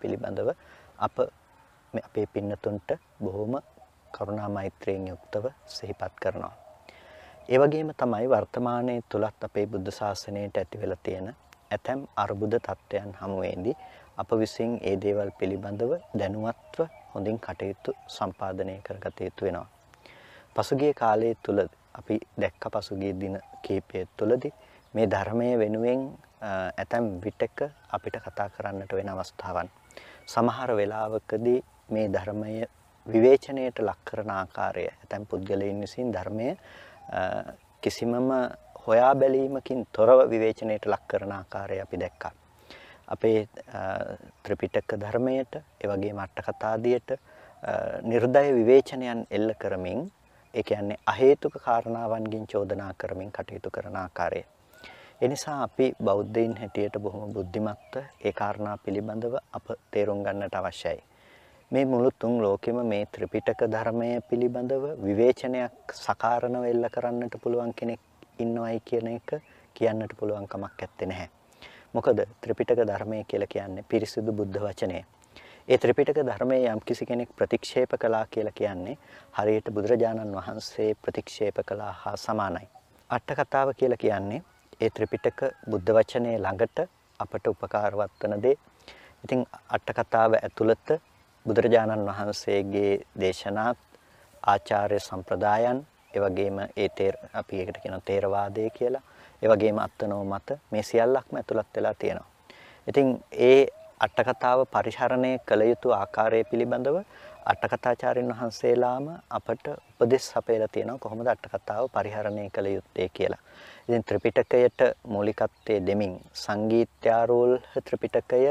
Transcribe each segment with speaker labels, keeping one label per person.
Speaker 1: පිළිබඳව අප අපේ පින්නතුන්ට බොහොම කරුණා මෛත්‍රියෙන් යුක්තව සිහිපත් කරනවා. ඒ වගේම තමයි වර්තමානයේ තුලත් අපේ බුද්ධ ශාසනයට ඇති වෙලා තියෙන ඇතැම් අර්බුද තත්ත්වයන් හමුවේදී අප විසින් ඒ දේවල් පිළිබඳව දැනුවත්ව හොඳින් කටයුතු සම්පාදනය කරගත යුතු වෙනවා. පසුගිය කාලයේ තුල අපි දැක්ක පසුගිය දින කිහිපය තුලදී මේ ධර්මයේ වෙනුවෙන් ඇතැම් විටක අපිට කතා කරන්නට වෙන අවස්ථාවන් සමහර වෙලාවකදී මේ ධර්මය විවේචනයට ලක් කරන ආකාරය ඇතැම් පුද්ගලයන් විසින් ධර්මය කිසිමම හොයා බැලීමකින් තොරව විවේචනයට ලක් කරන ආකාරය අපි දැක්කා. අපේ ත්‍රිපිටක ධර්මයට ඒ වගේම අට කතාදියට නිර්දය විවේචනයන් එල්ල කරමින් ඒ කියන්නේ අහේතුක කාරණාවන්ගෙන් චෝදනා කරමින් කටයුතු කරන ආකාරය. ඒ නිසා අපි බෞද්ධයින් හැටියට බොහොම බුද්ධිමත්ව ඒ කාරණා පිළිබඳව අප තේරුම් ගන්නට අවශ්‍යයි. මේ මුළු තුන් ලෝකෙම මේ ත්‍රිපිටක ධර්මය පිළිබඳව විවේචනයක් සකාරණව එල්ල කරන්නට පුළුවන් කෙනෙක් ඉන්නවයි කියන එක කියන්නට පුළුවන් කමක් නැත්තේ නැහැ. මොකද ත්‍රිපිටක ධර්මය කියලා කියන්නේ පිරිසිදු බුද්ධ වචනය. ඒ ත්‍රිපිටක ධර්මයේ යම් කිසි කෙනෙක් ප්‍රතික්ෂේප කළා කියලා කියන්නේ හරියට බුදුරජාණන් වහන්සේ ප්‍රතික්ෂේප කළා හා සමානයි. අට කතාව කියලා කියන්නේ ඒ ත්‍රිපිටක බුද්ධ වචනේ ළඟට අපට උපකාරවත් වන දේ. ඉතින් අට කතාව ඇතුළත බුදුරජාණන් වහන්සේගේ දේශනාත් ආචාර්ය සම්ප්‍රදායන් ඒ වගේම ඒ තේර අපි ඒකට කියන තේරවාදය කියලා ඒ වගේම අත්නෝ මත මේ සියල්ලක්ම ඇතුළත් වෙලා තියෙනවා. ඉතින් ඒ අටකතාව පරිහරණය කළ යුතු ආකාරය පිළිබඳව අටකථාචාර්යන් වහන්සේලාම අපට උපදෙස් අපේලා තියෙනවා කොහොමද අටකතාව පරිහරණය කළ යුත්තේ කියලා. ඉතින් ත්‍රිපිටකයට මූලිකත්වයේ දෙමින් සංගීත්‍යාරෝල් ත්‍රිපිටකය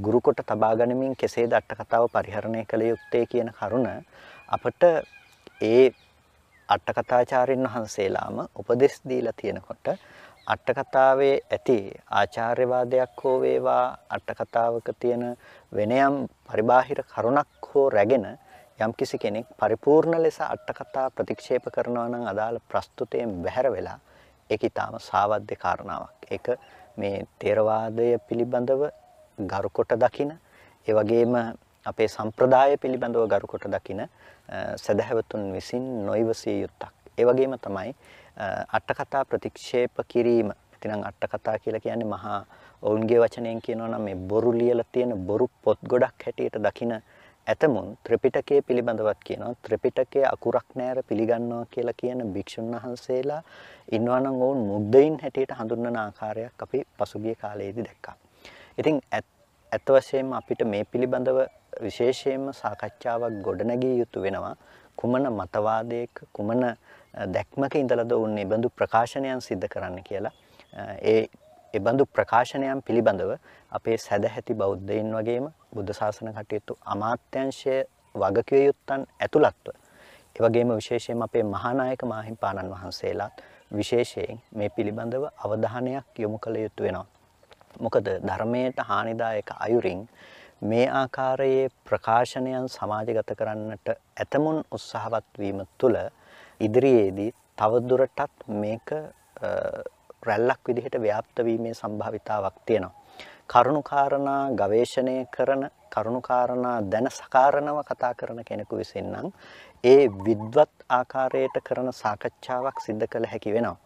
Speaker 1: ගුරු කොට තබා ගනිමින් කෙසේද අටකතාව පරිහරණය කළ යුත්තේ කියන කරුණ අපට ඒ අටකථාචාර්යන් වහන්සේලාම උපදෙස් දීලා තියෙනකොට අටකතාවේ ඇති ආචාර්යවාදයක් හෝ වේවා අටකතාවක තියෙන වෙනයම් පරිබාහිර කරුණක් හෝ රැගෙන යම්කිසි කෙනෙක් පරිපූර්ණ ලෙස අටකතා ප්‍රතික්ෂේප කරනවා නම් අදාළ ප්‍රස්තුතයෙන් බැහැර වෙලා ඒක ඊටාම සාවද්‍ය කාරණාවක්. ඒක මේ තේරවාදය පිළිබඳව ගරුකොට දකින ඒ වගේම අපේ සම්ප්‍රදාය පිළිබඳව ගරුකොට දකින සදහැවතුන් විසින් නොයිවසිය යුත්තක්. ඒ වගේම තමයි අටකතා ප්‍රතික්ෂේප කිරීම. ඉතින් අටකතා කියලා කියන්නේ මහා ඔවුන්ගේ වචනයෙන් කියනවා නම් මේ බොරු ලියලා තියෙන බොරු පොත් ගොඩක් හැටියට දකින ඇතමුන් ත්‍රිපිටකයේ පිළිබඳවත් කියනවා ත්‍රිපිටකයේ අකුරක් නැර පිළිගන්නවා කියලා කියන භික්ෂුන් වහන්සේලා ඉන්නවා නම් ඔවුන් මුග්ධයින් හැටියට හඳුන්වන ආකාරයක් අපි පසුගිය කාලයේදී දැක්කා. ඉතින් ඇත්ත වශයෙන්ම අපිට මේ පිළිබඳව විශේෂයෙන්ම සාකච්ඡාවක් ගොඩනැගිය යුතු වෙනවා. කුමන මතවාදයක කුමන දැක්මක ඉඳලාද උන්නේ බඳු ප්‍රකාශනයන් සිද්ධ කරන්න කියලා. ඒ ඒ බඳු ප්‍රකාශනයන් පිළිබඳව අපේ සැදැහැති බෞද්ධයින් වගේම බුද්ධ ශාසන කටයුතු අමාත්‍යංශය වගකිය යුත්තන් ඇතුළත්ව ඒ වගේම විශේෂයෙන්ම අපේ මහානායක මාහිම්පාණන් වහන්සේලාත් විශේෂයෙන් මේ පිළිබඳව අවධානයක් යොමු කළ යුතු වෙනවා. මොකද ධර්මයට හානිදායක අයුරින් මේ ආකාරයේ ප්‍රකාශනයන් සමාජගත කරන්නට ඇතමුන් උත්සාහවත් වීම තුළ ඉදිරියේදී තවදුරටත් මේක රැල්ලක් විදිහට ව්‍යාප්ත වීමේ සම්භාවිතාවක් තියෙනවා. කරුණුකාරණා ගවේෂණය කරන කරුණුකාරණා දැන සකාරණව කතා කරන කෙනෙකු විසින් නම් ඒ විද්වත් ආකාරයට කරන සාකච්ඡාවක් සිද්ධ කළ හැකි වෙනවා.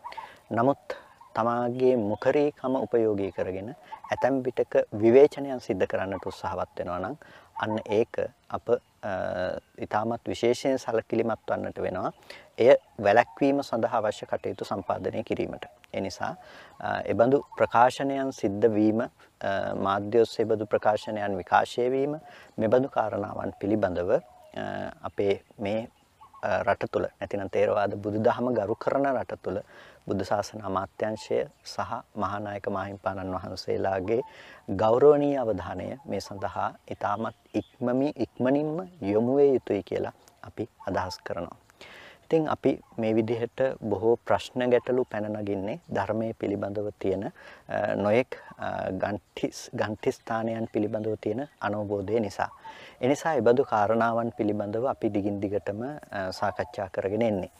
Speaker 1: නමුත් තමාගේ මුඛරීකම උපයෝගී කරගෙන ඇතැම් විටක විවේචනයන් සිද්ධ කරන්නට උත්සාහවත් වෙනවා නම් අන්න ඒක අප ඊටමත් විශේෂයෙන් සැලකිලිමත් වන්නට වෙනවා. එය වැළැක්වීම සඳහා අවශ්‍ය කටයුතු සම්පාදනය කිරීමට. ඒ නිසා එබඳු ප්‍රකාශනයන් සිද්ධ වීම මාධ්‍ය ඔස්සේ බඳු ප්‍රකාශනයන් විකාශය වීම මෙබඳු කාරණාවන් පිළිබඳව අපේ මේ රට තුළ නැතිනම් තේරවාද බුදුදහම ගරු කරන රට තුළ බුද්ධ ශාසන අමාත්‍යංශය සහ මහානායක මාහිම්පාණන් වහන්සේලාගේ ගෞරවනීය අවධානය මේ සඳහා ඊටමත් ඉක්මමි ඉක්මනින්ම යොමු යුතුයි කියලා අපි අදහස් කරනවා. ඉතින් අපි මේ විදිහට බොහෝ ප්‍රශ්න ගැටලු පැන නගින්නේ ධර්මයේ පිළිබඳව තියෙන නොයෙක් ගන්ටිස් ගන්ටිස්ථානයන් පිළිබඳව තියෙන අනවබෝධය නිසා. ඒ නිසා ඒ බඳු කාරණාවන් පිළිබඳව අපි දිගින් දිගටම සාකච්ඡා කරගෙන එන්නේ.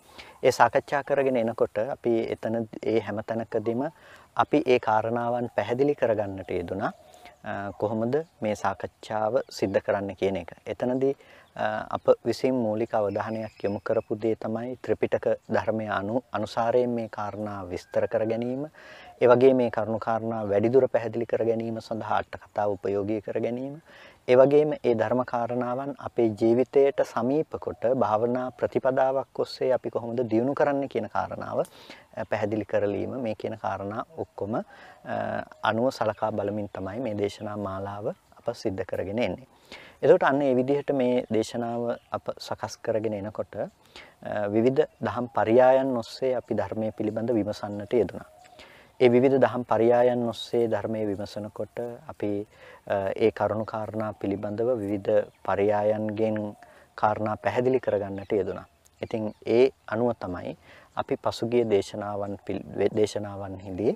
Speaker 1: ඒ සාකච්ඡා කරගෙන එනකොට අපි එතන ඒ හැමතැනකදීම අපි ඒ කාරණාවන් පැහැදිලි කරගන්නට යෙදුනා. කොහොමද මේ සාකච්ඡාව සිද්ධ කරන්න කියන එක. එතනදී අප විසින් මූලික අවධානයක් යොමු කරපු දේ තමයි ත්‍රිපිටක ධර්මය අනු අනුසාරයෙන් මේ කාරණා විස්තර කර ගැනීම. ඒ වගේ මේ කරුණු කාරණා වැඩිදුර පැහැදිලි කර ගැනීම සඳහා අට කතාව උපයෝගී කර ගැනීම. ඒ වගේම ඒ ධර්ම කාරණාවන් අපේ ජීවිතයට සමීප කොට භාවනා ප්‍රතිපදාවක් ඔස්සේ අපි කොහොමද දියුණු කරන්න කියන කාරණාව පැහැදිලි කරලීම මේ කියන කාරණා ඔක්කොම අනුව සලකා බලමින් තමයි මේ දේශනා මාලාව අප සිද්ධ කරගෙන එන්නේ. එතකොට අන්න ඒ විදිහට මේ දේශනාව අප සකස් කරගෙන එනකොට විවිධ දහම් පරයයන් ඔස්සේ අපි ධර්මයේ පිළිබඳ විමසන්නට යෙදුණා. ඒ විවිධ දහම් පරයයන් ඔස්සේ ධර්මයේ විමසනකොට අපි ඒ කරුණු කාරණා පිළිබඳව විවිධ පරයයන්ගෙන් කාරණා පැහැදිලි කරගන්නට යෙදුණා. ඉතින් ඒ අනුව තමයි අපි පසුගිය දේශනාවන් දේශනාවන්හිදී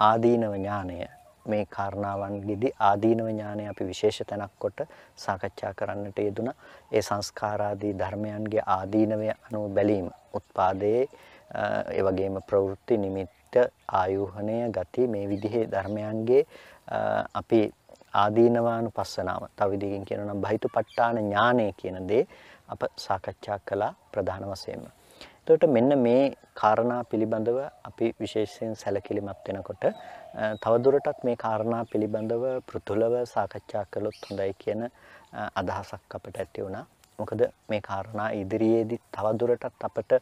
Speaker 1: ආදීනව ඥානය මේ කාරණාවන්ගෙදී ආදීනව ඥානය අපි විශේෂ තැනක් කොට සාකච්ඡා කරන්නට යෙදුණා. ඒ සංස්කාරාදී ධර්මයන්ගේ ආදීනවය අනුව බැලීම උත්පාදයේ ඒ වගේම ප්‍රවෘත්ති නිමිත්ත ආයෝහණය ගති මේ විදිහේ ධර්මයන්ගේ අපි ආදීනවානුපස්සනාව තව විදිහකින් කියනවා නම් බහිතුපට්ඨාන ඥානය කියන දේ අප සාකච්ඡා කළා ප්‍රධාන වශයෙන්ම. එතකොට මෙන්න මේ කාරණා පිළිබඳව අපි විශේෂයෙන් සැලකිලිමත් වෙනකොට තවදුරටත් මේ කාරණා පිළිබඳව පෘතුලව සාකච්ඡා කළොත් හොඳයි කියන අදහසක් අපට ඇති වුණා. මොකද මේ කාරණා ඉදිරියේදී තවදුරටත් අපට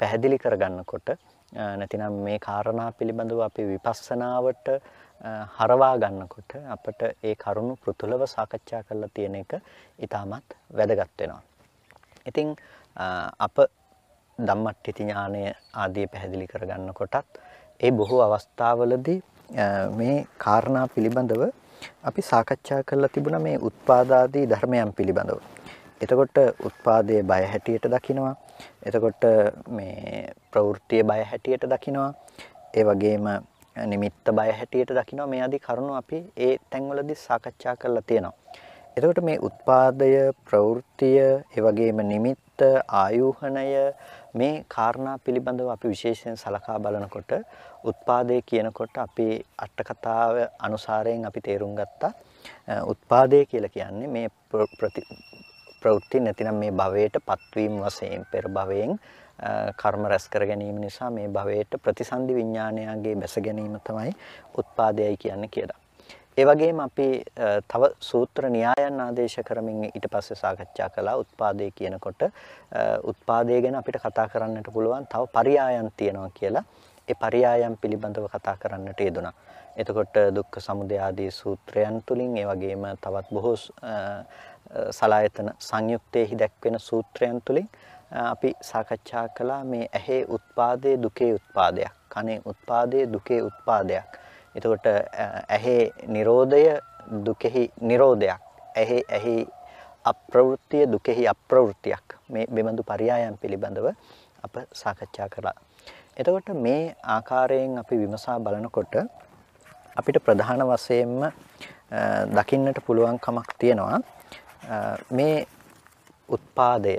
Speaker 1: පැහැදිලි කරගන්නකොට නැතිනම් මේ කාරණා පිළිබඳව අපි විපස්සනාවට හරවා ගන්නකොට අපට ඒ කරුණු පෘතුලව සාකච්ඡා කරලා තියෙන එක ඊටමත් වැදගත් වෙනවා. ඉතින් අප ධම්මට්ඨිති ඥානය ආදී පැහැදිලි කරගන්නකොටත් ඒ බොහෝ අවස්ථාවලදී මේ කාරණා පිළිබඳව අපි සාකච්ඡා කරලා තිබුණා මේ උත්පාදාදී ධර්මයන් පිළිබඳව. එතකොට උත්පාදයේ බය හැටියට දකිනවා. එතකොට මේ ප්‍රවෘත්තිය බය හැටියට දකිනවා. ඒ වගේම නිමිත්ත බය හැටියට දකිනවා. මේ ආදී කරුණු අපි ඒ තැන්වලදී සාකච්ඡා කරලා තියෙනවා. එතකොට මේ උත්පාදය ප්‍රවෘත්තිය ඒ වගේම නිමිත්ත ආයෝහණය මේ කාරණා පිළිබඳව අපි විශේෂයෙන් සලකා බලනකොට උත්පාදේ කියනකොට අපි අට කතාව අනුසාරයෙන් අපි තේරුම් ගත්තා උත්පාදේ කියලා කියන්නේ මේ ප්‍රවෘත්ති නැතිනම් මේ භවයට පත්වීම වශයෙන් පෙර භවයෙන් කර්ම රැස් කර ගැනීම නිසා මේ භවයට ප්‍රතිසන්දි විඥානයගේ බැස ගැනීම තමයි උත්පාදයයි කියන්නේ කියලා. ඒ වගේම අපි තව සූත්‍ර න්‍යායන් ආදේශ කරමින් ඊට පස්සේ සාකච්ඡා කළා උත්පාදේ කියනකොට උත්පාදේ ගැන අපිට කතා කරන්නට පුළුවන් තව පරයයන් තියෙනවා කියලා. ඒ පරයයන් පිළිබඳව කතා කරන්නට යෙදුණා. එතකොට දුක්ඛ සමුදය ආදී සූත්‍රයන් තුලින් ඒ වගේම තවත් බොහෝ සලායතන සංයුක්තයේහි දැක්වෙන සූත්‍රයන් තුලින් අපි සාකච්ඡා කළා මේ ඇහි උත්පාදයේ දුකේ උත්පාදයක් කනේ උත්පාදයේ දුකේ උත්පාදයක් එතකොට ඇහි Nirodhaය දුකෙහි Nirodhayak. ඇහි ඇහි අප්‍රවෘත්තිය දුකෙහි අප්‍රවෘත්තියක්. මේ බෙබඳු පරයයන් පිළිබඳව අප සාකච්ඡා කළා. එතකොට මේ ආකාරයෙන් අපි විමසා බලනකොට අපිට ප්‍රධාන වශයෙන්ම දකින්නට පුළුවන්කමක් තියෙනවා මේ උත්පාදය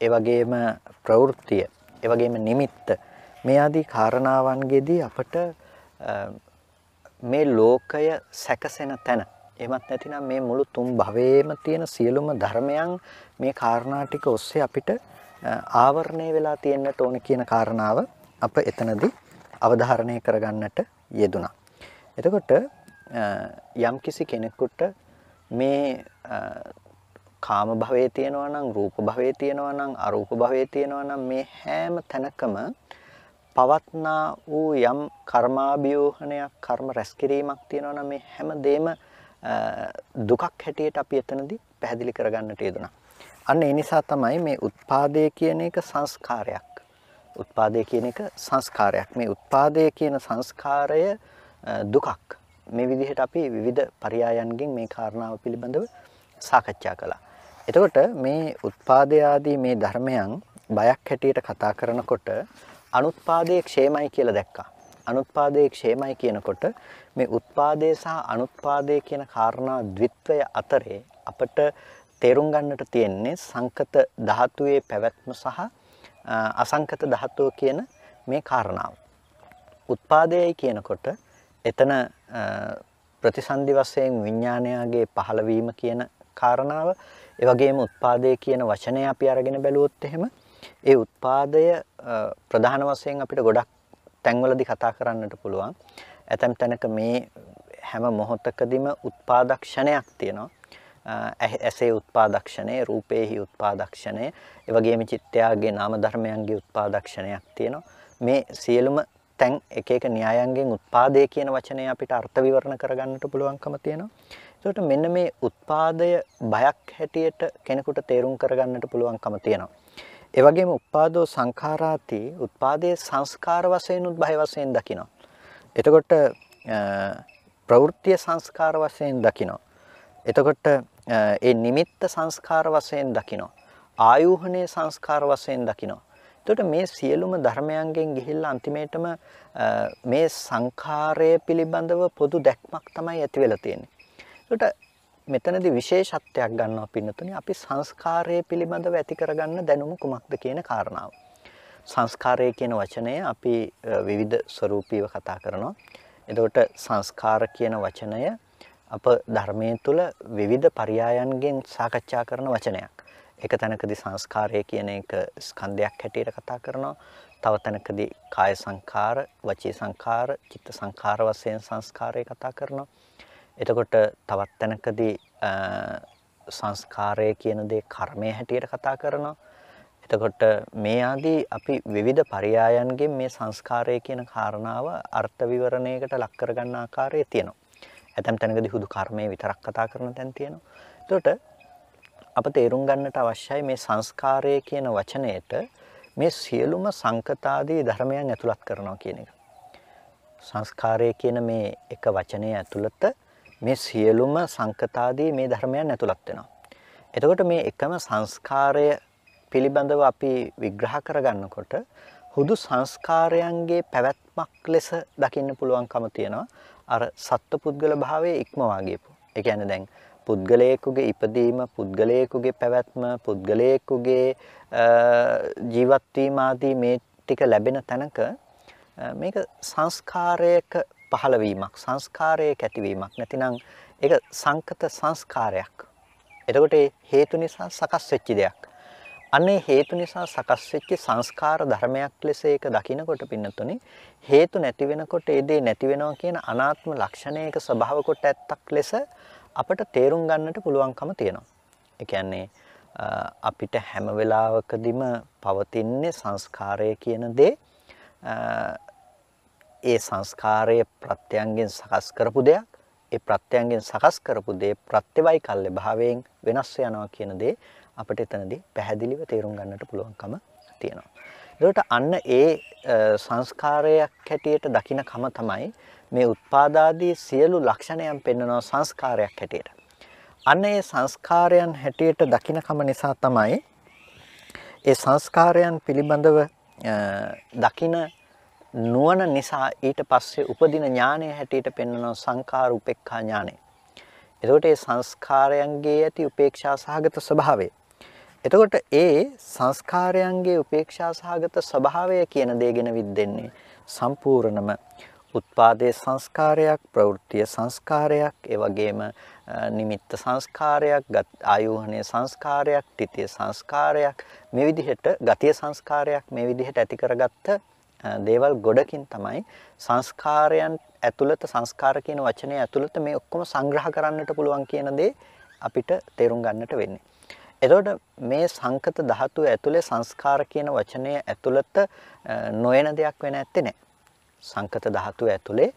Speaker 1: ඒ වගේම ප්‍රවෘත්තිය ඒ වගේම නිමිත්ත මේ ආදී කාරණාවන්ගෙදී අපට මේ ලෝකය සැකසෙන තැන එමත් නැතිනම් මේ මුළු තුන් භවයේම තියෙන සියලුම ධර්මයන් මේ කාරණා ටික ඔස්සේ අපිට ආවරණය වෙලා තියෙන්නට ඕන කියන කාරණාව අප එතනදී අවධාරණය කරගන්නට යෙදුනා. එතකොට යම්කිසි කෙනෙකුට මේ කාම භවයේ තියෙනවා නම් රූප භවයේ තියෙනවා නම් අරූප භවයේ තියෙනවා නම් මේ හැම තැනකම පවත්නා වූ යම් කර්මාභියෝහණයක් කර්ම රැස්කිරීමක් තියෙනවා නම් මේ හැම දෙම දුකක් හැටියට අපි එතනදී පැහැදිලි කරගන්නට යෙදුණා. අන්න ඒ නිසා තමයි මේ උත්පාදේ කියන එක සංස්කාරයක්. උත්පාදේ කියන එක සංස්කාරයක්. මේ උත්පාදේ කියන සංස්කාරය දුකක්. මේ විදිහට අපි විවිධ පරයයන්ගෙන් මේ කාරණාව පිළිබඳව සාකච්ඡා කළා. එතකොට මේ උත්පාදේ ආදී මේ ධර්මයන් බයක් හැටියට කතා කරනකොට අනුත්පාදයේ ക്ഷേමයි කියලා දැක්කා. අනුත්පාදයේ ക്ഷേමයි කියනකොට මේ උත්පාදයේ සහ අනුත්පාදයේ කියන කාරණා ද්විත්වය අතරේ අපට තේරුම් ගන්නට තියෙන්නේ සංකත ධාතුවේ පැවැත්ම සහ අසංකත ධාතුව කියන මේ කාරණාව. උත්පාදයයි කියනකොට එතන ප්‍රතිසන්දි වශයෙන් විඥානයගේ පහළවීම කියන කාරණාව ඒ වගේම උත්පාදේ කියන වචනය අපි අරගෙන බැලුවොත් එහෙම ඒ උත්පාදය ප්‍රධාන වශයෙන් අපිට ගොඩක් තැන්වලදී කතා කරන්නට පුළුවන්. ඇතැම් තැනක මේ හැම මොහොතකදීම උත්පාදක්ෂණයක් තියෙනවා. ඇසේ උත්පාදක්ෂණය, රූපේහි උත්පාදක්ෂණය, ඒ වගේම චිත්තයාගේ නාම ධර්මයන්ගේ උත්පාදක්ෂණයක් තියෙනවා. මේ සියලුම තැන් එක එක න්‍යායන්ගෙන් උත්පාදේ කියන වචනය අපිට අර්ථ විවරණ කරගන්නට පුළුවන්කම තියෙනවා. ඒකට මෙන්න මේ උත්පාදය බයක් හැටියට කෙනෙකුට තේරුම් කරගන්නට පුළුවන්කම තියෙනවා. ඒ වගේම උපාදෝ සංඛාරාති උත්පාදයේ සංස්කාර වශයෙන් උත් බය වශයෙන් දකිනවා. එතකොට ප්‍රවෘත්ති සංස්කාර වශයෙන් දකිනවා. එතකොට ඒ නිමිත්ත සංස්කාර වශයෙන් දකිනවා. ආයෝහණේ සංස්කාර වශයෙන් දකිනවා. එතකොට මේ සියලුම ධර්මයන්ගෙන් ගිහිල්ලා අන්තිමේටම මේ සංඛාරය පිළිබඳව පොදු දැක්මක් තමයි ඇති වෙලා තියෙන්නේ. එතකොට මෙතනදී විශේෂත්වයක් ගන්නවා පින්නතුනේ අපි සංස්කාරය පිළිබඳව ඇති කරගන්න දැනුම කුමක්ද කියන කාරණාව. සංස්කාරය කියන වචනය අපි විවිධ ස්වරූපීව කතා කරනවා. එතකොට සංස්කාර කියන වචනය අප ධර්මයේ තුල විවිධ පරයයන්ගෙන් සාකච්ඡා කරන වචනයක්. එක තැනකදී සංස්කාරය කියන එක ස්කන්ධයක් හැටියට කතා කරනවා. තව තැනකදී කාය සංඛාර, වචී සංඛාර, චිත්ත සංඛාර වශයෙන් සංස්කාරය කතා කරනවා. එතකොට තවත් තැනකදී සංස්කාරය කියන දේ කර්මය හැටියට කතා කරනවා. එතකොට මේ ආදී අපි විවිධ පරයයන්ගෙන් මේ සංස්කාරය කියන කාරණාව අර්ථ විවරණයකට ලක් කරගන්න ආකාරය තියෙනවා. ඇතැම් තැනකදී හුදු කර්මය විතරක් කතා කරන තැන් තියෙනවා. එතකොට අප තේරුම් ගන්නට අවශ්‍යයි මේ සංස්කාරය කියන වචනයට මේ සියලුම සංකතාදී ධර්මයන් ඇතුළත් කරනවා කියන එක. සංස්කාරය කියන මේ එක වචනය ඇතුළත මේ සියලුම සංකතාදී මේ ධර්මයන් ඇතුළත් වෙනවා. එතකොට මේ එකම සංස්කාරය පිළිබඳව අපි විග්‍රහ කරගන්නකොට හුදු සංස්කාරයන්ගේ පැවැත්මක් ලෙස දකින්න පුළුවන්කම තියෙනවා. අර සත්පුද්ගල භාවයේ ඉක්මවා ගියපු. ඒ කියන්නේ දැන් පුද්ගලයෙකුගේ ඉපදීම, පුද්ගලයෙකුගේ පැවැත්ම, පුද්ගලයෙකුගේ ජීවත් වීම ආදී මේ ටික ලැබෙන තැනක මේක සංස්කාරයක පහළවීමක්, සංස්කාරයක ඇතිවීමක් නැතිනම් ඒක සංකත සංස්කාරයක්. එතකොට හේතු නිසා සකස් වෙච්ච දෙයක්. අනේ හේතු නිසා සකස් වෙච්ච සංස්කාර ධර්මයක් ලෙස ඒක දකිනකොට පින්නතුනේ හේතු නැති වෙනකොට ඒ දේ නැති වෙනවා කියන අනාත්ම ලක්ෂණයක ස්වභාව කොට ඇත්තක් ලෙස අපට තේරුම් ගන්නට පුළුවන්කම තියෙනවා. ඒ කියන්නේ අපිට හැම වෙලාවකදීම පවතින්නේ සංස්කාරය කියන දේ ඒ සංස්කාරය ප්‍රත්‍යයන්ගෙන් සකස් කරපු දෙයක් ඒ ප්‍රත්‍යයන්ගෙන් සකස් කරපු දේ ප්‍රත්‍යවයිකල්ය භාවයෙන් වෙනස් වෙනවා කියන දේ අපිට එතනදී පැහැදිලිව තේරුම් ගන්නට පුළුවන්කම තියෙනවා. ඒකට අන්න ඒ සංස්කාරයක් හැටියට දකින්නකම තමයි මේ උත්පාදාදී සියලු ලක්ෂණයන් පෙන්වන සංස්කාරයක් හැටියට. අන්න ඒ සංස්කාරයන් හැටියට දකින්නකම නිසා තමයි ඒ සංස්කාරයන් පිළිබඳව දකින නුවණ නිසා ඊට පස්සේ උපදින ඥානය හැටියට පෙන්වන සංකාර උපේක්ඛා ඥානය. එතකොට ඒ සංස්කාරයන්ගේ ඇති උපේක්ෂා සහගත ස්වභාවය එතකොට ඒ සංස්කාරයන්ගේ උපේක්ෂා සහගත ස්වභාවය කියන දේ ගැන විද්දෙන්නේ සම්පූර්ණම උත්පාදේ සංස්කාරයක් ප්‍රවෘත්ති සංස්කාරයක් ඒ වගේම නිමිත්ත සංස්කාරයක් ආයෝහණයේ සංස්කාරයක් තිතිය සංස්කාරයක් මේ විදිහට ගතිය සංස්කාරයක් මේ විදිහට ඇති කරගත්ත දේවල් ගොඩකින් තමයි සංස්කාරයන් ඇතුළත සංස්කාර කියන වචනේ ඇතුළත මේ ඔක්කොම සංග්‍රහ කරන්නට පුළුවන් කියන දේ අපිට තේරුම් ගන්නට වෙන්නේ. එතකොට මේ සංකත ධාතුව ඇතුලේ සංස්කාර කියන වචනය ඇතුළත නොයන දෙයක් වෙන ඇත්තේ නැහැ. සංකත ධාතුව ඇතුලේ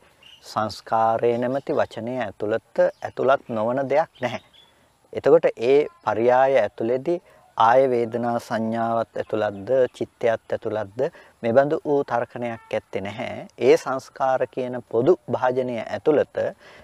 Speaker 1: සංස්කාරේ නැමැති වචනය ඇතුළත ඇතුළත් නොවන දෙයක් නැහැ. එතකොට ඒ පරයාය ඇතුළේදී ආය වේදනා සංඥාවත් ඇතුළත්ද චිත්තයත් ඇතුළත්ද මෙබඳු වූ තර්කණයක් ඇත්තේ නැහැ. ඒ සංස්කාර කියන පොදු භාජනය ඇතුළත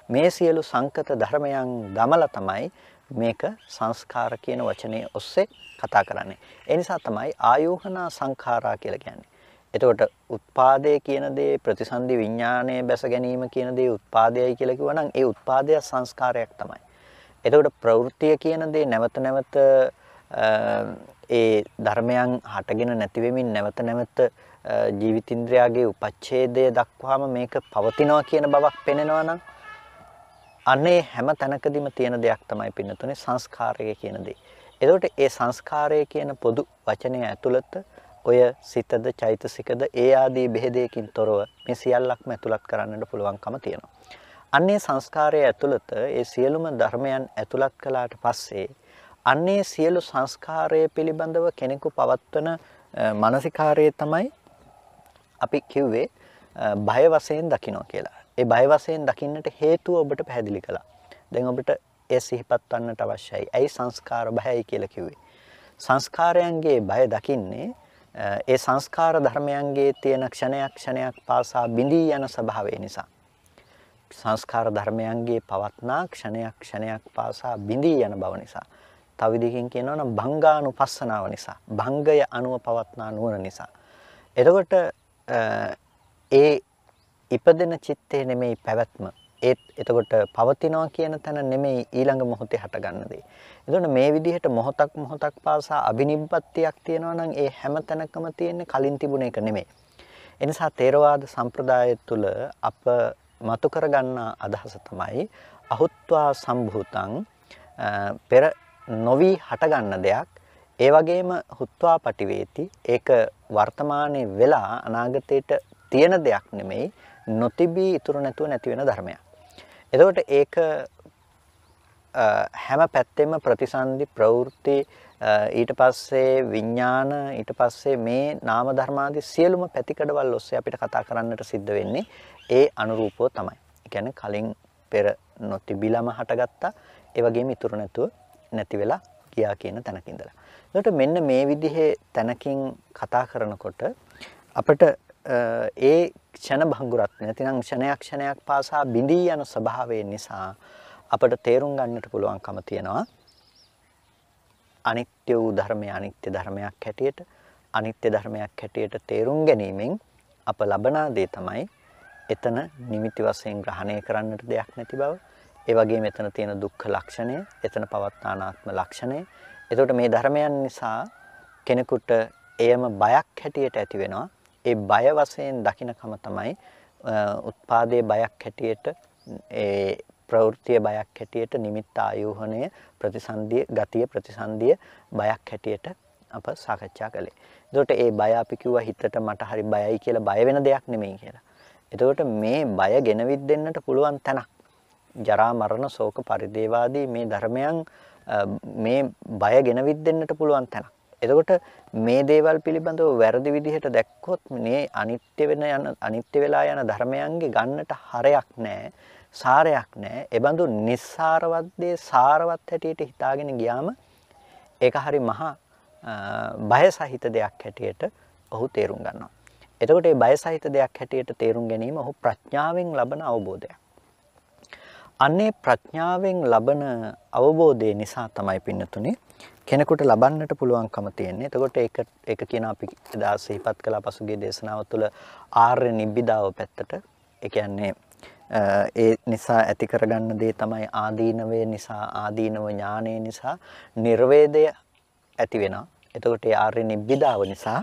Speaker 1: මේ සියලු සංකත ධර්මයන් දමලා තමයි මේක සංස්කාර කියන වචනේ ඔස්සේ කතා කරන්නේ. ඒ නිසා තමයි ආයෝහනා සංඛාරා කියලා කියන්නේ. එතකොට උත්පාදේ කියන දේ ප්‍රතිසන්දි විඥානයේ බැස ගැනීම කියන දේ උත්පාදයයි කියලා කිව්වනම් ඒ උත්පාදය සංස්කාරයක් තමයි. එතකොට ප්‍රවෘත්තිය කියන දේ නැවත නැවත ඒ ධර්මයන් හටගෙන නැති වෙමින් නැවත නැවත ජීවිතින්ද්‍රයාගේ උපච්ඡේදය දක්වාම මේක පවතිනවා කියන බවක් පෙනෙනවා නම් අන්නේ හැම තැනකදීම තියෙන දෙයක් තමයි පින්නතුනේ සංස්කාරය කියන දේ. එතකොට ඒ සංස්කාරය කියන පොදු වචනය ඇතුළත ඔය සිතද චෛතසිකද ඒ ආදී බෙහෙදයකින් තොරව මේ සියල්ලක්ම ඇතුළත් කරන්නට පුළුවන්කම තියෙනවා. අන්නේ සංස්කාරය ඇතුළත ඒ සියලුම ධර්මයන් ඇතුළත් කළාට පස්සේ අන්නේ සියලු සංස්කාරය පිළිබඳව කෙනෙකු පවත්වන මානසිකාරයේ තමයි අපි කිව්වේ බය වශයෙන් දකින්න කියලා. ඒ බය වශයෙන් දකින්නට හේතුව ඔබට පැහැදිලි කළා. දැන් ඔබට ඒ සිහිපත් වන්නට අවශ්‍යයි. ඇයි සංස්කාර බයයි කියලා කිව්වේ? සංස්කාරයන්ගේ බය දකින්නේ ඒ සංස්කාර ධර්මයන්ගේ තියෙන ක්ෂණයක් ක්ෂණයක් පාසා බිඳී යන ස්වභාවය නිසා. සංස්කාර ධර්මයන්ගේ පවත්නා ක්ෂණයක් ක්ෂණයක් පාසා බිඳී යන බව නිසා. තව විදිහකින් කියනවා නම් භංගානුපස්සනාව නිසා. භංගය අනුව පවත්නා නුවණ නිසා. එතකොට ඒ ඉපදෙන චිත්තේ නෙමෙයි පැවැත්ම. ඒත් එතකොට පවතිනවා කියන තැන නෙමෙයි ඊළඟ මොහොතේ හටගන්න දේ. එතකොට මේ විදිහට මොහොතක් මොහොතක් පාසා අබිනිබ්බත්තියක් තියෙනවා නම් ඒ හැම තැනකම තියෙන්නේ කලින් තිබුණ එක නෙමෙයි. එනිසා තේරවාද සම්ප්‍රදාය තුළ අප මතු කරගන්නා අදහස තමයි අහුත්වා සම්භූතං පෙර නොවි හටගන්න දෙයක් ඒ වගේම හුත්වා පටිවේති ඒක වර්තමානයේ වෙලා අනාගතයට තියෙන දෙයක් නෙමෙයි නොතිබී ඉතුරු නැතුව නැති වෙන ධර්මයක්. එතකොට ඒක හැම පැත්තෙම ප්‍රතිසන්දි ප්‍රවෘත්ති ඊට පස්සේ විඥාන ඊට පස්සේ මේ නාම ධර්මාදී සියලුම පැතිකඩවල් ඔස්සේ අපිට කතා කරන්නට සිද්ධ වෙන්නේ ඒ අනුරූපව තමයි. ඒ කියන්නේ කලින් පෙර නොතිබිලම හටගත්තා ඒ වගේම ඉතුරු නැතුව නැති වෙලා ගියා කියන තැනක ඉඳලා. එතකොට මෙන්න මේ විදිහේ තැනකින් කතා කරනකොට අපිට ඒ ක්ෂණ භංගුරත් නැතිනම් ක්ෂණයක් ක්ෂණයක් පාසා බිඳී යන ස්වභාවය නිසා අපිට තේරුම් ගන්නට පුළුවන්කම තියෙනවා අනිත්‍ය වූ ධර්මය අනිත්‍ය ධර්මයක් හැටියට අනිත්‍ය ධර්මයක් හැටියට තේරුම් ගැනීමෙන් අප ලබනා දේ තමයි එතන නිමිති වශයෙන් ග්‍රහණය කරන්නට දෙයක් නැති බව ඒ වගේම එතන තියෙන දුක්ඛ ලක්ෂණය එතන පවත්තානාත්ම ලක්ෂණය එතකොට මේ ධර්මයන් නිසා කෙනෙකුට එයම බයක් හැටියට ඇති වෙනවා ඒ බය වශයෙන් දකින්නකම තමයි උත්පාදයේ බයක් හැටියට ඒ ප්‍රවෘත්තිය බයක් හැටියට නිමිත්ත ආයෝහණය ප්‍රතිසන්දිය ගතිය ප්‍රතිසන්දිය බයක් හැටියට අප සාකච්ඡා කළේ. එතකොට ඒ බය අපි කිව්වා හිතට මට හරි බයයි කියලා බය වෙන දෙයක් නෙමෙයි කියලා. එතකොට මේ බය ගෙනවිත් දෙන්නට පුළුවන් තැනක්. ජරා මරණ ශෝක පරිදේවාදී මේ ධර්මයන් මේ බය ගෙනවිත් දෙන්නට පුළුවන් තැනක්. එතකොට මේ දේවල් පිළිබඳව වැරදි විදිහට දැක්කොත් මේ අනිත්‍ය වෙන යන අනිත්‍ය වෙලා යන ධර්මයන්ගේ ගන්නට හරයක් නැහැ. සාරයක් නැහැ. ඒ බඳු නිස්සාරවත් දේ සාරවත් හැටියට හිතාගෙන ගියාම ඒක හරි මහා බය සහිත දෙයක් හැටියට ඔහු තේරුම් ගන්නවා. එතකොට මේ බය සහිත දෙයක් හැටියට තේරුම් ගැනීම ඔහු ප්‍රඥාවෙන් ලබන අවබෝධයක්. අන්නේ ප්‍රඥාවෙන් ලබන අවබෝධය නිසා තමයි පින්නතුනේ කෙනෙකුට ලබන්නට පුළුවන්කම තියෙන්නේ. එතකොට ඒක ඒක කියන අපි එදා සිහිපත් කළ පසුගිය දේශනාව තුළ ආර්ය නිබ්බිදාව පැත්තට ඒ කියන්නේ ඒ නිසා ඇති කරගන්න දේ තමයි ආදීනවේ නිසා ආදීනව ඥානය නිසා නිර්වේදය ඇති වෙනවා. එතකොට ඒ ආර්ය නිබ්බිදාව නිසා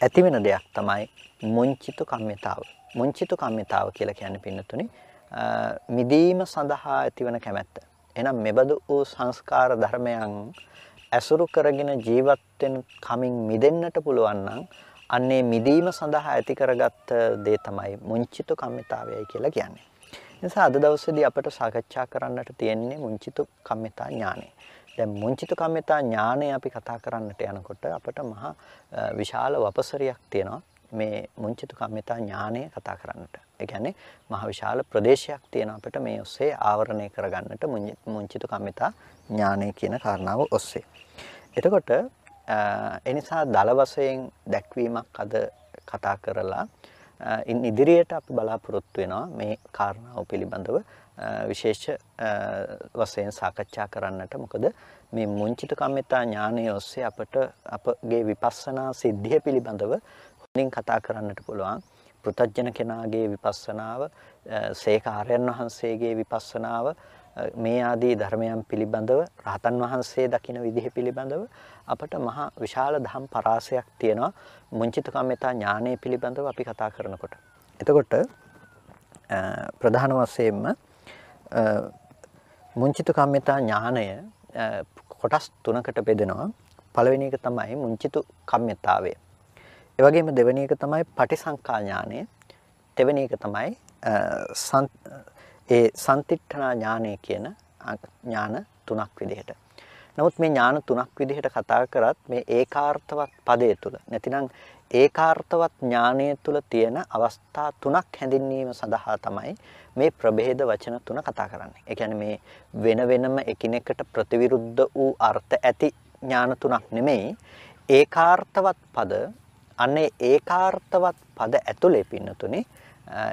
Speaker 1: ඇති වෙන දෙයක් තමයි මුංචිතු කම්මිතාව. මුංචිතු කම්මිතාව කියලා කියන්නේ පින්නතුනි මිදීම සඳහා ඇතිවන කැමැත්ත. එහෙනම් මෙබඳු වූ සංස්කාර ධර්මයන් ඇසුරු කරගෙන ජීවත් වෙන කමින් මිදෙන්නට පුළුවන් නම් අන්නේ මිදීම සඳහා ඇති කරගත්ත දේ තමයි මුංචිතු කම්මිතාවයයි කියලා කියන්නේ. නිසා අද දවසේදී අපට සාකච්ඡා කරන්නට තියෙන්නේ මුංචිතු කම්මිතා ඥානය. දැන් මුංචිතු කම්මිතා ඥානය අපි කතා කරන්නට යනකොට අපට මහා විශාල වපසරියක් තියෙනවා මේ මුංචිතු කම්මිතා ඥානය කතා කරන්නට. ඒ කියන්නේ මහ විශාල ප්‍රදේශයක් තියෙන අපිට මේ ඔස්සේ ආවරණය කරගන්නට මුංචිතු කම්මිතා ඥානය කියන කාරණාව ඔස්සේ. එතකොට එනිසා දල වශයෙන් දැක්වීමක් අද කතා කරලා ඉන් ඉදිරියට අපි බලාපොරොත්තු වෙනවා මේ කාරණාව පිළිබඳව විශේෂ වශයෙන් සාකච්ඡා කරන්නට මොකද මේ මුංචිත කම්මිතා ඥානය ඔස්සේ අපට අපගේ විපස්සනා සිද්ධිය පිළිබඳව හොඳින් කතා කරන්නට පුළුවන් පෘතජන කෙනාගේ විපස්සනාව සේකාරයන් වහන්සේගේ විපස්සනාව මේ ආදී ධර්මයන් පිළිබඳව රහතන් වහන්සේ දකින විදිහ පිළිබඳව අපට මහා විශාල ධම් පරාසයක් තියෙනවා මුංචිත කම්මිතා ඥානය පිළිබඳව අපි කතා කරනකොට. එතකොට ප්‍රධාන වශයෙන්ම මුංචිතු කම්මිතා ඥානය කොටස් තුනකට බෙදෙනවා. පළවෙනි එක තමයි මුංචිතු කම්මිතාවය. ඒ වගේම දෙවෙනි එක තමයි පටිසංකා ඥානය. දෙවෙනි එක තමයි ඒ සම්තිට්ඨනා ඥානය කියන ඥාන තුනක් විදිහට. නමුත් මේ ඥාන තුනක් විදිහට කතා කරත් මේ ඒකාර්ථවත් පදයේ තුල නැතිනම් ඒකාර්ථවත් ඥානය තුල තියෙන අවස්ථා තුනක් හැඳින්වීම සඳහා තමයි මේ ප්‍රභේද වචන තුන කතා කරන්නේ. ඒ කියන්නේ මේ වෙන වෙනම එකිනෙකට ප්‍රතිවිරුද්ධ වූ අර්ථ ඇති ඥාන තුනක් නෙමෙයි ඒකාර්ථවත් පද අන්නේ ඒකාර්ථවත් පද ඇතුලේ පින්නතුනේ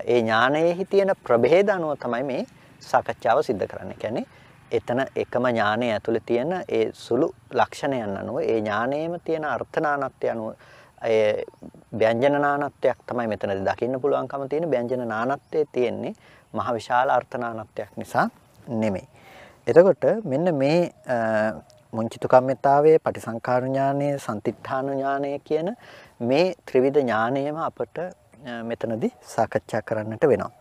Speaker 1: ඒ ඥානයේහි තියෙන ප්‍රභේද අනුව තමයි මේ සාකච්ඡාව සිද්ධ කරන්නේ. කියන්නේ එතන එකම ඥානය ඇතුලේ තියෙන ඒ සුළු ලක්ෂණයන් අනුව ඒ ඥානයේම තියෙන අර්ථනානත්වය අනුව ඒ ව්‍යංජන නානත්වයක් තමයි මෙතනදී දකින්න පුළුවන්කම තියෙන ව්‍යංජන නානත්වයේ තියෙන්නේ මහ විශාල අර්ථනානත්වයක් නිසා නෙමෙයි. එතකොට මෙන්න මේ මුංචිතු කම්මිතාවේ පටිසංකාර ඥානයේ සම්තිත්ථාන ඥානය කියන මේ ත්‍රිවිධ ඥානයම අපට මෙතනදී සාකච්ඡා කරන්නට වෙනවා.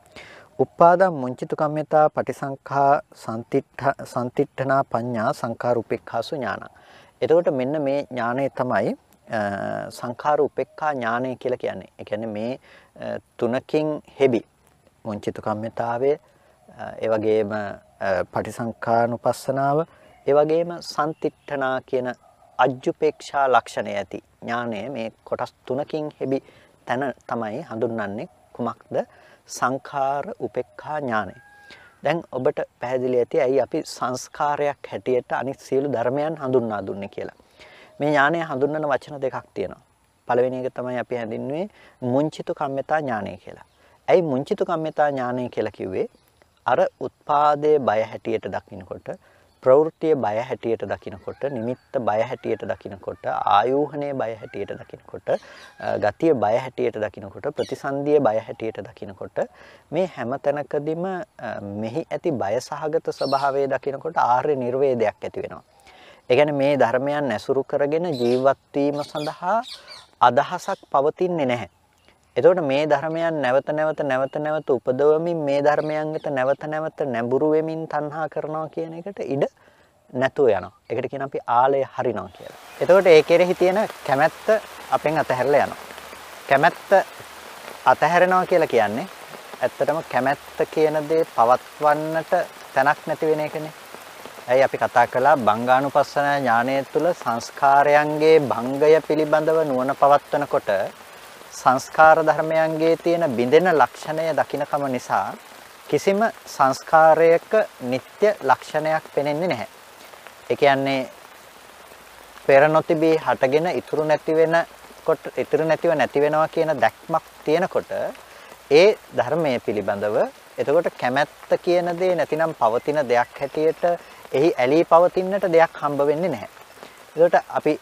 Speaker 1: උප්පාදම් මුංචිතු කම්මිතා පටිසංඛා සම්තිත්ථ සම්තිත්ථනා පඤ්ඤා සංඛාර උපේක්ඛාසු ඥාන. එතකොට මෙන්න මේ ඥානය තමයි සංඛාර උපේක්ඛා ඥානය කියලා කියන්නේ. ඒ කියන්නේ මේ තුනකින් හෙබි මුංචිතු කම්මිතාවේ ඒ වගේම පටිසංඛානුපස්සනාව ඒ වගේම සම්තිට්ඨනා කියන අජ්ජුපේක්ෂා ලක්ෂණය ඇති ඥානය මේ කොටස් තුනකින් හෙබි තැන තමයි හඳුන්වන්නේ කුමක්ද සංඛාර උපේක්ඛා ඥානය. දැන් ඔබට පැහැදිලි ඇති ඇයි අපි සංස්කාරයක් හැටියට අනිත් සියලු ධර්මයන් හඳුන්වා දුන්නේ කියලා. මේ ඥානය හඳුන්වන වචන දෙකක් තියෙනවා. පළවෙනි එක තමයි අපි හඳින්නුවේ මුංචිතු කම්මිතා ඥානය කියලා. ඇයි මුංචිතු කම්මිතා ඥානය කියලා කිව්වේ? අර උත්පාදයේ බය හැටියට දකින්නකොට ප්‍රවෘත්තිය බය හැටියට දකිනකොට නිමිත්ත බය හැටියට දකිනකොට ආයෝහණය බය හැටියට දකිනකොට ගතිය බය හැටියට දකිනකොට ප්‍රතිසන්දිය බය හැටියට දකිනකොට මේ හැම තැනකදීම මෙහි ඇති බය සහගත ස්වභාවය දකිනකොට ආර්ය නිර්වේදයක් ඇති වෙනවා. ඒ කියන්නේ මේ ධර්මයන් ඇසුරු කරගෙන ජීවත් වීම සඳහා අදහසක් පවතින්නේ නැහැ. එතකොට මේ ධර්මයන් නැවත නැවත නැවත නැවත උපදවමින් මේ ධර්මයන් වෙත නැවත නැවත නැඹුරු වෙමින් තණ්හා කරනවා කියන එකට ඉඩ නැතුව යනවා. ඒකට කියන අපි ආලය හරිනවා කියලා. එතකොට ඒ කෙරෙහි තියෙන කැමැත්ත අපෙන් අතහැරලා යනවා. කැමැත්ත අතහැරෙනවා කියලා කියන්නේ ඇත්තටම කැමැත්ත කියන දේ පවත්වන්නට තැනක් නැති වෙන එකනේ. ඇයි අපි කතා කළා බංගානුපස්සන ඥානය තුළ සංස්කාරයන්ගේ භංගය පිළිබඳව නුවණ පවත්වනකොට සංස්කාර ධර්මයන්ගේ තියෙන බිඳෙන ලක්ෂණය දකින්නකම නිසා කිසිම සංස්කාරයක නিত্য ලක්ෂණයක් පෙනෙන්නේ නැහැ. ඒ කියන්නේ පෙර නොතිබී හටගෙන ඉතුරු නැති වෙන කොට ඉතුරු නැතිව නැති වෙනවා කියන දැක්මක් තියෙනකොට ඒ ධර්මයේ පිළිබඳව එතකොට කැමැත්ත කියන දේ නැතිනම් පවතින දෙයක් හැටියට එහි ඇලී පවතින්නට දෙයක් හම්බ වෙන්නේ නැහැ. එතකොට අපි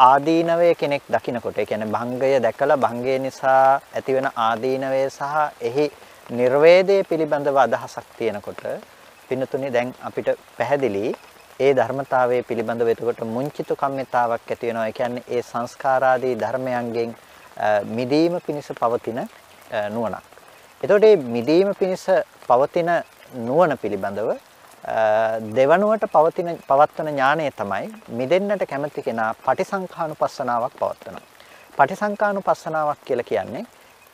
Speaker 1: ආදීනවය කෙනෙක් දකිනකොට ඒ කියන්නේ භංගය දැකලා භංගය නිසා ඇතිවෙන ආදීනවය සහ එහි නිර්වේදයේ පිළිබඳව අදහසක් තියෙනකොට පින්නතුනේ දැන් අපිට පැහැදිලි ඒ ධර්මතාවයේ පිළිබඳව එතකොට මුංචිතු කම්මිතාවක් ඇති වෙනවා. ඒ කියන්නේ ඒ සංස්කාරාදී ධර්මයන්ගෙන් මිදීම පිණිස පවතින නුවණක්. එතකොට මේ මිදීම පිණිස පවතින නුවණ පිළිබඳව දෙවනුවට පවතින පවත්වන ඥානය තමයි මිදෙන්නට කැමති කෙනා පටිසංඛානුපස්සනාවක් පවත්වනවා. පටිසංඛානුපස්සනාවක් කියලා කියන්නේ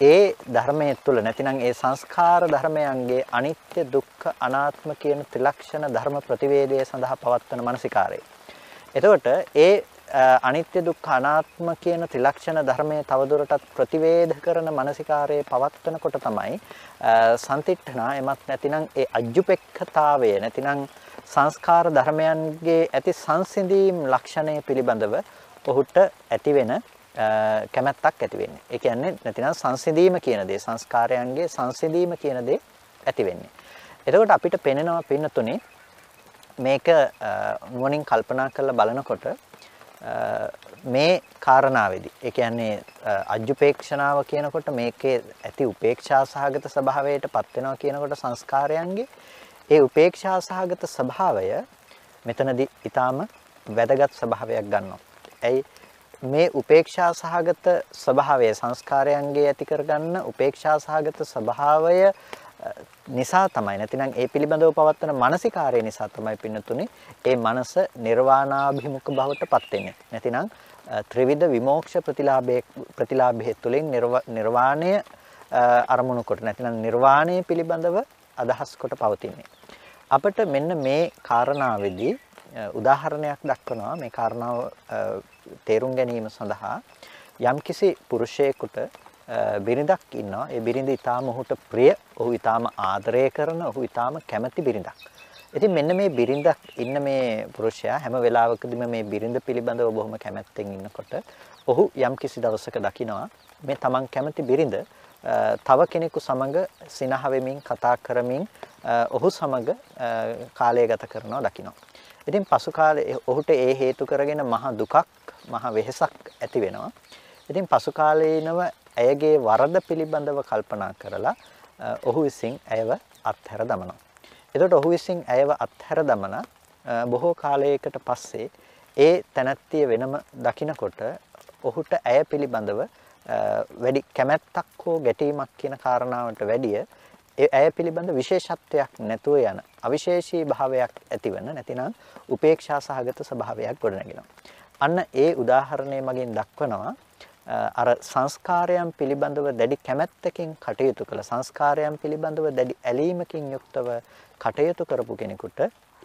Speaker 1: ඒ ධර්මයේ තුල නැතිනම් ඒ සංස්කාර ධර්මයන්ගේ අනිත්‍ය දුක්ඛ අනාත්ම කියන ත්‍රිලක්ෂණ ධර්ම ප්‍රතිවේදයේ සඳහා පවත්වන මානසිකාරය. එතකොට ඒ අනිත්‍ය දුක්ඛ අනාත්ම කියන ත්‍රිලක්ෂණ ධර්මයේ තවදුරටත් ප්‍රතිවේධ කරන මානසිකාරයේ පවත්වනකොට තමයි සම්තිට්ඨනා එමත් නැතිනම් ඒ අජ්ජුපෙක්ඛතාවය නැතිනම් සංස්කාර ධර්මයන්ගේ ඇති සංසිඳීම් ලක්ෂණය පිළිබඳව ඔහුට ඇති වෙන කැමැත්තක් ඇති වෙන්නේ. ඒ කියන්නේ නැතිනම් සංසිඳීම කියන දේ සංස්කාරයන්ගේ සංසිඳීම කියන දේ ඇති වෙන්නේ. එතකොට අපිට පෙනෙනවා පින්නතුනේ මේක නුවණින් කල්පනා කරලා බලනකොට මේ කාරණාවේදී ඒ කියන්නේ අජ්ජුපේක්ෂණාව කියනකොට මේකේ ඇති උපේක්ෂා සහගත ස්වභාවයට පත් වෙනවා කියනකොට සංස්කාරයන්ගේ ඒ උපේක්ෂා සහගත ස්වභාවය මෙතනදී ඊටාම වැදගත් ස්වභාවයක් ගන්නවා. ඇයි මේ උපේක්ෂා සහගත ස්වභාවය සංස්කාරයන්ගේ ඇති කරගන්න උපේක්ෂා සහගත ස්වභාවය නිසා තමයි නැතිනම් ඒ පිළිබඳව පවත්වන මානසිකාරය නිසා තමයි පින්නතුනේ ඒ මනස නිර්වාණාභිමුඛ බවට පත් වෙන්නේ. නැතිනම් ත්‍රිවිධ විමෝක්ෂ ප්‍රතිලාභයේ ප්‍රතිලාභයේ තුලින් නිර්වාණය අරමුණු කොට නැතිනම් නිර්වාණය පිළිබඳව අදහස් කොට පවතින්නේ. අපිට මෙන්න මේ කාරණාවේදී උදාහරණයක් දක්වනවා මේ කාරණාව තේරුම් ගැනීම සඳහා යම්කිසි පුරුෂයෙකුට බිරිඳක් ඉන්නවා. ඒ බිරිඳ ඊටාම ඔහුට ප්‍රිය, ඔහු ඊටාම ආදරය කරන, ඔහු ඊටාම කැමති බිරිඳක්. ඉතින් මෙන්න මේ බිරිඳක් ඉන්න මේ පුරුෂයා හැම වෙලාවකදීම මේ බිරිඳ පිළිබඳව බොහොම කැමැත්තෙන් ඉන්නකොට ඔහු යම්කිසි දවසක දකිනවා මේ තමන් කැමති බිරිඳ තව කෙනෙකු සමග සිනහ වෙමින් කතා කරමින් ඔහු සමග කාලය ගත කරනවා දකිනවා. ඉතින් පසු කාලේ ඔහුට ඒ හේතු කරගෙන මහ දුකක් මහ වෙහෙසක් ඇති වෙනවා. ඉතින් පසු කාලේනව ඇයගේ වරද පිළිබඳව කල්පනා කරලා ඔහු විසින් ඇයව අත්හැර දමනවා. එතකොට ඔහු විසින් ඇයව අත්හැර දමන බොහෝ කාලයකට පස්සේ ඒ තැනැත්තිය වෙනම දකිනකොට ඔහුට ඇය පිළිබඳව වැඩි කැමැත්තක් හෝ ගැටීමක් කියන කාරණාවට වැඩිය ඒ ඇය පිළිබඳ විශේෂත්වයක් නැතුව යන අවිශේෂී භාවයක් ඇතිවන නැතිනම් උපේක්ෂා සහගත ස්වභාවයක් ගොඩනගෙනවා. අන්න ඒ උදාහරණය මගින් දක්වනවා අර සංස්කාරයන් පිළිබඳව දැඩි කැමැත්තකින් කටයුතු කළ සංස්කාරයන් පිළිබඳව දැඩි ඇලීමකින් යුක්තව කටයුතු කරපු කෙනෙකුට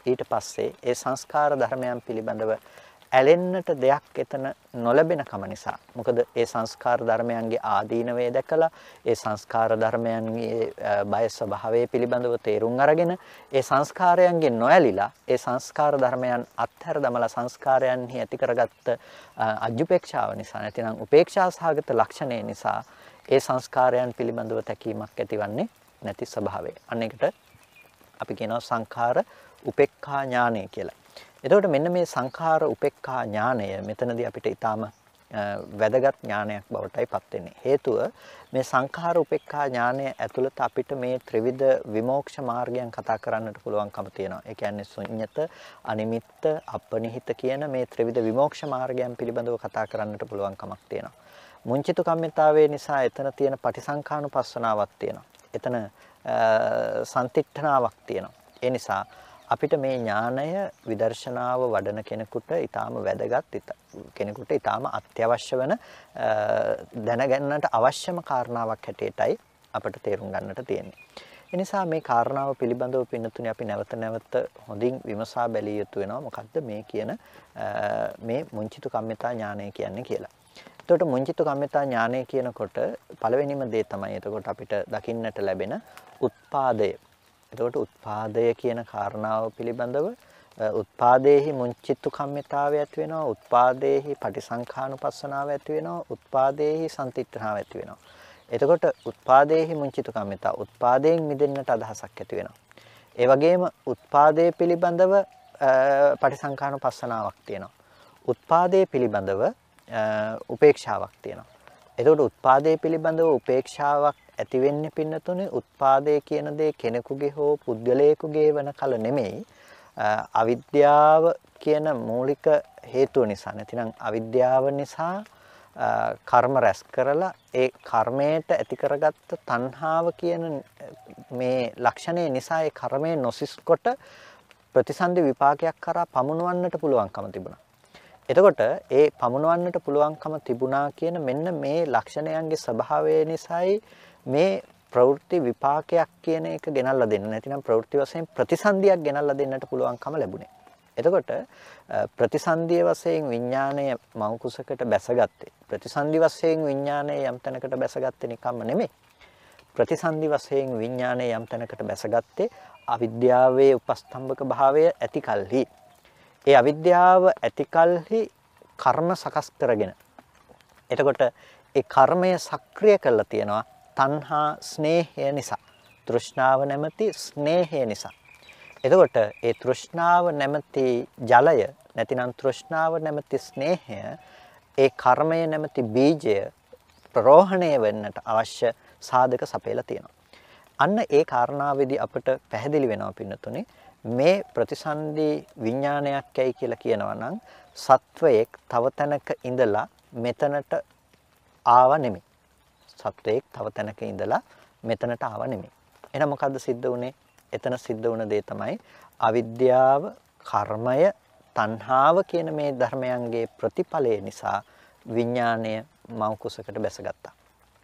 Speaker 1: ඊට පස්සේ ඒ සංස්කාර ධර්මයන් පිළිබඳව ඇලෙන්නට දෙයක් එතන නොලැබෙන කම නිසා. මොකද ඒ සංස්කාර ධර්මයන්ගේ ආදීනවේ දැකලා ඒ සංස්කාර ධර්මයන්ගේ බය ස්වභාවය පිළිබඳව තේරුම් අරගෙන ඒ සංස්කාරයන්ගෙන් නොඇලිලා ඒ සංස්කාර ධර්මයන් අත්හැර දමලා සංස්කාරයන්හි ඇති කරගත්ත අජුපේක්ෂාව නිසා නැතිනම් උපේක්ෂා සහගත ලක්ෂණය නිසා ඒ සංස්කාරයන් පිළිබඳව තැකීමක් ඇතිවන්නේ නැති ස්වභාවය. අන්න ඒකට අපි කියනවා සංඛාර උපේක්ඛා ඥානය කියලා. එතකොට මෙන්න මේ සංඛාර උපේක්ඛා ඥානය මෙතනදී අපිට ඊටාම වැදගත් ඥානයක් බවටයි පත් වෙන්නේ. හේතුව මේ සංඛාර උපේක්ඛා ඥානය ඇතුළත අපිට මේ ත්‍රිවිධ විමෝක්ෂ මාර්ගයන් කතා කරන්නට පුළුවන්කම තියෙනවා. ඒ කියන්නේ ශුන්්‍යත, අනිමිත්ත, අපනිහිත කියන මේ ත්‍රිවිධ විමෝක්ෂ මාර්ගයන් පිළිබඳව කතා කරන්නට පුළුවන්කමක් තියෙනවා. මුංචිතු කම්මිතාවේ නිසා එතන තියෙන පටිසංඛානුපස්සනාවක් තියෙනවා. එතන සම්තිට්ඨනාවක් තියෙනවා. ඒ නිසා අපිට මේ ඥානය විදර්ශනාව වඩන කෙනෙකුට ඊටාම වැදගත් කෙනෙකුට ඊටාම අත්‍යවශ්‍ය වෙන දැනගන්නට අවශ්‍යම කාරණාවක් හැටියටයි අපිට තේරුම් ගන්නට තියෙන්නේ. ඒ නිසා මේ කාරණාව පිළිබඳව පින්නතුනේ අපි නැවත නැවත හොඳින් විමසා බැලිය යුතු වෙනවා. මොකද්ද මේ කියන මේ මුංචිතු කම්මිතා ඥානය කියන්නේ කියලා. එතකොට මුංචිතු කම්මිතා ඥානය කියනකොට පළවෙනිම දේ තමයි එතකොට අපිට දකින්නට ලැබෙන උත්පාදය එතකොට උත්පාදය කියන කාරණාව පිළිබඳව උත්පාදේහි මුංචිත්තු කම්මිතාව ඇති වෙනවා උත්පාදේහි පටිසංඛානුපස්සනාව ඇති වෙනවා උත්පාදේහි සම්තිත්‍රාව ඇති වෙනවා. එතකොට උත්පාදේහි මුංචිතු කම්මිතා උත්පාදයෙන් මිදෙන්නට අදහසක් ඇති වෙනවා. ඒ වගේම උත්පාදයේ පිළිබඳව පටිසංඛානුපස්සනාවක් තියෙනවා. උත්පාදයේ පිළිබඳව උපේක්ෂාවක් තියෙනවා. එතකොට උත්පාදයේ පිළිබඳව උපේක්ෂාවක් ඇති වෙන්නේ පින්නතුනේ උත්පාදේ කියන දේ කෙනෙකුගේ හෝ පුද්ගලයෙකුගේ වෙන කල නෙමෙයි අවිද්‍යාව කියන මූලික හේතුව නිසා නැතිනම් අවිද්‍යාව නිසා කර්ම රැස් කරලා ඒ කර්මයට ඇති කරගත්ත තණ්හාව කියන මේ ලක්ෂණය නිසා ඒ කර්මය නොසිස් කොට ප්‍රතිසන්දි විපාකයක් කරා පමුණවන්නට පුළුවන්කම තිබුණා. එතකොට ඒ පමුණවන්නට පුළුවන්කම තිබුණා කියන මෙන්න මේ ලක්ෂණයන්ගේ ස්වභාවය නිසායි මේ ප්‍රවෘත්ති විපාකයක් කියන එක ගෙනල්ලා දෙන්න නැතිනම් ප්‍රවෘත්ති වශයෙන් ප්‍රතිසන්දියක් ගෙනල්ලා දෙන්නට පුළුවන්කම ලැබුණේ. එතකොට ප්‍රතිසන්දිය වශයෙන් විඥාණය මෞකුසකට බැසගත්තේ. ප්‍රතිසන්දි වශයෙන් විඥාණය යම් තැනකට බැසගත්තේ නිකම්ම නෙමෙයි. ප්‍රතිසන්දි වශයෙන් විඥාණය යම් තැනකට බැසගත්තේ අවිද්‍යාවේ උපස්තම්භක භාවය ඇති කලෙහි. ඒ අවිද්‍යාව ඇති කලෙහි කර්ම සකස් කරගෙන. එතකොට ඒ කර්මය සක්‍රිය කරලා තියෙනවා තණ්හා ස්නේහය නිසා. තෘෂ්ණාව නැමැති ස්නේහය නිසා. එතකොට ඒ තෘෂ්ණාව නැමැති ජලය නැතිනම් තෘෂ්ණාව නැමැති ස්නේහය ඒ කර්මය නැමැති බීජය ප්‍රරෝහණය වෙන්නට අවශ්‍ය සාධක සපයලා තියෙනවා. අන්න ඒ කාරණාවේදී අපිට පැහැදිලි වෙනවා පින්නතුනේ මේ ප්‍රතිසන්දි විඥානයක් ඇයි කියලා කියනවා නම් සත්වයක් තව තැනක ඉඳලා මෙතනට ආව නෙමෙයි. සත්වයෙක් තව තැනක ඉඳලා මෙතනට ආව නෙමෙයි. එහෙනම් මොකද්ද සිද්ධ වුනේ? එතන සිද්ධ වුණ දේ තමයි අවිද්‍යාව, කර්මය, තණ්හාව කියන මේ ධර්මයන්ගේ ප්‍රතිඵලය නිසා විඥාණය මව කුසකට බැසගත්තා.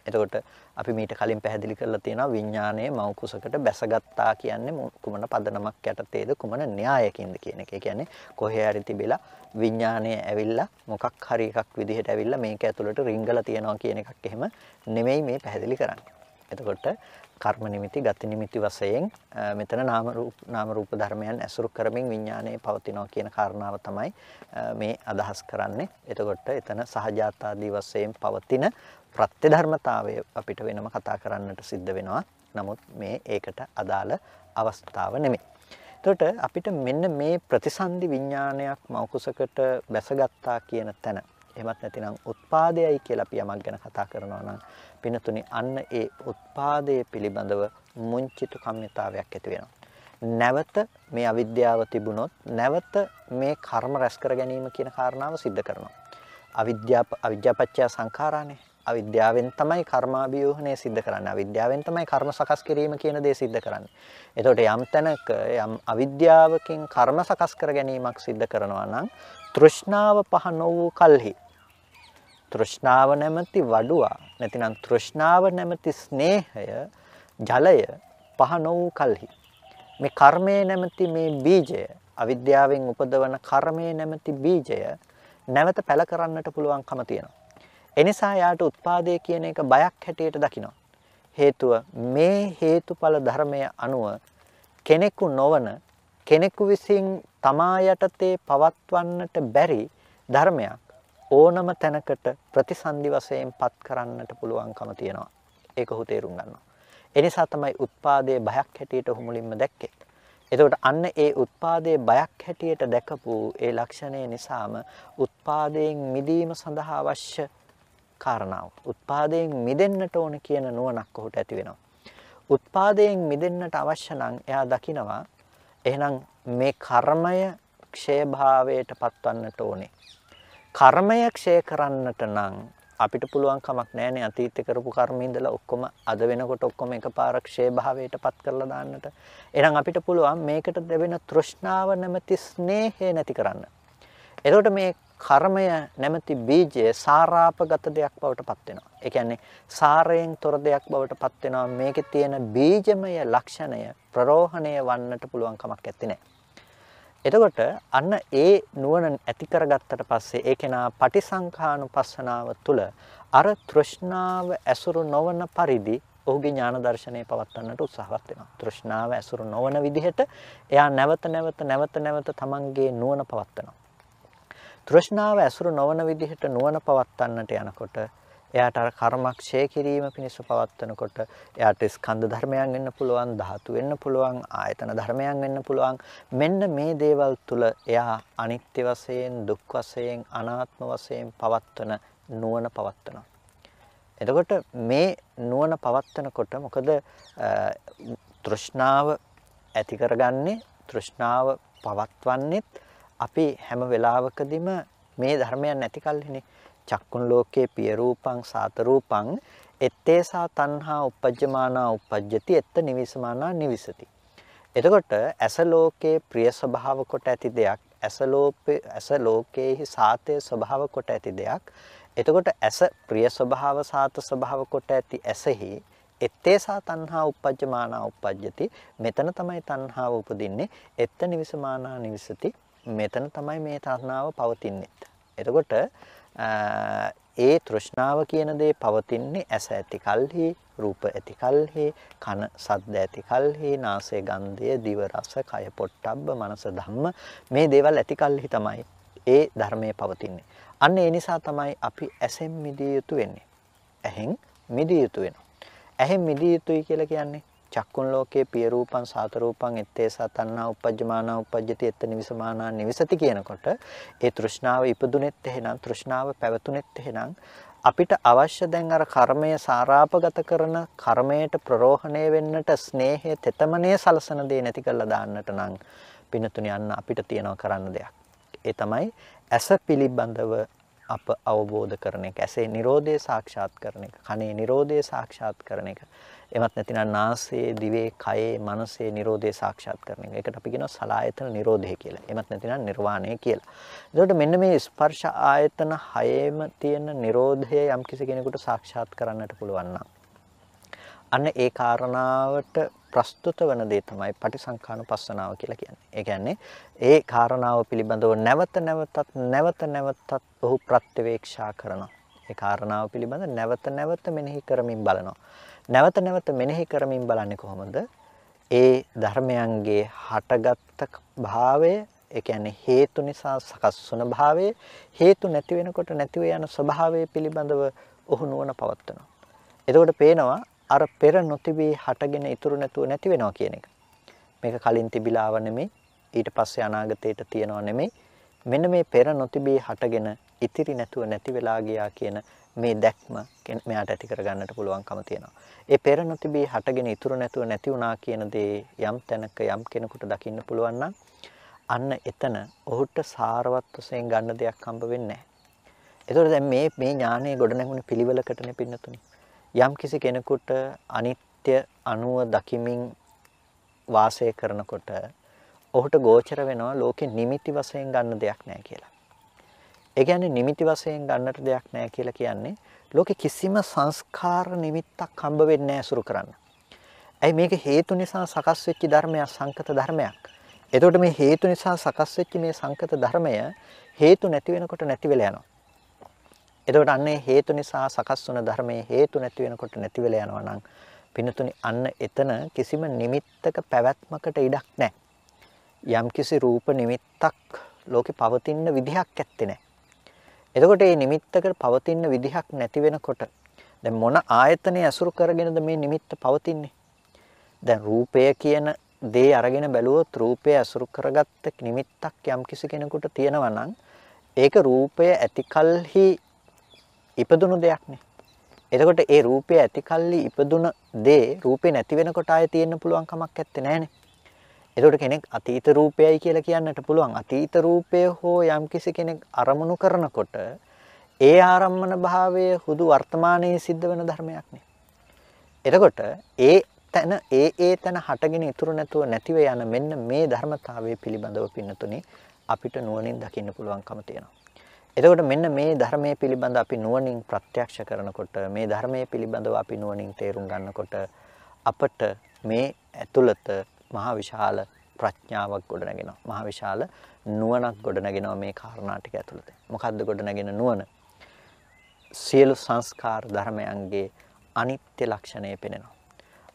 Speaker 1: එතකොට අපි මීට කලින් පැහැදිලි කරලා තියෙනවා විඥාණය මව කුසකට බැසගත්තා කියන්නේ කුමන පදනමක් යටතේද කුමන න්‍යායකින්ද කියන එක. ඒ කියන්නේ කොහේ හරි තිබිලා විඥාණය ඇවිල්ලා මොකක් හරි එකක් විදිහට ඇවිල්ලා මේක ඇතුළට රිංගලා තියනවා කියන එකක් එහෙම නෙමෙයි මේ පැහැදිලි කරන්නේ. එතකොට කර්ම නිමිති ගති නිමිති වශයෙන් මෙතන නාම රූප නාම රූප ධර්මයන් ඇසුරු කරමින් විඥානයේ පවතිනවා කියන කාරණාව තමයි මේ අදහස් කරන්නේ. එතකොට එතන සහජාතාදී වශයෙන් පවතින ප්‍රත්‍ය ධර්මතාවය අපිට වෙනම කතා කරන්නට සිද්ධ වෙනවා. නමුත් මේ ඒකට අදාළ අවස්ථාව නෙමෙයි. එතකොට අපිට මෙන්න මේ ප්‍රතිසන්දි විඥානයක් මෞකුසකට බැසගත්තා කියන තැන එහෙමත් නැතිනම් උත්පාදයයි කියලා අපි යමක් ගැන කතා කරනවා නම් පිනතුනි අන්න ඒ උත්පාදයේ පිළිබඳව මුංචිත කම්මිතාවයක් ඇති වෙනවා. නැවත මේ අවිද්‍යාව තිබුණොත් නැවත මේ කර්ම රැස් කර ගැනීම කියන කාරණාව सिद्ध කරනවා. අවිද්‍යාව අවිද්‍යාපච්චය සංඛාරානේ. අවිද්‍යාවෙන් තමයි කර්මාභියෝහණය සිද්ධ කරන්නේ. අවිද්‍යාවෙන් තමයි කර්ම සකස් කිරීම කියන දේ සිද්ධ කරන්නේ. එතකොට යම් තැනක යම් අවිද්‍යාවකින් කර්ම සකස් කර ගැනීමක් සිද්ධ කරනවා නම් තෘෂ්ණාව පහ නො වූ කල්හි තෘෂ්ණාව නැමැති වඩුවා නැතිනම් තෘෂ්ණාව නැමැති ස්නේහය ජලය පහ නො වූ කල්හි මේ කර්මයේ නැමැති මේ බීජය අවිද්‍යාවෙන් උපදවන කර්මයේ නැමැති බීජය නැවත පැල කරන්නට පුළුවන්කම තියෙනවා. එනිසා යාට උත්පාදේ කියන එක බයක් හැටියට දකිනවා. හේතුව මේ හේතුඵල ධර්මය අනුව කෙනෙකු නොවන කෙනෙකු විසින් තමා යටතේ පවත්වන්නට බැරි ධර්මයක් ඕනම තැනකට ප්‍රතිසන්දි වශයෙන් පත් කරන්නට පුළුවන්කම තියෙනවා. ඒක ඔහු තේරුම් ගන්නවා. ඒ නිසා තමයි උත්පාදයේ බයක් හැටියට ඔහු මුලින්ම දැක්කේ. එතකොට අන්න ඒ උත්පාදයේ බයක් හැටියට දැකපු ඒ ලක්ෂණය නිසාම උත්පාදයෙන් මිදීම සඳහා අවශ්‍ය කාරණාව. උත්පාදයෙන් මිදෙන්නට ඕන කියන නුවණක් ඔහුට ඇති වෙනවා. උත්පාදයෙන් මිදෙන්නට අවශ්‍ය නම් එයා දකිනවා එහෙනම් මේ කර්මය ක්ෂයභාවයට පත්වන්නට ඕනේ. කර්මය ක්ෂය කරන්නට නම් අපිට පුළුවන් කමක් නැහැනේ අතීතේ කරපු කර්ම ඉඳලා ඔක්කොම අද වෙනකොට ඔක්කොම එකපාර ක්ෂය භාවයට පත් කරලා දාන්නට. එහෙනම් අපිට පුළුවන් මේකට දෙවෙන තෘෂ්ණාව නැමැති ස්නේහය නැති කරන්න. එතකොට මේ කර්මය නැමැති බීජය සාරාපගත දෙයක් බවට පත් වෙනවා. ඒ කියන්නේ සාරයෙන් තොර දෙයක් බවට පත් වෙනවා. මේකේ තියෙන බීජමය ලක්ෂණය ප්‍රරෝහණය වන්නට පුළුවන් කමක් නැත්තේ. එතකොට අන්න ඒ නුවණ ඇති කරගත්තට පස්සේ ඒ කෙනා පටිසංඛානුපස්සනාව තුළ අර තෘෂ්ණාව ඇසුරු නොවන පරිදි ඔහුගේ ඥාන දර්ශනය පවත්වන්නට උත්සාහවත් වෙනවා. තෘෂ්ණාව ඇසුරු නොවන විදිහට එයා නැවත නැවත නැවත නැවත තමන්ගේ නුවණ පවත්වනවා. තෘෂ්ණාව ඇසුරු නොවන විදිහට නුවණ පවත්වන්නට යනකොට එයාට අර කර්මක්ෂය කිරීම පිණිස පවත්වනකොට එයාට ස්කන්ධ ධර්මයන් වෙන්න පුළුවන් ධාතු වෙන්න පුළුවන් ආයතන ධර්මයන් වෙන්න පුළුවන්. මෙන්න මේ දේවල් තුල එයා අනිත්‍ය වශයෙන් දුක් වශයෙන් අනාත්ම වශයෙන් පවත්වන නුවණ පවත්වනවා. එතකොට මේ නුවණ පවත්වනකොට මොකද තෘෂ්ණාව ඇති කරගන්නේ තෘෂ්ණාව පවත්වන්නේත් අපි හැම වෙලාවකදීම මේ ධර්මයන් නැති කල්හිනේ. චක්කුන් ලෝකේ පිය රූපං සාත රූපං ettesa තණ්හා uppajjamana uppajjati etta nivisamana nivisati එතකොට ඇස ලෝකේ ප්‍රිය ස්වභාව කොට ඇති දෙයක් ඇස ලෝපේ ඇස ලෝකේහි සාතේ ස්වභාව කොට ඇති දෙයක්. එතකොට ඇස ප්‍රිය ස්වභාව සාත ස්වභාව කොට ඇති ඇසෙහි ettesa තණ්හා uppajjamana uppajjati මෙතන තමයි තණ්හාව උපදින්නේ. එත්ත නිවිසමානා නිවිසති. මෙතන තමයි මේ තණ්හාව පවතින්නේ. එතකොට ඒ තෘෂ්ණාව කියන දේ පවතින්නේ ඇස ඇති කල්හි රූප ඇති කල්හි කන සද්ද ඇති කල්හි නාසය ගන්ධය දිව රස කය පොට්ටබ්බ මනස ධම්ම මේ දේවල් ඇති කල්හි තමයි ඒ ධර්මයේ පවතින්නේ. අන්න ඒ නිසා තමයි අපි ඇසෙන් මිදිය යුතු වෙන්නේ. ඇහෙන් මිදිය යුතු වෙනවා. ඇහෙන් මිදිය යුතුයි කියලා කියන්නේ චක්කුන් ලෝකේ පිය රූපං සාත රූපං ettesa තණ්හා uppajjamana uppajjati etta nivisamana nivisati කියනකොට ඒ තෘෂ්ණාව ඉපදුනෙත් එහෙනම් තෘෂ්ණාව පැවතුනෙත් එහෙනම් අපිට අවශ්‍ය දැන් අර කර්මය සාරාපගත කරන කර්මයට ප්‍රරෝහණය වෙන්නට ස්නේහය තෙතමනේ සලසන දේ නැති කරලා දාන්නට නම් පිනතුනි යන්න අපිට තියනවා කරන්න දෙයක්. ඒ තමයි ඇස පිළිබඳව අප අවබෝධ කරන එක. ඇසේ Nirodhe සාක්ෂාත් කරන එක. කනේ Nirodhe සාක්ෂාත් කරන එක. එමත් නැතිනම් නාසයේ, දිවේ, කයේ, මනසේ Nirodhe සාක්ෂාත් කරන එක. ඒකට අපි කියනවා සලායතන Nirodhe කියලා. එමත් නැතිනම් නිර්වාණය කියලා. එතකොට මෙන්න මේ ස්පර්ශ ආයතන හයේම තියෙන Nirodhe යම් කිසි කෙනෙකුට සාක්ෂාත් කරන්නට පුළුවන් නම් අන්න ඒ කාරණාවට ප්‍රස්තුත වන දේ තමයි පටිසංඛානුපස්සනාව කියලා කියන්නේ. ඒ කියන්නේ ඒ කාරණාව පිළිබඳව නැවත නැවතත් නැවත නැවතත් ඔහු ප්‍රත්‍යවේක්ෂා කරනවා. ඒ කාරණාව පිළිබඳ නැවත නැවත මෙනෙහි කරමින් බලනවා. නැවත නැවත මෙනෙහි කරමින් බලන්නේ කොහොමද? ඒ ධර්මයන්ගේ හටගත් භාවය, ඒ කියන්නේ හේතු නිසා සකස් වන භාවය, හේතු නැති වෙනකොට නැතිව යන ස්වභාවය පිළිබඳව ඔහු නුවණ පවත්වනවා. එතකොට පේනවා අර පෙර නොතිබී හටගෙන ඉතුරු නැතුව නැති වෙනවා කියන එක. මේක කලින් තිබිලාව නෙමෙයි, ඊට පස්සේ අනාගතයට තියනව නෙමෙයි. මෙන්න මේ පෙර නොතිබී හටගෙන ඉතිරි නැතුව නැති වෙලා ගියා කියන මේ දැක්ම මෙයාට ඇති කරගන්නට පුළුවන්කම තියෙනවා. ඒ පෙර නොතිබී හටගෙන ඉතුරු නැතුව නැති වුණා කියන දේ යම් තැනක යම් කෙනෙකුට දකින්න පුළුවන් අන්න එතන ඔහුට සාරවත් වශයෙන් ගන්න දෙයක් හම්බ වෙන්නේ නැහැ. ඒතකොට දැන් මේ මේ ඥානයේ ගොඩනැගුණ පිළිවෙලකටනේ පින්නතුනි. යම් කිසි කෙනෙකුට අනිත්‍ය අනුව දකිමින් වාසය කරනකොට ඔහුට ගෝචර වෙනවා ලෝකෙ නිමිති වශයෙන් ගන්න දෙයක් නැහැ කියලා. ඒ කියන්නේ නිමිති වශයෙන් ගන්නට දෙයක් නැහැ කියලා කියන්නේ ලෝකෙ කිසිම සංස්කාර නිමිත්තක් හම්බ වෙන්නේ නැහැ සුරු කරන්න. ඇයි මේක හේතු නිසා සකස් වෙච්ච ධර්මයක් සංකත ධර්මයක්. එතකොට මේ හේතු නිසා සකස් වෙච්ච මේ සංකත ධර්මය හේතු නැති වෙනකොට නැති වෙලා යනවා. එතකොට අන්නේ හේතු නිසා සකස් වුණ ධර්මයේ හේතු නැති වෙනකොට නැති වෙලා යනවා නම් පින්නතුනි අන්න එතන කිසිම නිමිත්තක පැවැත්මකට ඉඩක් නැහැ. යම්කිසි රූප නිමිත්තක් ලෝකේ පවතින විදිහක් ඇත්තේ නැහැ. එතකොට මේ නිමිත්තකට පවතින විදිහක් නැති වෙනකොට දැන් මොන ආයතනය අසුරු කරගෙනද මේ නිමිත්ත පවතින්නේ? දැන් රූපය කියන දේ අරගෙන බැලුවොත් රූපය අසුරු කරගත්ත නිමිත්තක් යම් කිසි කෙනෙකුට තියෙනවා නම් ඒක රූපය ඇතිකල්හි ඉපදුණු දෙයක්නේ. එතකොට ඒ රූපය ඇතිකල්හි ඉපදුන දේ රූපේ නැති වෙනකොට ආයේ තියෙන්න පුළුවන් කමක් නැත්තේ නෑනේ. එතකොට කෙනෙක් අතීත රූපයයි කියලා කියන්නට පුළුවන්. අතීත රූපය හෝ යම්කිසි කෙනෙක් අරමුණු කරනකොට ඒ ආරම්මන භාවය හුදු වර්තමානයේ සිද්ධ වෙන ධර්මයක් නේ. එතකොට ඒ තැන ඒ ඒ තැන හටගෙන ඉතුරු නැතුව නැතිව යන මෙන්න මේ ධර්මතාවය පිළිබඳව පින්නතුනේ අපිට නුවණින් දකින්න පුළුවන්කම තියෙනවා. එතකොට මෙන්න මේ ධර්මයේ පිළිබඳ අපි නුවණින් ප්‍රත්‍යක්ෂ කරනකොට මේ ධර්මයේ පිළිබඳව අපි නුවණින් තේරුම් ගන්නකොට අපට මේ ඇතුළත මහා විශාල ප්‍රඥාවක් ගොඩනගෙනවා. මහා විශාල නුවණක් ගොඩනගෙනවා මේ කාරණා ටික ඇතුළත. මොකද්ද ගොඩනගෙන නුවණ? සියලු සංස්කාර ධර්මයන්ගේ අනිත්‍ය ලක්ෂණය පෙනෙනවා.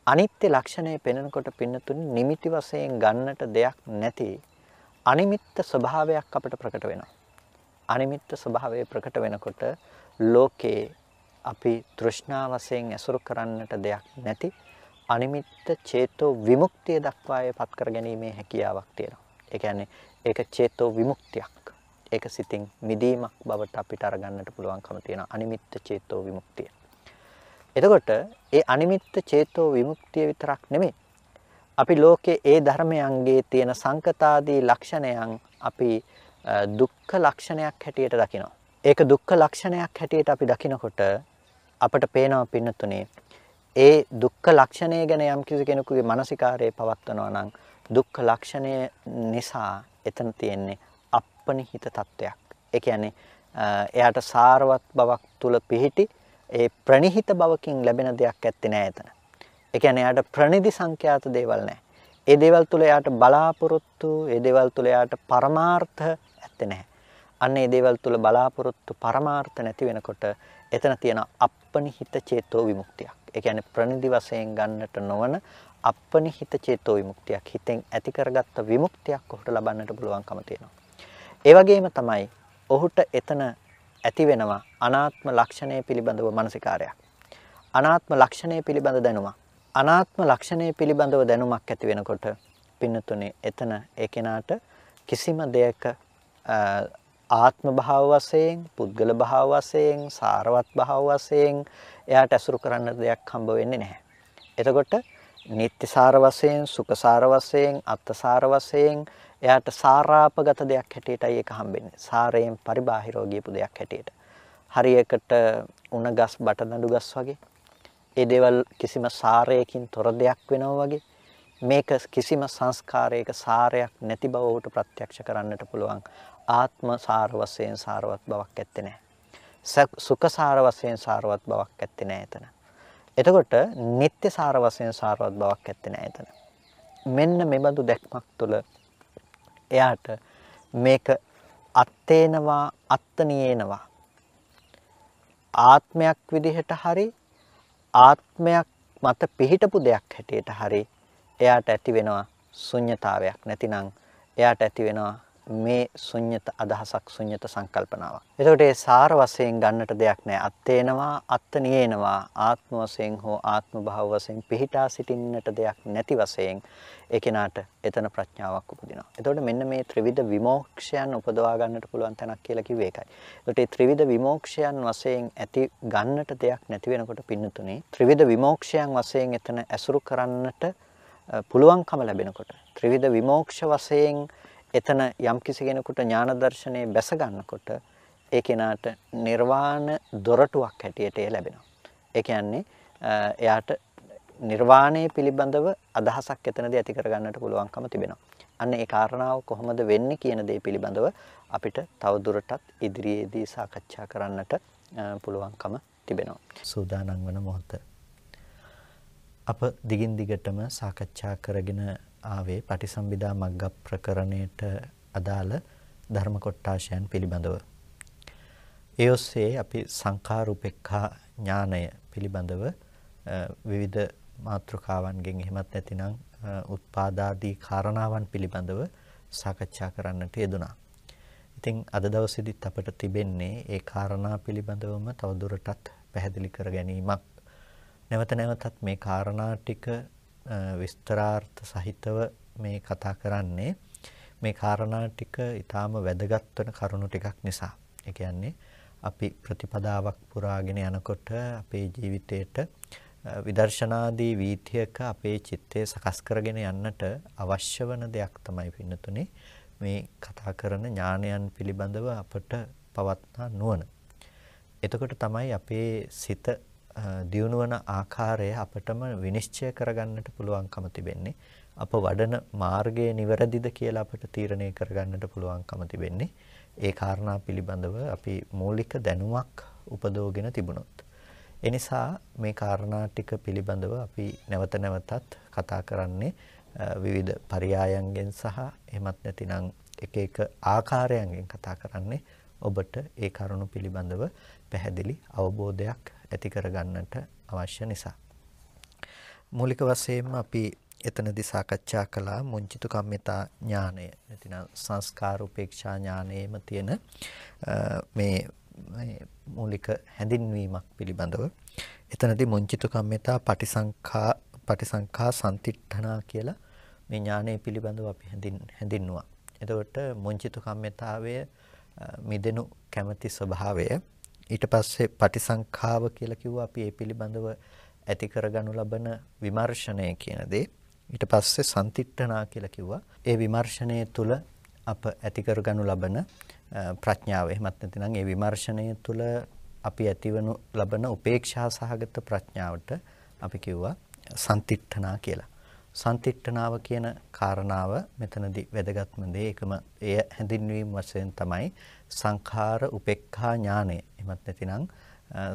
Speaker 1: අනිත්‍ය ලක්ෂණය පෙනෙනකොට පින්නතුනි නිමිති වශයෙන් ගන්නට දෙයක් නැති අනිමිත්ත ස්වභාවයක් අපිට ප්‍රකට වෙනවා. අනිමිත්ත ස්වභාවය ප්‍රකට වෙනකොට ලෝකේ අපි තෘෂ්ණා වශයෙන් ඇසුරු කරන්නට දෙයක් නැති අනිමිත්ත චේතෝ විමුක්තිය දක්වා පත් කර ගැනීමේ හැකියාවක් තියෙනවා. ඒ කියන්නේ ඒක චේතෝ විමුක්තියක්. ඒක සිතින් මිදීමක් බවට අපිට අරගන්නට පුළුවන්කම තියෙනවා අනිමිත්ත චේතෝ විමුක්තිය. එතකොට ඒ අනිමිත්ත චේතෝ විමුක්තිය විතරක් නෙමෙයි. අපි ලෝකයේ ඒ ධර්මයන්ගේ තියෙන සංකතාදී ලක්ෂණයන් අපි දුක්ඛ ලක්ෂණයක් හැටියට දකිනවා. ඒක දුක්ඛ ලක්ෂණයක් හැටියට අපි දකිනකොට අපට පේනවා පින්නතුනේ ඒ දුක්ඛ ලක්ෂණය ගැන යම් කිසි කෙනෙකුගේ මානසිකාරයේ පවත්වනවා නම් දුක්ඛ ලක්ෂණය නිසා එතන තියෙන්නේ අපනිහිත තත්වයක්. ඒ කියන්නේ එයාට සාරවත් බවක් තුල පිහිටි ඒ ප්‍රනිහිත බවකින් ලැබෙන දෙයක් ඇත්තේ නෑ එතන. ඒ කියන්නේ එයාට ප්‍රනිදි සංඛ්‍යාත දේවල් නෑ. ඒ දේවල් තුල එයාට බලාපොරොත්තු, ඒ දේවල් තුල එයාට පරමාර්ථ ඇත්තේ නැහැ. අන්න ඒ දේවල් තුල බලාපොරොත්තු පරමාර්ථ නැති වෙනකොට එතන තියෙන අපනිහිත චේතෝ විමුක්තියක්. ඒ කියන්නේ ප්‍රනිදි වශයෙන් ගන්නට නොවන අපනිහිත චේතෝ විමුක්තියක් හිතෙන් ඇති කරගත්ත විමුක්තියක් ඔහුට ලබන්නට පුළුවන්කම තියෙනවා. ඒ වගේම තමයි ඔහුට එතන ඇති වෙනවා අනාත්ම ලක්ෂණය පිළිබඳව මානසිකාරයක්. අනාත්ම ලක්ෂණය පිළිබඳ දැනුමක්. අනාත්ම ලක්ෂණය පිළිබඳව දැනුමක් ඇති වෙනකොට පින්නතුනේ එතන ඒ කෙනාට කිසිම දෙයක ආත්ම භාව වශයෙන්, පුද්ගල භාව වශයෙන්, සාරවත් භාව වශයෙන් එයාට ඇසුරු කරන්න දෙයක් හම්බ වෙන්නේ නැහැ. එතකොට නিত্য සාර වශයෙන්, සුඛ සාර වශයෙන්, අත්ථ සාර වශයෙන් එයාට සාරාපගත දෙයක් හැටියටයි ඒක හම්බෙන්නේ. සාරයෙන් පරිබාහිරව ගියපු දෙයක් හැටියට. හරියකට උණ ගස් බටදඬු ගස් වගේ ඒ දේවල් කිසිම සාරයකින් තොර දෙයක් වෙනවා වගේ මේක කිසිම සංස්කාරයක සාරයක් නැති බව ඔහුට ප්‍රත්‍යක්ෂ කරන්නට පුළුවන් ආත්ම සාර වශයෙන් සාරවත් බවක් ඇත්තේ නැහැ. සුඛ සාර වශයෙන් සාරවත් බවක් ඇත්තේ නැහැ එතන. එතකොට නিত্য සාර වශයෙන් සාරවත් බවක් ඇත්තේ නැහැ එතන. මෙන්න මෙබඳු දැක්මක් තුළ එයාට මේක අත්තේනවා අත්තනියේනවා ආත්මයක් විදිහට හරි ආත්මයක් මත පිහිටපු දෙයක් හැටියට හරි එයාට ඇති වෙනවා ශුන්්‍යතාවයක් නැතිනම් එයාට ඇති වෙනවා මේ ශුන්්‍යත අදහසක් ශුන්්‍යත සංකල්පනාවක්. එතකොට ඒ සාර වශයෙන් ගන්නට දෙයක් නැහැ. අත්තේනවා, අත්තනියේනවා, ආත්ම වශයෙන් හෝ ආත්ම භාව වශයෙන් පිහිටා සිටින්නට දෙයක් නැති වශයෙන් ඒ කෙනාට එතන ප්‍රඥාවක් උපදිනවා. එතකොට මෙන්න මේ ත්‍රිවිධ විමෝක්ෂයන් උපදවා ගන්නට පුළුවන් තැනක් කියලා කිව්වේ ඒකයි. එතකොට මේ ත්‍රිවිධ විමෝක්ෂයන් වශයෙන් ඇති ගන්නට දෙයක් නැති වෙනකොට පින්නතුනේ ත්‍රිවිධ විමෝක්ෂයන් වශයෙන් එතන ඇසුරු කරන්නට පුළුවන්කම ලැබෙනකොට ත්‍රිවිධ විමෝක්ෂ වශයෙන් එතන යම් කිසි කෙනෙකුට ඥාන දර්ශනයේ බැස ගන්නකොට ඒ කෙනාට නිර්වාණ දොරටුවක් හැටියට ඒ ලැබෙනවා. ඒ කියන්නේ එයාට නිර්වාණය පිළිබඳව අදහසක් එතනදී ඇති කරගන්නට පුළුවන්කම තිබෙනවා. අන්න ඒ කාරණාව කොහොමද වෙන්නේ කියන දේ පිළිබඳව අපිට තව දුරටත් ඉදිරියේදී සාකච්ඡා කරන්නට පුළුවන්කම තිබෙනවා. සූදානම් වන මොහොත. අප දිගින් දිගටම සාකච්ඡා කරගෙන ආවේ පටිසම්භිදා මග්ග ප්‍රකරණයට අදාළ ධර්ම කොටාශයන් පිළිබඳව. ඒ ඔස්සේ අපි සංඛාරූපේක්ඛා ඥානය පිළිබඳව විවිධ මාතෘකාවන්ගෙන් එහෙමත් නැතිනම් උත්පාදාදී කාරණාවන් පිළිබඳව සාකච්ඡා කරන්නට යෙදුනා. ඉතින් අද දවසේදීත් අපට තිබෙන්නේ ඒ කාරණා පිළිබඳවම තවදුරටත් පැහැදිලි කර ගැනීමක්. නැවත නැවතත් මේ කාරණා ටික විස්තරාර්ථ සහිතව මේ කතා කරන්නේ මේ කාරණා ටික ඊටාම වැදගත් වෙන කරුණු ටිකක් නිසා. ඒ කියන්නේ අපි ප්‍රතිපදාවක් පුරාගෙන යනකොට අපේ ජීවිතේට විදර්ශනාදී වීථියක අපේ චිත්තය සකස් කරගෙන යන්නට අවශ්‍ය වන දෙයක් තමයි පින්නතුනේ මේ කතා කරන ඥානයන් පිළිබඳව අපට පවත්නා නුවණ. එතකොට තමයි අපේ සිත දියුණුවන ආකාරය අපටම විනිශ්චය කරගන්නට පුළුවන්කම තිබෙන්නේ. අප වඩන මාර්ගය නිවැරදිද කියලා අපට තීරණය කරගන්නට පුළුවන්කම තිබෙන්නේ. ඒ කාරණා පිළිබඳව අපි මූලික දැනුමක් උපදවගෙන තිබුණොත්. එනිසා මේ කාරණා ටික පිළිබඳව අපි නැවත නැවතත් කතා කරන්නේ විවිධ පරයයන්ගෙන් සහ එහෙමත් නැතිනම් එක එක ආකාරයන්ගෙන් කතා කරන්නේ ඔබට ඒ කරුණු පිළිබඳව පැහැදිලි අවබෝධයක් ඇති කරගන්නට අවශ්‍ය නිසා. මූලික වශයෙන්ම අපි එතනදී සාකච්ඡා කළා මුංචිතු කම්මිතා ඥානය නැතිනම් සංස්කාර උපේක්ෂා ඥානයේම තියෙන මේ මූලික හැඳින්වීමක් පිළිබඳව එතනදී මුංචිතු කම්මිතා පටිසංඛා පටිසංඛා සම්තිට්ඨනා කියලා මේ ඥානය පිළිබඳව අපි හැඳින් හැඳින්නුවා. එතකොට මුංචිතු කම්මිතාවය මිදෙනු කැමැති ස්වභාවය ඊට පස්සේ පටිසංඛාව කියලා කිව්වා අපි ඒ පිළිබඳව ඇති කරගනු ලබන විමර්ශනය කියන දේ. ඊට පස්සේ සම්තිට්ඨනා කියලා කිව්වා. ඒ විමර්ශනය තුළ අප ඇති කරගනු ලබන ප්‍රඥාව. එහෙමත් නැතිනම් ඒ විමර්ශනය තුළ අපි ඇතිවනු ලබන උපේක්ෂා සහගත ප්‍රඥාවට අපි කිව්වා සම්තිට්ඨනා කියලා. සම්තිට්ඨනාව කියන කාරණාව මෙතනදී වැදගත්ම දේ ඒකම එය හැඳින්වීම වශයෙන් තමයි සංඛාර උපේක්ඛා ඥානය. එහෙමත් නැතිනම්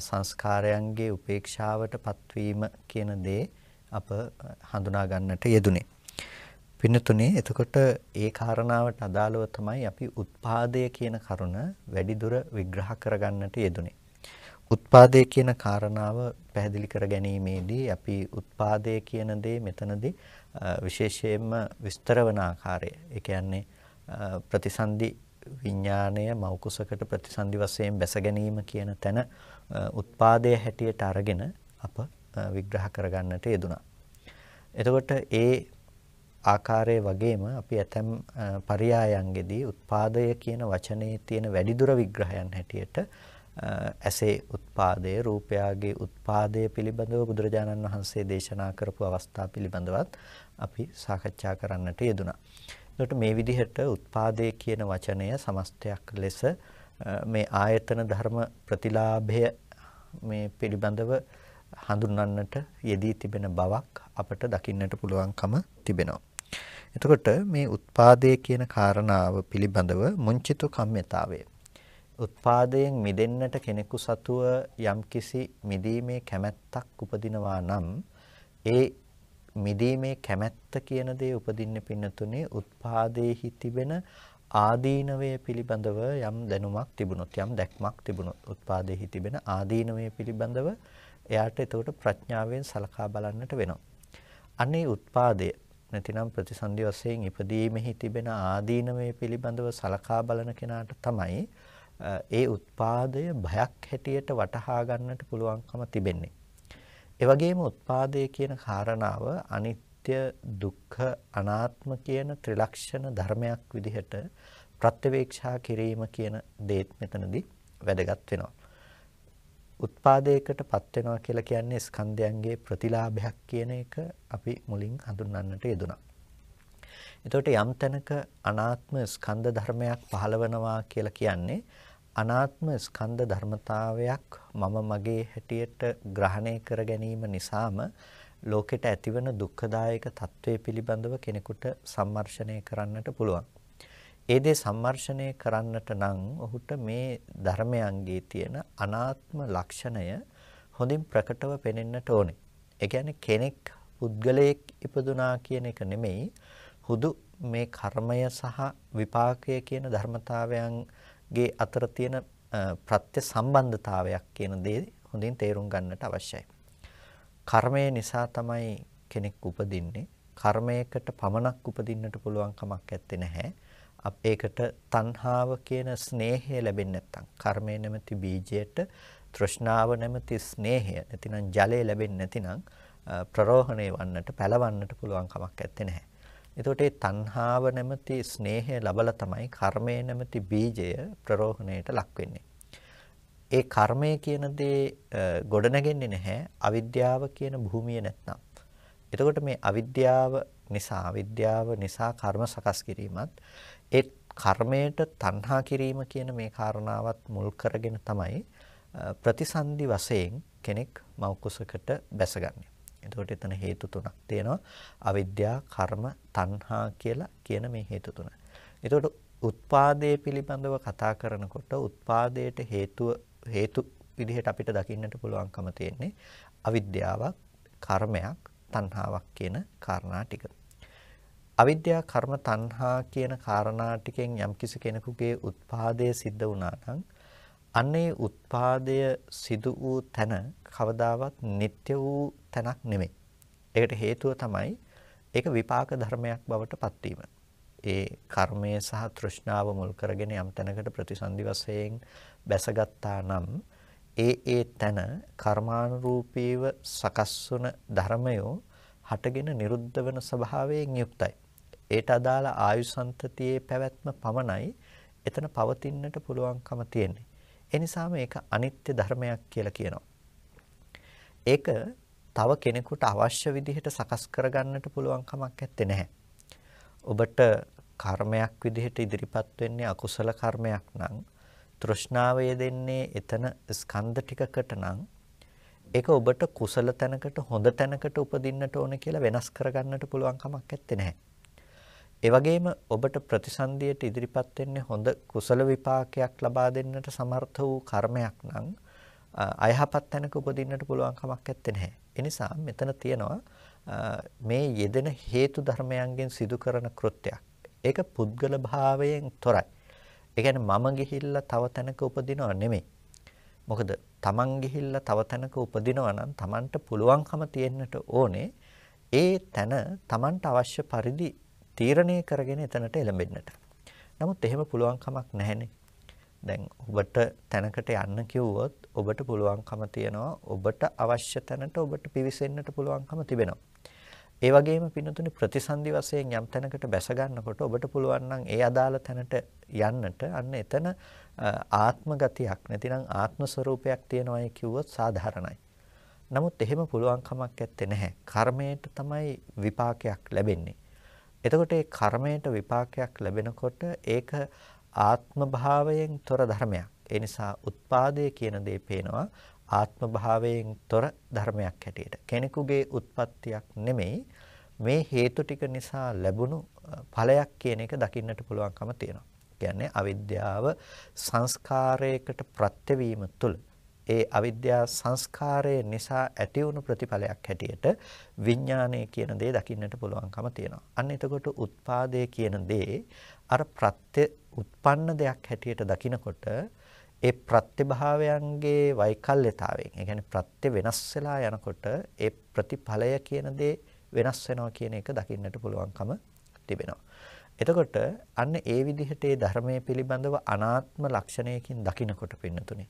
Speaker 1: සංස්කාරයන්ගේ උපේක්ෂාවට පත්වීම කියන දේ අප හඳුනා ගන්නට යෙදුනේ. පින්නතුනේ එතකොට ඒ කාරණාවට අදාළව තමයි අපි උත්පාදය කියන කරුණ වැඩිදුර විග්‍රහ කරගන්නට යෙදුනේ. උත්පාදය කියන කාරණාව පැහැදිලි කර ගැනීමේදී අපි උත්පාදය කියන දේ මෙතනදී විශේෂයෙන්ම විස්තර වන ආකාරය. ඒ කියන්නේ ප්‍රතිසන්දි විඥාණය මෞකුසකට ප්‍රතිසන්දි වශයෙන් බැස ගැනීම කියන තැන උත්පාදයේ හැටියට අරගෙන අප විග්‍රහ කරගන්නට යෙදුනා. එතකොට ඒ ආකාරයේ වගේම අපි ඇතම් පරයයන්ගෙදී උත්පාදය කියන වචනේ තියෙන වැඩිදුර විග්‍රහයන් හැටියට ඇසේ උත්පාදය රූපයාගේ උත්පාදය පිළිබඳව බුදුරජාණන් වහන්සේ දේශනා කරපු අවස්ථා පිළිබඳවත් අපි සාකච්ඡා කරන්නට යෙදුනා. එතකොට මේ විදිහට උත්පාදය කියන වචනය සමස්තයක් ලෙස මේ ආයතන ධර්ම ප්‍රතිලාභය මේ පිළිබඳව හඳුන්වන්නට යෙදී තිබෙන බවක් අපට දකින්නට පුළුවන්කම තිබෙනවා. එතකොට මේ උත්පාදයේ කියන කාරණාව පිළිබඳව මුංචිතු කම්මිතාවය. උත්පාදයෙන් මිදෙන්නට කෙනෙකු සතුව යම්කිසි මිදීමේ කැමැත්තක් උපදිනවා නම් ඒ මිදීමේ කැමැත්ත කියන දේ උපදින්න පින්නතුනේ උත්පාදයේහි තිබෙන ආදීනවය පිළිබඳව යම් දැනුමක් තිබුණොත් යම් දැක්මක් තිබුණොත් උත්පාදයේහි තිබෙන ආදීනවය පිළිබඳව එයාට එතකොට ප්‍රඥාවෙන් සලකා බලන්නට වෙනවා. අනේ උත්පාදය නැතිනම් ප්‍රතිසන්දි වශයෙන් ඉපදීමෙහි තිබෙන ආදීනවය පිළිබඳව සලකා බලන කෙනාට තමයි ඒ උත්පාදය භයක් හැටියට වටහා ගන්නට පුළුවන්කම තිබෙන්නේ. ඒ වගේම උත්පාදය කියන කාරණාව අනිත්‍ය දුක්ඛ අනාත්ම කියන ත්‍රිලක්ෂණ ධර්මයක් විදිහට ප්‍රත්‍යවේක්ෂා කිරීම කියන දේත් මෙතනදී වැදගත් වෙනවා. උත්පාදයකටපත් වෙනවා කියලා කියන්නේ ස්කන්ධයන්ගේ ප්‍රතිලාභයක් කියන එක අපි මුලින් හඳුන්වන්නට යෙදුණා. එතකොට යම් තැනක අනාත්ම ස්කන්ධ ධර්මයක් පහළ වෙනවා කියලා කියන්නේ අනාත්ම ස්කන්ධ ධර්මතාවයක් මම මගේ හැටියට ග්‍රහණය කර ගැනීම නිසාම ලෝකෙට ඇතිවන දුක්ඛදායක తත්වයේ පිළිබඳව කෙනෙකුට සම්මර්ෂණය කරන්නට පුළුවන්. ඒ දේ සම්මර්ෂණය කරන්නට නම් ඔහුට මේ ධර්මයන්ගේ තියෙන අනාත්ම ලක්ෂණය හොඳින් ප්‍රකටව පෙනෙන්නට ඕනේ. ඒ කියන්නේ කෙනෙක් පුද්ගලයෙක් ඉපදුනා කියන එක නෙමෙයි හුදු මේ කර්මය සහ විපාකය කියන ධර්මතාවයන් ගේ අතර තියෙන ප්‍රත්‍ය සම්බන්ධතාවයක් කියන දේ හොඳින් තේරුම් ගන්නට අවශ්‍යයි. කර්මය නිසා තමයි කෙනෙක් උපදින්නේ. කර්මයකට පමණක් උපදින්නට පුළුවන් කමක් නැත්තේ නැහැ. ඒකට තණ්හාව කියන ස්නේහය ලැබෙන්නේ නැත්නම් කර්මය නැමැති බීජයට තෘෂ්ණාව නැමැති ස්නේහය නැතිනම් ජලය ලැබෙන්නේ නැතිනම් ප්‍රරෝහණය වන්නට පැලවන්නට පුළුවන් කමක් නැත්තේ නැහැ. එතකොට ඒ තණ්හාව නැමැති ස්නේහය ලබලා තමයි කර්මය නැමැති බීජය ප්‍රරෝහණයට ලක් වෙන්නේ. ඒ කර්මය කියන දේ ගොඩනගෙන්නේ නැහැ අවිද්‍යාව කියන භූමිය නැත්නම්. එතකොට මේ අවිද්‍යාව නිසා අවිද්‍යාව නිසා කර්ම සකස් කිරීමත් ඒ කර්මයට තණ්හා කිරීම කියන මේ කාරණාවත් මුල් කරගෙන තමයි ප්‍රතිසන්දි වශයෙන් කෙනෙක් මෞ කුසකට බැසගන්නේ. එතකොට එතන හේතු තුනක් තියෙනවා. අවිද්‍යා, කර්ම, තණ්හා කියලා කියන මේ හේතු තුන. එතකොට උත්පාදයේ පිළිබඳව කතා කරනකොට උත්පාදයට හේතුව හේතු විදිහට අපිට දකින්නට පුළුවන්කම තියෙන්නේ අවිද්‍යාවක්, කර්මයක්, තණ්හාවක් කියන කාරණා ටික. අවිද්‍යා, කර්ම, තණ්හා කියන කාරණා ටිකෙන් යම්කිසි කෙනෙකුගේ උත්පාදය සිද්ධ වුණා නම් අන්නේ උත්පාදය සිදු වූ තැන කවදාවත් නিত্য වූ තැනක් නෙමෙයි. ඒකට හේතුව තමයි ඒක විපාක ධර්මයක් බවට පත්වීම. ඒ කර්මය සහ තෘෂ්ණාව මුල් කරගෙන යම් තැනකට ප්‍රතිසන්දි වශයෙන් බැසගත්තා නම් ඒ ඒ තැන කර්මානුරූපීව සකස් වුන ධර්මයෝ හටගෙන නිරුද්ධ වෙන ස්වභාවයෙන් යුක්තයි. ඒට අදාළ ආයුසන්තතියේ පැවැත්ම පමණයි එතන පවතින්නට පුළුවන්කම තියෙන්නේ. ඒ නිසාම ඒක අනිත්‍ය ධර්මයක් කියලා කියනවා. ඒක තව කෙනෙකුට අවශ්‍ය විදිහට සකස් කරගන්නට පුළුවන් කමක් නැත්තේ නැහැ. ඔබට කර්මයක් විදිහට ඉදිරිපත් වෙන්නේ අකුසල කර්මයක් නම් තෘෂ්ණාව යෙදෙන්නේ එතන ස්කන්ධ ටිකකට නම් ඒක ඔබට කුසල තැනකට හොඳ තැනකට උපදින්නට ඕන කියලා වෙනස් කරගන්නට පුළුවන් කමක් නැත්තේ නැහැ. ඒ වගේම ඔබට ප්‍රතිසන්දියට ඉදිරිපත් වෙන්නේ හොඳ කුසල විපාකයක් ලබා දෙන්නට සමර්ථ වූ කර්මයක් නම් අයහපත් තැනක උපදින්නට පුළුවන් කමක් නැත්තේ නැහැ. ඒ නිසා මෙතන තියෙනවා මේ යෙදෙන හේතු ධර්මයන්ගෙන් සිදු කරන කෘත්‍යයක්. ඒක පුද්ගල භාවයෙන් තොරයි. ඒ කියන්නේ මම ගිහිල්ලා තව තැනක උපදිනව නෙමෙයි. මොකද තමන් ගිහිල්ලා තව තැනක උපදිනවා නම් තමන්ට පුළුවන්කම තියෙන්නට ඕනේ ඒ තැන තමන්ට අවශ්‍ය පරිදි තීරණය කරගෙන එතනට එළඹෙන්නට. නමුත් එහෙම පුළුවන් කමක් නැහැනේ. දැන් ඔබට තැනකට යන්න කිව්වොත් ඔබට පුළුවන්කම තියනවා ඔබට අවශ්‍ය තැනට ඔබට පිවිසෙන්නට පුළුවන්කම තිබෙනවා. ඒ වගේම පින්නතුනි ප්‍රතිසන්දි වශයෙන් යම් තැනකට බැස ගන්නකොට ඔබට පුළුවන් නම් ඒ අදාළ තැනට යන්නට අන්න එතන ආත්ම ගතියක් නැතිනම් ආත්ම ස්වરૂපයක් තියනවායි කිව්වොත් සාධාරණයි. නමුත් එහෙම පුළුවන් කමක් නැත්තේ නැහැ. කර්මයට තමයි විපාකයක් ලැබෙන්නේ. එතකොට ඒ කර්මයට විපාකයක් ලැබෙනකොට ඒක ආත්ම භාවයෙන් තොර ධර්මයක්. ඒ නිසා උත්පාදය කියන දේ පේනවා ආත්ම භාවයෙන් තොර ධර්මයක් හැටියට. කෙනෙකුගේ උත්පත්තියක් නෙමෙයි මේ හේතු ටික නිසා ලැබුණු ඵලයක් කියන එක දකින්නට පුළුවන්කම තියෙනවා. කියන්නේ අවිද්‍යාව සංස්කාරයකට ප්‍රත්‍යවීම තුළ ඒ අවිද්‍යා සංස්කාරය නිසා ඇති වුණු ප්‍රතිඵලයක් හැටියට විඥානය කියන දේ දකින්නට පුළුවන්කම තියෙනවා. අන්න එතකොට උත්පාදේ කියන දේ අර ප්‍රත්‍ය උත්පන්න දෙයක් හැටියට දකිනකොට ඒ ප්‍රත්‍යභාවයන්ගේ වෛකල්‍යතාවයෙන් ඒ කියන්නේ ප්‍රත්‍ය වෙනස් වෙලා යනකොට ඒ ප්‍රතිඵලය කියන දේ වෙනස් වෙනවා කියන එක දකින්නට පුළුවන්කම තිබෙනවා. එතකොට අන්න ඒ විදිහට ඒ ධර්මයේ පිළිබඳව අනාත්ම ලක්ෂණයකින් දකිනකොට පින්නතුනේ.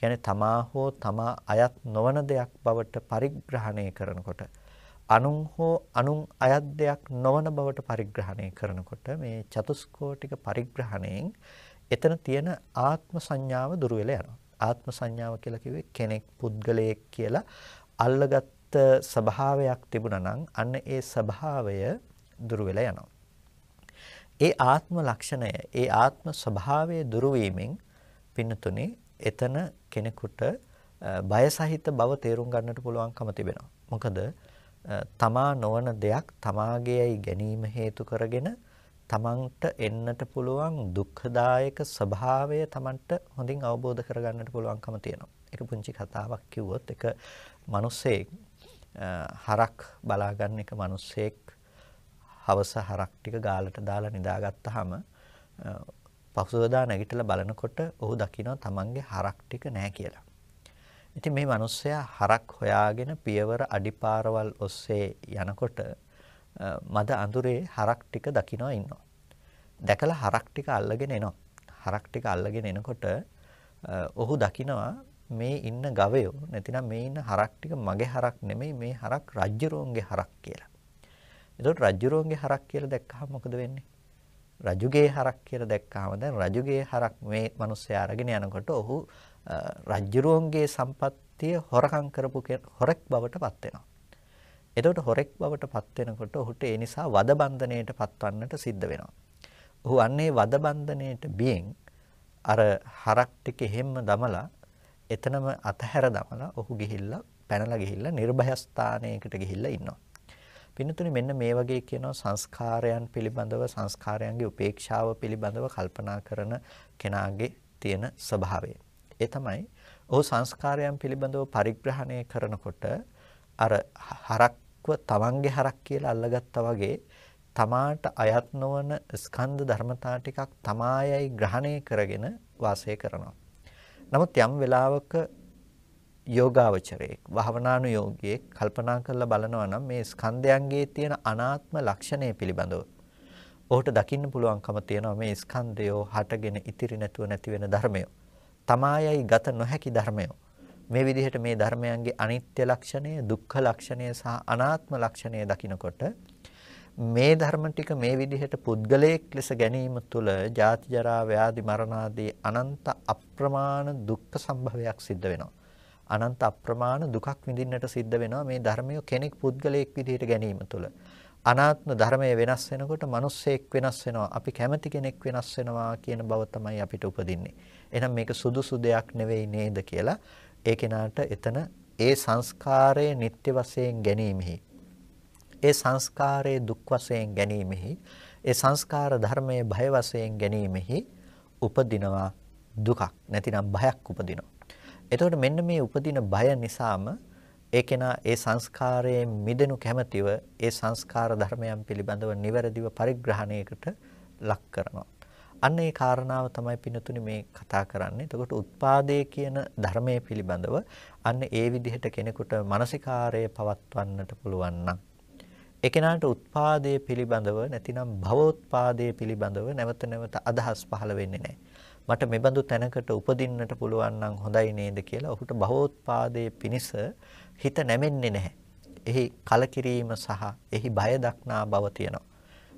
Speaker 1: කියන්නේ තමා හෝ තමා අයත් නොවන දෙයක් බවට පරිග්‍රහණය කරනකොට අනුන් හෝ අනුන් අයත් දෙයක් නොවන බවට පරිග්‍රහණය කරනකොට මේ චතුස්කෝටික පරිග්‍රහණයෙන් එතන තියෙන ආත්ම සංඥාව දුර වෙලා යනවා. ආත්ම සංඥාව කියලා කිව්වේ කෙනෙක් පුද්ගලයෙක් කියලා අල්ලගත්ත ස්වභාවයක් තිබුණා නම් අන්න ඒ ස්වභාවය දුර වෙලා යනවා. ඒ ආත්ම ලක්ෂණය, ඒ ආත්ම ස්වභාවය දුරු වීමෙන් පින්නතුනේ එතන කෙනෙකුට බය සහිත බව තේරුම් ගන්නට පුළුවන්කම තිබෙනවා. මොකද තමා නොවන දෙයක් තමාගේයි ගැනීම හේතු කරගෙන තමන්ට එන්නට පුළුවන් දුක්ඛදායක ස්වභාවය තමන්ට හොඳින් අවබෝධ කරගන්නට පුළුවන්කම තියෙනවා. ඒක පුංචි කතාවක් කිව්වොත් එක මිනිස්සෙක් හරක් බලාගන්න එක මිනිස්සෙක් හවස හරක් ටික ගාලට දාලා නිදාගත්තාම පසුවදා නැගිටලා බලනකොට ඔහු දකිනවා තමන්ගේ හරක් ටික නැහැ කියලා. ඉතින් මේ මිනිස්සයා හරක් හොයාගෙන පියවර අඩිපාරවල් ඔස්සේ යනකොට මද අඳුරේ හරක් ටික දකිනවා ඉන්නවා. දැකලා හරක් ටික අල්ලගෙන එනවා. හරක් ටික අල්ලගෙන එනකොට ඔහු දකිනවා මේ ඉන්න ගවයෝ නැතිනම් මේ ඉන්න හරක් ටික මගේ හරක් නෙමෙයි මේ හරක් රජ්ජුරුවන්ගේ හරක් කියලා. එතකොට රජ්ජුරුවන්ගේ හරක් කියලා දැක්කහම මොකද වෙන්නේ? රජුගේ හරක් කියලා දැක්කහම දැන් රජුගේ හරක් මේ මිනිස්සයා අරගෙන යනකොට ඔහු රජ්ජුරුවන්ගේ සම්පත්තිය හොරකම් කරපු හොරෙක් බවට පත් වෙනවා. එතකොට හොරෙක් බවට පත් වෙනකොට ඔහුට ඒ නිසා වද බන්ධණයට පත්වන්නට සිද්ධ වෙනවා. ඔහු අන්නේ වද බන්ධණයට බියෙන් අර හරක් ටික හැම්ම දමලා එතනම අතහැර දමලා ඔහු ගිහිල්ලා පැනලා ගිහිල්ලා නිර්භය ස්ථානයකට ගිහිල්ලා ඉන්නවා. පින්නතුනේ මෙන්න මේ වගේ කියනවා සංස්කාරයන් පිළිබඳව සංස්කාරයන්ගේ උපේක්ෂාව පිළිබඳව කල්පනා කරන කෙනාගේ තියෙන ස්වභාවය. ඒ තමයි ඔහු සංස්කාරයන් පිළිබඳව පරිග්‍රහණය කරනකොට අර හරක්ව තමන්ගේ හරක් කියලා අල්ලගත්තා වගේ තමාට අයත් නොවන ස්කන්ධ ධර්මතා ටිකක් තමායයි ග්‍රහණය කරගෙන වාසය කරනවා. නමුත් යම් වෙලාවක යෝගාවචරයෙක් භවනානුයෝගියෙක් කල්පනා කරලා බලනවා නම් මේ ස්කන්ධයන්ගේ තියෙන අනාත්ම ලක්ෂණය පිළිබඳව ඔහුට දකින්න පුළුවන්කම තියෙනවා මේ ස්කන්ධයෝ හටගෙන ඉතිරි නැතුව නැති වෙන ධර්මය. තමායයි ගත නොහැකි ධර්මය. මේ විදිහට මේ ධර්මයන්ගේ අනිත්‍ය ලක්ෂණය, දුක්ඛ ලක්ෂණය සහ අනාත්ම ලක්ෂණය දකිනකොට මේ ධර්ම ටික මේ විදිහට පුද්ගලයෙක් ලෙස ගැනීම තුළ ජාති ජරා ව්‍යාධි මරණ ආදී අනන්ත අප්‍රමාණ දුක්ඛ සම්භවයක් සිද්ධ වෙනවා. අනන්ත අප්‍රමාණ දුකක් විඳින්නට සිද්ධ වෙනවා මේ ධර්මය කෙනෙක් පුද්ගලයෙක් විදිහට ගැනීම තුළ. අනාත්ම ධර්මය වෙනස් වෙනකොට මිනිස්සෙක් වෙනස් වෙනවා. අපි කැමති කෙනෙක් වෙනස් වෙනවා කියන බව තමයි අපිට උපදින්නේ. එහෙනම් මේක සුදුසු දෙයක් නෙවෙයි නේද කියලා ඒ කෙනාට එතන ඒ සංස්කාරයේ නිත්‍ය වශයෙන් ගැනීමෙහි ඒ සංස්කාරයේ දුක් වශයෙන් ගැනීමෙහි ඒ සංස්කාර ධර්මයේ භය වශයෙන් ගැනීමෙහි උපදිනවා දුකක් නැතිනම් භයක් උපදිනවා. එතකොට මෙන්න මේ උපදින බය නිසාම ඒ කෙනා ඒ සංස්කාරයෙන් මිදෙනු කැමැතිව ඒ සංස්කාර ධර්මයන් පිළිබඳව නිවැරදිව පරිග්‍රහණයකට ලක් කරනවා. අන්න ඒ කාරණාව තමයි පින්නතුනි මේ කතා කරන්නේ. එතකොට උත්පාදේ කියන ධර්මයේ පිළිබඳව අන්න ඒ විදිහට කෙනෙකුට මානසිකාරය පවත්වන්නට පුළුවන් නම් ඒ කෙනාට උත්පාදයේ පිළිබඳව නැතිනම් භවෝත්පාදයේ පිළිබඳව නැවත නැවත අදහස් පහළ වෙන්නේ නැහැ. මට මෙබඳු තැනකට උපදින්නට පුළුවන් නම් හොඳයි නේද කියලා ඔහුට භවෝත්පාදයේ පිනිස හිත නැමෙන්නේ නැහැ. එහි කලකිරීම සහ එහි බය දක්නා බව තියෙනවා.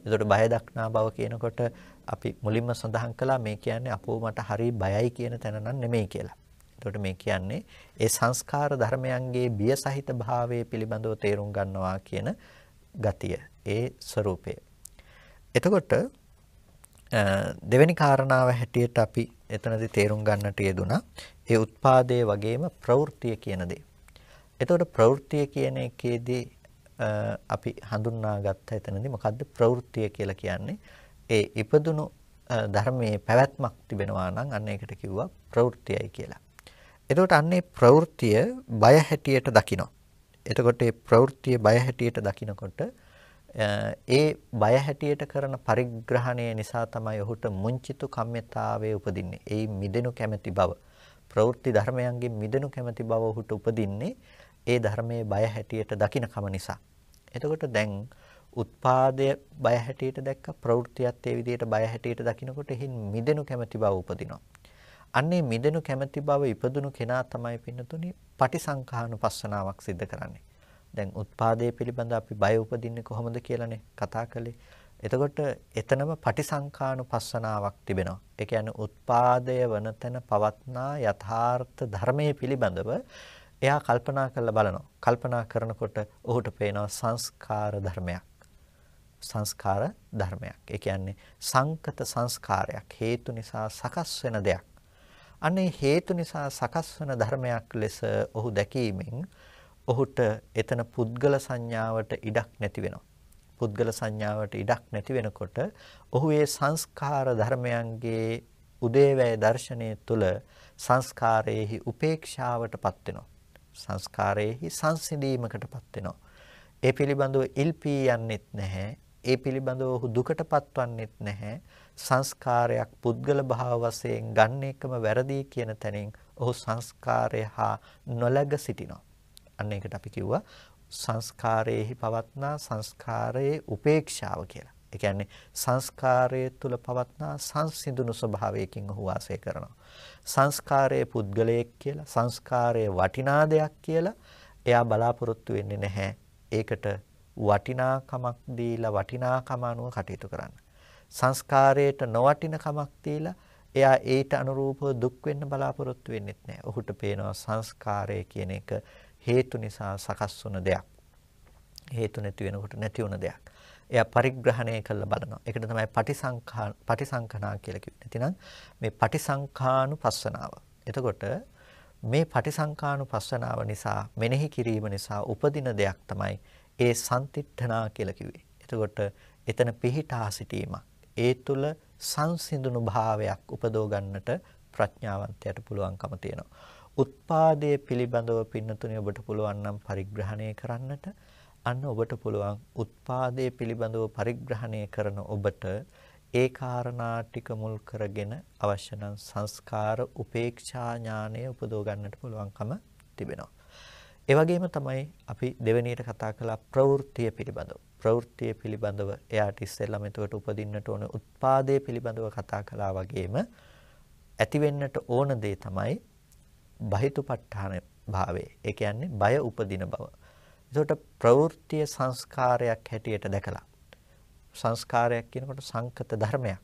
Speaker 1: ඒකට බය දක්නා බව කියනකොට අපි මුලින්ම සඳහන් කළා මේ කියන්නේ අපෝ මට හරි බයයි කියන තැන නම් නෙමෙයි කියලා. එතකොට මේ කියන්නේ ඒ සංස්කාර ධර්මයන්ගේ බිය සහිත භාවයේ පිළිබඳව තේරුම් ගන්නවා කියන ගතිය, ඒ ස්වરૂපය. එතකොට දෙවෙනි කාරණාව හැටියට අපි එතනදී තේරුම් ගන්නට යෙදුනා. ඒ උත්පාදයේ වගේම ප්‍රවෘත්තිය කියන දේ. එතකොට ප්‍රවෘත්තිය කියන එකේදී අපි හඳුන්වා ගත්ත එතනදී මොකද්ද ප්‍රවෘත්තිය කියලා කියන්නේ? ඒ ඉපදුණු ධර්මයේ පැවැත්මක් තිබෙනවා නම් අන්න ඒකට කිව්වා ප්‍රවෘත්තියයි කියලා. එතකොට අන්නේ ප්‍රවෘත්තිය බය හැටියට දකිනවා. එතකොට මේ ප්‍රවෘත්තිය බය හැටියට දකිනකොට ඒ බය හැටියට කරන පරිග්‍රහණය නිසා තමයි ඔහුට මුංචිතු කම්මිතාවයේ උපදින්නේ. ඒ මිදෙනු කැමැති බව. ප්‍රවෘත්ති ධර්මයන්ගෙන් මිදෙනු කැමැති බව ඔහුට උපදින්නේ ඒ ධර්මයේ බය හැටියට දකිනකම නිසා. එතකොට දැන් උත්පාදය බය හැටියට දැක්ක ප්‍රවෘත්තියත් ඒ විදිහට බය හැටියට දකිනකොට එහින් මිදෙනු කැමැති බව උපදිනවා. අන්නේ මිදෙනු කැමැති බව ඉපදුණු කෙනා තමයි පින්නතුනි පටිසංඛානුපස්සනාවක් සිද්ධ කරන්නේ. දැන් උත්පාදයේ පිළිබඳ අපි බය උපදින්නේ කොහොමද කියලානේ කතා කළේ. එතකොට එතනම පටිසංඛානුපස්සනාවක් තිබෙනවා. ඒ කියන්නේ උත්පාදය වන තැන පවත්නා යථාර්ථ ධර්මයේ පිළිබඳව එයා කල්පනා කරලා බලනවා. කල්පනා කරනකොට ඔහුට පේනවා සංස්කාර ධර්මයක්. සංස්කාර ධර්මයක්. ඒ කියන්නේ සංකත සංස්කාරයක් හේතු නිසා සකස් වෙන දෙයක්. අනේ හේතු නිසා සකස් වෙන ධර්මයක් ලෙස ඔහු දැකීමෙන් ඔහුට එතන පුද්ගල සංඥාවට ඉඩක් නැති වෙනවා. පුද්ගල සංඥාවට ඉඩක් නැති වෙනකොට ඔහු ඒ සංස්කාර ධර්මයන්ගේ උදේවැය දර්ශනය තුළ සංස්කාරයේහි උපේක්ෂාවටපත් වෙනවා. සංස්කාරයේහි සංසිඳීමකටපත් වෙනවා. ඒ පිළිබඳව ඉල්පී යන්නෙත් නැහැ. ඒ පිළිබඳව ඔහු දුකට පත්වන්නෙත් නැහැ. සංස්කාරයක් පුද්ගල භාව වශයෙන් ගන්න එකම වැරදි කියන තැනින් ඔහු සංස්කාරය හා නොලැග සිටිනවා. අන්න ඒකට අපි කිව්වා සංස්කාරයේහි පවත්නා සංස්කාරයේ උපේක්ෂාව කියලා. ඒ කියන්නේ සංස්කාරයේ තුල පවත්නා සංසිඳුණු ස්වභාවයකින් ඔහු වාසය කරනවා. සංස්කාරයේ පුද්ගලයෙක් කියලා සංස්කාරයේ වටිනා දෙයක් කියලා එයා බලාපොරොත්තු වෙන්නේ නැහැ. ඒකට වටිනාකමක් දීලා වටිනාකම අනුව කටයුතු කරන්න. සංස්කාරයට නොවටින කමක් දීලා එයා ඒට අනුරූපව දුක් වෙන්න බලාපොරොත්තු වෙන්නේ නැහැ. ඔහුට පේනවා සංස්කාරය කියන එක හේතු නිසා සකස් වුණ දෙයක්. හේතු නැති වෙනකොට නැති වුණ දෙයක්. එයා පරිග්‍රහණය කරලා බලනවා. ඒකට තමයි පටිසංඛා පටිසංඛනා කියලා කිව්වේ. නැතිනම් මේ පටිසංඛානුපස්සනාව. එතකොට මේ පටිසංඛානුපස්සනාව නිසා මෙනෙහි කිරීම නිසා උපදින දෙයක් තමයි ඒ සම්තිට්ඨනා කියලා කිව්වේ. එතකොට එතන පිහිටා සිටීමක්. ඒ තුල සංසිඳුණු භාවයක් උපදව ගන්නට ප්‍රඥාවන්තයට පුළුවන්කම තියෙනවා. උත්පාදයේ පිළිබඳව පින්නතුනේ ඔබට පුළුවන් නම් පරිග්‍රහණය කරන්නට අන්න ඔබට පුළුවන් උත්පාදයේ පිළිබඳව පරිග්‍රහණය කරන ඔබට ඒ කාරණා ටික මුල් කරගෙන අවශ්‍ය නම් සංස්කාර උපේක්ෂා ඥානය උපදව ගන්නට පුළුවන්කම තිබෙනවා. ඒ වගේම තමයි අපි දෙවෙනියට කතා කළා ප්‍රවෘත්තිය පිළිබඳව. ප්‍රවෘත්තිය පිළිබඳව එයාට ඉස්සෙල්ලාම එතකොට උපදින්නට ඕන උත්පාදයේ පිළිබඳව කතා කළා වගේම ඇති වෙන්නට ඕන දේ තමයි බහිතුපත්ඨාන භාවය. ඒ කියන්නේ බය උපදින බව. එතකොට ප්‍රවෘත්තිය සංස්කාරයක් හැටියට දැකලා සංස්කාරයක් කියනකොට සංකත ධර්මයක්.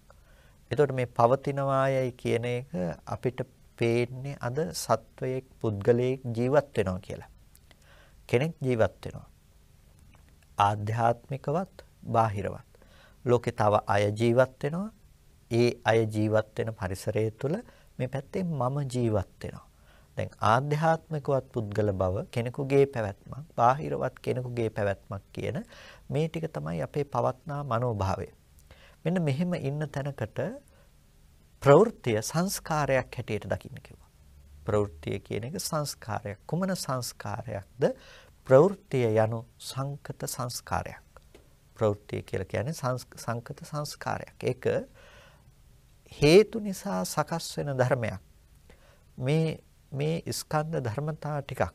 Speaker 1: එතකොට මේ පවතිනවායයි කියන එක අපිට පේන්නේ අද සත්වයේ පුද්ගලයෙක් ජීවත් වෙනවා කියලා. කෙනෙක් ජීවත් වෙනවා. ආධ්‍යාත්මිකවත් බාහිරවත්. ලෝකේ තව අය ජීවත් වෙනවා. ඒ අය ජීවත් වෙන පරිසරය තුළ මේ පැත්තේ මම ජීවත් වෙනවා. දැන් ආධ්‍යාත්මිකවත් පුද්ගල බව කෙනෙකුගේ පැවැත්මක් බාහිරවත් කෙනෙකුගේ පැවැත්මක් කියන මේ ටික තමයි අපේ පවත්නා මනෝභාවය. මෙන්න මෙහෙම ඉන්න තැනකට ප්‍රවෘත්තිය සංස්කාරයක් හැටියට දකින්න කිව්වා. ප්‍රවෘත්තිය කියන එක සංස්කාරයක්. කුමන සංස්කාරයක්ද? ප්‍රවෘත්තිය යනු සංකත සංස්කාරයක්. ප්‍රවෘත්තිය කියලා කියන්නේ සංකත සංස්කාරයක්. ඒක හේතු නිසා සකස් වෙන ධර්මයක්. මේ මේ ස්කන්ධ ධර්මතා ටිකක්.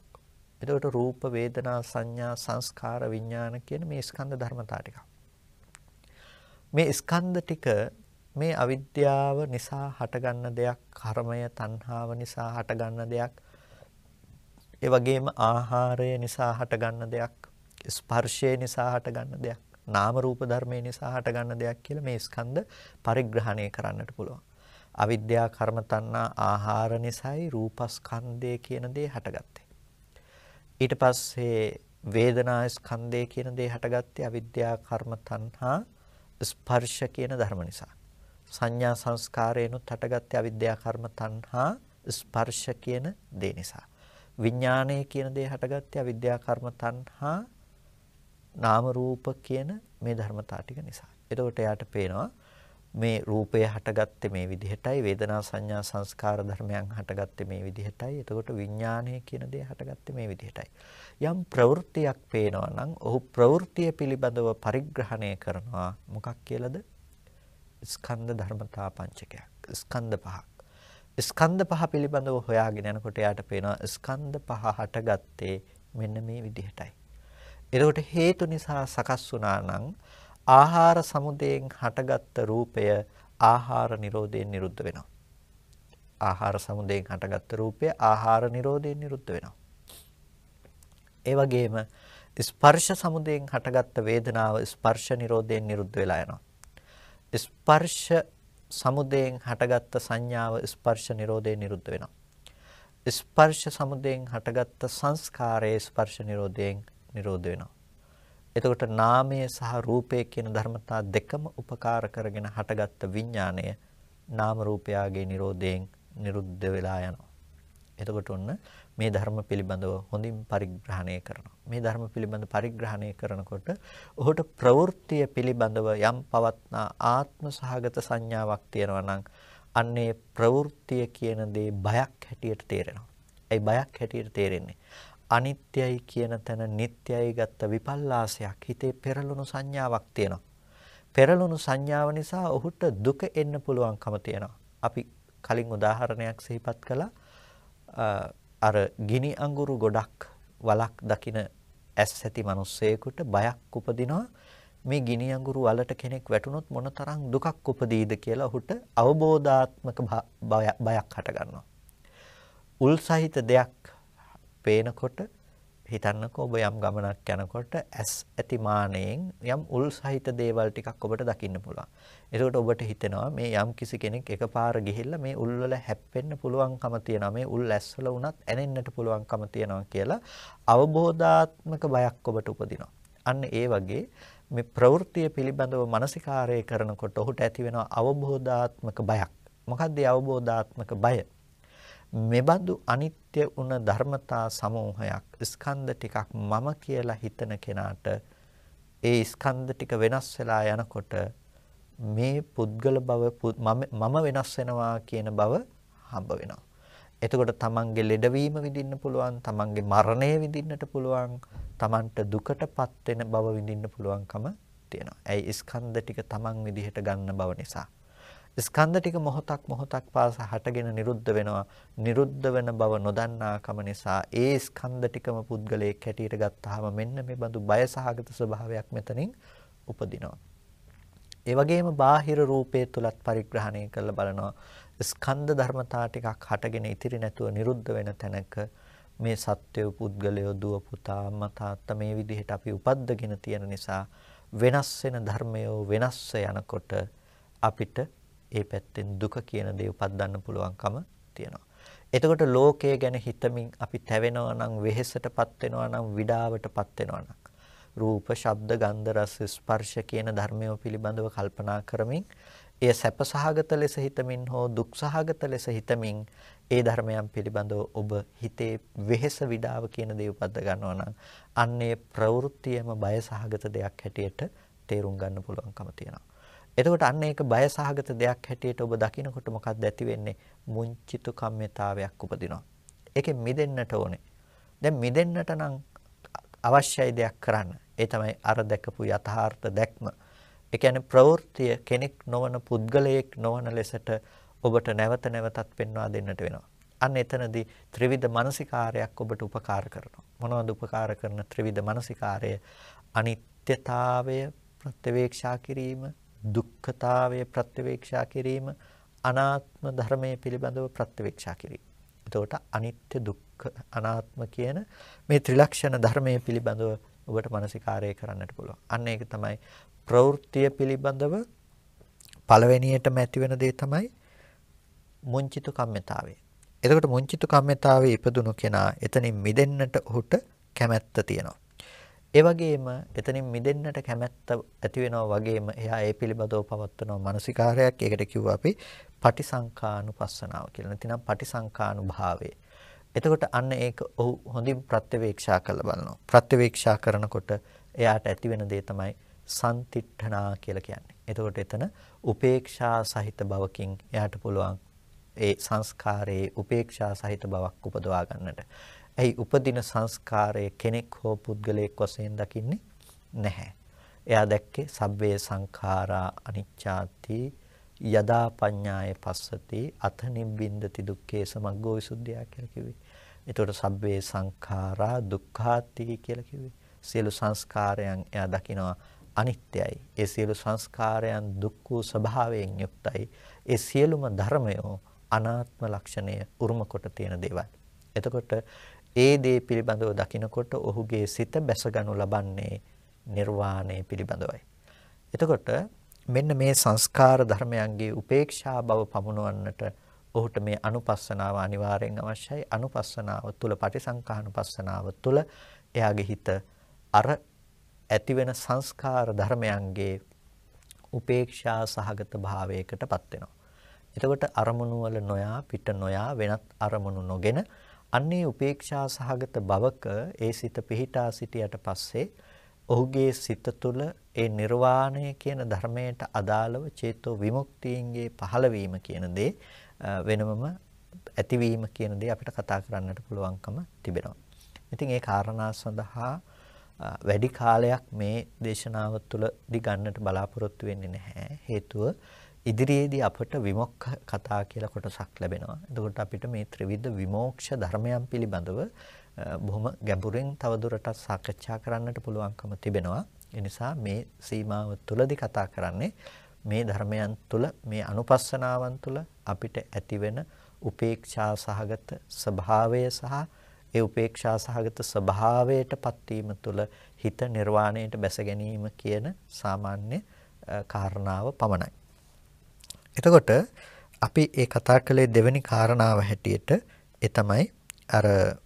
Speaker 1: එතකොට රූප වේදනා සංඥා සංස්කාර විඥාන කියන මේ ස්කන්ධ ධර්මතා ටික. මේ ස්කන්ධ ටික මේ අවිද්‍යාව නිසා හටගන්න දෙයක්, කර්මය, තණ්හාව නිසා හටගන්න දෙයක්. ඒ වගේම ආහාරය නිසා හටගන්න දෙයක්, ස්පර්ශය නිසා හටගන්න දෙයක්, නාම රූප ධර්මය නිසා හටගන්න දෙයක් කියලා මේ ස්කන්ධ පරිග්‍රහණය කරන්නට පුළුවන්. අවිද්‍යා කර්ම තණ්හා ආහාර නිසායි රූපස්කන්ධය කියන දේ හටගත්තේ. ඊට පස්සේ වේදනා ස්කන්ධය කියන දේ හටගත්තේ අවිද්‍යා කර්ම තණ්හා ස්පර්ශ කියන ධර්ම නිසා. සංඥා සංස්කාරේනොත් හටගත්තේ අවිද්‍යා කර්ම තණ්හා ස්පර්ශ කියන දේ නිසා. විඥානය කියන දේ හටගත්තේ අවිද්‍යා කර්ම තණ්හා නාම රූප කියන මේ ධර්මතා ටික නිසා. එතකොට එයාට පේනවා මේ රූපය හටගත්තේ මේ විදිහටයි වේදනා සංඥා සංස්කාර ධර්මයන් හටගත්තේ මේ විදිහටයි එතකොට විඥානය කියන දේ හටගත්තේ මේ විදිහටයි. යම් ප්‍රවෘත්තියක් පේනවා නම් ඔහු ප්‍රවෘත්තිය පිළිබඳව පරිග්‍රහණය කරනවා. මොකක් කියලාද? ස්කන්ධ ධර්මතා පංචකයක්. ස්කන්ධ පහක් ස්කන්ධ පහ පිළිබඳව හොයාගෙන යනකොට යාට පේනවා ස්කන්ධ පහ හටගත්තේ මෙන්න මේ විදිහටයි. එතකොට හේතු නිසා සකස් වුණා නම් ආහාර සමුදයෙන් හටගත්ත රූපය ආහාර නිරෝධයෙන් නිරුද්ධ වෙනවා. ආහාර සමුදයෙන් හටගත්ත රූපය ආහාර නිරෝධයෙන් නිරුද්ධ වෙනවා. ඒ වගේම ස්පර්ශ සමුදයෙන් හටගත්ත වේදනාව ස්පර්ශ නිරෝධයෙන් නිරුද්ධ වෙලා යනවා. ස්පර්ශ සමුදයෙන් හටගත්ත සංඥාව ස්පර්ශ නිරෝධයෙන් නිරුද්ධ වෙනවා. ස්පර්ශ සමුදයෙන් හටගත්ත සංස්කාරයේ ස්පර්ශ නිරෝධයෙන් නිරෝධ වෙනවා. එතකොට නාමය සහ රූපය කියන ධර්මතා දෙකම උපකාර කරගෙන හටගත්ත විඥාණය නාම රූපයාගේ Nirodhayen නිරුද්ධ වෙලා යනවා. එතකොට ඔන්න මේ ධර්ම පිළිබඳව හොඳින් පරිග්‍රහණය කරනවා. මේ ධර්ම පිළිබඳ පරිග්‍රහණය කරනකොට ඔහුට ප්‍රවෘත්තිය පිළිබඳව යම් පවත්නා ආත්ම සහගත සංඥාවක් තියෙනවා නම් අන්නේ ප්‍රවෘත්තිය කියන දේ බයක් හැටියට තේරෙනවා. ඒ බයක් හැටියට තේරෙන්නේ අනිත්‍යයි කියන තැන නිට්ටයයි ගත්ත විපල්ලාසයක් හිතේ පෙරළුණු සංඥාවක් තියෙනවා. පෙරළුණු සංඥාව නිසා ඔහුට දුක එන්න පුළුවන්කම තියෙනවා. අපි කලින් උදාහරණයක් සිහිපත් කළා. අර ගිනි අඟුරු ගොඩක් වලක් දකින ඇස් ඇති මිනිස්සෙකුට බයක් උපදිනවා. මේ ගිනි අඟුරු වලට කෙනෙක් වැටුනොත් මොනතරම් දුකක් උපදීද කියලා ඔහුට අවබෝධාත්මක බයක් හට ගන්නවා. උල් සහිත දෙයක් පේනකොට හිතන්නකෝ ඔබ යම් ගමනක් යනකොට ඇස් ඇති මානෙන් යම් උල් සහිත දේවල් ටිකක් ඔබට දකින්න පුළුවන්. එතකොට ඔබට හිතෙනවා මේ යම් කිසි කෙනෙක් එකපාර ගිහිල්ලා මේ උල් වල හැප්පෙන්න පුළුවන්කම තියනවා. මේ උල් ඇස් වල වුණත් ඇනෙන්නට පුළුවන්කම තියනවා කියලා අවබෝධාත්මක බයක් ඔබට උපදිනවා. අන්න ඒ වගේ මේ ප්‍රවෘත්තිය පිළිබඳව මානසිකාරය කරනකොට ඔහුට ඇති වෙන අවබෝධාත්මක බයක්. මොකක්ද අවබෝධාත්මක බය? මෙබඳු අනිත්‍ය වුණ ධර්මතා සමූහයක් ස්කන්ධ ටිකක් මම කියලා හිතන කෙනාට ඒ ස්කන්ධ ටික වෙනස් වෙලා යනකොට මේ පුද්ගල බව මම වෙනස් වෙනවා කියන බව හම්බ වෙනවා. එතකොට තමන්ගේ ලෙඩවීම විඳින්න පුළුවන්, තමන්ගේ මරණය විඳින්නට පුළුවන්, තමන්ට දුකටපත් වෙන බව විඳින්න පුළුවන්කම තියෙනවා. ඇයි ස්කන්ධ ටික තමන් විදිහට ගන්න බව නිසා. ස්කන්ධ ටික මොහොතක් මොහොතක් පාසා හටගෙන නිරුද්ධ වෙනවා. නිරුද්ධ වෙන බව නොදන්නාකම නිසා ඒ ස්කන්ධ ටිකම පුද්ගලයෙක් හැටියට ගත්තාම මෙන්න මේ බඳු බයසහගත ස්වභාවයක් මෙතනින් උපදිනවා. ඒ වගේම බාහිර රූපයේ තුලත් පරිග්‍රහණය කරලා බලනවා ස්කන්ධ ධර්මතා ටිකක් හටගෙන ඉතිරි නැතුව නිරුද්ධ වෙන තැනක මේ සත්වය පුද්ගලය දුව පුතා අම්මා තාත්තා මේ විදිහට අපි උපද්දගෙන තියෙන නිසා වෙනස් වෙන ධර්මය වෙනස් යනකොට අපිට ඒ පැත්තෙන් දුක කියන දේ උපදින්න පුළුවන්කම තියෙනවා. එතකොට ලෝකය ගැන හිතමින් අපි තැවෙනවා නම් වෙහෙසටපත් වෙනවා නම් විඩාවටපත් වෙනවා නම් රූප, ශබ්ද, ගන්ධ, රස, ස්පර්ශ කියන ධර්මය පිළිබඳව කල්පනා කරමින් එය සැපසහගත ලෙස හිතමින් හෝ දුක්සහගත ලෙස හිතමින් ඒ ධර්මයන් පිළිබඳව ඔබ හිතේ වෙහෙස විඩාව කියන දේ උපද්ද ගන්නවා නම් අන්නේ ප්‍රවෘත්තියම බයසහගත දෙයක් හැටියට තේරුම් ගන්න පුළුවන්කම තියෙනවා. එතකොට අන්න ඒක බය සහගත දෙයක් හැටියට ඔබ දකිනකොට මොකක්ද ඇති වෙන්නේ? මුංචිතු කම්මිතාවයක් උපදිනවා. ඒකෙන් මිදෙන්නට ඕනේ. දැන් මිදෙන්නට නම් අවශ්‍යයි දෙයක් කරන්න. ඒ තමයි අර දැකපු යථාර්ථ දැක්ම. ඒ කියන්නේ ප්‍රවෘත්තිය කෙනෙක් නොවන පුද්ගලයෙක් නොවන ලෙසට ඔබට නැවත නැවතත් පෙන්වා දෙන්නට වෙනවා. අන්න එතනදී ත්‍රිවිධ මානසිකාරයක් ඔබට උපකාර කරනවා. මොනවද උපකාර කරන ත්‍රිවිධ මානසිකාරය? අනිත්‍යතාවය ප්‍රත්‍යවේක්ෂා කිරීම, දුක්ඛතාවය ප්‍රත්‍යවේක්ෂා කිරීම අනාත්ම ධර්මයේ පිළිබඳව ප්‍රත්‍යවේක්ෂා කිරීම. එතකොට අනිත්‍ය දුක්ඛ අනාත්ම කියන මේ ත්‍රිලක්ෂණ ධර්මයේ පිළිබඳව ඔබට මානසිකාරය කරන්නට පුළුවන්. අන්න ඒක තමයි ප්‍රවෘත්තිය පිළිබඳව පළවෙනියටම ඇති වෙන දේ තමයි මුංචිතු කම්මතාවය. එතකොට මුංචිතු කම්මතාවයේ ඉපදුණු කෙනා එතනින් මිදෙන්නට ඔහුට කැමැත්ත තියෙනවා. ඒ වගේම එතනින් මිදෙන්නට කැමැත්ත ඇති වෙනවා වගේම එයා ඒ පිළිබඳව පවත්වන මානසිකාරයක් ඒකට කිව්වා අපි පටිසංකානුපස්සනාව කියලා. නැතිනම් පටිසංකානුභාවය. එතකොට අන්න ඒක ඔහු හොඳින් ප්‍රත්‍යවේක්ෂා කරලා බලනවා. ප්‍රත්‍යවේක්ෂා කරනකොට එයාට ඇති වෙන දේ තමයි සම්තිට්ඨනා කියලා කියන්නේ. එතකොට එතන උපේක්ෂා සහිත බවකින් එයාට පුළුවන් ඒ සංස්කාරයේ උපේක්ෂා සහිත බවක් උපදවා ගන්නට. ඇයි උපදින සංස්කාරය කෙනෙක් හෝ පුද්ගලයෙක් වශයෙන් දකින්නේ නැහැ. එයා දැක්කේ සබ්බේ සංඛාරා අනිච්ඡාති යදා පඤ්ඤාය පස්සති අත නිබ්බින්දති දුක්ඛේ සමග්ගෝ විසුද්ධිය කියලා කිව්වේ. එතකොට සබ්බේ සංඛාරා දුක්ඛාති කියලා කිව්වේ. සියලු සංස්කාරයන් එයා දකිනවා අනිත්‍යයි. ඒ සියලු සංස්කාරයන් දුක් වූ ස්වභාවයෙන් යුක්තයි. ඒ සියලුම ධර්මයෝ අනාත්ම ලක්ෂණය උරුම කොට තියෙන දේවල්. එතකොට ඒ දේ පිළිබඳව දකිනකොට ඔහුගේ සිත බැසගනු ලබන්නේ නිර්වාණය පිළිබඳවයි. එතකොට මෙන්න මේ සංස්කාර ධර්මයන්ගේ උපේක්ෂා බව පමුණවන්නට ඔහුට මේ අනුපස්සනාව අනිවාර්යෙන් අවශ්‍යයි. අනුපස්සනාව තුළ පටිසංකානුපස්සනාව තුළ එයාගේ හිත අර ඇතිවෙන සංස්කාර ධර්මයන්ගේ උපේක්ෂා සහගත භාවයකටපත් වෙනවා. එතකොට අරමුණු වල නොයා පිට නොයා වෙනත් අරමුණු නොගෙන අන්නේ උපේක්ෂා සහගත බවක ඒ සිත පිහිටා සිටියට පස්සේ ඔහුගේ සිත තුළ ඒ නිර්වාණය කියන ධර්මයට අදාළව චේතෝ විමුක්තියන්ගේ පහළවීම කියන දේ වෙනමම ඇතිවීම කියන දේ අපිට කතා කරන්නට පුළුවන්කම තිබෙනවා. ඉතින් ඒ කාරණා සඳහා වැඩි කාලයක් මේ දේශනාව තුළදී ගන්නට බලාපොරොත්තු වෙන්නේ නැහැ. හේතුව ඉදිරියේදී අපට විමුක්ඛ කතා කියලා කොටසක් ලැබෙනවා. එතකොට අපිට මේ ත්‍රිවිධ විමෝක්ෂ ධර්මයන් පිළිබඳව බොහොම ගැඹුරින් තවදුරටත් සාකච්ඡා කරන්නට පුළුවන්කම තිබෙනවා. ඒ නිසා මේ සීමාව තුලදී කතා කරන්නේ මේ ධර්මයන් තුල මේ අනුපස්සනාවන් තුල අපිට ඇතිවෙන උපේක්ෂා සහගත ස්වභාවය සහ ඒ උපේක්ෂා සහගත ස්වභාවයටපත් වීම තුළ හිත නිර්වාණයට බැස ගැනීම කියන සාමාන්‍ය කාරණාව පමණයි. එතකොට අපි ඒ කතා කළේ දෙවෙනි කාරණාව හැටියට ඒ තමයි අර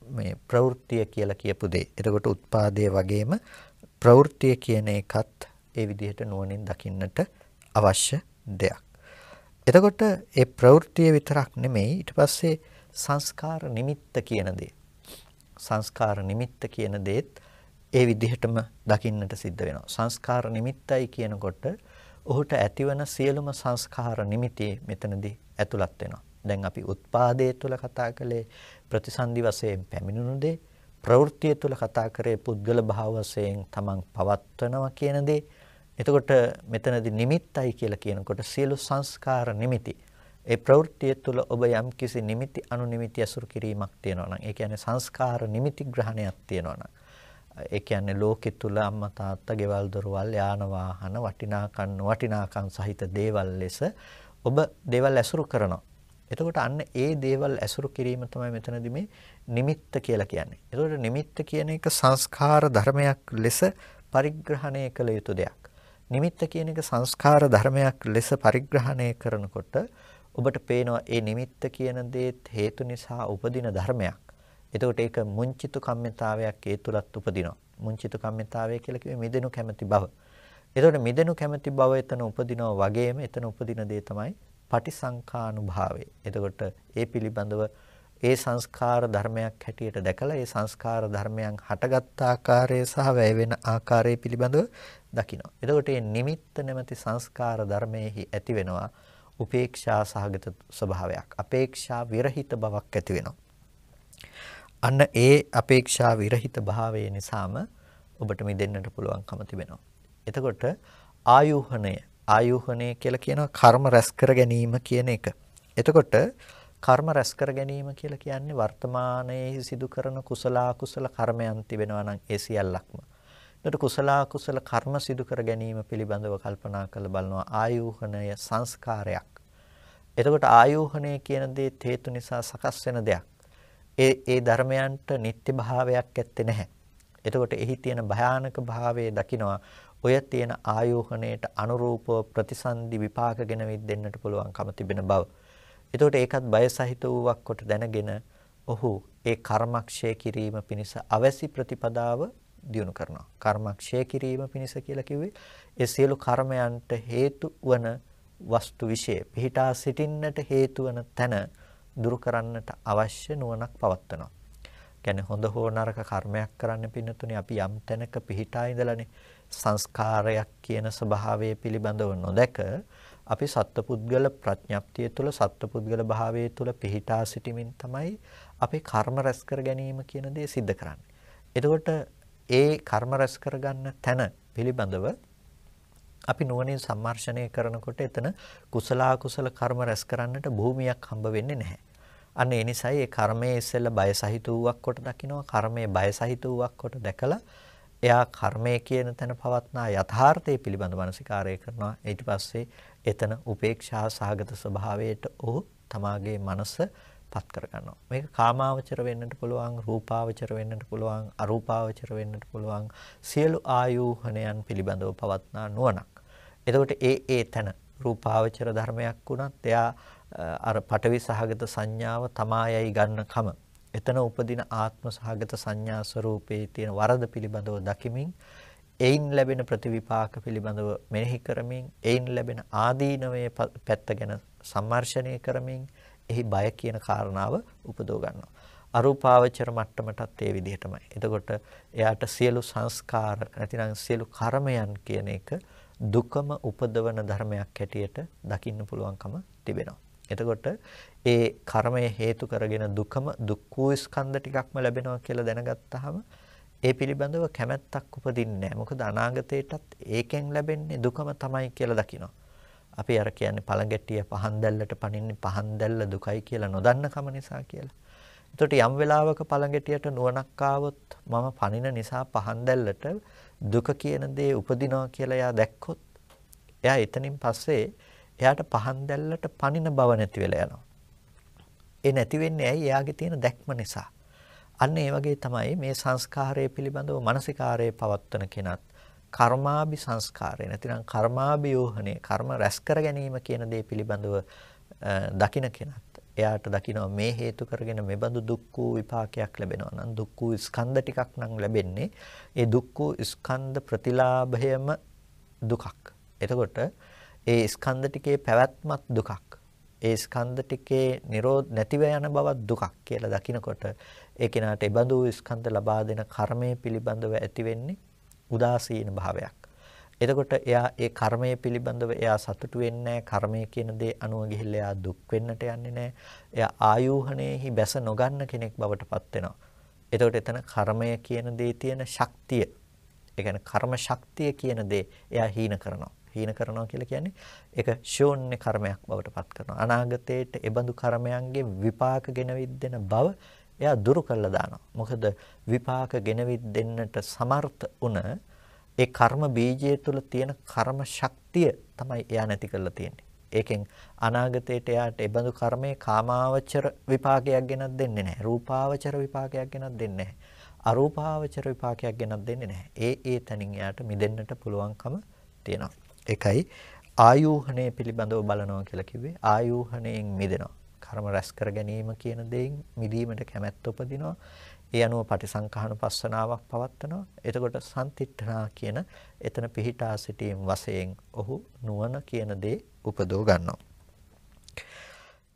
Speaker 1: මේ ප්‍රවෘත්තිය කියලා කියපු දේ. එතකොට උත්පාදයේ වගේම ප්‍රවෘත්තිය කියන එකත් ඒ විදිහට නුවණින් දකින්නට අවශ්‍ය දෙයක්. එතකොට ඒ ප්‍රවෘත්තිය විතරක් නෙමෙයි ඊට පස්සේ සංස්කාර නිමිත්ත කියන දේ. සංස්කාර නිමිත්ත කියන දේත් ඒ විදිහටම දකින්නට සිද්ධ වෙනවා. සංස්කාර නිමිත්තයි කියනකොට ඔහුට ඇතිවන සියලුම සංස්කාර නිමිති මෙතනදී ඇතුළත් වෙනවා. දැන් අපි උත්පාදයේ තුල කතා කළේ ප්‍රතිසන්දි වශයෙන් පැමිණුණු දේ, ප්‍රවෘත්තිය තුල කතා කරේ පුද්ගල භාව වශයෙන් තමන් පවත්වනවා කියන දේ. එතකොට මෙතනදී නිමිත්තයි කියලා කියනකොට සියලු සංස්කාර නිමිති ඒ ප්‍රවෘත්තිය තුළ ඔබ යම් කිසි නිමිති අනුනිමිති අසුරු කිරීමක් තියෙනවා නම් ඒ කියන්නේ සංස්කාර නිමිති ග්‍රහණයක් තියෙනවා නම් ඒ කියන්නේ ලෝකෙ තුල අම්මා තාත්තා, ගෙවල් දොරවල්, යාන වාහන, වටිනාකම් වටිනාකම් සහිත දේවල් ලෙස ඔබ දේවල් ඇසුරු කරනවා. එතකොට අන්න ඒ දේවල් ඇසුරු කිරීම තමයි මෙතනදී මේ නිමිත්ත කියලා කියන්නේ. එතකොට නිමිත්ත කියන එක සංස්කාර ධර්මයක් ලෙස පරිග්‍රහණය කළ යුතු දෙයක්. නිමිත්ත කියන එක සංස්කාර ධර්මයක් ලෙස පරිග්‍රහණය කරනකොට ඔබට පේනවා ඒ නිමිත්ත කියන දේත් හේතු නිසා උපදින ධර්මයක්. එතකොට ඒක මුංචිතු කම්මිතාවයක් ඒ තුලත් උපදිනවා. මුංචිතු කම්මිතාවය කියලා කිව්වේ මිදෙනු කැමැති බව. එතකොට මිදෙනු කැමැති බව එතන උපදිනවා වගේම එතන උපදින දේ තමයි පටිසංඛානුභාවය. එතකොට ඒ පිළිබඳව ඒ සංස්කාර ධර්මයක් හැටියට දැකලා ඒ සංස්කාර ධර්මයන් හටගත් ආකාරය සහ වැය වෙන ආකාරය පිළිබඳව දකිනවා. එතකොට මේ නිමිත්ත නැමැති සංස්කාර ධර්මයේහි ඇති වෙනවා උපේක්ෂා සහගත ස්වභාවයක්. අපේක්ෂා විරහිත බවක් ඇති වෙනවා. අන්න ඒ අපේක්ෂා විරහිත භාවය නිසාම ඔබට මිදෙන්නට පුළුවන්කම තිබෙනවා. එතකොට ආයෝහණය ආයෝහණය කියලා කියනවා කර්ම රැස් කර ගැනීම කියන එක. එතකොට කර්ම රැස් කර ගැනීම කියලා කියන්නේ වර්තමානයේ සිදු කරන කුසල අකුසල කර්මයන් තිබෙනවා නම් ඒ සියල්ලක්ම. එතකොට කුසල අකුසල කර්ම සිදු කර ගැනීම පිළිබඳව කල්පනා කරලා බලනවා ආයෝහණය සංස්කාරයක්. එතකොට ආයෝහණය කියන දේ හේතු නිසා සකස් වෙන දෙයක්. ඒ ඒ ධර්මයන්ට නිත්‍ය භාවයක් ඇත්තේ නැහැ. එතකොට එහි තියෙන භයානක භාවයේ දකිනවා ඔය තියෙන ආයෝහණයට අනුරූපව ප්‍රතිසන්දි විපාක ගෙන දෙන්නට පුළුවන්කම තිබෙන බව. එතකොට ඒකත් බය සහිත වූවක් කොට දැනගෙන ඔහු ඒ කර්මක්ෂය කිරීම පිණිස අවැසි ප්‍රතිපදාව දියුණු කරනවා. කර්මක්ෂය කිරීම පිණිස කියලා කිව්වේ ඒ සියලු කර්මයන්ට හේතු වන වස්තු વિશે පිහිටා සිටින්නට හේතු වන තැන දුරු කරන්නට අවශ්‍ය නුවණක් පවත්වනවා. කියන්නේ හොඳ හෝ නරක කර්මයක් කරන්න පින්නතුනේ අපි යම් තැනක පිහිටා ඉඳලානේ සංස්කාරයක් කියන ස්වභාවය පිළිබඳව නොදැක අපි සත්පුද්ගල ප්‍රඥප්තිය තුළ සත්පුද්ගල භාවයේ තුළ පිහිටා සිටීමෙන් තමයි අපි කර්ම රැස් කර ගැනීම කියන දේ सिद्ध කරන්නේ. එතකොට ඒ කර්ම රැස් කරගන්න තැන පිළිබඳව අපි නුවණින් සම්මර්ෂණය කරනකොට එතන කුසල අකුසල කර්ම රැස් කරන්නට භූමියක් හම්බ වෙන්නේ නැහැ. අන්න ඒ නිසායි ඒ කර්මයේ ඉස්සෙල්ලා බය සහිත වූවක් කොට දකිනවා. කර්මයේ බය සහිත වූවක් කොට දැකලා එයා කර්මය කියන තැන පවත්නා යථාර්ථය පිළිබඳ මනසිකාරය කරනවා. ඊට පස්සේ එතන උපේක්ෂා සහගත ස්වභාවයට ඔහු තමාගේ මනස පත් කරගන්නවා. මේක කාමාවචර වෙන්නට පුළුවන්, රූපාවචර වෙන්නට පුළුවන්, අරූපාවචර වෙන්නට පුළුවන් සියලු ආයෝහණයන් පිළිබඳව පවත්නා නුවණක්. එතකොට ඒ ඒ තැන රූපාවචර ධර්මයක් වුණත් එයා අර පටවි සහගත සංඥාව තමායයි ගන්නකම එතන උපදින ආත්ම සහගත සංඥා ස්වરૂපයේ තියෙන වරද පිළිබඳව දකිමින් එයින් ලැබෙන ප්‍රතිවිපාක පිළිබඳව මෙනෙහි කරමින් එයින් ලැබෙන ආදීනවයේ පැත්ත ගැන සම්මර්ෂණය කරමින් එහි බය කියන කාරණාව උපදව ගන්නවා. අරූපාවචර මට්ටමටත් ඒ විදිහටමයි. එතකොට එයාට සියලු සංස්කාර නැතිනම් සියලු කර්මයන් කියන එක දුකම උපදවන ධර්මයක් හැටියට දකින්න පුළුවන්කම තිබෙනවා. එතකොට ඒ කර්මය හේතු කරගෙන දුකම දුක් වූ ස්කන්ධ ටිකක්ම ලැබෙනවා කියලා දැනගත්තාම ඒ පිළිබඳව කැමැත්තක් උපදින්නේ නැහැ. මොකද අනාගතේටත් ඒකෙන් ලැබෙන්නේ දුකම තමයි කියලා දකිනවා. අපි අර කියන්නේ පළඟැටිය පහන් දැල්ලට පනින්නේ පහන් දැල්ල දුකයි කියලා නොදන්න කම නිසා කියලා. එතකොට යම් වෙලාවක පළඟැටියට නුවණක් ආවොත් මම පනින නිසා පහන් දැල්ලට දුක කියන දේ උපදිනවා කියලා එයා දැක්කොත් එයා එතනින් පස්සේ එයාට පහන් දැල්ලට පනින බව නැති වෙලා යනවා. ඒ නැති වෙන්නේ ඇයි? එයාගේ තියෙන දැක්ම නිසා. අන්න ඒ වගේ තමයි මේ සංස්කාරය පිළිබඳව මානසිකාරයේ පවත්වන කෙනත් කර්මාභි සංස්කාරය නැතිනම් කර්මාභියෝහණය කර්ම රැස් කර ගැනීම කියන දේ පිළිබඳව දකින කෙනත් එයාට දකිනවා මේ හේතු කරගෙන මෙබඳු දුක් වූ විපාකයක් ලැබෙනවා නම් දුක් වූ ස්කන්ධ ටිකක් නම් ලැබෙන්නේ ඒ දුක් වූ ස්කන්ධ ප්‍රතිලාභයම දුකක්. එතකොට ඒ ස්කන්ධ ටිකේ පැවැත්මත් දුකක්. ඒ ස්කන්ධ ටිකේ නිරෝධ නැතිව යන බවක් දුකක් කියලා දකිනකොට ඒ කෙනාට ඒ බඳු ස්කන්ධ ලබා දෙන කර්මය පිළිබඳව ඇති වෙන්නේ උදාසීන භාවයක්. එතකොට එයා ඒ කර්මය පිළිබඳව එයා සතුටු වෙන්නේ කර්මය කියන දේ අනුව ගිහිල්ලා එයා දුක් වෙන්නට යන්නේ නැහැ. එයා ආයෝහණයෙහි බැස නොගන්න කෙනෙක් බවට පත් වෙනවා. එතකොට එතන කර්මය කියන දේ තියෙන ශක්තිය, ඒ කියන්නේ කර්ම ශක්තිය කියන දේ එයා හීන කරනවා. හීන කරනවා කියලා කියන්නේ ඒක ශූන්‍ය කර්මයක් බවට පත් කරනවා. අනාගතයේට ඒ බඳු කර්මයන්ගේ විපාක ගෙනවිත් දෙන බව එයා දුරු කරලා දානවා. මොකද විපාක ගෙනවිත් දෙන්නට සමර්ථ වුණ ඒ කර්ම බීජය තුළ තියෙන කර්ම ශක්තිය තමයි එයා නැති කරලා තියෙන්නේ. ඒකෙන් අනාගතයට එයාට ඒ බඳු කර්මයේ කාමාවචර විපාකයක් ගෙනත් දෙන්නේ නැහැ. රූපාවචර විපාකයක් ගෙනත් දෙන්නේ නැහැ. අරූපාවචර විපාකයක් ගෙනත් දෙන්නේ නැහැ. ඒ ඒ තැනින් එයාට මිදෙන්නට පුළුවන්කම තියෙනවා. ඒකයි ආයෝහණය පිළිබඳව බලනවා කියලා කිව්වේ ආයෝහණයෙන් මිදෙනවා. කර්ම රැස් කර ගැනීම කියන දෙයින් මිදීමට කැමැත්ත උපදිනවා. ඒ අනුව පටිසංඛානුපස්සනාවක් පවත්නවා. එතකොට සම්තිට්ඨනා කියන එතන පිහිටා සිටීම වශයෙන් ඔහු නුවණ කියන දේ උපදව ගන්නවා.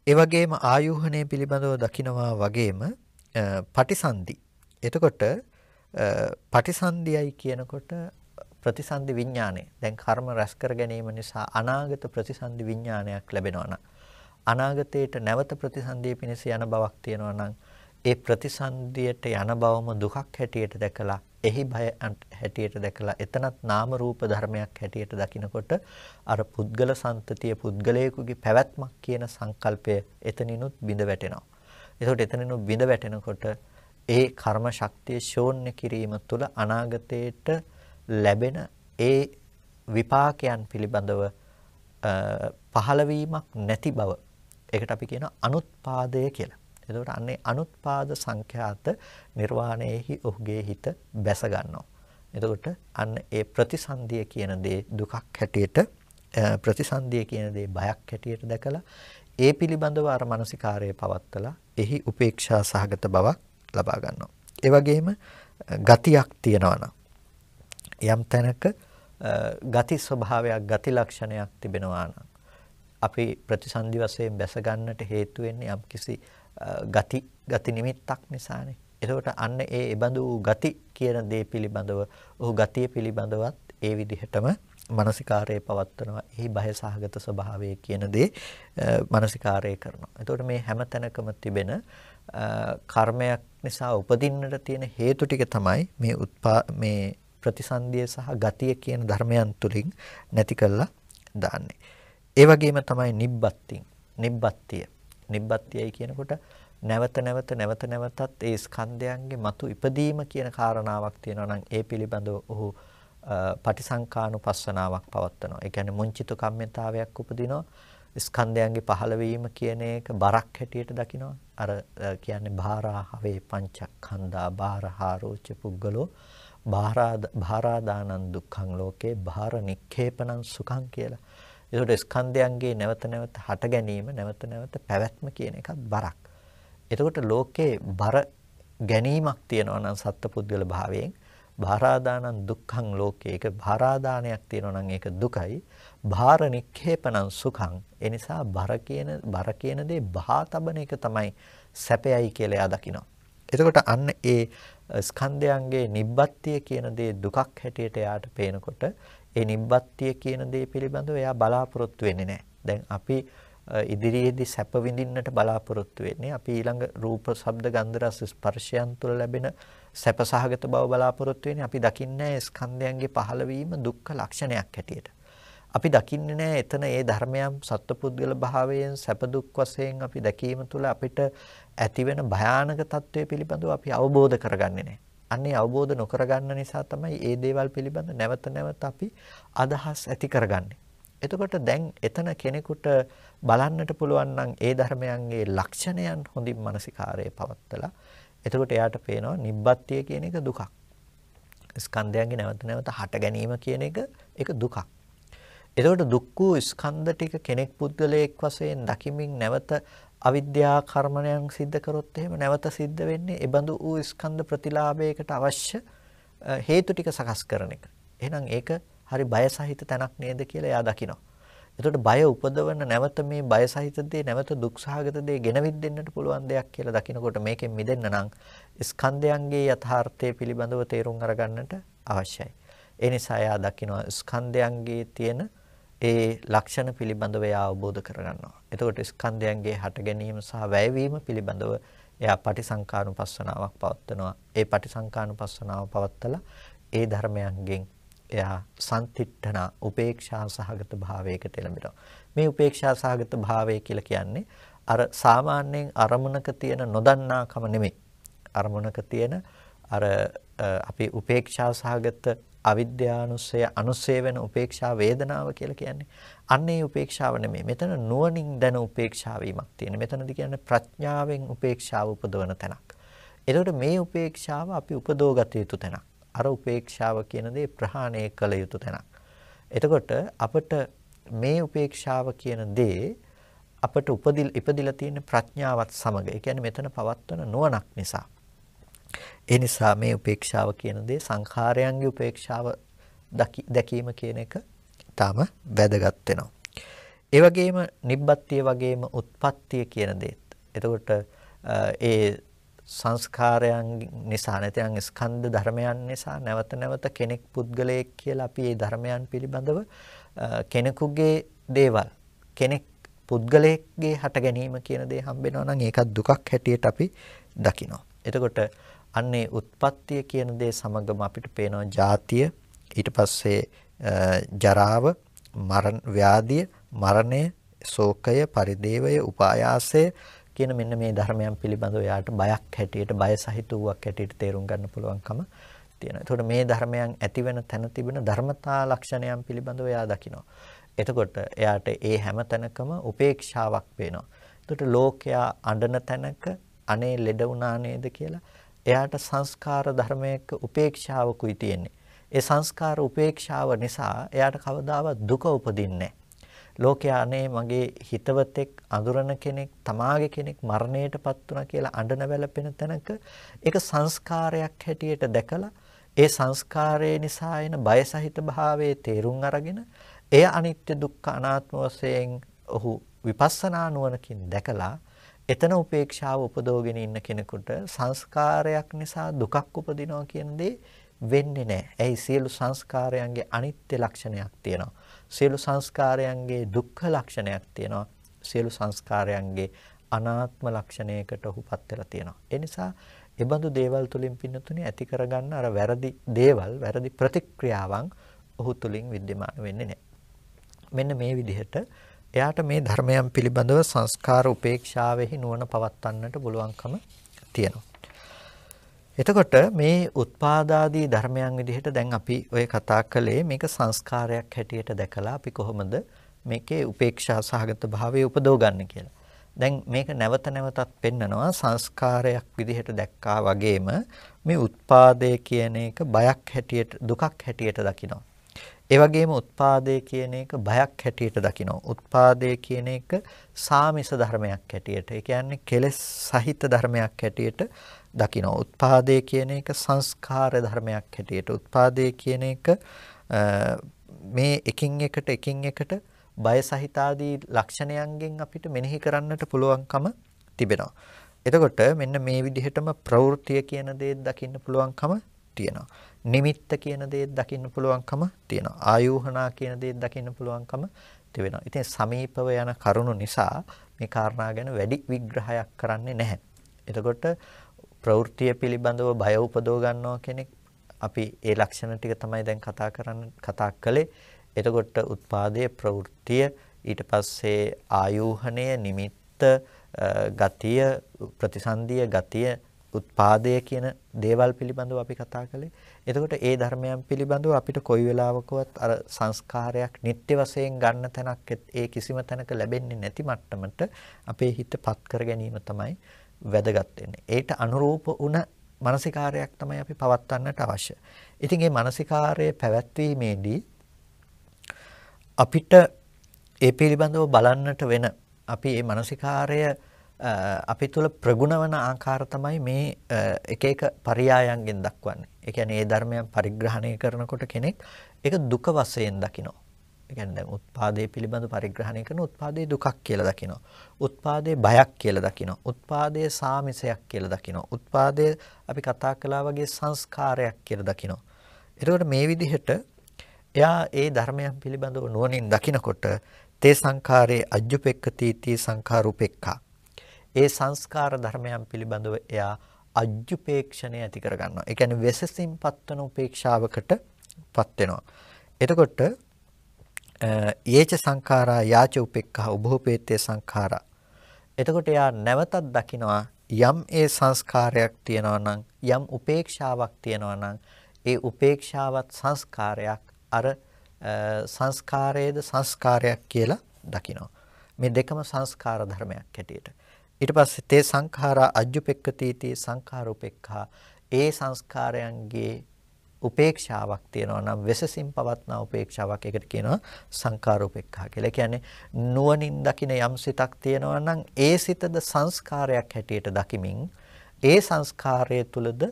Speaker 1: ඒ වගේම ආයෝහණය පිළිබඳව දකිනවා වගේම පටිසන්ධි. එතකොට පටිසන්ධියයි කියනකොට ප්‍රතිසන්දි විඥානය. දැන් කර්ම රැස් කර ගැනීම නිසා අනාගත ප්‍රතිසන්දි විඥානයක් ලැබෙනවා නම් අනාගතයට නැවත ප්‍රතිසන්දිය පිණිස යන බවක් තියෙනවා නම් ඒ ප්‍රතිසන්දියට යන බවම දුකක් හැටියට දැකලා එහි බය හැටියට දැකලා එතනත් නාම රූප ධර්මයක් හැටියට දකිනකොට අර පුද්ගල සන්තතිය පුද්ගලයෙකුගේ පැවැත්මක් කියන සංකල්පය එතනිනුත් බිඳ වැටෙනවා. එතකොට එතනිනුත් බිඳ වැටෙනකොට ඒ කර්ම ශක්තිය ශෝන්‍ය කිරීම තුළ අනාගතයට ලැබෙන ඒ විපාකයන් පිළිබඳව පහළවීමක් නැති බව ඒකට අපි කියන අනුත්පාදය කියලා. එතකොට අන්නේ අනුත්පාද සංඛ්‍යාත නිර්වාණයෙහි ඔහුගේ හිත බැස ගන්නවා. එතකොට අන්න ඒ ප්‍රතිසන්දිය කියන දේ දුකක් හැටියට ප්‍රතිසන්දිය කියන දේ බයක් හැටියට දැකලා ඒ පිළිබඳව අර මානසිකාරයේ පවත්තලා එහි උපේක්ෂා සහගත බවක් ලබා ගන්නවා. ඒ වගේම ගතියක් තියෙනවා නම් යම් තැනක ගති ස්වභාවයක් ගති ලක්ෂණයක් තිබෙනවා නම් අපි ප්‍රතිසන්දි වශයෙන් බැස ගන්නට හේතු වෙන්නේ යම් කිසි ගති ගති නිමිත්තක් නිසානේ. එතකොට අන්න ඒ බඳු ගති කියන දේ පිළිබඳව ඔහු ගතිය පිළිබඳවත් ඒ විදිහටම මානසිකාරයේ පවත්වනවා. එහි බය සහගත ස්වභාවය කියන දේ මානසිකාරය කරනවා. එතකොට මේ හැම තැනකම තිබෙන කර්මයක් නිසා උපදින්නට තියෙන හේතු ටික තමයි මේ මේ ප්‍රතිසන්දිය සහ ගතිය කියන ධර්මයන් තුලින් නැති කරලා දාන්නේ. ඒ වගේම තමයි නිබ්බත්තින් නිබ්බත්තිය. නිබ්බත්තියයි කියනකොට නැවත නැවත නැවත නැවතත් ඒ ස්කන්ධයන්ගේ මතු ඉපදීම කියන කාරණාවක් තියෙනවා නම් ඒ පිළිබඳව ඔහු පටිසංකානුපස්සනාවක් පවත්වනවා. ඒ කියන්නේ මුංචිත කම්මිතාවයක් උපදිනවා. ස්කන්ධයන්ගේ පහළවීම කියන එක බරක් හැටියට දකිනවා. අර කියන්නේ භාරාහවේ පංචක්ඛන්දා භාරහාරෝච පුද්ගලෝ භාරාදානං දුක්ඛං ලෝකේ භාර නික්ඛේපනං සුඛං කියලා. ඒකට ස්කන්ධයන්ගේ නැවත නැවත හට ගැනීම නැවත නැවත පැවැත්ම කියන එකත් බරක්. එතකොට ලෝකේ බර ගැනීමක් තියෙනවා නම් සත්පුද්ගල භාවයෙන් භාරාදානං දුක්ඛං ලෝකේ ඒක භාරාදානයක් තියෙනවා නම් ඒක දුකයි. භාර නික්ඛේපනං සුඛං. ඒ නිසා බර කියන බර කියන දේ බහා තබන එක තමයි සැපයයි කියලා එයා දකිනවා. එතකොට අන්න ඒ ස්කන්ධයන්ගේ නිබ්බත්තිය කියන දේ දුකක් හැටියට එයාට පේනකොට ඒ නිබ්බත්තිය කියන දේ පිළිබඳව එයා බලාපොරොත්තු වෙන්නේ නැහැ. දැන් අපි ඉදිරියේදී සැප විඳින්නට බලාපොරොත්තු වෙන්නේ අපි ඊළඟ රූප, ශබ්ද, ගන්ධ, රස, ස්පර්ශයන් තුළ ලැබෙන සැපසහගත බව බලාපොරොත්තු වෙන්නේ අපි දකින්නේ ස්කන්ධයන්ගේ පහළවීම දුක්ඛ ලක්ෂණයක් හැටියට. අපි දකින්නේ නැහැ එතන ඒ ධර්මයන් සත්පුද්ගල භාවයෙන් සැප දුක් වශයෙන් අපි දැකීම තුළ අපිට ඇතිවෙන භයානක తත්වයේ පිළිබඳව අපි අවබෝධ කරගන්නේ නැහැ. අන්නේ අවබෝධ නොකරගන්න නිසා තමයි මේ දේවල් පිළිබඳ නැවත නැවත අපි අදහස් ඇති කරගන්නේ. එතකොට දැන් එතන කෙනෙකුට බලන්නට පුළුවන් නම් ඒ ධර්මයන්ගේ ලක්ෂණයන් හොඳින් මානසිකාරයේ පවත්තලා එතකොට එයාට පේනවා නිබ්බත්තිය කියන එක දුකක්. ස්කන්ධයන්ගේ නැවත නැවත හට ගැනීම කියන එක ඒක දුකක්. එතකොට දුක් වූ ස්කන්ධ ටික කෙනෙක් පුද්ගලයෙක් වශයෙන් දකිමින් නැවත අවිද්‍යා කර්මණයන් සිද්ධ කරොත් එහෙම නැවත සිද්ධ වෙන්නේ ඒ බඳු වූ ස්කන්ධ ප්‍රතිලාභයකට අවශ්‍ය හේතු ටික සකස් කරන එක. එහෙනම් ඒක හරි බය සහිත තැනක් නේද කියලා එයා දකිනවා. එතකොට බය උපදවන නැවත මේ බය සහිත දේ නැවත දුක් සහගත දේ ගෙනවිත් දෙන්නට පුළුවන් දෙයක් කියලා දකිනකොට මේකෙන් මිදෙන්න නම් ස්කන්ධයන්ගේ යථාර්ථය පිළිබඳව තේරුම් අරගන්නට අවශ්‍යයි. ඒ නිසා එයා දකිනවා ස්කන්ධයන්ගේ තියෙන ඒ ලක්ෂණ පිළිබඳව එයා අවබෝධ කරගන්නවා. එතකොට ස්කන්ධයන්ගේ හට ගැනීම සහ වැයවීම පිළිබඳව එයා පටිසංකානුපස්සනාවක් පවත්වනවා. ඒ පටිසංකානුපස්සනාව පවත්තලා ඒ ධර්මයන්ගෙන් එයා සම්තිට්ඨන උපේක්ෂා සහගත භාවයකට එළඹෙනවා. මේ උපේක්ෂා සහගත භාවය කියලා කියන්නේ අර සාමාන්‍යයෙන් අරමුණක තියෙන නොදන්නාකම නෙමෙයි. අරමුණක තියෙන අර අපි උපේක්ෂා සහගත අවිද්‍යානුස්සය අනුස්සය වෙන උපේක්ෂා වේදනාව කියලා කියන්නේ. අන්න ඒ උපේක්ෂාව නෙමෙයි. මෙතන නුවණින් දැන උපේක්ෂා වීමක් තියෙන. මෙතනදී කියන්නේ ප්‍රඥාවෙන් උපේක්ෂාව උපදවන තැනක්. එතකොට මේ උපේක්ෂාව අපි උපදවගත යුතු තැනක්. අර උපේක්ෂාව කියන දේ ප්‍රහාණය කළ යුතු තැනක්. එතකොට අපිට මේ උපේක්ෂාව කියන දේ අපට උපදිල ඉපදිලා තියෙන ප්‍රඥාවත් සමග. ඒ කියන්නේ මෙතන පවත්වන නුවණක් නිසා. ඒ නිසා මේ උපේක්ෂාව කියන දේ සංඛාරයන්ගේ උපේක්ෂාව දැකීම කියන එක තාම වැදගත් වෙනවා. ඒ වගේම නිබ්බත්තිය වගේම උත්පත්තිය කියන දේත්. එතකොට ඒ සංස්කාරයන් නිසා නැත්නම් ස්කන්ධ ධර්මයන් නිසා නැවත නැවත කෙනෙක් පුද්ගලයෙක් කියලා අපි මේ ධර්මයන් පිළිබඳව කෙනෙකුගේ දේවල් කෙනෙක් පුද්ගලයෙක්ගේ හට ගැනීම කියන දේ හම්බෙනවා නම් ඒකත් දුකක් හැටියට අපි දකිනවා. එතකොට අන්නේ උත්පත්තිය කියන දේ සමගම අපිට පේනවා ජාතිය ඊට පස්සේ ජරාව මරණ ව්‍යාධිය මරණය ශෝකය පරිදේවය උපායාසය කියන මෙන්න මේ ධර්මයන් පිළිබඳව යාට බයක් හැටියට බය සහිත වූවක් හැටියට තේරුම් ගන්න පුළුවන්කම තියෙනවා. එතකොට මේ ධර්මයන් ඇති වෙන තැන තිබෙන ධර්මතා ලක්ෂණයන් පිළිබඳව එයා දකිනවා. එතකොට එයාට ඒ හැම තැනකම උපේක්ෂාවක් පේනවා. එතකොට ලෝකයා අඬන තැනක අනේ ලෙඩ වුණා නේද කියලා එයාට සංස්කාර ධර්මයක උපේක්ෂාවකුයි තියෙන්නේ. ඒ සංස්කාර උපේක්ෂාව නිසා එයාට කවදාවත් දුක උපදින්නේ ලෝකයා අනේ මගේ හිතවතෙක් අඳුරන කෙනෙක් තමාගේ කෙනෙක් මරණයටපත් වුණා කියලා අඬන වැළපෙන තැනක ඒක සංස්කාරයක් හැටියට දැකලා ඒ සංස්කාරය නිසා එන බය සහිත භාවයේ තේරුම් අරගෙන එය අනිත්‍ය දුක්ඛ අනාත්ම වශයෙන් ඔහු විපස්සනා නුවණකින් දැකලා එතන උපේක්ෂාව උපදෝගෙන ඉන්න කෙනෙකුට සංස්කාරයක් නිසා දුකක් උපදිනවා කියන දේ වෙන්නේ නැහැ. ඇයි සියලු සංස්කාරයන්ගේ අනිත්‍ය ලක්ෂණයක් තියෙනවා. සියලු සංස්කාරයන්ගේ දුක්ඛ ලක්ෂණයක් තියෙනවා. සියලු සංස්කාරයන්ගේ අනාත්ම ලක්ෂණයකට ඔහුපත් වෙලා තියෙනවා. ඒ නිසා එබඳු දේවල් තුලින් පින්නතුනේ ඇති කරගන්න අර වැරදි දේවල්, වැරදි ප්‍රතික්‍රියාවන් ඔහු තුලින් विद्यमान වෙන්නේ නැහැ. මෙන්න මේ විදිහට එයාට මේ ධර්මයන් පිළිබඳව සංස්කාර උපේක්ෂාවෙහි නුවණ පවත්වන්නට පුළුවන්කම තියෙනවා. එතකොට මේ උත්පාදාදී ධර්මයන් විදිහට දැන් අපි ඔය කතා කළේ මේක සංස්කාරයක් හැටියට දැකලා අපි කොහොමද මේකේ උපේක්ෂා සහගත භාවය උපදව ගන්න කියලා. දැන් මේක නැවත නැවතත් පෙන්නනවා සංස්කාරයක් විදිහට දැක්කා වගේම මේ උත්පාදය කියන එක බයක් හැටියට දුකක් හැටියට දකිනවා. ඒ වගේම උත්පාදේ කියන එක බයක් හැටියට දකිනවා. උත්පාදේ කියන එක සාමිස ධර්මයක් හැටියට. ඒ කියන්නේ කෙලෙස් සහිත ධර්මයක් හැටියට දකිනවා. උත්පාදේ කියන එක සංස්කාර ධර්මයක් හැටියට. උත්පාදේ කියන එක මේ එකින් එකට එකින් එකට බය සහිත ආදී ලක්ෂණයන්ගෙන් අපිට මෙනෙහි කරන්නට පුළුවන්කම තිබෙනවා. එතකොට මෙන්න මේ විදිහටම ප්‍රවෘත්තිය කියන දේ දකින්න පුළුවන්කම තියෙනවා. නිමිත්ත කියන දේ දකින්න පුළුවන්කම තියෙනවා. ආයෝහනා කියන දේ දකින්න පුළුවන්කම තිබෙනවා. ඉතින් සමීපව යන කරුණු නිසා මේ කාරණා ගැන වැඩි විග්‍රහයක් කරන්නේ නැහැ. එතකොට ප්‍රවෘත්තිය පිළිබඳව බය උපදව ගන්නවා කෙනෙක් අපි ඒ ලක්ෂණ ටික තමයි දැන් කතා කරන්න කතා කළේ. එතකොට උත්පාදයේ ප්‍රවෘත්තිය ඊට පස්සේ ආයෝහණය නිමිත්ත ගතිය ප්‍රතිසන්දිය ගතිය උත්පාදය කියන දේවල් පිළිබඳව අපි කතා කළේ. එතකොට ඒ ධර්මයන් පිළිබඳව අපිට කොයි වෙලාවකවත් අර සංස්කාරයක් නිත්‍ය වශයෙන් ගන්න තැනක් ඒ කිසිම තැනක ලැබෙන්නේ නැති මට්ටමට අපේ හිතපත් කර ගැනීම තමයි වැදගත් වෙන්නේ. ඒට අනුරූප වුණ මානසිකාරයක් තමයි අපි පවත්වන්නට අවශ්‍ය. ඉතින් මේ මානසිකාරය පැවැත්වීමේදී අපිට ඒ පිළිබඳව බලන්නට වෙන අපි මේ මානසිකාරය අපි තුල ප්‍රගුණ වන ආකාර තමයි මේ එක එක පරයයන්ගෙන් දක්වන්නේ. ඒ කියන්නේ ඒ ධර්මයන් පරිග්‍රහණය කරනකොට කෙනෙක් ඒක දුක වශයෙන් දකිනවා. ඒ කියන්නේ දැන් උත්පාදේ පිළිබඳ පරිග්‍රහණය කරන උත්පාදේ දුකක් කියලා දකිනවා. උත්පාදේ බයක් කියලා දකිනවා. උත්පාදේ සාමිසයක් කියලා දකිනවා. උත්පාදේ අපි කතා කළා වගේ සංස්කාරයක් කියලා දකිනවා. එතකොට මේ විදිහට එයා ඒ ධර්මයන් පිළිබඳව නුවණින් දකිනකොට තේ සංඛාරේ අජ්ජුපෙක්කති තී සංඛාරුපෙක්ඛා ඒ සංස්කාර ධර්මයන් පිළිබඳව එයා අජ්ජුපේක්ෂණය ඇති කරගන්නවා. ඒ කියන්නේ වෙසසින් පත්වන උපේක්ෂාවකට පත් වෙනවා. එතකොට යේච සංඛාරා යාච උපේක්ඛා උභෝපේතේ සංඛාරා. එතකොට එයා නැවතත් දකිනවා යම් ඒ සංස්කාරයක් තියෙනවා නම් යම් උපේක්ෂාවක් තියෙනවා නම් ඒ උපේක්ෂාවත් සංස්කාරයක් අර සංස්කාරයේද සංස්කාරයක් කියලා දකිනවා. මේ දෙකම සංස්කාර ධර්මයක් හැටියට. ඊට පස්සේ තේ සංඛාරා අජ්ජුපෙක්කතිති සංඛාරෝපෙක්ඛා ඒ සංස්කාරයන්ගේ උපේක්ෂාවක් තියෙනවා නම් වෙසසින් පවත්නා උපේක්ෂාවක් ඒකට කියනවා සංඛාරෝපේක්ඛා කියලා. ඒ කියන්නේ නුවණින් දකින යම් සිතක් තියෙනවා නම් ඒ සිතද සංස්කාරයක් හැටියට දකිමින් ඒ සංස්කාරය තුලද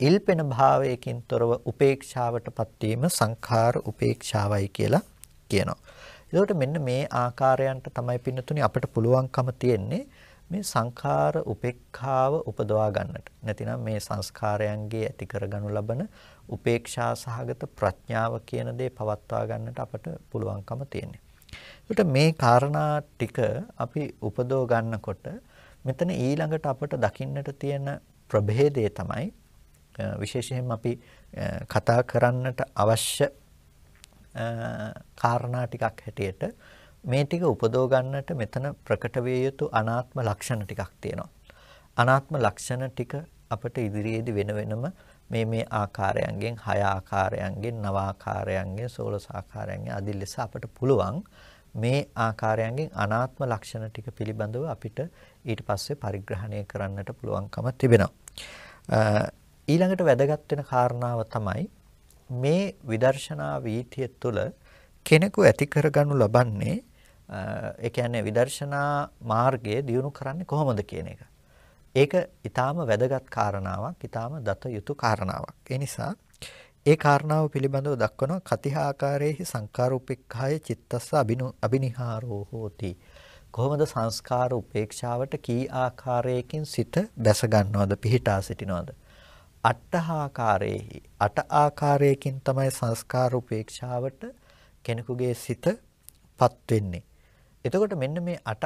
Speaker 1: ඉල්පෙන භාවයකින් තොරව උපේක්ෂාවටපත් වීම සංඛාර උපේක්ෂාවයි කියලා කියනවා. ඒකට මෙන්න මේ ආකාරයන්ට තමයි පින්නතුනි අපිට පුළුවන්කම තියෙන්නේ මේ සංඛාර උපේක්ඛාව උපදවා ගන්නට. නැතිනම් මේ සංස්කාරයන්ගේ ඇති කරගනු ලබන උපේක්ෂා සහගත ප්‍රඥාව කියන දේ පවත්වා ගන්නට අපට පුළුවන්කම තියෙනවා. ඒකට මේ කාරණා ටික අපි උපදව ගන්නකොට මෙතන ඊළඟට අපට දකින්නට තියෙන ප්‍රභේදය තමයි විශේෂයෙන්ම අපි කතා කරන්නට අවශ්‍ය කාරණා ටිකක් හැටියට මේ ටික උපදව ගන්නට මෙතන ප්‍රකට විය යුතු අනාත්ම ලක්ෂණ ටිකක් තියෙනවා. අනාත්ම ලක්ෂණ ටික අපට ඉදිරියේදී වෙන වෙනම මේ මේ ආකාරයන්ගෙන් හය ආකාරයන්ගෙන් නව ආකාරයන්ගෙන් සෝලස ආකාරයන්ගෙන් අදින් ලෙස අපට පුළුවන් මේ ආකාරයන්ගෙන් අනාත්ම ලක්ෂණ ටික පිළිබඳව අපිට ඊට පස්සේ පරිග්‍රහණය කරන්නට පුළුවන්කම තිබෙනවා. ඊළඟට වැදගත් වෙන කාරණාව තමයි මේ විදර්ශනා වීතිය තුළ කෙනෙකු ඇති කරගනු ලබන්නේ ඒ කියන්නේ විදර්ශනා මාර්ගය දියුණු කරන්නේ කොහොමද කියන එක. ඒක ඊටාම වැදගත් කාරණාවක්, ඊටාම දත යුතු කාරණාවක්. ඒ නිසා ඒ කාරණාව පිළිබඳව දක්වන කතිහාකාරයේහි සංකාරූපෙක්ඛාය චිත්තස්ස අබිනිහාරෝ හෝති. කොහොමද සංස්කාර උපේක්ෂාවට කී ආකාරයකින් සිත දැස ගන්නවද පිහිටා සිටිනවද? අට්ඨාකාරයේහි අට ආකාරයකින් තමයි සංස්කාර උපේක්ෂාවට කෙනෙකුගේ සිතපත් වෙන්නේ. එතකොට මෙන්න මේ අට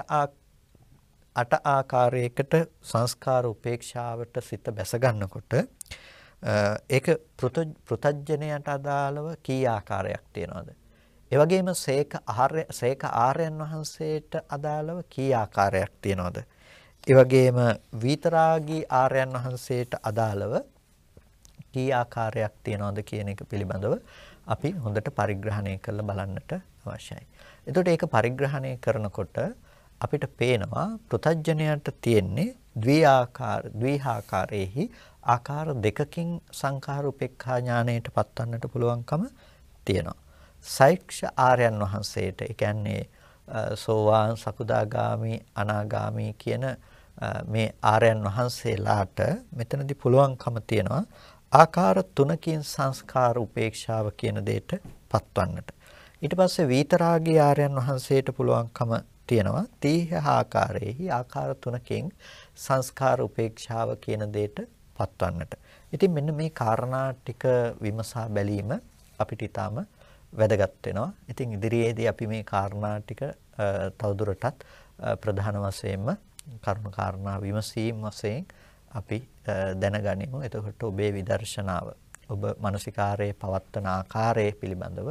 Speaker 1: අට ආකාරයකට සංස්කාර උපේක්ෂාවට සිත බැස ගන්නකොට ඒක පෘතජ්ජනයට අදාළව කී ආකාරයක් තියෙනවද? ඒ වගේම සේක ආර්ය සේක ආර්යයන් වහන්සේට අදාළව කී ආකාරයක් තියෙනවද? ඒ වගේම විතරාගී ආර්යයන් වහන්සේට අදාළව කී ආකාරයක් තියෙනවද කියන එක පිළිබඳව අපි හොඳට පරිග්‍රහණය කරලා බලන්නට අවශ්‍යයි. එතකොට ඒක පරිග්‍රහණය කරනකොට අපිට පේනවා පෘතජ්ජනයට තියෙන්නේ ද්විආකාර ද්විහාකාරයේහි ආකාර දෙකකින් සංඛාර උපේක්ඛා ඥාණයට පත්වන්නට පුළුවන්කම තියෙනවා. සෛක්ෂ ආර්යයන් වහන්සේට ඒ කියන්නේ සෝවාන් සකුදාගාමි අනාගාමි කියන මේ ආර්යයන් වහන්සේලාට මෙතනදී පුළුවන්කම තියෙනවා ආකාර තුනකින් සංස්කාර උපේක්ෂාව කියන දෙයට පත්වන්නට. ඊට පස්සේ විතරාගී ආර්යයන් වහන්සේට පුළුවන්කම තියෙනවා තීහ ආකාරයේහි ආකාර තුනකින් සංස්කාර උපේක්ෂාව කියන දෙයට පත්වන්නට. ඉතින් මෙන්න මේ කාරණා ටික විමසා බැලීම අපිට ඊටාම වැදගත් වෙනවා. ඉතින් ඉදිරියේදී අපි මේ කාරණා ටික තවදුරටත් ප්‍රධාන වශයෙන්ම කරුණු කාරණා විමසීම් වශයෙන් අපි දැනගනිමු. එතකොට ඔබේ විදර්ශනාව ඔබ මානසිකාරයේ පවත්වන ආකාරය පිළිබඳව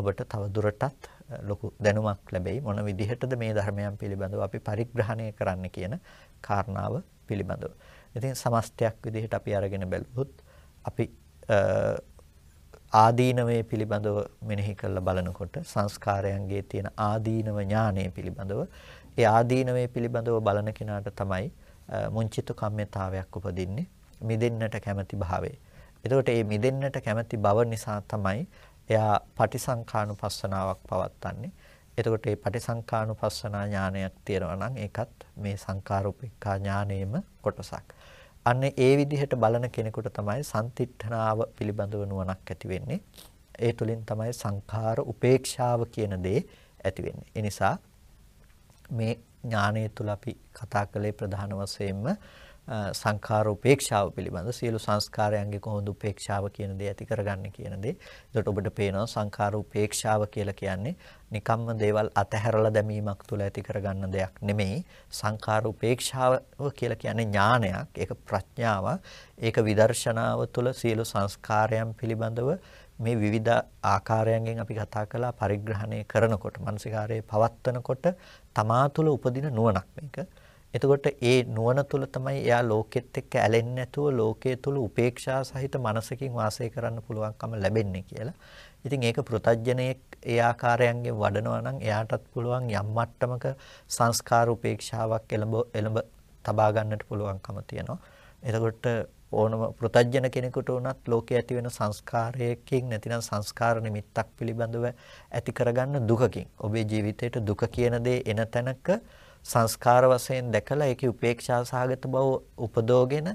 Speaker 1: ඔබට තව දුරටත් ලොකු දැනුමක් ලැබෙයි මොන විදිහටද මේ ධර්මයන් පිළිබඳව අපි පරිග්‍රහණය කරන්න කියන කාරණාව පිළිබඳව. ඉතින් සමස්තයක් විදිහට අපි අරගෙන බැලුවොත් අපි ආදීනවයේ පිළිබඳව මෙනෙහි කරලා බලනකොට සංස්කාරයන්ගේ තියෙන ආදීනව ඥානය පිළිබඳව ඒ ආදීනවයේ පිළිබඳව බලන කෙනාට තමයි මුංචිත කම්මිතාවයක් උපදින්නේ මිදෙන්නට කැමැති භාවය. එතකොට මේ මිදෙන්නට කැමැති බව නිසා තමයි එයා පටිසංඛානුපස්සනාවක් පවත්න්නේ. එතකොට මේ පටිසංඛානුපස්සනා ඥානයක් තියෙනවා නම් ඒකත් මේ සංකාරූපිකා ඥානයේම කොටසක්. අන්න ඒ විදිහට බලන කෙනෙකුට තමයි සම්තිත්ථනාව පිළිබඳව නුවණක් ඇති වෙන්නේ. ඒ තුලින් තමයි සංඛාර උපේක්ෂාව කියන දේ ඇති වෙන්නේ. ඒ නිසා මේ ඥානය තුල අපි කතා කළේ ප්‍රධාන වශයෙන්ම සංඛාර උපේක්ෂාව පිළිබඳ සියලු සංස්කාරයන්ගේ කොහොමද උපේක්ෂාව කියන දේ ඇති කරගන්නේ කියන දේ. එතකොට ඔබට පේනවා සංඛාර උපේක්ෂාව කියලා කියන්නේ නිකම්ම දේවල් අතහැරලා දැමීමක් තුළ ඇති කරගන්න දෙයක් නෙමෙයි. සංඛාර උපේක්ෂාව කියලා කියන්නේ ඥානයක්. ඒක ප්‍රඥාවක්. ඒක විදර්ශනාව තුළ සියලු සංස්කාරයන් පිළිබඳව මේ විවිධ ආකාරයන්ගෙන් අපි කතා කළා පරිග්‍රහණය කරනකොට මානසිකාරයේ පවත්වනකොට තමා තුළ උපදින නුවණක් මේක. එතකොට ඒ නුවණ තුල තමයි එයා ලෝකෙත් එක්ක ඇලෙන්නේ නැතුව ලෝකයේ තුල උපේක්ෂා සහිත මනසකින් වාසය කරන්න පුළුවන්කම ලැබෙන්නේ කියලා. ඉතින් ඒක පෘතජ්ජනයේ ඒ ආකාරයන්ගෙන් වඩනවා නම් එයාටත් පුළුවන් යම් මට්ටමක සංස්කාර උපේක්ෂාවක් එළඹ එළඹ තබා ගන්නට පුළුවන්කම තියෙනවා. එතකොට ඕනම පෘතජ්ජන කෙනෙකුට උනත් ලෝකයේ ඇති වෙන සංස්කාරයකින් නැතිනම් සංස්කාර නිමිත්තක් පිළිබඳව ඇති කරගන්න දුකකින් ඔබේ ජීවිතයට දුක කියන දේ එන තැනක සංස්කාර වශයෙන් දැකලා ඒකේ උපේක්ෂා සහගත බව උපදෝගෙන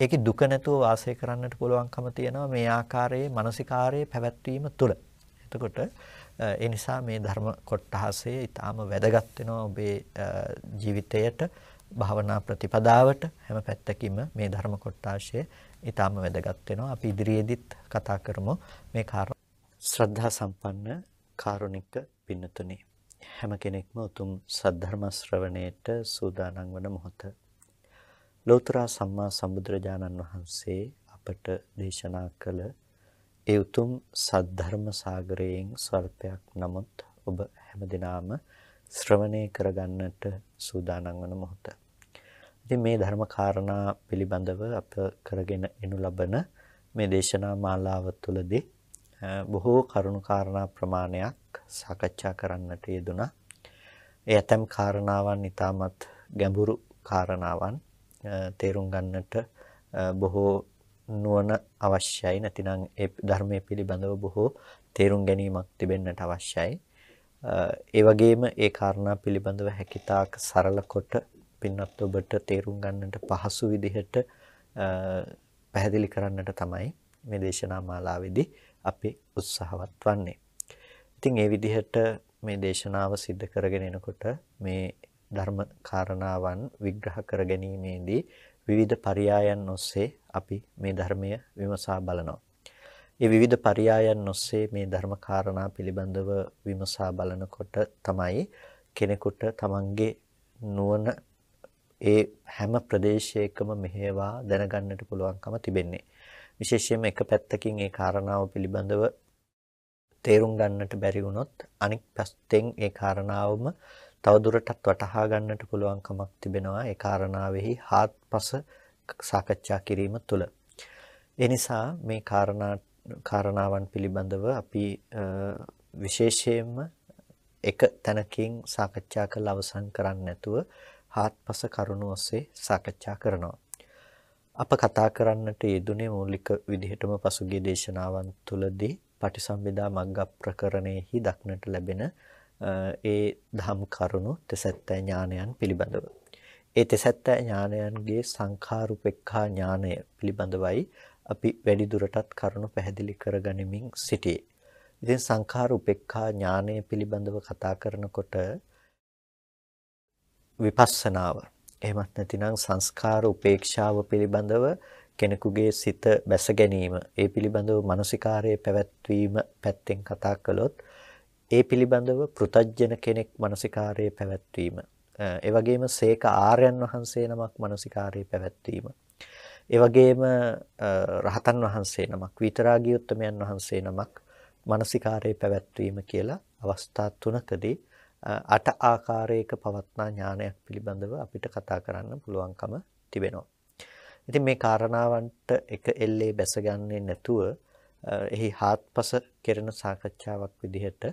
Speaker 1: ඒකේ දුක නැතුව වාසය කරන්නට පුළුවන්කම තියෙනවා මේ ආකාරයේ මානසිකාරයේ පැවැත්වීම තුළ. එතකොට ඒ නිසා මේ ධර්ම කොටහසේ ඊටාම වැදගත් වෙනවා ඔබේ ජීවිතයට භාවනා ප්‍රතිපදාවට හැම පැත්තකින්ම මේ ධර්ම කොටාශය ඊටාම වැදගත් වෙනවා. අපි ඉදිරියේදීත් කතා කරමු මේ කාරණා. ශ්‍රද්ධා සම්පන්න කාරුණික පින්නතුනේ හැම කෙනෙක්ම උතුම් සද්ධර්ම ශ්‍රවණයට සූදානම් වන මොහොත ලෝතර සම්මා සම්බුදුරජාණන් වහන්සේ අපට දේශනා කළ ඒ උතුම් සද්ධර්ම සාගරයෙන් ස්වල්පයක් නමුත් ඔබ හැමදිනාම ශ්‍රවණය කරගන්නට සූදානම් වන මොහොත. ඉතින් මේ ධර්ම කාරණා පිළිබඳව අප කරගෙන එනු ලබන මේ දේශනා මාලාව තුළදී බොහෝ කරුණු කාරණා ප්‍රමාණයක් සාකච්ඡා කරන්නට යෙදුණා. ඒ ඇතම් කාරණාවන් ඊටමත් ගැඹුරු කාරණාවන් තේරුම් ගන්නට බොහෝ නුවණ අවශ්‍යයි නැතිනම් ඒ ධර්මයේ පිළිබඳව බොහෝ තේරුම් ගැනීමක් තිබෙන්නට අවශ්‍යයි. ඒ වගේම ඒ කාරණා පිළිබඳව හැකිතාක් සරල කොට පින්වත් ඔබට තේරුම් ගන්නට පහසු විදිහට පැහැදිලි කරන්නට තමයි මේ දේශනා මාලාවේදී අපි උත්සාහවත් වන්නේ. ඉතින් ඒ විදිහට මේ දේශනාව සිද්ධ කරගෙන එනකොට මේ ධර්ම කාරණාවන් විග්‍රහ කර ගැනීමේදී විවිධ පරයයන් ඔස්සේ අපි මේ ධර්මය විමසා බලනවා. ඒ විවිධ පරයයන් ඔස්සේ මේ ධර්ම කාරණා පිළිබඳව විමසා බලනකොට තමයි කෙනෙකුට තමන්ගේ නුවණ ඒ හැම ප්‍රදේශයකම මෙහෙවා දැනගන්නට පුළුවන්කම තිබෙන්නේ. විශේෂයෙන්ම එක පැත්තකින් ඒ කාරණාව පිළිබඳව තේරුම් ගන්නට බැරි වුණොත් අනික් පැත්තෙන් ඒ කාරණාවම තවදුරටත් වටහා ගන්නට පුළුවන්කමක් තිබෙනවා ඒ කාරණාවෙහි හාත්පස සාකච්ඡා කිරීම තුළ. ඒ නිසා මේ කාරණා කාරණාවන් පිළිබඳව අපි විශේෂයෙන්ම එක තැනකින් සාකච්ඡා කරලා අවසන් කරන්නේ නැතුව හාත්පස කරුණු ඔස්සේ සාකච්ඡා කරනවා. අප කතා කරන්නට යෙදුනේ මූලික විදිහටම පසුගිය දේශනාවන් තුළදී පටිසම්භිදා මග්ග ප්‍රකරණයෙහි දක්නට ලැබෙන ඒ ධම් කරුණු තෙසැත්ත ඥානයන් පිළිබඳව. ඒ තෙසැත්ත ඥානයන්ගේ සංඛාරුපෙක්ඛා ඥානය පිළිබඳවයි අපි වැඩි දුරටත් කරුණු පැහැදිලි කරගනිමින් සිටියේ. ඉතින් සංඛාර උපේක්ඛා ඥානය පිළිබඳව කතා කරනකොට විපස්සනාව. එහෙමත් නැතිනම් සංස්කාර උපේක්ෂාව පිළිබඳව කෙනෙකුගේ සිත බැස ගැනීම ඒ පිළිබඳව මානසිකාරයේ පැවැත්වීම පැත්තෙන් කතා කළොත් ඒ පිළිබඳව පෘතජ්ජන කෙනෙක් මානසිකාරයේ පැවැත්වීම. ඒ වගේම සේක ආර්යයන් වහන්සේ නමක් මානසිකාරයේ පැවැත්වීම. ඒ වගේම රහතන් වහන්සේ නමක් විතරාගී උත්තමයන් වහන්සේ නමක් මානසිකාරයේ පැවැත්වීම කියලා අවස්ථා තුනකදී අට ආකාරයක පවත්නා ඥානයක් පිළිබඳව අපිට කතා කරන්න පුළුවන්කම තිබෙනවා. ඉතින් මේ කාරණාවන්ට එක එල්ලේ බැසගන්නේ නැතුව එහි හාත්පස කෙරෙන සාකච්ඡාවක් විදිහට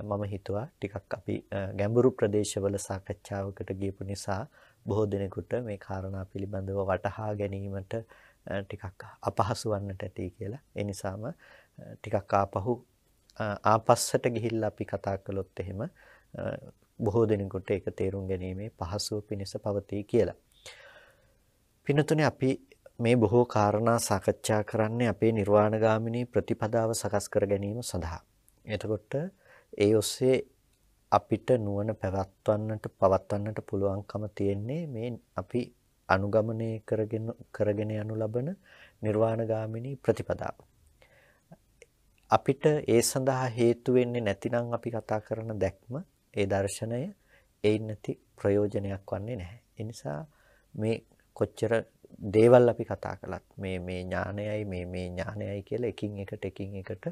Speaker 1: මම හිතුවා ටිකක් අපි ගැඹුරු ප්‍රදේශවල සාකච්ඡාවකට ගියපු නිසා බොහෝ දෙනෙකුට මේ කාරණා පිළිබඳව වටහා ගැනීමට ටිකක් අපහසු වන්නට ඇති කියලා. ඒ නිසාම ටිකක් ආපහු ආපස්සට ගිහිල්ලා අපි කතා කළොත් එහෙම බොහෝ දෙනෙකුට ඒක තේරුම් ගැනීමේ පහසුව පිණිස පවතී කියලා. පින්නතුනේ අපි මේ බොහෝ කාරණා සාකච්ඡා කරන්නේ අපේ නිර්වාණගාමිනී ප්‍රතිපදාව සකස් කර ගැනීම සඳහා. එතකොට ඒ ඔස්සේ අපිට නුවණ පැවැත්වන්නට පවත්වන්නට පුළුවන්කම තියෙන්නේ මේ අපි අනුගමනය කරගෙන කරගෙන යනු ලබන නිර්වාණගාමිනී ප්‍රතිපදාව. අපිට ඒ සඳහා හේතු වෙන්නේ නැතිනම් අපි කතා කරන දැක්ම ඒ දර්ශනය එයින් නැති ප්‍රයෝජනයක් වන්නේ නැහැ. ඒ නිසා මේ කොච්චර දේවල් අපි කතා කළත් මේ මේ ඥානයයි මේ මේ ඥානයයි කියලා එකින් එකට එකින් එකට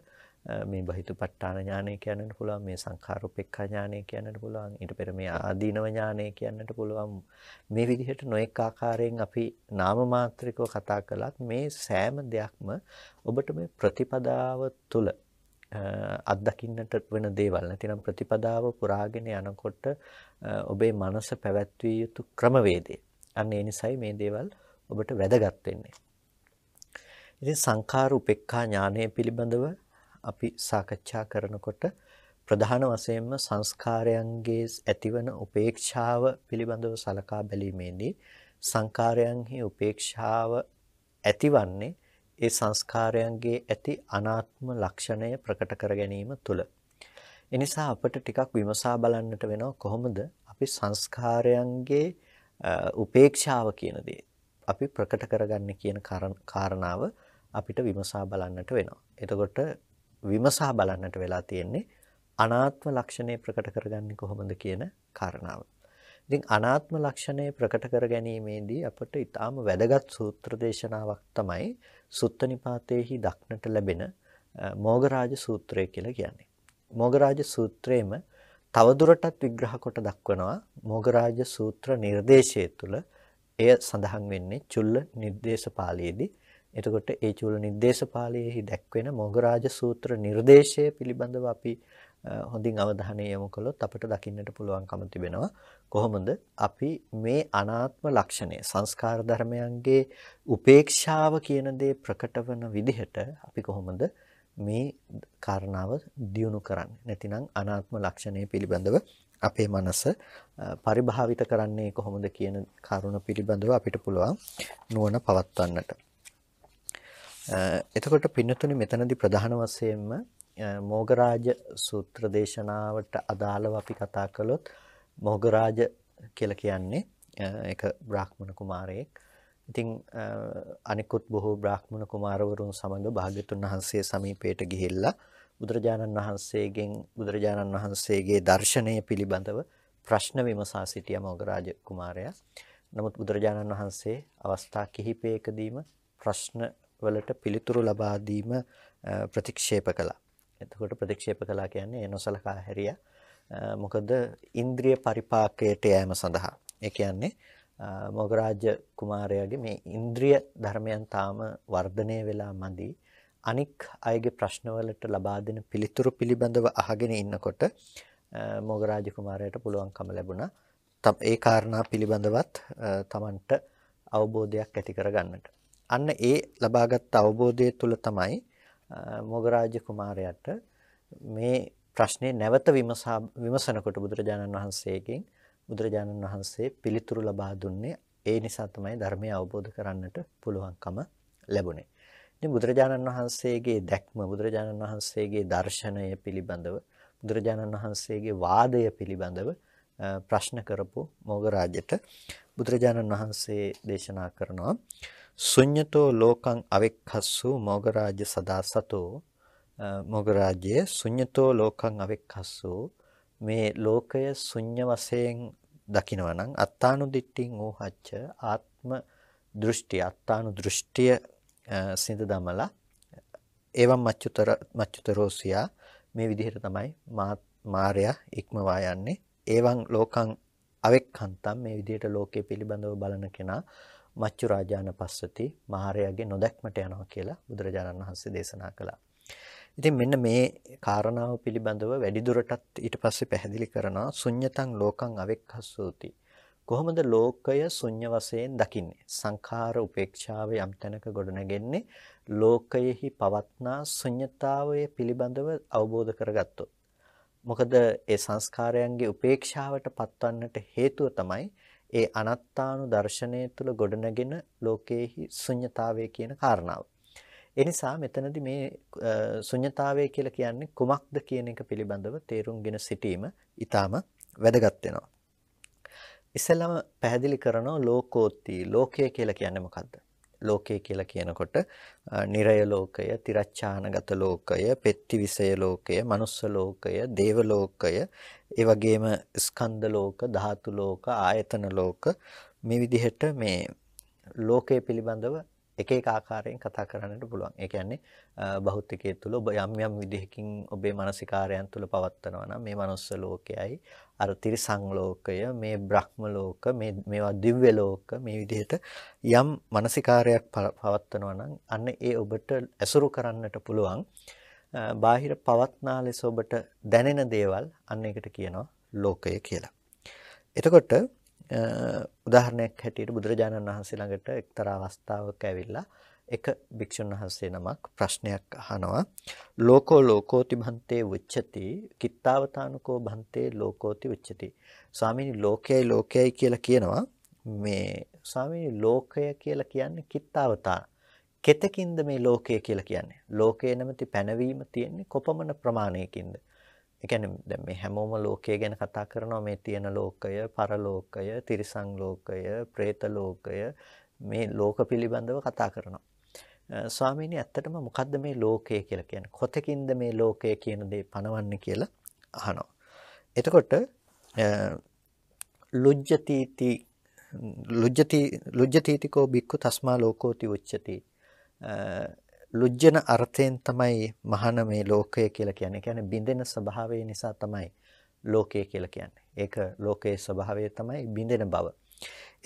Speaker 1: මේ බහිතුපට්ඨාන ඥානය කියන්නට පුළුවන් මේ සංඛාරුපෙක්ඛා ඥානය කියන්නට පුළුවන් ඊට පෙර මේ ආදීනව ඥානය කියන්නට පුළුවන් මේ විදිහට නොඑක ආකාරයෙන් අපි නාම මාත්‍රිකව කතා කළත් මේ සෑම දෙයක්ම ඔබට මේ ප්‍රතිපදාව තුළ අත්දකින්නට වෙන දේවල් නැතිනම් ප්‍රතිපදාව පුරාගෙන යනකොට ඔබේ මනස පැවැත්විය යුතු ක්‍රමවේදය. අන්න ඒ නිසයි මේ දේවල් ඔබට වැදගත් වෙන්නේ. ඉතින් සංඛාර උපේක්ඛා ඥානය පිළිබඳව අපි සාකච්ඡා කරනකොට ප්‍රධාන වශයෙන්ම සංස්කාරයන්ගේ ඇතිවන උපේක්ෂාව පිළිබඳව සලකා බැලීමේදී සංකාරයන්හි උපේක්ෂාව ඇතිවන්නේ ඒ සංස්කාරයන්ගේ ඇති අනාත්ම ලක්ෂණය ප්‍රකට කර ගැනීම තුළ. එනිසා අපිට ටිකක් විමසා බලන්නට වෙනවා කොහොමද අපි සංස්කාරයන්ගේ උපේක්ෂාව කියන දේ අපි ප්‍රකට කරගන්නේ කියන කාරණාව අපිට විමසා බලන්නට වෙනවා. එතකොට විමසා බලන්නට වෙලා තියෙන්නේ අනාත්ම ලක්ෂණය ප්‍රකට කරගන්නේ කොහොමද කියන කාරණාව. ඉතින් අනාත්ම ලක්ෂණය ප්‍රකට කර ගැනීමේදී අපට ඊටාම වැදගත් සූත්‍ර දේශනාවක් තමයි සුත්ත නිපාතයේහි දක්නට ලැබෙන මෝගරාජ සූත්‍රය කියලා කියන්නේ. මෝගරාජ සූත්‍රයේම තවදුරටත් විග්‍රහ කොට දක්වනවා මෝගරාජ සූත්‍ර නිර්දේශය තුළ එය සඳහන් වෙන්නේ චුල්ල නිर्देशපාළියේදී. එතකොට ඒ චුල්ල නිर्देशපාළියේහි දැක්වෙන මෝගරාජ සූත්‍ර නිර්දේශය පිළිබඳව අපි හොඳින් අවධානය යොමු කළොත් අපිට දකින්නට පුළුවන්කම තිබෙනවා කොහොමද අපි මේ අනාත්ම ලක්ෂණය සංස්කාර ධර්මයන්ගේ උපේක්ෂාව කියන දේ ප්‍රකට වන විදිහට අපි කොහොමද මේ කාරණාව දියුණු කරන්නේ. නැතිනම් අනාත්ම ලක්ෂණය පිළිබඳව අපේ මනස පරිභාවිත කරන්නේ කොහොමද කියන කරුණ පිළිබඳව අපිට පුළුවන් නුවණ පවත්වන්නට. එතකොට පින්නතුනි මෙතනදී ප්‍රධාන වශයෙන්ම මොගරාජ සූත්‍ර දේශනාවට අදාළව අපි කතා කළොත් මොගරාජ කියලා කියන්නේ ඒක බ්‍රාහ්මණ කුමාරයෙක්. ඉතින් අනිකුත් බොහෝ බ්‍රාහ්මණ කුමාරවරුන් සමග භාග්‍යතුන් වහන්සේ සමීපයට ගිහිල්ලා බුදුරජාණන් වහන්සේගෙන් බුදුරජාණන් වහන්සේගේ දර්ශනය පිළිබඳව ප්‍රශ්න විමසා සිටිය මොගරාජ කුමාරයා. නමුත් බුදුරජාණන් වහන්සේ අවස්ථා කිහිපයකදීම ප්‍රශ්න වලට පිළිතුරු ලබා දීම ප්‍රතික්ෂේප කළා. එතකොට ප්‍රතික්ෂේප කළා කියන්නේ නොසලකා හැරියා. මොකද ඉන්ද්‍රිය පරිපාකයට යෑම සඳහා. ඒ කියන්නේ මොගරාජ කුමාරයාගේ මේ ඉන්ද්‍රිය ධර්මයන් තාම වර්ධනය වෙලා මදි. අනික් අයගේ ප්‍රශ්නවලට ලබා දෙන පිළිතුරු පිළිබඳව අහගෙන ඉන්නකොට මොගරාජ කුමාරයාට පුළුවන්කම ලැබුණා. ඒ කාරණා පිළිබඳවත් Tamanට අවබෝධයක් ඇති කරගන්නට. අන්න ඒ ලබාගත් අවබෝධය තුළ තමයි මොගරාජ කුමාරයාට මේ ප්‍රශ්නේ නැවත විමසා විමසනකොට බුදුරජාණන් වහන්සේගෙන් බුදුරජාණන් වහන්සේ පිළිතුරු ලබා දුන්නේ ඒ නිසා තමයි ධර්මය අවබෝධ කරන්නට පුළුවන්කම ලැබුණේ. ඉතින් බුදුරජාණන් වහන්සේගේ දැක්ම බුදුරජාණන් වහන්සේගේ දර්ශනය පිළිබඳව බුදුරජාණන් වහන්සේගේ වාදය පිළිබඳව ප්‍රශ්න කරපු මොගරාජට බුදුරජාණන් වහන්සේ දේශනා කරනවා ශුඤ්‍යතෝ ලෝකං අවෙක්ඛස්සු මොගරාජ සදා සතෝ මොගරාජය ශුඤ්‍යතෝ ලෝකං අවෙක්ඛස්සු. මේ ලෝකය ශුඤ්‍ය වශයෙන් දකිනවා නම් අත්තානු දිට්ඨින් ඕහච්ච ආත්ම දෘෂ්ටි අත්තානු දෘෂ්ටිය සිඳ දමලා එවම් මච්චුතර මච්චුතරෝසියා මේ විදිහට තමයි මාර්යා ඉක්මවා යන්නේ. එවං ලෝකං අවෙක්ඛන්තම් මේ විදිහට ලෝකයේ පිළිබඳව බලන කෙනා මච්චු රාජාන පස්සති මහරයාගේ නොදැක්මට යනවා කියලා බුදුරජාණන් වහන්සේ දේශනා කළා. ඉතින් මෙන්න මේ කාරණාව පිළිබඳව වැඩිදුරටත් ඊට පස්සේ පැහැදිලි කරනවා ශුන්්‍යතං ලෝකං අවෙක්ඛස්සෝති. කොහොමද ලෝකය ශුන්‍ය වශයෙන් දකින්නේ? සංඛාර උපේක්ෂාව යම් තැනක ගොඩනගෙන්නේ ලෝකයෙහි පවත්නා ශුන්‍යතාවය පිළිබඳව අවබෝධ කරගත්තොත්. මොකද ඒ සංස්කාරයන්ගේ උපේක්ෂාවට පත්වන්නට හේතුව තමයි ඒ අනත්තානු දර්ශනය තුළ ගොඩනගෙන ලෝකයේහි ශුන්්‍යතාවය කියන කාරණාව. ඒ නිසා මෙතනදී මේ ශුන්්‍යතාවය කියලා කියන්නේ කුමක්ද කියන එක පිළිබඳව තේරුම්ගෙන සිටීම ඊටාම වැදගත් වෙනවා. ඉස්සෙල්ලාම පැහැදිලි කරනවා ලෝකෝත්ති ලෝකය කියලා කියන්නේ මොකද්ද? ලෝකය කියලා කියනකොට නිරය ලෝකය, තිරච්ඡානගත ලෝකය, පෙත්තිවිසය ලෝකය, මනුස්ස ලෝකය, දේව ලෝකය, ඒ වගේම ස්කන්ධ ලෝක, ධාතු ලෝක, ආයතන ලෝක මේ විදිහට මේ ලෝකයේ පිළිබඳව එක එක ආකාරයෙන් කතා කරන්නට පුළුවන්. ඒ කියන්නේ බෞද්ධකයේ තුල ඔබ යම් යම් විදිහකින් ඔබේ මානසිකාරයන් තුල පවත්නවා නම් මේ මනුස්ස ලෝකයයි අර තිරිසං ලෝකය මේ බ්‍රහ්ම ලෝක මේ මේවා දිව්‍ය ලෝක මේ විදිහට යම් මානසිකාරයක් පවත්නවා නම් අන්න ඒ ඔබට ඇසුරු කරන්නට පුළුවන් බාහිර පවත්නා ලෙස ඔබට දැනෙන දේවල් අන්න ඒකට කියනවා ලෝකය කියලා. එතකොට උදාහරණයක් හැටියට බුදුරජාණන් වහන්සේ ළඟට එක්තරා අවස්ථාවක ඇවිල්ලා එක භික්ෂුන් වහන්සේ නමක් ප්‍රශ්නයක් අහනවා. ලෝකෝ ලෝකෝති භන්තේ උච්චති කිත්තාවතානකෝ භන්තේ ලෝකෝති උච්චති ස්වාමීනි ලෝකයයි ලෝකයයි කියලා කියනවා. මේ ස්වාමීනි ලෝකය කියලා කියන්නේ කිත්තාවතාන. කෙතකින්ද මේ ලෝකය කියලා කියන්නේ ලෝකය නැමැති පැනවීම තියෙන්නේ කොපමණ ප්‍රමාණයකින්ද ඒ කියන්නේ දැන් මේ හැමෝම ලෝකය ගැන කතා කරනවා මේ තියෙන ලෝකය, පරලෝකය, තිරිසන් ලෝකය, പ്രേත ලෝකය මේ ලෝක පිළිබඳව කතා කරනවා. ස්වාමීනි ඇත්තටම මොකද්ද මේ ලෝකය කියලා කියන්නේ? කොතකින්ද මේ ලෝකය කියන දේ පනවන්නේ කියලා අහනවා. එතකොට ලුජ්ජතිති ලුජ්ජති ලුජ්ජතිතිකෝ බික්කු තස්මා ලෝකෝති උච්චති ලුජ්ජන අර්ථයෙන් තමයි මහාන මේ ලෝකය කියලා කියන්නේ. කියන්නේ බිඳෙන ස්වභාවය නිසා තමයි ලෝකය කියලා කියන්නේ. ඒක ලෝකයේ ස්වභාවය තමයි බිඳෙන බව.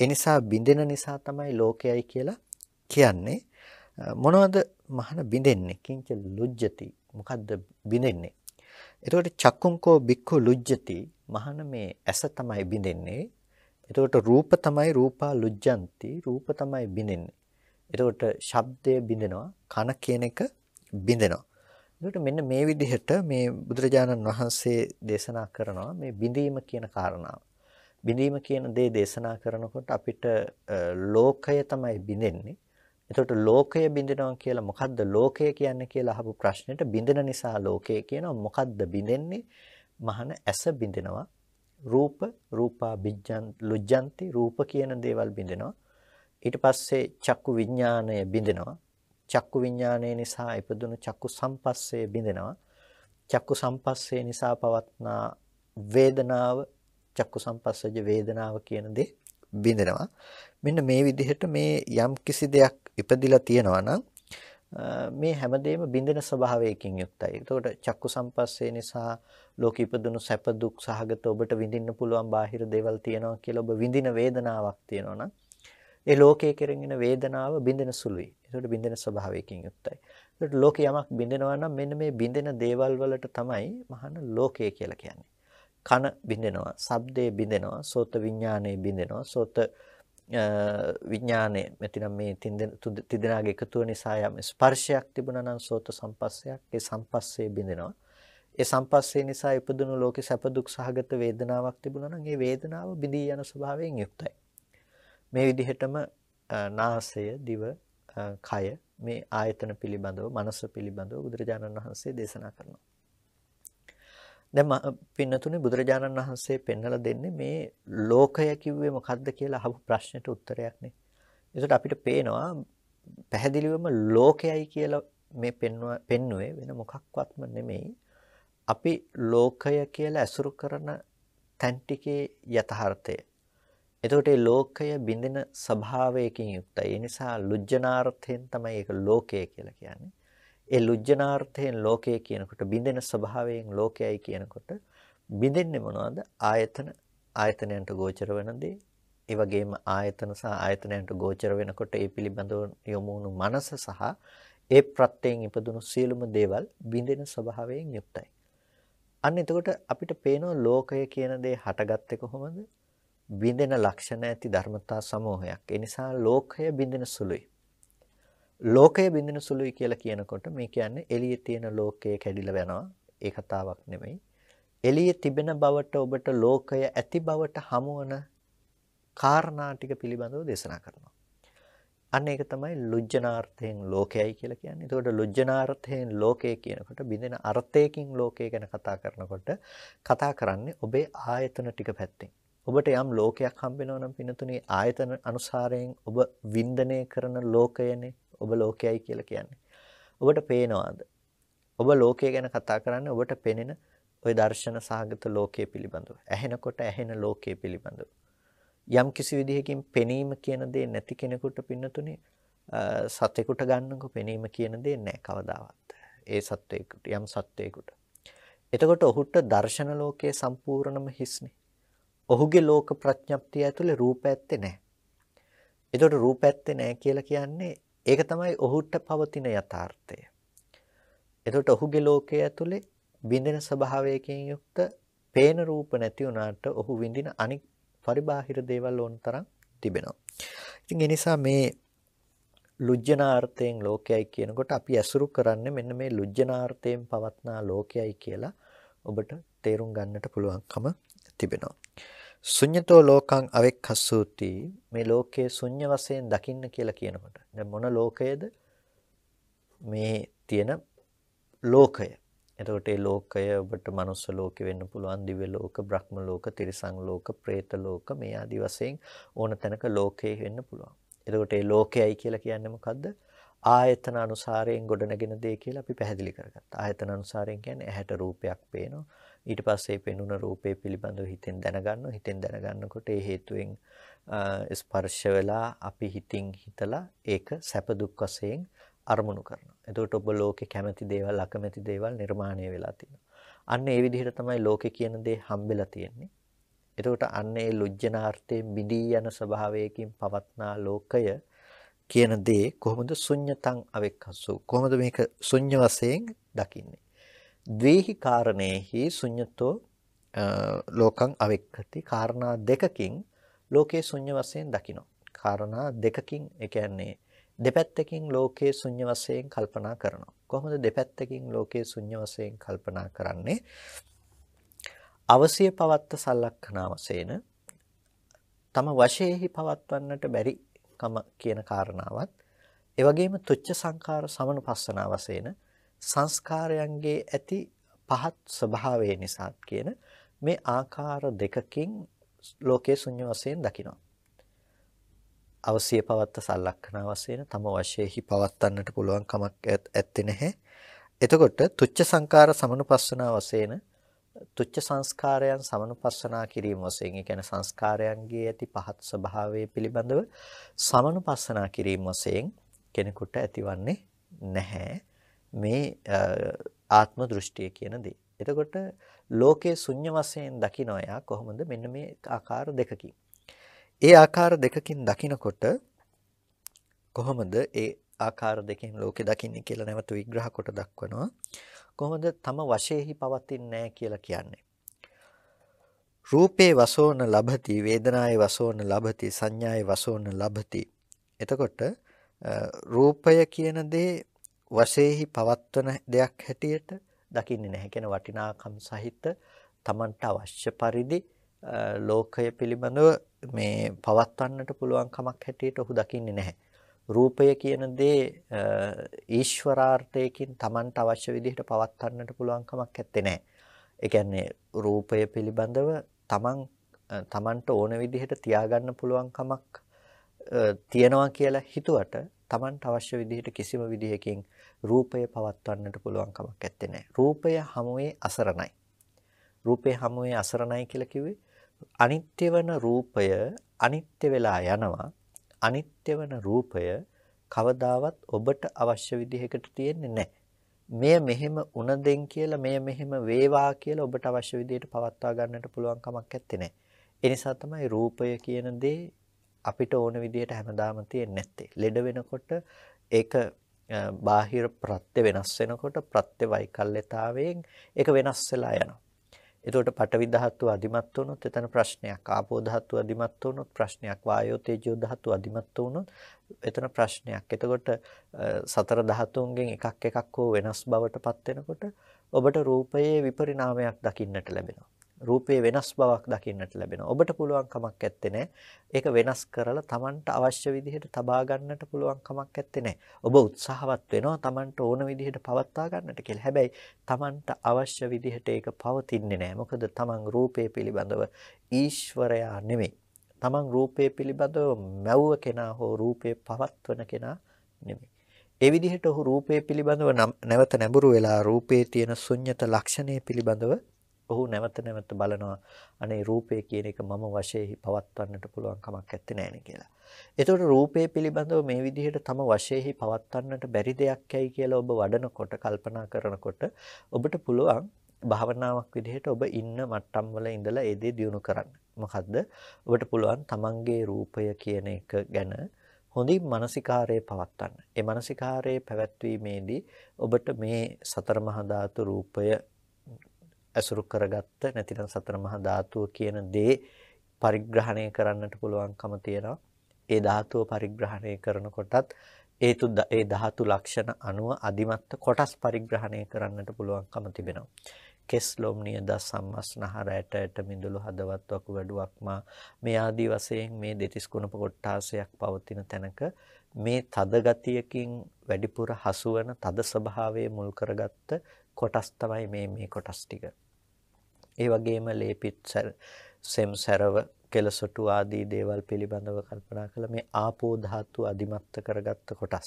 Speaker 1: ඒ නිසා බිඳෙන නිසා තමයි ලෝකයයි කියලා කියන්නේ. මොනවද මහාන බිඳෙන්නේ? කිංච ලුජ්ජති. මොකද්ද බිඳෙන්නේ? එතකොට චක්කුංකෝ බික්ඛු ලුජ්ජති. මහාන මේ ඇස තමයි බිඳෙන්නේ. එතකොට රූප තමයි රූපා ලුජ්ජಂತಿ. රූප තමයි බිඳෙන්නේ. එතකොට ශබ්දය බිඳෙනවා කන කියන එක බිඳෙනවා. ඒකට මෙන්න මේ විදිහට මේ බුදුරජාණන් වහන්සේ දේශනා කරනවා මේ බිඳීම කියන කාරණාව. බිඳීම කියන දේ දේශනා කරනකොට අපිට ලෝකය තමයි බිඳෙන්නේ. එතකොට ලෝකය බිඳිනවා කියලා මොකද්ද ලෝකය කියන්නේ කියලා අහපු ප්‍රශ්නෙට බිඳෙන නිසා ලෝකය කියනවා මොකද්ද බිඳෙන්නේ? මහන ඇස බිඳෙනවා. රූප රූපා බිජ්ජන් ලුජ්ජන්ති රූප කියන දේවල් බිඳෙනවා. ඊට පස්සේ චක්කු විඥාණය බිඳෙනවා. චක්කු විඥානය නිසා ඉපදුණු චක්කු සම්පස්සේ බිඳෙනවා. චක්කු සම්පස්සේ නිසා පවත්නා වේදනාව චක්කු සම්පස්සජ වේදනාව කියන දේ බිඳෙනවා. මෙන්න මේ විදිහට මේ යම් කිසි දෙයක් ඉපදිලා තියෙනවා නම් මේ හැමදේම බිඳෙන ස්වභාවයකින් යුක්තයි. එතකොට චක්කු සම්පස්සේ නිසා ලෝක ඉපදුණු සැප දුක් සහගත ඔබට විඳින්න පුළුවන් බාහිර දේවල් තියෙනවා කියලා ඔබ විඳින වේදනාවක් තියෙනවා නම් ඒ ලෝකයේ කෙරෙන වේදනාව බිඳෙන සුළුයි. ඒකට බිඳෙන ස්වභාවයකින් යුක්තයි. ඒකට ලෝක යමක් බිඳෙනවා නම් මෙන්න මේ බිඳෙන දේවල් වලට තමයි මහාන ලෝකය කියලා කියන්නේ. කන බිඳෙනවා, ශබ්දේ බිඳෙනවා, සෝත විඥානේ බිඳෙනවා, සෝත විඥානේ මෙතිනම් මේ තිදෙනාගේ එකතුව නිසා යම් ස්පර්ශයක් තිබුණා නම් සෝත සම්පස්සයක් ඒ සම්පස්සේ බිඳෙනවා. ඒ සම්පස්සේ නිසා ඉපදුණු ලෝකේ සැප දුක් සහගත වේදනාවක් තිබුණා නම් ඒ වේදනාව බිඳී යන ස්වභාවයෙන් යුක්තයි. මේ විදිහටම නාසය, දිව, කය මේ ආයතන පිළිබඳව, මනස පිළිබඳව බුදුරජාණන් වහන්සේ දේශනා කරනවා. දැන් පින්නතුනේ බුදුරජාණන් වහන්සේ පෙන්වලා දෙන්නේ මේ ලෝකය කිව්වේ මොකද්ද කියලා අහපු ප්‍රශ්නෙට උත්තරයක් නේ. ඒකට අපිට පේනවා පැහැදිලිවම ලෝකයයි කියලා මේ පෙන්වුවේ වෙන මොකක්වත්ම නෙමෙයි. අපි ලෝකය කියලා ඇසුරු කරන තැන් ටිකේ යථාර්ථය එතකොට මේ ලෝකය බිඳෙන ස්වභාවයකින් යුක්තයි. ඒ නිසා ලුජ්ජනාර්ථයෙන් තමයි ඒක ලෝකය කියලා කියන්නේ. ඒ ලුජ්ජනාර්ථයෙන් ලෝකය කියනකොට බිඳෙන ස්වභාවයෙන් ලෝකයයි කියනකොට බිඳෙන්නේ මොනවද? ආයතන ආයතනයන්ට ගෝචර වෙන දේ. ඒ වගේම ආයතන සහ ආයතනයන්ට ගෝචර වෙනකොට ඒ පිළිබඳව යොමු වුණු මනස සහ ඒ ප්‍රත්‍යයෙන් ඉපදුණු සියලුම දේවල් බිඳෙන ස්වභාවයෙන් යුක්තයි. අන්න එතකොට අපිට පේනවා ලෝකය කියන දේ හටගත්තේ කොහොමද? බිඳෙන ලක්ෂණ ඇති ධර්මතා සමූහයක්. ඒ නිසා ලෝකය බිඳෙන සුළුයි. ලෝකය බිඳෙන සුළුයි කියලා කියනකොට මේ කියන්නේ එළියේ තියෙන ලෝකය කැඩිලා යනවා. ඒ කතාවක් නෙමෙයි. එළියේ තිබෙන බවට ඔබට ලෝකය ඇති බවට හමුවන කාරණා ටික පිළිබඳව දේශනා කරනවා. අන්න ඒක තමයි ලුජ්ජනාර්ථයෙන් ලෝකයයි කියලා කියන්නේ. එතකොට ලුජ්ජනාර්ථයෙන් ලෝකය කියනකොට බිඳෙන අර්ථයකින් ලෝකය ගැන කතා කරනකොට කතා කරන්නේ ඔබේ ආයතන ටික පැත්තෙන්. ඔබට යම් ලෝකයක් හම්බෙනවා නම් පිනතුනේ ආයතන අනුසාරයෙන් ඔබ වින්දනය කරන ලෝකයනේ ඔබ ලෝකයයි කියලා කියන්නේ. ඔබට පේනවාද? ඔබ ලෝකය ගැන කතා කරන්නේ ඔබට පෙනෙන ওই දර්ශන සහගත ලෝකයේ පිළිබඳව. ඇහෙනකොට ඇහෙන ලෝකයේ පිළිබඳව. යම් කිසි විදිහකින් පෙනීම කියන දේ නැති කෙනෙකුට පින්නතුනේ සතෙකුට ගන්නකො පෙනීම කියන දේ නැහැ කවදාවත්. ඒ සත්වයකට යම් සත්වයකට. එතකොට ඔහුට දර්ශන ලෝකයේ සම්පූර්ණම හිස්නේ. ඔහුගේ ලෝක ප්‍රඥප්තිය ඇතුලේ රූප ඇත්තේ නැහැ. ඒතකොට රූප ඇත්තේ නැහැ කියලා කියන්නේ ඒක තමයි ඔහුට පවතින යථාර්ථය. එතකොට ඔහුගේ ලෝකයේ ඇතුලේ බින්දින ස්වභාවයකින් යුක්ත පේන රූප නැති වුණාට ඔහු විඳින අනික් පරිබාහිර දේවල් ඕන තරම් තිබෙනවා. ඉතින් ඒ නිසා මේ ලුජ්ජනාර්ථයෙන් ලෝකයයි කියනකොට අපි ඇසුරු කරන්නේ මෙන්න මේ ලුජ්ජනාර්ථයෙන් පවත්නා ලෝකයයි කියලා ඔබට තේරුම් ගන්නට පුළුවන්කම තිබෙනවා. ශුඤ්‍යතෝ ලෝකං අවෙක්ඛස්සූති. මේ ලෝකයේ ශුඤ්‍ය වශයෙන් දකින්න කියලා කියනකොට. දැන් මොන ලෝකයේද? මේ තියෙන ලෝකය. එතකොට ඒ ලෝකය ඔබට මනුස්ස ලෝකෙ වෙන්න පුළුවන් දිව්‍ය ලෝක බ්‍රහ්ම ලෝක තිරිසන් ලෝක പ്രേත ලෝක මේ ආදි වශයෙන් ඕන තැනක ලෝකේ වෙන්න පුළුවන්. එතකොට ඒ ලෝකයයි කියලා කියන්නේ මොකද්ද? ආයතන අනුසාරයෙන් ගොඩනගෙන දේ කියලා අපි පැහැදිලි කරගත්තා. ආයතන අනුසාරයෙන් කියන්නේ ඇහැට රූපයක් පේනවා. ඊට පස්සේ පෙනුන රූපේ පිළිබඳව හිතෙන් දැනගන්නවා හිතෙන් දැනගන්නකොට ඒ හේතුවෙන් ස්පර්ශ වෙලා අපි හිතින් හිතලා ඒක සැප දුක් වශයෙන් අරමුණු කරනවා. එතකොට ඔබ ලෝකේ කැමති දේවල් අකමැති දේවල් නිර්මාණය වෙලා තියෙනවා. අන්න ඒ විදිහට තමයි ලෝකේ කියන දේ හම්බෙලා තියෙන්නේ. එතකොට අන්න ඒ ලුජ්ජනාර්ථයෙන් බිඳී යන ස්වභාවයකින් පවත්නා ලෝකය කියන දේ කොහොමද ශුන්්‍යතං අවෙක්කසු කොහොමද මේක ශුන්‍ය වශයෙන් දකින්නේ ද්වේහි කාරණේහි ශුඤ්‍යතෝ ලෝකං අවෙක්කති කාරණා දෙකකින් ලෝකේ ශුන්‍ය වශයෙන් දකිනවා කාරණා දෙකකින් ඒ කියන්නේ දෙපැත්තකින් ලෝකයේ ශුන්‍ය වශයෙන් කල්පනා කරනවා. කොහොමද දෙපැත්තකින් ලෝකයේ ශුන්‍ය වශයෙන් කල්පනා කරන්නේ? අවසිය පවත්ත සලක්ෂණ වශයෙන් තම වශයෙහි පවත්වන්නට බැරි කම කියන කාරණාවත් ඒ වගේම තුච්ච සංඛාර සමනුපස්සන වශයෙන් සංස්කාරයන්ගේ ඇති පහත් ස්වභාවය නිසාත් කියන මේ ආකාර දෙකකින් ලෝකයේ ශුන්‍ය වශයෙන් දකිනවා. අවශ්‍ය පවත්ත සලක්ෂණ වශයෙන් තම වශයෙහි පවත්වන්නට පුළුවන් කමක් ඇත්තේ නැහැ. එතකොට තුච්ච සංකාර සමනුපස්සනා වශයෙන් තුච්ච සංස්කාරයන් සමනුපස්සනා කිරීම වශයෙන් ඒ කියන්නේ සංස්කාරයන්ගේ ඇති පහත් ස්වභාවය පිළිබඳව සමනුපස්සනා කිරීම වශයෙන් කෙනෙකුට ඇතිවන්නේ නැහැ මේ ආත්ම දෘෂ්ටිය කියන දේ. එතකොට ලෝකයේ ශුන්‍ය වශයෙන් දකින්න එයා කොහොමද මෙන්න මේ ආකාර දෙකකින්. ඒ ආකාර දෙකකින් දකිනකොට කොහොමද ඒ ආකාර දෙකෙන් ලෝකෙ දකින්නේ කියලා නැවත විග්‍රහ කොට දක්වනවා. කොහොමද තම වශයෙහි පවතින්නේ නැහැ කියලා කියන්නේ. රූපේ වසෝන ලබති වේදනායේ වසෝන ලබති සංඥායේ වසෝන ලබති. එතකොට රූපය කියන දේ වශයෙහි පවත්වන දෙයක් හැටියට දකින්නේ නැහැ. කියන වටිනාකම් සහිත Tamanට අවශ්‍ය පරිදි ලෝකය පිළිබඳව මේ පවත්වන්නට පුළුවන් කමක් හැටියට ඔහු දකින්නේ නැහැ. රූපය කියන දේ ඊශ්වරාර්ථයකින් Tamanට අවශ්‍ය විදිහට පවත්වන්නට පුළුවන් කමක් නැත්තේ නෑ. ඒ කියන්නේ රූපය පිළිබඳව Taman Tamanට ඕන විදිහට තියාගන්න පුළුවන් කමක් තියනවා කියලා හිතුවට Tamanට අවශ්‍ය විදිහට කිසිම විදිහකින් රූපය පවත්වන්නට පුළුවන් කමක් නැත්තේ නෑ. රූපය හමුවේ අසරණයි. රූපය හමුවේ අසරණයි කියලා කිව්වේ අනිත්‍ය වෙන රූපය අනිත්‍ය වෙලා යනවා අනිත්‍ය වෙන රූපය කවදාවත් ඔබට අවශ්‍ය විදිහකට තියෙන්නේ නැහැ. මෙය මෙහෙම උනදෙන් කියලා මෙය මෙහෙම වේවා කියලා ඔබට අවශ්‍ය විදිහට පවත්වා ගන්නට පුළුවන් කමක් නැත්තේ නෑ. ඒ නිසා තමයි රූපය කියන දේ අපිට ඕන විදිහට හැමදාම තියෙන්නේ නැත්තේ. ලෙඩ වෙනකොට ඒක බාහිර ප්‍රත්‍ය වෙනස් වෙනකොට ප්‍රත්‍ය වෛකල්‍යතාවයෙන් ඒක වෙනස් වෙලා යනවා. එතකොට පඨවි ධාතුව අධිමත් වුණොත් එතන ප්‍රශ්නයක්. ආපෝ ධාතුව අධිමත් වුණොත් ප්‍රශ්නයක්. වායෝ තේජෝ ධාතුව අධිමත් වුණොත් එතන ප්‍රශ්නයක්. එතකොට සතර ධාතුන්ගෙන් එකක් එකක් හෝ වෙනස් බවට පත් වෙනකොට ඔබට රූපයේ විපරිණාමයක් දකින්නට ලැබෙනවා. රූපයේ වෙනස් බවක් දකින්නට ලැබෙනවා. ඔබට පුළුවන් කමක් නැත්තේ ඒක වෙනස් කරලා Tamanට අවශ්‍ය විදිහට තබා ගන්නට පුළුවන් කමක් නැත්තේ ඔබ උත්සාහවත් වෙනවා Tamanට ඕන විදිහට පවත්වා ගන්නට කියලා. හැබැයි Tamanට අවශ්‍ය විදිහට ඒක පවතින්නේ නැහැ. මොකද Taman රූපේ පිළිබඳව ඊශ්වරයා නෙමෙයි. Taman රූපේ පිළිබඳව මැව්ව කෙනා හෝ රූපේ පවත්වන කෙනා නෙමෙයි. ඒ විදිහට ඔහු රූපේ පිළිබඳව නැවත නැඹුරු වෙලා රූපේ තියෙන ශුන්්‍යත ලක්ෂණය පිළිබඳව ඔහු නැවත නැවත බලනවා අනේ රූපය කියන එක මම වශයෙන්හි පවත්වන්නට පුළුවන් කමක් නැත්තේ නෑනේ කියලා. එතකොට රූපය පිළිබඳව මේ විදිහට තම වශයෙන්හි පවත්වන්නට බැරි දෙයක් ඇයි කියලා ඔබ වඩනකොට කල්පනා කරනකොට ඔබට පුළුවන් භාවනාවක් විදිහට ඔබ ඉන්න මට්ටම් වල ඉඳලා ඒ දේ දියුණු කරන්න. මොකද්ද? ඔබට පුළුවන් තමන්ගේ රූපය කියන එක ගැන හොඳින් මානසිකාරයේ පවත්වන්න. ඒ මානසිකාරයේ පැවැත්වීමේදී ඔබට මේ සතර මහා ධාතු රූපය ඇසුරු කරගත්ත නැතිනම් සතර මහා ධාතුව කියන දේ පරිග්‍රහණය කරන්නට පුළුවන්කම තියෙනවා. ඒ ධාතුව පරිග්‍රහණය කරනකොටත් ඒතු ඒ ධාතු ලක්ෂණ අනුව අදිමත්ත කොටස් පරිග්‍රහණය කරන්නට පුළුවන්කම තිබෙනවා. කෙස් ලොම් නියද සම්මස්නහර ඇට ඇට මිදුළු හදවත් වකුගඩුවක්මා මේ ආදී වශයෙන් මේ දෙතිස් කුණප කොටාසයක් පවතින තැනක මේ තද ගතියකින් වැඩිපුර හසුවන තද ස්වභාවයේ මුල් කරගත්ත කොටස් තමයි මේ මේ කොටස් ටික. ඒ වගේම ලේපිත් සෙම් සැරව කෙලසොටු ආදී දේවල් පිළිබඳව කල්පනා කළ මේ ආපෝ ධාතු අදිමත්ත කරගත්ත කොටස්.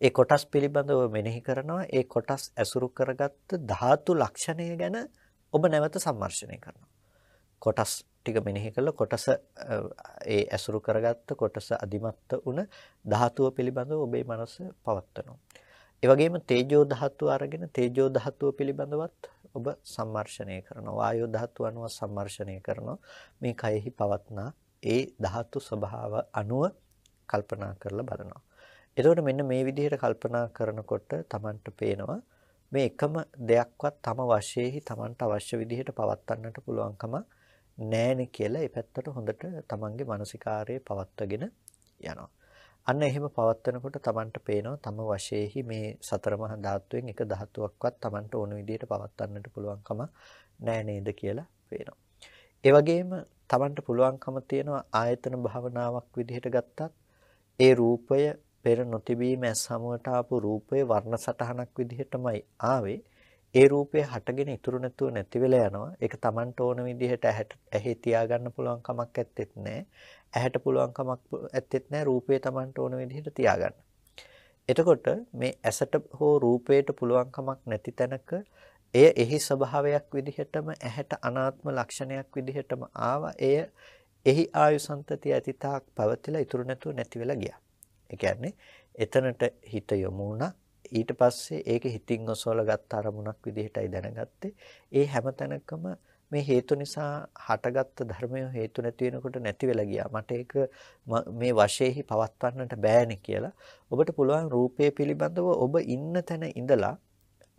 Speaker 1: ඒ කොටස් පිළිබඳව මෙනෙහි කරනවා. ඒ කොටස් ඇසුරු කරගත්ත ධාතු ලක්ෂණය ගැන ඔබ නැවත සම්මර්ෂණය කරනවා. කොටස් ටික මෙනෙහි කළා කොටස ඒ ඇසුරු කරගත්ත කොටස අදිමත්ත වුණ ධාතුව පිළිබඳව ඔබේ මනස පවත්වනවා. ඒ වගේම තේජෝ ධාතුව අරගෙන තේජෝ ධාතුව පිළිබඳවත් ඔබ සම්මර්ෂණය කරනවා. වායෝ ධාතුව අනුව සම්මර්ෂණය කරනවා. මේ කයෙහි පවත්නා ඒ ධාතු ස්වභාව අනුව කල්පනා කරලා බලනවා. එතකොට මෙන්න මේ විදිහට කල්පනා කරනකොට Tamanට පේනවා මේ එකම දෙයක්වත් තම වශයෙන්හි Tamanට අවශ්‍ය විදිහට පවත්වන්නට පුළුවන්කම නැහැනේ කියලා ඒ පැත්තට හොඳට Tamanගේ මානසිකාරයේ පවත්වගෙන යනවා. අන්න එහෙම පවත්වනකොට Tamanට පේනවා තම වශයෙහි මේ සතර මහා ධාතුවෙන් එක ධාතුවක්වත් Tamanට ඕන විදිහට පවත්වන්නට පුළුවන්කම නෑ නේද කියලා පේනවා. ඒ වගේම Tamanට පුළුවන්කම තියෙනවා ආයතන භාවනාවක් විදිහට ගත්තත් ඒ රූපය පෙර නොතිබීම ඇස් සමුවට ආපු රූපය වර්ණ සටහනක් විදිහටමයි ආවේ. ඒ රූපය හටගෙන ඉතුරු නැතුව නැති වෙලා යනවා. ඒක Tamanට ඕන විදිහට ඇහැට ඇහි තියාගන්න පුළුවන් කමක් ඇත්තෙත් නැහැ. ඇහැට පුළුවන් කමක් ඇත්තෙත් නැහැ රූපය Tamanට ඕන විදිහට තියාගන්න. එතකොට මේ ඇසට හෝ රූපයට පුළුවන් කමක් නැති තැනක එය එහි ස්වභාවයක් විදිහටම ඇහැට අනාත්ම ලක්ෂණයක් විදිහටම ආවා. එය එහි ආයු සම්තතිය ඇතිතාක් පැවතිලා ඉතුරු නැතුව නැති වෙලා ගියා. ඒ කියන්නේ එතනට හිත යොමු වුණා. ඊට පස්සේ ඒක හිතින් ඔසවලා ගත්ත අරමුණක් විදිහටයි දැනගත්තේ. ඒ හැමතැනකම මේ හේතු නිසා හටගත්ත ධර්මය හේතු නැති වෙනකොට නැති වෙලා ගියා. මට ඒක මේ වශයෙන්හි පවත්වන්නට බෑනේ කියලා. ඔබට පුළුවන් රූපය පිළිබඳව ඔබ ඉන්න තැන ඉඳලා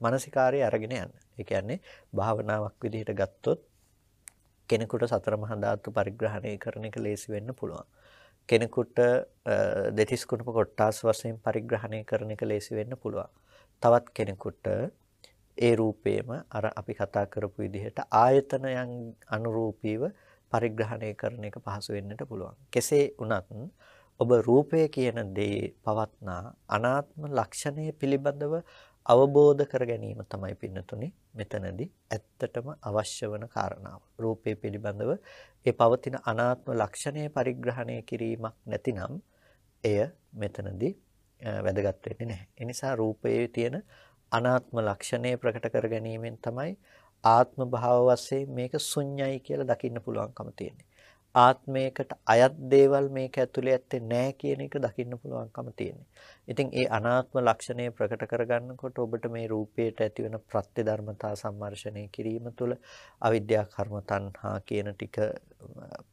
Speaker 1: මානසිකාරය අරගෙන යන්න. ඒ කියන්නේ භාවනාවක් විදිහට ගත්තොත් කෙනෙකුට සතර මහා ධාතු පරිග්‍රහණය කරන එක ලේසි වෙන්න පුළුවන්. කෙනෙකුට දෙතිස් කුණප කොට්ටාස් වශයෙන් පරිග්‍රහණය කරන එක ලේසි වෙන්න පුළුවන්. තවත් කෙනෙකුට ඒ රූපේම අර අපි කතා කරපු විදිහට ආයතනයන් අනුරූපීව පරිග්‍රහණය කරන එක පහසු වෙන්නට පුළුවන්. කෙසේ වුණත් ඔබ රූපය කියන දේ පවත්නා අනාත්ම ලක්ෂණය පිළිබඳව අවබෝධ කර ගැනීම තමයි පින්නතුනි මෙතනදී ඇත්තටම අවශ්‍ය වන කාරණාව. රූපේ පිළිබඳව ඒ පවතින අනාත්ම ලක්ෂණය පරිග්‍රහණය කිරීමක් නැතිනම් එය මෙතනදී වැදගත් වෙන්නේ නැහැ. ඒ නිසා රූපයේ තියෙන අනාත්ම ලක්ෂණය ප්‍රකට කර ගැනීමෙන් තමයි ආත්ම භාව වශයෙන් මේක ශුන්‍යයි කියලා දකින්න පුළුවන්කම තියෙන්නේ. ආත්මයකට අයත් දේවල් මේක ඇතුලේ ඇත්තේ නැහැ කියන එක දකින්න පුළුවන්කම තියෙන්නේ. ඉතින් ඒ අනාත්ම ලක්ෂණය ප්‍රකට කරගන්නකොට ඔබට මේ රූපයට ඇතිවන ප්‍රත්‍ය ධර්මතා සම්මර්ෂණය කිරීම තුළ අවිද්‍යා කර්ම තණ්හා කියන ටික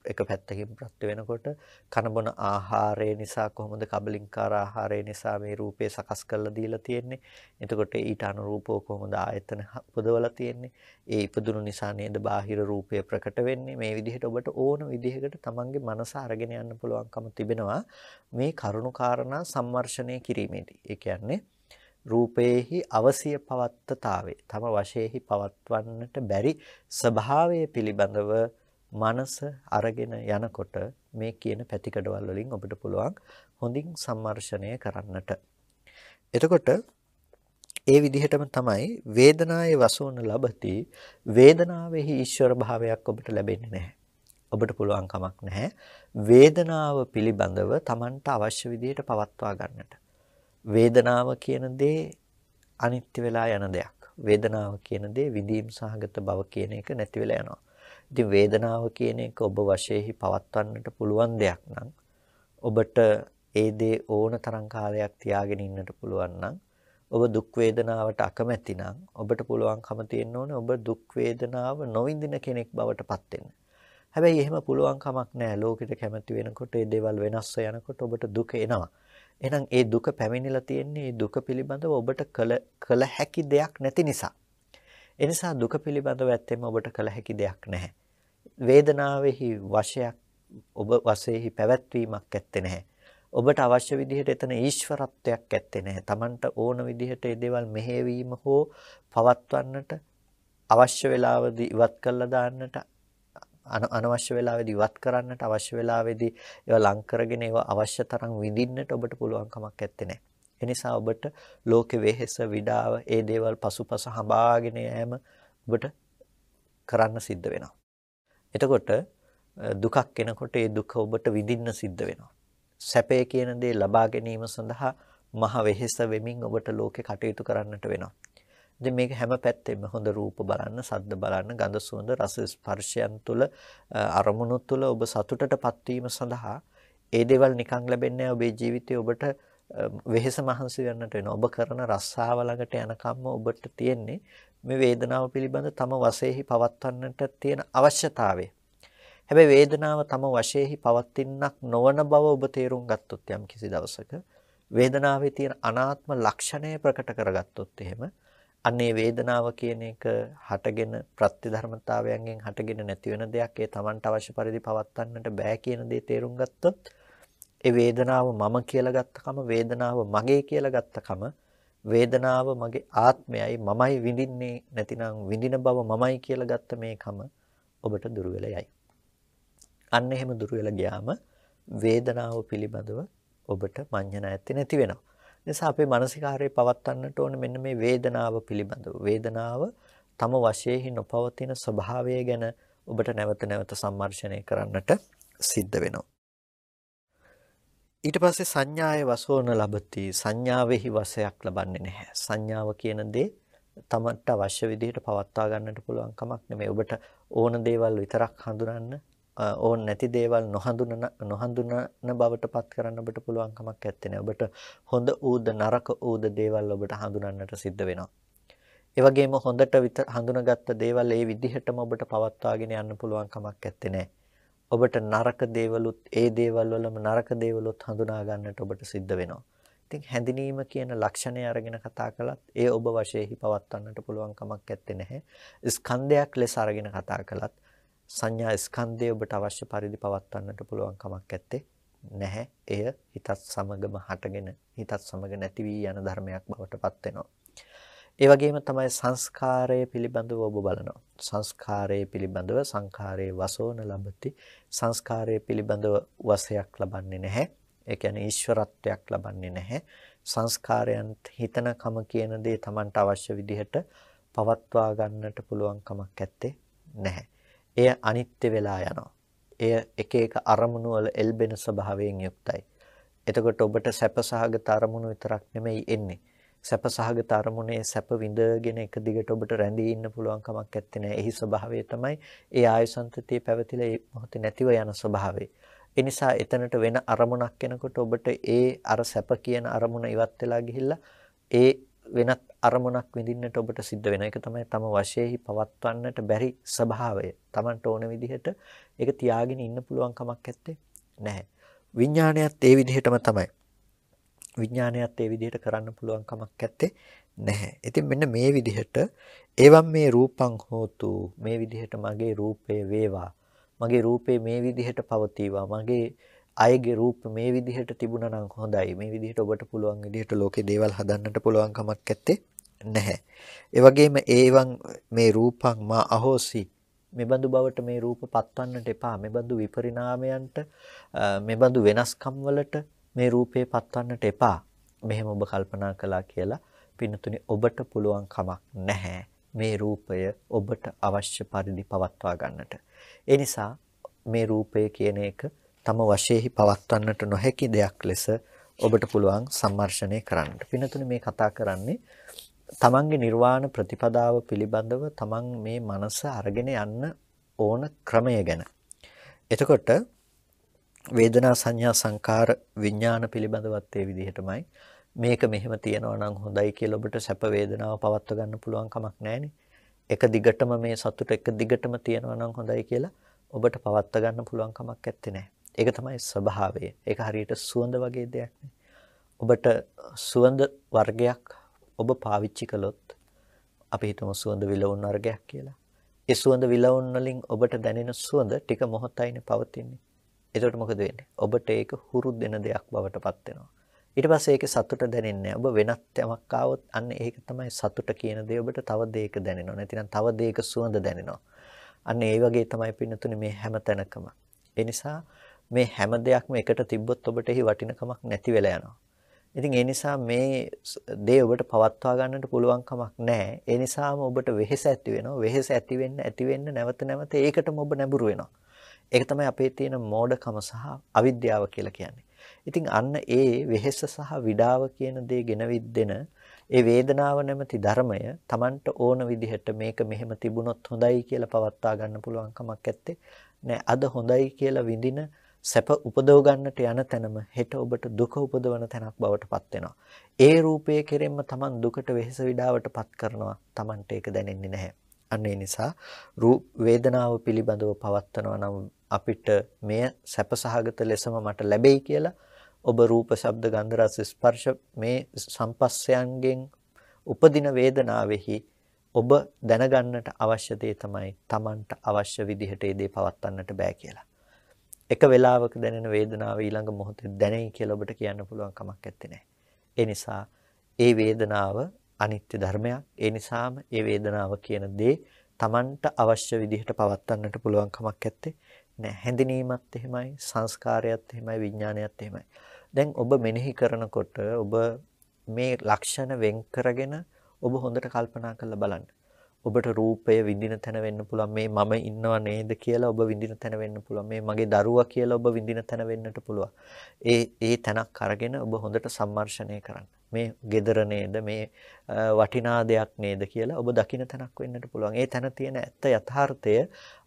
Speaker 1: එක පැත්තකින් ප්‍රත්‍ය වෙනකොට කනබොන ආහාරය නිසා කොහොමද කබලින්කාර ආහාරය නිසා මේ රූපේ සකස් කරලා දීලා තියෙන්නේ. එතකොට ඊට අනුරූපව කොහොමද ආයතන පුදවලා තියෙන්නේ. ඒ ඉපදුණු නිසා නේද බාහිර රූපය ප්‍රකට වෙන්නේ. මේ විදිහට ඔබට ඕන විදිහකට තමන්ගේ මනස අරගෙන යන්න පුළුවන්කම තිබෙනවා. මේ කරුණු කාරණා සම්මර්ෂණය කිරීමේදී. ඒ කියන්නේ රූපේහි අවසිය පවත්තතාවේ තම වශයෙහි පවත්වන්නට බැරි ස්වභාවය පිළිබඳව මනස අරගෙන යනකොට මේ කියන පැතිකඩවල් වලින් ඔබට පුළුවන් හොඳින් සම්මර්ෂණය කරන්නට. එතකොට ඒ විදිහටම තමයි වේදනාවේ වසෝන ලබති වේදනාවේහි ඊශ්වර භාවයක් ඔබට ලැබෙන්නේ නැහැ. ඔබට පුළුවන් කමක් නැහැ වේදනාව පිළිබඳව Tamanට අවශ්‍ය විදිහට පවත්වා ගන්නට. වේදනාව කියන දේ අනිත්‍ය වෙලා යන දෙයක්. වේදනාව කියන දේ විදීම් සහගත බව කියන එක නැති වෙලා යනවා. ඉතින් වේදනාව කියන එක ඔබ වශයෙන්හි පවත්වන්නට පුළුවන් දෙයක් නම් ඔබට ඒ දේ ඕන තරම් කාලයක් තියාගෙන ඉන්නට පුළුවන් නම් ඔබ දුක් වේදනාවට අකමැති නම් ඔබට පුළුවන්කම තියෙන්න ඕනේ ඔබ දුක් වේදනාව නොවිඳින කෙනෙක් බවට පත් වෙන්න. හැබැයි එහෙම පුළුවන් කමක් නැහැ. ලෝකෙට කැමති වෙනකොට ඒ දේවල් වෙනස්ව යනකොට ඔබට දුක එනවා. එහෙනම් ඒ දුක පැමිණිලා තියෙන්නේ ඒ දුක පිළිබඳව ඔබට කළ කළ හැකි දෙයක් නැති නිසා. ඒ නිසා දුක පිළිබඳව ඇත්තෙම ඔබට කළ හැකි දෙයක් නැහැ. වේදනාවෙහි වශයක් ඔබ වශයෙහි පැවැත්වීමක් ඇත්තේ නැහැ. ඔබට අවශ්‍ය විදිහට එතන ඊශ්වරත්වයක් ඇත්තේ නැහැ. Tamanට ඕන විදිහට ඒ දේවල් මෙහෙවීම හෝ පවත්වන්නට අවශ්‍ය වෙලාවදී ඉවත් කළා දාන්නට අනවශ්‍ය වෙලාවෙදී ඉවත් කරන්නට අවශ්‍ය වෙලාවෙදී ඒවා ලං කරගෙන ඒවා අවශ්‍ය තරම් විඳින්නට ඔබට පුළුවන් කමක් නැත්තේ නෑ. ඒ නිසා ඔබට ලෝකෙ වෙහෙස විඩාව ඒ දේවල් පසුපස හඹාගෙන යෑම ඔබට කරන්න සිද්ධ වෙනවා. එතකොට දුකක් එනකොට ඒ දුක ඔබට විඳින්න සිද්ධ වෙනවා. සැපය කියන දේ ලබා ගැනීම සඳහා මහ වෙහෙස වෙමින් ඔබට ලෝකේ කටයුතු කරන්නට වෙනවා. ඉතින් මේක හැම පැත්තෙම හොඳ රූප බලන්න, සද්ද බලන්න, ගඳ සුවඳ, රස ස්පර්ශයන් තුල අරමුණු තුල ඔබ සතුටටපත් වීම සඳහා ඒ දේවල් නිකන් ලැබෙන්නේ ඔබේ ජීවිතේ ඔබට වෙහෙස මහන්සි වෙන්නට වෙනවා. ඔබ කරන රස්සාව ළඟට යනකම්ම ඔබට තියෙන්නේ මේ වේදනාව පිළිබඳ තම වශයෙන්හි පවත්වන්නට තියෙන අවශ්‍යතාවය. හැබැයි වේදනාව තම වශයෙන්හි පවතිනක් නොවන බව ඔබ තේරුම් ගත්තොත් යම් කිසි දවසක වේදනාවේ තියෙන අනාත්ම ලක්ෂණය ප්‍රකට කරගත්තොත් එහෙම අන්නේ වේදනාව කියන එක හටගෙන ප්‍රත්‍යධර්මතාවයන්ගෙන් හටගෙන නැති වෙන දෙයක් ඒ Tamanට අවශ්‍ය පරිදි පවත්වන්නට බෑ කියන දේ තේරුම් ගත්තොත් ඒ වේදනාව මම කියලා ගත්තකම වේදනාව මගේ කියලා ගත්තකම වේදනාව මගේ ආත්මයයි මමයි විඳින්නේ නැතිනම් විඳින බව මමයි කියලා ගත්ත මේකම ඔබට දුර වෙලා යයි. අන්න එහෙම දුර වෙලා ගියාම වේදනාව පිළිබඳව ඔබට මඤ්ඤණ ඇත්තේ නැති වෙනවා. නිසා අපේ මානසිකාරය පවත්වන්නට ඕන මෙන්න මේ වේදනාව පිළිබඳව. වේදනාව තම වශයෙන්හි නොපවතින ස්වභාවය ගැන ඔබට නැවත නැවත සම්මර්ෂණය කරන්නට සිද්ධ වෙනවා. ඊට පස්සේ සංඥායේ වසෝන ලබති සංඥාවෙහි වශයක් ලබන්නේ නැහැ. සංඥාව කියන දේ තමට අවශ්‍ය විදිහට පවත්වා ගන්නට පුළුවන් කමක් නෙමෙයි. ඔබට ඕන දේවල් විතරක් හඳුනන්න ඕන නැති දේවල් නොහඳුනන නොහඳුනන බවට පත් කරන්න ඔබට පුළුවන් කමක් නැත්තේ. ඔබට හොඳ ඌද නරක ඌද දේවල් ඔබට හඳුනන්නට සිද්ධ වෙනවා. ඒ වගේම හොඳට විතර හඳුනාගත්ත දේවල් ඒ විදිහටම ඔබට පවත්වාගෙන යන්න පුළුවන් කමක් නැත්තේ. ඔබට නරක දේවලුත් ඒ දේවල් වලම නරක දේවලුත් හඳුනා ගන්නට ඔබට සිද්ධ වෙනවා. ඉතින් හැඳිනීම කියන ලක්ෂණය අරගෙන කතා කළත් ඒ ඔබ වශයෙන්හි පවත්වන්නට පුළුවන් කමක් නැත්තේ නැහැ. ස්කන්ධයක් ලෙස අරගෙන කතා කළත් සංඥා ස්කන්ධය ඔබට අවශ්‍ය පරිදි පවත්වන්නට පුළුවන් කමක් නැත්තේ නැහැ. එය හිතත් සමගම හටගෙන හිතත් සමග නැති වී යන ධර්මයක් බවට පත් වෙනවා. ඒ වගේම තමයි සංස්කාරය පිළිබඳව ඔබ බලනවා. සංස්කාරය පිළිබඳව සංඛාරයේ වසෝන ලබති. සංස්කාරය පිළිබඳව වශයක් ලබන්නේ නැහැ. ඒ කියන්නේ ඊශ්වරත්වයක් ලබන්නේ නැහැ. සංස්කාරයන් හිතනකම කියන දේ Tamanට අවශ්‍ය විදිහට පවත්වා ගන්නට පුළුවන් කමක් නැත්තේ නැහැ. එය අනිත්‍ය වෙලා යනවා. එය එක එක අරමුණු වල එල්බෙන ස්වභාවයෙන් යුක්තයි. එතකොට ඔබට සැපසහගත අරමුණු විතරක් නෙමෙයි එන්නේ. සැපසහගත අරමුණේ සැප විඳගෙන එක දිගට ඔබට රැඳී ඉන්න පුළුවන් කමක් නැත්තේ. එහි ස්වභාවය තමයි ඒ ආයසන්තතිය පැවතිලා ඒ මොහොතේ නැතිව යන ස්වභාවය. ඒ නිසා එතනට වෙන අරමුණක් එනකොට ඔබට ඒ අර සැප කියන අරමුණ ඉවත් වෙලා ගිහිල්ලා ඒ වෙනත් අරමුණක් විඳින්නට ඔබට සිද්ධ වෙනවා. ඒක තමයි තම වශයෙන්හි පවත්වන්නට බැරි ස්වභාවය. Tamanට ඕන විදිහට ඒක තියාගෙන ඉන්න පුළුවන් කමක් නැත්තේ නැහැ. විඥානයත් ඒ විදිහටම තමයි. විඥානයත් ඒ විදිහට කරන්න පුළුවන් කමක් නැත්තේ නැහැ. ඉතින් මෙන්න මේ විදිහට එවම් මේ රූපං හෝතු මේ විදිහට මගේ රූපේ වේවා. මගේ රූපේ මේ විදිහට පවතිවා. මගේ අයගේ රූප මේ විදිහට තිබුණා නම් හොඳයි. මේ විදිහට ඔබට පුළුවන් විදිහට ලෝකේ දේවල් හදන්නට පුළුවන් කමක් නැත්තේ නැහැ. ඒ වගේම ඒවන් මේ රූපං මා අහෝසි මෙබඳු බවට මේ රූප පත්වන්නට එපා. මෙබඳු විපරිණාමයන්ට මෙබඳු වෙනස්කම් වලට මේ රූපේ පත්වන්නට එපා. මෙහෙම ඔබ කල්පනා කළා කියලා පින්නතුනි ඔබට පුළුවන් කමක් නැහැ. මේ රූපය ඔබට අවශ්‍ය පරිදි පවත්වා ගන්නට. ඒ නිසා මේ රූපය කියන එක තම වශයෙන්හි පවත්වන්නට නොහැකි දෙයක් ලෙස ඔබට පුළුවන් සම්මර්ෂණය කරන්නට. පින්නතුනේ මේ කතා කරන්නේ තමන්ගේ නිර්වාණ ප්‍රතිපදාව පිළිබඳව තමන් මේ මනස අරගෙන යන්න ඕන ක්‍රමය ගැන. එතකොට වේදනා සංඥා සංකාර විඥාන පිළිබඳවත් ඒ විදිහටමයි මේක මෙහෙම තියනවා නම් හොඳයි කියලා ඔබට සැප වේදනාව පවත්ව ගන්න පුළුවන් කමක් නැහැනේ. එක දිගටම මේ සතුට එක දිගටම තියනවා නම් හොඳයි කියලා ඔබට පවත්ව ගන්න පුළුවන් කමක් නැත්තේ නෑ. ඒක තමයි ස්වභාවය. ඒක හරියට සුවඳ වගේ දෙයක් ඔබට සුවඳ වර්ගයක් ඔබ පාවිච්චි කළොත් අපි හිතමු සුවඳ විලවුන් වර්ගයක් කියලා. ඒ සුවඳ විලවුන් වලින් ඔබට දැනෙන සුවඳ ටික මොහොතයිනේ පවතින්නේ. එතකොට මොකද වෙන්නේ? ඔබට ඒක හුරු දෙන දෙයක් බවට පත් වෙනවා. ඊට පස්සේ ඒකේ සතුට දැනෙන්නේ ඔබ වෙනත් යමක් ආවොත් අන්න ඒක තමයි සතුට කියන දේ ඔබට තව දෙයක දැනෙනවා. නැතිනම් තව දෙයක සුවඳ දැනෙනවා. අන්න ඒ වගේ තමයි පින්නතුනේ මේ හැම තැනකම. ඒ නිසා මේ හැම දෙයක්ම එකට තිබ්බොත් ඔබට එහි වටිනකමක් නැති වෙලා යනවා. ඉතින් ඒ නිසා මේ දේ ඔබට පවත්වා ගන්නට පුළුවන් කමක් නැහැ. ඒ නිසාම ඔබට වෙහෙස ඇති වෙනවා. වෙහෙස ඇති වෙන්න ඇති වෙන්න නැවත නැවත ඒකටම ඔබ නැඹුරු වෙනවා. ඒක තමයි අපේ තියෙන මෝඩකම සහ අවිද්‍යාව කියලා කියන්නේ. ඉතින් අන්න ඒ වෙහෙස සහ විඩාව කියන දේ ගෙනවිත් දෙන ඒ වේදනාව නැමැති ධර්මය Tamanට ඕන විදිහට මේක මෙහෙම තිබුණොත් හොඳයි කියලා පවත්වා ගන්න පුළුවන් කමක් නැත්තේ. නෑ අද හොඳයි කියලා විඳින සැප උපදව ගන්නට යන තැනම හෙට ඔබට දුක උපදවන තැනක් බවට පත් වෙනවා. ඒ රූපයේ කෙරෙන්ම Taman දුකට වෙහෙස විඩාවට පත් කරනවා. Tamanට ඒක දැනෙන්නේ නැහැ. අන්න ඒ නිසා රූප වේදනාව පිළිබඳව පවත්නවා නම් අපිට මෙය සැපසහගත ලෙසම මට ලැබෙයි කියලා ඔබ රූප, ශබ්ද, ගන්ධ, රස, ස්පර්ශ මේ සම්පස්සයන්ගෙන් උපදින වේදනාවෙහි ඔබ දැනගන්නට අවශ්‍ය දේ තමයි Tamanට අවශ්‍ය විදිහට ඒ දේ පවත්වන්නට බෑ කියලා. එක වෙලාවක දැනෙන වේදනාව ඊළඟ මොහොතේ දැනෙයි කියලා ඔබට කියන්න පුළුවන් කමක් නැත්තේ. ඒ නිසා ඒ වේදනාව අනිත්‍ය ධර්මයක්. ඒ නිසාම ඒ වේදනාව කියන දේ Tamanට අවශ්‍ය විදිහට පවත්වන්නට පුළුවන් කමක් නැත්තේ. නෑ හැඳිනීමත් එහෙමයි සංස්කාරයත් එහෙමයි විඥානයත් එහෙමයි. දැන් ඔබ මෙනෙහි කරනකොට ඔබ මේ ලක්ෂණ වෙන් කරගෙන ඔබ හොඳට කල්පනා කරලා බලන්න. ඔබට රූපය විඳින තැන වෙන්න පුළුවන් මේ මම ඉන්නව නේද කියලා ඔබ විඳින තැන වෙන්න පුළුවන් මේ මගේ දරුවා කියලා ඔබ විඳින තැන වෙන්නට පුළුවන්. ඒ ඒ තැනක් අරගෙන ඔබ හොඳට සම්මර්ෂණය කරන්න. මේ gedara නේද මේ වටිනා දෙයක් නේද කියලා ඔබ දකින තැනක් වෙන්නට පුළුවන්. ඒ තැන තියෙන ඇත්ත යථාර්ථය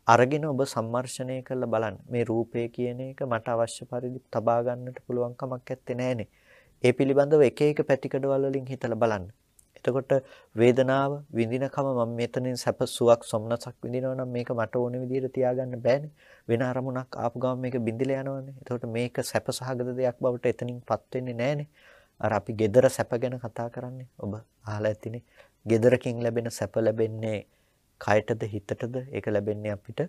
Speaker 1: අරගෙන ඔබ සම්මර්ෂණය කරලා බලන්න. මේ රූපය කියන එක මට අවශ්‍ය පරිදි තබා ගන්නට පුළුවන් කමක් නැත්තේ නෑනේ ඒ පිළිබඳව එක එක පැතිකඩවල වලින් හිතලා බලන්න. එතකොට වේදනාව විඳිනකම මම මෙතනින් සැප සුවක් සොම්නසක් විඳිනවා නම් මේක මට ඕන විදිහට තියාගන්න බෑනේ. වෙන අරමුණක් ආපු ගමන් මේක බිඳිලා යනවනේ. එතකොට මේක සැප සහගත දෙයක් බවට එතනින්පත් වෙන්නේ නෑනේ. අර අපි gedara සැප ගැන කතා කරන්නේ. ඔබ අහලා ඇතිනේ. gedaraකින් ලැබෙන සැප ලැබෙන්නේ කයටද හිතටද? ඒක ලැබෙන්නේ අපිට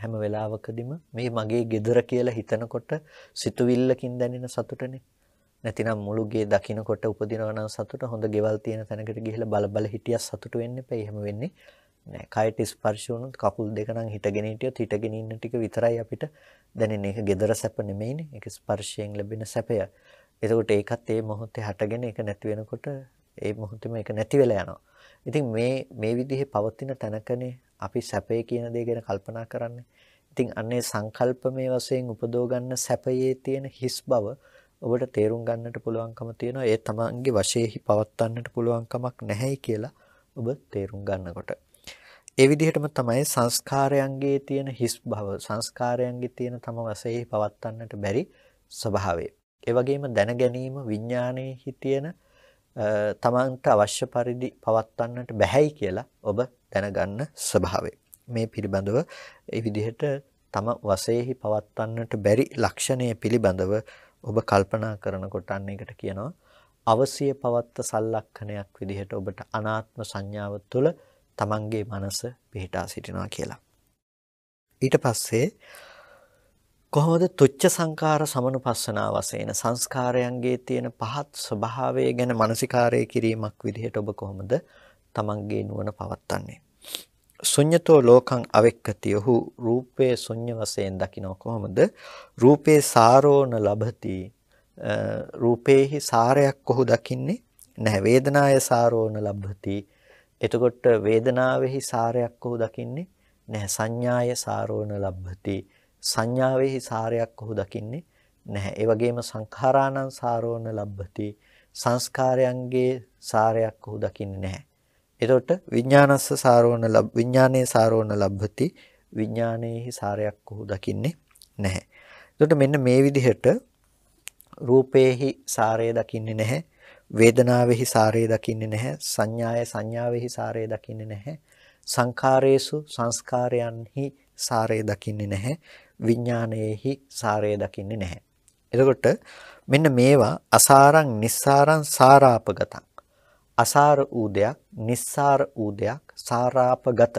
Speaker 1: හැම වෙලාවකදීම මේ මගේ gedara කියලා හිතනකොට සිතුවිල්ලකින් දැනෙන සතුටනේ. නැතිනම් මුළු ගේ දකින්නකොට උපදිනවා නම් සතුට හොඳ ගෙවල් තියෙන තැනකට ගිහිල්ලා බල බල හිටියත් සතුට වෙන්න එපා. එහෙම වෙන්නේ නෑ. කයට ස්පර්ශ වුණොත් කකුල් දෙක නම් හිටගෙන හිටියොත් හිටගෙන ඉන්න ටික විතරයි අපිට දැනෙන්නේ. ඒක gedara සැප නෙමෙයිනේ. ඒක ස්පර්ශයෙන් ලැබෙන සැපය. එතකොට ඒකත් ඒ මොහොතේ හටගෙන ඒක නැති වෙනකොට ඒ මොහොතේම ඒක නැති වෙලා යනවා. ඉතින් මේ මේ විදිහේ පවතින තැනකනේ අපි සැපය කියන දේ ගැන කල්පනා කරන්නේ. ඉතින් අන්නේ සංකල්පමේ වශයෙන් උපදව ගන්න සැපයේ තියෙන හිස් බව ඔබට තේරුම් ගන්නට පුළුවන්කම තියෙනවා ඒ තමන්ගේ වශයෙහි පවත්වන්නට පුළුවන්කමක් නැහැයි කියලා ඔබ තේරුම් ගන්නකොට. ඒ විදිහටම තමයි සංස්කාරයන්ගේ තියෙන හිස් බව සංස්කාරයන්ගේ තියෙන තම වශයෙහි පවත්වන්නට බැරි ස්වභාවය. ඒ වගේම දැන ගැනීම විඥානයේහි තියෙන තමන්ට අවශ්‍ය පරිදි පවත්වන්නට බැහැයි කියලා ඔබ දැනගන්න ස්වභාවය. මේ පිළිබඳව ඒ විදිහට තම වශයෙහි පවත්වන්නට බැරි ලක්ෂණය පිළිබඳව ඔබ කල්පනා කරනකොට අන්න ඒකට කියනවා අවසිය පවත්ත සලලක්ෂණයක් විදිහට ඔබට අනාත්ම සංඥාව තුළ තමන්ගේ මනස පිහිටා සිටිනවා කියලා. ඊට පස්සේ කොහොමද තුච්ච සංකාර සමනුපස්සනා වශයෙන් සංස්කාරයන්ගේ තියෙන පහත් ස්වභාවය ගැන මානසිකාරය කිරීමක් විදිහට ඔබ කොහොමද තමන්ගේ නුවණ පවත්න්නේ ශුඤ්‍යතෝ ලෝකං අවෙක්කති ඔහු රූපේ ශුඤ්‍ය වශයෙන් දකින්න කොහොමද? රූපේ සාරෝණ ලබති රූපේහි සාරයක් ඔහු දකින්නේ නැහැ. වේදනාය සාරෝණ ලබති එතකොට වේදනාවේහි සාරයක් ඔහු දකින්නේ නැහැ. සංඥාය සාරෝණ ලබති සංඥාවේහි සාරයක් ඔහු දකින්නේ නැහැ. ඒ වගේම සංඛාරාණං සාරෝණ ලබති සංස්කාරයන්ගේ සාරයක් ඔහු දකින්නේ නැහැ. එතකොට විඥානස්ස සාරෝණ ලබ් විඥානයේ සාරෝණ ලබ්ධති විඥානයේහි සාරයක් ඔහු දකින්නේ නැහැ. එතකොට මෙන්න මේ විදිහට රූපේහි සාරය දකින්නේ නැහැ. වේදනාවේහි සාරය දකින්නේ නැහැ. සංඥාය සංඥාවේහි සාරය දකින්නේ නැහැ. සංඛාරේසු සංස්කාරයන්හි සාරය දකින්නේ නැහැ. විඥානයේහි සාරය දකින්නේ නැහැ. එතකොට මෙන්න මේවා අසාරං නිස්සාරං සාරාපගතං අසාර වූ දෙයක්, නිස්සාර වූ දෙයක්, සාරාපගත,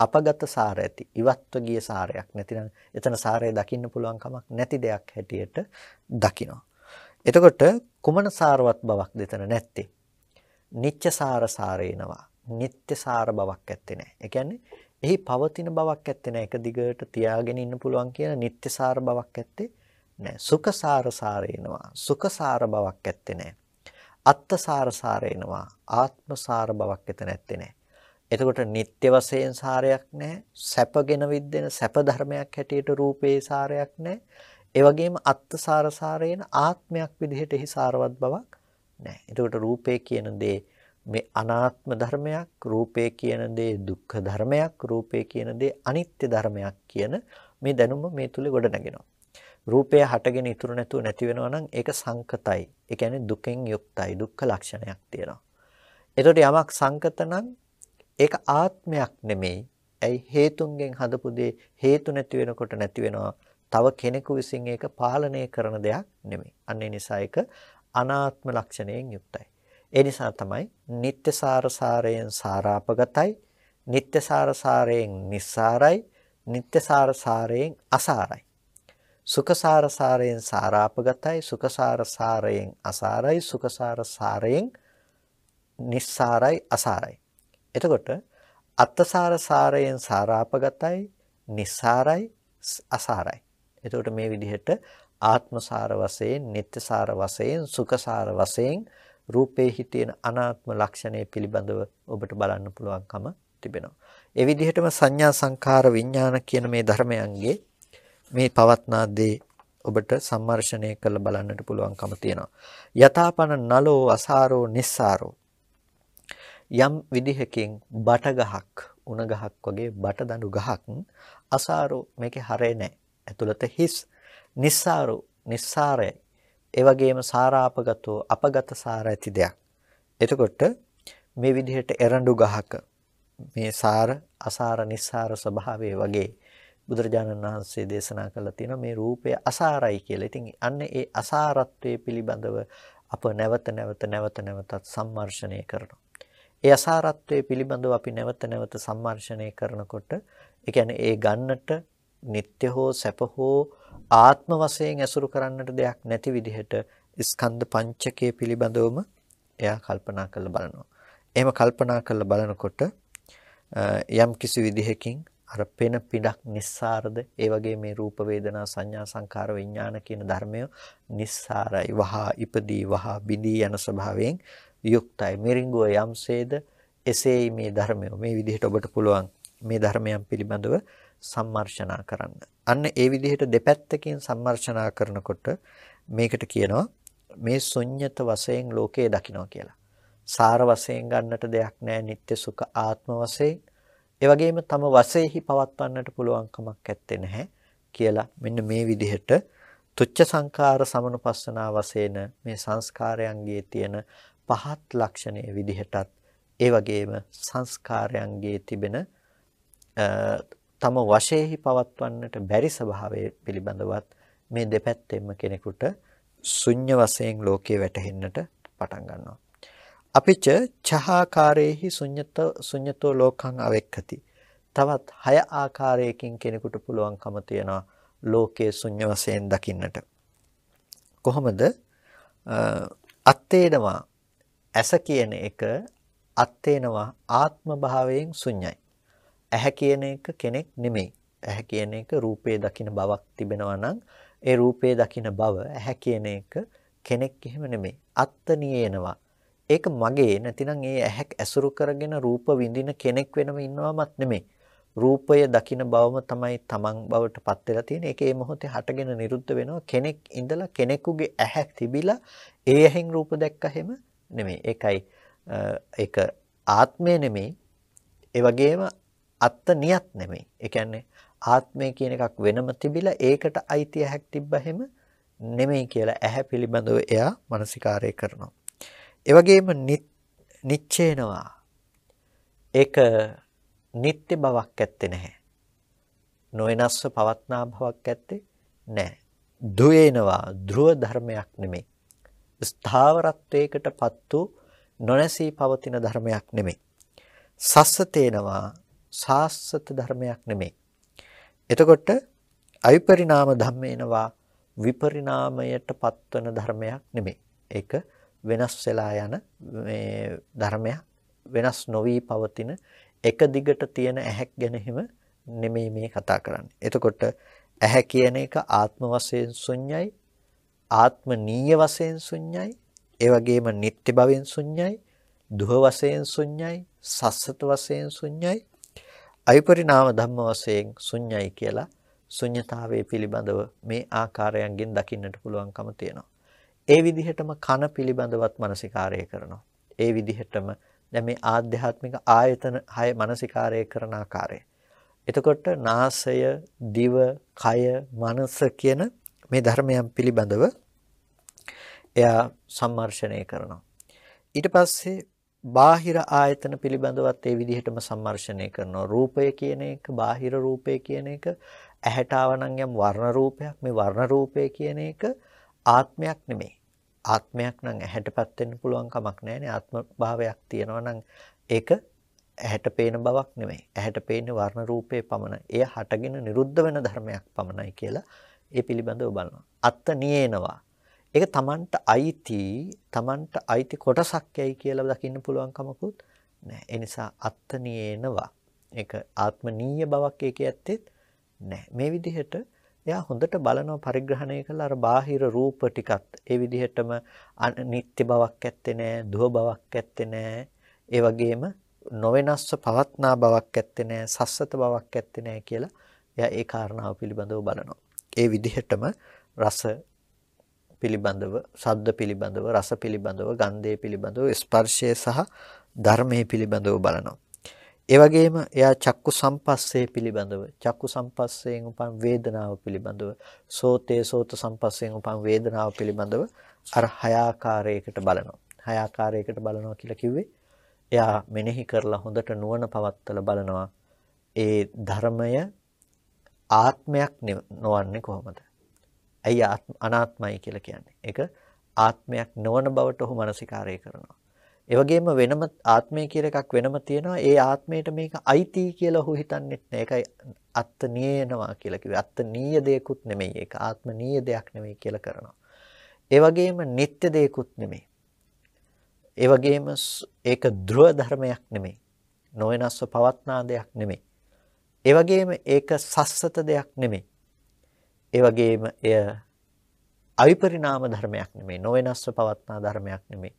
Speaker 1: අපගත සාර ඇති, ඉවත්ව ගිය සාරයක් නැතිනම් එතන සාරය දකින්න පුළුවන් කමක් නැති දෙයක් හැටියට දකිනවා. එතකොට කුමන සාරවත් බවක් දෙතන නැත්තේ? නිච්ච සාර සාරේනවා. නිත්‍ය සාර බවක් ඇත්තේ නැහැ. ඒ කියන්නේ එහි පවතින බවක් ඇත්තේ නැහැ. එක දිගට තියාගෙන ඉන්න පුළුවන් කියන නිත්‍ය සාර බවක් ඇත්තේ නැහැ. සුඛ සාර සාරේනවා. සුඛ සාර බවක් ඇත්තේ නැහැ. අත්තසාර සාරේනවා ආත්මසාර බවක් එතන නැත්තේ නෑ. එතකොට නিত্য වශයෙන් සාරයක් නෑ. සැපගෙන විද්දෙන සැප ධර්මයක් හැටියට රූපේ සාරයක් නෑ. ඒ වගේම අත්තසාර සාරේන ආත්මයක් විදිහට එහි සාරවත් බවක් නෑ. එතකොට රූපේ කියන දේ මේ අනාත්ම ධර්මයක්, රූපේ කියන දේ දුක්ඛ ධර්මයක්, රූපේ කියන දේ අනිත්‍ය ධර්මයක් කියන මේ දැනුම මේ තුල ගොඩ නැගෙනවා. රූපය හටගෙන ඉතුරු නැතුව නැති වෙනවා නම් ඒක සංකතයි. ඒ කියන්නේ දුකෙන් යුක්තයි. දුක්ඛ ලක්ෂණයක් තියෙනවා. එතකොට යමක් සංකත නම් ඒක ආත්මයක් නෙමෙයි. ඇයි හේතුන්ගෙන් හදපු දේ හේතු නැති වෙනකොට නැති වෙනවා. තව කෙනෙකු විසින් ඒක පාලනය කරන දෙයක් නෙමෙයි. අන්න ඒ නිසා ඒක අනාත්ම ලක්ෂණයෙන් යුක්තයි. ඒ නිසා තමයි නিত্য සාර සාරයෙන් සාරාපගතයි, නিত্য සාර සාරයෙන් නිස්සාරයි, නিত্য සාර සාරයෙන් අසාරයි. සුඛසාර සාරයෙන් සාරාපගතයි සුඛසාර සාරයෙන් අසාරයි සුඛසාර සාරයෙන් නිස්සාරයි අසාරයි එතකොට අත්තසාර සාරයෙන් සාරාපගතයි නිස්සාරයි අසාරයි එතකොට මේ විදිහට ආත්මසාර වශයෙන් නිත්‍යසාර වශයෙන් සුඛසාර වශයෙන් රූපේ තියෙන අනාත්ම ලක්ෂණය පිළිබඳව ඔබට බලන්න පුළුවන්කම තිබෙනවා. ඒ විදිහටම සංඥා සංඛාර විඥාන කියන මේ ධර්මයන්ගේ මේ පවත්නා දේ ඔබට සම්මර්ෂණය කරලා බලන්නට පුළුවන්කම තියෙනවා. යථාපන නලෝ අසාරෝ නිස්සාරෝ යම් විදිහකින් බට ගහක් උණ ගහක් වගේ බට දඬු ගහක් අසාරෝ මේකේ හරේ නැහැ. ඇතුළත හිස් නිස්සාරෝ නිස්සාරයි ඒ වගේම සාරාපගතෝ අපගත සාර ඇති දෙයක්. එතකොට මේ විදිහට එරඬු ගහක මේ සාර අසාර නිස්සාර ස්වභාවය වගේ බුදුරජාණන් වහන්සේ දේශනා කළා තියෙනවා මේ රූපය අසාරයි කියලා. ඉතින් අන්න ඒ අසාරත්වයේ පිළිබඳව අප නැවත නැවත නැවත නැවතත් සම්මර්ෂණය කරනවා. ඒ අසාරත්වයේ පිළිබඳව අපි නැවත නැවත සම්මර්ෂණය කරනකොට ඒ කියන්නේ ඒ ගන්නට නিত্য හෝ සැප හෝ ආත්ම වශයෙන් ඇසුරු කරන්නට දෙයක් නැති විදිහට ස්කන්ධ පංචකය පිළිබඳවම එයා කල්පනා කරලා බලනවා. එහෙම කල්පනා කරලා බලනකොට යම් කිසි විදිහකින් අර පෙන පිඩක් නිස්සාරද ඒ වගේ මේ රූප වේදනා සංඥා සංකාර විඥාන කියන ධර්මය නිස්සාරයි වහා ඉපදී වහා බිඳී යන ස්වභාවයෙන් යුක්තයි මිරිඟුව යම්සේද එසේයි මේ ධර්මය මේ විදිහට ඔබට පුළුවන් මේ ධර්මයන් පිළිබඳව සම්මර්ෂණා කරන්න. අන්න ඒ විදිහට දෙපැත්තකින් සම්මර්ෂණා කරනකොට මේකට කියනවා මේ ශුන්්‍යත වශයෙන් ලෝකේ දකින්නවා කියලා. සාර වශයෙන් ගන්නට දෙයක් නැහැ නিত্য සුඛ ආත්ම වශයෙන්. ඒ වගේම තම වශයෙන්හි පවත්වන්නට පුළුවන් කමක් ඇත්තේ නැහැ කියලා මෙන්න මේ විදිහට තුච්ච සංඛාර සමනුපස්සනා වශයෙන් මේ සංස්කාරයන්ගේ තියෙන පහත් ලක්ෂණයේ විදිහටත් ඒ වගේම සංස්කාරයන්ගේ තිබෙන තම වශයෙහි පවත්වන්නට බැරි ස්වභාවය පිළිබඳවත් මේ දෙපැත්තෙන්ම කෙනෙකුට ශුන්‍ය වශයෙන් ලෝකේ වැටහෙන්නට පටන් ගන්නවා. අපිච චහාකාරයේහි ශුන්‍යත ශුන්‍යතෝ ලෝකං අවෙක්කති. තවත් හය ආකාරයකින් කෙනෙකුට පුළුවන්කම තියනවා ලෝකයේ ශුන්‍ය වශයෙන් දකින්නට. කොහොමද? අත්තේනවා ඇස කියන එක අත්තේනවා ආත්ම භාවයෙන් ශුන්‍යයි. ඇහැ කියන එක කෙනෙක් නෙමෙයි. ඇහැ කියන එක රූපේ දකින බවක් තිබෙනවා නම් ඒ රූපේ දකින බව ඇහැ කියන එක කෙනෙක් එහෙම නෙමෙයි. අත්තනියේනවා. ඒක මගේ නැතිනම් ඒ ඇහැක් ඇසුරු කරගෙන රූප විඳින කෙනෙක් වෙනම ඉන්නවමත් නෙමෙයි. රූපය දකින බවම තමයි තමන් බවට පත් වෙලා තියෙන්නේ. ඒක ඒ මොහොතේ හටගෙන නිරුද්ධ වෙනවා. කෙනෙක් ඉඳලා කෙනෙකුගේ ඇහැ තිබිලා ඒ ඇහෙන් රූප දැක්කහෙම නෙමෙයි. ඒකයි ඒක ආත්මය නෙමෙයි. ඒ වගේම අත්ත නියත් නෙමෙයි. ඒ කියන්නේ ආත්මය කියන එකක් වෙනම තිබිලා ඒකට අයිති ඇහැක් තිබ්බහෙම නෙමෙයි කියලා ඇහැ පිළිබඳව එයා මානසිකාරය කරනවා. ඒ වගේම නිච්චේනවා. ඒක නිත්‍ය බවක් ඇත්තේ නැහැ. නොවෙනස්ව පවත්නා බවක් ඇත්තේ නැහැ. දුවේනවා ධ්‍රුව ධර්මයක් නෙමෙයි. ස්ථාවරත්වයකටපත් වූ නොනැසී පවතින ධර්මයක් නෙමෙයි. සස්සතේනවා සාස්වත ධර්මයක් නෙමෙයි. එතකොට අවිපරිණාම ධම්මේනවා විපරිණාමයට පත්වන ධර්මයක් නෙමෙයි. ඒක වෙනස් වෙලා යන මේ ධර්මයක් වෙනස් නොවි පවතින එක දිගට තියෙන ඇහැක් ගැන හිම නෙමෙයි මේ කතා කරන්නේ. එතකොට ඇහැ කියන එක ආත්ම වශයෙන් ශුන්‍යයි, ආත්ම නීය වශයෙන් ශුන්‍යයි, ඒ වගේම නිත්‍ය භවෙන් ශුන්‍යයි, දුහ වශයෙන් ශුන්‍යයි, සස්සත වශයෙන් ශුන්‍යයි, අවිපරිණාම ධම්ම වශයෙන් ශුන්‍යයි කියලා ශුන්‍යතාවයේ පිළිබඳව මේ ආකාරයන්ගෙන් දකින්නට පුළුවන්කම තියෙනවා. ඒ විදිහටම කන පිළිබඳවත් මානසිකාරය කරනවා. ඒ විදිහටම දැන් මේ ආධ්‍යාත්මික ආයතන හය මානසිකාරය කරන ආකාරය. එතකොට නාසය, දිව, කය, මනස කියන මේ ධර්මයන් පිළිබඳව එයා සම්මර්ෂණය කරනවා. ඊට පස්සේ බාහිර ආයතන පිළිබඳවත් ඒ විදිහටම සම්මර්ෂණය කරනවා. රූපය කියන එක, බාහිර රූපය කියන එක ඇහැට ආවනම් යම් වර්ණ රූපයක්. මේ වර්ණ රූපය කියන එක ආත්මයක් නෙමෙයි. ආත්මයක් නම් ඇහැටපත් වෙන්න පුළුවන් කමක් නැහැ ආත්ම භාවයක් තියෙනවා නම් ඒක ඇහැට පේන බවක් නෙමෙයි. ඇහැට පේන්නේ වර්ණ රූපේ පමණයි. එය හටගෙන නිරුද්ධ වෙන ධර්මයක් පමණයි කියලා ඒ පිළිබඳව බලනවා. අත්ත නියේනවා. ඒක Tamanට අයිති Tamanට අයිති කොටසක් යයි කියලා දකින්න පුළුවන් කමකුත් නැහැ. ඒ නිසා අත්ත නියේනවා. ඒක ආත්මනීය බවක් ඒකේ ඇත්තෙත් නැහැ. මේ විදිහට එයා හොඳට බලනවා පරිග්‍රහණය කළා අර බාහිර රූප ටිකත් ඒ විදිහටම නිත්‍ය බවක් ඇත්තේ නැහැ, දුහ බවක් ඇත්තේ නැහැ. ඒ වගේම නොවෙනස්ව පවත්නා බවක් ඇත්තේ නැහැ, සස්සත බවක් ඇත්තේ නැහැ කියලා එයා ඒ කාරණාව පිළිබඳව බලනවා. ඒ විදිහටම රස පිළිබඳව, ශබ්ද පිළිබඳව, රස පිළිබඳව, ගන්ධය පිළිබඳව, ස්පර්ශය සහ ධර්මයේ පිළිබඳව බලනවා. ඒ වගේම එයා චක්කු සම්පස්සේ පිළිබඳව චක්කු සම්පස්සයෙන් උපන් වේදනාව පිළිබඳව සෝතේ සෝත සම්පස්සයෙන් උපන් වේදනාව පිළිබඳව අර හය ආකාරයකට බලනවා. හය ආකාරයකට බලනවා කියලා කිව්වේ එයා මෙනෙහි කරලා හොඳට නුවණ පවත්තලා බලනවා. ඒ ධර්මය ආත්මයක් නොවන්නේ කොහොමද? ඇයි අනාත්මයි කියලා කියන්නේ? ඒක ආත්මයක් නොවන බවට ඔහු මානසිකාරය කරනවා. ඒ වගේම වෙනම ආත්මය කියලා එකක් වෙනම තියෙනවා. ඒ ආත්මයට මේක අයිති කියලා ඔහු හිතන්නේත් නෑ. ඒකයි අත්නීයනවා කියලා කිව්වේ. අත්නීය දෙයක්ුත් නෙමෙයි. ඒක ආත්මනීය දෙයක් නෙමෙයි කියලා කරනවා. ඒ වගේම නিত্য දෙයක්ුත් නෙමෙයි. ඒ වගේම ඒක ධ්‍රුව ධර්මයක් නෙමෙයි. නොවෙනස්ව පවත්නා දෙයක් නෙමෙයි. ඒ වගේම ඒක සස්සත දෙයක් නෙමෙයි. ඒ වගේම එය අවිපරිණාම ධර්මයක් නෙමෙයි. නොවෙනස්ව පවත්නා ධර්මයක් නෙමෙයි.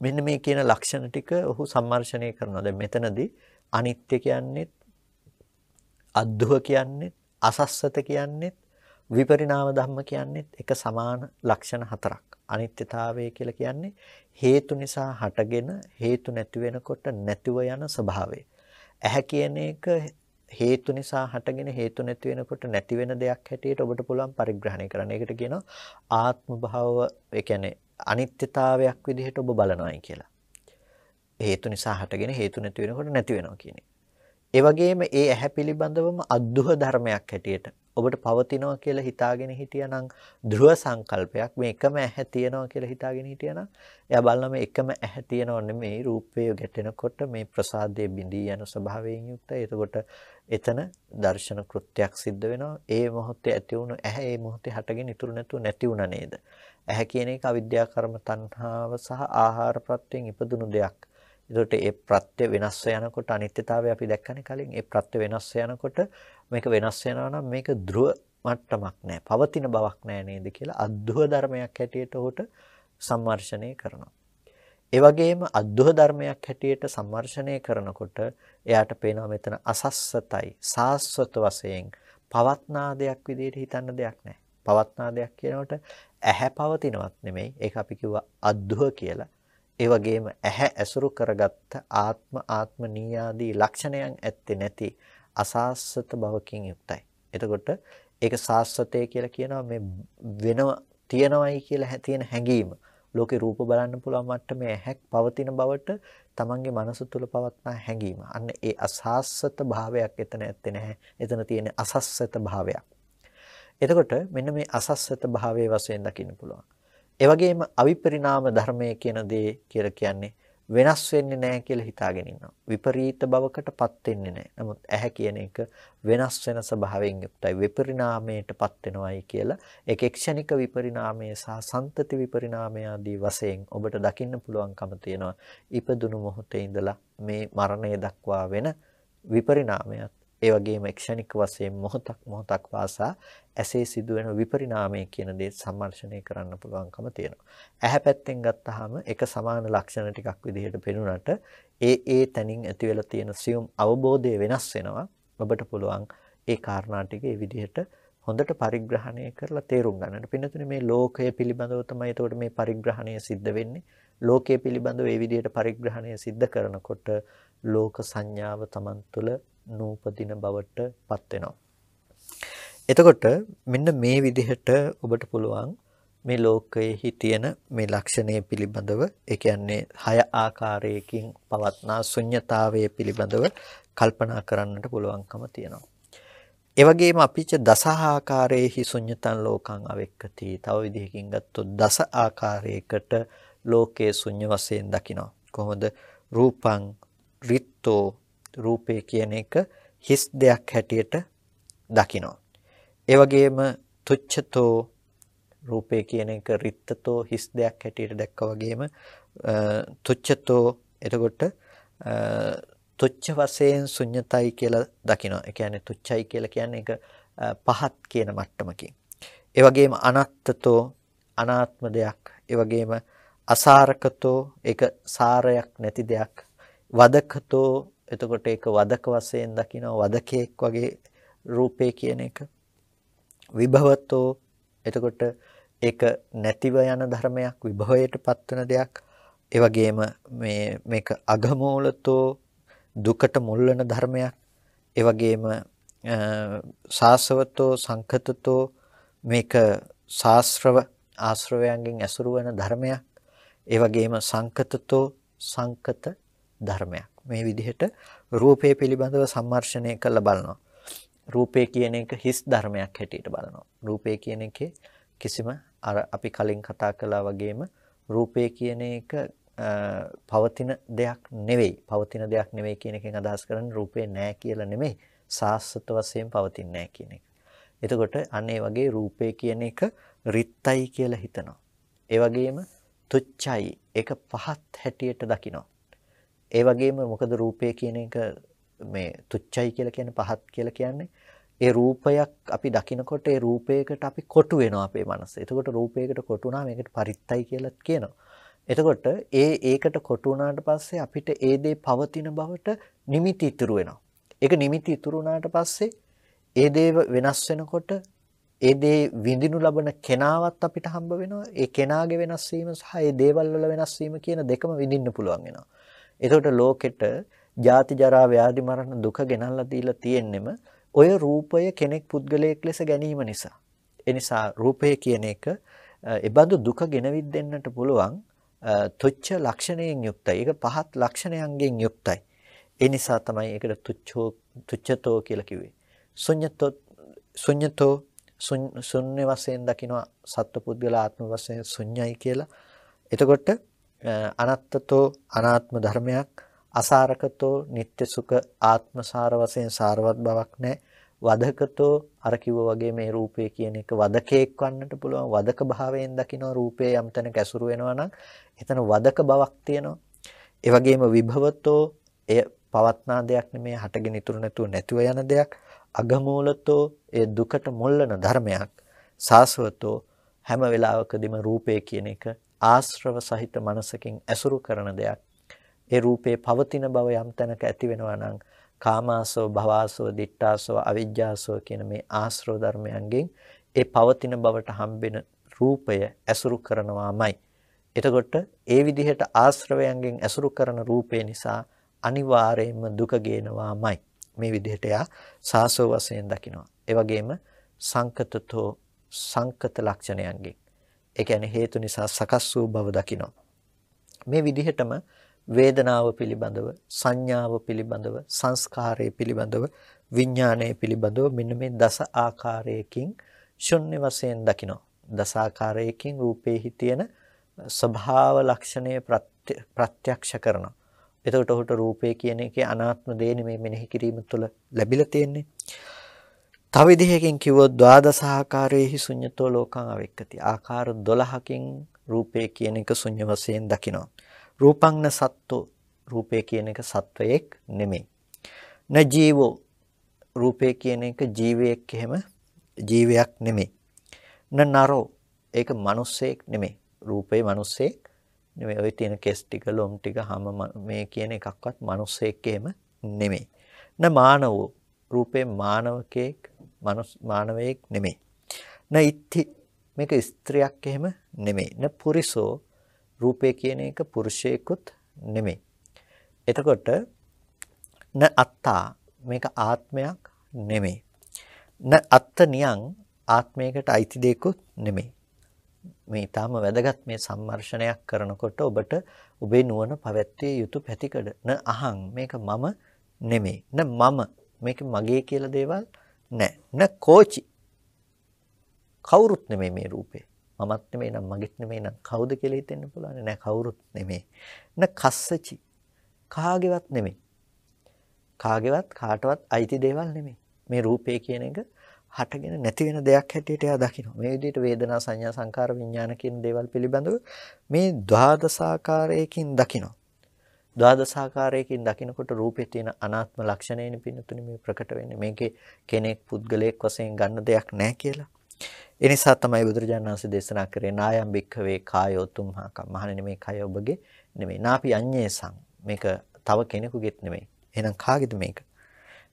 Speaker 1: මෙන්න මේ කියන ලක්ෂණ ටික ඔහු සම්මර්ෂණය කරනවා. දැන් මෙතනදී අනිත්‍ය කියන්නේත් අද්දුහ කියන්නේත් අසස්සත කියන්නේත් විපරිණාම ධම්ම කියන්නේත් එක සමාන ලක්ෂණ හතරක්. අනිත්‍යතාවය කියලා කියන්නේ හේතු නිසා හටගෙන හේතු නැති වෙනකොට නැතිව යන ස්වභාවය. ඇහැ කියන එක හේතු නිසා හටගෙන හේතු නැති වෙනකොට නැති වෙන දෙයක් හැටියට ඔබට පුළුවන් පරිග්‍රහණය කරන්න. ඒකට කියනවා ආත්ම භාව ඒ කියන්නේ අනිත්‍යතාවයක් විදිහට ඔබ බලනවායි කියලා. හේතු නිසා හටගෙන හේතු නැති වෙනකොට නැති වෙනවා කියන එක. ඒ වගේම ඒ ඇහැ පිළිබඳවම අද්දුහ ධර්මයක් හැටියට ඔබට පවතිනවා කියලා හිතාගෙන හිටියානම් ධ්‍රුව සංකල්පයක් මේ එකම ඇහැ තියෙනවා කියලා හිතාගෙන හිටියානම් එයා බලනවා මේ එකම ඇහැ තියෙනව නෙමෙයි රූපය ගැටෙනකොට මේ ප්‍රසාදයේ බිඳී යන ස්වභාවයෙන් යුක්තයි. එතකොට එතන දර්ශන කෘත්‍යයක් සිද්ධ වෙනවා. ඒ මොහොතේ ඇති වුණු ඇහැ ඒ මොහොතේ හටගෙන ඉතුරු නැතුව නැති වුණා නේද? ඇහැ කියන එක අවිද්‍යා කර්ම තණ්හාව සහ ආහාර ප්‍රත්‍යයෙන් ඉපදුණු දෙයක්. ඒකට ඒ ප්‍රත්‍ය වෙනස් යනකොට අනිත්‍යතාවය අපි දැක්කනේ කලින්. ඒ ප්‍රත්‍ය වෙනස් යනකොට මේක වෙනස් වෙනවා නම් මේක ධ්‍රුව මට්ටමක් නෑ. පවතින බවක් නෑ නේද කියලා අද්දුහ ධර්මයක් හැටියට උහුට සම්මර්ෂණය කරනවා. ඒ වගේම අද්දුහ ධර්මයක් හැටියට සම්මර්ෂණය කරනකොට එයාට පේනවා මෙතන අසස්සතයි, සාස්වත වශයෙන් පවත්නා දෙයක් විදිහට හිතන්න දෙයක් නැහැ. පවත්නා දෙයක් කියනකොට ඇහැ පවතිනවත් නෙමෙයි. ඒක අපි කිව්වා අද්දුහ කියලා. ඒ වගේම ඇහැ ඇසුරු කරගත්ත ආත්ම ආත්ම නීයාදී ලක්ෂණයන් ඇත්තේ නැති අසාස්වත භවකින් යුක්තයි. එතකොට ඒක සාස්වතය කියලා කියනවා මේ වෙනව තියනවයි කියලා තියෙන හැඟීම. ලෝකේ රූප බලන්න පුළුවන් මට්ටමේ ඇහැක් පවතින බවට තමන්ගේ මනස තුල පවත්නා හැඟීම. අන්න ඒ අසාස්වත භාවයක් එතන ඇත්තේ නැහැ. එතන තියෙන අසස්වත භාවයක්. එතකොට මෙන්න මේ අසස්සත භාවයේ වශයෙන් දකින්න පුළුවන්. ඒ වගේම අවිපරිණාම ධර්මය කියන දේ කියලා කියන්නේ වෙනස් වෙන්නේ නැහැ කියලා හිතාගෙන ඉන්නවා. විපරීත බවකටපත් වෙන්නේ නැහැ. නමුත් ඇහැ කියන එක වෙනස් වෙන ස්වභාවයෙන් යුක්තයි. විපරිණාමයටපත් වෙනවයි කියලා ඒක ක්ෂණික විපරිණාමය සහ සන්තති විපරිණාමය ආදී වශයෙන් ඔබට දකින්න පුළුවන්කම තියෙනවා. ඉපදුණු මොහොතේ ඉඳලා මේ මරණය දක්වා වෙන විපරිණාමයත් ඒ වගේම ක්ෂණික වශයෙන් මොහොතක් මොහොතක් වාසා ඇසේ සිදුවෙන විපරිණාමය කියන දේ සම්මර්ෂණය කරන්න පුළුවන්කම තියෙනවා. ඇහැ පැත්තෙන් ගත්තාම එක සමාන ලක්ෂණ ටිකක් විදිහට පෙනුනට ඒ ඒ තැනින් ඇති වෙලා තියෙන සියුම් අවබෝධය වෙනස් වෙනවා. ඔබට පුළුවන් ඒ කාරණා ටික ඒ විදිහට හොඳට පරිග්‍රහණය කරලා තේරුම් ගන්නට. පින්නතුනේ මේ ලෝකය පිළිබඳව තමයි එතකොට මේ පරිග්‍රහණය සිද්ධ වෙන්නේ. ලෝකයේ පිළිබඳව ඒ විදිහට පරිග්‍රහණය සිද්ධ කරනකොට ලෝක සංඥාව Taman තුළ නූපදින බවට පත් වෙනවා. එතකොට මෙන්න මේ විදිහට ඔබට පුළුවන් මේ ලෝකයේ තියෙන මේ ලක්ෂණය පිළිබඳව ඒ කියන්නේ හය ආකාරයකින් පවත්නා ශුන්්‍යතාවය පිළිබඳව කල්පනා කරන්නට පුළුවන්කම තියෙනවා. ඒ වගේම අපිච දස ආකාරයේහි ශුන්්‍යතං ලෝකං අවෙක්කති. තව විදිහකින් ගත්තොත් දස ආකාරයකට ලෝකයේ ශුන්‍ය වශයෙන් දකිනවා. කොහොමද? රූපං රිත්තෝ රූපේ කියන එක හිස් දෙයක් හැටියට දකිනවා. ඒ වගේම තුච්ඡතෝ රූපේ කියන එක රිත්තතෝ හිස් දෙයක් හැටියට දැක්කා වගේම තුච්ඡතෝ එතකොට තුච්ඡ වශයෙන් ශුන්්‍යතයි කියලා දකිනවා. ඒ කියන්නේ තුච්ඡයි කියලා කියන්නේ ඒක පහත් කියන මට්ටමකින්. ඒ වගේම අනත්තතෝ අනාත්ම දෙයක්. ඒ වගේම අසාරකතෝ ඒක සාරයක් නැති දෙයක්. වදකතෝ එතකොට ඒක වදක වශයෙන් දකිනවා වදකෙක් වගේ රූපේ කියන එක. විභවතෝ එතකොට ඒක නැතිව යන ධර්මයක් විභවයට පත්වන දෙයක්. ඒ වගේම මේ මේක අගමූලතෝ දුකට මුල් වෙන ධර්මයක්. ඒ වගේම සාසවතෝ සංකතතෝ මේක ශාස්ත්‍රව ආශ්‍රවයන්ගෙන් ඇසුරු වෙන ධර්මයක්. ඒ වගේම සංකතතෝ සංකත ධර්මයක්. මේ විදිහට රූපය පිළිබඳව සම්මර්ෂණය කරලා බලනවා. රූපය කියන එක හිස් ධර්මයක් හැටියට බලනවා. රූපය කියන එකේ කිසිම අර අපි කලින් කතා කළා වගේම රූපය කියන එක පවතින දෙයක් නෙවෙයි. පවතින දෙයක් නෙවෙයි කියන එකෙන් අදහස් කරන්නේ රූපේ නැහැ කියලා නෙමෙයි. සාස්වත වශයෙන් පවතින්නේ නැහැ කියන එක. එතකොට අන්න ඒ වගේ රූපේ කියන එක රිත්යි කියලා හිතනවා. ඒ වගේම තුච්චයි ඒක පහත් හැටියට දකිනවා. ඒ වගේම මොකද රූපේ කියන එක මේ තුච්චයි කියලා කියන්නේ පහත් කියලා කියන්නේ ඒ රූපයක් අපි දකිනකොට ඒ රූපයකට අපි කොටු වෙනවා අපේ මනස. එතකොට රූපයකට කොටු වුණාම ඒකට පරිත්තයි කියලා කියනවා. එතකොට ඒ ඒකට කොටු වුණාට පස්සේ අපිට ඒ දේ පවතින බවට නිමිති ඉතුරු වෙනවා. ඒක නිමිති ඉතුරු වුණාට පස්සේ ඒ දේ වෙනස් වෙනකොට ඒ දේ විඳිනු ලබන කෙනාවත් අපිට හම්බ වෙනවා. ඒ කෙනාගේ වෙනස් වීම සහ ඒ දේවල් වල වෙනස් වීම කියන දෙකම විඳින්න පුළුවන් වෙනවා. එතකොට ලෝකෙට ජාති ජරා ව්‍යාධි මරණ දුක ගෙනල්ලා දීලා තියෙන්නෙම ඔය රූපය කෙනෙක් පුද්ගලයෙක් ලෙස ගැනීම නිසා. ඒ නිසා රූපය කියන එක එබඳු දුක ගෙනවිත් දෙන්නට පුළුවන් තුච්ච ලක්ෂණයෙන් යුක්තයි. ඒක පහත් ලක්ෂණයන්ගෙන් යුක්තයි. ඒ නිසා තමයි ඒකට තුච්ඡෝ තුච්ඡතෝ කියලා කිව්වේ. ශුඤ්ඤතෝ ශුඤ්ඤතෝ ශුන්‍ය වශයෙන් දකිනවා සත්පුද්ගල ආත්ම වශයෙන් ශුන්‍යයි කියලා. එතකොට අනත්තතෝ අනාත්ම ධර්මයක් අසාරකතෝ නিত্য සුඛ ආත්මසාර වශයෙන් සාරවත් බවක් නැහැ. වදකතෝ අර කිව්වා වගේ මේ රූපය කියන එක වදකයක් වන්නට පුළුවන්. වදක භාවයෙන් දකින්න රූපය යම් තැනක ඇසුරු වෙනවා නම් එතන වදක බවක් තියෙනවා. ඒ වගේම විභවතෝ එය පවත්නා දෙයක් නෙමෙයි හටගෙන ඉතුරු නැතුව නැතිව යන දෙයක්. අගමූලතෝ ඒ දුකට මුල්ලන ධර්මයක්. සාසවතෝ හැම වෙලාවකදීම රූපය කියන එක ආශ්‍රව සහිත මනසකින් ඇසුරු කරන දෙයක් ඒ රූපේ පවතින බව යම් තැනක ඇති වෙනවා නම් කාමාසෝ භවාසෝ දිට්ඨාසෝ අවිජ්ජාසෝ කියන මේ ආශ්‍රව ධර්මයන්ගෙන් ඒ පවතින බවට හම්බෙන රූපය ඇසුරු කරනවාමයි. එතකොට ඒ විදිහට ආශ්‍රවයන්ගෙන් ඇසුරු කරන රූපේ නිසා අනිවාර්යයෙන්ම දුක ගේනවාමයි. මේ විදිහට යා සාසෝ වශයෙන් දකිනවා. ඒ වගේම සංකතතෝ සංකත ලක්ෂණයන්ගෙන් ඒ කියන්නේ හේතු නිසා සකස් වූ බව දකිනවා. මේ විදිහටම වේදනාව පිළිබඳව සංඥාව පිළිබඳව සංස්කාරය පිළිබඳව විඥානය පිළිබඳව මෙන්න මේ දස ආකාරයකින් ශුන්‍ය වශයෙන් දකිනවා. දස ආකාරයකින් රූපේහි තියෙන ස්වභාව ලක්ෂණය ප්‍රත්‍යක්ෂ කරනවා. එතකොට ඔහුට රූපේ කියන එකේ අනාත්ම දේ නෙමෙයි මෙනෙහි කිරීම තුළ ලැබිලා තියෙන්නේ. තව විදිහකින් කිව්වොත් ද්වාදස ආකාරයේහි ශුන්‍යතෝ ලෝකං අවෙක්කති ආකාර 12කින් රූපේ කියන එක ශුන්‍ය වශයෙන් දකිනවා රූපංන සත්තු රූපය කියන එක සත්වයක් නෙමෙයි. න ජීවෝ රූපය කියන එක ජීවයක් එහෙම ජීවයක් නෙමෙයි. න නරෝ ඒක මිනිස්සෙක් නෙමෙයි. රූපේ මිනිස්සෙක් නෙමෙයි. ওই තියෙන කෙස් ටික, ලොම් ටික, හම මේ කියන එකක්වත් මිනිස්සෙක් එහෙම නෙමෙයි. න මානවෝ රූපේ මානවකෙක්, මානවයෙක් නෙමෙයි. න ඉත්ති මේක ස්ත්‍රියක් එහෙම නෙමෙයි. න පුරිසෝ රූපය කියන එක පුරුෂයෙකුත් නෙමෙයි. එතකොට න අත්තා මේක ආත්මයක් නෙමෙයි. න අත්තනියං ආත්මයකට අයිති දෙයක්වත් නෙමෙයි. මේ ඊටාම වැදගත් මේ සම්මර්ෂණයක් කරනකොට ඔබට ඔබේ නුවණ පැවැත්විය යුතු පැතිකඩ න අහං මේක මම නෙමෙයි. න මම මේක මගේ කියලා දේවල් නැහැ. න කෝචි කවුරුත් නෙමෙයි මේ රූපේ. මමත් නෙමෙයි නම් මගෙත් නෙමෙයි නම් කවුද කියලා හිතෙන්න පුළුවන් නෑ කවුරුත් නෙමෙයි න කස්සචි කාගේවත් නෙමෙයි කාගේවත් කාටවත් අයිති දේවල් නෙමෙයි මේ රූපේ කියන එක හටගෙන නැති වෙන දෙයක් හැටියට එයා දකිනවා. මේ විදිහට වේදනා සංඥා සංකාර විඥාන කියන දේවල් පිළිබඳව මේ ද්වාදසාකාරයකින් දකිනවා. ද්වාදසාකාරයකින් දකිනකොට රූපේ තියෙන අනාත්ම ලක්ෂණයනේ පින්නතුනි මේ ප්‍රකට වෙන්නේ. මේකේ කෙනෙක් පුද්ගලයෙක් වශයෙන් ගන්න දෙයක් නැහැ කියලා. ඒ නිසා තමයි බුදුරජාණන් වහන්සේ දේශනා කරේ නායම් භික්ඛවේ කායෝ තුම්හාකම්. මහණෙනි මේ කය ඔබගේ නෙමෙයි. නාපි අඤ්ඤේසං. මේක තව කෙනෙකුගේත් නෙමෙයි. එහෙනම් කාගේද මේක?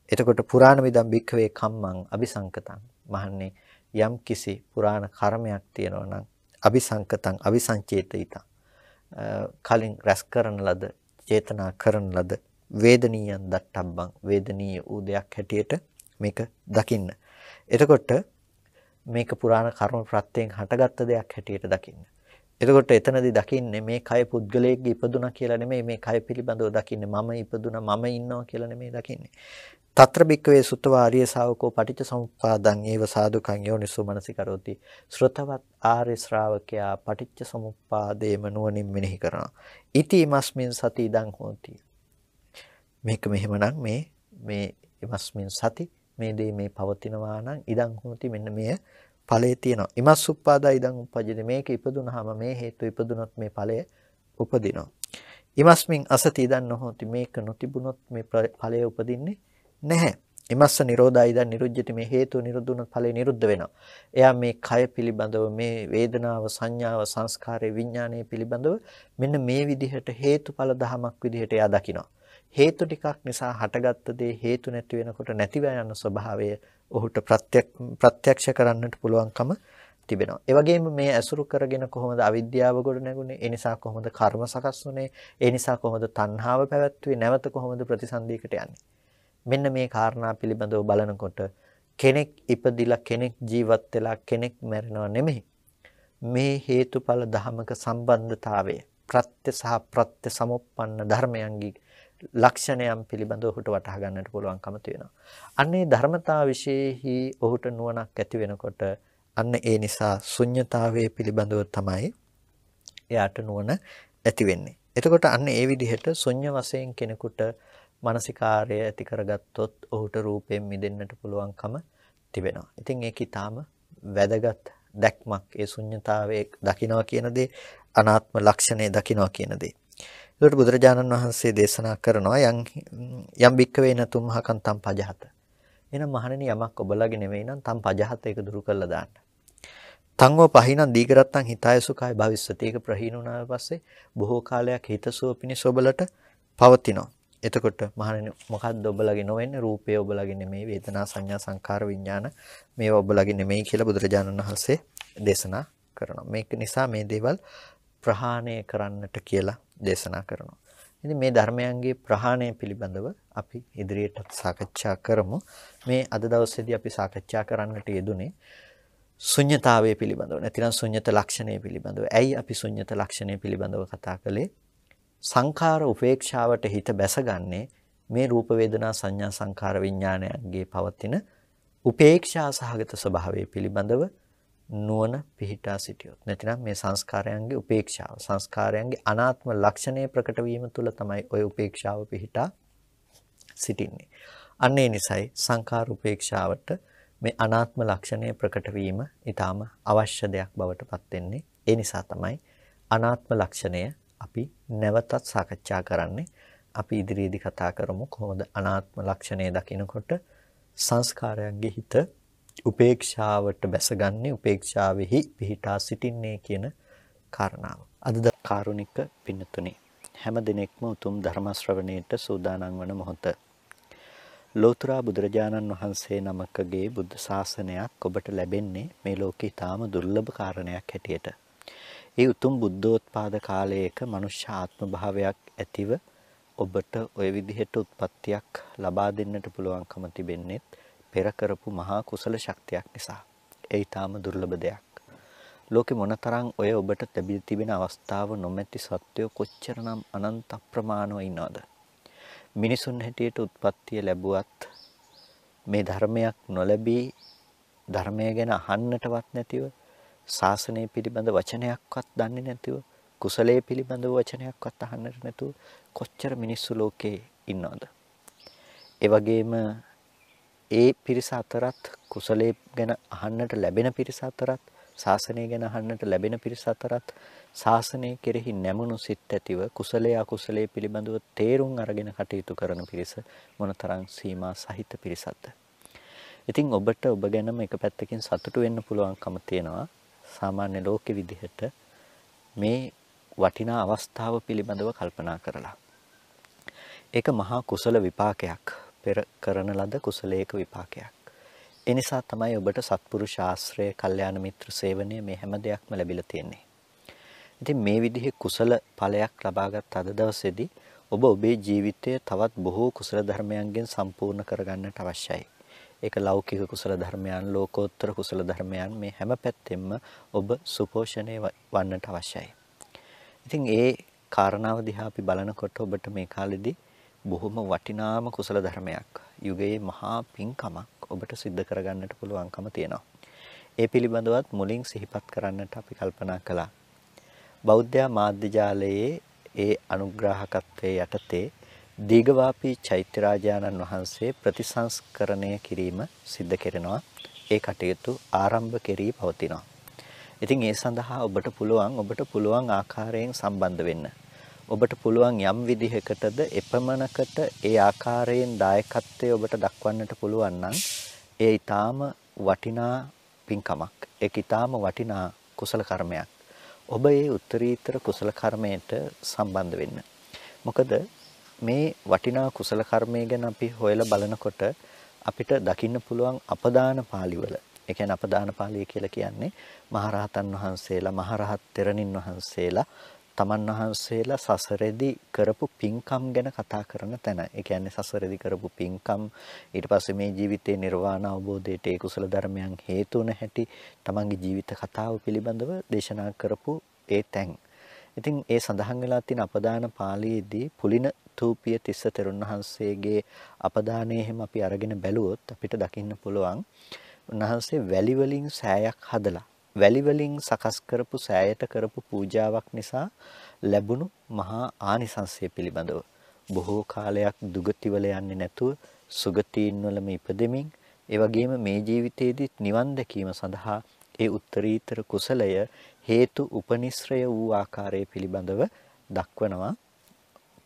Speaker 1: එතකොට පුරාණ විදම් භික්ඛවේ කම්මං අபிසංකතං. මහණෙනි යම් කිසි පුරාණ කර්මයක් තියෙනවා නම් අபிසංකතං අபிසංචේතිතං කලින් රැස් කරන ලද චේතනා කරන ලද වේදනීයන් දට්ටබ්බං වේදනීය ඌ දෙයක් හැටියට මේක දකින්න. එතකොට මේක පුරාණ කර්ම ප්‍රත්‍යයෙන් හටගත්ත දෙයක් හැටියට දකින්න. එතකොට එතනදී දකින්නේ මේ කය පුද්ගලයෙක්ගේ ඉපදුනා කියලා නෙමෙයි මේ කය පිළිබඳව දකින්නේ මම ඉපදුනා මම ඉන්නවා කියලා නෙමෙයි දකින්නේ. తත්‍ර බික්කවේ සුත්තවා ආර්ය ශාවකෝ පටිච්ච සමුප්පාදං ඒව සාදුකං යෝනිසෝ මනසිකරෝති. ශ්‍රතවත් ආර්ය ශ්‍රාවකයා පටිච්ච සමුප්පාදේම නුවණින් මෙනෙහි කරනවා. ඉති මස්මින් සති ඉදං හෝති. මේක මෙහෙමනම් මේ මේ ඉමස්මින් සති මේ දේ මේ පවතිනවා නම් ඉදං හෝති මෙන්න මෙය ඵලයේ තියෙනවා. ඉමස් උප්පාදා ඉදං උපජ්ජති. මේක ඉපදුනහම මේ හේතු ඉපදුනොත් මේ ඵලය උපදිනවා. ඉමස්මින් අසති ඉදං නොහොති. මේක නොතිබුනොත් මේ ඵලය උපදින්නේ නැහැ. ඉමස්ස නිරෝධා ඉදං නිරුද්ධති. මේ හේතු නිරුද්ධුනොත් ඵලය නිරුද්ධ වෙනවා. එයා මේ කය පිළිබඳව මේ වේදනාව, සංඥාව, සංස්කාරය, විඥානය පිළිබඳව මෙන්න මේ විදිහට හේතුඵල ධමයක් විදිහට එයා දකිනවා. හේතු ටිකක් නිසා හටගත්ත දේ හේතු නැති වෙනකොට නැතිව යන ස්වභාවය ඔහුට ප්‍රත්‍යක්ෂ කරන්නට පුළුවන්කම තිබෙනවා. ඒ වගේම මේ ඇසුරු කරගෙන කොහොමද අවිද්‍යාව ගොඩ නැගුණේ? ඒ නිසා කොහොමද කර්ම සකස් වුනේ? ඒ නිසා කොහොමද තණ්හාව පැවැත්වුවේ? නැවත කොහොමද ප්‍රතිසන්දියකට යන්නේ? මෙන්න මේ කාරණා පිළිබඳව බලනකොට කෙනෙක් ඉපදිලා කෙනෙක් ජීවත් වෙලා කෙනෙක් මැරෙනව නෙමෙයි. මේ හේතුඵල ධමක සම්බන්ධතාවය ප්‍රත්‍ය සහ ප්‍රත්‍ය සමුප්පන්න ධර්මයන්ගේ ලක්ෂණයන් පිළිබඳව ඔහුට වටහා ගන්නට පුළුවන්කම තියෙනවා. අන්නේ ධර්මතා විශේෂෙහි ඔහුට නුවණක් ඇති වෙනකොට අන්න ඒ නිසා ශුන්්‍යතාවයේ පිළිබඳව තමයි එයාට නුවණ ඇති වෙන්නේ. එතකොට අන්න ඒ විදිහට ශුන්‍ය වශයෙන් කෙනෙකුට මානසිකාර්ය ඇති කරගත්තොත් ඔහුට රූපයෙන් මිදෙන්නට පුළුවන්කම තිබෙනවා. ඉතින් ඒක ඊටාම වැදගත් දැක්මක් ඒ ශුන්්‍යතාවයේ දකින්නවා කියන දේ අනාත්ම ලක්ෂණය දකින්නවා කියන දේ. ඒකට බුදුරජාණන් වහන්සේ දේශනා කරනවා යම් යම් බික්කවේ නතුම්හකන් තම් පජහත. එහෙනම් මහණෙනි යමක් ඔබලගේ නෙවෙයි නම් තම් පජහත ඒක දුරු කරලා දාන්න. තංගෝ පහිනන් දීගරත්තන් හිතාය සුඛාය භවිස්සති. ඒක ප්‍රහීන වුණාට පස්සේ බොහෝ කාලයක් හිතසුව පිණිස ඔබලට පවතිනවා. එතකොට මහණෙනි මොකද්ද ඔබලගේ නොවෙන්නේ රූපය ඔබලගේ නෙමෙයි වේදනා සංඥා සංකාර විඥාන මේවා ඔබලගේ නෙමෙයි කියලා බුදුරජාණන් වහන්සේ දේශනා කරනවා. මේක නිසා මේ දේවල් ප්‍රහාණය කරන්නට කියලා දේශනා කරනවා. ඉතින් මේ ධර්මයන්ගේ ප්‍රහාණය පිළිබඳව අපි ඉදිරියට සාකච්ඡා කරමු. මේ අද දවසේදී අපි සාකච්ඡා කරන්නට යෙදුනේ ශුන්්‍යතාවය පිළිබඳව. නැතිනම් ශුන්්‍යත ලක්ෂණය පිළිබඳව. ඇයි අපි ශුන්්‍යත ලක්ෂණය පිළිබඳව කතා කළේ? සංඛාර උපේක්ෂාවට හිත බැසගන්නේ මේ රූප වේදනා සංඥා සංඛාර විඥානයන්ගේ පවතින උපේක්ෂා සහගත ස්වභාවය පිළිබඳව නුවණ පිහිටා සිටියොත් නැතිනම් මේ සංස්කාරයන්ගේ උපේක්ෂාව සංස්කාරයන්ගේ අනාත්ම ලක්ෂණය ප්‍රකට වීම තුළ තමයි ওই උපේක්ෂාව පිහිටා සිටින්නේ. අන්න ඒ නිසයි සංඛාර උපේක්ෂාවට මේ අනාත්ම ලක්ෂණය ප්‍රකට වීම ඊටාම අවශ්‍ය දෙයක් බවට පත් වෙන්නේ. ඒ නිසා තමයි අනාත්ම ලක්ෂණය අපි නැවතත් සාකච්ඡා කරන්නේ. අපි ඉදිරියේදී කතා කරමු කොහොමද අනාත්ම ලක්ෂණය දකිනකොට සංස්කාරයන්ගේ හිත උපේක්ෂාවට බැසගන්නේ උපේක්ෂාවෙහි පිහිටා සිටින්නේ කියන කාරණාව. අද කාරුණික පින්නතුනි හැම දිනෙකම උතුම් ධර්ම ශ්‍රවණයට සූදානම් වන මොහොත. ලෝතර බුදුරජාණන් වහන්සේ නමකගේ බුද්ධ ශාසනයක් ඔබට ලැබෙන්නේ මේ ලෝකේ ඊටාම දුර්ලභ කාරණයක් හැටියට. ඒ උතුම් බුද්ධෝත්පාද කාලයක මනුෂ්‍ය ආත්ම භාවයක් ඇතිව ඔබට ওই විදිහට උත්පත්තියක් ලබා දෙන්නට පුළුවන්කම තිබෙන්නේ පෙර කරපු මහා කුසල ශක්තියක් නිසා. ඒ ඊටාම දුර්ලභ දෙයක්. ලෝකෙ මොනතරම් ඔය ඔබට ලැබී තිබෙන අවස්ථාව නොමැති සත්වය කොච්චරනම් අනන්ත අප්‍රමාණව ඉන්නවද? මිනිසුන් හැටියට උත්පත්තිය ලැබුවත් මේ ධර්මයක් නොලැබී ධර්මය ගැන අහන්නටවත් නැතිව ශාසනය පිළිබඳ වචනයක්වත් දන්නේ නැතිව කුසලයේ පිළිබඳව වචනයක්වත් අහන්නට නැතුව කොච්චර මිනිස්සු ලෝකේ ඉන්නවද? ඒ වගේම ඒ පිරිස අතරත් කුසලයේ ගැන අහන්නට ලැබෙන පිරිස අතරත් ශාසනය ගැන අහන්නට ලැබෙන පිරිස අතරත් ශාසනය කෙරෙහි නැමුණු සිත් ඇතිව කුසලයේ අකුසලයේ පිළිබඳව තේරුම් අරගෙන කටයුතු කරන පිරිස මොනතරම් සීමා සහිත පිරිසක්ද ඉතින් ඔබට ඔබ ගැනම එක පැත්තකින් සතුටු වෙන්න පුළුවන්කම තියෙනවා සාමාන්‍ය ලෝකෙ විදිහට මේ වටිනා අවස්ථාව පිළිබඳව කල්පනා කරලා ඒක මහා කුසල විපාකයක් පෙර කරන ලද කුසලයක විපාකයක් ඒ නිසා තමයි ඔබට සත්පුරුෂ ආශ්‍රය, කල්යාණ මිත්‍ර සේවනය මේ හැම දෙයක්ම ලැබිලා තියෙන්නේ. ඉතින් මේ විදිහේ කුසල ඵලයක් ලබාගත් අද දවසේදී ඔබ ඔබේ ජීවිතය තවත් බොහෝ කුසල ධර්මයන්ගෙන් සම්පූර්ණ කරගන්නට අවශ්‍යයි. ඒක ලෞකික කුසල ධර්මයන්, ලෝකෝත්තර කුසල ධර්මයන් මේ හැම පැත්තෙම ඔබ සුපෝෂණය වන්නට අවශ්‍යයි. ඉතින් ඒ කාරණාව දිහා අපි බලනකොට ඔබට මේ කාලෙදී බොහොම වටිනාම කුසල ධර්මයක් යුගයේ මහා පිංකමක් ඔබට සිද්ධ කරගන්නට පුළුවන්කම තියෙනවා. ඒ පිළිබඳවත් මුලින් සිහිපත් කරන්නට අපි කල්පනා කළා. බෞද්ධ මාධ්‍ය ජාලයේ ඒ අනුග්‍රාහකත්වයේ යටතේ දීඝවාපී චෛත්‍ය රාජානන් වහන්සේ ප්‍රතිසංස්කරණය කිරීම සිද්ධ කරනවා. ඒ කටයුතු ආරම්භ කෙරී පවතිනවා. ඉතින් ඒ සඳහා ඔබට පුළුවන් ඔබට පුළුවන් ආකාරයෙන් සම්බන්ධ වෙන්න. ඔබට පුළුවන් යම් විදිහකටද එපමණකට ඒ ආකාරයෙන් දායකත්වය ඔබට දක්වන්නට පුළුවන් නම් ඒ ඊටාම වටිනා පින්කමක්. ඒක ඊටාම වටිනා කුසල කර්මයක්. ඔබ ඒ උත්තරීතර කුසල කර්මයට සම්බන්ධ වෙන්න. මොකද මේ වටිනා කුසල කර්මය ගැන අපි හොයලා බලනකොට අපිට දකින්න පුළුවන් අපදාන පාළිවල ඒ කියන්නේ අපදාන පාළිය කියලා කියන්නේ මහරහතන් වහන්සේලා මහරහත් තෙරණින් වහන්සේලා තමන් වහන්සේලා සසරෙදි කරපු පින්කම් ගැන කතා කරන තැන. ඒ කියන්නේ සසරෙදි කරපු පින්කම් ඊට පස්සේ මේ ජීවිතේ නිර්වාණ අවබෝධයට ඒ කුසල ධර්මයන් හේතු වන හැටි තමන්ගේ ජීවිත කතාව පිළිබඳව දේශනා කරපු ඒ තැන්. ඉතින් ඒ සඳහන් වෙලා තියෙන අපදාන පාළියේදී පුලින තූපිය තිස්ස තෙරුන් වහන්සේගේ අපදානය එහෙම අපි අරගෙන බැලුවොත් අපිට දකින්න පුළුවන් උන්වහන්සේ වැලි වලින් සෑයක් හදලා වැලි වලින් සකස් කරපු සෑයට කරපු පූජාවක් නිසා ලැබුණු මහා ආනිසංසය පිළිබඳව. බොහෝ කාලයක් දුගතිවල යන්නේ නැතුව සුගතීන් වලම ඉපදෙමින් ඒ වගේම මේ ජීවිතයේදීත් නිවන් දැකීම සඳහා ඒ උත්තරීතර කුසලය හේතු උපනිශ්‍රය වූ ආකාරය පිළිබඳව දක්වනවා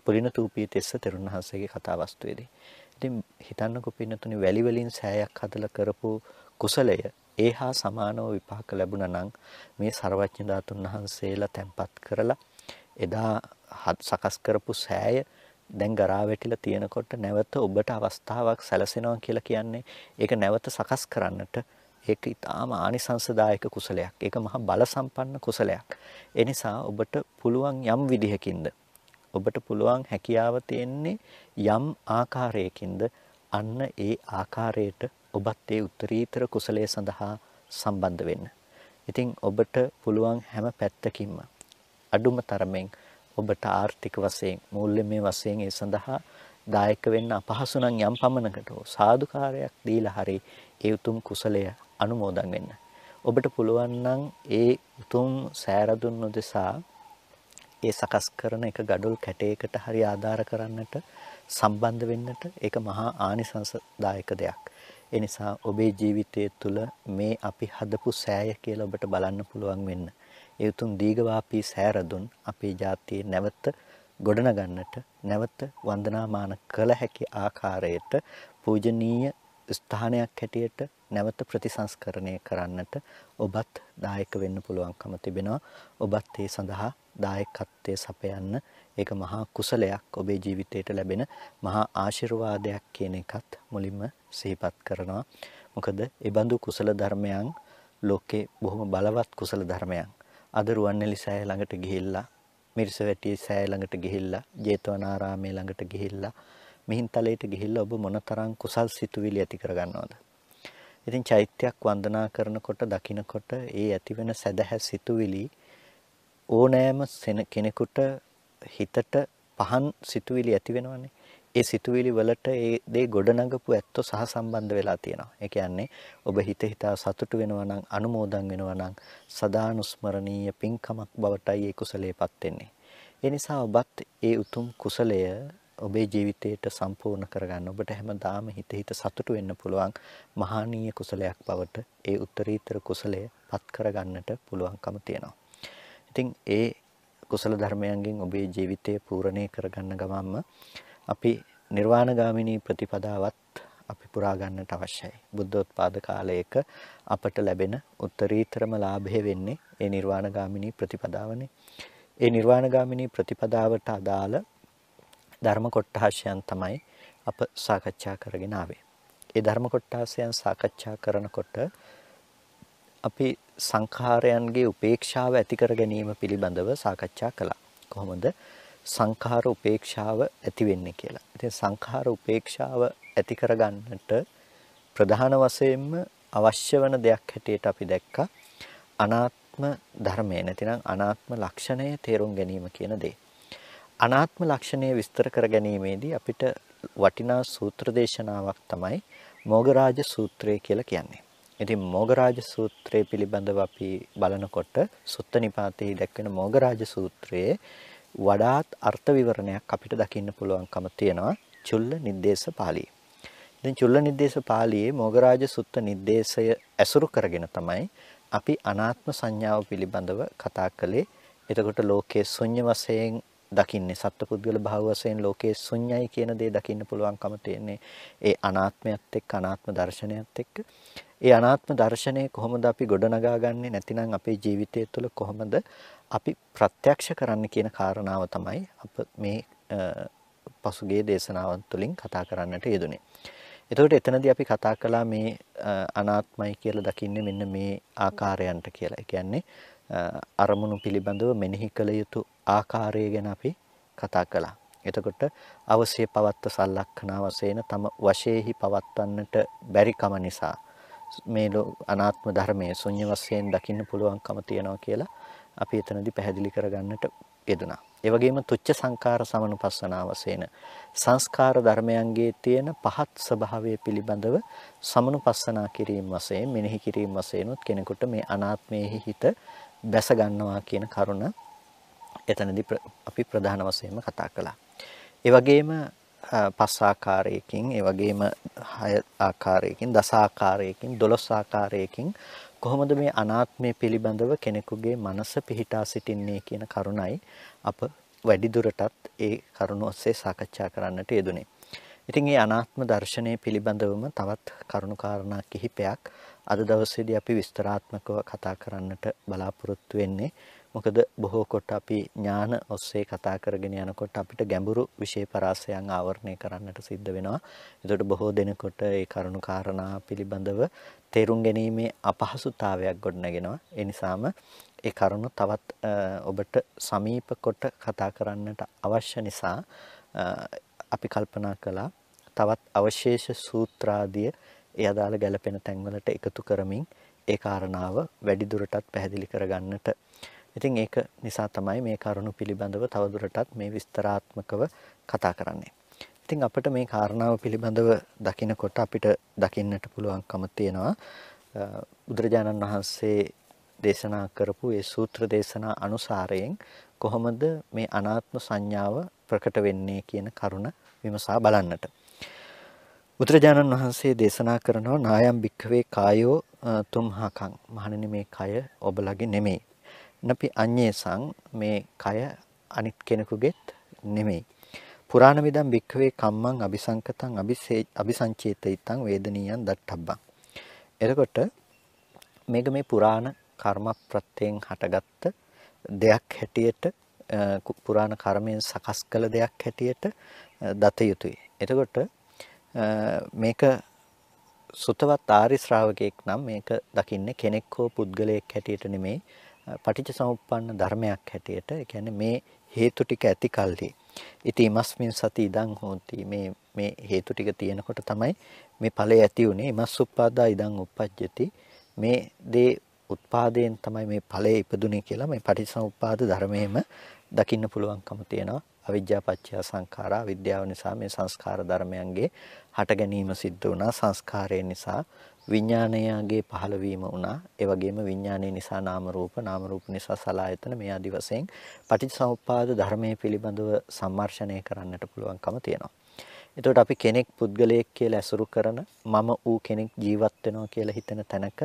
Speaker 1: පුලින තූපී තෙස්ස තෙරුණහන්සේගේ කතා වස්තුවේදී. ඉතින් හිතන්නකො පින්නතුනි වැලි වලින් සෑයක් හදලා කරපු කුසලය ඒ හා සමානව විපාක ලැබුණා නම් මේ ਸਰවඥ ධාතුන් වහන්සේලා තැන්පත් කරලා එදා සකස් කරපු සෑය දැන් ගරා වැටිලා තියෙනකොට නැවත ඔබට අවස්ථාවක් සැලසෙනවා කියලා කියන්නේ ඒක නැවත සකස් කරන්නට ඒක ඊටාම ආනිසංසදායක කුසලයක්. ඒක මහා බල සම්පන්න කුසලයක්. ඒ නිසා ඔබට පුළුවන් යම් විදිහකින්ද ඔබට පුළුවන් හැකියාව තියෙන්නේ යම් ආකාරයකින්ද අන්න ඒ ආකාරයට ඔබත් ඒ උත්තරීතර කුසලයේ සඳහා සම්බන්ධ වෙන්න. ඉතින් ඔබට පුළුවන් හැම පැත්තකින්ම අඩුම තරමෙන් ඔබට ආර්ථික වශයෙන් මූල්‍යමය වශයෙන් ඒ සඳහා දායක වෙන්න අපහසු නම් යම් පමණකට සාදුකාරයක් දීලා හරි ඒ උතුම් කුසලය අනුමෝදන් වෙන්න. ඔබට පුළුවන් නම් ඒ උතුම් සෑරදුන් උදෙසා ඒ සකස් කරන එක gadol කැටයකට හරි ආධාර කරන්නට සම්බන්ධ වෙන්නට ඒක මහා ආනිසංසදායක දෙයක්. ඒ නිසා ඔබේ ජීවිතය තුළ මේ අපි හදපු සෑය කියලා ඔබට බලන්න පුළුවන් වෙන්න. ඒ උතුම් දීඝවාපී සෑරදුන් අපේ ජාතියේ නැවත ගොඩනගන්නට නැවත වන්දනාමාන කළ හැකි ආකාරයට පූජනීය ස්ථානයක් හැටියට නැවත ප්‍රතිසංස්කරණය කරන්නට ඔබත් දායක වෙන්න පුළුවන්කම තිබෙනවා. ඔබත් ඒ සඳහා දායකත්වයේ සපයන්න ඒක මහා කුසලයක් ඔබේ ජීවිතයට ලැබෙන මහා ආශිර්වාදයක් කියන එකත් මුලින්ම සිහිපත් කරනවා. මොකද ඒ බඳු කුසල ධර්මයන් ලෝකේ බොහොම බලවත් කුසල ධර්මයන්. අද රුවන්වැලි සෑය ළඟට ගිහිල්ලා මිරිසවැටි සෑය ළඟට ගිහිල්ලා ජේතවනාරාමයේ ළඟට ගිහිල්ලා මිහින්තලයට ගිහිල්ලා ඔබ මොනතරම් කුසල් සිතුවිලි ඇති කරගන්නවද? ඉතින් චෛත්‍යයක් වන්දනා කරනකොට දකින්නකොට ඒ ඇතිවෙන සැදැහැ සිතුවිලි ඕනෑම කෙනෙකුට හිතට පහන් සිතුවිලි ඇති වෙනවනේ. ඒ සිතුවිලි වලට ඒ දේ ගොඩනගපු ඇත්තෝ සහ සම්බන්ධ වෙලා තියෙනවා. ඒ කියන්නේ ඔබ හිත හිතා සතුටු වෙනවා නම් අනුමෝදන් වෙනවා නම් සදානුස්මරණීය පින්කමක් බවටයි ඒ කුසලයේපත් වෙන්නේ. ඒ නිසා ඔබත් ඒ උතුම් කුසලය ඔබේ ජීවිතයට සම්පූර්ණ කරගන්න ඔබට හැමදාම හිත හිත සතුටු වෙන්න පුළුවන් මහානීය කුසලයක් බවට ඒ උත්තරීතර කුසලය පත් කරගන්නට පුළුවන්කම තියෙනවා. ඉතින් ඒ කුසල ධර්මයන්ගෙන් ඔබේ ජීවිතය පූර්ණේ කරගන්න ගමන්ම අපි නිර්වාණගාමිනී ප්‍රතිපදාවත් අපි පුරා ගන්නට අවශ්‍යයි. බුද්ධෝත්පාද කාලයක අපට ලැබෙන උත්තරීතරම ලාභය වෙන්නේ ඒ නිර්වාණගාමිනී ප්‍රතිපදාවනේ. ඒ නිර්වාණගාමිනී ප්‍රතිපදාවට අදාළ ධර්ම කොටහසයන් තමයි අප සාකච්ඡා කරගෙන ආවේ. ඒ ධර්ම කොටහසයන් සාකච්ඡා කරනකොට අපි සංඛාරයන්ගේ උපේක්ෂාව ඇති කර ගැනීම පිළිබඳව සාකච්ඡා කළා. කොහොමද සංඛාර උපේක්ෂාව ඇති වෙන්නේ කියලා. ඉතින් සංඛාර උපේක්ෂාව ඇති කරගන්නට ප්‍රධාන වශයෙන්ම අවශ්‍ය වන දෙයක් හැටියට අපි දැක්කා අනාත්ම ධර්මය නැතිනම් අනාත්ම ලක්ෂණය තේරුම් ගැනීම කියන දේ. අනාත්ම ලක්ෂණය විස්තර කර ගැනීමේදී අපිට වටිනා සූත්‍ර දේශනාවක් තමයි මොගරාජ සූත්‍රය කියලා කියන්නේ. ඉතින් මොගරාජ සූත්‍රය පිළිබඳව අපි බලනකොට සුත්ත නිපාතයේ දැක්වෙන මොගරාජ සූත්‍රයේ වඩාත් අර්ථ විවරණයක් අපිට දකින්න පුළුවන්කම තියෙනවා චුල්ල නිද්දේශ පාළියේ. ඉතින් චුල්ල නිද්දේශ පාළියේ මොගරාජ සුත්ත නිද්දේශය ඇසුරු කරගෙන තමයි අපි අනාත්ම සංඥාව පිළිබඳව කතා කළේ. එතකොට ලෝකයේ ශුන්‍ය වශයෙන් දකින්නේ සත්පුද්ගල භාව වශයෙන් ලෝකයේ ශුන්‍යයි කියන දේ දකින්න පුළුවන්කම තියෙන්නේ ඒ අනාත්මයත් එක්ක අනාත්ම දර්ශනයත් එක්ක ඒ අනාත්ම දර්ශනය කොහොමද අපි ගොඩනගා ගන්නෙ නැතිනම් අපේ ජීවිතය තුළ කොහොමද අපි ප්‍රත්‍යක්ෂ කරන්න කියන කාරණාව තමයි අප මේ පසුගිය දේශනාවන් තුළින් කතා කරන්නට යෙදුනේ. එතකොට එතනදී අපි කතා කළා මේ අනාත්මයි කියලා දකින්නේ මෙන්න මේ ආකාරයන්ට කියලා. ඒ කියන්නේ අරමුණු පිළිබඳව මෙනෙහි කළ යුතු ආකාරය ගැන අපි කතා කළා. එතකොට අවශ්‍ය පවත්ත සලක්ෂණ වශයෙන් තම වශයෙහි පවත්වන්නට බැරි කම නිසා මේ අනාත්ම ධර්මයේ ශුන්‍ය වශයෙන් දකින්න පුළුවන්කම තියනවා කියලා අපි එතනදී පැහැදිලි කරගන්නට යෙදුනා. ඒ වගේම තුච්ච සංකාර සමනුපස්සනාව වශයෙන් සංස්කාර ධර්මයන්ගේ තියෙන පහත් ස්වභාවය පිළිබඳව සමනුපස්සනා කිරීම වශයෙන් මෙනෙහි කිරීම වශයෙන් කෙනෙකුට මේ අනාත්මයේ හිත බැස ගන්නවා කියන කරුණ එතනදී අපි ප්‍රධාන වශයෙන්ම කතා කළා. ඒ වගේම පස් ආකාරයකින් ඒ වගේම හය ආකාරයකින් දස ආකාරයකින් දොළොස් ආකාරයකින් කොහොමද මේ අනාත්මය පිළිබඳව කෙනෙකුගේ මනස පිහිටා සිටින්නේ කියන කරුණයි අප වැඩිදුරටත් ඒ කරුණ ඔස්සේ සාකච්ඡා කරන්නට යෙදුනේ. ඉතින් මේ අනාත්ම දර්ශනය පිළිබඳවම තවත් කරුණු කාරණා කිහිපයක් අද දවසේදී අපි විස්තරාත්මකව කතා කරන්නට බලාපොරොත්තු වෙන්නේ. මොකද බොහෝ කොට අපි ඥාන ඔස්සේ කතා කරගෙන යනකොට අපිට ගැඹුරු විෂය පරාසයන් ආවරණය කරන්නට සිද්ධ වෙනවා. එතකොට බොහෝ දෙනෙකුට ඒ කරුණු කාරණා පිළිබඳව තේරුම් ගැනීමේ අපහසුතාවයක් ගොඩනගෙනවා. ඒ නිසාම ඒ කරුණු තවත් ඔබට සමීප කොට කතා කරන්නට අවශ්‍ය නිසා අපි කල්පනා කළා තවත් අවශේෂ සූත්‍රාදිය ඒ අදාළ ගැළපෙන තැන්වලට එකතු කරමින් ඒ කාරණාව වැඩි දුරටත් පැහැදිලි කරගන්නට. ඉතින් ඒක නිසා තමයි මේ කරුණු පිළිබඳව තවදුරටත් මේ විස්තරාත්මකව කතා කරන්නේ. ඉතින් අපිට මේ කාරණාව පිළිබඳව දකිනකොට අපිට දකින්නට පුළුවන්කම තියෙනවා බුදුරජාණන් වහන්සේ දේශනා කරපු ඒ සූත්‍ර දේශනා අනුසාරයෙන් කොහොමද මේ අනාත්ම සංඥාව ප්‍රකට වෙන්නේ කියන කරුණ විමසා බලන්නට. බුදුරජාණන් වහන්සේ දේශනා කරනවා නායම් භික්ඛවේ කායෝ තුම්හකං මහණෙනි මේ කය ඔබලගේ නෙමෙයි. නපි අඤ්ඤේසං මේ කය අනිත් කෙනෙකුගේත් නෙමෙයි. පුරාණ විදම් භික්ඛවේ කම්මං අபிසංකතං අபிසංචේතිතං වේදනීයං දට්ඨබ්බං. එතකොට මේක මේ පුරාණ කර්ම ප්‍රත්‍යයෙන් හටගත්ත දෙයක් හැටියට පුරාණ කර්මයෙන් සකස් කළ දෙයක් හැටියට දත යුතුයි. එතකොට මේක සුතවත් ආරි ශ්‍රාවකෙක් නම් මේක දකින්නේ කෙනෙක් හෝ පුද්ගලයෙක් හැටියට නෙමෙයි පටිච්චසමුප්පන්න ධර්මයක් හැටියට. ඒ කියන්නේ මේ හේතු ටික ඇති කල්හි. ඉතින් මස්මින් සති ඉදං හෝති. මේ මේ හේතු ටික තියෙනකොට තමයි මේ ඵලය ඇති උනේ මස් උප්පාදා ඉදං උප්පජ්ජති. මේ දේ උත්පාදයෙන් තමයි මේ ඵලය ඉපදුනේ කියලා මේ පටිච්චසමුප්පාද ධර්මයේම දකින්න පුළුවන්කම තියෙනවා. අවිජ්ජා පත්‍ය සංඛාරා විද්‍යාව නිසා මේ සංස්කාර ධර්මයන්ගේ හට ගැනීම සිද්ධ වුණා සංස්කාරය නිසා. විඥානයගේ පහළවීම වුණා. ඒ වගේම විඥානය නිසා නාම රූප නාම රූප නිසා සලආයතන මේ ආදි වශයෙන් පටිච්චසමුප්පාද ධර්මයේ පිළිබඳව සම්මර්ෂණය කරන්නට පුළුවන්කම තියෙනවා. එතකොට අපි කෙනෙක් පුද්ගලයෙක් කියලා ඇසුරු කරන මම ඌ කෙනෙක් ජීවත් වෙනවා කියලා හිතන තැනක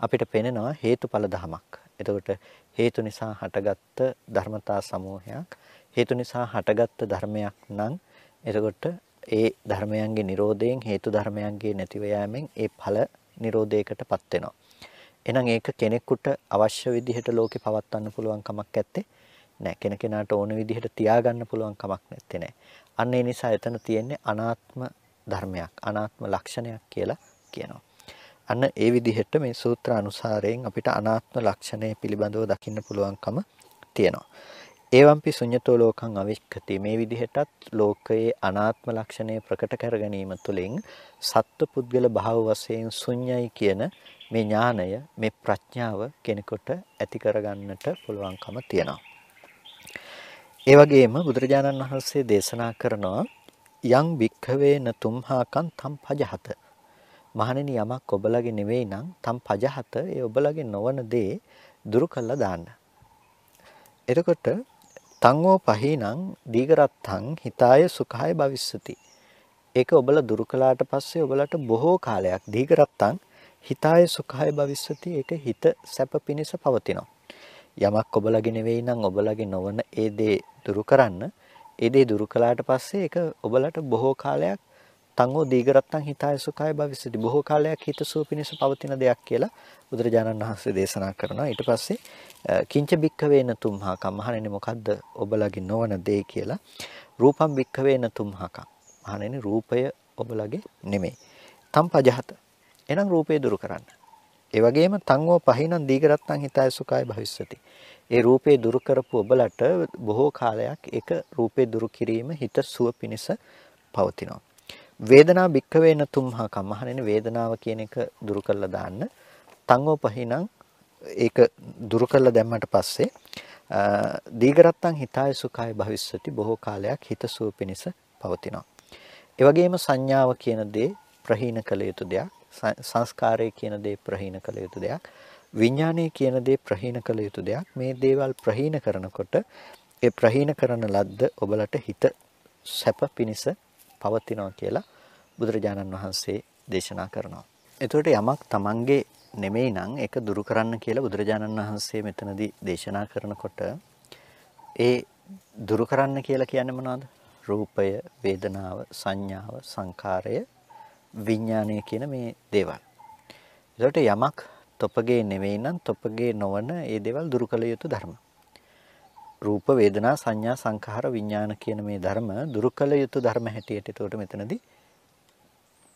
Speaker 1: අපිට පෙනෙනවා හේතුඵල ධමයක්. එතකොට හේතු නිසා හටගත්ත ධර්මතා සමූහයක් හේතු නිසා හටගත්ත ධර්මයක් නම් එතකොට ඒ ධර්මයන්ගේ Nirodhayen හේතු ධර්මයන්ගේ නැතිව යෑමෙන් ඒ ඵල Nirodhayකටපත් වෙනවා. එහෙනම් ඒක කෙනෙකුට අවශ්‍ය විදිහට ලෝකේ පවත්වන්න පුළුවන් කමක් නැත්තේ නෑ. කෙනකෙනාට ඕන විදිහට තියාගන්න පුළුවන් කමක් නැත්තේ නෑ. අන්න ඒ නිසා එතන තියෙන්නේ අනාත්ම ධර්මයක්, අනාත්ම ලක්ෂණයක් කියලා කියනවා. අන්න ඒ විදිහට මේ සූත්‍ර අනුසාරයෙන් අපිට අනාත්ම ලක්ෂණය පිළිබඳව දකින්න පුළුවන්කම තියෙනවා. ඒවම්පි ශුඤ්‍යතෝ ලෝකං අවික්කති මේ විදිහටත් ලෝකයේ අනාත්ම ලක්ෂණය ප්‍රකට කර ගැනීම තුළින් සත්ව පුද්ගල භාව වශයෙන් ශුන්‍යයි කියන මේ ඥානය මේ ප්‍රඥාව කෙනෙකුට ඇති කරගන්නට පුළුවන්කම තියෙනවා. ඒ වගේම බුදුරජාණන් වහන්සේ දේශනා කරනවා යං භික්ඛවේ න තුම්හාකං තම් පජහත මහණෙනි යමක් ඔබලගේ නෙවෙයි නම් තම් පජහත ඒ ඔබලගේ නොවන දේ දුරු කළා දාන්න. එතකොට තංගෝ පහිනං දීගරත්තං හිතාය සුඛාය භවිස්සති. ඒක ඔබලා දුරු කළාට පස්සේ ඔබලට බොහෝ කාලයක් දීගරත්තං හිතාය සුඛාය භවිස්සති ඒක හිත සැප පිණිස පවතිනවා. යමක් ඔබලගේ නෙවෙයි නම් ඔබලගේ නොවන ඒ දේ දුරු කරන්න ඒ දේ දුරු කළාට පස්සේ ඒක ඔබලට බොහෝ කාලයක් තංගෝ දීගරත්තන් හිතාය සුඛාය භවිස්සති බොහෝ කාලයක් හිතසුව පිණිස පවතින දෙයක් කියලා බුදුරජාණන් වහන්සේ දේශනා කරනවා. ඊට පස්සේ කිංච බික්කවේන තුම්හාකම්. මහණෙනි මොකද්ද ඔබලගේ නොවන දේ කියලා? රූපම් බික්කවේන තුම්හාකම්. මහණෙනි රූපය ඔබලගේ නෙමෙයි. තම් පජහත. එහෙනම් රූපය දුරු කරන්න. ඒ වගේම තංගෝ පහිනන් දීගරත්තන් හිතාය සුඛාය භවිස්සති. ඒ රූපේ දුරු කරපු ඔබලට බොහෝ කාලයක් ඒක රූපේ දුරු කිරීම හිත සුව පිණිස පවතිනවා. වේදනා භික්කවේ නතුම්හා කමහරෙන වේදනාව කියන එක දුරු කළා දාන්න. තංගෝ පහිනන් ඒක දුරු කළා දැම්මට පස්සේ දීගරත්තන් හිතාය සුඛාය භවිස්සති බොහෝ කාලයක් හිත සුව පිණිස පවතිනවා. ඒ වගේම සංඥාව කියන දේ ප්‍රහීන කළ යුතු දෙයක්. සංස්කාරය කියන දේ ප්‍රහීන කළ යුතු දෙයක්. විඥානය කියන දේ ප්‍රහීන කළ යුතු දෙයක්. මේ දේවල් ප්‍රහීන කරනකොට ඒ ප්‍රහීන කරන ලද්ද ඔබලට හිත සැප පිනිස පවතිනවා කියලා බුදුරජාණන් වහන්සේ දේශනා කරනවා. එතකොට යමක් Tamange නෙමෙයි නම් ඒක දුරු කරන්න කියලා බුදුරජාණන් වහන්සේ මෙතනදී දේශනා කරනකොට ඒ දුරු කරන්න කියලා කියන්නේ මොනවද? රූපය, වේදනාව, සංඥාව, සංකාරය, විඥානය කියන මේ දේවල්. ඒකට යමක් තොපගේ නෙවෙයි නම් තොපගේ නොවන ඒ දේවල් දුරු කළ යුතු ධර්ම. රූප වේදනා සංඥා සංඛාර විඥාන කියන මේ ධර්ම දුරු කළ යුතු ධර්ම හැටියට එතකොට මෙතනදී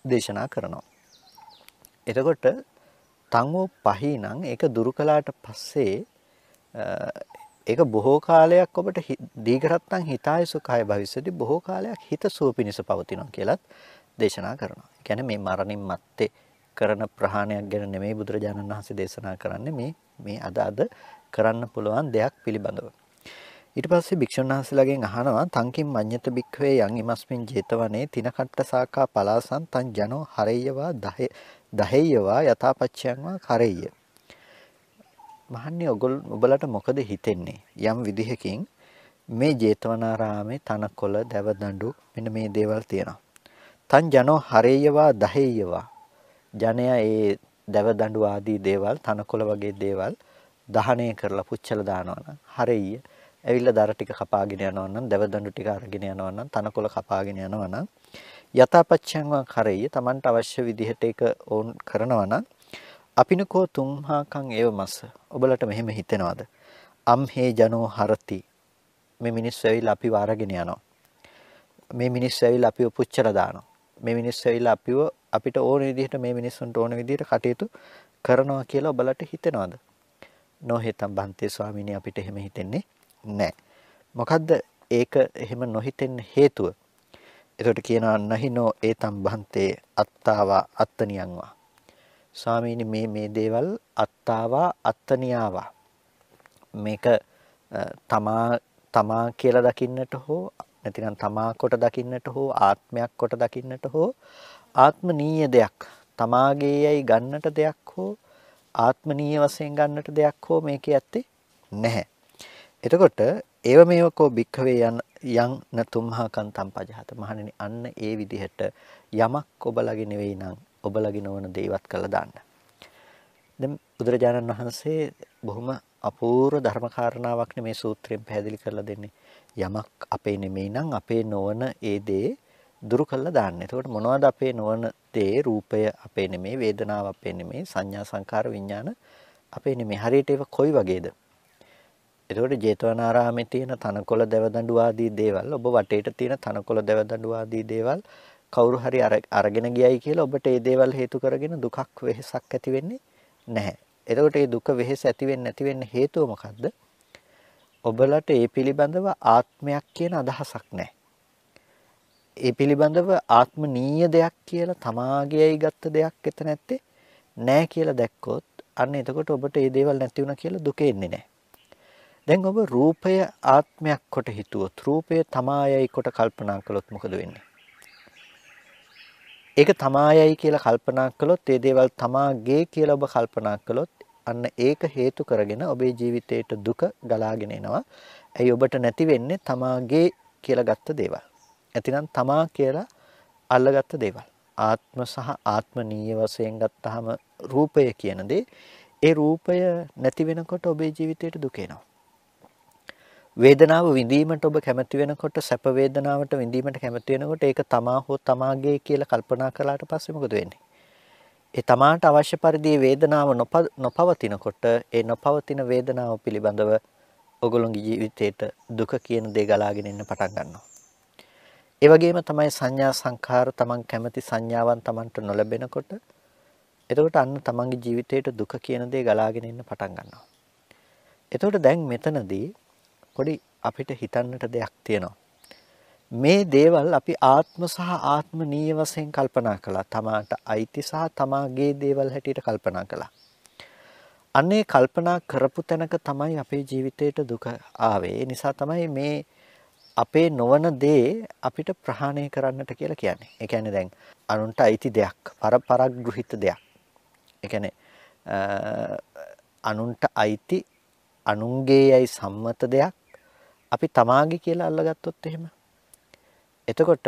Speaker 1: දේශනා කරනවා. එතකොට තංවෝ පහී නම් ඒක දුරු කළාට පස්සේ ඒක බොහෝ කාලයක් ඔබට දීඝරත්තන් හිතාය සුඛාය භවිෂ්‍යති බොහෝ කාලයක් හිත සුව පිණිස පවතිනවා කියලත් දේශනා කරනවා. කියන්නේ මේ මරණින් මත්තේ කරන ප්‍රහාණයක් ගැන නෙමෙයි බුදුරජාණන් වහන්සේ දේශනා කරන්නේ මේ මේ අද අද කරන්න පුළුවන් දෙයක් පිළිබඳව. ඊට පස්සේ භික්ෂුන් වහන්සේලාගෙන් අහනවා තංකින් මඤ්ඤත බික්ඛවේ යං ඉමස්මින් 제තවනේ තිනකට්ට සාකා පලාසන් තං ජනෝ හරෙය්‍යවා දහෙය්‍යවා යථාපච්චයන් වා කරෙය්‍ය. මහන්නේ ඔගොල් ඔබලට මොකද හිතෙන්නේ? යම් විදිහකින් මේ 제තවනාරාමේ තනකොළ දැවදඬු මෙන්න මේ දේවල් තියෙනවා. තං ජනෝ හරෙය්‍යවා දහෙය්‍යවා. ජනයා ඒ දැවදඬු ආදී දේවල් තනකොළ වගේ දේවල් දහණය කරලා පුච්චලා දානවනම් හරෙය්‍ය. ඇවිල්ලා දර ටික කපාගෙන යනවා නම් දැව දඬු ටික අරගෙන යනවා නම් තනකොළ කපාගෙන යනවා නම් යථාපච්ඡං වා කරෙయ్య Tamanට අවශ්‍ය විදිහට ඒක ඕන් කරනවා නම් අපිනකෝ තුම්හාකං ඒව මස. ඔබලට මෙහෙම හිතෙනවද? අම් හේ ජනෝ හරති. මේ මිනිස්සු ඇවිල්ලා අපිව අරගෙන යනවා. මේ මිනිස්සු ඇවිල්ලා අපිව පුච්චලා දානවා. මේ මිනිස්සු ඇවිල්ලා අපිව අපිට ඕන විදිහට මේ මිනිස්සුන්ට ඕන විදිහට කටයුතු කරනවා කියලා ඔබලට හිතෙනවද? නොහිතම් බන්තේ ස්වාමීනි අපිට එහෙම හිතෙන්නේ නැහැ. මොකද්ද ඒක එහෙම නොහිතෙන්න හේතුව? එතකොට කියනවා නහිනෝ ඒතම් බන්තේ අත්තාවා අත්තනියන්වා. ස්වාමීනි මේ මේ දේවල් අත්තාවා අත්තනියාවා. මේක තමා තමා කියලා දකින්නට හෝ නැතිනම් තමා කොට දකින්නට හෝ ආත්මයක් කොට දකින්නට හෝ ආත්මනීය දෙයක් තමාගේ යයි ගන්නට දෙයක් හෝ ආත්මනීය වශයෙන් ගන්නට දෙයක් හෝ මේකේ ඇත්තේ නැහැ. එතකොට ඒව මේවකෝ භික්ඛවේ යන යං නතුම්හා කන්තම් පජහත මහණෙනි අන්න ඒ විදිහට යමක් ඔබලගේ නෙවෙයි නම් ඔබලගේ නොවන දේවත් කළා දාන්න. දැන් බුදුරජාණන් වහන්සේ බොහොම අපූර්ව ධර්ම කාරණාවක් මේ සූත්‍රයෙන් පැහැදිලි කරලා දෙන්නේ. යමක් අපේ නෙමෙයි නම් අපේ නොවන ඒ දේ දුරු කළා දාන්න. එතකොට මොනවද අපේ නොවන දේ? රූපය අපේ නෙමෙයි, වේදනාව අපේ නෙමෙයි, සංඥා සංකාර විඥාන අපේ නෙමෙයි. හරියට ඒක කොයි වගේද? එතකොට ජේතවනාරාමේ තියෙන තනකොළ දැවදඬු ආදී දේවල් ඔබ වටේට තියෙන තනකොළ දැවදඬු ආදී දේවල් කවුරු හරි අරගෙන ගියයි කියලා ඔබට ඒ දේවල් හේතු කරගෙන දුකක් වෙහසක් ඇති වෙන්නේ නැහැ. එතකොට මේ දුක වෙහෙස ඇති වෙන්නේ නැති වෙන්න හේතුව මොකද්ද? ඔබලට ඒ පිළිබඳව ආත්මයක් කියන අදහසක් නැහැ. ඒ පිළිබඳව ආත්මනීය දෙයක් කියලා තමාගේයි ගත්ත දෙයක් එතන නැත්තේ නැහැ කියලා දැක්කොත් අන්න එතකොට ඔබට මේ දේවල් නැති වුණා කියලා දුක එන්නේ නැහැ. දැන් ඔබ රූපය ආත්මයක් කොට හිතුවොත් රූපය තමායයි කොට කල්පනා කළොත් මොකද වෙන්නේ? ඒක තමායයි කියලා කල්පනා කළොත් ඒ දේවල් තමාගේ කියලා ඔබ කල්පනා කළොත් අන්න ඒක හේතු කරගෙන ඔබේ ජීවිතයට දුක ගලාගෙන එනවා. ඇයි ඔබට නැති වෙන්නේ තමාගේ කියලා ගත්ත දේවල්. ඇතිනම් තමා කියලා අල්ලගත්ත දේවල්. ආත්ම සහ ආත්මනීය වශයෙන් ගත්තාම රූපය කියන දේ ඒ රූපය නැති වෙනකොට ඔබේ ජීවිතයට දුක එනවා. වේදනාව විඳීමට ඔබ කැමති වෙනකොට සැප වේදනාවට විඳීමට කැමති වෙනකොට ඒක තමා හෝ තමාගේ කියලා කල්පනා කළාට පස්සේ මොකද වෙන්නේ? ඒ තමාට අවශ්‍ය පරිදි වේදනාව නොපවතිනකොට ඒ නොපවතින වේදනාව පිළිබඳව ඔගොල්ලෝගේ ජීවිතේට දුක කියන දේ ගලාගෙන එන්න පටන් ගන්නවා. ඒ වගේම තමයි සංඥා සංඛාර තමන් කැමති සංඥාවන් තමන්ට නොලැබෙනකොට එතකොට අන්න තමන්ගේ ජීවිතේට දුක කියන දේ ගලාගෙන එන්න පටන් ගන්නවා. එතකොට දැන් මෙතනදී පොඩි අපිට හිතන්නට දෙයක් තියෙනවා. මේ දේවල් අපි ආත්ම සහ ආත්මනීය වශයෙන් කල්පනා කළා. තමාට අයිති සහ තමාගේ දේවල් හැටියට කල්පනා කළා. අන්නේ කල්පනා කරපු තැනක තමයි අපේ ජීවිතේට දුක ආවේ. ඒ නිසා තමයි මේ අපේ නොවන දේ අපිට ප්‍රහාණය කරන්නට කියලා කියන්නේ. ඒ කියන්නේ දැන් අනුන්ට අයිති දෙයක්, පරපරග්‍රහිත දෙයක්. ඒ කියන්නේ අනුන්ට අයිති අනුන්ගේයයි සම්මත දෙයක් අපි තමාගේ කියලා අල්ලගත්තොත් එහෙම. එතකොට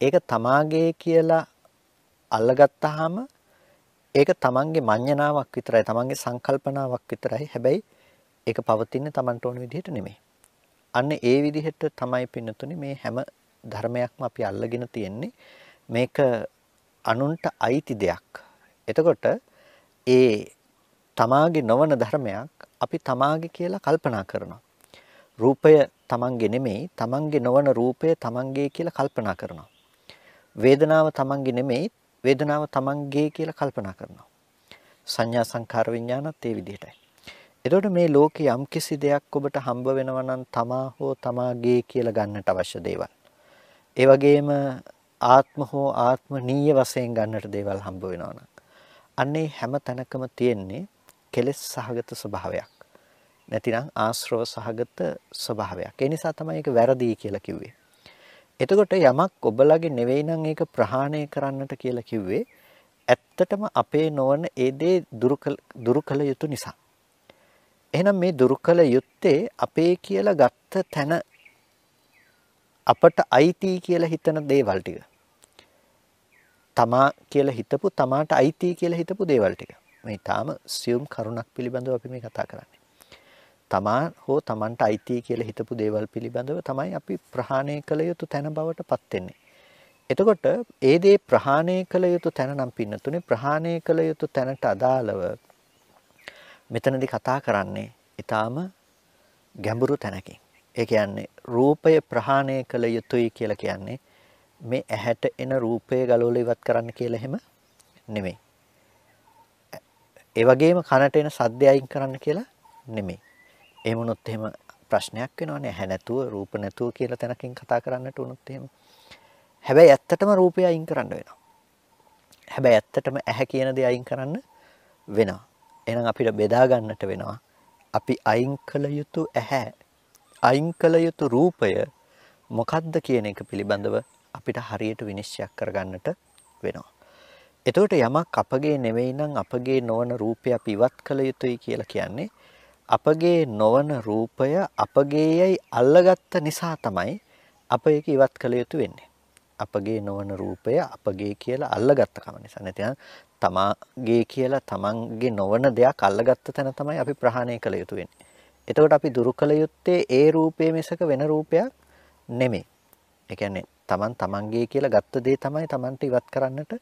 Speaker 1: ඒක තමාගේ කියලා අල්ලගත්තාම ඒක තමන්ගේ මඤ්ඤණාවක් විතරයි තමන්ගේ සංකල්පනාවක් විතරයි. හැබැයි ඒක පවතින්නේ තමන්ට ඕන විදිහට නෙමෙයි. අන්න ඒ විදිහට තමයි පින්නතුනේ මේ හැම ධර්මයක්ම අපි අල්ලගෙන තියෙන්නේ. මේක අනුන්ට අයිති දෙයක්. එතකොට ඒ තමාගේ නොවන ධර්මයක් අපි තමාගේ කියලා කල්පනා කරනවා රූපය තමන්ගේ නෙමෙයි තමන්ගේ නොවන රූපය තමන්ගේ කියලා කල්පනා කරනවා. වේදනාව තමන්ගේ නෙමෙයි වේදනාව තමන්ගේ කියලා කල්පනා කරනවා. සංඥා සංඛාර විඥානත් ඒ විදිහටයි. එතකොට මේ ලෝකේ යම්කිසි දෙයක් ඔබට හම්බ වෙනවා නම් තමා හෝ තමාගේ කියලා ගන්නට අවශ්‍ය දේවල්. ඒ වගේම ආත්ම හෝ ආත්මනීය වශයෙන් ගන්නට දේවල් හම්බ වෙනවා නම් අන්නේ හැම තැනකම තියෙන්නේ කෙලෙස් සහගත ස්වභාවයක්. නැතිනම් ආශ්‍රව සහගත ස්වභාවයක්. ඒ නිසා තමයි ඒක වැරදි කියලා කිව්වේ. එතකොට යමක් ඔබලගේ නෙවෙයි නම් ඒක ප්‍රහාණය කරන්නට කියලා කිව්වේ ඇත්තටම අපේ නොවන ඒ දේ දුරු කළ යුතු නිසා. එහෙනම් මේ දුරු කළ යුත්තේ අපේ කියලා ගත්ත තැන අපට අයිති කියලා හිතන දේවල් ටික. තමා කියලා හිතපු තමාට අයිති කියලා හිතපු දේවල් ටික. මේ තාම සියුම් කරුණක් පිළිබඳව අපි මේ කතා කරන්නේ. තමා හෝ තමන්ට අයිති කියලා හිතපු දේවල් පිළිබඳව තමයි අපි ප්‍රහාණය කළ යුතු තැන බවට පත් වෙන්නේ. එතකොට ඒ දේ ප්‍රහාණය කළ යුතු තැන නම් පින්නතුනේ ප්‍රහාණය කළ යුතු තැනට අදාළව මෙතනදී කතා කරන්නේ ඊටාම ගැඹුරු තැනකින්. ඒ කියන්නේ රූපය ප්‍රහාණය කළ යුතුයි කියලා කියන්නේ මේ ඇහැට එන රූපය ගලවලා ඉවත් කරන්න කියලා එහෙම නෙමෙයි. ඒ වගේම කනට එන සද්දය අයින් කරන්න කියලා නෙමෙයි. එහෙම වුණොත් එහෙම ප්‍රශ්නයක් වෙනවනේ ඇහැ නැතුව රූප නැතුව කියලා තැනකින් කතා කරන්නට වුණොත් එහෙම. හැබැයි ඇත්තටම රූපය අයින් කරන්න වෙනවා. හැබැයි ඇත්තටම ඇහැ කියන දේ අයින් කරන්න වෙනවා. එහෙනම් අපිට බෙදා ගන්නට වෙනවා. අපි අයින් කළ යුතු ඇහැ අයින් කළ යුතු රූපය මොකක්ද කියන එක පිළිබඳව අපිට හරියට විනිශ්චය කරගන්නට වෙනවා. එතකොට යමක් අපගේ නෙවෙයි නම් අපගේ නොවන රූපය අපි ඉවත් කළ යුතුයි කියලා කියන්නේ අපගේ නොවන රූපය අපගේයයි අල්ලගත්ත නිසා තමයි අප ඒක ඉවත් කළ යුතු වෙන්නේ. අපගේ නොවන රූපය අපගේ කියලා අල්ලගත්ත කම නිසා. නැත්නම් තමාගේ කියලා තමන්ගේ නොවන දෙයක් අල්ලගත්ත තැන තමයි අපි ප්‍රහාණය කළ යුතු වෙන්නේ. එතකොට අපි දුරු කළ යුත්තේ ඒ රූපයේ මිසක වෙන රූපයක් නෙමෙයි. ඒ කියන්නේ තමන් තමන්ගේ කියලා ගත්ත දේ තමයි තමන්ට ඉවත් කරන්නට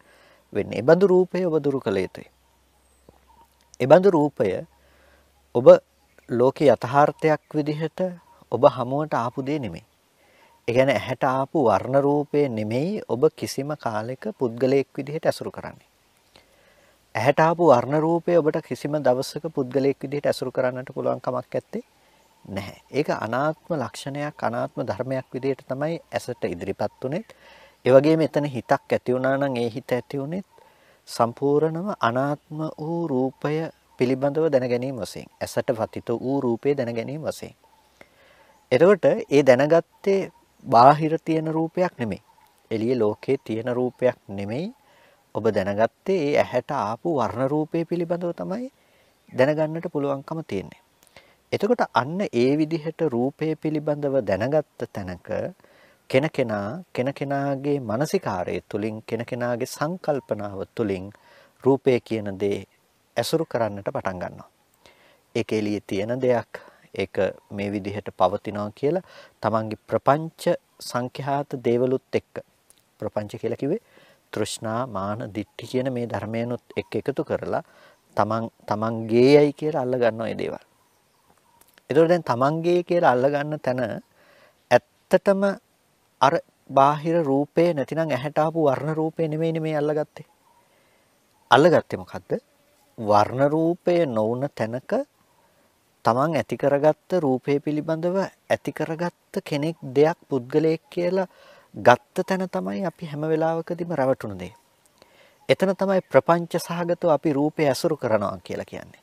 Speaker 1: වෙන්නේ. ඒ බඳු රූපය ඔබ දුරු කළ යුතුයි. ඒ බඳු රූපය ඔබ ලෝකේ යථාර්ථයක් විදිහට ඔබ හමුවට ආපු දේ නෙමෙයි. ඒ කියන්නේ ඇහැට ආපු වර්ණ රූපේ නෙමෙයි ඔබ කිසිම කාලයක පුද්ගලයෙක් විදිහට ඇසුරු කරන්නේ. ඇහැට ආපු වර්ණ රූපය ඔබට කිසිම දවසක පුද්ගලයෙක් විදිහට ඇසුරු කරන්නට පුළුවන් කමක් නැත්තේ නැහැ. ඒක අනාත්ම ලක්ෂණයක් අනාත්ම ධර්මයක් විදිහට තමයි ඇසට ඉදිරිපත් උනේ. ඒ වගේම එතන හිතක් ඇති වුණා නම් ඒ හිත ඇති උනේත් සම්පූර්ණම අනාත්ම වූ රූපය පිළිබඳව දැන ගැනීම වශයෙන් ඇසට වතිත වූ රූපේ දැන ගැනීම වශයෙන්. එතකොට ඒ දැනගත්තේ බාහිර තියෙන රූපයක් නෙමෙයි. එළියේ ලෝකේ තියෙන රූපයක් නෙමෙයි. ඔබ දැනගත්තේ ඒ ඇහැට ආපු වර්ණ රූපේ පිළිබඳව තමයි දැනගන්නට පුළුවන්කම තියෙන්නේ. එතකොට අන්න ඒ විදිහට රූපය පිළිබඳව දැනගත්ත තැනක කෙනකෙනා කෙනකෙනාගේ මානසිකාරය තුලින් කෙනකෙනාගේ සංකල්පනාව තුලින් රූපය කියන දේ ඇසුරු කරන්නට පටන් ගන්නවා. ඒක එළියේ තියෙන දෙයක්. ඒක මේ විදිහට පවතිනවා කියලා තමන්ගේ ප්‍රපංච සංඛ්‍යාත දේවලුත් එක්ක ප්‍රපංච කියලා කිව්වේ තෘෂ්ණා මාන දිට්ඨි කියන මේ ධර්මයන්ොත් එක්ක එකතු කරලා තමන් තමන්ගේයයි කියලා අල්ල ගන්නවා මේ දේවල්. ඒතකොට දැන් තමන්ගේ කියලා අල්ල ගන්න තැන ඇත්තටම අර බාහිර රූපේ නැතිනම් ඇහැට ආපු වර්ණ රූපේ නෙමෙයි මේ අල්ලගත්තේ. අල්ලගත්තේ මොකද්ද? වර්ණ රූපය නොවුන තැනක තමන් ඇති කරගත්ත රූපේ පිළිබඳව ඇති කරගත්ත කෙනෙක් දෙයක් පුද්ගලයෙක් කියලා ගත්ත තැන තමයි අපි හැම වෙලාවකදීම රැවටුණු දේ. එතන තමයි ප්‍රපංච සහගතව අපි රූපේ ඇසුරු කරනවා කියලා කියන්නේ.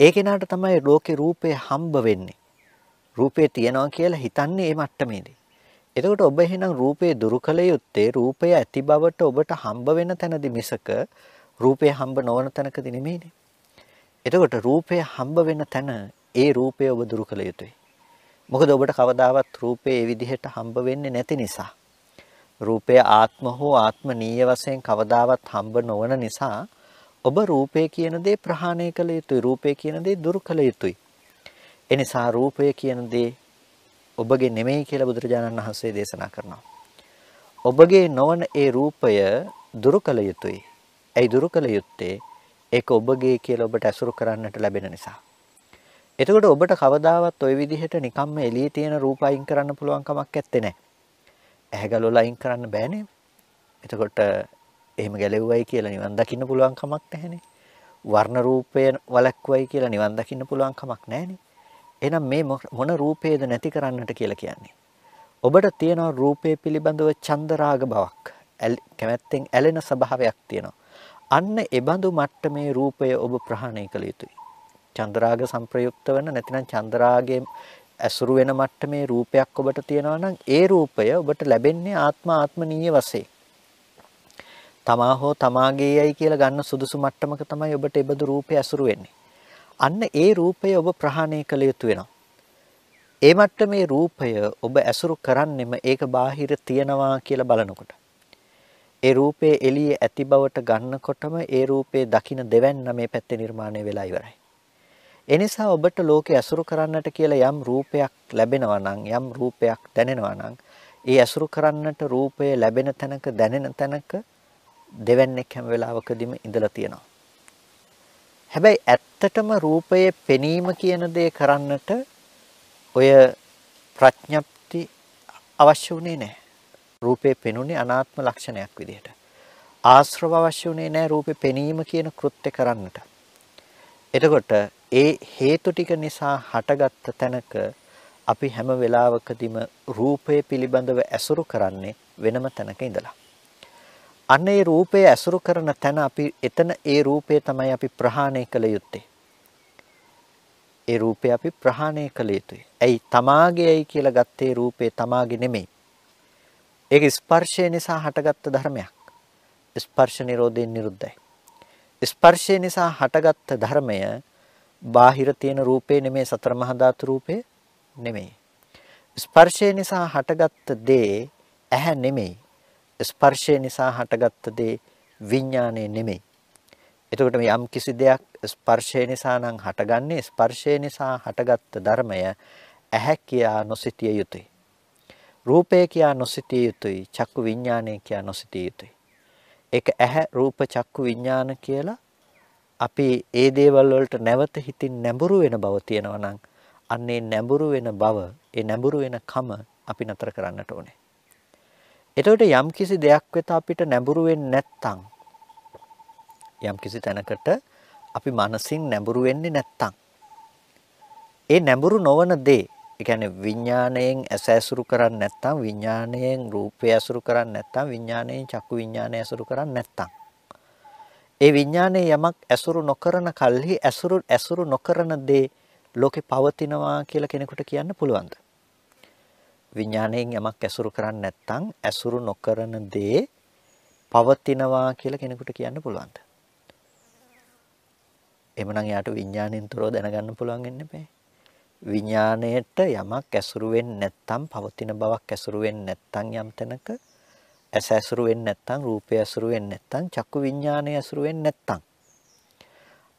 Speaker 1: ඒ කෙනාට තමයි ලෝකේ රූපේ හම්බ වෙන්නේ. රූපේ තියනවා කියලා හිතන්නේ මේ මට්ටමේදී. එතකොට ඔබ එහෙනම් රූපේ දුරු කළ යුත්තේ රූපය ඇති බවට ඔබට හම්බ වෙන තැනදී මිසක රූපය හම්බ නොවන තැනකදී නෙමෙයිනේ. එතකොට රූපය හම්බ වෙන තැන ඒ රූපය ඔබ දුරු කළ යුතුයි. මොකද ඔබට කවදාවත් රූපේ ඒ විදිහට හම්බ වෙන්නේ නැති නිසා. රූපය ආත්ම හෝ ආත්මනීය වශයෙන් කවදාවත් හම්බ නොවන නිසා ඔබ රූපය කියන දේ ප්‍රහාණය කළ යුතුයි. රූපය කියන දේ දුරු කළ යුතුයි. එනිසා රූපය කියන දේ ඔබගේ නෙමෙයි කියලා බුදුරජාණන් වහන්සේ දේශනා කරනවා. ඔබගේ නොවන ඒ රූපය දුරු කළ යුතුයි. ඇයි දුරු කළ යුත්තේ? ඒක ඔබගේ කියලා ඔබට ඇසුරු කරන්නට ලැබෙන නිසා. එතකොට ඔබට කවදාවත් ওই විදිහට නිකම්ම එළියේ තියෙන රූප අයින් කරන්න පුළුවන් කමක් නැත්තේ නෑ. ඇහැ ගලවලා අයින් කරන්න බෑනේ. එතකොට එහෙම ගැලෙව්වයි කියලා නිවන් දකින්න පුළුවන් කමක් නැහැනේ. වර්ණ රූපය වලක්වයි කියලා නිවන් දකින්න පුළුවන් කමක් නැහැනේ. එහෙනම් මේ මොන රූපේද නැති කරන්නට කියලා කියන්නේ. ඔබට තියෙන රූපේ පිළිබඳව චන්දරාග බවක්, කැමැත්තෙන් ඇලෙන ස්වභාවයක් තියෙනවා. අන්න ඒ බඳු මට්ටමේ රූපය ඔබ ප්‍රහාණය කළ යුතුයි. චන්ද්‍රාග සංප්‍රයුක්ත වෙන නැතිනම් චන්ද්‍රාගයේ ඇසුරු වෙන මට්ටමේ රූපයක් ඔබට තියෙනවා නම් ඒ රූපය ඔබට ලැබෙන්නේ ආත්ම ආත්මනීය වශයෙන්. තමා හෝ තමාගේයයි කියලා ගන්න සුදුසු මට්ටමක තමයි ඔබට ඒබඳු රූපය ඇසුරු වෙන්නේ. අන්න ඒ රූපය ඔබ ප්‍රහාණය කළ යුතු වෙනවා. ඒ මට්ටමේ රූපය ඔබ ඇසුරු කරන්නෙම ඒක බාහිර තියනවා කියලා බලනකොට. ඒ රූපේ එළියේ ඇති බවට ගන්නකොටම ඒ රූපේ දකින්න දෙවැන්න මේ පැත්තේ නිර්මාණය වෙලා ඉවරයි. එනිසා ඔබට ලෝකේ ඇසුරු කරන්නට කියලා යම් රූපයක් ලැබෙනවා නම් යම් රූපයක් දැනෙනවා නම් ඒ ඇසුරු කරන්නට රූපය ලැබෙන තැනක දැනෙන තැනක දෙවැන්නෙක් හැම වෙලාවකදීම ඉඳලා තියෙනවා. හැබැයි ඇත්තටම රූපයේ පෙනීම කියන දේ කරන්නට ඔය ප්‍රඥප්ති අවශ්‍ය වුණේ නැහැ. රූපේ පෙනුනේ අනාත්ම ලක්ෂණයක් විදිහට. ආශ්‍රව අවශ්‍ය වුණේ නැහැ රූපේ පෙනීම කියන කෘත්‍ය කරන්නට. එතකොට ඒ හේතු ටික නිසා හටගත්ත තැනක අපි හැම වෙලාවකදීම රූපය පිළිබඳව ඇසුරු කරන්නේ වෙනම තැනක ඉඳලා. අන්න ඒ රූපය ඇසුරු කරන තැන අපි එතන ඒ රූපය තමයි අපි ප්‍රහාණය කළ යුත්තේ. ඒ රූපය අපි ප්‍රහාණය කළ යුතුයි. ඇයි තමාගේයි කියලා ගත්තේ රූපේ තමාගේ නෙමෙයි. ඒක ස්පර්ශය නිසා හටගත්ත ධර්මයක්. ස්පර්ශ නිරෝධයෙන් නිරුද්ධයි. ස්පර්ශය නිසා හටගත්ත ධර්මය බාහිර තියෙන රූපේ නෙමෙයි සතර මහා ධාතු රූපේ නෙමෙයි. ස්පර්ශය නිසා හටගත්ත දේ ඇහැ නෙමෙයි. ස්පර්ශය නිසා හටගත්ත දේ විඥානය නෙමෙයි. එතකොට මේ යම් කිසි දෙයක් ස්පර්ශය නිසා නම් හටගන්නේ ස්පර්ශය නිසා හටගත්ත ධර්මය ඇහැ කියා නොසිතිය යුතුය. රූපය කියා නොසිතිය යුතුය. චක්කු විඥානය කියා නොසිතිය යුතුය. ඒක ඇහැ රූප චක්කු විඥාන කියලා අපි ඒ දේවල් වලට නැවත හිතින් නැඹුරු වෙන බව තියෙනවා නම් අන්නේ නැඹුරු වෙන බව ඒ නැඹුරු වෙන කම අපි නතර කරන්නට ඕනේ. එතකොට යම් කිසි දෙයක් වෙත අපිට නැඹුරු වෙන්නේ නැත්තම් යම් කිසි තැනකට අපි මනසින් නැඹුරු වෙන්නේ නැත්තම් ඒ නැඹුරු නොවන දේ ඒ කියන්නේ විඥාණයෙන් ඇස ඇසුරු කරන්නේ නැත්තම් විඥාණයෙන් රූපය ඇසුරු කරන්නේ නැත්තම් විඥාණයෙන් චක්කු විඥාණය ඇසුරු කරන්නේ නැත්තම් ඒ විඥානයේ යමක් ඇසුරු නොකරන කල්හි ඇසුරු ඇසුරු නොකරන දේ ලෝකේ පවතිනවා කියලා කෙනෙකුට කියන්න පුළුවන්ද? විඥාණයෙන් යමක් ඇසුරු කරන්නේ නැත්නම් ඇසුරු නොකරන දේ පවතිනවා කියලා කෙනෙකුට කියන්න පුළුවන්ද? එhmenan යාට විඥාණයෙන් තොරව දැනගන්න පුළුවන් වෙන්නේ නැහැ. විඥාණයට යමක් ඇසුරු වෙන්නේ නැත්නම් පවතින බවක් ඇසුරු වෙන්නේ නැත්නම් යම් තැනක ඇස ඇසුරු වෙන්නේ නැත්නම් රූපය ඇසුරු වෙන්නේ නැත්නම් චක්කු විඥානය ඇසුරු වෙන්නේ නැත්නම්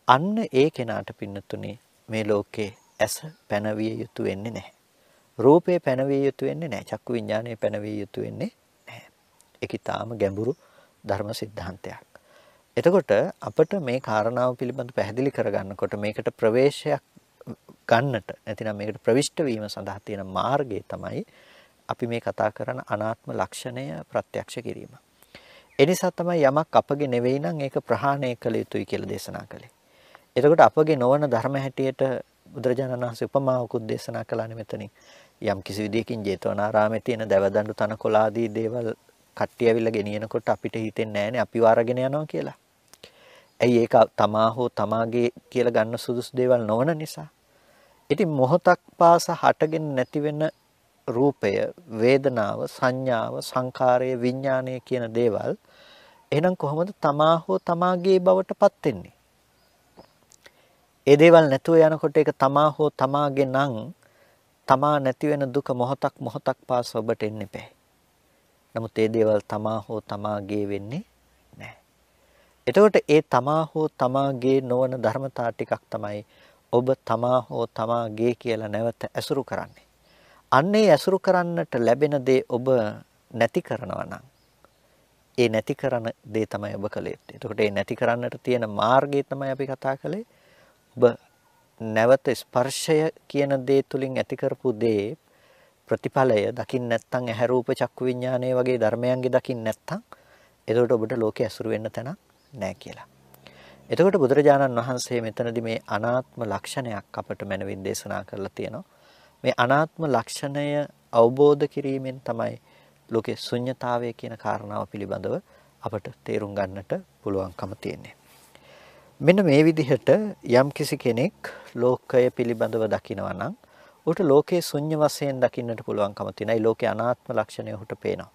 Speaker 1: අන්න ඒ කෙනාට පින්නතුනේ මේ ලෝකේ ඇස පැනවිය යුතු වෙන්නේ නැහැ. රූපේ පැනවිය යුතු වෙන්නේ නැහැ. චක්කු විඥානය පැනවිය යුතු වෙන්නේ නැහැ. ඒක ඊටාම ගැඹුරු ධර්ම સિદ્ધාන්තයක්. එතකොට අපිට මේ කාරණාව පිළිබඳ පැහැදිලි කරගන්නකොට මේකට ප්‍රවේශයක් ගන්නට නැතිනම් මේකට ප්‍රවිෂ්ඨ වීම සඳහා තියෙන මාර්ගය තමයි අපි මේ කතා කරන අනාත්ම ලක්ෂණය ප්‍රත්‍යක්ෂ කිරීම. ඒ නිසා තමයි යමක් අපගේ නෙවෙයි නම් ඒක ප්‍රහාණය කළ යුතුයි කියලා දේශනා කළේ. එතකොට අපගේ නොවන ධර්ම හැටියට බුදුරජාණන් වහන්සේ උපමාවකුත් දේශනා කළානේ මෙතනින්. යම් කිසි විදියකින් ජේතවනාරාමේ තියෙන දැවදඬු තනකොළ ආදී දේවල් කට්ටිය ඇවිල්ලා ගෙනියනකොට අපිට හිතෙන්නේ නැහැනේ අපි වාරගෙන යනවා කියලා. ඇයි ඒක තමා හෝ තමාගේ කියලා ගන්න සුදුසු දේවල් නොවන නිසා. ඉතින් මොහොතක් පාස හටගෙන නැති වෙන රූපය, වේදනාව, සංඥාව, සංකාරය, විඥානය කියන දේවල් එහෙනම් කොහොමද තමා හෝ තමාගේ බවටපත් වෙන්නේ? ඒ දේවල් නැතුව යනකොට ඒක තමා හෝ තමාගේ නම් තමා නැති වෙන දුක මොහොතක් මොහොතක් පාස ඔබට එන්නේ නැහැ. නමුත් ඒ දේවල් තමා හෝ තමාගේ වෙන්නේ නැහැ. එතකොට ඒ තමා හෝ තමාගේ නොවන ධර්මතා ටිකක් තමයි ඔබ තමා හෝ තමාගේ කියලා නැවත ඇසුරු කරන්නේ. අන්නේ ඇසුරු කරන්නට ලැබෙන දේ ඔබ නැති කරනවා නම් ඒ නැති කරන දේ තමයි ඔබ කළ යුත්තේ. එතකොට ඒ නැති කරන්නට තියෙන මාර්ගය තමයි අපි කතා කළේ. ඔබ නැවත ස්පර්ශය කියන දේ තුලින් ඇති කරපු දේ ප්‍රතිඵලය දකින්න නැත්නම් ඇහැ රූප චක්කු විඥානය වගේ ධර්මයන්ගේ දකින්න නැත්නම් එතකොට ඔබට ලෝකේ ඇසුරු වෙන්න තැනක් නැහැ කියලා. එතකොට බුදුරජාණන් වහන්සේ මෙතනදී මේ අනාත්ම ලක්ෂණයක් අපට මනවින් දේශනා කරලා තියෙනවා. මේ අනාත්ම ලක්ෂණය අවබෝධ කිරීමෙන් තමයි ලෝකේ ශුන්්‍යතාවය කියන කාරණාව පිළිබඳව අපට තේරුම් ගන්නට පුළුවන්කම තියෙන්නේ. මෙන්න මේ විදිහට යම් කිසි කෙනෙක් ලෝකය පිළිබඳව දකිනවා නම් ඌට ලෝකයේ ශුන්‍ය වශයෙන් දකින්නට පුළුවන්කම තියෙනයි ලෝකේ අනාත්ම ලක්ෂණය ඌට පේනවා.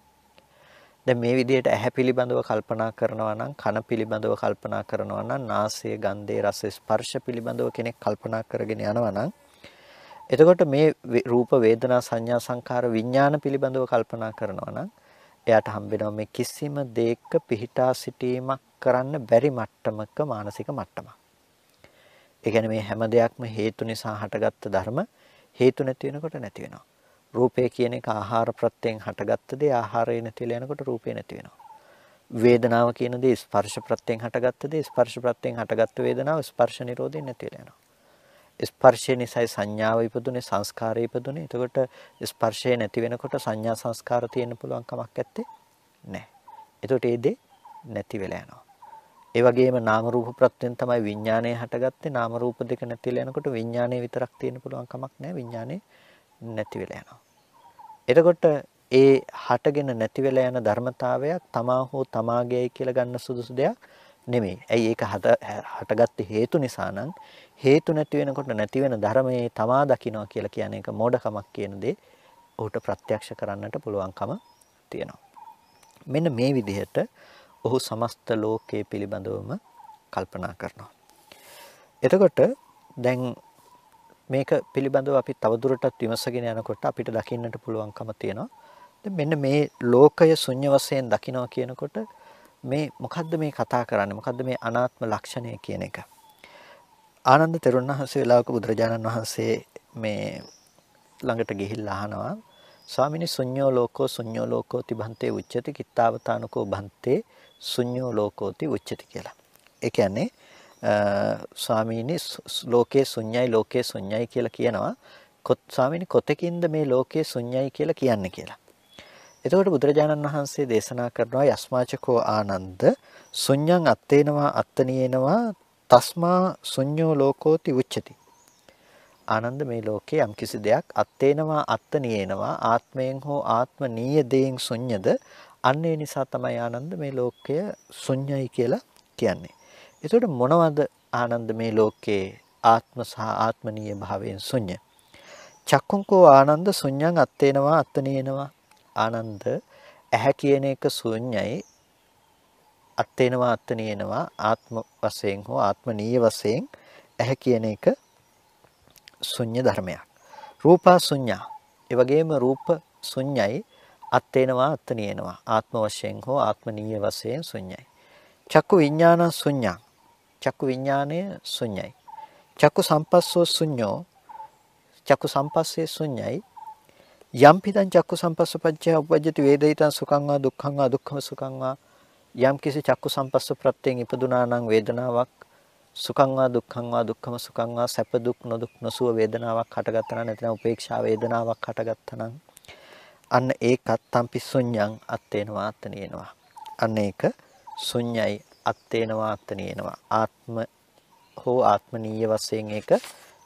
Speaker 1: දැන් මේ විදිහට ඇහැ පිළිබඳව කල්පනා කරනවා නම් කන පිළිබඳව කල්පනා කරනවා නම් නාසය ගන්ධය රස ස්පර්ශ පිළිබඳව කෙනෙක් කල්පනා කරගෙන යනවා නම් එතකොට මේ රූප වේදනා සංඥා සංකාර විඥාන පිළිබඳව කල්පනා කරනවා නම් එයාට හම්බෙනවා මේ කිසිම දෙයක පිහිටා සිටීමක් කරන්න බැරි මට්ටමක මානසික මට්ටමක්. ඒ කියන්නේ මේ හැම දෙයක්ම හේතු නිසා හටගත්ත ධර්ම හේතු නැති වෙනකොට නැති වෙනවා. රූපය කියන එක ආහාර ප්‍රත්‍යයෙන් හටගත්ත දේ ආහාරය නැතිලා යනකොට රූපේ නැති වෙනවා. වේදනාව කියන දේ ස්පර්ශ ප්‍රත්‍යයෙන් හටගත්ත දේ ස්පර්ශ ප්‍රත්‍යයෙන් හටගත්ත වේදනාව ස්පර්ශ නිරෝධයෙන් නැතිලා යනවා. ස්පර්ශය නිසායි සංඥාව ඉපදුනේ සංස්කාරය ඉපදුනේ. එතකොට ස්පර්ශය නැති වෙනකොට සංඥා සංස්කාර තියෙන්න පුළුවන් කමක් නැත්තේ නැහැ. එතකොට ඒ දේ නැති වෙලා යනවා. ඒ වගේම නාම රූප ප්‍රත්‍යයෙන් තමයි විඥානය හටගත්තේ. නාම රූප දෙක නැතිලා යනකොට විඥානය විතරක් තියෙන්න පුළුවන් කමක් නැහැ. විඥානය නැති වෙලා යනවා. එතකොට ඒ හටගෙන නැති වෙලා යන ධර්මතාවයක් තමා හෝ තමාගේයි කියලා ගන්න සුදුසු දෙයක් නෙමෙයි. ඇයි ඒක හටගත්තේ හේතු නිසා නම් හේතු නැති වෙනකොට නැති වෙන ධර්මයේ තමා දකින්නවා කියලා කියන එක මෝඩකමක් කියන දේ ඔහුට ප්‍රත්‍යක්ෂ කරන්නට පුළුවන්කම තියෙනවා. මෙන්න මේ විදිහට ඔහු සමස්ත ලෝකයේ පිළිබඳවම කල්පනා කරනවා. එතකොට දැන් මේක පිළිබඳව අපි තවදුරටත් විමසගෙන යනකොට අපිට දකින්නට පුළුවන්කම තියෙනවා. දැන් මෙන්න මේ ලෝකය ශුන්‍ය වශයෙන් දකිනවා කියනකොට මේ මොකද්ද මේ කතා කරන්නේ? මොකද්ද මේ අනාත්ම ලක්ෂණය කියන එක? ආනන්ද තෙරුන් වහන්සේ වෙලාවක බුදුරජාණන් වහන්සේ මේ ළඟට ගිහිල්ලා අහනවා ස්වාමිනි ශුන්‍යෝ ලෝකෝ ශුන්‍යෝ ලෝකෝ තිබන්තේ උච්චති කිත්තාවතානකෝ බන්තේ ශුන්‍යෝ ලෝකෝති උච්චති කියලා. ඒ කියන්නේ ස්වාමීනි ලෝකේ ශුන්‍යයි ලෝකේ ශුන්‍යයි කියලා කියනවා. කොත් ස්වාමීනි කොතකින්ද මේ ලෝකේ ශුන්‍යයි කියලා කියන්නේ කියලා. එතකොට බුදුරජාණන් වහන්සේ දේශනා කරනවා යස්මාචකෝ ආනන්ද ශුන්‍යං අත්තේනවා අත්තනියේනවා තස්මා ශුන්‍යෝ ලෝකෝති උච්චති. ආනන්ද මේ ලෝකේ යම්කිසි දෙයක් අත්තේනවා අත්තනියේනවා ආත්මයෙන් හෝ ආත්මනීය දෙයින් ශුන්‍යද අන්න ඒ නිසා තමයි ආනන්ද මේ ලෝකය ශුන්‍යයි කියලා කියන්නේ. එතකොට මොනවද ආනන්ද මේ ලෝකේ ආත්ම සහ ආත්මනීය භාවයෙන් ශුන්‍ය? චක්කුංකෝ ආනන්ද ශුන්‍යං අත්තේනවා අත්තනේනවා ආනන්ද ඇහැ කියන එක ශුන්‍යයි අත්තේනවා අත්තනේනවා ආත්ම වශයෙන් හෝ ආත්මනීය වශයෙන් ඇහැ කියන එක ශුන්‍ය ධර්මයක්. රූපා ශුන්‍යා. ඒ වගේම රූප ශුන්‍යයි අත්තේනවා අත්තනේනවා ආත්ම වශයෙන් හෝ ආත්මනීය වශයෙන් ශුන්‍යයි. චක්කු විඥාන ශුන්‍යා. චක්කු විඥාණය ශුන්‍යයි. චක්කු සම්පස්සෝ ශුන්‍යෝ චක්කු සම්පස්සේ ශුන්‍යයි. යම් පිටං චක්කු සම්පස්සපච්චය උපජ්ජති වේදිතං සුඛං වා දුක්ඛං වා දුක්ඛම සුඛං වා යම් කිසි චක්කු සම්පස්ස ප්‍රත්‍යයෙන් ඉපදුනා නම් වේදනාවක් සුඛං වා දුක්ඛං වා දුක්ඛම සුඛං වා සැප දුක් නොදුක් නොසුව වේදනාවක් හටගත්තා නම් නැත්නම් උපේක්ෂා වේදනාවක් හටගත්තා නම් අන්න ඒකත් තම්පි ශුන්‍යං අත්තේනවා අත්තනේනවා අන්න ඒක ශුන්‍යයි අත්තේනවා අත්තනේනවා ආත්ම හෝ ආත්මනීය වශයෙන් ඒක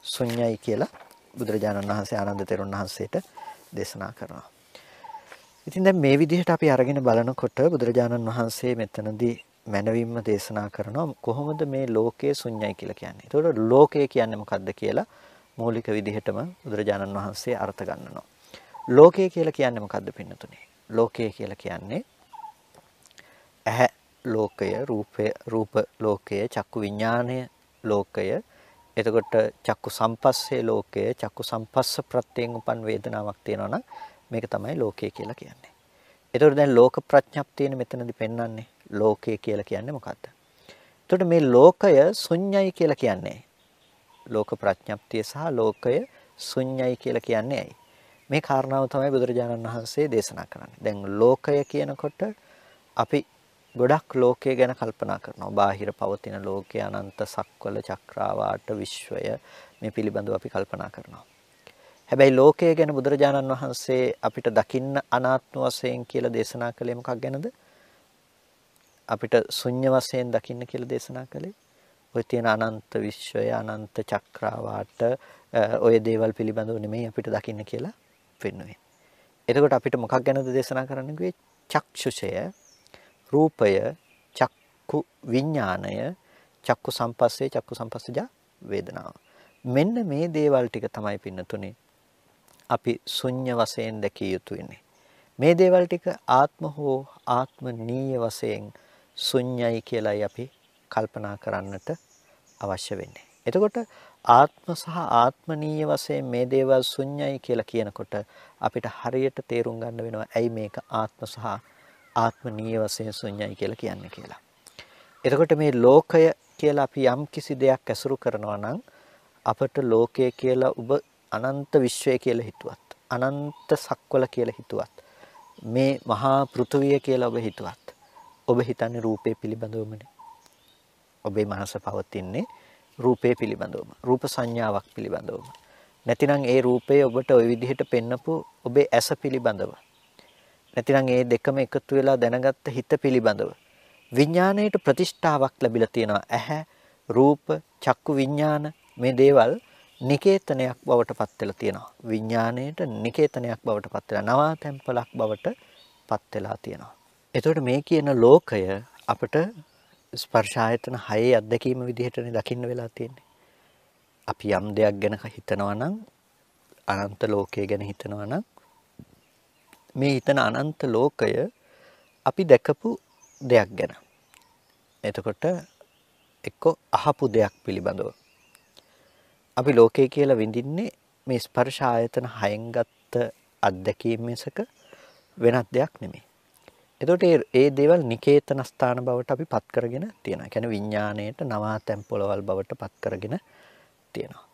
Speaker 1: ශුන්‍යයි කියලා බුදුරජාණන් වහන්සේ ආනන්ද තෙරුන් වහන්සේට දේශනා කරනවා. ඉතින් දැන් මේ විදිහට අපි අරගෙන බලනකොට බුදුරජාණන් වහන්සේ මෙතනදී මනවින්ම දේශනා කරනවා කොහොමද මේ ලෝකයේ ශුන්‍යයි කියලා කියන්නේ. ඒතකොට ලෝකය කියන්නේ මොකක්ද කියලා මූලික විදිහටම බුදුරජාණන් වහන්සේ අර්ථ ගන්නවා. ලෝකය කියලා කියන්නේ මොකක්ද පින්නතුනේ? ලෝකය කියලා කියන්නේ ඇහැ ලෝකය රූපය රූප ලෝකය චක්කු විඥානය ලෝකය එතකොට චක්කු සම්පස්සේ ලෝකය චක්කු සම්පස්ස ප්‍රත්‍යයෙන් උපන් වේදනාවක් තියෙනවා නම් මේක තමයි ලෝකය කියලා කියන්නේ. එතකොට දැන් ලෝක ප්‍රඥප්තියනේ මෙතනදී පෙන්වන්නේ ලෝකය කියලා කියන්නේ මොකද්ද? එතකොට මේ ලෝකය ශුන්‍යයි කියලා කියන්නේ ලෝක ප්‍රඥප්තිය සහ ලෝකය ශුන්‍යයි කියලා කියන්නේ ඇයි? මේ කාරණාව තමයි බුදුරජාණන් වහන්සේ දේශනා කරන්නේ. දැන් ලෝකය කියනකොට අපි ගොඩක් ලෝකය ගැන කල්පනා කරනවා. බාහිර පවතින ලෝකය අනන්ත සක්වල චක්‍රාවාට විශ්වය මේ පිළිබඳව අපි කල්පනා කරනවා. හැබැයි ලෝකය ගැන බුදුරජාණන් වහන්සේ අපිට දකින්න අනාත්ම වශයෙන් කියලා දේශනා කළේ මොකක් ගැනද? අපිට ශුන්‍ය වශයෙන් දකින්න කියලා දේශනා කළේ ඔය තියෙන අනන්ත විශ්වය අනන්ත චක්‍රාවාට ඔය දේවල් පිළිබඳව නෙමෙයි අපිට දකින්න කියලා පෙන්වන්නේ. එතකොට අපිට මොකක් ගැනද දේශනා කරන්න කිව්වේ? චක්ෂුෂය රූපය චක්කු විඥාණය චක්කු සම්පස්සේ චක්කු සම්පස්සජා වේදනාව මෙන්න මේ දේවල් ටික තමයි පින්නතුනේ අපි ශුන්‍ය වශයෙන් දැකිය යුතු වෙන්නේ මේ දේවල් ටික ආත්ම හෝ ආත්මනීය වශයෙන් ශුන්‍යයි කියලායි අපි කල්පනා කරන්නට අවශ්‍ය වෙන්නේ එතකොට ආත්ම සහ ආත්මනීය වශයෙන් මේ දේවල් ශුන්‍යයි කියලා කියනකොට අපිට හරියට තේරුම් ගන්න වෙනවා ඇයි මේක ආත්ම සහ ආත්මනීය වශයෙන් ශුන්‍යයි කියලා කියන්නේ කියලා. එතකොට මේ ලෝකය කියලා අපි යම් කිසි දෙයක් ඇසුරු කරනවා නම් අපට ලෝකය කියලා ඔබ අනන්ත විශ්වය කියලා හිතුවත් අනන්ත සක්වල කියලා හිතුවත් මේ මහා පෘථුවිය කියලා ඔබ හිතුවත් ඔබ හිතන්නේ රූපේ පිළිබඳවමනේ. ඔබේ මනස පවතින්නේ රූපේ පිළිබඳවම. රූප සංඥාවක් පිළිබඳවම. නැතිනම් ඒ රූපය ඔබට ওই විදිහට පෙන්නපු ඔබේ ඇස පිළිබඳව නැතිනම් ඒ දෙකම එකතු වෙලා දැනගත්ත හිත පිළිබඳව විඥාණයට ප්‍රතිෂ්ඨාවක් ලැබිලා තියෙනවා. ඇහැ, රූප, චක්කු විඥාන මේ දේවල් නිකේතනයක් බවට පත් වෙලා තියෙනවා. විඥාණයට නිකේතනයක් බවට පත් වෙලා නවාතැම්පලක් බවට පත් වෙලා තියෙනවා. එතකොට මේ කියන ලෝකය අපිට ස්පර්ශ ආයතන හයේ අත්දැකීම විදිහටනේ දකින්න වෙලා තියෙන්නේ. අපි යම් දෙයක් ගැන හිතනවා නම් අනන්ත ලෝකය ගැන හිතනවා නම් මේ හිතන අනන්ත ලෝකය අපි දැකපු දෙයක් ගැන. එතකොට එක්ක අහපු දෙයක් පිළිබඳව. අපි ලෝකය කියලා විඳින්නේ මේ ස්පර්ශ ආයතන හයෙන් ගත්ත අත්දැකීම් මිසක වෙනත් දෙයක් නෙමෙයි. එතකොට ඒ දේවල් නිකේතන ස්ථාන බවට අපි පත් කරගෙන තියෙනවා. කියන්නේ විඥාණයට නවාතැන් පොළවල් බවට පත් කරගෙන තියෙනවා.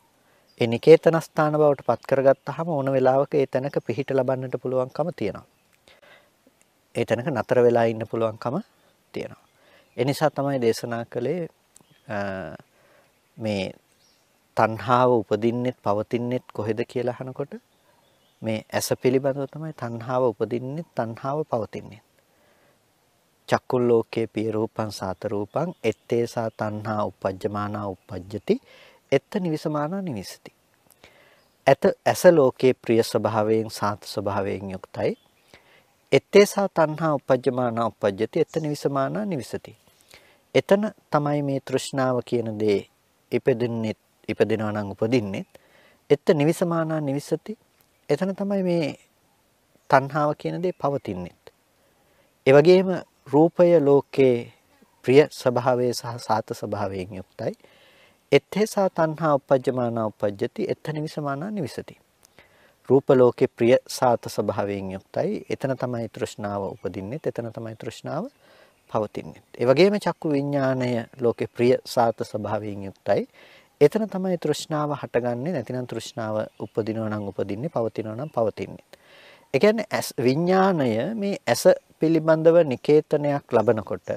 Speaker 1: ඒ නිකේතන ස්ථාන බවට පත් කරගත්තාම ඕන වෙලාවක ඒ තැනක පිහිට ලබන්නට පුළුවන්කම තියෙනවා. ඒ තැනක නතර වෙලා ඉන්න පුළුවන්කම තියෙනවා. ඒ නිසා තමයි දේශනා කළේ මේ තණ්හාව උපදින්නෙත් පවතින්නෙත් කොහෙද කියලා අහනකොට මේ ඇස පිළිබඳව තමයි තණ්හාව උපදින්නෙත් තණ්හාව පවතින්නේ. චක්කුල් ලෝකේ පිය රූපං සාත රූපං ettේසා තණ්හා uppajjamana uppajjati එත්ත නිවිසමානා නිවිසති. ඇත ඇස ලෝකේ ප්‍රිය ස්වභාවයෙන් සාත ස්වභාවයෙන් යුක්තයි. ettේසා තණ්හා uppajjamana uppajjati එත්ත නිවිසමානා නිවිසති. එතන තමයි මේ තෘෂ්ණාව කියන දේ ඉපදින්නෙත් ඉපදිනවා නම් උපදින්නෙත් එත්ත නිවිසමානා නිවිසති. එතන තමයි මේ තණ්හාව කියන දේ පවතින්නෙත්. ඒ වගේම රූපය ලෝකේ ප්‍රිය ස්වභාවයේ සහ සාත ස්වභාවයෙන් යුක්තයි. එත්තේසා තණ්හා උපජ්ජමානා උපජ්ජති එත්ත නිවිසමානා නිවිසති. රූප ලෝකේ ප්‍රිය සාත ස්වභාවයෙන් යුක්තයි. එතන තමයි තෘෂ්ණාව උපදින්නේ. එතන තමයි තෘෂ්ණාව පවතින්නේ. ඒ වගේම චක්කු විඥාණය ලෝකේ ප්‍රිය සාත ස්වභාවයෙන් යුක්තයි. එතන තමයි තෘෂ්ණාව හටගන්නේ. නැතිනම් තෘෂ්ණාව උපදිනවා නම් උපදින්නේ, පවතිනවා නම් පවතින්නේ. ඒ කියන්නේ විඥාණය මේ ඇස පිළිබඳව නිකේතනයක් ලබනකොට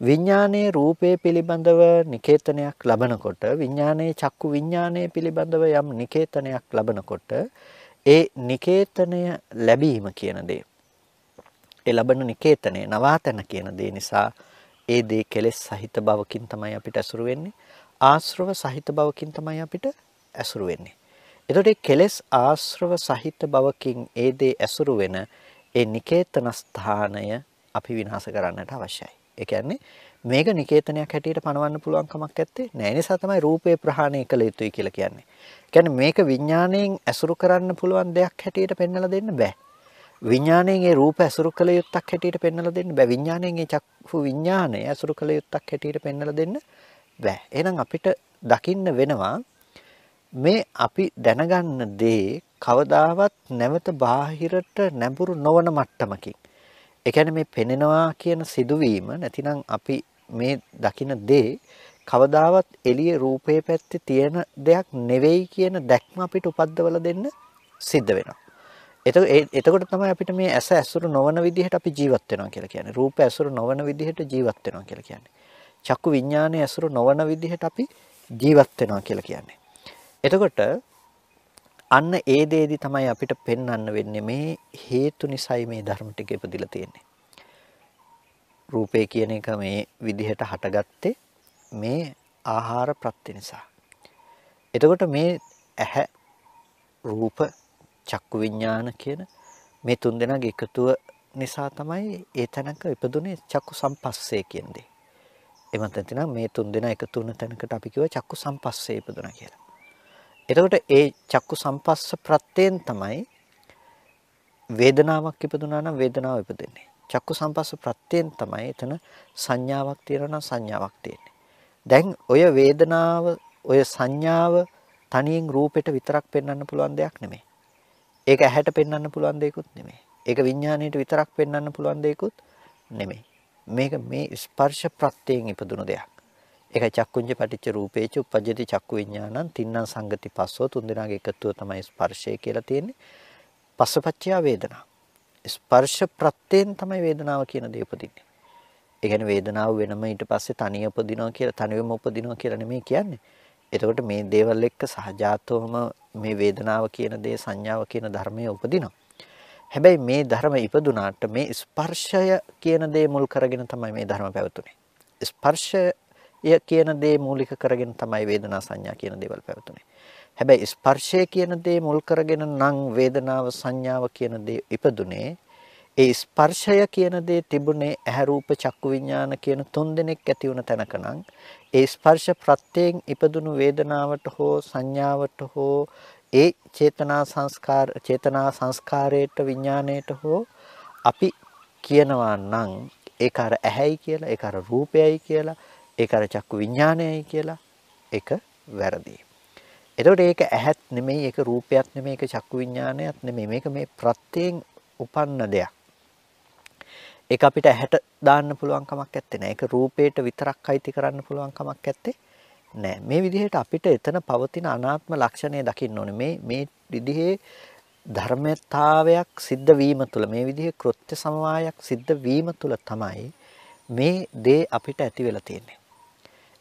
Speaker 1: විඥානයේ රූපය පිළිබඳව නිකේතනයක් ලබනකොට විඥානයේ චක්කු විඥානයේ පිළිබඳව යම් නිකේතනයක් ලබනකොට ඒ නිකේතනය ලැබීම කියන දේ ඒ ලබන නිකේතනය නවාතන කියන දේ නිසා ඒ දේ කෙලෙස් සහිත බවකින් තමයි අපිට ඇසුරු වෙන්නේ. ආශ්‍රව සහිත බවකින් තමයි අපිට ඇසුරු වෙන්නේ. එතකොට කෙලෙස් ආශ්‍රව සහිත බවකින් ඒ දේ ඇසුරු වෙන ඒ නිකේතන ස්ථානය අපි විනාශ කරන්නට අවශ්‍යයි ඒ කියන්නේ මේක නිකේතනයක් හැටියට පනවන්න පුළුවන් කමක් නැත්තේ. නෑ නිසා තමයි රූපේ ප්‍රහාණය කළ යුතුයි කියලා කියන්නේ. කියන්නේ මේක විඥාණයෙන් ඇසුරු කරන්න පුළුවන් දෙයක් හැටියට පෙන්වලා දෙන්න බෑ. විඥාණයෙන් ඒ රූප ඇසුරු කළ යුත්තක් හැටියට පෙන්වලා දෙන්න බෑ. විඥාණයෙන් ඒ චක්කු විඥාණය ඇසුරු කළ යුත්තක් හැටියට පෙන්වලා දෙන්න බෑ. එහෙනම් අපිට දකින්න වෙනවා මේ අපි දැනගන්න දේ කවදාවත් නැවත බාහිරට නැඹුරු නොවන මට්ටමකින් ඒ කියන්නේ මේ පෙනෙනවා කියන සිදුවීම නැතිනම් අපි මේ දකින දේ කවදාවත් එළිය රූපේ පැත්තේ තියෙන දෙයක් නෙවෙයි කියන දැක්ම අපිට උපද්දවලා දෙන්න සිද්ධ වෙනවා. එතකොට තමයි අපිට මේ ඇස ඇසුරු නොවන විදිහට අපි ජීවත් වෙනවා කියලා කියන්නේ. රූප ඇසුරු නොවන විදිහට ජීවත් වෙනවා කියලා කියන්නේ. චක්කු විඥානයේ ඇසුරු නොවන විදිහට අපි ජීවත් වෙනවා කියලා කියන්නේ. එතකොට අන්න ඒ දේදි තමයි අපිට පෙන්වන්න වෙන්නේ මේ හේතු නිසයි මේ ධර්ම ටික ඉපදිලා තියෙන්නේ. රූපේ කියන එක මේ විදිහට හටගත්තේ මේ ආහාර ප්‍රත්‍ය නිසා. එතකොට මේ ඇහැ රූප චක්කු විඥාන කියන මේ තුන් දෙනාගේ එකතුව නිසා තමයි ඒ තැනක ඉපදුනේ චක්කු සම්පස්සේ කියන්නේ. එමත් නැතිනම් මේ තුන් දෙනා එකතු වුණ තැනකට අපි කිව්ව චක්කු සම්පස්සේ ඉපදුනා කියලා. එතකොට ඒ චක්කු සම්පස්ස ප්‍රත්‍යයෙන් තමයි වේදනාවක් ඉපදුනා නම් වේදනාව ඉපදෙන්නේ. චක්කු සම්පස්ස ප්‍රත්‍යයෙන් තමයි එතන සංඥාවක් තියෙනවා නම් සංඥාවක් තියෙන්නේ. දැන් ඔය වේදනාව ඔය සංඥාව තනියෙන් රූපෙට විතරක් පෙන්වන්න පුළුවන් දෙයක් නෙමෙයි. ඒක ඇහැට පෙන්වන්න පුළුවන් දෙයක්ුත් නෙමෙයි. ඒක විඥාණයට විතරක් පෙන්වන්න පුළුවන් දෙයක්ුත් නෙමෙයි. මේක මේ ස්පර්ශ ප්‍රත්‍යයෙන් ඉපදුණු දෙයක්. ඒකයි චක්කුංජ පටිච්ච රූපේච උපජ්ජති චක්කු විඥානං තින්නම් සංගති පස්සෝ තුන්දෙනාගේ එකතුව තමයි ස්පර්ශය කියලා තියෙන්නේ. පස්සපච්චය වේදනා. ස්පර්ශ ප්‍රත්‍යයෙන් තමයි වේදනාව කියන දේ උපදින්නේ. ඒ කියන්නේ වේදනාව වෙනම ඊට පස්සේ තනිය උපදිනවා කියලා තනියම උපදිනවා කියලා නෙමෙයි කියන්නේ. එතකොට මේ දේවල් එක්ක සහජාතවම මේ වේදනාව කියන දේ සංඥාව කියන ධර්මය උපදිනවා. හැබැයි මේ ධර්ම ඉපදුනාට මේ ස්පර්ශය කියන දේ මුල් කරගෙන තමයි මේ ධර්ම පැවතුනේ. ස්පර්ශය ය කියන දේ මූලික කරගෙන තමයි වේදනා සංඥා කියන දේවල් පැවතුනේ. හැබැයි ස්පර්ශය කියන දේ මුල් කරගෙන නම් වේදනාව සංඥාව කියන දේ ඉපදුනේ. ඒ ස්පර්ශය කියන දේ තිබුණේ ඇහැ රූප චක්කු විඥාන කියන තුන් දෙනෙක් ඇති වුණ තැනක නම් ඒ ස්පර්ශ ප්‍රත්‍යයෙන් ඉපදුණු වේදනාවට හෝ සංඥාවට හෝ ඒ චේතනා සංස්කාර චේතනා සංස්කාරයට විඥාණයට හෝ අපි කියනවා නම් ඒක අර ඇහැයි කියලා ඒක අර රූපයයි කියලා ඒක අර චක්කු විඥානයයි කියලා ඒක වැරදි. එතකොට ඒක ඇහත් නෙමෙයි ඒක රූපයක් නෙමෙයි ඒක චක්කු විඥානයක් නෙමෙයි මේක මේ ප්‍රත්‍යයෙන් උපන්න දෙයක්. ඒක අපිට ඇහැට දාන්න පුළුවන් කමක් නැත්තේ නෑ. ඒක රූපේට විතරක් අයිති කරන්න පුළුවන් කමක් නැත්තේ නෑ. මේ විදිහට අපිට එතන පවතින අනාත්ම ලක්ෂණය දකින්න ඕනේ. මේ මේ විදිහේ ධර්මතාවයක් සිද්ධ වීම තුළ මේ විදිහේ කෘත්‍ය සමவாயයක් සිද්ධ වීම තුළ තමයි මේ දේ අපිට ඇති වෙලා තියෙන්නේ.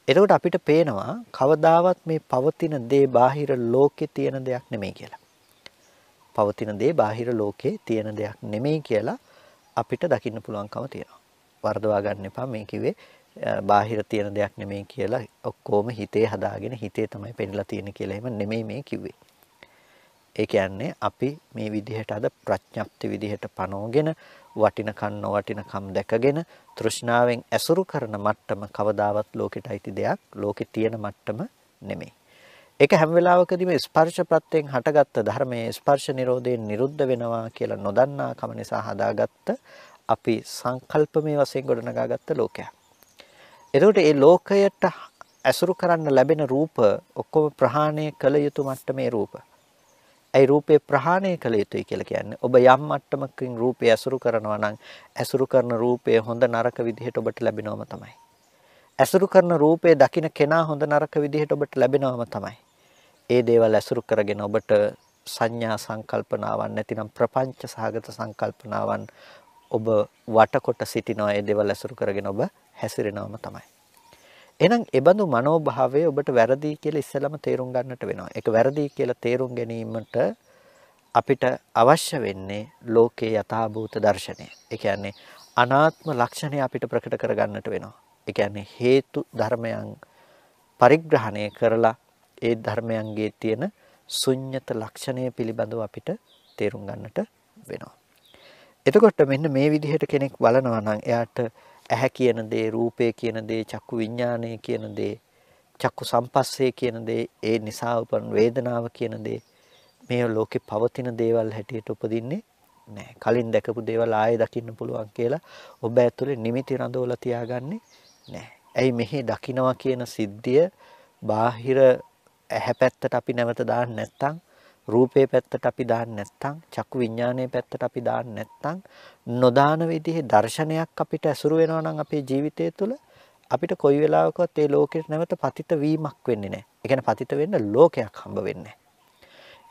Speaker 1: එතකොට අපිට පේනවා කවදාවත් මේ පවතින දේ බාහිර ලෝකේ තියෙන දෙයක් නෙමෙයි කියලා. පවතින දේ බාහිර ලෝකේ තියෙන දෙයක් නෙමෙයි කියලා අපිට දකින්න පුළුවන්කම තියෙනවා. වර්ධවා ගන්න එපා මේ කිව්වේ බාහිර තියෙන දෙයක් නෙමෙයි කියලා ඔක්කොම හිතේ හදාගෙන හිතේ තමයි පෙන්නලා තියෙන්නේ කියලා එහෙම නෙමෙයි මේ කිව්වේ. ඒ කියන්නේ අපි මේ විදිහට අද ප්‍රඥප්ති විදිහට පනෝගෙන වටිනකම් නොවටිනකම් දැකගෙන තෘෂ්ණාවෙන් ඇසුරු කරන මට්ටම කවදාවත් ලෝකෙට අයිති දෙයක් ලෝකේ තියෙන මට්ටම නෙමෙයි. ඒක හැම වෙලාවකදීම ස්පර්ශ ප්‍රත්‍යයෙන් හටගත්ත ධර්මයේ ස්පර්ශ නිරෝධයෙන් නිරුද්ධ වෙනවා කියලා නොදන්නා කම නිසා හදාගත්ත අපි සංකල්පමය වශයෙන් ගොඩනගාගත්ත ලෝකයක්. එතකොට මේ ලෝකයට ඇසුරු කරන්න ලැබෙන රූප ඔක්කොම ප්‍රහාණය කළ යුතු මට්ටමේ රූප. ඒ රූපේ ප්‍රහාණය කළ යුතුයි කියලා කියන්නේ ඔබ යම් මට්ටමකින් රූපය ඇසුරු කරනවා නම් ඇසුරු කරන රූපය හොඳ නරක විදිහට ඔබට ලැබෙනවම තමයි. ඇසුරු කරන රූපේ දකින්න කෙනා හොඳ නරක විදිහට ඔබට ලැබෙනවම තමයි. ඒ දේවල් ඇසුරු කරගෙන ඔබට සංඥා සංකල්පනාවන් නැතිනම් ප්‍රපංච සහගත සංකල්පනාවන් ඔබ වටකොට සිටිනවා ඒ දේවල් ඇසුරු කරගෙන ඔබ හැසිරෙනවම තමයි. එහෙනම් ඒ බඳු මනෝභාවය ඔබට වැරදි කියලා ඉස්සෙල්ලම තේරුම් ගන්නට වෙනවා. ඒක වැරදි කියලා තේරුම් ගැනීමට අපිට අවශ්‍ය වෙන්නේ ලෝකේ යථාභූත දර්ශනය. ඒ කියන්නේ අනාත්ම ලක්ෂණය අපිට ප්‍රකට කරගන්නට වෙනවා. ඒ කියන්නේ හේතු ධර්මයන් පරිග්‍රහණය කරලා ඒ ධර්මයන්ගේ තියෙන ශුන්්‍යත ලක්ෂණය පිළිබඳව අපිට තේරුම් ගන්නට වෙනවා. එතකොට මෙන්න මේ විදිහට කෙනෙක් බලනවා නම් එයාට ඇහැ කියන දේ, රූපය කියන දේ, චක්කු විඥානය කියන දේ, චක්කු සම්පස්සේ කියන දේ, ඒ නිසා උපන් වේදනාව කියන දේ මේ ලෝකේ පවතින දේවල් හැටියට උපදින්නේ නැහැ. කලින් දැකපු දේවල් ආයෙ දකින්න පුළුවන් කියලා ඔබ ඇතුලේ නිමිති රඳවලා තියාගන්නේ නැහැ. ඇයි මෙහි දකින්නවා කියන සිද්ධිය බාහිර ඇහැ පැත්තට අපි නැවත දාන්න නැත්නම් රූපේ පැත්තට අපි දාන්න නැත්නම් චක්කු විඥානයේ පැත්තට අපි දාන්න නැත්නම් නොදාන විදිහේ දර්ශනයක් අපිට ඇසුරු වෙනවා නම් අපේ ජීවිතය තුළ අපිට කොයි වෙලාවකවත් ඒ ලෝකෙට නැවත පතිත වීමක් වෙන්නේ නැහැ. ඒ කියන්නේ පතිත වෙන්න ලෝකයක් හම්බ වෙන්නේ නැහැ.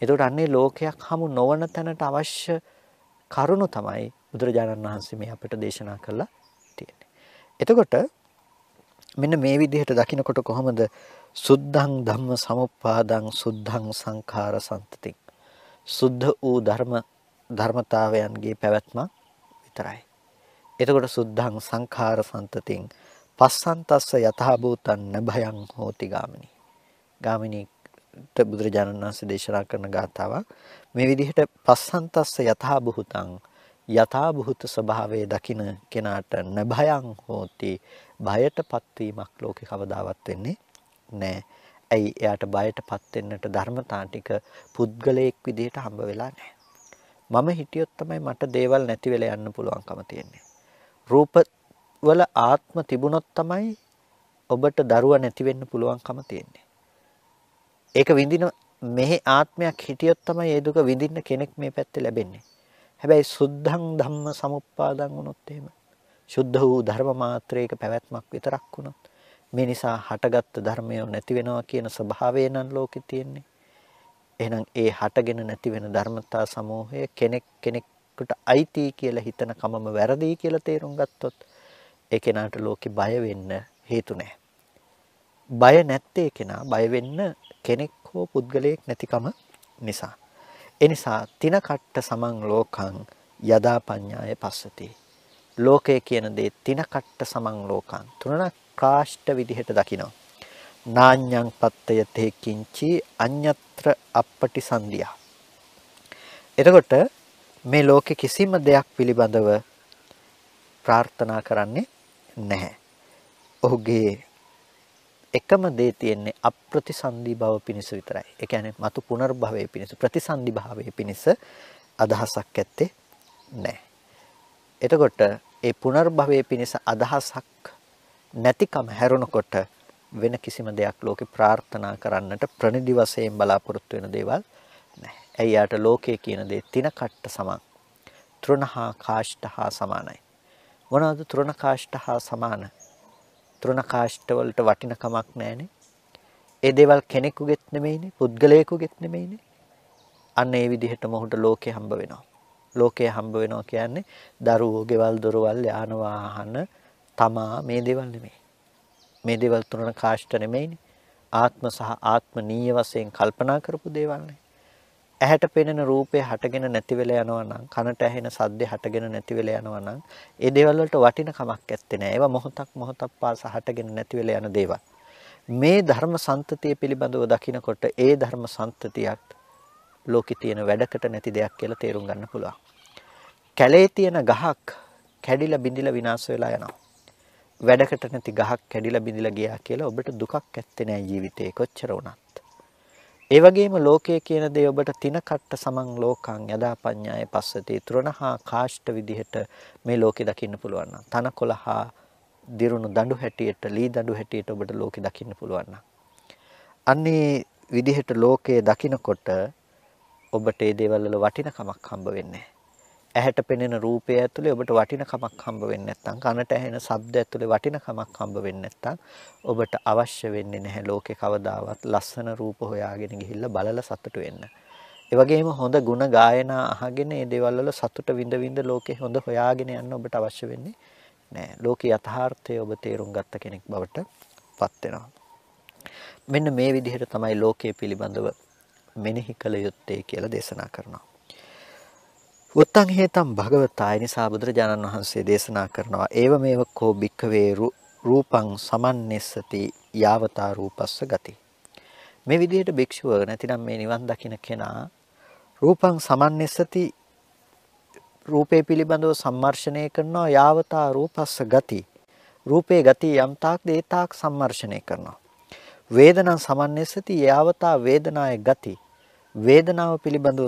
Speaker 1: ඒකට අන්නේ ලෝකයක් හමු නොවන තැනට අවශ්‍ය කරුණු තමයි බුදුරජාණන් වහන්සේ මේ අපිට දේශනා කළා තියෙන්නේ. එතකොට මෙන්න මේ විදිහට දකිනකොට කොහොමද සුද්ධං ධම්ම සමුප්පාදං සුද්ධං සංඛාර සම්තතින් සුද්ධ වූ ධර්ම ධර්මතාවයන්ගේ පැවැත්ම විතරයි. එතකොට සුද්ධං සංඛාර සම්තතින් පස්සන්තස්ස යතහ භූතං නභයං හෝති ගාමිනී. ගාමිනීට බුදුරජාණන් වහන්සේ දේශනා කරන ගාථාවක් මේ විදිහට පස්සන්තස්ස යතහ භූතං යථා භූත ස්වභාවයේ දකින කෙනාට නභයං හෝති බයටපත් වීමක් ලෝකේ කවදාවත් වෙන්නේ නෑ. ඇයි එයාට බයටපත් වෙන්නට ධර්මතා ටික පුද්ගලයෙක් විදිහට හම්බ වෙලා නැහැ. මම හිටියොත් තමයි මට දේවල් නැති වෙලා යන්න පුළුවන්කම තියෙන්නේ. රූප වල ආත්ම තිබුණොත් තමයි ඔබට දරුවා නැති වෙන්න පුළුවන්කම තියෙන්නේ. ඒක විඳින මෙහි ආත්මයක් හිටියොත් තමයි ඒ දුක විඳින්න කෙනෙක් මේ පැත්තේ ලැබෙන්නේ. හැබැයි සුද්ධං ධම්ම සමුප්පාදං වුණොත් එහෙම සුද්ධ වූ ධර්ම මාත්‍රයක පැවැත්මක් විතරක් වුණොත් මේ නිසා හටගත්තු ධර්මය නැති වෙනවා කියන ස්වභාවය නම් ලෝකෙ තියෙන්නේ. එහෙනම් ඒ හටගෙන නැති වෙන ධර්මතා සමූහය කෙනෙක් කෙනෙකුට අයිති කියලා හිතන කමම වැරදි කියලා තේරුම් ගත්තොත් ඒ කෙනාට ලෝකෙ බය වෙන්න හේතු නැහැ. බය නැත්තේ කෙනා බය වෙන්න කෙනෙක් හෝ පුද්ගලයෙක් නැතිකම නිසා. ඒ නිසා තින කට්ට සමන් ලෝකං යදා පඤ්ඤාය පස්සති. ලෝකය කියන දේ තින කට්ට සමන් ලෝකං තුනක් කාෂ්ඨ විදිහට දකිනවා. නාඤ්ඤං පත්තය තේකින්චි අඤ්ඤත්‍ර අපපටි සංදියා. එතකොට මේ ලෝකේ කිසිම දෙයක් පිළිබඳව ප්‍රාර්ථනා කරන්නේ නැහැ. ඔහුගේ එකම දේ තියෙන්නේ අප්‍රතිසන්දි භව පිණිස විතරයි. ඒ කියන්නේ මතු පුනර්භවයේ පිණිස ප්‍රතිසන්දි භාවයේ පිණිස අදහසක් ඇත්තේ නැහැ. එතකොට ඒ පුනර්භවයේ පිණිස අදහසක් නැතිකම හැරුණකොට වෙන කිසිම දෙයක් ලෝකේ ප්‍රාර්ථනා කරන්නට ප්‍රනිදි වශයෙන් බලාපොරොත්තු වෙන දේවල් නැහැ. ඇයි යාට ලෝකයේ කියන දේ තින කට්ට සමන්. තෘණහා කාෂ්ඨහා සමානයි. මොනවද තෘණ කාෂ්ඨ හා සමාන? තෘණ කාෂ්ඨ වලට වටිනකමක් නැහැනේ. ඒ දේවල් කෙනෙකුගෙත් නෙමෙයිනේ, පුද්ගලයෙකුගෙත් නෙමෙයිනේ. අන්න ඒ විදිහට මොහුට ලෝකේ හම්බ වෙනවා. ලෝකේ හම්බ වෙනවා කියන්නේ දරුවෝ, ගෙවල්, දොරවල්, යාන වාහන, තමා මේ දේවල් නෙමෙයි. මේ දේවල් තුනන කාෂ්ඨ නෙමෙයිනේ. ආත්ම සහ ආත්මනීය වශයෙන් කල්පනා කරපු දේවල්නේ. ඇහැට පෙනෙන රූපය හටගෙන නැති වෙලා යනවා නම් කනට ඇහෙන සද්දේ හටගෙන නැති වෙලා යනවා නම් ඒ දේවල් වලට වටිනකමක් ඇත්තේ නැහැ. ඒවා මොහොතක් මොහොතක් පාස හටගෙන නැති වෙලා යන දේවල්. මේ ධර්ම සම්තතිය පිළිබඳව දකිනකොට ඒ ධර්ම සම්තතියක් ලෝකේ තියෙන වැඩකට නැති දෙයක් කියලා තේරුම් ගන්න පුළුවන්. කැලේ තියෙන ගහක් කැඩිලා බිඳිලා විනාශ වෙලා යනවා. වැඩකට නැති ගහක් කැඩිලා බිඳිලා ගියා කියලා ඔබට දුකක් ඇත්තේ නැහැ ජීවිතේ කොච්චර වුණත්. ඒ වගේම ලෝකයේ කියන දේ ඔබට තින කට්ට සමන් ලෝකං යදා පඤ්ඤාය පස්සති තුරණහා කාෂ්ඨ විදිහට මේ ලෝකේ දකින්න පුළුවන් නම් තනකොළහා දිරුණු දඬු හැටියට ලී දඬු හැටියට ඔබට ලෝකේ දකින්න පුළුවන් නම් අන්නේ විදිහට ලෝකයේ දකිනකොට ඔබට මේ දේවල් වල වටිනකමක් හම්බ වෙන්නේ ඇහැට පෙනෙන රූපය ඇතුලේ ඔබට වටිනකමක් හම්බ වෙන්නේ නැත්නම් කනට ඇහෙන ශබ්ද ඇතුලේ වටිනකමක් හම්බ වෙන්නේ නැත්නම් ඔබට අවශ්‍ය වෙන්නේ නැහැ ලෝකේ කවදාවත් ලස්සන රූප හොයාගෙන ගිහිල්ලා බලලා සතුටු වෙන්න. ඒ වගේම හොඳ ಗುಣ ගායනා අහගෙන මේ දේවල් වල සතුට විඳ විඳ ලෝකේ හොඳ හොයාගෙන යන්න ඔබට අවශ්‍ය වෙන්නේ නැහැ. ලෝකේ යථාර්ථය ඔබ තේරුම් ගත්ත කෙනෙක් බවට පත් වෙනවා. මෙන්න මේ විදිහට තමයි ලෝකයේ පිළිබඳව මෙනෙහි කළ යුත්තේ කියලා දේශනා කරනවා. උත්තං හේතම් භගවතා නිසා බුදුරජාණන් වහන්සේ දේශනා කරනවා ඒව මේව කෝ භික්ඛවේ රූපං සමන්නස්සති යාවතා රූපස්ස ගති. මේ විදිහට භික්ෂුව නැතිනම් මේ නිවන් දකින්න කෙනා රූපං සමන්නස්සති රූපේ පිළිබඳව සම්මර්ෂණය කරනවා යාවතා රූපස්ස ගති. රූපේ ගති යම් තාක් දේතාක් සම්මර්ෂණය කරනවා. වේදනං සමන්නස්සති යාවතා වේදනාය ගති. වේදනාව පිළිබඳව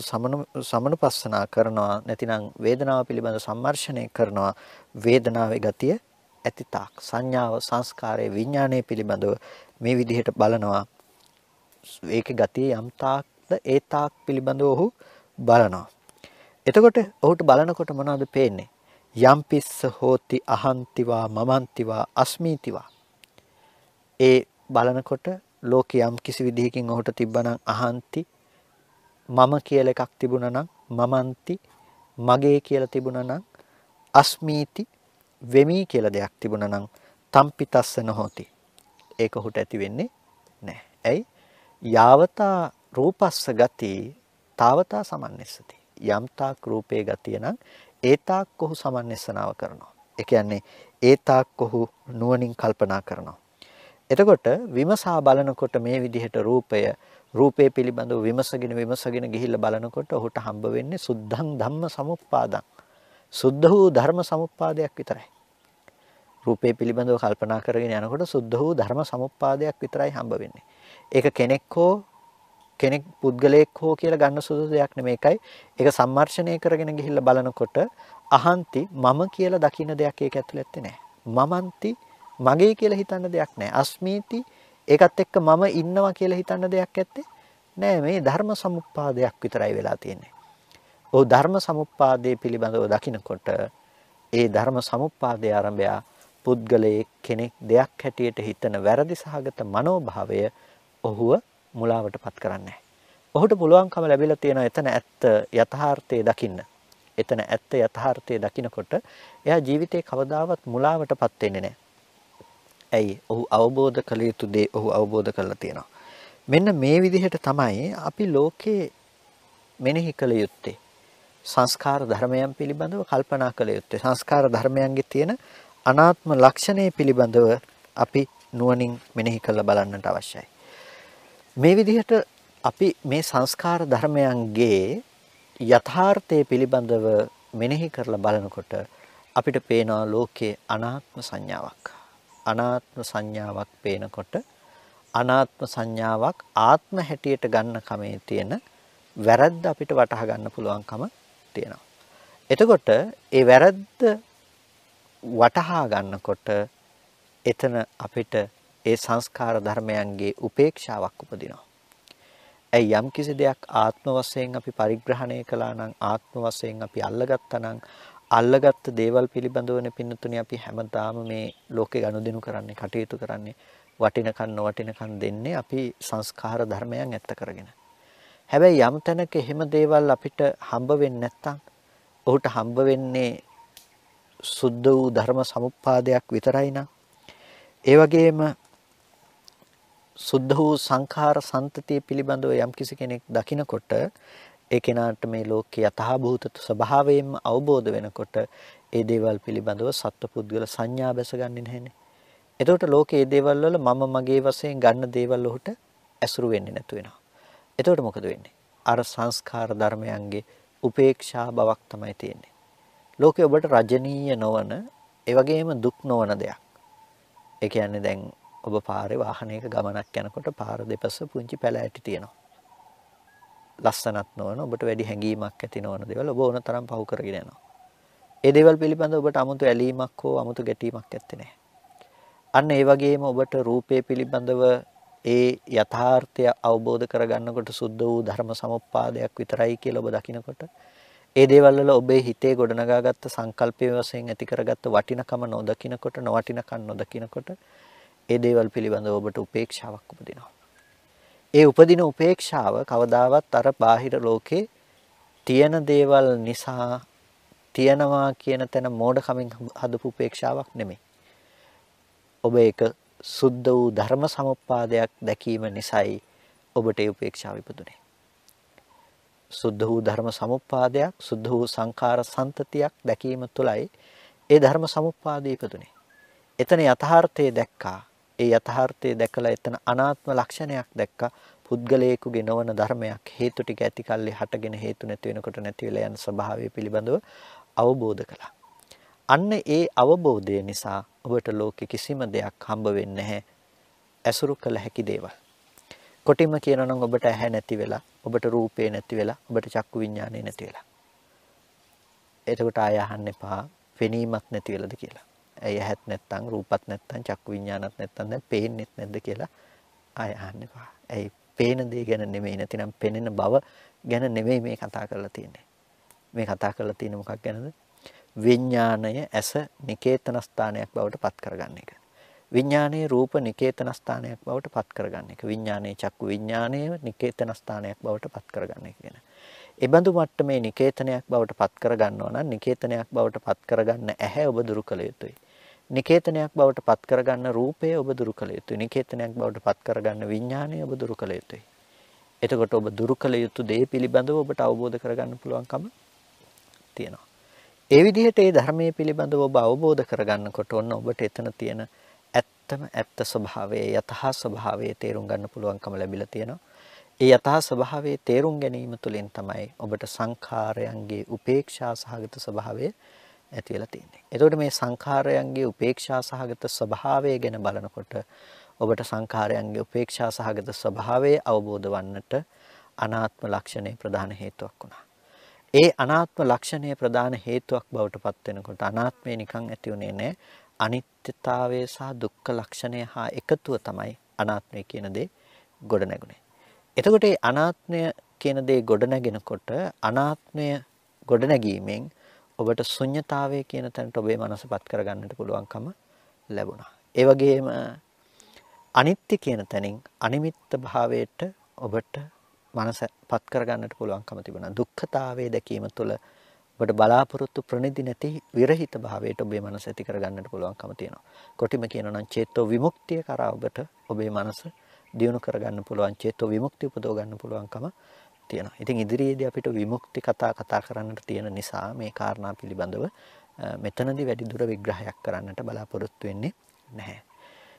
Speaker 1: සමනුපස්සනා කරනවා නැතිනම් වේදනාව පිළිබඳව සම්මර්ෂණය කරනවා වේදනාවේ ගතිය ඇතිතාක් සංඥාව සංස්කාරයේ විඥානයේ පිළිබඳව මේ විදිහට බලනවා. ඒකේ ගතිය යම් තාක්ද ඒ තාක් පිළිබඳව ඔහු බලනවා. එතකොට ඔහුට බලනකොට මොනවද පේන්නේ? යම් පිස්ස හෝති අහන්තිවා මමන්තිවා අස්මීතිවා. ඒ බලනකොට ලෝකේ යම් කිසි විදිහකින් ඔහුට තිබ්බනම් අහන්ති මම කියලා එකක් තිබුණා නම් මමන්ති මගේ කියලා තිබුණා නම් අස්මීති වෙමි කියලා දෙයක් තිබුණා නම් තම්පිතස්ස නොහොති. ඒක ඔහුට ඇති වෙන්නේ නැහැ. ඇයි? යාවතා රූපස්ස ගති තාවතා සමන්නස්සති. යම්තාක් රූපේ ගතිය නම් ඒතාක් ඔහු සමන්නස්සනාව කරනවා. ඒ කියන්නේ ඒතාක් ඔහු නුවණින් කල්පනා කරනවා. එතකොට විමසා බලනකොට මේ විදිහට රූපය රූපේ පිළිබඳව විමසගෙන විමසගෙන ගිහිල්ලා බලනකොට ඔහුට හම්බ වෙන්නේ සුද්ධං ධම්ම සමුප්පාදං. සුද්ධ වූ ධර්ම සමුප්පාදයක් විතරයි. රූපේ පිළිබඳව කල්පනා කරගෙන යනකොට සුද්ධ වූ ධර්ම සමුප්පාදයක් විතරයි හම්බ වෙන්නේ. ඒක කෙනෙක් හෝ කෙනෙක් පුද්ගලයෙක් හෝ කියලා ගන්න සුදුසු දෙයක් නෙමේකයි. ඒක සම්මර්ෂණය කරගෙන ගිහිල්ලා බලනකොට අහන්ති මම කියලා දකින්න දෙයක් ඒක ඇතුළේ නැහැ. මමන්ති මගේ කියලා හිතන්න දෙයක් නැහැ. අස්මීති ඒකත් එක්ක මම ඉන්නවා කියලා හිතන්න දෙයක් ඇත්තේ නෑ මේ ධර්ම සමුප්පාදයක් විතරයි වෙලා තියෙන්නේ. ඔව් ධර්ම සමුප්පාදයේ පිළිබඳව දකිනකොට ඒ ධර්ම සමුප්පාදයේ ආරම්භය පුද්ගලයේ කෙනෙක් දෙයක් හැටියට හිතන වැරදි සහගත මනෝභාවය ඔහුව මුලාවටපත් කරන්නේ ඔහුට පුළුවන්කම ලැබිලා තියෙන එතන ඇත්ත යථාර්ථය දකින්න. එතන ඇත්ත යථාර්ථය දකිනකොට එයා ජීවිතේ කවදාවත් මුලාවටපත් වෙන්නේ නැහැ. ඇයි? ඔහු අවබෝධ කළ යුතු දේ ඔහු අවබෝධ කරලා තියෙනවා. මෙන්න මේ විදිහට තමයි අපි ලෝකේ මෙනෙහි කළ යුත්තේ. සංස්කාර ධර්මයන් පිළිබඳව කල්පනා කළ යුත්තේ. සංස්කාර ධර්මයන්ගේ තියෙන අනාත්ම ලක්ෂණය පිළිබඳව අපි නුවණින් මෙනෙහි කරලා බලන්නට අවශ්‍යයි. මේ විදිහට අපි මේ සංස්කාර ධර්මයන්ගේ යථාර්ථයේ පිළිබඳව මෙනෙහි කරලා බලනකොට අපිට පේනවා ලෝකයේ අනාත්ම සංඥාවක්. අනාත්ම සංඥාවක් පේනකොට අනාත්ම සංඥාවක් ආත්ම හැටියට ගන්න කමේ තියෙන වැරද්ද අපිට වටහා ගන්න පුළුවන්කම තියෙනවා. එතකොට ඒ වැරද්ද වටහා ගන්නකොට එතන අපිට ඒ සංස්කාර ධර්මයන්ගේ උපේක්ෂාවක් උපදිනවා. ඇයි යම් කිසි දෙයක් ආත්ම වශයෙන් අපි පරිග්‍රහණය කළා නම් ආත්ම වශයෙන් අපි අල්ලගත්තා නම් අල්ලගත්ත දේවල් පිළිබඳවනේ පින්නතුනේ අපි හැමදාම මේ ලෝකේ ගනුදෙනු කරන්නේ කටයුතු කරන්නේ වටිනකන් නොවටිනකන් දෙන්නේ අපි සංස්කාර ධර්මයන් ඇත්ත කරගෙන. හැබැයි යම් තැනක එහෙම දේවල් අපිට හම්බ වෙන්නේ නැත්තම් ඔහුට හම්බ වෙන්නේ සුද්ධ වූ ධර්ම සමුප්පාදයක් විතරයි නම් ඒ වගේම සුද්ධ වූ සංඛාර සම්තතිය පිළිබඳව යම් කිසි කෙනෙක් දකිනකොට ඒ කෙනාට මේ ලෝකේ යථාභූත ස්වභාවයෙන්ම අවබෝධ වෙනකොට ඒ දේවල් පිළිබඳව සත්පුද්ගල සංඥා බැසගන්නේ නැහැනේ. එතකොට ලෝකේ මේ දේවල් වල මම මගේ වශයෙන් ගන්න දේවල් ඔහුට ඇසුරු වෙන්නේ නැතු වෙනවා. එතකොට මොකද වෙන්නේ? අර සංස්කාර ධර්මයන්ගේ උපේක්ෂා බවක් තමයි තියෙන්නේ. ලෝකේ ඔබට රජනීය නොවන, ඒ වගේම දුක් නොවන දෙයක්. ඒ කියන්නේ දැන් ඔබ පාරේ වාහනයක ගමනක් යනකොට පාර දෙපස පුංචි පැල ඇටි තියෙනවා. ලස්සනත් නොවන ඔබට වැඩි හැඟීමක් ඇති නොවන දේවල් ඔබ ඕන තරම් පහු කරගෙන යනවා. ඒ දේවල් පිළිබඳව ඔබට 아무තු ඇලීමක් හෝ 아무තු ගැටීමක් ඇත්තේ නැහැ. අන්න ඒ වගේම ඔබට රූපය පිළිබඳව ඒ යථාර්ථය අවබෝධ කරගන්නකොට සුද්ධ වූ ධර්ම සමුප්පාදයක් විතරයි කියලා ඔබ දකිනකොට ඒ දේවල් වල ඔබේ හිතේ ගොඩනගාගත්ත සංකල්පයේ වශයෙන් ඇති කරගත්ත වටිනකම නොදකිනකොට නොවටිනකම් නොදකිනකොට ඒ දේවල් පිළිබඳව ඔබට උපේක්ෂාවක් උපදිනවා ඒ උපදින උපේක්ෂාව කවදාවත් අර බාහිර ලෝකේ තියෙන දේවල් නිසා තියනවා කියන තැන මෝඩකමින් හදපු උපේක්ෂාවක් නෙමෙයි. ඔබ ඒක සුද්ධ වූ ධර්ම සමුප්පාදයක් දැකීම නිසායි ඔබට ඒ උපේක්ෂාව ඉපදුනේ. සුද්ධ වූ ධර්ම සමුප්පාදයක් සුද්ධ වූ සංඛාර සම්තතියක් දැකීම තුළයි ඒ ධර්ම සමුප්පාදය ඉපදුනේ. එතන යථාර්ථය දැක්කා. ඒ යථාර්ථය දැකලා එතන අනාත්ම ලක්ෂණයක් දැක්කා. පුද්ගලයෙකුගේ නොවන ධර්මයක් හේතු ටික ඇති කල්ලි හටගෙන හේතු නැති වෙනකොට නැති වෙලා යන ස්වභාවය පිළිබඳව අවබෝධ කළා. අන්න ඒ අවබෝධය නිසා ඔබට ලෝකෙ කිසිම දෙයක් හම්බ වෙන්නේ නැහැ. ඇසුරු කළ හැකි දේවල්. කොටිම කියනවා නම් ඔබට ඇහැ නැති වෙලා, ඔබට රූපේ නැති වෙලා, ඔබට චක්කු විඥානේ නැති වෙලා. එතකොට ආය අහන්න එපා, පෙනීමක් නැති වෙලද කියලා. ඇයි ඇහත් නැත්තම්, රූපත් නැත්තම්, චක්කු විඥානත් නැත්තම් දැන් පේන්නෙත් නැද්ද කියලා ආය අහන්න එපා. ඇයි පේන දේ ගැන නෙමෙයි නැතිනම් පෙනෙන බව ගැන නෙමෙයි මේ කතා කරලා තියෙන්නේ. මේ කතා කරලා තියෙන්නේ මොකක් ගැනද? විඥාණය ඇස නිකේතන ස්ථානයක් බවට පත් කරගන්න එක. විඥානයේ රූප නිකේතන ස්ථානයක් බවට පත් කරගන්න එක. විඥානයේ චක්කු විඥානයේ නිකේතන ස්ථානයක් බවට පත් කරගන්න එක කියන. ඒ බඳු මට්ටමේ නිකේතනයක් බවට පත් කරගන්නවා නම් නිකේතනයක් බවට පත් කරගන්න ඇහැ ඔබ දුරු කළ යුතුයි. නිකේතනයක් බවට පත් කරගන්න රූපය ඔබ දුරු කළ යුතුයි. නිකේතනයක් බවට පත් කරගන්න විඥානය ඔබ දුරු කළ යුතුයි. එතකොට ඔබ දුරු කළ යුතු දේ පිළිබඳව ඔබට අවබෝධ කරගන්න පුළුවන්කම තියෙනවා. ඒ විදිහට ඒ ධර්මයේ පිළිබඳව ඔබ අවබෝධ කරගන්නකොට ඔන්න ඔබට එතන තියෙන ඇත්තම ඇත්ත ස්වභාවය යථා ස්වභාවය තේරුම් ගන්න පුළුවන්කම ලැබිලා තියෙනවා. ඒ යථා ස්වභාවයේ තේරුම් ගැනීම තුළින් තමයි ඔබට සංඛාරයන්ගේ උපේක්ෂා සහගත ස්වභාවය ඇති වෙලා තියෙන්නේ. එතකොට මේ සංඛාරයන්ගේ උපේක්ෂා සහගත ස්වභාවය ගැන බලනකොට ඔබට සංඛාරයන්ගේ උපේක්ෂා සහගත ස්වභාවය අවබෝධ වන්නට අනාත්ම ලක්ෂණය ප්‍රධාන හේතුවක් වුණා. ඒ අනාත්ම ලක්ෂණය ප්‍රධාන හේතුවක් බවට පත් වෙනකොට අනාත්මය නිකන් ඇති උනේ නැහැ. අනිත්‍යතාවය සහ දුක්ඛ ලක්ෂණය හා එකතුව තමයි අනාත්මය කියන දේ ගොඩ නැගුණේ. එතකොට මේ අනාත්මය කියන දේ ගොඩ නැගෙනකොට අනාත්මය ගොඩ නැගීමෙන් ඔබට ශුන්්‍යතාවය කියන තැනට ඔබේ මනසපත් කරගන්නට පුළුවන්කම ලැබුණා. ඒ වගේම අනිත්‍ය කියන තැනින් අනිමිත්ත භාවයට ඔබට මනසපත් කරගන්නට පුළුවන්කම තිබුණා. දුක්ඛතාවයේ දැකීම තුළ ඔබට බලාපොරොත්තු ප්‍රනිදි නැති විරහිත භාවයට ඔබේ මනස ඇති කරගන්නට පුළුවන්කම තියෙනවා. කොටිම කියනවා නම් චේතෝ විමුක්තිය කරා ඔබට ඔබේ මනස දියුණු කරගන්න පුළුවන් චේතෝ විමුක්තිය උපදව ගන්න පුළුවන්කම තියෙනවා. ඉතින් ඉදිරියේදී අපිට විමුක්ති කතා කතා කරන්නට තියෙන නිසා මේ කාරණා පිළිබඳව මෙතනදී වැඩි දුර විග්‍රහයක් කරන්නට බලාපොරොත්තු වෙන්නේ නැහැ.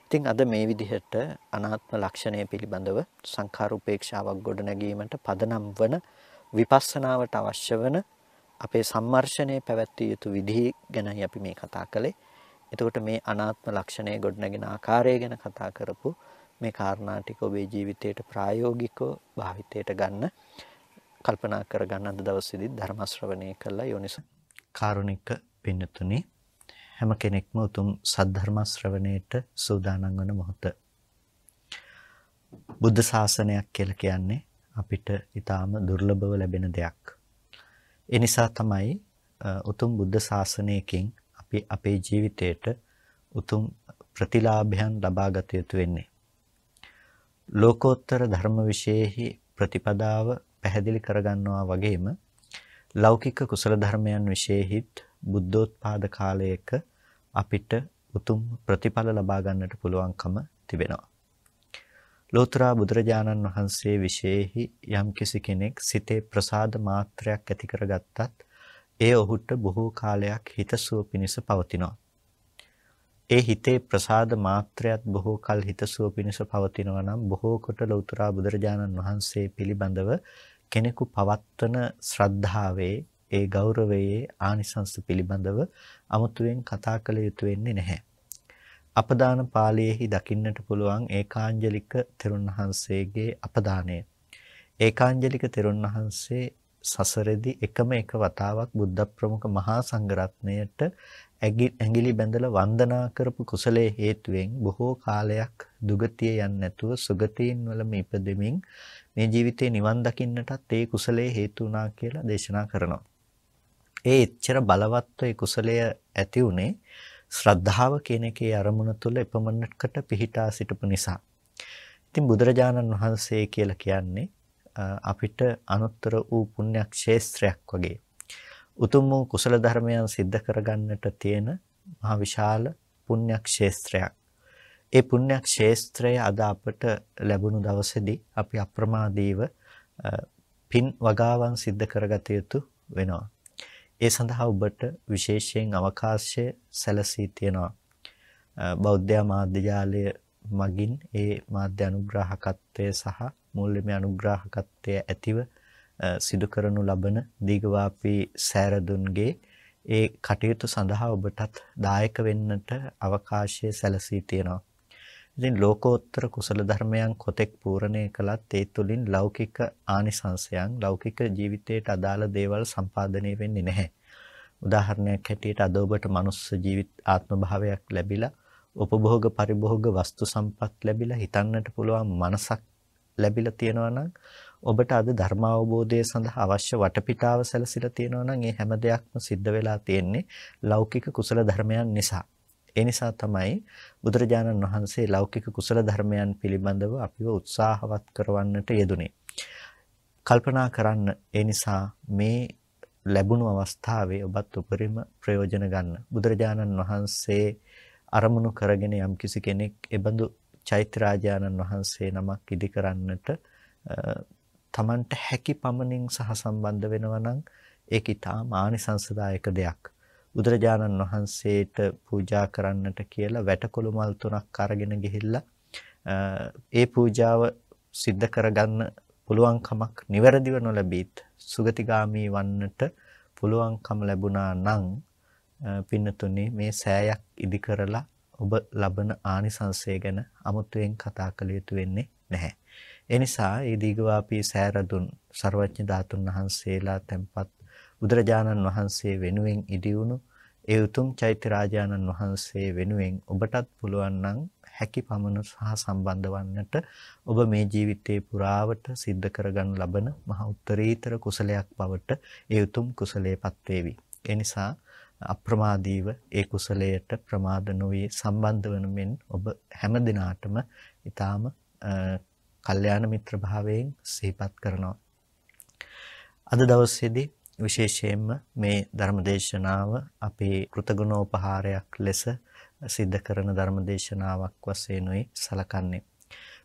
Speaker 1: ඉතින් අද මේ විදිහට අනාත්ම ලක්ෂණය පිළිබඳව සංඛාර උපේක්ෂාවක් ගොඩනැගීමට පදනම් වන විපස්සනාවට අවශ්‍ය වන අපේ සම්මර්ෂණය පැවැත්විය යුතු විදිහ ගැනයි අපි මේ කතා කළේ. එතකොට මේ අනාත්ම ලක්ෂණය ගොඩනගෙන ආකාරය ගැන කතා කරපු මේ කාරණා ටික ඔබේ ජීවිතයට ප්‍රායෝගිකව භාවිතයට ගන්න කල්පනා කරගන්න අද දවසේදී ධර්ම ශ්‍රවණය කළා යෝනිස කාරුණික පින්නතුනි හැම කෙනෙක්ම උතුම් සද්ධර්ම ශ්‍රවණයට සූදානම් වන මොහොත බුද්ධ ශාසනයක් කියලා කියන්නේ අපිට ඊටාම දුර්ලභව ලැබෙන දෙයක්. ඒ නිසා තමයි උතුම් බුද්ධ ශාසනයකින් අපි අපේ ජීවිතයට උතුම් ප්‍රතිලාභයන් ලබා ගත යුතු වෙන්නේ. ලෝකෝත්තර ධර්ම විශේෂෙහි ප්‍රතිපදාව පැහැදිලි කරගන්නවා වගේම ලෞකික කුසල ධර්මයන් විශේෂිත් බුද්ධෝත්පාද කාලයක අපිට උතුම් ප්‍රතිඵල ලබා ගන්නට පුළුවන්කම තිබෙනවා. ලෝතර බුදුරජාණන් වහන්සේ විශේෂෙහි යම්කිසි කෙනෙක් සිතේ ප්‍රසාද මාත්‍රයක් ඇති කරගත්තත් ඒ ඔහුට බොහෝ කාලයක් හිතසුව පිණිස පවතිනවා. ඒ හිතේ ප්‍රසාද මාත්‍රයත් බොහෝ කල හිතසුව පිණිස පවතිනවා නම් බොහෝ කොට ලෞතර බුදුරජාණන් වහන්සේ පිළිබඳව කෙනෙකු පවත්වන ශ්‍රද්ධාවේ ඒ ගෞරවයේ ආනිසංස පිළිබඳව අමුතුවෙන් කතා කළ යුතු වෙන්නේ නැහැ. අපදාන පාළියේහි දකින්නට පුළුවන් ඒකාංජලික තෙරුන් වහන්සේගේ අපදානය. ඒකාංජලික තෙරුන් වහන්සේ සසරෙදි එකම එක වතාවක් බුද්ධ ප්‍රමුඛ මහා සංඝරත්නයට ඇඟිලි බැඳලා වන්දනා කරපු කුසලයේ හේතුවෙන් බොහෝ කාලයක් දුගතිය යන්නේ නැතුව සුගතීන් වලම ඉපදෙමින් මේ ජීවිතේ නිවන් දකින්නටත් ඒ කුසලයේ හේතු වුණා කියලා දේශනා කරනවා. ඒ එච්චර බලවත්ව ඒ කුසලය ඇති උනේ ශ්‍රද්ධාව කියන එකේ අරමුණ තුළ එපමණකට පිහිටා සිටපු නිසා. ඉතින් බුදුරජාණන් වහන්සේ කියලා කියන්නේ අපිට අනුත්තර වූ පුණ්‍යක් ක්ෂේත්‍රයක් වගේ. උතුම් වූ කුසල ධර්මයන් સિદ્ધ කරගන්නට තියෙන මහ විශාල පුණ්‍යක් ක්ෂේත්‍රයක්. ඒ පුණ්‍යක් ක්ෂේත්‍රය අද අපට ලැබුණු දවසේදී අපි අප්‍රමාදීව පින් වගාවන් સિદ્ધ කරගත යුතු වෙනවා. ඒ සඳහා ඔබට විශේෂයෙන් අවකාශය සැලසී තියෙනවා. බෞද්ධ මාධ්‍ය ජාලය මගින් ඒ මාධ්‍ය අනුග්‍රාහකත්වය සහ මූල්‍යමය අනුග්‍රාහකත්වය ඇතිව සිදු කරනු ලබන දීගවාපී සෑරදුන්ගේ ඒ කටයුතු සඳහා ඔබටත් දායක වෙන්නට අවකාශය සැලසී තියෙනවා. ඉතින් ලෝකෝත්තර කුසල ධර්මයන් කොතෙක් පූර්ණේ කළත් ඒ තුලින් ලෞකික ආනිසංසයන් ලෞකික ජීවිතයට අදාළ දේවල් සම්පාදනය වෙන්නේ නැහැ. උදාහරණයක් හැටියට අද ඔබට මනුස්ස ජීවිත ආත්ම භාවයක් ලැබිලා උපභෝග පරිභෝග වස්තු සම්පත් ලැබිලා හිතන්නට පුළුවන් මනසක් ලැබිලා තියෙනවා නම් ඔබට අද ධර්ම අවබෝධය සඳහා අවශ්‍ය වටපිටාව සැලසිලා තියෙනවා නම් ඒ හැම දෙයක්ම සිද්ධ වෙලා තියෙන්නේ ලෞකික කුසල ධර්මයන් නිසා. ඒ නිසා තමයි බුදුරජාණන් වහන්සේ ලෞකික කුසල ධර්මයන් පිළිබඳව අපිව උත්සාහවත් කරවන්නට යෙදුනේ. කල්පනා කරන්න ඒ නිසා මේ ලැබුණු අවස්ථාවේ ඔබත් උපරිම ප්‍රයෝජන ගන්න. බුදුරජාණන් වහන්සේ අරමුණු කරගෙන යම්කිසි කෙනෙක් එබඳු චෛත්‍යරාජානන් වහන්සේ නමක් ඉදි කරන්නට තමන්ට හැකි පමණින් සහ සම්බන්ධ වෙනවා නම් ඒක ඊටාම ආනිසංසදායක දෙයක්. බුදුරජාණන් වහන්සේට පූජා කරන්නට කියලා වැටකොළු මල් තුනක් අරගෙන ගිහිල්ලා ඒ පූජාව සිද්ධ කරගන්න පුළුවන් කමක් නිවැරදිව නොලැබීත් සුගතිගාමී වන්නට පුළුවන්කම ලැබුණා නම් පින්නතුනේ මේ සෑයක් ඉදි කරලා ඔබ ලබන ආනිසංසය ගැන අමුතුවෙන් කතා කළ යුතු වෙන්නේ නැහැ. ඒ නිසා මේ දීගවාපී සෑරදුන් ਸਰවඥ ධාතුන් වහන්සේලා tempත් බුදුරජාණන් වහන්සේ වෙනුවෙන් ඉදිවුණු ඒ උතුම් චෛත්‍ය රාජානන් වහන්සේ වෙනුවෙන් ඔබටත් පුළුවන් නම් හැකි පමණ සහ සම්බන්ධ වන්නට ඔබ මේ ජීවිතේ පුරාවට සිද්ධ කරගන්න ලබන මහ උත්තරීතර කුසලයක් බවට ඒ උතුම් කුසලයේපත් වේවි. ඒ නිසා අප්‍රමාදීව ඒ කුසලයට ප්‍රමාද නොවි සම්බන්ධ වන මෙන් ඔබ හැම දිනාටම ඊටාම කල්යාණ මිත්‍ර භාවයෙන් සිහිපත් කරනවා. අද දවසේදී විශේෂයෙන්ම මේ ධර්මදේශනාව අපේ කෘතගුණෝපහාරයක් ලෙස සිද්ධ කරන ධර්මදේශනාවක් වශයෙන් උයි සලකන්නේ.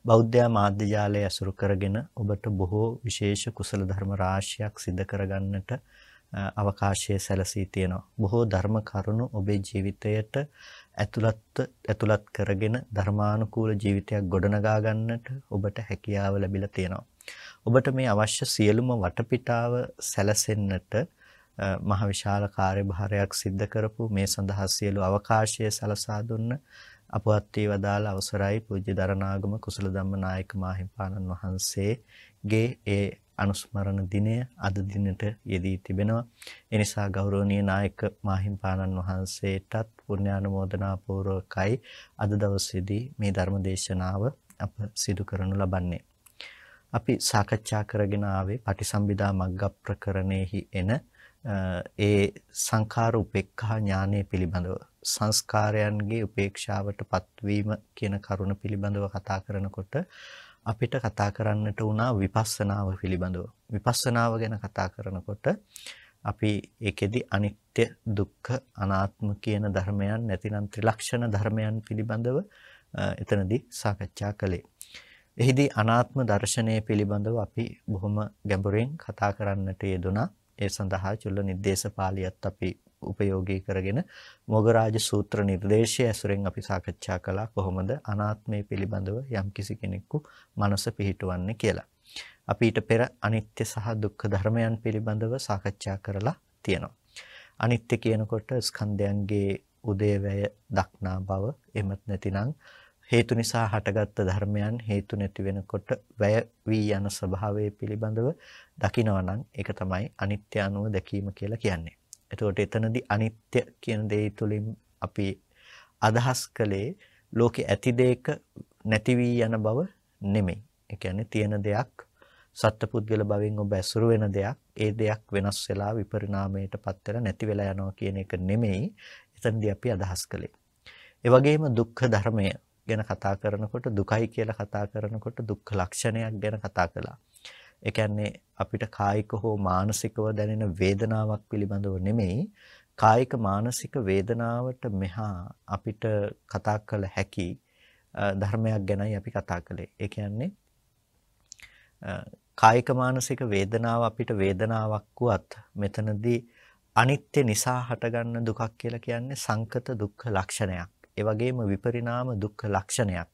Speaker 1: බෞද්ධ මාධ්‍ය ජාලය ඇසුරු කරගෙන ඔබට බොහෝ විශේෂ කුසල ධර්ම රාශියක් සිද්ධ කරගන්නට අවකාශය සැලසී තියෙනවා. බොහෝ ධර්ම කරුණු ඔබේ ජීවිතයට ඇතුළත් ඇතුළත් කරගෙන ධර්මානුකූල ජීවිතයක් ගොඩනගා ගන්නට ඔබට හැකියාව ලැබිලා තියෙනවා. ඔබට මේ අවශ්‍ය සියලුම වටපිටාව සැලසෙන්නට මහ විශාල කාර්යභාරයක් සිද්ධ කරපු මේ සඳහා සියලු අවකාශය සලසා දුන්න අපවත් වී වදාළ අවසරයි පූජ්‍ය දරණාගම කුසල ධම්මනායක මාහිම්පාණන් වහන්සේගේ ඒ අනුස්මරණ දිනය අද දිනට යෙදී තිබෙනවා. ඒ නිසා ගෞරවනීය නායක මාහිම්පාණන් වහන්සේටත් පුණ්‍යානුමෝදනා පූර්වකයි අද දවසේදී මේ ධර්ම දේශනාව අප සිදු කරනු ලබන්නේ. අපි සාකච්ඡා කරගෙන ආවේ පටිසම්භිදා මග්ග ප්‍රකරණෙහි එන ඒ සංඛාර උපේක්ඛා ඥානය පිළිබඳව සංස්කාරයන්ගේ උපේක්ෂාවට පත්වීම කියන කරුණ පිළිබඳව කතා කරනකොට අපිට කතා කරන්නට උනා විපස්සනාව පිළිබඳව. විපස්සනාව ගැන කතා කරනකොට අපි ඒකෙදි අනිත්‍ය දුක්ඛ අනාත්ම කියන ධර්මයන් නැතිනම් ත්‍රිලක්ෂණ ධර්මයන් පිළිබඳව එතනදී සාකච්ඡා කළේ. එහිදී අනාත්ම දර්ශනය පිළිබඳව අපි බොහොම ගැඹුරින් කතා කරන්නට යෙදුණා. ඒ සඳහා චුල්ල නිर्देशපාලියත් අපි උපයෝගී කරගෙන මොගරාජ සූත්‍ර නිර්දේශය ඇසුරෙන් අපි සාකච්ඡා කළා කොහොමද අනාත්මය පිළිබඳව යම්කිසි කෙනෙකු මනස පිහිටවන්නේ කියලා. අපි ඊට පෙර අනිත්‍ය සහ දුක්ඛ ධර්මයන් පිළිබඳව සාකච්ඡා කරලා තියෙනවා. අනිත්‍ය කියනකොට ස්කන්ධයන්ගේ උදේවැය දක්නා බව එමත් නැතිනම් හේතු නිසා හටගත්ත ධර්මයන් හේතු නැති වෙනකොට වැය වී යන ස්වභාවය පිළිබඳව දකිනවා නම් ඒක තමයි අනිත්‍ය අනුව දැකීම කියලා කියන්නේ. එතකොට එතනදී අනිත්‍ය කියන දේ තුලින් අපි අදහස් කළේ ලෝකේ ඇති දෙයක නැති වී යන බව නෙමෙයි. ඒ කියන්නේ තියෙන දෙයක් සත්පුද්ගල භවෙන් ඔබ ඇසුරු වෙන දෙයක් ඒ දෙයක් වෙනස් වෙලා විපරිණාමයටපත් වෙලා නැති වෙලා යනවා කියන එක නෙමෙයි එතනදී අපි අදහස් කළේ. ඒ වගේම දුක්ඛ ධර්මය ගැන කතා කරනකොට දුකයි කියලා කතා කරනකොට දුක්ඛ ලක්ෂණයක් ගැන කතා කළා. ඒ කියන්නේ අපිට කායික හෝ මානසිකව දැනෙන වේදනාවක් පිළිබඳව නෙමෙයි කායික මානසික වේදනාවට මෙහා අපිට කතා කළ හැකි ධර්මයක් ගැනයි අපි කතා කළේ. ඒ කියන්නේ කායික මානසික වේදනාව අපිට වේදනාවක් වුවත් මෙතනදී අනිත්‍ය නිසා හටගන්න දුකක් කියලා කියන්නේ සංකත දුක්ඛ ලක්ෂණයක්. ඒ වගේම විපරිණාම දුක්ඛ ලක්ෂණයක්.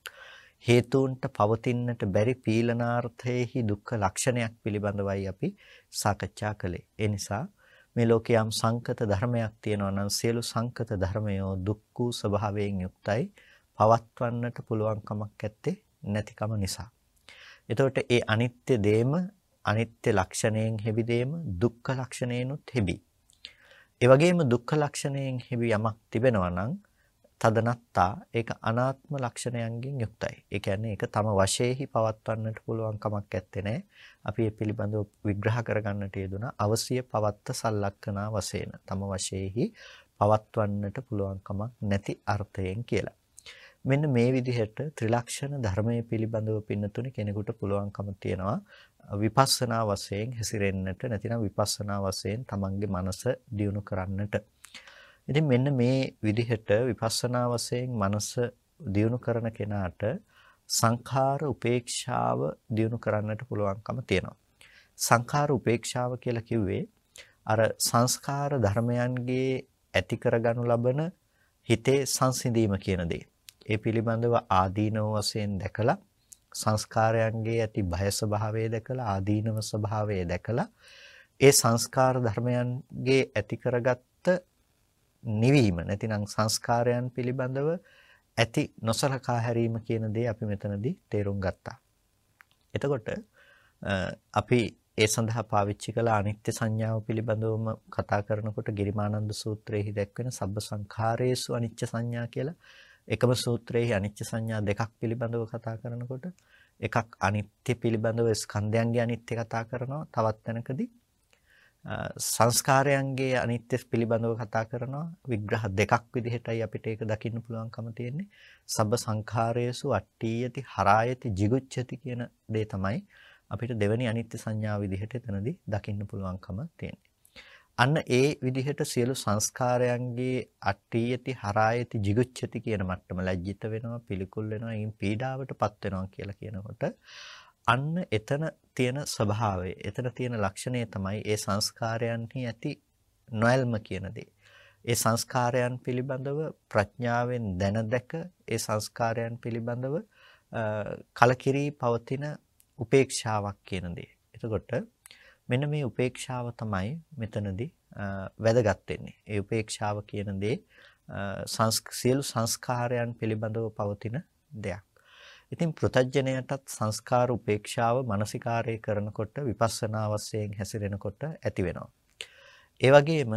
Speaker 1: හේතුන්ට පවතින්නට බැරි පීලනාර්ථයේහි දුක්ඛ ලක්ෂණයක් පිළිබඳවයි අපි සාකච්ඡා කළේ. ඒ නිසා මේ ලෝකේ යම් සංකත ධර්මයක් තියෙනවා නම් සියලු සංකත ධර්මයෝ දුක්ඛ ස්වභාවයෙන් යුක්තයි පවත්වන්නට පුළුවන් කමක් නැත්තේ නැතිකම නිසා. එතකොට ඒ අනිත්‍ය දේම අනිත්‍ය ලක්ෂණයෙන් හෙබි දේම දුක්ඛ ලක්ෂණයෙන්ුත් හෙබි. ඒ වගේම දුක්ඛ ලක්ෂණයෙන් හෙබි යමක් තිබෙනවා නම් තදනත්තා ඒක අනාත්ම ලක්ෂණයන්ගෙන් යුක්තයි. ඒ කියන්නේ ඒක තම වශයෙන්හි පවත්වන්නට පුළුවන් කමක් නැත්තේ නෑ. අපි මේ පිළිබඳව විග්‍රහ කරගන්නට යෙදුනා අවශ්‍ය පවත්ත සලක්කනා වශයෙන්. තම වශයෙන්හි පවත්වන්නට පුළුවන් කමක් නැති අර්ථයෙන් කියලා. මෙන්න මේ විදිහට ත්‍රිලක්ෂණ ධර්මයේ පිළිබඳව පින්නතුනේ කෙනෙකුට පුළුවන්කම තියනවා විපස්සනා වශයෙන් හැසිරෙන්නට නැතිනම් විපස්සනා වශයෙන් තමන්ගේ මනස දියුණු කරන්නට. ඉතින් මෙන්න මේ විදිහට විපස්සනා වශයෙන් මනස දියුණු කරන කෙනාට සංඛාර උපේක්ෂාව දියුණු කරන්නට පුළුවන්කම තියෙනවා. සංඛාර උපේක්ෂාව කියලා කිව්වේ අර සංස්කාර ධර්මයන්ගේ ඇති කරගනු ලබන හිතේ සංසිඳීම කියන දේ. ඒ පිළිබඳව ආදීනව වශයෙන් දැකලා සංස්කාරයන්ගේ ඇති භය ස්වභාවය දැකලා ආදීනව ස්වභාවය දැකලා ඒ සංස්කාර ධර්මයන්ගේ ඇති කරගත්ත නිවීම නැතිනම් සංස්කාරයන් පිළිබඳව ඇති නොසලකා හැරීම කියන දේ අපි මෙතනදී තේරුම් ගත්තා. එතකොට අපි ඒ සඳහා පාවිච්චි කළ අනිත්‍ය සංඥාව පිළිබඳවම කතා කරනකොට ගිරිමානන්ද සූත්‍රයේහි දැක්වෙන සබ්බ සංඛාරේසු අනිච්ච සංඥා කියලා එකම සූත්‍රයේහි අනිත්‍ය සංඥා දෙකක් පිළිබඳව කතා කරනකොට එකක් අනිත්‍ය පිළිබඳව ස්කන්ධයන්ගේ අනිත්‍ය කතා කරනවා තවත් තැනකදී. සංස්කාරයන්ගේ අනිත්‍ය පිළිබඳව කතා කරනවා. විග්‍රහ දෙකක් විදිහටයි අපිට ඒක දකින්න පුළුවන්කම තියෙන්නේ. සබ්බ සංඛාරයේසු අට්ඨියති හරායති jigucchati කියන දේ තමයි අපිට දෙවෙනි අනිත්‍ය සංඥාව විදිහට එතනදී දකින්න පුළුවන්කම තියෙන්නේ. අන්න ඒ විදිහට සියලු සංස්කාරයන්ගේ අට්ඨියති හරායති jigucchati කියන මට්ටම ලැජ්ජිත වෙනවා පිළිකුල් වෙනවා ඊන් පීඩාවටපත් වෙනවා කියලා කියනකොට අන්න එතන තියෙන ස්වභාවය, එතන තියෙන ලක්ෂණය තමයි ඒ සංස්කාරයන්හි ඇති නොයල්ම කියන දේ. ඒ සංස්කාරයන් පිළිබඳව ප්‍රඥාවෙන් දැන දැක ඒ සංස්කාරයන් පිළිබඳව කලකිරී පවතින උපේක්ෂාවක් කියන දේ. එතකොට මෙන්න මේ උපේක්ෂාව තමයි මෙතනදී වැදගත් වෙන්නේ. ඒ උපේක්ෂාව කියන දේ සියලු සංස්කාරයන් පිළිබඳව පවතින දෙයක්. ඉතින් පෘතජ්ජනයටත් සංස්කාර උපේක්ෂාව මානසිකාරය කරනකොට විපස්සනා වශයෙන් හැසිරෙනකොට ඇති වෙනවා. ඒ වගේම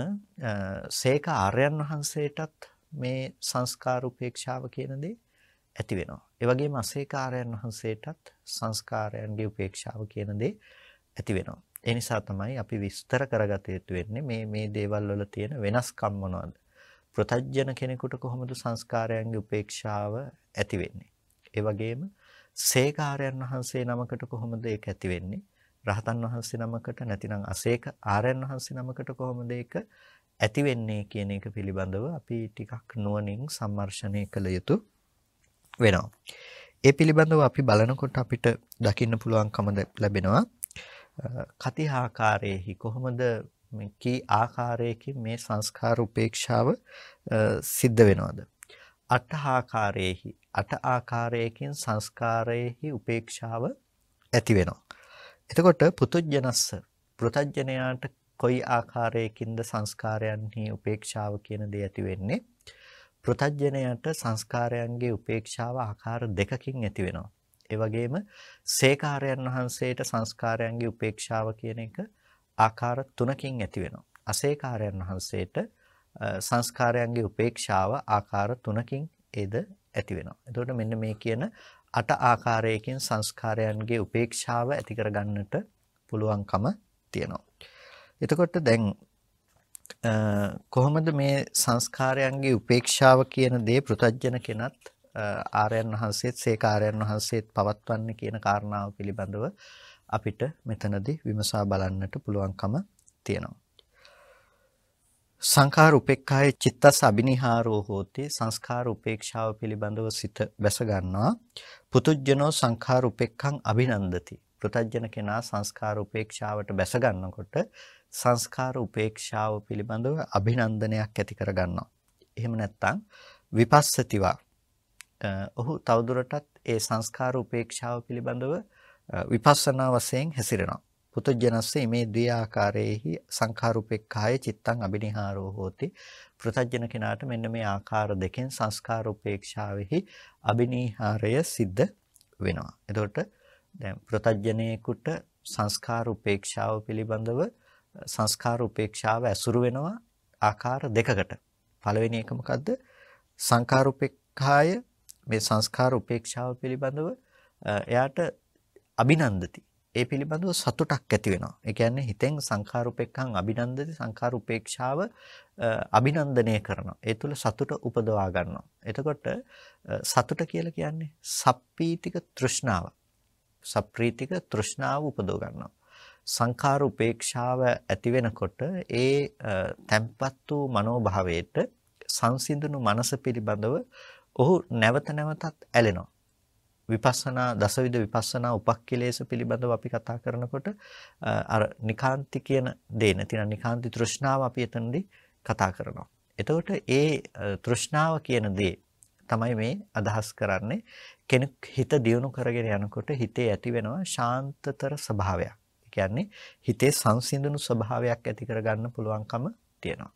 Speaker 1: සේක ආර්යයන් වහන්සේටත් මේ සංස්කාර උපේක්ෂාව කියන දේ ඇති වෙනවා. ඒ වගේම අසේක ආර්යයන් වහන්සේටත් සංස්කාරයන්ගේ උපේක්ෂාව කියන දේ ඇති වෙනවා. ඒ නිසා තමයි අපි විස්තර කරගත යුතු වෙන්නේ මේ මේ දේවල් වල තියෙන වෙනස්කම් මොනවද? ප්‍රතජ්ජන කෙනෙකුට කොහොමද සංස්කාරයන්ගේ උපේක්ෂාව ඇති වෙන්නේ? ඒ වගේම සේකාරයන් වහන්සේ නමකට කොහොමද ඒක ඇති වෙන්නේ? රහතන් වහන්සේ නමකට නැතිනම් අසේක ආරයන් වහන්සේ නමකට කොහොමද ඒක ඇති වෙන්නේ කියන එක පිළිබඳව අපි ටිකක් නුවණින් සම්මර්ෂණය කළ යුතු වෙනවා. ඒ පිළිබඳව අපි බලනකොට අපිට දකින්න පුළුවන්කම ලැබෙනවා. කති ආකාරයේහි කොහොමද කී ආකාරයකින් මේ සංස්කාර උපේක්ෂාව සිද්ධ වෙනවද? අට ආකාරයේහි අට ආකාරයකින් සංස්කාරයේහි උපේක්ෂාව ඇති වෙනවා. එතකොට පුතුජනස්ස පෘතජ්ජනයාට කොයි ආකාරයකින්ද සංස්කාරයන්හි උපේක්ෂාව කියන දේ ඇති වෙන්නේ? පෘතජ්ජනයට සංස්කාරයන්ගේ උපේක්ෂාව ආකාර දෙකකින් ඇති වෙනවා. ඒ වගේම සේකාරයන් වහන්සේට සංස්කාරයන්ගේ උපේක්ෂාව කියන එක ආකාර තුනකින් ඇති වෙනවා. අසේකාරයන් වහන්සේට සංස්කාරයන්ගේ උපේක්ෂාව ආකාර තුනකින් ඒද ඇති වෙනවා. එතකොට මෙන්න මේ කියන අට ආකාරයකින් සංස්කාරයන්ගේ උපේක්ෂාව ඇති කරගන්නට පුළුවන්කම තියෙනවා. එතකොට දැන් කොහොමද මේ සංස්කාරයන්ගේ උපේක්ෂාව කියන දේ පෘතජ්ජන කෙනත් ආර්යයන් වහන්සේත් සේකාරයන් වහන්සේත් පවත්වන්නේ කියන කාරණාව පිළිබඳව අපිට මෙතනදී විමසා බලන්නට පුළුවන්කම තියෙනවා. සංඛාර උපේක්ඛාය චිත්තස් අබිනිහාරෝ හෝති. සංස්කාර උපේක්ෂාව පිළිබඳව සිත බැස ගන්නවා. පුතුජ්ජනෝ සංඛාර උපේක්ඛං අභිනන්දති. පෘතජ්ජන කෙනා සංස්කාර උපේක්ෂාවට බැස ගන්නකොට සංස්කාර උපේක්ෂාව පිළිබඳව අභිනන්දනයක් ඇති කර ගන්නවා. එහෙම නැත්නම් විපස්සතිවා ඔහු තවදුරටත් ඒ සංස්කාර උපේක්ෂාව පිළිබඳව විපස්සනා වශයෙන් හැසිරෙනවා පුතජනස්සේ මේ ද්වි ආකාරයේහි සංඛාරුපෙක්ඛාය චිත්තං අබිනිහාරෝ හෝති පෘතජන කෙනාට මෙන්න මේ ආකාර දෙකෙන් සංස්කාර උපේක්ෂාවෙහි අබිනිහාරය සිද්ධ වෙනවා. එතකොට දැන් පෘතජනේකුට සංස්කාර උපේක්ෂාව පිළිබඳව සංස්කාර උපේක්ෂාව ඇසුරු වෙනවා ආකාර දෙකකට. පළවෙනි එක මොකද්ද? සංඛාර උපේක්ඛාය මේ සංස්කාර උපේක්ෂාව පිළිබඳව එයාට අභිනන්දති ඒ පිළිබඳව සතුටක් ඇති වෙනවා. ඒ කියන්නේ හිතෙන් සංඛාරුපෙක්ඛං අභිනන්දති සංඛාරුපේක්ෂාව අභිනන්දනය කරනවා. ඒ තුල සතුට උපදවා ගන්නවා. එතකොට සතුට කියලා කියන්නේ සප්පීතික තෘෂ්ණාව. සප්‍රීතික තෘෂ්ණාව උපදව ගන්නවා. සංඛාර උපේක්ෂාව ඇති වෙනකොට ඒ තැම්පත් වූ මනෝභාවයට සංසිඳුණු මනස පිළිබඳව ඔහු නැවත නැවතත් ඇලෙනවා. විපස්සනා දසවිධ විපස්සනා උපක්ඛිලේශ පිළිබඳව අපි කතා කරනකොට අර නිකාන්ති කියන දේ නැතිනම් නිකාන්ති තෘෂ්ණාව අපි එතනදී කතා කරනවා. එතකොට ඒ තෘෂ්ණාව කියන දේ තමයි මේ අදහස් කරන්නේ කෙනෙක් හිත දියුණු කරගෙන යනකොට හිතේ ඇති වෙනවා ශාන්තතර ස්වභාවයක්. කියන්නේ හිතේ සංසිඳුණු ස්වභාවයක් ඇති කරගන්න පුළුවන්කම තියෙනවා.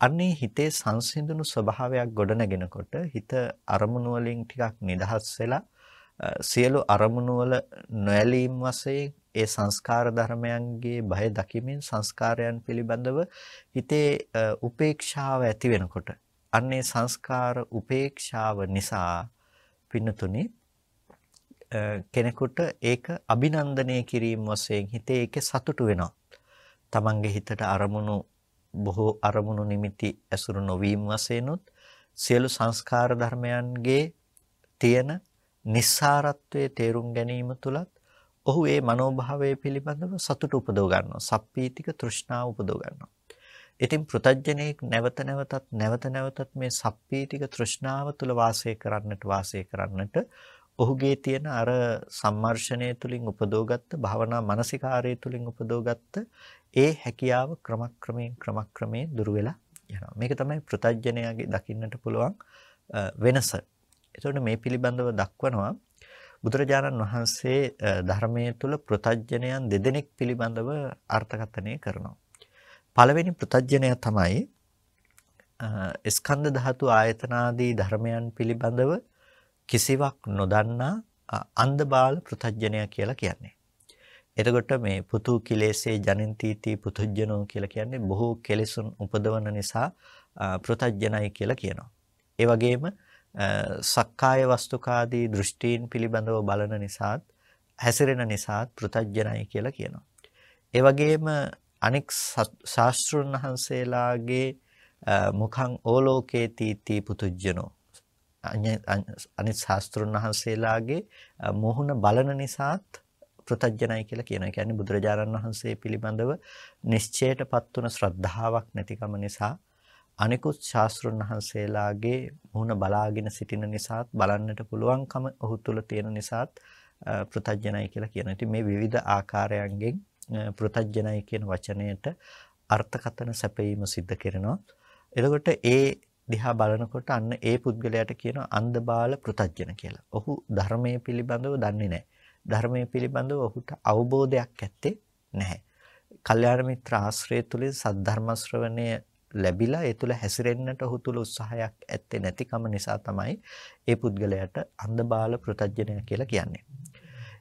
Speaker 1: අන්නේ හිතේ සංසිඳුණු ස්වභාවයක් ගොඩනගෙනකොට හිත අරමුණු වලින් ටිකක් නිදහස් වෙලා සියලු අරමුණු වල නොඇලීම් වශයෙන් ඒ සංස්කාර ධර්මයන්ගේ බය දකිමින් සංස්කාරයන් පිළිබඳව හිතේ උපේක්ෂාව ඇති වෙනකොට අන්නේ සංස්කාර උපේක්ෂාව නිසා පින්නතුනි කෙනෙකුට ඒක අභිනන්දනය කිරීම වශයෙන් හිතේ ඒකේ සතුටු වෙනවා. තමන්ගේ හිතට අරමුණු බොහෝ අරමුණු නිමිති ඇසුරු නොවීම වශයෙන්ුත් සියලු සංස්කාර ධර්මයන්ගේ තියෙන නිස්සාරත්වයේ තේරුම් ගැනීම තුලත් ඔහු ඒ මනෝභාවය පිළිබඳව සතුට උපදව ගන්නවා. සප්පීතික තෘෂ්ණාව උපදව ගන්නවා. ඉතින් පෘතජ්ජනෙක් නැවත නැවතත් නැවත නැවතත් මේ සප්පීතික තෘෂ්ණාව තුල වාසය කරන්නට වාසය කරන්නට ඔහුගේ තියෙන අර සම්මර්ෂණය තුලින් උපදවගත්ත භාවනා මානසිකාරය තුලින් උපදවගත්ත ඒ හැකියාව ක්‍රමක්‍රමයෙන් ක්‍රමක්‍රමයෙන් දුර වෙලා යනවා. මේක තමයි පෘතජ්ජනයාගේ දකින්නට පුළුවන් වෙනස. එතකොට මේ පිළිබඳව දක්වනවා බුදුරජාණන් වහන්සේ ධර්මයේ තුල පෘතජ්ජනයන් දෙදෙනෙක් පිළිබඳව අර්ථකථනය කරනවා. පළවෙනි පෘතජ්ජනය තමයි ස්කන්ධ ධාතු ආයතනාදී ධර්මයන් පිළිබඳව කිසිවක් නොදන්නා අන්ධබාල පෘතජ්ජනය කියලා කියන්නේ. එතකොට මේ පුතු කිලේසේ ජනින්තීති පුතුජ්ජනෝ කියලා කියන්නේ බොහෝ කෙලෙසුන් උපදවන නිසා පෘතජ්ජනයි කියලා කියනවා. ඒ වගේම සක්කාය වස්තුකාදී දෘෂ්ටීන් පිළිබඳව බලන නිසාත් හැසිරෙන නිසාත් පෘතජ්ජනයි කියලා කියනවා. ඒ වගේම අනික් ශාස්ත්‍රුන් වහන්සේලාගේ මුඛං ඕලෝකේ තීති පුතුජ්ජනෝ අනිත් ශාස්ත්‍රුන් වහන්සේලාගේ මොහුන බලන නිසාත් පෘතජ්ජනයි කියලා කියනවා. ඒ කියන්නේ බුදුරජාණන් වහන්සේ පිළිබඳව නිශ්චයටපත් වුණ ශ්‍රද්ධාවක් නැතිකම නිසා අනිකුත් ශාස්ත්‍රුන් වහන්සේලාගේ මුහුණ බලාගෙන සිටින නිසාත් බලන්නට පුළුවන්කම ඔහු තුල තියෙන නිසාත් පෘතජ්ජනයි කියලා කියනවා. ඉතින් මේ විවිධ ආකාරයන්ගෙන් පෘතජ්ජනයි කියන වචනයට අර්ථකථන සැපයීම සිද්ධ කරනවා. එතකොට ඒ දිහා බලනකොට අන්න ඒ පුද්ගලයාට කියනවා අන්ධබාල පෘතජ්ජන කියලා. ඔහු ධර්මයේ පිළිබඳව දන්නේ නැහැ. ධර්මයේ පිළිබඳව ඔහුට අවබෝධයක් ඇත්තේ නැහැ. කල්යාණ මිත්‍ර ආශ්‍රය තුලින් සද්ධර්ම ශ්‍රවණය ලැබිලා ඒ තුල හැසිරෙන්නට ඔහු තුල උත්සාහයක් ඇත්තේ නැතිකම නිසා තමයි ඒ පුද්ගලයාට අන්ධබාල පෘතජ්ජනය කියලා කියන්නේ.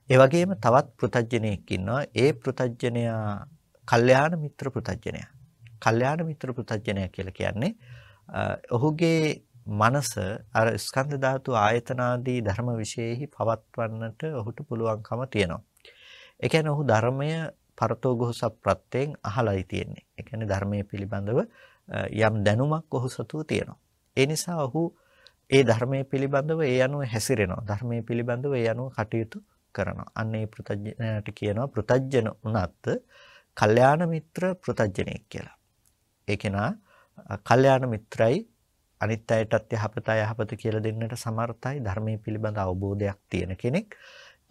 Speaker 1: ඒ වගේම තවත් පෘතජ්ජනයෙක් ඉන්නවා. ඒ පෘතජ්ජනයා කල්යාණ මිත්‍ර පෘතජ්ජනයා. කල්යාණ මිත්‍ර පෘතජ්ජනය කියලා කියන්නේ ඔහුගේ මනස අර ස්කන්ධ ධාතු ආයතනාදී ධර්ම විශේෂෙහි පවත්වන්නට ඔහුට පුළුවන්කම තියෙනවා. ඒ කියන්නේ ඔහු ධර්මය පරතෝගොහස ප්‍රත්‍යයෙන් අහලයි තියෙන්නේ. ඒ කියන්නේ ධර්මයේ පිළිබඳව යම් දැනුමක් ඔහු සතුව තියෙනවා. ඒ නිසා ඔහු ඒ ධර්මයේ පිළිබඳව ඒ අනුව හැසිරෙනවා. ධර්මයේ පිළිබඳව ඒ අනුව කටයුතු කරනවා. අන්න ඒ පෘතජ්ජනයට කියනවා පෘතජ්ජන උනත් කල්යාණ මිත්‍ර පෘතජ්ජනෙක් කියලා. ඒ කෙනා කල්යාණ මිත්‍රයි අනිත් අයටත් යහපත යහපත කියලා දෙන්නට සමර්ථයි ධර්මයේ පිළිබඳ අවබෝධයක් තියෙන කෙනෙක්.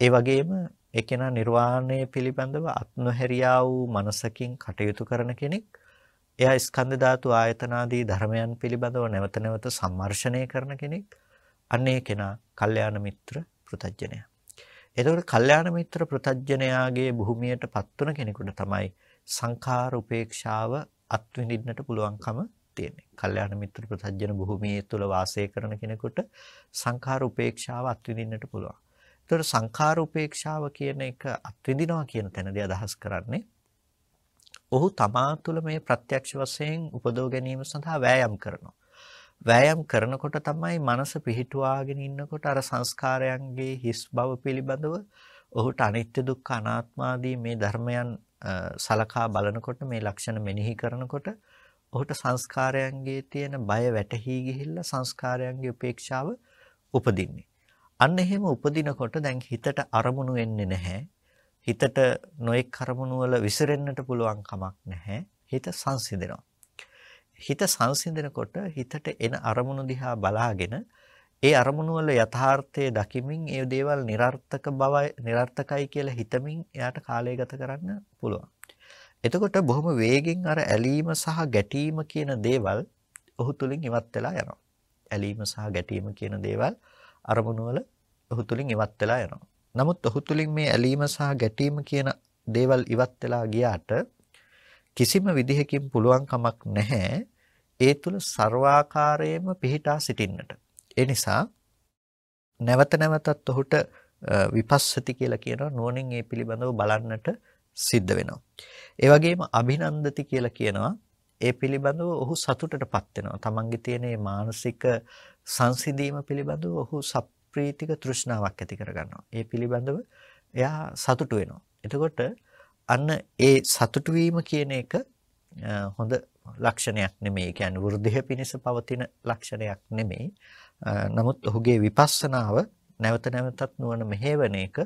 Speaker 1: ඒ වගේම ඒ කෙනා නිර්වාණය පිළිබඳව අත් නොහැරියා වූ මනසකින් කටයුතු කරන කෙනෙක්. එයා ස්කන්ධ ධාතු ආයතනාදී ධර්මයන් පිළිබඳව නැවත නැවත සම්මර්ෂණය කරන කෙනෙක්. අන්නේ කෙනා කල්යාණ මිත්‍ර පෘතජ්ජනයා. එතකොට කල්යාණ මිත්‍ර පෘතජ්ජනයාගේ භූමියට පත්වන කෙනෙකුට තමයි සංඛාර උපේක්ෂාව අත්විඳින්නට පුළුවන්කම තියෙන්නේ. කල්යාණ මිත්‍ර ප්‍රසජන භූමියේ තුල වාසය කරන කෙනෙකුට සංඛාර උපේක්ෂාව අත්විඳින්නට පුළුවන්. ඒතකොට සංඛාර උපේක්ෂාව කියන එක අත්විඳිනවා කියන තැනදී අදහස් කරන්නේ ඔහු තමා තුළ මේ ප්‍රත්‍යක්ෂ වශයෙන් උපදව ගැනීම සඳහා වෑයම් කරනවා. වෑයම් කරනකොට තමයි මනස පිහිටුවාගෙන ඉන්නකොට අර සංස්කාරයන්ගේ හිස් බව පිළිබඳව ඔහුට අනිත්‍ය දුක්ඛ අනාත්ම මේ ධර්මයන් සලකා බලනකොට මේ ලක්ෂණ මෙනෙහි කරනකොට ඔහුට සංස්කාරයන්ගේ තියෙන බය වැටහි ගිහිල්ලා සංස්කාරයන්ගේ උපේක්ෂාව උපදින්නේ. අන්න එහෙම උපදිනකොට දැන් හිතට අරමුණු වෙන්නේ නැහැ. හිතට නොඑක් අරමුණු වල විසිරෙන්නට පුළුවන් කමක් නැහැ. හිත සංසිඳෙනවා. හිත සංසිඳනකොට හිතට එන අරමුණු දිහා බලාගෙන ඒ අරමුණු වල යථාර්ථය දකිමින් ඒ දේවල් નિરර්ථක බවයි નિરර්ථකයි කියලා හිතමින් එයාට කාලය ගත කරන්න පුළුවන්. එතකොට බොහොම වේගෙන් අර ඇලීම සහ ගැටීම කියන දේවල් ඔහු තුලින් ඉවත් වෙලා යනවා. ඇලීම සහ ගැටීම කියන දේවල් අරමුණු වල ඔහු තුලින් ඉවත් වෙලා යනවා. නමුත් ඔහු තුලින් මේ ඇලීම සහ ගැටීම කියන දේවල් ඉවත් වෙලා ගියාට කිසිම විදිහකින් පුළුවන් කමක් නැහැ ඒ තුල ਸਰවාකාරයෙන්ම පිහිටා සිටින්නට. ඒ නිසා නැවත නැවතත් ඔහුට විපස්සති කියලා කියනවා නුවණින් ඒ පිළිබඳව බලන්නට සිද්ධ වෙනවා. ඒ වගේම අභිනන්දති කියලා කියනවා ඒ පිළිබඳව ඔහු සතුටටපත් වෙනවා. තමන්ගේ තියෙන මේ මානසික සංසිඳීම පිළිබඳව ඔහු සප්‍රීතික තෘෂ්ණාවක් ඇති කරගන්නවා. ඒ පිළිබඳව එයා සතුටු වෙනවා. එතකොට අන්න ඒ සතුටු වීම කියන එක හොඳ ලක්ෂණයක් නෙමෙයි. කියන්නේ වෘද්ධිය පිණිස පවතින ලක්ෂණයක් නෙමෙයි. නමුත් ඔහුගේ විපස්සනාව නැවත නැවතත් නුවණ මෙහෙවන එක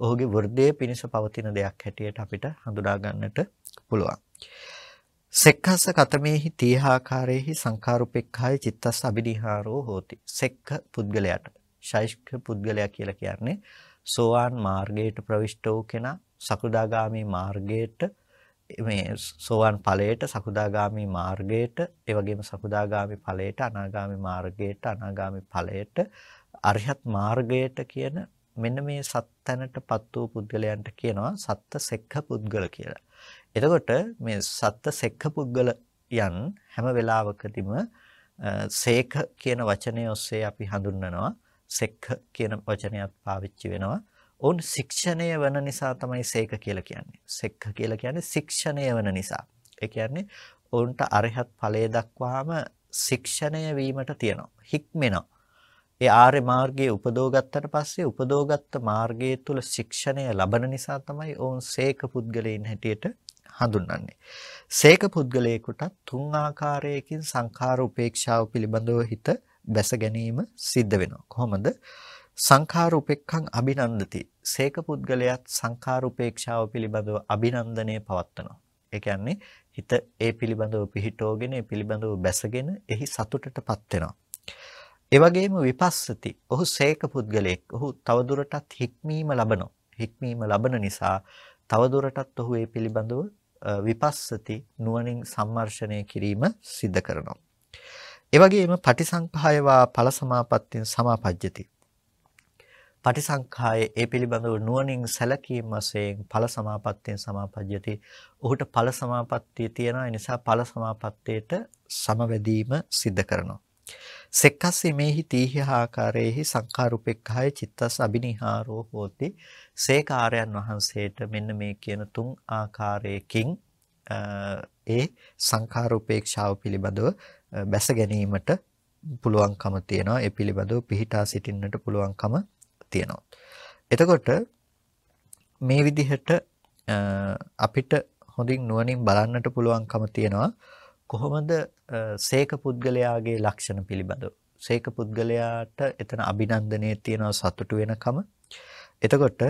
Speaker 1: ඔහුගේ වෘද්ධිය පිණිස පවතින දෙයක් හැටියට අපිට හඳුනා ගන්නට පුළුවන්. සෙක්ඛස්ස කතමේහි තීහාකාරේහි සංඛාරුපෙක්ඛාය චිත්තස්ස අබිනිහාරෝ හෝති. සෙක්ඛ පුද්ගලයාට ශෛෂ්ක පුද්ගලයා කියලා කියන්නේ සෝවාන් මාර්ගයට ප්‍රවිෂ්ඨ වූ කෙනා සකුදාගාමි මාර්ගයට මේ සෝවාන් ඵලයට සකුදාගාමි මාර්ගයට ඒ වගේම සකුදාගාමි ඵලයට අනාගාමි මාර්ගයට අනාගාමි ඵලයට අරිහත් මාර්ගයට කියන මෙන්න මේ සත්තැනටපත් වූ පුද්ගලයන්ට කියනවා සත්ත සෙක්ඛ පුද්ගල කියලා. එතකොට මේ සත්ත සෙක්ඛ පුද්ගලයන් හැම වෙලාවකදීම සේක කියන වචනය ඔස්සේ අපි හඳුන්වනවා. සෙක්ඛ කියන වචනයත් පාවිච්චි වෙනවා. ඔවුන් ශික්ෂණය වන නිසා තමයි සේක කියලා කියන්නේ. සෙක්ඛ කියලා කියන්නේ ශික්ෂණය වන නිසා. ඒ කියන්නේ ඔවුන්ට අරහත් ඵලයේ දක්වාම ශික්ෂණය වීමට තියෙනවා. හික්මෙනවා. ඒ ආර්ය මාර්ගයේ උපදෝ ගත්තට පස්සේ උපදෝගත්ත මාර්ගයේ තුල ශික්ෂණය ලබන නිසා තමයි ඔවුන් සේක පුද්ගලයන් හැටියට හඳුන්වන්නේ. සේක පුද්ගලයෙකුට තුන් ආකාරයකින් සංඛාර උපේක්ෂාව පිළිබඳව හිත බැස ගැනීම සිද්ධ වෙනවා. කොහොමද? සංඛාර උපෙක්ඛං අභිනන්දති. සේක පුද්ගලයාත් සංඛාර උපේක්ෂාව පිළිබඳව අභිනන්දනය පවත්වනවා. ඒ කියන්නේ හිත ඒ පිළිබඳව පිහිටෝගෙන ඒ පිළිබඳව බැසගෙන එහි සතුටටපත් වෙනවා. ඒ වගේම විපස්සති. ඔහු සේක පුද්ගලයෙක්. ඔහු තවදුරටත් හික්මීම ලබනවා. හික්මීම ලබන නිසා තවදුරටත් ඔහු ඒ පිළිබඳව විපස්සති නුවණින් සම්මර්ෂණය කිරීම සිද්ධ කරනවා. ඒ වගේම පටිසංඛායවා ඵල සමාපත්තිය සමාපජ්ජති. පටිසංඛායේ ඒ පිළිබඳව නුවණින් සැලකීම වශයෙන් ඵල සමාපත්තියෙන් සමාපජ්ජති. ඔහුට ඵල සමාපත්තිය තියෙනවා. ඒ නිසා ඵල සමාපත්තියට සමවැදීම සිද්ධ කරනවා. සෙක්කස්සේ මේහි තීහ්‍ය ආකාරයේහි සංඛාරුපෙක්ඛාය චිත්තස් අබිනිහාරෝ හෝති. සේකාරයන් වහන්සේට මෙන්න මේ කියන තුන් ආකාරයකින් ඒ සංඛාරුපේක්ෂාව පිළිබඳව බැස ගැනීමට පුළුවන්කම තියෙනවා. ඒ පිළිබඳව පිහිටා සිටින්නට පුළුවන්කම තියෙනවා. එතකොට මේ විදිහට අපිට හොඳින් නුවණින් බලන්නට පුළුවන්කම තියෙනවා. කොහොමද සේක පුද්ගලයාගේ ලක්ෂණ පිළිබඳව. සේක පුද්ගලයාට එතන අභිනන්දනයේ තියෙන සතුටු වෙනකම. එතකොට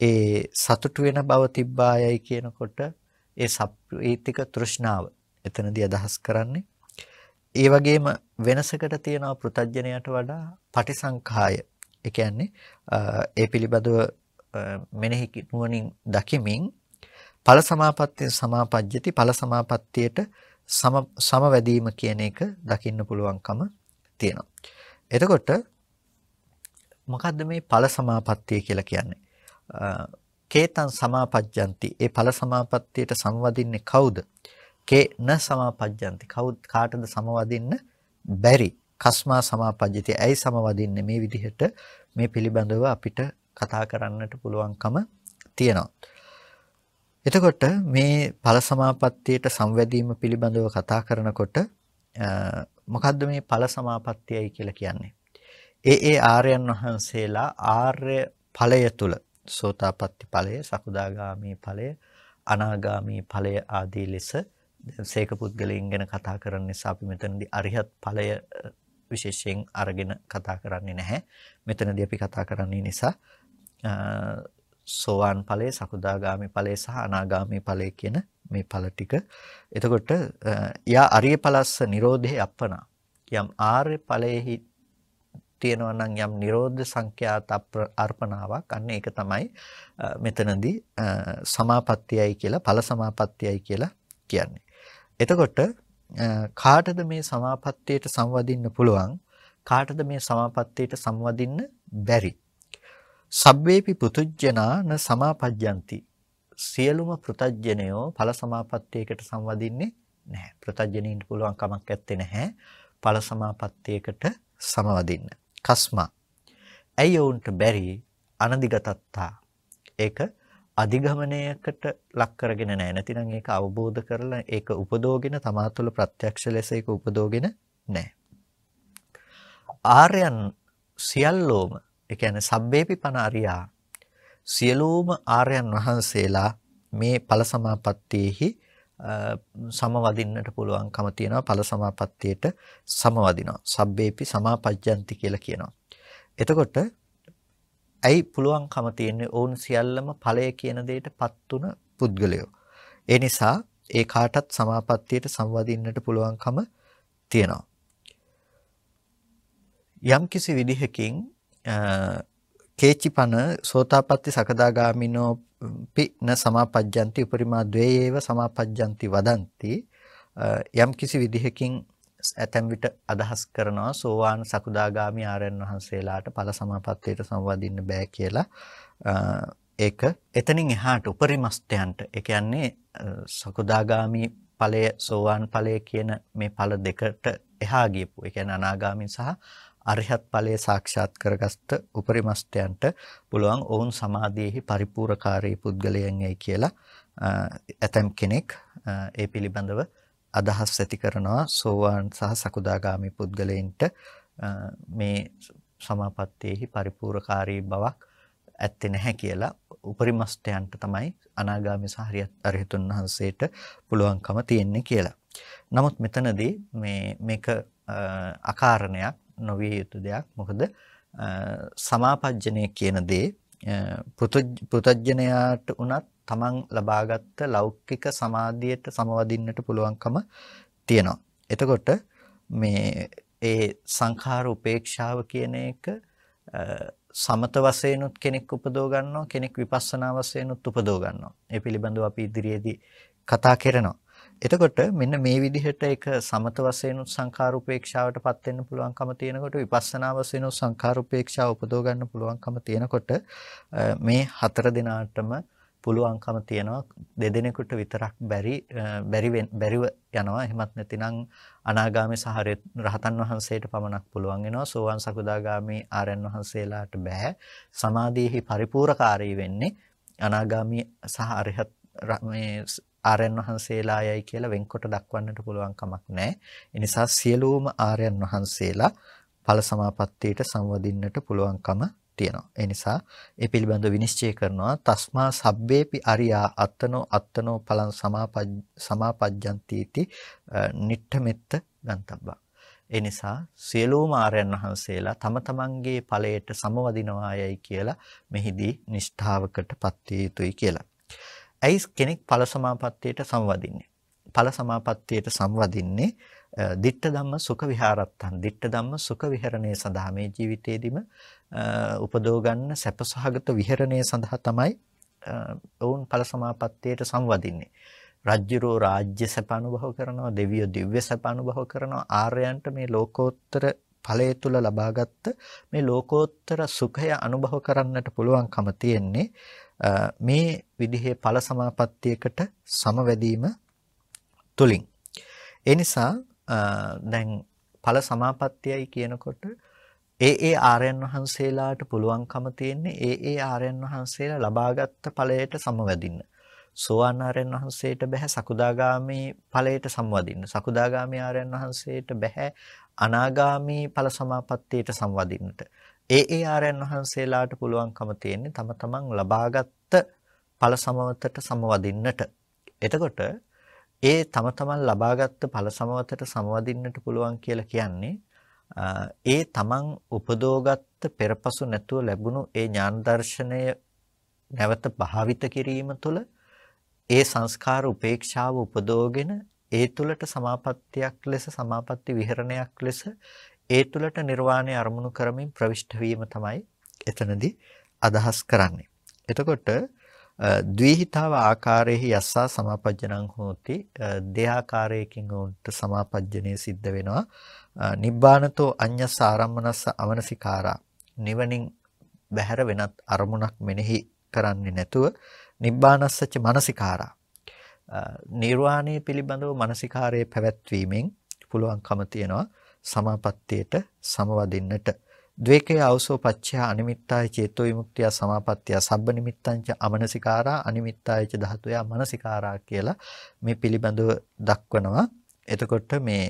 Speaker 1: ඒ සතුටු වෙන බව තිබ්බායයි කියනකොට ඒ සප්‍රීතික තෘෂ්ණාව එතනදී අදහස් කරන්නේ. ඒ වගේම වෙනසකට තියෙනවා පෘතජ්ජනයට වඩා පටිසංඛාය. ඒ කියන්නේ ඒ පිළිබඳව මෙනෙහි නුවණින් දකිමින් ඵල සමාපත්තිය සමාපජ්ජති. ඵල සමාපත්තියට සම සමවැදීම කියන එක දකින්න පුළුවන්කම තියෙනවා. එතකොට මොකද්ද මේ ඵල සමාපත්තිය කියලා කියන්නේ? කේතං සමාපජ්ජಂತಿ. ඒ ඵල සමාපත්තියට සමවදින්නේ කවුද? කේ න සමාපජ්ජಂತಿ. කවුද කාටද සමවදින්න බැරි? කස්මා සමාපජ්ජති. ඇයි සමවදින්නේ මේ විදිහට මේ පිළිබඳව අපිට කතා කරන්නට පුළුවන්කම තියෙනවා. එතකොට මේ ඵල සමාපත්තියට සංවැදීම පිළිබඳව කතා කරනකොට මොකද්ද මේ ඵල සමාපත්තියයි කියලා කියන්නේ? ඒ ඒ ආර්යයන් වහන්සේලා ආර්ය ඵලය තුල සෝතාපට්ටි ඵලය, සකුදාගාමි ඵලය, අනාගාමි ඵලය ආදී ලෙස දැන් සේක පුද්ගලයන් ගැන කතා කරන නිසා අපි මෙතනදී අරිහත් ඵලය විශේෂයෙන් අරගෙන කතා කරන්නේ නැහැ. මෙතනදී අපි කතා කරන්නේ නිසා සෝවාන් ඵලය, සකුදාගාමි ඵලය සහ අනාගාමි ඵලය කියන මේ ඵල ටික. එතකොට යා අරිය ඵලස්ස නිරෝධේ අප්පනා. යම් ආර්ය ඵලයේහි තියෙනවා නම් යම් නිරෝධ සංඛ්‍යාත අර්පණාවක් අන්න ඒක තමයි මෙතනදී සමාපත්තියයි කියලා ඵල සමාපත්තියයි කියලා කියන්නේ. එතකොට කාටද මේ සමාපත්තියට සංවදින්න පුළුවන් කාටද මේ සමාපත්තියට සංවදින්න බැරි සබ්බේපි පුතුජ්ජනා න සමාපජ්ජಂತಿ. සියලුම පෘතජ්ජනයෝ ඵල සමාපත්තියකට සංවදින්නේ නැහැ. පෘතජ්ජනීන්ට පුළුවන් කමක් නැත්තේ නැහැ. ඵල සමාපත්තියකට සමවදින්න. කස්මා. ඇයි ඔවුන්ට බැරි? අනදිගතත්තා ඒක අධිගමනයකට ලක් කරගෙන නැහැ. නැතිනම් ඒක අවබෝධ කරලා ඒක උපදෝගෙන තමා තුළ ප්‍රත්‍යක්ෂ ලෙස ඒක උපදෝගෙන නැහැ. ආර්යයන් සියල්ලෝම ඒ කියන්නේ සබ්බේපි පන අරියා සියලුම ආර්යයන් වහන්සේලා මේ ඵල සමාපත්තියෙහි සමවදින්නට පුළුවන්කම තියෙනවා ඵල සමාපත්තියට සමවදිනවා. සබ්බේපි සමාපජ්ජಂತಿ කියලා කියනවා. එතකොට ඇයි පුළුවන්කම තියෙන්නේ ඔවුන් සියල්ලම ඵලය කියන දෙයටපත් තුන පුද්ගලයෝ. ඒ නිසා ඒ කාටත් සමාපත්තියට සංවදින්නට පුළුවන්කම තියෙනවා. යම්කිසි විදිහකින් කේචිපන සෝතාපට්ටි සකදාගාමිනෝ පින සමාපජ්ජಂತಿ උපරිමා ද්වේයේව සමාපජ්ජಂತಿ වදಂತಿ යම් කිසි විදිහකින් ඇතැම් විට අදහස් කරනවා සෝවාන් සකුදාගාමි ආරයන් වහන්සේලාට ඵල සමාපත්තියට සම්බන්ධින්න බෑ කියලා. ඒක එතනින් එහාට උපරිමස්තයන්ට ඒ කියන්නේ සකුදාගාමි ඵලය සෝවාන් ඵලය කියන මේ ඵල දෙකට එහා ගියපු ඒ කියන්නේ අනාගාමී සහ අරිහත් ඵලයේ සාක්ෂාත් කරගත්ත උපරිමස්තයන්ට පුළුවන් ඔවුන් සමාධියේහි පරිපූර්ණකාරී පුද්ගලයන්යි කියලා ඇතම් කෙනෙක් ඒ පිළිබඳව අදහස් ඇති කරනවා සෝවාන් සහ සකුදාගාමි පුද්ගලයන්ට මේ සමාපත්තියේහි පරිපූර්ණකාරී බවක් ඇත්තේ නැහැ කියලා උපරිමස්තයන්ට තමයි අනාගාමී සහ අරිහතුන් වහන්සේට පුළුවන්කම තියෙන්නේ කියලා. නමුත් මෙතනදී මේ මේක අකාරණයක් නොවිය යුතු දෙයක්. මොකද සමාපජ්ජනය කියන දේ පෘතජ්ජනයාට උනත් තමන් ලබාගත් ලෞකික සමාධියට සමවදින්නට පුළුවන්කම තියෙනවා. එතකොට මේ ඒ සංඛාර උපේක්ෂාව කියන එක සමත වශයෙන්ුත් කෙනෙක් උපදව ගන්නවා කෙනෙක් විපස්සනා වශයෙන්ුත් උපදව ගන්නවා. ඒ පිළිබඳව අපි ඉදිරියේදී කතා කරනවා. එතකොට මෙන්න මේ විදිහට ඒක සමත වශයෙන් සංඛාර උපේක්ෂාවටපත් වෙන්න පුළුවන්කම තියෙනකොට විපස්සනා වශයෙන් සංඛාර උපේක්ෂාව උපදව ගන්න පුළුවන්කම තියෙනකොට මේ හතර දිනාටම පුළුවන්කම තියෙනවා දෙදෙනෙකුට විතරක් බැරි බැරි බැරිව යනවා. එහෙමත් නැතිනම් අනාගාමී සහ රහතන් වහන්සේට පමණක් පුළුවන් වෙනවා. සෝවාන් සකුදාගාමී ආරයන් වහන්සේලාට බෑ. සමාධියෙහි පරිපූර්ණකාරී වෙන්නේ අනාගාමී සහ අරහත් මේ ආර්යයන් වහන්සේලායයි කියලා වෙන්කොට දක්වන්නට පුළුවන් කමක් නැහැ. ඒ නිසා සියලුම ආර්යයන් වහන්සේලා ඵල සමාපත්තියට සංවදින්නට පුළුවන්කම තියෙනවා. ඒ නිසා ඒ පිළිබඳව විනිශ්චය කරනවා තස්මා සබ්බේපි අරියා අත්තනෝ අත්තනෝ ඵලං සමාපජ්ජන්ති නිට්ඨමෙත්ත ගන්තබ්බා. ඒ නිසා සියලුම ආර්යයන් වහන්සේලා තම තමන්ගේ ඵලයට සමවදිනවායයි කියලා මෙහිදී නිෂ්ඨාවකටපත් විය යුතුයි කියලා. ඇයි කෙනෙක් ඵල සමාපත්තියට සම්වදින්නේ? ඵල සමාපත්තියට සම්වදින්නේ ditta ධම්ම සුඛ විහාරත්තන් ditta ධම්ම සුඛ විහරණය සඳහා මේ ජීවිතේදීම උපදව ගන්න සැපසහගත විහරණය සඳහා තමයි ඔවුන් ඵල සමාපත්තියට සම්වදින්නේ. රජ්ජුරෝ රාජ්‍ය සැප අනුභව කරනවා දෙවියෝ දිව්‍ය සැප අනුභව කරනවා ආර්යයන්ට මේ ලෝකෝත්තර ඵලය තුල ලබාගත්ත මේ ලෝකෝත්තර සුඛය අනුභව කරන්නට පුළුවන්කම තියෙන්නේ මේ විදිහේ ඵල සමාපත්තියකට සමවැදීම තුලින් ඒ නිසා දැන් ඵල සමාපත්තියයි කියනකොට ඒ ඒ ආර්යයන් වහන්සේලාට පුළුවන්කම තියෙන්නේ ඒ ඒ ආර්යයන් වහන්සේලා ලබාගත් ඵලයට සමවැදින්න. සෝවාන් ආර්යයන් වහන්සේට බෑ සකුදාගාමී ඵලයට සම්වදින්න. සකුදාගාමී ආර්යයන් වහන්සේට බෑ අනාගාමී ඵල සමාපත්තියට සම්වදින්නට. ඒ ඒ ආරයන් වහන්සේලාට පුළුවන්කම තියෙන්නේ තම තමන් ලබාගත් ඵල සමවතට සමවදින්නට. එතකොට ඒ තම තමන් ලබාගත් ඵල සමවතට සමවදින්නට පුළුවන් කියලා කියන්නේ ඒ තමන් උපදෝගත්ත පෙරපසු නැතුව ලැබුණු ඒ ඥාන දර්ශනය නැවත භාවිත කිරීම තුළ ඒ සංස්කාර උපේක්ෂාව උපදෝගෙන ඒ තුළට සමාපත්තියක් ලෙස සමාපatti විහරණයක් ලෙස ඒ තුළට නිර්වාණය අරමුණු කරමින් ප්‍රවිෂ්ඨ වීම තමයි එතනදී අදහස් කරන්නේ. එතකොට ද්විහිතාව ආකාරයේ යස්සා සමාපජ්ජනං හෝති දෙආකාරයකින් උන්ට සමාපජ්ජනය සිද්ධ වෙනවා. නිබ්බානතෝ අඤ්ඤස් ආරම්මනස්ස අවනසිකාරා නිවනින් බැහැර වෙනත් අරමුණක් මෙනෙහි කරන්නේ නැතුව නිබ්බානස්සච මනසිකාරා නිර්වාණය පිළිබඳව මානසිකාරයේ පැවැත්වීමෙන් පුළුවන්කම තියනවා සමාපත්තියට සමවදින්නට. ද්වේකය අවසෝ පච්චයා අනිමිත්තාය චේතෝ විමුක්තිය සමාපත්තිය සබ්බ නිමිත්තංච අමනසිකාරා අනිමිත්තායච ධාතුය මනසිකාරා කියලා මේ පිළිබඳව දක්වනවා. එතකොට මේ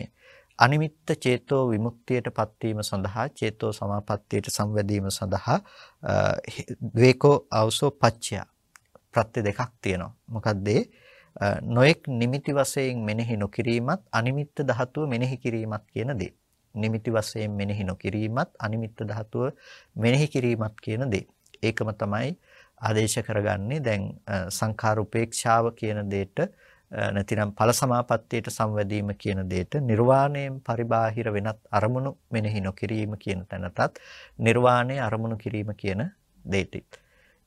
Speaker 1: අනිමිත්ත චේතෝ විමුක්තියට පත්වීම සඳහා චේතෝ සමාපත්තියට සංවැදීම සඳහා ද්වේකෝ අවසෝ පච්චයා ප්‍රත්‍ය දෙකක් තියෙනවා. මොකක්ද නොඑක් නිමිති වශයෙන් මෙනෙහි නොකිරීමත් අනිමිත්ත ධාතුව මෙනෙහි කිරීමත් කියන දේ. නිමිති වශයෙන් මෙනෙහි නොකිරීමත් අනිමිත්ත ධාතුව මෙනෙහි කිරීමත් කියන දේ. ඒකම තමයි ආදේශ කරගන්නේ දැන් සංඛාර උපේක්ෂාව කියන දෙයට නැතිනම් ඵල සමාපත්තියට සංවැදීම කියන දෙයට නිර්වාණයෙන් පරිබාහිර වෙනත් අරමුණු මෙනෙහි නොකිරීම කියන තැනටත් නිර්වාණය අරමුණු කිරීම කියන දෙයට.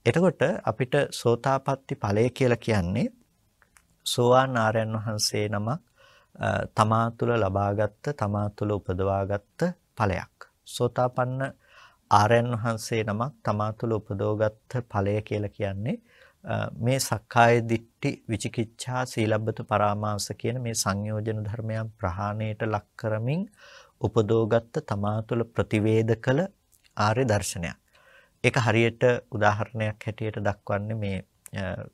Speaker 1: එතකොට අපිට සෝතාපට්ටි ඵලය කියලා කියන්නේ සෝවාන් ආරයන් වහන්සේ නමක් තමා තුළ ලබාගත් තමා තුළ උපදවාගත් ඵලයක්. සෝතාපන්න ආර්යයන් වහන්සේ නමක් තමා තුළ උපදවගත් ඵලය කියලා කියන්නේ මේ සක්කාය දිට්ඨි විචිකිච්ඡා සීලබ්බත පරාමාස කියන මේ සංයෝජන ධර්මයන් ප්‍රහාණයට ලක් කරමින් උපදෝගත්ත තමා තුළ ප්‍රතිවේද කළ ආර්ය දර්ශනයක්. ඒක හරියට උදාහරණයක් හැටියට දක්වන්නේ මේ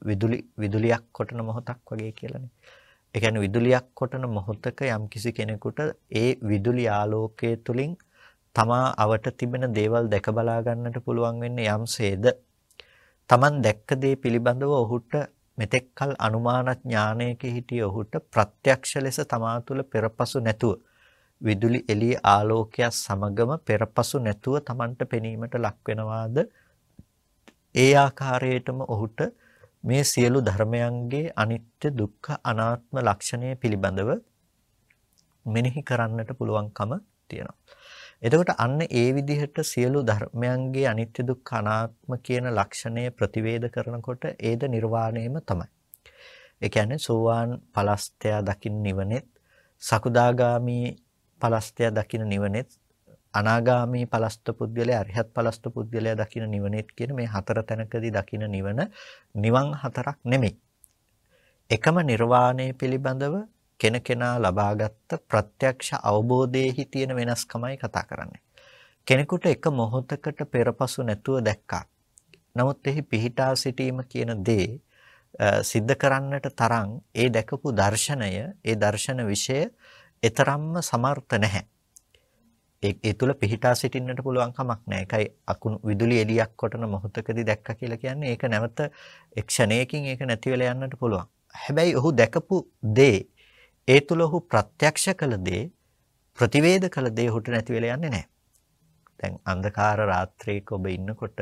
Speaker 1: විදුලි විදුලියක් කොටන මොහොතක් වගේ කියලානේ. ඒ කියන්නේ විදුලියක් කොටන මොහොතක යම්කිසි කෙනෙකුට ඒ විදුලි ආලෝකයේ තුලින් තමා අවට තිබෙන දේවල් දැක බලා ගන්නට පුළුවන් වෙන්නේ යම්සේද Taman දැක්ක දේ පිළිබඳව ඔහුට මෙතෙක්කල් අනුමාන ඥානයක හිටිය ඔහුට ප්‍රත්‍යක්ෂ ලෙස තමා තුළ පෙරපසු නැතුව විදුලි එළිය ආලෝකයක් සමගම පෙරපසු නැතුව Tamanට පෙනීමට ලක් වෙනවාද? ඒ ආකාරයටම ඔහුට මේ සියලු ධර්මයන්ගේ අනිත්‍ය දුක්ඛ අනාත්ම ලක්ෂණය පිළිබඳව මෙනෙහි කරන්නට පුළුවන්කම තියෙනවා. එතකොට අන්න ඒ විදිහට සියලු ධර්මයන්ගේ අනිත්‍ය දුක්ඛ අනාත්ම කියන ලක්ෂණය ප්‍රතිවේද කරනකොට ඒද නිර්වාණයම තමයි. ඒ කියන්නේ සෝවාන් පලස්තය දකින්න නිවනෙත් සකුදාගාමි පලස්තය දකින්න නිවනෙත් අනාගාමී පලස්ත පුද්ගලයා අරිහත් පලස්ත පුද්ගලයා දකින නිවනෙත් කියන මේ හතර තැනකදී දකින නිවන නිවන් හතරක් නෙමෙයි. එකම නිර්වාණය පිළිබඳව කෙනකෙනා ලබාගත් ප්‍රත්‍යක්ෂ අවබෝධයේහි තියෙන වෙනස්කමයි කතා කරන්නේ. කෙනෙකුට එක මොහොතකට පෙරපසු නැතුව දැක්කා. නමුත් එහි පිහිටා සිටීම කියන දේ සිද්ධ කරන්නට තරම් ඒ දැකපු දර්ශනය, ඒ දර්ශන විෂය ඊතරම්ම සමර්ථ නැහැ. ඒ ඒ තුල පිහිටා සිටින්නට පුළුවන් කමක් නැහැ. ඒකයි අකුණු විදුලි එළියක් කොටන මොහොතකදී දැක්කා කියලා කියන්නේ ඒක නැවත එක්ෂණයකින් ඒක නැති වෙලා යන්නට පුළුවන්. හැබැයි ඔහු දැකපු දේ ඒ තුල ඔහු ප්‍රත්‍යක්ෂ කළ දේ ප්‍රතිවේද කළ දේ ඔහුට නැති වෙලා යන්නේ නැහැ. දැන් අන්ධකාර රාත්‍රියක ඔබ ඉන්නකොට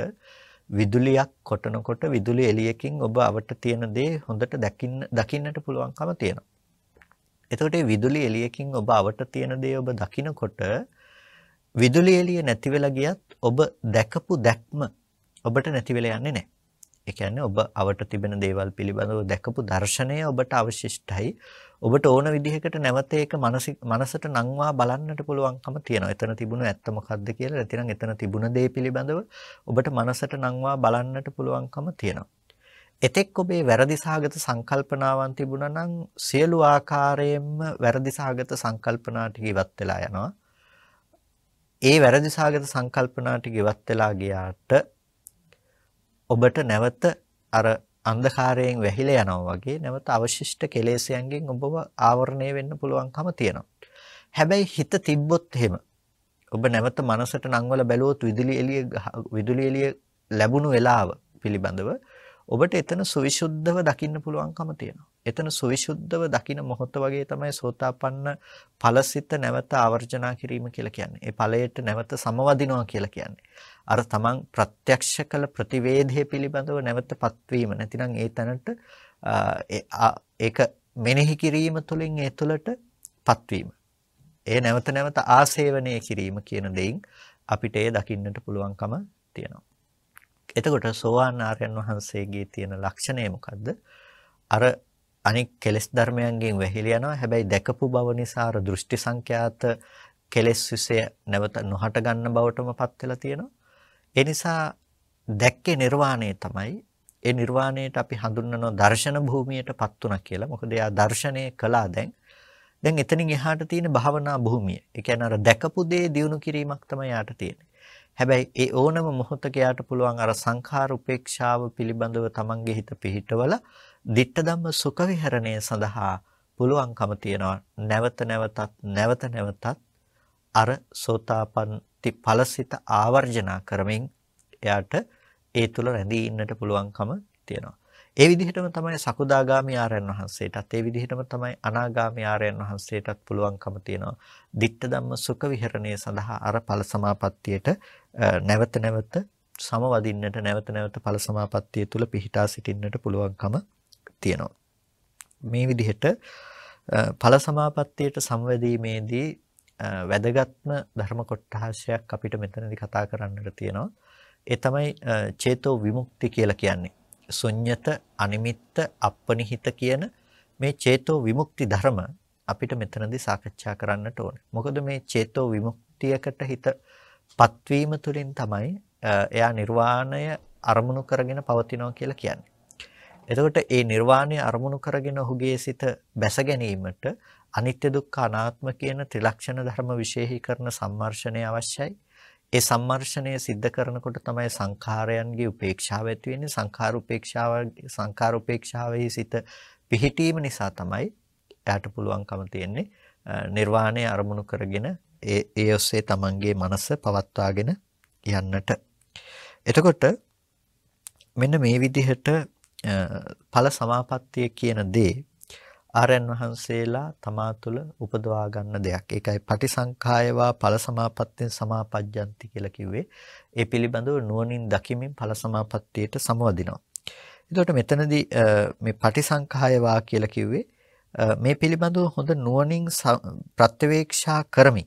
Speaker 1: විදුලියක් කොටනකොට විදුලි එළියකින් ඔබ අවට තියෙන දේ හොඳට දකින්න දකින්නට පුළුවන්කම තියෙනවා. එතකොට මේ විදුලි එළියකින් ඔබ අවට තියෙන දේ ඔබ දකිනකොට විදුලි එළිය නැති වෙලා ගියත් ඔබ දැකපු දැක්ම ඔබට නැති වෙලා යන්නේ නැහැ. ඒ කියන්නේ ඔබ අවට තිබෙන දේවල් පිළිබඳව දැකපු දර්ශනය ඔබට අවශිෂ්ටයි. ඔබට ඕන විදිහකට නැවත ඒක මනසට නංවා බලන්නට පුළුවන්කම තියෙනවා. එතන තිබුණ ඇත්ත මොකද්ද කියලා නැතිනම් එතන තිබුණ දේ පිළිබඳව ඔබට මනසට නංවා බලන්නට පුළුවන්කම තියෙනවා. එතෙක් ඔබේ වැරදි සහගත සංකල්පනාවන් තිබුණා නම් සියලු ආකාරයෙන්ම වැරදි සහගත සංකල්පනා ටික ඉවත් වෙලා යනවා. ඒ වැරදි සාගත සංකල්පනා ටික ඉවත් වෙලා ගියාට ඔබට නැවත අර අන්ධකාරයෙන් වැහිලා යනවා වගේ නැවත අවශිෂ්ට කෙලෙසයන්ගෙන් ඔබව ආවරණය වෙන්න පුළුවන්කම තියෙනවා. හැබැයි හිත තිබ්බොත් එහෙම ඔබ නැවත මනසට නංවල බැලුවොත් විදුලි එළිය විදුලි එළිය ලැබුණු වෙලාව පිළිබඳව ඔබට එතන සවිසුද්ධව දකින්න පුළුවන්කම තියෙනවා. එතන සවිසුද්ධව දකින මොහොත වගේ තමයි සෝතාපන්න ඵලසිත නැවත ආවර්ජනා කිරීම කියලා කියන්නේ. ඒ ඵලයට නැවත සමවදිනවා කියලා කියන්නේ. අර තමන් ප්‍රත්‍යක්ෂ කළ ප්‍රතිවේධය පිළිබඳව නැවතපත් වීම. නැතිනම් ඒ තැනට ඒක මෙනෙහි කිරීම තුළින් ඒ තුළටපත් වීම. ඒ නැවත නැවත ආසේවනය කිරීම කියන දෙයින් අපිට ඒ දකින්නට පුළුවන්කම තියෙනවා. එතකොට සෝවාන් ආර්යයන් වහන්සේගේ තියෙන ලක්ෂණය මොකද්ද? අර අනික් කෙලෙස් ධර්මයන්ගෙන් වැහිලා යනවා. හැබැයි දැකපු බව නිසා අර දෘෂ්ටි සංඛ්‍යාත කෙලෙස් විසය නැවත නොහට ගන්න බවටමපත් වෙලා තියෙනවා. ඒ නිසා දැක්කේ නිර්වාණය තමයි. ඒ නිර්වාණයට අපි හඳුන්වනවා දර්ශන භූමියටපත් උනා කියලා. මොකද එයා දර්ශනය කළා දැන්. දැන් එතනින් එහාට තියෙන භාවනා භූමිය. ඒ කියන්නේ අර දැකපු දේ දිනු කිරීමක් තමයි යාට තියෙන්නේ. හැබැයි ඒ ඕනම මොහොතක යාට පුළුවන් අර සංඛාර උපේක්ෂාව පිළිබඳව තමන්ගේ හිත පිහිටවල ditta ධම්ම සුඛ විහරණය සඳහා පුළුවන්කම තියනවා නැවත නැවතත් නැවත නැවතත් අර සෝතාපන්ති ඵලසිත ආවර්ජනා කරමින් එයාට ඒ තුල රැඳී ඉන්නට පුළුවන්කම තියෙනවා ඒ විදිහටම තමයි සකුදාගාමි ආරයන් වහන්සේටත් ඒ විදිහටම තමයි අනාගාමි ආරයන් වහන්සේටත් පුළුවන්කම තියෙනවා. ditta ධම්ම සුඛ විහරණය සඳහා අර ඵල සමාපත්තියට නැවත නැවත සමවදින්නට නැවත නැවත ඵල සමාපත්තිය තුල පිහිටා සිටින්නට පුළුවන්කම තියෙනවා. මේ විදිහට ඵල සමාපත්තියට සම්වැදීමේදී වැදගත්ම ධර්ම කොටහසක් අපිට මෙතනදී කතා කරන්නට තියෙනවා. ඒ තමයි චේතෝ විමුක්ති කියලා කියන්නේ. ශුන්්‍යත අනිමිත්ත අපනිහිත කියන මේ චේතෝ විමුක්ති ධර්ම අපිට මෙතනදී සාකච්ඡා කරන්නට ඕනේ. මොකද මේ චේතෝ විමුක්තියකට හිතපත් වීම තුළින් තමයි එයා නිර්වාණය අරමුණු කරගෙන පවතිනවා කියලා කියන්නේ. එතකොට ඒ නිර්වාණය අරමුණු කරගෙන ඔහුගේ සිත බැස ගැනීමට අනිත්‍ය දුක්ඛ අනාත්ම කියන ත්‍රිලක්ෂණ ධර්ම විශේෂීකරණ සම්මර්ෂණය අවශ්‍යයි. ඒ සම්මර්ෂණය සිද්ධ කරනකොට තමයි සංඛාරයන්ගේ උපේක්ෂාව ඇති වෙන්නේ. සංඛාර උපේක්ෂාව සංඛාර උපේක්ෂාවෙහි සිත පිහිටීම නිසා තමයි එයාට පුළුවන්කම තියෙන්නේ නිර්වාණය අරමුණු කරගෙන ඒ ඒ ඔස්සේ තමන්ගේ මනස පවත්වාගෙන යන්නට. එතකොට මෙන්න මේ විදිහට ඵල සමාපත්තිය කියන දේ ආරයන් වහන්සේලා තමා තුළ උපදවා ගන්න දෙයක්. ඒකයි පටිසංඛායවා ඵල සමාපත්තියෙන් සමාපජ්ජಂತಿ කියලා කිව්වේ. ඒ පිළිබඳව නුවණින් දකිමින් ඵල සමාපත්තියට සමවදිනවා. එතකොට මෙතනදී මේ පටිසංඛායවා කියලා කිව්වේ මේ පිළිබඳව හොඳ නුවණින් ප්‍රත්‍යවේක්ෂා කරමි.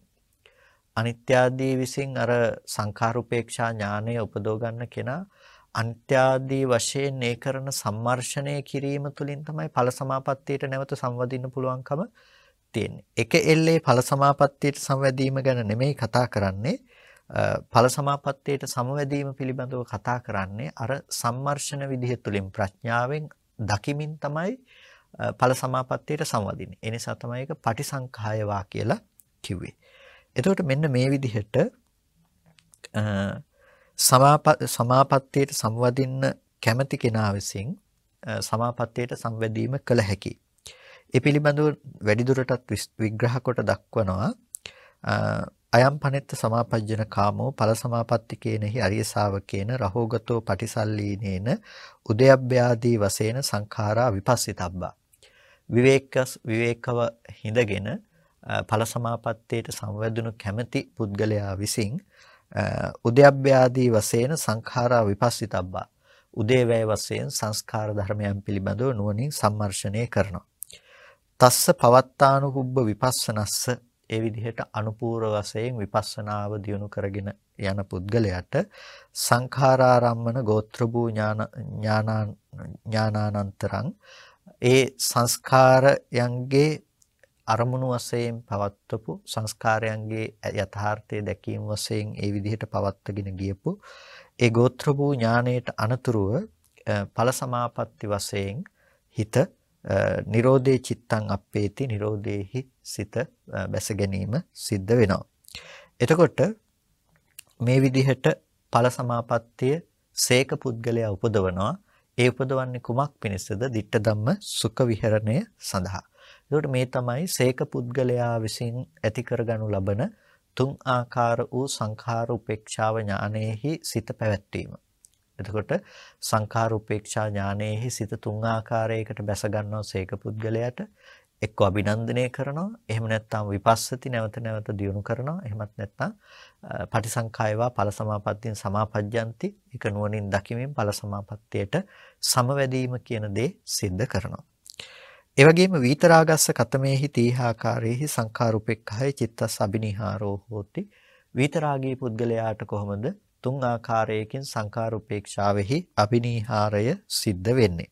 Speaker 1: අනිත්‍ය ආදී විසින් අර සංඛාරුපේක්ෂා ඥානය උපදව ගන්න කෙනා අන්ත්‍යාදී වශයෙන් ඒ කරන සම්මර්ෂණය කිරීම තුළින් තමයි ඵල සමාපත්තියට නැවත සංවදින්න පුළුවන්කම තියෙන්නේ. එක එල්ලේ ඵල සමාපත්තියට සංවැදීම ගැන නෙමෙයි කතා කරන්නේ. ඵල සමාපත්තියට සමවැදීම පිළිබඳව කතා කරන්නේ අර සම්මර්ෂණ විදිහ තුළින් ප්‍රඥාවෙන් දකිමින් තමයි ඵල සමාපත්තියට සංවදින්නේ. ඒ නිසා තමයි ඒක පටිසංඛායවා කියලා කිව්වේ. එතකොට මෙන්න මේ විදිහට සමාපත්තියට සම්වදින්න කැමති කෙනා විසින් සමාපත්තියට සංවැදීම කළ හැකියි. ඒ පිළිබඳව වැඩිදුරටත් විග්‍රහ කොට දක්වනවා අයම් පනෙත්ත සමාපජ්ජන කාමෝ ඵල සමාපත්තිකේනෙහි අරිය ශාවකේන රහෝගතෝ පටිසල්ලීනේන උදයබ්බ්‍යාදී වශයෙන් සංඛාරා විපස්සිතබ්බා විවේක විවේකව හිඳගෙන ඵල සමාපත්තියට සංවැදුණු කැමැති පුද්ගලයා විසින් උද්‍යප්පයාදී වශයෙන් සංඛාරා විපස්සිතබ්බා උදේවැය වශයෙන් සංස්කාර ධර්මයන් පිළිබඳව නුවණින් සම්මර්ෂණය කරනවා. තස්ස පවත්තානුකුබ්බ විපස්සනස්ස ඒ විදිහට අනුපූර්ව වශයෙන් විපස්සනාව දියුණු කරගෙන යන පුද්ගලයාට සංඛාරාරම්මන ගෝත්‍ර භූ ඥානානන්තරං ඒ සංස්කාරයන්ගේ අරමුණු වශයෙන් පවත්වපු සංස්කාරයන්ගේ යථාර්ථය දැකීම වශයෙන් ඒ විදිහට පවත්වගෙන ගියපු ඒ ගෝත්‍ර වූ ඥාණයට අනතුරුව ඵල සමාපatti වශයෙන් හිත නිරෝධේ චිත්තං අප්පේති නිරෝධේහි සිත බැස ගැනීම සිද්ධ වෙනවා. එතකොට මේ විදිහට ඵල සමාපත්තිය සේක පුද්ගලයා උපදවනවා. ඒ උපදවන්නේ කුමක් පිණිසද? ditta ධම්ම සුඛ විහරණය සඳහා. එතකොට මේ තමයි සේක පුද්ගලයා විසින් ඇති කරගනු ලබන තුන් ආකාර වූ සංඛාර උපේක්ෂාව ඥානෙහි සිත පැවැත්වීම. එතකොට සංඛාර උපේක්ෂා ඥානෙහි සිත තුන් ආකාරයකට බැස ගන්නවා සේක පුද්ගලයාට. එක්ක අභිනන්දනය කරනවා එහෙම නැත්නම් විපස්සති නැවත නැවත දියුණු කරනවා එහෙමත් නැත්නම් පටිසංඛායවා ඵල සමාපත්තියෙන් සමාපජ්ජಂತಿ ඒක නුවණින් දකිමින් ඵල සමාපත්තියට සමවැදීම කියන දේ सिद्ध කරනවා ඒ වගේම විතරාගස්ස කතමේහි තීහාකාරේහි සංඛාරුපෙක්ඛය චිත්තස් අබිනිහාරෝ හෝති. විතරාගී පුද්ගලයාට කොහොමද තුන් ආකාරයකින් සංඛාරුපේක්ෂාවෙහි අබිනිහාරය සිද්ධ වෙන්නේ?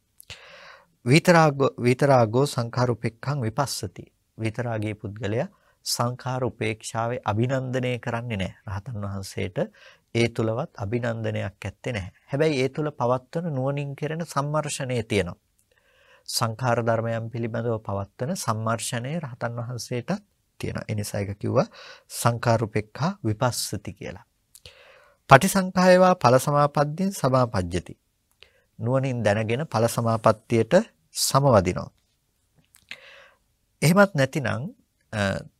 Speaker 1: විතරාගෝ විතරාගෝ සංඛාරුපෙක්ඛං විපස්සති. විතරාගී පුද්ගලයා සංඛාර උපේක්ෂාවේ අභිනන්දනය කරන්නේ නැහැ. රහතන් වහන්සේට ඒ තුලවත් අභිනන්දනයක් ඇත්තේ නැහැ. හැබැයි ඒ තුල පවත්වන නුවණින් කෙරෙන සම්මර්ෂණය තියෙනවා. සංඛාර ධර්මයන් පිළිබඳව පවත්වන සම්මර්ෂණය රහතන් වහන්සේට තියෙනවා. ඒ නිසා ඒක කිව්වා සංඛාරුපෙක්ඛා විපස්සති කියලා. පටිසංඛායවා ඵල සමාපද්දින් සමාපජ්ජති. නුවණින් දැනගෙන ඵල සමාපත්තියට සමවදිනවා. එහෙමත් නැතිනම්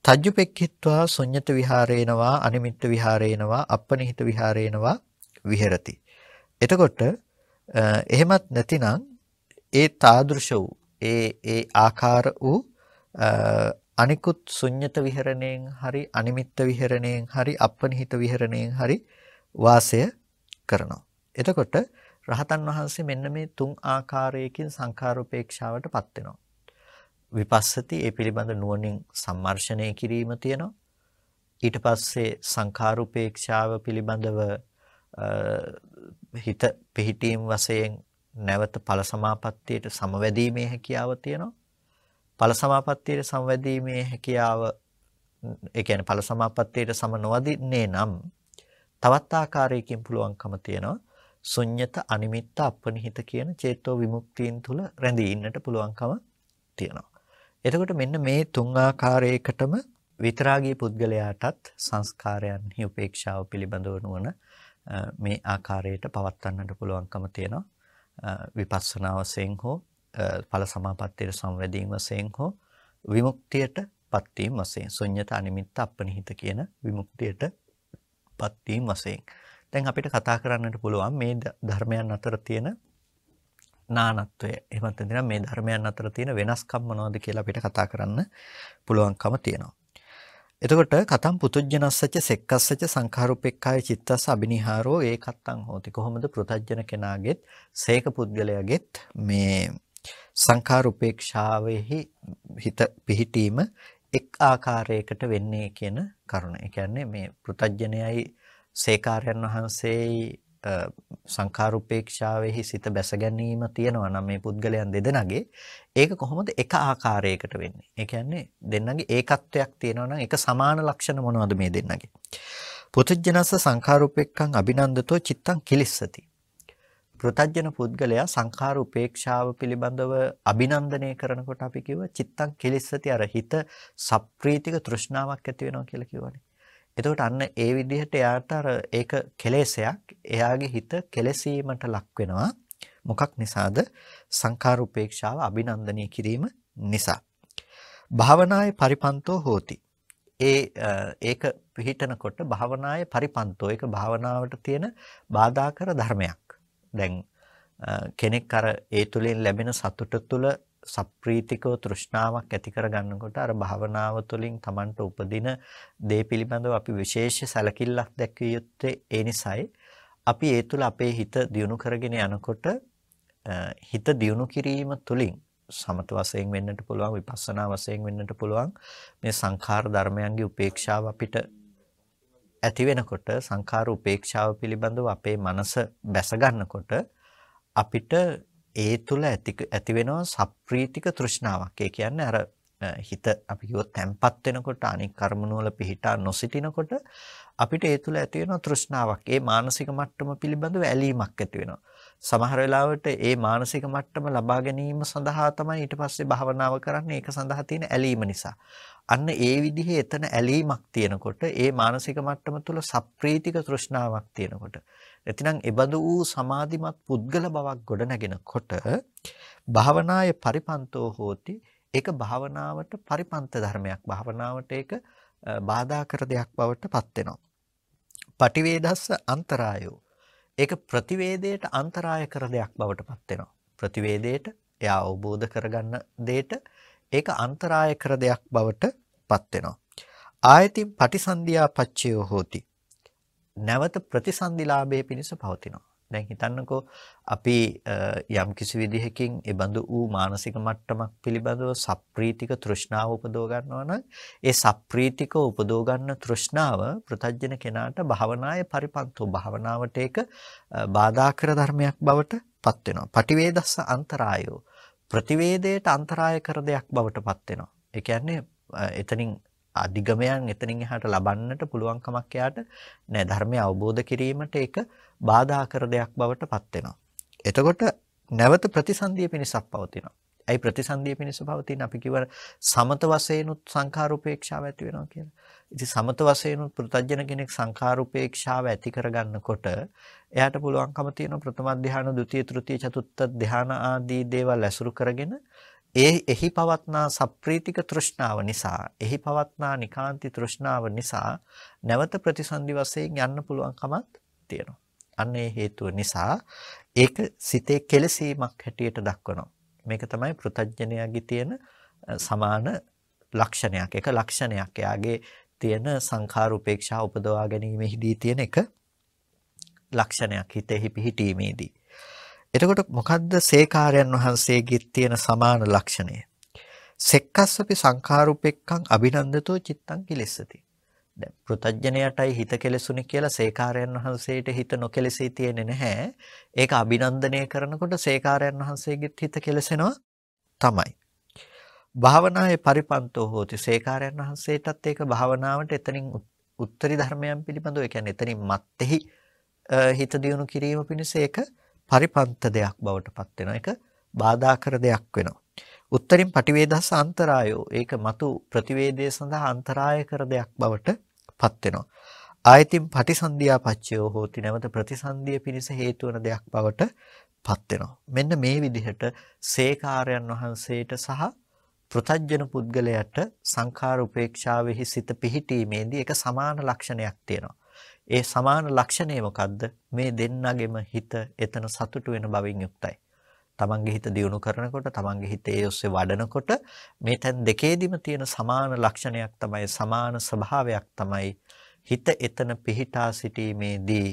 Speaker 1: තජ්ජුපෙක්ඛිත්වා ශුඤ්ඤත විහාරේනවා අනිමිත්ත විහාරේනවා අපනිහිත විහාරේනවා විහෙරති. එතකොට එහෙමත් නැතිනම් ඒ තාදෘශ වූ ඒ ඒ ආකාර වූ අනිකුත් ශුන්්‍යත විහරණයෙන් හරි අනිමිත්ත විහරණයෙන් හරි අපනිහිත විහරණයෙන් හරි වාසය කරනවා. එතකොට රහතන් වහන්සේ මෙන්න මේ තුන් ආකාරයකින් සංඛාරෝපේක්ෂාවටපත් වෙනවා. විපස්සති ඒ පිළිබඳ නුවණින් සම්මර්ෂණය කිරීම තියෙනවා. ඊට පස්සේ සංඛාරෝපේක්ෂාව පිළිබඳව හිත පිහිටීම් වශයෙන් නැවත ඵල සමාපත්තියට සමවැදීමේ හැකියාව තියෙනවා. ඵල සමාපත්තියට සමවැදීමේ හැකියාව ඒ කියන්නේ ඵල සමාපත්තියට සම නොවදින්නේ නම් තවත් ආකාරයකින් පුළුවන්කම තියෙනවා ශුන්්‍යත අනිමිත්ත අපනිහිත කියන චේතෝ විමුක්තියන් තුල රැඳී ඉන්නට පුළුවන්කම තියෙනවා. එතකොට මෙන්න මේ තුන් ආකාරයකටම විතරාගී පුද්ගලයාටත් සංස්කාරයන්හි උපේක්ෂාව පිළිබඳව නුවණ මේ ආකාරයට පවත්වන්නට පුළුවන්කම තියෙනවා. විපස්සනා වශයෙන් හෝ ඵල සමාපත්තියට සංවැදීම වශයෙන් හෝ විමුක්තියට පත්වීම වශයෙන් ශුන්්‍යත අනිමිත්ත අපනිහිත කියන විමුක්තියට පත්වීම වශයෙන් දැන් අපිට කතා කරන්නට පුළුවන් මේ ධර්මයන් අතර තියෙන නානත්වය. එහෙම නැත්නම් මේ ධර්මයන් අතර තියෙන වෙනස්කම් මොනවද කියලා අපිට කතා කරන්න පුළුවන්කම තියෙනවා. එතකොට කතම් පුතුජනස්සච සෙක්කස්සච සංඛාරුපෙක්ඛාය චිත්තස්ස අබිනිහාරෝ ඒකත්තං හෝති කොහොමද පෘතජන කෙනාගෙත් සේක පුද්ගලයාගෙත් මේ සංඛාරුපේක්ෂාවෙහි හිත පිහිටීම එක් ආකාරයකට වෙන්නේ කියන කරුණ. ඒ කියන්නේ මේ පෘතජනයයි සේකාරයන් වහන්සේයි සංඛාරුපේක්ෂාවෙහි සිත බැස ගැනීම තියෙනවා නම් මේ පුද්ගලයන් දෙදෙනාගේ ඒක කොහොමද එක ආකාරයකට වෙන්නේ? ඒ කියන්නේ දෙන්නගේ ඒකත්වයක් තියෙනවා නම් එක සමාන ලක්ෂණ මොනවද මේ දෙන්නගේ? පුතුජනස සංඛාරුපෙක්ඛං අභිනන්දතෝ චිත්තං කිලිස්සති. පෘතජන පුද්ගලයා සංඛාර උපේක්ෂාව පිළිබඳව අභිනන්දනය කරනකොට අපි කිව්ව චිත්තං කිලිස්සති අර හිත සප්‍රීතික තෘෂ්ණාවක් ඇති වෙනවා කියලා කිව්වනේ. එතකොට අන්න ඒ විදිහට එයාට අර ඒක කෙලෙසයක් එයාගේ හිත කෙලසීමට ලක් වෙනවා. මොකක් නිසාද? සංඛාර උපේක්ෂාව අභිනන්දනය කිරීම නිසා. භාවනායේ පරිපන්තෝ හෝති. ඒ ඒක පිළිටනකොට භාවනායේ පරිපන්තෝ ඒක භාවනාවට තියෙන බාධා කර ධර්මයක්. දැන් කෙනෙක් අර ඒ තුලින් ලැබෙන සතුට තුල සප්‍රීතිකව තෘෂ්ණාවක් ඇති කර ගන්නකොට අර භාවනාව තුළින් Tamanට උපදින දේ පිළිබඳව අපි විශේෂ සැලකිල්ලක් දැක්විය යුත්තේ ඒ නිසායි. අපි ඒ තුළ අපේ හිත දියුණු කරගෙන යනකොට හිත දියුණු කිරීම තුළින් සමත වශයෙන් වෙන්නට පුළුවන් විපස්සනා වශයෙන් වෙන්නට පුළුවන් මේ සංඛාර ධර්මයන්ගේ උපේක්ෂාව අපිට ඇති වෙනකොට සංඛාර උපේක්ෂාව පිළිබඳව අපේ මනස බැස ගන්නකොට අපිට ඒ තුල ඇති ඇති වෙනවා සප්‍රීතික තෘෂ්ණාවක්. ඒ කියන්නේ අර හිත අපි කිව්වොත් තැම්පත් වෙනකොට අනික් කර්මණු වල පිහිටා නොසිටිනකොට අපිට ඒ තුල ඇති වෙන තෘෂ්ණාවක්. ඒ මානසික මට්ටම පිළිබඳව ඇලීමක් ඇති වෙනවා. සමහර වෙලාවට ඒ මානසික මට්ටම ලබා ගැනීම සඳහා තමයි ඊට පස්සේ භාවනාව කරන්නේ. ඒක සඳහා තියෙන ඇලීම නිසා. අන්න ඒ විදිහේ එතන ඇලීමක් තියෙනකොට ඒ මානසික මට්ටම තුල සප්‍රීතික තෘෂ්ණාවක් තියෙනකොට එතනම් එබඳු වූ සමාධිමත් පුද්ගල බවක් ගොඩනගෙනකොට භාවනාය පරිපන්තෝ හෝති. ඒක භාවනාවට පරිපන්ත ධර්මයක්. භාවනාවට ඒක බාධා කර දෙයක් බවට පත් වෙනවා. පටිවේදස්ස අන්තරායෝ. ඒක ප්‍රතිවේදයට අන්තරාය කර දෙයක් බවට පත් වෙනවා. ප්‍රතිවේදයට එයා අවබෝධ කරගන්න දෙයට ඒක අන්තරාය කර දෙයක් බවට පත් වෙනවා. ආයතින් පටිසන්ධියා පච්චයෝ හෝති. නැවත ප්‍රතිසන්දිලාභයේ පිණිස පවතිනවා. දැන් හිතන්නකෝ අපි යම් කිසි විදිහකින් ඒ බඳු වූ මානසික මට්ටමක් පිළිබඳව සප්‍රීතික තෘෂ්ණාව උපදව ගන්නවා නම් ඒ සප්‍රීතික උපදව ගන්න තෘෂ්ණාව ප්‍රතජන කෙනාට භාවනායේ පරිපන්තෝ භාවනාවට ඒක බාධා කර ධර්මයක් බවට පත් වෙනවා. පටිවේදස්ස අන්තරායෝ ප්‍රතිවේදයට අන්තරාය කර දෙයක් බවට පත් වෙනවා. ඒ කියන්නේ එතනින් අධිගමයන් එතනින් එහාට ලබන්නට පුළුවන් කමක් එයාට නෑ ධර්මය අවබෝධ කිරීමට ඒක බාධා කර දෙයක් බවට පත් වෙනවා. එතකොට නැවත ප්‍රතිසන්දිය පිණිසක් පවතිනවා. ඇයි ප්‍රතිසන්දිය පිණිස පවතින අපි කිව්ව සමත වශයෙන්ුත් සංඛාරූපේක්ෂාව ඇති වෙනවා කියලා. ඉතින් සමත වශයෙන්ුත් ප්‍රත්‍යජන කෙනෙක් සංඛාරූපේක්ෂාව ඇති කරගන්නකොට එයාට පුළුවන්කම තියෙන ප්‍රථම ධානය, ဒုတိ ය, තෘතිය, චතුත්ථ ධාන ආදී දේවල් ඇසුරු කරගෙන ඒ එහි පවත්නා සප්‍රීතික තෘෂ්ණාව නිසා එහි පවත්නා නිකාන්ති තෘෂ්ණාව නිසා නැවත ප්‍රතිසන්දි වශයෙන් යන්න පුළුවන්කමක් තියෙනවා. අන්න ඒ හේතුව නිසා ඒක සිතේ කෙලසීමක් හැටියට දක්වනවා. මේක තමයි පෘතජ්ජනයාගේ තියෙන සමාන ලක්ෂණයක්. එක ලක්ෂණයක්. එයාගේ තියෙන සංඛාර උපේක්ෂා උපදවා ගැනීමෙහිදී තියෙන එක ලක්ෂණයක් හිතෙහි පිහිටීමේදී. එතකොට මොකද්ද සේකාරයන් වහන්සේගේ තියෙන සමාන ලක්ෂණය? සෙක්කස්සපි සංඛාරුපෙක්කං අභිනන්දතෝ චිත්තං කිලෙස්සති. දැන් පෘතජ්ජනයටයි හිත කෙලසුනේ කියලා සේකාරයන් වහන්සේට හිත නොකෙලසී තියෙන්නේ නැහැ. ඒක අභිනන්දනය කරනකොට සේකාරයන් වහන්සේගෙත් හිත කෙලසෙනවා තමයි. භාවනායේ පරිපන්තෝ හෝති සේකාරයන් වහන්සේටත් ඒක භාවනාවට එතනින් උත්තරී ධර්මයන් පිළිබඳව ඒ කියන්නේ එතනින් මත්ෙහි හිත දියුණු කිරීම පිණිස ඒක පරිපන්ත දෙයක් බවට පත් වෙනවා. ඒක බාධා කර දෙයක් වෙනවා. උත්තරින් පටිවේදස අන්තරායෝ ඒක మతు ප්‍රතිවේදයේ සඳහා අන්තරාය කර දෙයක් බවට පත් වෙනවා. ආයතින් පටිසන්ධියා පච්චයෝ හෝති නැවත ප්‍රතිසන්ධිය පිණිස හේතු වන දෙයක් බවට පත් වෙනවා. මෙන්න මේ විදිහට සේකාරයන් වහන්සේට සහ පෘතජ්ජන පුද්ගලයාට සංඛාර උපේක්ෂාවෙහි සිත පිහිටීමේදී එක සමාන ලක්ෂණයක් තියෙනවා. ඒ සමාන ලක්ෂණය මොකද්ද? මේ දෙන්නගෙම හිත එතන සතුටු වෙන බවින් යුක්තයි. තමන්ගේ හිත දියුණු කරනකොට තමන්ගේ හිත ඒ ඔස්සේ වඩනකොට මේ තැන් දෙකේදීම තියෙන සමාන ලක්ෂණයක් තමයි සමාන ස්වභාවයක් තමයි හිත එතන පිහිටා සිටීමේදී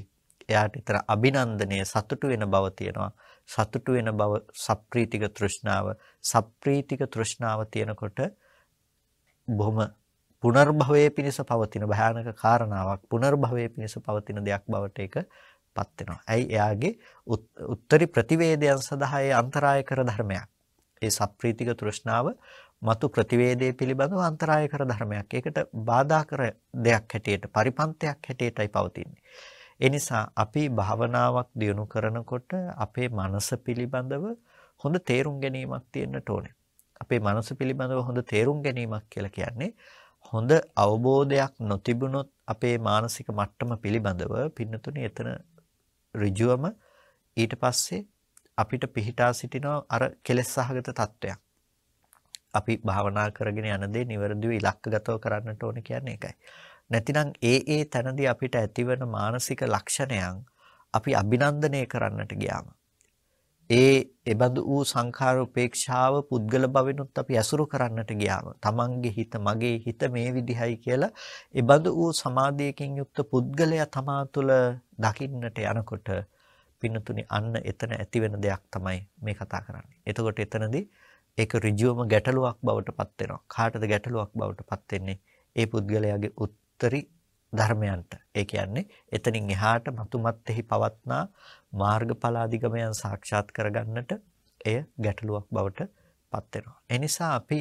Speaker 1: එයාට ඊතර අභිනන්දනය සතුටු වෙන බව තියෙනවා සතුටු වෙන බව සප්‍රීතික තෘෂ්ණාව සප්‍රීතික තෘෂ්ණාව තියෙනකොට බොහොම පුනර්භවයේ පිණිස පවතින භයානක කාරණාවක් පුනර්භවයේ පිණිස පවතින දෙයක් බවට ඒක පත් වෙනවා. ඇයි එයාගේ උත්තරී ප්‍රතිවේදයන් සඳහා ඒ අන්තරාය කර ධර්මයක්. ඒ සප්‍රීතික තෘෂ්ණාව මතු ප්‍රතිවේදයේ පිළිබඳව අන්තරාය කර ධර්මයක්. ඒකට බාධා කර දෙයක් හැටියට පරිපන්තයක් හැටියටයි පවතින්නේ. ඒ නිසා අපි භාවනාවක් දියුණු කරනකොට අපේ මනස පිළිබඳව හොඳ තේරුම් ගැනීමක් තියෙන්නට ඕනේ. අපේ මනස පිළිබඳව හොඳ තේරුම් ගැනීමක් කියලා කියන්නේ හොඳ අවබෝධයක් නොතිබුණොත් අපේ මානසික මට්ටම පිළිබඳව පින්නතුනේ එතන ඍජුවම ඊට පස්සේ අපිට පිහිටා සිටිනවා අර කෙලෙස් සහගත තත්වයක්. අපි භාවනා කරගෙන යන දේ නිවැරදිව ඉලක්කගතව කරන්නට ඕනේ කියන්නේ ඒකයි. නැතිනම් ඒ ඒ තැනදී අපිට ඇතිවන මානසික ලක්ෂණයන් අපි අභිනන්දනය කරන්නට ගියාම ඒ එබඳු වූ සංඛාර උපේක්ෂාව පුද්ගල භවෙනුත් අපි ඇසුරු කරන්නට ගියාම තමන්ගේ හිත මගේ හිත මේ විදිහයි කියලා එබඳු වූ සමාධියකින් යුක්ත පුද්ගලයා තමා තුළ දකින්නට යනකොට පින්නතුනි අන්න එතන ඇති වෙන දෙයක් තමයි මේ කතා කරන්නේ. එතකොට එතනදී ඒක ඍජුවම ගැටලුවක් බවට පත් වෙනවා. කාටද ගැටලුවක් බවට පත් වෙන්නේ? ඒ පුද්ගලයාගේ උත්තරී ධර්මයන්ට. ඒ කියන්නේ එතනින් එහාට මතුමත්ෙහි පවත්නා මාර්ගඵල අධිගමයන් සාක්ෂාත් කරගන්නට එය ගැටලුවක් බවට පත් වෙනවා. ඒ නිසා අපි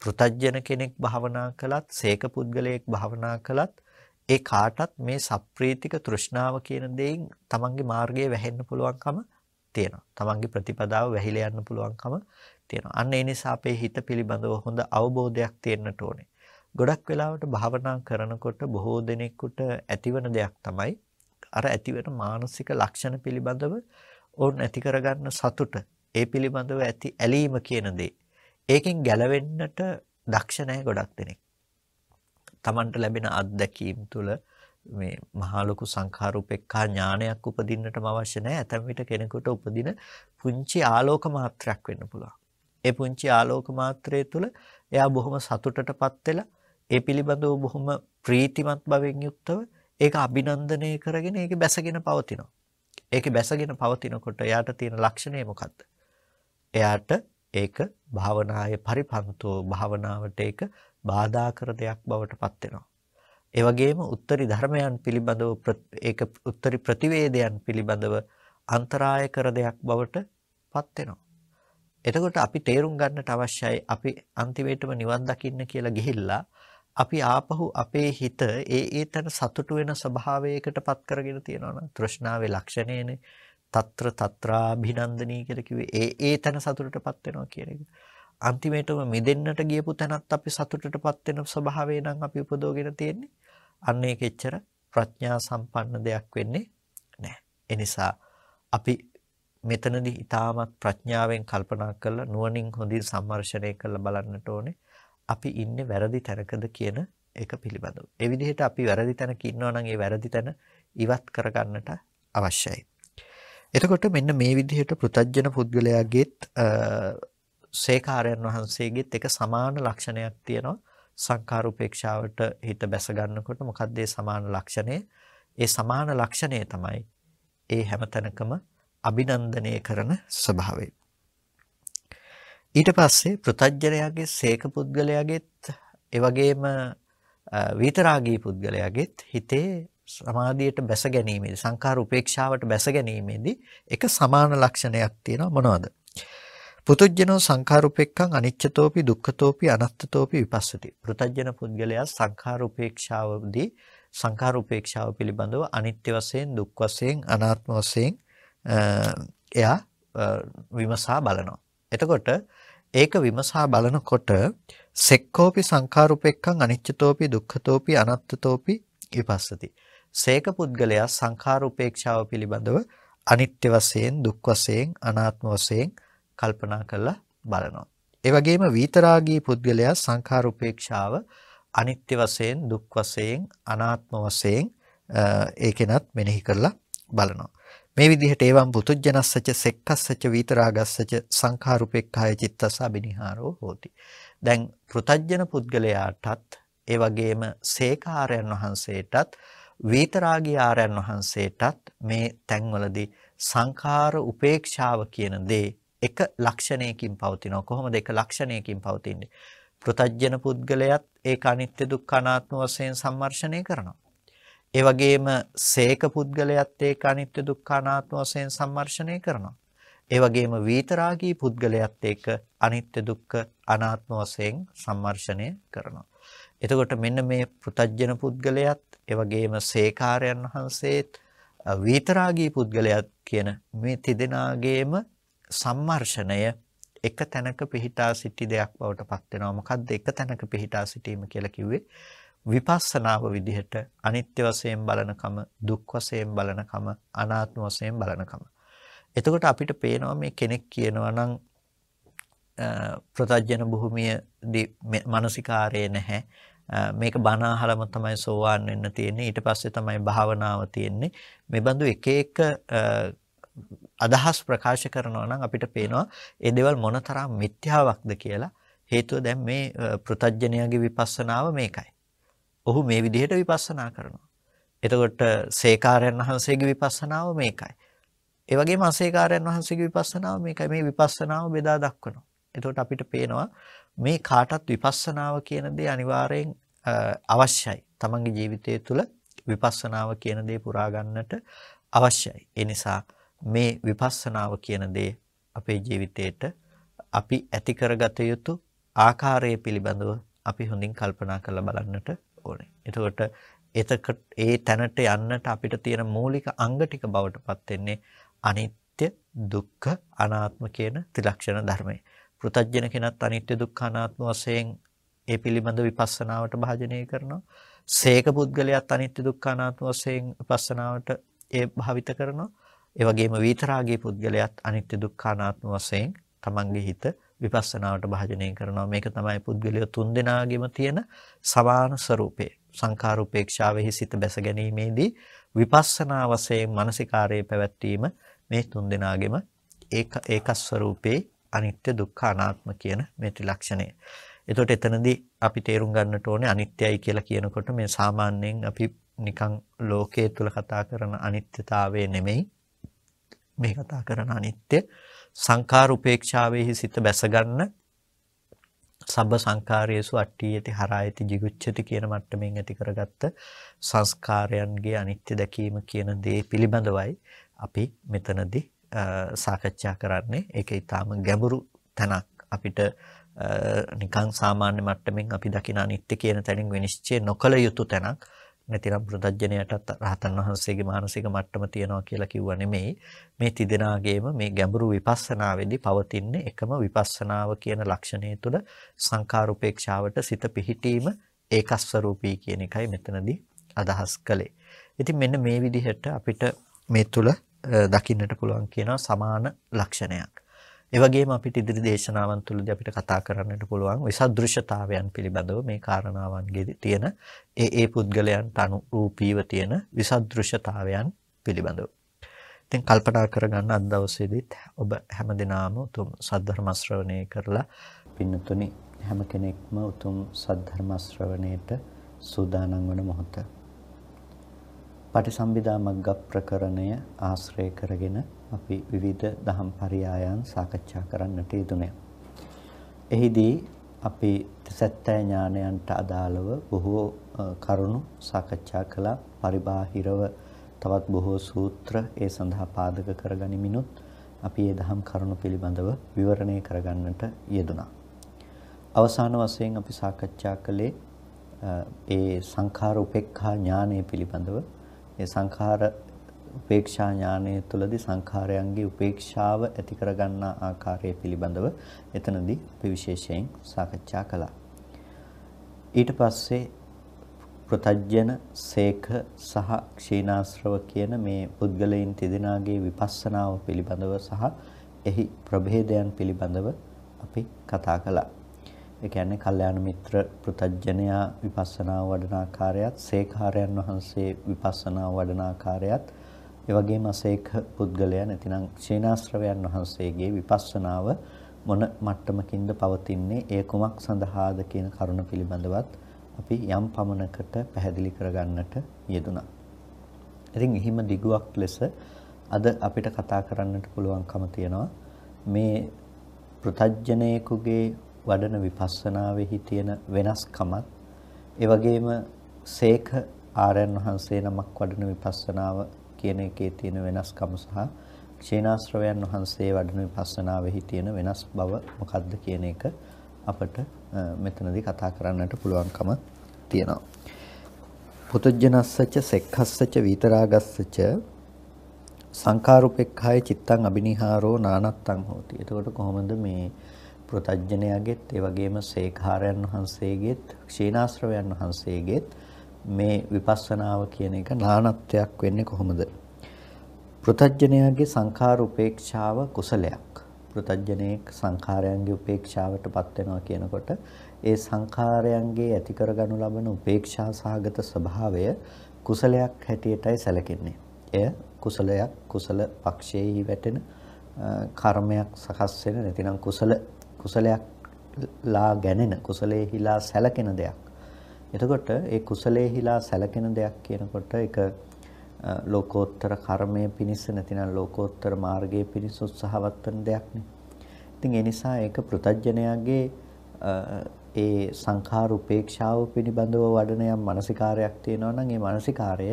Speaker 1: පෘතජ්ජන කෙනෙක් භාවනා කළත්, සීක පුද්ගලයෙක් භාවනා කළත් ඒ කාටත් මේ සප්‍රීතික තෘෂ්ණාව කියන දෙයින් තමන්ගේ මාර්ගය වැහෙන්න පුළුවන්කම තියෙනවා. තමන්ගේ ප්‍රතිපදාව වැහිලා යන්න පුළුවන්කම තියෙනවා. අන්න ඒ නිසා අපේ හිත පිළිබඳව හොඳ අවබෝධයක් තියෙන්නට ඕනේ. ගොඩක් වෙලාවට භාවනා කරනකොට බොහෝ දෙනෙකුට ඇතිවන දෙයක් තමයි අර ඇතිවෙන මානසික ලක්ෂණ පිළිබඳව ඕන් ඇති කරගන්න සතුට ඒ පිළිබඳව ඇති ඇලීම කියන දේ ඒකෙන් ගැලවෙන්නට දක්ෂ නැහැ ගොඩක් දෙනෙක්. Tamanට ලැබෙන අත්දැකීම් තුළ මේ මහා ලොකු සංඛාරූපෙක්ඛා ඥානයක් උපදින්නටම අවශ්‍ය නැහැ. ඇතැම් විට කෙනෙකුට උපදින පුංචි ආලෝක මාත්‍රයක් වෙන්න පුළුවන්. ඒ පුංචි ආලෝක මාත්‍රය තුළ එයා බොහොම සතුටටපත් වෙලා ඒ පිළිබඳව බොහොම ප්‍රීතිමත් භවෙන් යුක්තව ඒක අභිනන්දනය කරගෙන ඒක බැසගෙන පවතිනවා. ඒකේ බැසගෙන පවතිනකොට එයාට තියෙන ලක්ෂණය මොකද්ද? එයාට ඒක භාවනායේ පරිපන්තෝ භාවනාවට ඒක බාධා කර දෙයක් බවට පත් වෙනවා. ඒ වගේම උත්තරී ධර්මයන් පිළිබඳව ඒක උත්තරී ප්‍රතිවේදයන් පිළිබඳව අන්තරාය කර දෙයක් බවට පත් වෙනවා. එතකොට අපි තේරුම් ගන්නට අවශ්‍යයි අපි අන්තිමේටම නිවන් දකින්න කියලා ගිහිල්ලා අපි ආපහු අපේ හිත ඒ ඒ තැන සතුටු වෙන ස්වභාවයකටපත් කරගෙන තියෙනවා නම් තෘෂ්ණාවේ ලක්ෂණයනේ తත්‍ර తත්‍රාභිනන්දනී කියලා කිව්වේ ඒ ඒ තැන සතුටටපත් වෙනවා කියන එක. අන්තිමේටම මිදෙන්නට ගියපු තැනත් අපි සතුටටපත් වෙන ස්වභාවය නම් අපි උපදවගෙන තියෙන්නේ. අන්න ඒක එච්චර ප්‍රඥා සම්පන්න දෙයක් වෙන්නේ නැහැ. ඒ නිසා අපි මෙතනදී ඊටමත් ප්‍රඥාවෙන් කල්පනා කරලා නුවණින් හොඳින් සම්මර්ෂණය කරලා බලන්නට ඕනේ. අපි ඉන්නේ වැරදි තැනකද කියන එක පිළිබඳව. ඒ විදිහට අපි වැරදි තැනක ඉන්නවා නම් ඒ වැරදි තැන ඉවත් කරගන්නට අවශ්‍යයි. එතකොට මෙන්න මේ විදිහට පෘතජ්ජන පුද්ගලයාගේත් සේකාරයන් වහන්සේගෙත් එක සමාන ලක්ෂණයක් තියෙනවා. සංඛාර උපේක්ෂාවට හිත බැස ගන්නකොට මොකක්ද ඒ සමාන ලක්ෂණය? ඒ සමාන ලක්ෂණය තමයි ඒ හැමතැනකම අභිනන්දනය කරන ස්වභාවය. ඊට පස්සේ පෘතජ්ජනයාගේ සේක පුද්ගලයාගෙත් ඒ වගේම විතරාගී පුද්ගලයාගෙත් හිතේ සමාධියට බැස ගැනීමේදී සංඛාර උපේක්ෂාවට බැස ගැනීමේදී එක සමාන ලක්ෂණයක් තියෙනවා මොනවද? පුතුජනෝ සංඛාරුපෙක්ඛං අනිච්චතෝපි දුක්ඛතෝපි අනත්තතෝපි විපස්සති. පෘතජන පුද්ගලයා සංඛාරුපේක්ෂාවදී සංඛාරුපේක්ෂාව පිළිබඳව අනිත්‍ය වශයෙන් දුක් වශයෙන් අනාත්ම වශයෙන් එයා විමසා බලනවා. එතකොට ඒක විමසා බලනකොට සෙක්කෝපි සංඛාරුපෙක්ඛං අනිච්චතෝපි දුක්ඛතෝපි අනත්තතෝපි විපස්සති. සේක පුද්ගලයා සංඛාරුපේක්ෂාව පිළිබඳව අනිත්‍ය වශයෙන් දුක් වශයෙන් අනාත්ම වශයෙන් කල්පනා කරලා බලනවා. ඒ වගේම විතරාගී පුද්ගලයා සංඛාර උපේක්ෂාව අනිත්‍ය වශයෙන් දුක් වශයෙන් අනාත්ම වශයෙන් ඒකෙනත් මෙනෙහි කරලා බලනවා. මේ විදිහට ඒවම් පුතුජනස්සච සෙක්කස්සච විතරාගස්සච සංඛාරුපෙක්ඛාය චිත්තස අබිනිහාරෝ හෝති. දැන් පෘතජන පුද්ගලයාටත් ඒ වගේම සේකාරයන් වහන්සේටත් විතරාගී ආරයන් වහන්සේටත් මේ තැන්වලදී සංඛාර උපේක්ෂාව කියන දේ එක ලක්ෂණයකින් පවතිනවා. කොහොමද එක ලක්ෂණයකින් පවතින්නේ? පෘතජ්ජන පුද්ගලයාත් ඒක අනිත්‍ය දුක්ඛ අනාත්ම වශයෙන් සම්මර්ෂණය කරනවා. ඒ වගේම සේක පුද්ගලයාත් ඒක අනිත්‍ය දුක්ඛ අනාත්ම වශයෙන් සම්මර්ෂණය කරනවා. ඒ වගේම විතරාගී පුද්ගලයාත් ඒක අනිත්‍ය දුක්ඛ අනාත්ම වශයෙන් සම්මර්ෂණය කරනවා. එතකොට මෙන්න මේ පෘතජ්ජන පුද්ගලයාත් ඒ වගේම සේකාරයන් වහන්සේත් විතරාගී පුද්ගලයාත් කියන මේ තිදෙනාගේම සම්මර්ෂණය එක තැනක පිහිටා සිටි දෙයක් බවට පත් වෙනවා. මොකද්ද එක තැනක පිහිටා සිටීම කියලා කිව්වේ? විපස්සනාව විදිහට අනිත්‍ය වශයෙන් බලනකම, දුක් වශයෙන් බලනකම, අනාත්ම වශයෙන් බලනකම. එතකොට අපිට පේනවා මේ කෙනෙක් කියනවා නම් ප්‍රතඥ භූමියදී මානසිකාරය නැහැ. මේක බණ අහලම තමයි සෝවාන් වෙන්න තියෙන්නේ. ඊට පස්සේ තමයි භාවනාව තියෙන්නේ. මේ බඳු එක එක අදහස් ප්‍රකාශ කරනවා නම් අපිට පේනවා ඒ දේවල් මොනතරම් මිත්‍යාවක්ද කියලා. හේතුව දැන් මේ පෘතජ්ජනයාගේ විපස්සනාව මේකයි. ඔහු මේ විදිහට විපස්සනා කරනවා. එතකොට සේකාරයන් වහන්සේගේ විපස්සනාව මේකයි. ඒ වගේම අසේකාරයන් වහන්සේගේ විපස්සනාව මේකයි. මේ විපස්සනාව බෙදා දක්වනවා. එතකොට අපිට පේනවා මේ කාටත් විපස්සනාව කියන දේ අනිවාර්යෙන් අවශ්‍යයි. තමන්ගේ ජීවිතය තුළ විපස්සනාව කියන දේ පුරා ගන්නට අවශ්‍යයි. ඒ නිසා මේ විපස්සනාව කියන දේ අපේ ජීවිතේට අපි ඇති කරගත යුතු ආකාරය පිළිබඳව අපි හොඳින් කල්පනා කරලා බලන්නට ඕනේ. එතකොට එතකට ඒ තැනට යන්නට අපිට තියෙන මූලික අංග ටික බවට පත් වෙන්නේ අනිත්‍ය, දුක්ඛ, අනාත්ම කියන ත්‍රිලක්ෂණ ධර්මය. පෘතජ්ජන කෙනත් අනිත්‍ය, දුක්ඛ, අනාත්ම වශයෙන් ඒ පිළිබඳ විපස්සනාවට භාජනය කරනවා. සේක පුද්ගලයාත් අනිත්‍ය, දුක්ඛ, අනාත්ම වශයෙන් විපස්සනාවට ඒ භාවිත කරනවා. ඒ වගේම විතරාගී පුද්ගලයාත් අනිත්‍ය දුක්ඛ අනාත්ම වශයෙන් තමන්ගේ හිත විපස්සනාවට භාජනය කරනවා. මේක තමයි පුද්ගලය තුන්දෙනාගෙම තියෙන සමාන ස්වરૂපේ සංඛාරූපේක්ෂාවෙහි සිත බැස ගැනීමේදී විපස්සනා වශයෙන් මානසිකාරයේ පැවැත්වීම මේ තුන්දෙනාගෙම ඒක ඒකස්වරූපේ අනිත්‍ය දුක්ඛ අනාත්ම කියන මේ ත්‍රිලක්ෂණය. එතකොට එතනදී අපි තේරුම් ගන්නට ඕනේ අනිත්‍යයි කියලා කියනකොට මේ සාමාන්‍යයෙන් අපි නිකන් ලෝකයේ තුල කතා කරන අනිත්‍යතාවය නෙමෙයි. මේ කතා කරන අනිත්‍ය සංඛාර උපේක්ෂාවෙහි සිත බැසගන්න සබ්බ සංඛාරයේසු අට්ඨියති හරායති jigucchati කියන මට්ටමින් ඇති කරගත්ත සංස්කාරයන්ගේ අනිත්‍ය දැකීම කියන දේ පිළිබඳවයි අපි මෙතනදී සාකච්ඡා කරන්නේ. ඒක ඊටාම ගැඹුරු තැනක් අපිට නිකං සාමාන්‍ය මට්ටමින් අපි දකින අනිත්‍ය කියන තැනින් විනිශ්චය නොකළ යුතු තැනක්. නැතිනම් ප්‍රදජ්ජනයටත් රහතන් වහන්සේගේ මානසික මට්ටම තියනවා කියලා කිව්වා නෙමෙයි මේ තිදෙනාගේම මේ ගැඹුරු විපස්සනාවේදී පවතින්නේ එකම විපස්සනාව කියන ලක්ෂණය තුළ සංඛාරුපේක්ෂාවට සිත පිහිටීම ඒකස්වරූපී කියන එකයි මෙතනදී අදහස් කළේ. ඉතින් මෙන්න මේ විදිහට අපිට මේ තුල දකින්නට පුළුවන් කියන සමාන ලක්ෂණයක්. ඒ වගේම අපිට ඉදිරි දේශනාවන් තුළදී අපිට කතා කරන්නට පුළුවන් විසදෘශතාවයන් පිළිබඳව මේ කාරණාවන්ගේ තියෙන ඒ ඒ පුද්ගලයන්ට අනුරූපීව තියෙන විසදෘශතාවයන් පිළිබඳව. ඉතින් කල්පනා කරගන්න අද දවසේදීත් ඔබ හැමදිනාම උතුම් සද්ධර්ම ශ්‍රවණය කරලා පින්නතුනි හැම කෙනෙක්ම උතුම් සද්ධර්ම ශ්‍රවණයට සූදානම් වන මොහොත. පටිසම්භිදා මග්ග ප්‍රකරණය ආශ්‍රය කරගෙන අපි විවිධ දහම් පරයයන් සාකච්ඡා කරන්නට යෙදුණා. එහිදී අපි සත්‍ය ඥානයන්ට අදාළව බොහෝ කරුණු සාකච්ඡා කළා. පරිබාහිරව තවත් බොහෝ සූත්‍ර ඒ සඳහා පාදක කරගනිමිනුත් අපි මේ දහම් කරුණු පිළිබඳව විවරණය කරගන්නට යෙදුණා. අවසාන වශයෙන් අපි සාකච්ඡා කළේ ඒ සංඛාර උපේක්ඛා ඥානය පිළිබඳව. ඒ සංඛාර උපේක්ෂා ඥානය තුළදී සංඛාරයන්ගේ උපේක්ෂාව ඇති කරගන්නා ආකාරය පිළිබඳව එතනදී අපි විශේෂයෙන් සාකච්ඡා කළා. ඊට පස්සේ ප්‍රතජ්ජන සේක සහ ක්ෂීනාශ්‍රව කියන මේ පුද්ගලයන් තිදෙනාගේ විපස්සනාව පිළිබඳව සහ එහි ප්‍රභේදයන් පිළිබඳව අපි කතා කළා. ඒ කියන්නේ කල්යාණ මිත්‍ර පෘතජ්ජනයා විපස්සනා වඩන ආකාරයත් සේඛාරයන් වහන්සේ විපස්සනා වඩන ආකාරයත් ඒ වගේම අසේක පුද්ගලයා නැතිනම් ක්ෂීනාශ්‍රවයන් වහන්සේගේ විපස්සනාව මොන මට්ටමකින්ද පවතින්නේ ඒ කුමක් සඳහාද කියන කරුණ පිළිබඳවත් අපි යම් පමණකට පැහැදිලි කරගන්නට යෙදුණා. ඉතින් එහිම දිගුවක් ලෙස අද අපිට කතා කරන්නට පුළුවන්කම තියෙනවා මේ පෘතජ්ජනේකුගේ වඩන විපස්සනාවෙහි තියෙන වෙනස්කමත් ඒ වගේම සේක ආරයන් වහන්සේ නමක් වඩන විපස්සනාව කියන එකේ තියෙන වෙනස්කම සහ ක්ෂේනාශ්‍රවයන් වහන්සේ වඩන විපස්සනාවෙහි තියෙන වෙනස් බව මොකක්ද කියන එක අපට මෙතනදී කතා කරන්නට පුළුවන්කම තියෙනවා. පුතුජනස්සච සෙක්ඛස්සච විතරාගස්සච සංඛාරුපෙක්ඛාය චිත්තං අබිනිහාරෝ නානත්තං හෝති. එතකොට කොහොමද මේ ප්‍රතඥයාගෙත් ඒ වගේම සේඛාරයන් වහන්සේගෙත් ක්ෂීනාශ්‍රවයන් වහන්සේගෙත් මේ විපස්සනාව කියන එක නානත්වයක් වෙන්නේ කොහොමද? ප්‍රතඥයාගේ සංඛාර උපේක්ෂාව කුසලයක්. පෘතජ්ජනේක සංඛාරයන්ගේ උපේක්ෂාවටපත් වෙනවා කියනකොට ඒ සංඛාරයන්ගේ ඇති කරගනු ලබන උපේක්ෂා සහගත ස්වභාවය කුසලයක් හැටියටයි සැලකෙන්නේ. එය කුසලයක් කුසල පක්ෂයේහි වැටෙන කර්මයක් සකස් වෙන නැතිනම් කුසල කුසලයක් ලා ගැනෙන කුසලයේහිලා සැලකෙන දෙයක්. එතකොට ඒ කුසලයේහිලා සැලකෙන දෙයක් කියනකොට ඒක ලෝකෝත්තර කර්මය පිණිස නැතිනම් ලෝකෝත්තර මාර්ගයේ පිණිස උත්සාහවත් වෙන දෙයක්නේ. ඉතින් ඒ නිසා ඒක පෘතජ්ජනයාගේ ඒ සංඛාර උපේක්ෂාව පිළිබඳව වඩන යම් මානසිකාරයක් තියෙනවා නම් ඒ මානසිකාරය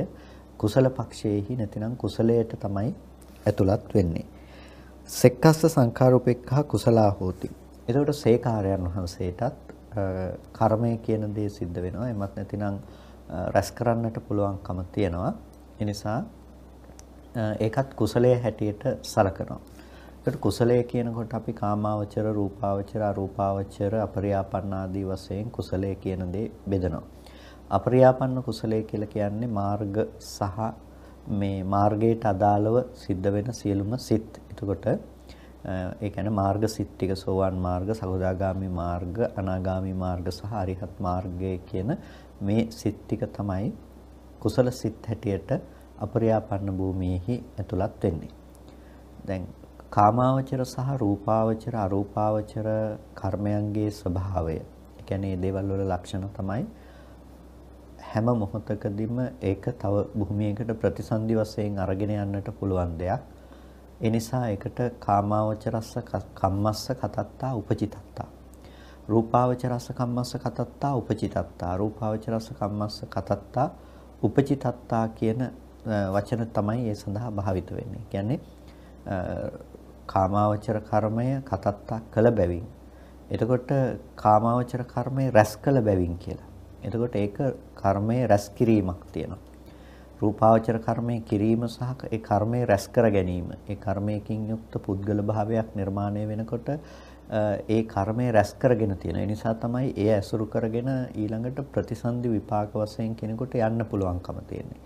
Speaker 1: කුසල පක්ෂයේහි නැතිනම් කුසලයට තමයි ඇතුළත් වෙන්නේ. සෙක්කස්ස සංඛාර උපේක්ඛා කුසලා හෝති. එතකොට සේකාරයන් වහන්සේටත් කර්මය කියන දේ සිද්ධ වෙනවා. එමත් නැතිනම් රැස් කරන්නට පුළුවන්කම තියෙනවා. ඒ නිසා ඒකත් කුසලයේ හැටියට සලකනවා. ඒකට කුසලය කියනකොට අපි කාමාවචර, රූපාවචර, අරූපාවචර, අපරියාපන්න ආදී වශයෙන් කුසලය කියන දේ බෙදනවා. අපරියාපන්න කුසලය කියලා කියන්නේ මාර්ග සහ මේ මාර්ගයට අදාළව සිද්ධ වෙන සියලුම සිත්. එතකොට ඒ කියන්නේ මාර්ග සිත් ටික සෝවාන් මාර්ග, සකදාගාමි මාර්ග, අනාගාමි මාර්ග සහ අරිහත් මාර්ගය කියන මේ සිත් ටික තමයි කුසල සිත් හැටියට අපරියාපන්න භූමියේහි ඇතුළත් වෙන්නේ. දැන් කාමාවචර සහ රූපාවචර අරූපාවචර කර්මයන්ගේ ස්වභාවය. ඒ කියන්නේ මේ දේවල් වල ලක්ෂණ තමයි හැම මොහොතකදීම ඒක තව භූමියකට ප්‍රතිසන්දි වශයෙන් අරගෙන යන්නට පුළුවන් දෙයක්. ඒ නිසා ඒකට කාමාවචරස්ස කම්මස්ස කතත්තා උපචිතත්තා. රූපාවචරස්ස කම්මස්ස කතත්තා උපචිතත්තා. රූපාවචරස්ස කම්මස්ස කතත්තා උපචිතත්තා කියන වචන තමයි ඒ සඳහා භාවිත වෙන්නේ. කියන්නේ කාමාවචර කර්මය කතත්තා කළ බැවින්. එතකොට කාමාවචර කර්මය රැස් කළ බැවින් කියලා. එතකොට ඒක කර්මයේ රැස් කිරීමක් තියෙනවා. රූපාවචර කර්මයේ කිරීම සහ ඒ කර්මයේ රැස් කර ගැනීම. ඒ කර්මයකින් යුක්ත පුද්ගල භාවයක් නිර්මාණය වෙනකොට ඒ කර්මය රැස් කරගෙන තියෙන. ඒ නිසා තමයි ඒ ඇසුරු කරගෙන ඊළඟට ප්‍රතිසන්දි විපාක වශයෙන් කෙනෙකුට යන්න පුළුවන්කම තියෙන්නේ.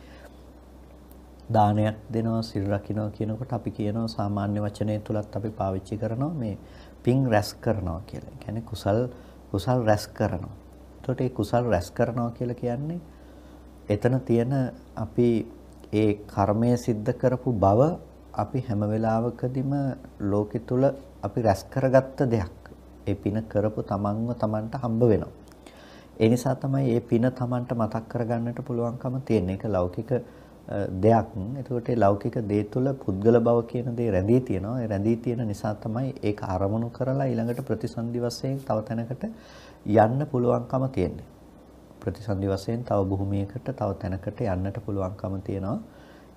Speaker 1: දානයක් දෙනවා, සිල් රකින්නවා කියනකොට අපි කියනවා සාමාන්‍ය වචනය තුලත් අපි පාවිච්චි කරනවා මේ පින් රැස් කරනවා කියලා. ඒ කියන්නේ කුසල් කුසල් රැස් කරනවා. එතකොට ඒ කුසල් රැස් කරනවා කියලා කියන්නේ එතන තියෙන අපි ඒ කර්මය સિદ્ધ කරපු බව අපි හැම වෙලාවකදීම ලෝකෙ තුල අපි රැස් කරගත්ත දෙයක්. ඒ පින කරපු තමන්ව තමන්ට හම්බ වෙනවා. ඒ නිසා තමයි මේ පින තමන්ට මතක් කරගන්නට පුළුවන්කම තියෙන්නේ. ඒක ලෞකික දෙයක්. එතකොට ඒ ලෞකික දේ තුළ පුද්ගල බව කියන දේ රැඳී තියෙනවා. ඒ රැඳී තියෙන නිසා තමයි ඒක අරමුණු කරලා ඊළඟට ප්‍රතිසන්දි වශයෙන් තව තැනකට යන්න පුළුවන්කම තියෙන්නේ. ප්‍රතිසන්දි වශයෙන් තව භූමියකට තව තැනකට යන්නට පුළුවන්කම තියෙනවා.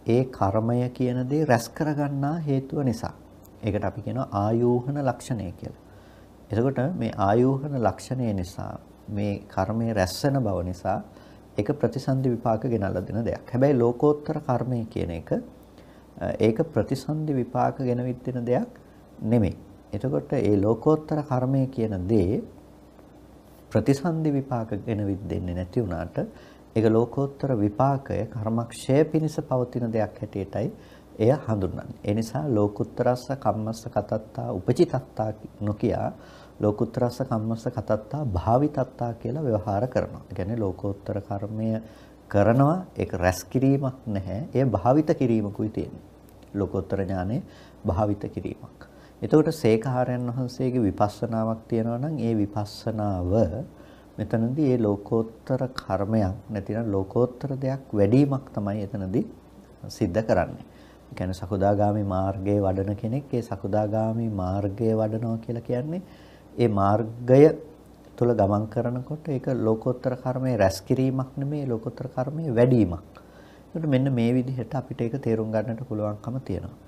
Speaker 1: ඒ කර්මය කියන දේ රැස් කරගන්නා හේතුව නිසා. ඒකට අපි කියනවා ආයෝහන ලක්ෂණය කියලා. එතකොට මේ ආයෝහන ලක්ෂණය නිසා මේ කර්මය රැස්වෙන බව නිසා ඒක ප්‍රතිසන්දි විපාක ගෙනල්ලා දෙන දෙයක්. හැබැයි ලෝකෝත්තර කර්මය කියන එක ඒක ප්‍රතිසන්දි විපාක ගෙනවිත් දෙන දෙයක් නෙමෙයි. එතකොට ඒ ලෝකෝත්තර කර්මය කියන දේ ප්‍රතිසන්දි විපාක ගෙනවිත් දෙන්නේ නැති වුණාට ඒක ලෝකෝත්තර විපාකය කර්මක්ෂය පිණිස පවතින දෙයක් හැටියටයි එය හඳුන්වන්නේ. ඒ නිසා ලෝකුත්තරස්ස කම්මස්ස කතත්තා උපචිතත්තා නොකිය ලෝකුත්තරස්ස කම්මස්ස කතත්තා භාවිතත්තා කියලා ව්‍යවහාර කරනවා. ඒ කියන්නේ ලෝකෝත්තර කර්මය කරනවා ඒක රැස් කිරීමක් නැහැ. එය භාවිත කිරීමකුයි තියෙන්නේ. ලෝකෝත්තර ඥානෙ භාවිත කිරීමක්. එතකොට සේකහාරයන් වහන්සේගේ විපස්සනාවක් තියෙනවා නම් ඒ විපස්සනාව මෙතනදී ඒ ලෝකෝත්තර කර්මයක් නැතිනම් ලෝකෝත්තර දෙයක් වැඩිවීමක් තමයි එතනදී සිද්ධ කරන්නේ. ඒ කියන්නේ සකුදාගාමි මාර්ගයේ වඩන කෙනෙක් ඒ සකුදාගාමි මාර්ගයේ වඩනවා කියලා කියන්නේ ඒ මාර්ගය තුල ගමන් කරනකොට ඒක ලෝකෝත්තර කර්මයේ රැස් කිරීමක් නෙමෙයි ලෝකෝත්තර කර්මයේ වැඩිවීමක්. ඒකට මෙන්න මේ විදිහට අපිට ඒක තේරුම් ගන්නට පුළුවන්කම තියෙනවා.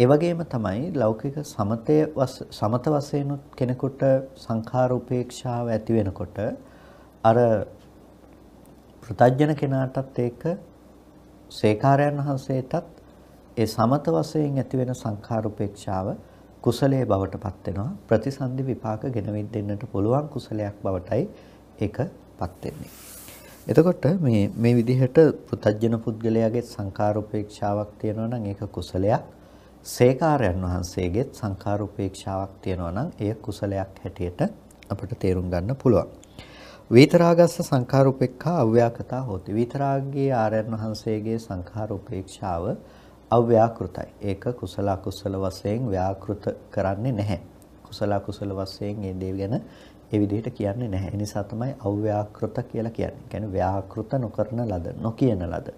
Speaker 1: ඒ වගේම තමයි ලෞකික සමතය සමත වශයෙන් කෙනෙකුට සංඛාර උපේක්ෂාව ඇති වෙනකොට අර ප්‍රතඥ කෙනාටත් ඒක සේකාරයන් වහන්සේටත් ඒ සමත වශයෙන් ඇති වෙන සංඛාර උපේක්ෂාව කුසලයේ බවට පත් වෙනවා ප්‍රතිසන්දි විපාක ගෙනවිත් දෙන්නට පුළුවන් කුසලයක් බවටයි ඒකපත් වෙන්නේ. එතකොට මේ මේ විදිහට පුතජන පුද්ගලයාගේ සංඛාර උපේක්ෂාවක් තියෙනවා නම් ඒක කුසලයක්. සේකාරයන් වහන්සේගෙත් සංඛාර උපේක්ෂාවක් තියෙනවා නම් එය කුසලයක් හැටියට අපිට තේරුම් ගන්න පුළුවන්. විතරාගස්ස සංඛාර උපේක්ඛා අව්‍යාකතා හොති. විතරාගයේ ආර්යයන් වහන්සේගේ සංඛාර උපේක්ෂාව අව්‍යාකෘතයි. ඒක කුසල අකුසල වශයෙන් ව්‍යාකෘත කරන්නේ නැහැ. කුසල අකුසල වශයෙන් මේ දේ ගැන ඒ විදිහට කියන්නේ නැහැ. ඒ නිසා තමයි අව්‍යාකෘත කියලා කියන්නේ. කියන්නේ ව්‍යාකෘත නොකරන ලද, නොකියන ලද.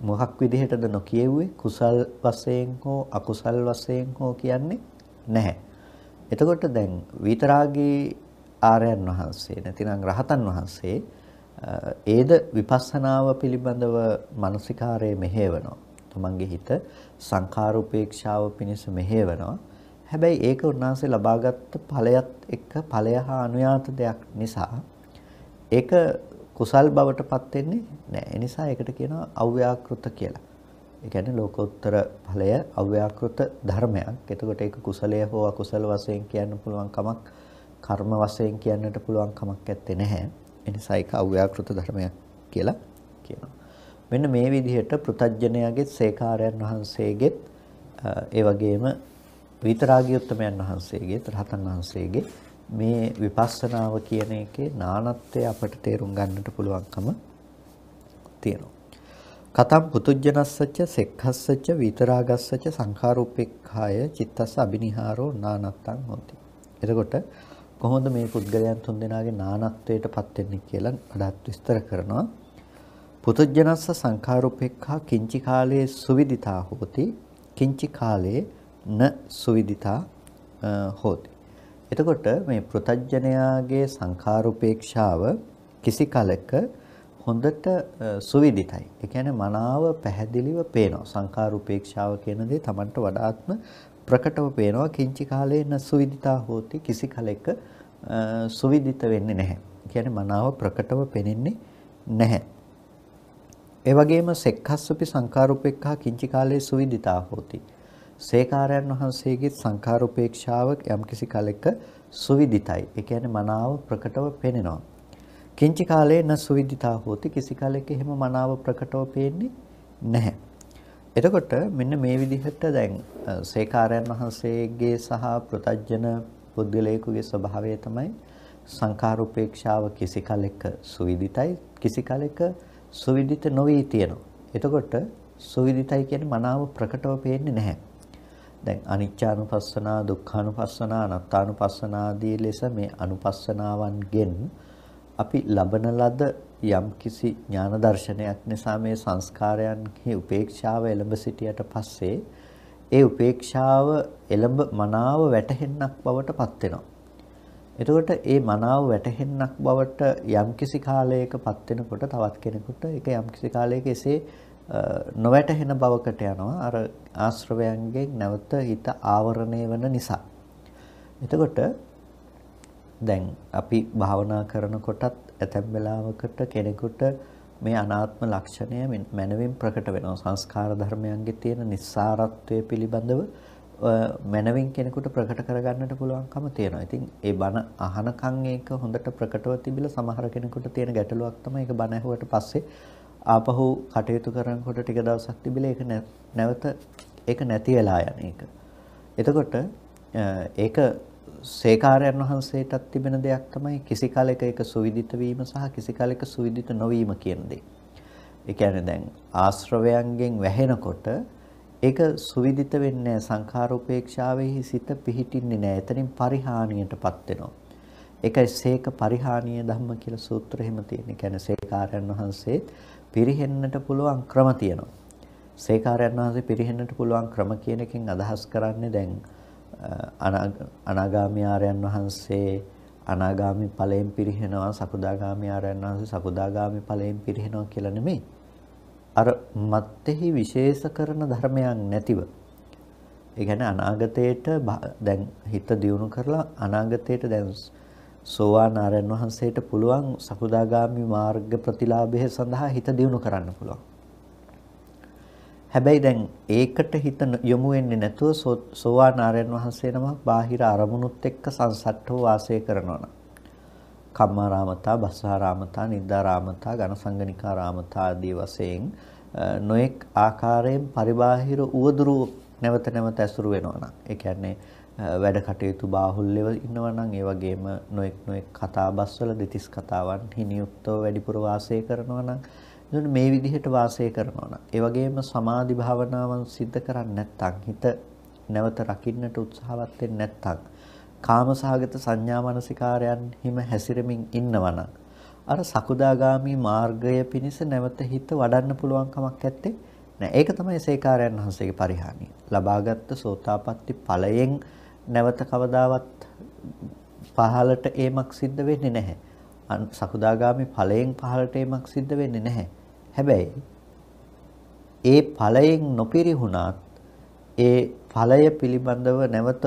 Speaker 1: මොහක් විදිහටද නොකියෙව්වේ? කුසල් වශයෙන් හෝ අකුසල් වශයෙන් හෝ කියන්නේ නැහැ. එතකොට දැන් විතරාගී ආර්යයන් වහන්සේ නැතිනම් රහතන් වහන්සේ ඒද විපස්සනාව පිළිබඳව මානසිකාරයේ මෙහෙවනවා. තමන්ගේ හිත සංඛාර උපේක්ෂාව පිණිස මෙහෙවනවා. හැබැයි ඒක උන්වහන්සේ ලබාගත් ඵලයත් එක්ක ඵලය හා අනුයාත දෙයක් නිසා ඒක කුසල් බවටපත් වෙන්නේ නැහැ. ඒ නිසා ඒකට කියනවා අව්‍යාකෘත කියලා. ඒ කියන්නේ ලෝකෝත්තර ඵලය අව්‍යාකෘත ධර්මයක්. එතකොට ඒක කුසලය හෝ අකුසල වශයෙන් කියන්න පුළුවන් කමක් කර්ම වශයෙන් කියන්නට පුළුවන් කමක් නැත්තේ නැහැ. ඒ නිසා ඒක අව්‍යාකෘත ධර්මයක් කියලා කියනවා. මෙන්න මේ විදිහට පෘතජ්ජනයාගේ සේකාරයන් වහන්සේගෙත් ඒ වගේම විතරාගී උත්තමයන් වහන්සේගේ රහතන් වහන්සේගේ මේ විපස්සනාව කියන එකේ නානත්වය අපට තේරුම් ගන්නට පුළුවන්කම තියෙනවා. කතම් පුතුජනස්සච්ච සෙක්ඛස්සච්ච විතරාගස්සච්ච සංඛාරූපේක්ඛාය චිත්තස්ස අබිනිහාරෝ නානත්තං හොති. එතකොට කොහොමද මේ පුද්ගලයන් තුන්දෙනාගේ නානත්වයටපත් වෙන්නේ කියලා වඩාත් විස්තර කරනවා. පුතුජනස්ස සංඛාරූපේක්ඛා කිංචි කාලේ සුවිදිතා හෝති කිංචි කාලේ න සුවිදිතා හෝති එතකොට මේ පෘතජ්ජනයාගේ සංඛාරූපේක්ෂාව කිසි කලක හොඳට සුවිදිතයි. ඒ කියන්නේ මනාව පැහැදිලිව පේනවා. සංඛාරූපේක්ෂාව කියන දේ Tamanට වඩාත්ම ප්‍රකටව පේනවා. කිංචි කාලේන සුවිදිතා හෝති කිසි කලෙක සුවිදිත වෙන්නේ නැහැ. කියන්නේ මනාව ප්‍රකටව පෙනෙන්නේ නැහැ. ඒ වගේම සෙක්ඛස්සපි සංඛාරූපේක්ඛා කිංචි කාලේ සුවිදිතා හෝති. සේකාරයන් වහන්සේගේ සංඛාරූපේක්ෂාව යම්කිසි කලෙක සුවිදිතයි. ඒ කියන්නේ මනාව ප්‍රකටව පේනවා. කිංචි කාලේ න සුවිදිතා හෝති කිසි කලෙක එහෙම මනාව ප්‍රකටව පේන්නේ නැහැ. එතකොට මෙන්න මේ විදිහට දැන් සේකාරයන් වහන්සේගේ සහ ප්‍රතජන පුද්ගලයෙකුගේ ස්වභාවය තමයි සංඛාරූපේක්ෂාව කිසි කලෙක සුවිදිතයි කිසි කලෙක සුවිදිත නොවි තියෙනවා. එතකොට සුවිදිතයි කියන්නේ මනාව ප්‍රකටව පේන්නේ නැහැ. දැන් අනිච්චානුපස්සනා, දුක්ඛානුපස්සනා, අනාත්තානුපස්සනා ආදී ලෙස මේ අනුපස්සනාවන්ගෙන් අපි ලබන ලද යම්කිසි ඥාන දර්ශනයක් නිසා මේ සංස්කාරයන්හි උපේක්ෂාව එළඹ සිටියට පස්සේ ඒ උපේක්ෂාව එළඹ මනාව වැටහෙන්නක් බවට පත් වෙනවා. එතකොට ඒ මනාව වැටහෙන්නක් බවට යම්කිසි කාලයකපත් වෙනකොට තවත් කෙනෙකුට ඒක යම්කිසි කාලයක එසේ නොවැටහෙන බවකට යනවා අර ආශ්‍රවයන්ගෙන් නැවත හිත ආවරණය වෙන නිසා. එතකොට දැන් අපි භාවනා කරනකොටත් ඇතැම් වෙලාවකට කෙනෙකුට මේ අනාත්ම ලක්ෂණය මනවින් ප්‍රකට වෙනවා සංස්කාර ධර්මයන්ගේ තියෙන නිස්සාරත්වය පිළිබඳව මනවින් කෙනෙකුට ප්‍රකට කරගන්නට පුළුවන්කම තියෙනවා. ඉතින් ඒ බණ අහනකන් ඒක හොඳට ප්‍රකටව තිබිලා සමහර කෙනෙකුට තියෙන ගැටලුවක් තමයි ඒක බණ ඇහුවට පස්සේ ආපහු කටයුතු කරනකොට ටික දවසක් තිබිලා ඒක නැවත ඒක නැති වෙලා යන එක. එතකොට ඒක සේකාරයන් වහන්සේටත් තිබෙන දෙයක් තමයි කිසි කලෙක ඒක සුවිදිත වීම සහ කිසි කලෙක සුවිදිත නොවීම කියන දේ. ඒ කියන්නේ දැන් ආශ්‍රවයන්ගෙන් වැහෙනකොට ඒක සුවිදිත වෙන්නේ සංඛාර උපේක්ෂාවෙහි සිත පිහිටින්නේ නැහැ. එතනින් පරිහානියටපත් වෙනවා. ඒකයි සේක පරිහානිය ධම්ම කියලා සූත්‍රෙ හිම තියෙන. ඒ කියන්නේ සේකාරයන් වහන්සේ පිරිහෙන්නට පුළුවන් ක්‍රම තියෙනවා. සේකාරයන් වහන්සේ පිරිහෙන්නට පුළුවන් ක්‍රම කියන එකෙන් අදහස් කරන්නේ දැන් අනාගාමී ආර්යයන් වහන්සේ අනාගාමි ඵලයෙන් පිරිහෙනවා සකුදාගාමි ආර්යයන් වහන්සේ සකුදාගාමි ඵලයෙන් පිරිහෙනවා කියලා නෙමෙයි. අර මත්ෙහි විශේෂ කරන ධර්මයක් නැතිව. ඒ කියන්නේ අනාගතයට දැන් හිත දියුණු කරලා අනාගතයට දැන් සෝවාන් ආර්යයන් වහන්සේට පුළුවන් සකුදාගාමි මාර්ග ප්‍රතිලාභය සඳහා හිත දියුණු කරන්න පුළුවන්. හැබැයි දැන් ඒකට හිත යොමු වෙන්නේ නැතුව සෝවාන් ආර්යයන් වහන්සේ නමක් බාහිර අරමුණුත් එක්ක සංසට්ඨව වාසය කරනවා නම් කම්මාරාමතා, බස්සාරාමතා, නිද්දාරාමතා, ඝනසංගනිකාරාමතා ආදී වශයෙන් නොඑක් ආකාරයෙන් පරිබාහිර උවදුරු නැවත නැවත ඇසුරු වෙනවා නම් ඒ කියන්නේ වැඩ කටයුතු බාහුල්‍යව ඉන්නවා නම් ඒ වගේම නොඑක් නොඑක් කතාබස්වල දෙතිස් කතාවන් හිනියුක්තව වැඩිපුර වාසය කරනවා නම් එතකොට මේ විදිහට වාසය කරනවා නම් ඒ වගේම සමාධි භාවනාවන් සිද්ධ කරන්නේ නැත්නම් හිත නැවත රකින්නට උත්සාහවත් වෙන්නේ නැත්නම් කාමසහගත සංඥා මනසිකාරයන් හිම හැසිරෙමින් ඉන්නවනම් අර සකුදාගාමි මාර්ගය පිණිස නැවත හිත වඩන්න පුළුවන් කමක් නැත්තේ නෑ ඒක තමයි සේකාරයන් වහන්සේගේ පරිහානිය. ලබාගත් සෝතාපට්ටි ඵලයෙන් නැවත කවදාවත් පහලට ඒමක් සිද්ධ වෙන්නේ නැහැ සකුදාගාමි ඵලයෙන් පහලට ඒමක් සිද්ධ වෙන්නේ නැහැ හැබැයි ඒ ඵලයෙන් නොපිරිහුණත් ඒ ඵලය පිළිබඳව නැවත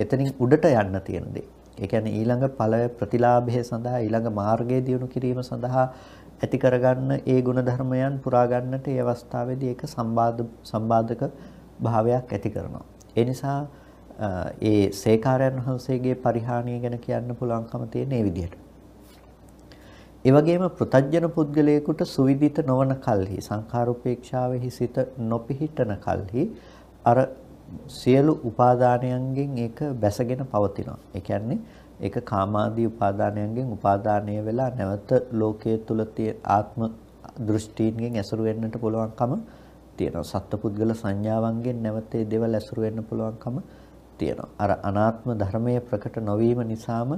Speaker 1: එතනින් උඩට යන්න තියෙන දේ. ඒ කියන්නේ ඊළඟ ඵලය ප්‍රතිලාභය සඳහා ඊළඟ මාර්ගයේ දියුණු කිරීම සඳහා ඇති කරගන්න ඒ ගුණ ධර්මයන් පුරා ගන්නට ඒ අවස්ථාවේදී ඒක සම්බාධ සම්බාධක භාවයක් ඇති කරනවා. ඒ නිසා ඒ සේකාරයන් වහන්සේගේ පරිහානිය ගැන කියන්න පුළුවන්කම තියෙන මේ විදිහට. ඒ වගේම පෘතජ්ජන පුද්ගලයෙකුට සුවිදිත නොවන කල්හි සංඛාරෝපේක්ෂාවෙහි සිත නොපිහිටන කල්හි අර සියලු උපාදානයන්ගෙන් ඒක බැසගෙන පවතිනවා. ඒ කියන්නේ ඒක කාමාදී උපාදානයන්ගෙන් උපාදානය වෙලා නැවත ලෝකයේ තුල ආත්ම දෘෂ්ටීන්ගෙන් ඇසුරු වෙන්නට පුළුවන්කම තියෙනවා. සත්පුද්ගල සංඥාවන්ගෙන් නැවත ඒ දේවල් ඇසුරු වෙන්න පුළුවන්කම තියෙනවා. අර අනාත්ම ධර්මයේ ප්‍රකට නොවීම නිසාම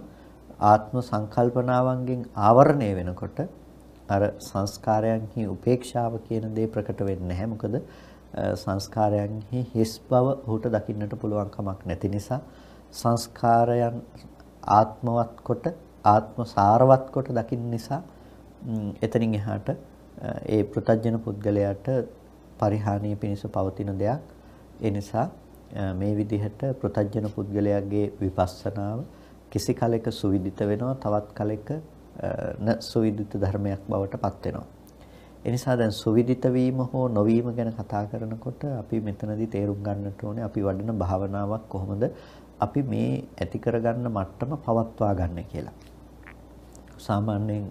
Speaker 1: ආත්ම සංකල්පනාවන්ගෙන් ආවරණය වෙනකොට අර සංස්කාරයන්හි උපේක්ෂාව කියන දේ ප්‍රකට වෙන්නේ නැහැ. මොකද සංස්කාරයන්හි හිස් බව ඔහුට දකින්නට පුළුවන් කමක් නැති නිසා සංස්කාරයන් ආත්මවත් කොට ආත්ම සාරවත් කොට දකින්න නිසා එතනින් එහාට ඒ පෘතජන පුද්ගලයාට පරිහානිය පිණිස පවතින දෙයක්. ඒ නිසා මේ විදිහට පෘතජන පුද්ගලයාගේ විපස්සනාව කිසි කලෙක සුවිදිත වෙනවා තවත් කලෙක න සුවිදිත ධර්මයක් බවට පත් වෙනවා. ඒ නිසා දැන් සුවිදිත වීම හෝ නොවීම ගැන කතා කරනකොට අපි මෙතනදී තේරුම් ගන්නට ඕනේ අපි වඩන භාවනාවක් කොහොමද අපි මේ ඇති කරගන්න මට්ටම පවත්වා ගන්න කියලා. සාමාන්‍යයෙන්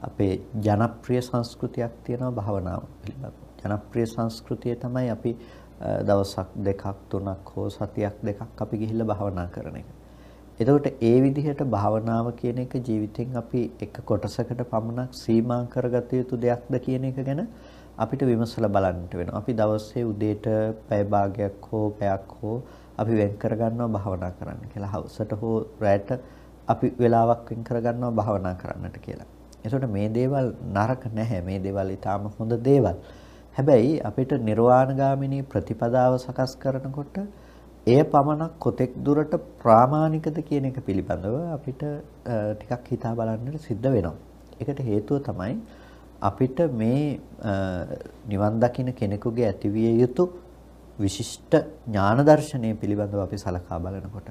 Speaker 1: අපේ ජනප්‍රිය සංස්කෘතියක් තියෙනවා භාවනාව පිළිබඳව. ජනප්‍රිය සංස්කෘතිය තමයි අපි දවසක් දෙකක් තුනක් හෝ සතියක් දෙකක් අපි ගිහිල්ලා භාවනා කරන එක. එතකොට ඒ විදිහට භාවනාව කියන එක ජීවිතෙන් අපි එක කොටසකට පමණක් සීමා කරගත යුතු දෙයක්ද කියන එක ගැන අපිට විමසලා බලන්නට වෙනවා. අපි දවසේ උදේට පැය භාගයක් හෝ පැයක් හෝ අපි වෙන් කරගන්නවා භාවනා කරන්න කියලා. හවසට හෝ රැට අපි වෙලාවක් වෙන් කරගන්නවා භාවනා කරන්නට කියලා. එතකොට මේ දේවල් නරක නැහැ. මේ දේවල් ඊටාම හොඳ දේවල්. හැබැයි අපිට නිර්වාණගාමිනී ප්‍රතිපදාව සකස් කරනකොට එය පමණක් කොතෙක් දුරට ප්‍රාමාණිකද කියන එක පිළිබඳව අපිට ටිකක් හිතා බලන්නට සිද්ධ වෙනවා. ඒකට හේතුව තමයි අපිට මේ නිවන් දකින්න කෙනෙකුගේ ඇතිවිය යුතු විශිෂ්ට ඥාන දර්ශනය පිළිබඳව අපි සලකා බලනකොට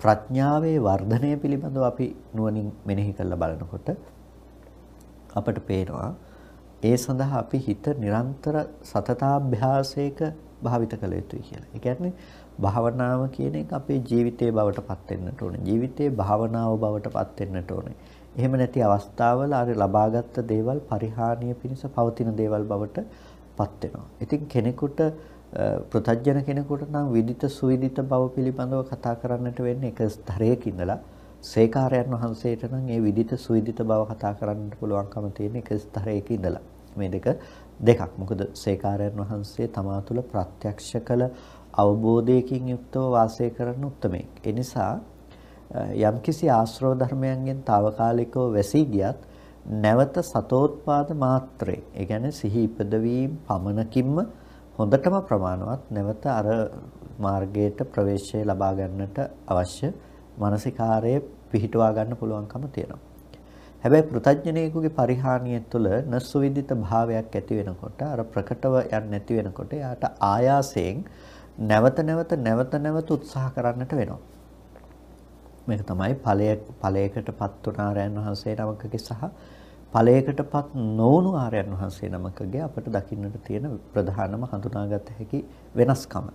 Speaker 1: ප්‍රඥාවේ වර්ධනය පිළිබඳව අපි නුවණින් මෙනෙහි කරලා බලනකොට අපට පේනවා ඒ සඳහා අපි හිත නිරන්තර සතතාභ්‍යාසයක භාවිත කළ යුතුයි කියලා. ඒ කියන්නේ භාවනාව කියන එක අපේ ජීවිතයේ බවට පත් වෙන්නට ඕනේ. ජීවිතයේ භාවනාව බවට පත් වෙන්නට ඕනේ. එහෙම නැති අවස්ථාවල අර ලබාගත් දේවල් පරිහානිය පිණිස පවතින දේවල් බවට පත් වෙනවා. ඉතින් කෙනෙකුට ප්‍රතජන කෙනෙකුට නම් විදිත සුවිදිත බව පිළිබඳව කතා කරන්නට වෙන්නේ එක ස්තරයක ඉඳලා සේකාරයන් වහන්සේට නම් ඒ විදිත සුවිදිත බව කතා කරන්නට පුළුවන්කම තියෙන එක ස්තරයක ඉඳලා. මේ දෙක දෙකක්. මොකද සේකාරයන් වහන්සේ තමා තුළ ප්‍රත්‍යක්ෂ කළ අවබෝධයකින් යුක්තව වාසය කරන උත්මයෙක්. ඒ නිසා යම්කිසි ආශ්‍රව ධර්මයන්ගෙන් తాවකාලිකව වැසී ගියත් නැවත සතෝත්පාද මාත්‍රේ ඒ කියන්නේ සිහි ඉපදවීම පමණකින්ම හොඳටම ප්‍රමාණවත් නැවත අර මාර්ගයට ප්‍රවේශය ලබා ගන්නට අවශ්‍ය මානසිකාරයේ පිහිටුවා ගන්න පුළුවන්කම තියෙනවා. හැබැයි පෘතජ්ජනයෙකුගේ පරිහානිය තුළ නසුවිදිත භාවයක් ඇති වෙනකොට අර ප්‍රකටව යන්නේ නැති වෙනකොට යාට ආයාසයෙන් නැවත නැවත නැවත නැවත උත්සාහ කරන්නට වෙනවා. මේක තමයි ඵලය ඵලයකටපත් වුණ ආරයන් වහන්සේ නමකගේ සහ ඵලයකටපත් නොවුණු ආරයන් වහන්සේ නමකගේ අපට දකින්නට තියෙන ප්‍රධානම හඳුනාගත හැකි වෙනස්කම.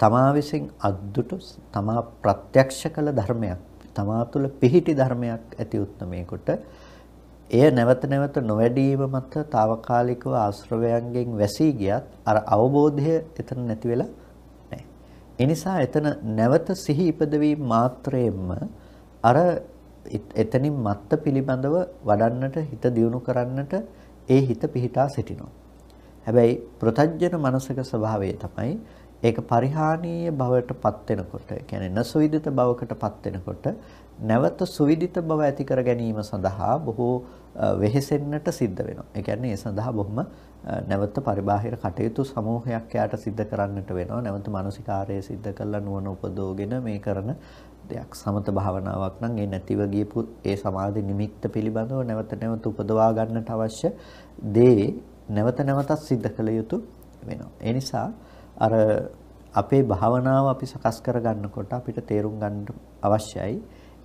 Speaker 1: තමා විසින් අද්දුට තමා ප්‍රත්‍යක්ෂ කළ ධර්මයක් තමා තුළ පිහිටි ධර්මයක් ඇති උත්මේකට එය නැවත නැවත නොවැඩීම මත తాවකාලිකව ආශ්‍රවයන්ගෙන් වැසී ගියත් අර අවබෝධය එතන නැති වෙලා එනිසා එතන නැවත සිහි ඉපදවීම මාත්‍රයෙන්ම අර එතනින් මත්ත පිළිබඳව වඩන්නට හිත දියුණු කරන්නට ඒ හිත පිහිටා සිටිනවා. හැබැයි ප්‍රතජන මනසක ස්වභාවය තමයි ඒක පරිහානීය බවට පත් වෙනකොට, කියන්නේ නසුවිදිත බවකට පත් වෙනකොට නැවත සුවිදිත බව ඇති කර ගැනීම සඳහා බොහෝ වෙහෙසෙන්නට සිද්ධ වෙනවා. ඒ කියන්නේ ඒ සඳහා බොහොම නැවත පරිබාහිර කටයුතු සමූහයක් යාට සිද්ධ කරන්නට වෙනවා. නැවත මානසිකාර්යය සිද්ධ කරලා නුවණ උපදෝගෙන මේ කරන දෙයක්. සමත භාවනාවක් නම් ඒ නැතිව ගියපු ඒ සමාධි නිමිත්ත පිළිබඳව නැවත නැවත උපදවා ගන්නට අවශ්‍ය දේ නැවත නැවතත් සිද්ධ කළ යුතු වෙනවා. ඒ නිසා අර අපේ භාවනාව අපි සකස් කර ගන්නකොට අපිට තේරුම් ගන්න අවශ්‍යයි.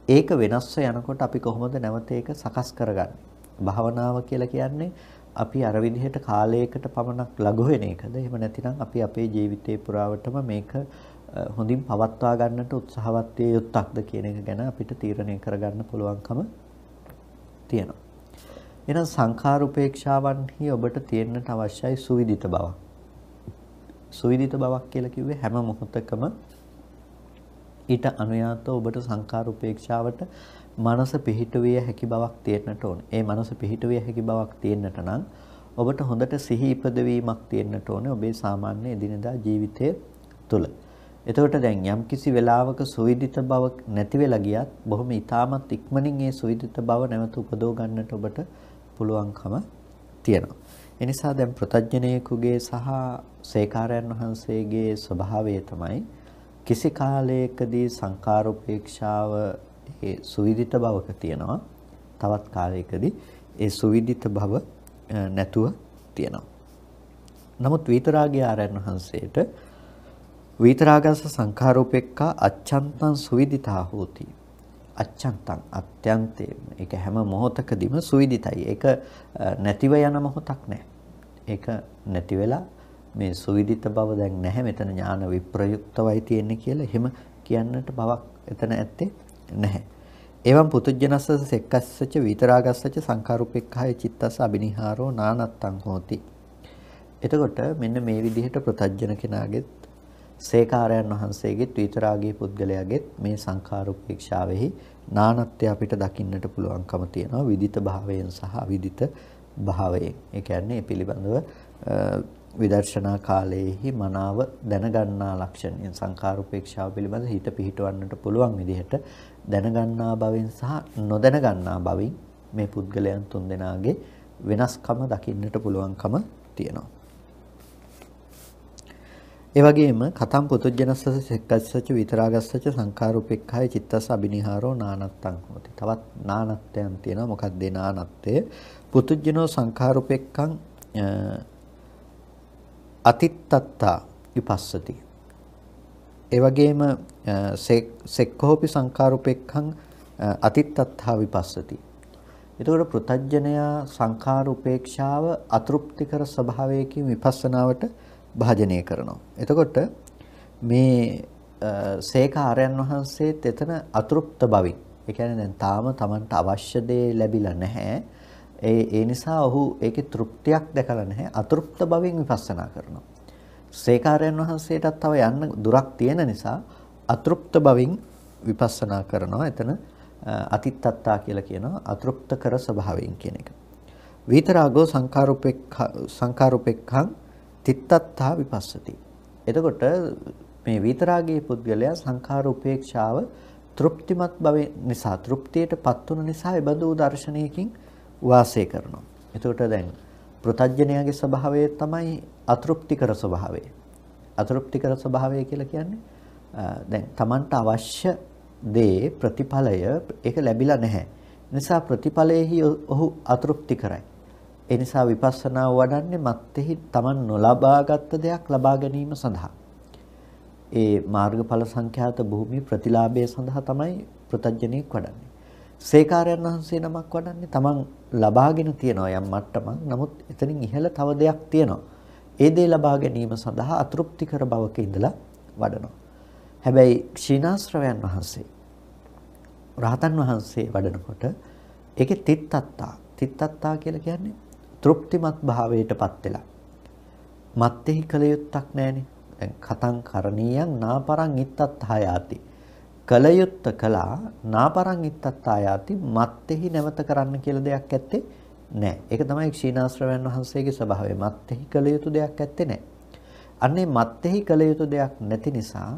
Speaker 1: ඒක වෙනස්ව යනකොට අපි කොහොමද නැවත ඒක සකස් කරගන්නේ? භාවනාව කියලා කියන්නේ අපි අර විදිහට කාලයකට පමණක් ලඝු වෙන එකද එහෙම නැතිනම් අපි අපේ ජීවිතේ පුරාවටම මේක හොඳින් පවත්වා ගන්නට උත්සාහවත් විය යුත්තක්ද කියන එක ගැන අපිට තීරණය කරගන්න පුළුවන්කම තියෙනවා. එහෙනම් සංඛාර උපේක්ෂාවන්හි ඔබට තියෙන්නට අවශ්‍යයි සුවිදිත බවක්. සුවිදිත බවක් කියලා කිව්වේ හැම මොහොතකම ඊට අනුයාතව ඔබට සංඛාර උපේක්ෂාවට මනස පිහිටුවිය හැකි බවක් තියෙන්නට ඕනේ. ඒ මනස පිහිටුවිය හැකි බවක් තියෙන්නට නම් ඔබට හොඳට සිහි ඉපදවීමක් තියෙන්නට ඕනේ ඔබේ සාමාන්‍ය එදිනදා ජීවිතය තුළ. එතකොට දැන් යම් කිසි වෙලාවක සුවිදිත බව නැති වෙලා ගියත් බොහොම ඊටමත් ඉක්මනින් ඒ සුවිදිත බව නැවත උපදව ගන්නට ඔබට පුළුවන්කම තියෙනවා. එනිසා දැන් ප්‍රතඥයෙකුගේ සහ සේකාරයන් වහන්සේගේ ස්වභාවය තමයි කිසි කාලයකදී සංකාරෝපේක්ෂාව ඒ සුවිදිත බවක තියෙනවා. තවත් කාලයකදී ඒ සුවිදිත බව නැතුව තියෙනවා. නමුත් විතරාගය ආරයන් වහන්සේට විතරාගස සංඛාරෝපෙක්කා අච්ඡන්තං සුවිදිතා හෝති. අච්ඡන්තං අත්‍යන්තේ ඒක හැම මොහොතකදීම සුවිදිතයි. ඒක නැතිව යන මොහොතක් නැහැ. ඒක නැති වෙලා මේ සුවිදිත බව දැන් නැහැ මෙතන ඥාන විප්‍රයුක්තවයි තියෙන්නේ කියලා එහෙම කියන්නට බවක් එතන ඇත්තේ නැහැ. එවම් පුතුජනස්ස සෙක්කස්සච විතරාගස්සච සංකාරුපෙක්ඛය චිත්තස්ස අබිනිහාරෝ නානත්තං හෝති. එතකොට මෙන්න මේ විදිහට ප්‍රතජන කෙනාගෙත් සේකාරයන් වහන්සේගෙත් විතරාගී පුද්ගලයාගෙත් මේ සංකාරුපේක්ෂාවෙහි නානත්වය අපිට දකින්නට පුළුවන්කම තියෙනවා විදිත භාවයෙන් සහ අවිදිත භාවයෙන්. ඒ කියන්නේ මේ පිළිබඳව විදර්ශනා කාලයේහි මනාව දැනගන්නා ලක්ෂණය සංඛාරුපේක්ෂාව පිළිබඳ හිත පිහිටවන්නට පුළුවන් විදිහට දැනගන්නා බවින් සහ නොදැනගන්නා බවින් මේ පුද්ගලයන් තුන්දෙනාගේ වෙනස්කම දකින්නට පුළුවන්කම තියෙනවා. ඒ වගේම කතම් පුතුජනස්ස සෙක්කස්සච විතරාගස්සච සංඛාරුපෙක්ඛය චිත්තස අබිනිහාරෝ නානත්තං හෝති. තවත් නානත්තයන් තියෙනවා. මොකක්ද ඒ නානත්තය? පුතුජනෝ සංඛාරුපෙක්ඛං අතිත්තත්තා විපස්සති. ඒ වගේම සෙක්ඛෝපි සංඛාරුපෙක්ඛං අතිත්තත්තා විපස්සති. එතකොට පෘතජ්ජනයා සංඛාර උපේක්ෂාව අතෘප්තිකර ස්වභාවයකින් විපස්සනාවට භාජනය කරනවා. එතකොට මේ සේක ආර්යයන් වහන්සේත් එතන අතෘප්ත බවින් ඒ කියන්නේ දැන් තාම Tamanට අවශ්‍ය දේ ලැබිලා නැහැ. ඒ ඒ නිසා ඔහු ඒකේ තෘප්තියක් දැකලා නැහැ. අතෘප්ත බවින් විපස්සනා කරනවා. සේකාරයන් වහන්සේටත් තව යන්න දුරක් තියෙන නිසා අතෘප්ත බවින් විපස්සනා කරනවා. එතන අතිත්තත්තා කියලා කියනවා අතෘප්ත කර ස්වභාවයෙන් කියන එක. විතරාගෝ සංකාරුපෙක්ඛ සංකාරුපෙක්ඛං තිත්තත්තා විපස්සති. එතකොට මේ විතරාගයේ පුද්ගලයා සංඛාර උපේක්ෂාව තෘප්තිමත් බව නිසා තෘප්තියටපත් වුන නිසා ඒ බඳු දර්ශනයකින් වාසය කරනවා. එතකොට දැන් පෘතජ්ජනයාගේ ස්වභාවය තමයි අතෘප්තිකර ස්වභාවය. අතෘප්තිකර ස්වභාවය කියලා කියන්නේ දැන් Tamanට අවශ්‍ය දේ ප්‍රතිඵලය ඒක ලැබිලා නැහැ. නිසා ප්‍රතිඵලයේහි ඔහු අතෘප්තිකරයි. ඒ නිසා විපස්සනා වඩන්නේ මත්ෙහි Taman නොලබාගත් දෙයක් ලබා ගැනීම සඳහා. ඒ මාර්ගඵල සංඛ්‍යාත භූමි ප්‍රතිලාභය සඳහා තමයි ප්‍රතඥයෙක් වඩන්නේ. සේකාරයන් වහන්සේ නමක් වඩන්නේ Taman ලබාගෙන තියනවා යම් මට්ටමක්. නමුත් එතනින් ඉහළ තව දෙයක් තියෙනවා. ඒ දේ ලබා ගැනීම සඳහා අතෘප්තිකර බවක ඉඳලා වඩනවා. හැබැයි ක්ෂීණාශ්‍රවයන් වහන්සේ රහතන් වහන්සේ වඩනකොට ඒකේ තිත්තත්තා තිත්තත්තා කියලා කියන්නේ තෘප්තිමත් භාවයටපත් වෙලා. මත්ෙහි කල යුත්තක් නැහෙනේ. දැන් කතං කරණීයං නාපරං ඉත්තත්හායාති. කල යුත්ත කලා නාපරං ඉත්තත්හායාති මත්ෙහි නැවත කරන්න කියලා දෙයක් ඇත්තේ නැහැ. ඒක තමයි ක්ෂීණාශ්‍රවයන් වහන්සේගේ ස්වභාවය. මත්ෙහි කල යුතු දෙයක් ඇත්තේ නැහැ. අන්නේ මත්ෙහි කල යුතු දෙයක් නැති නිසා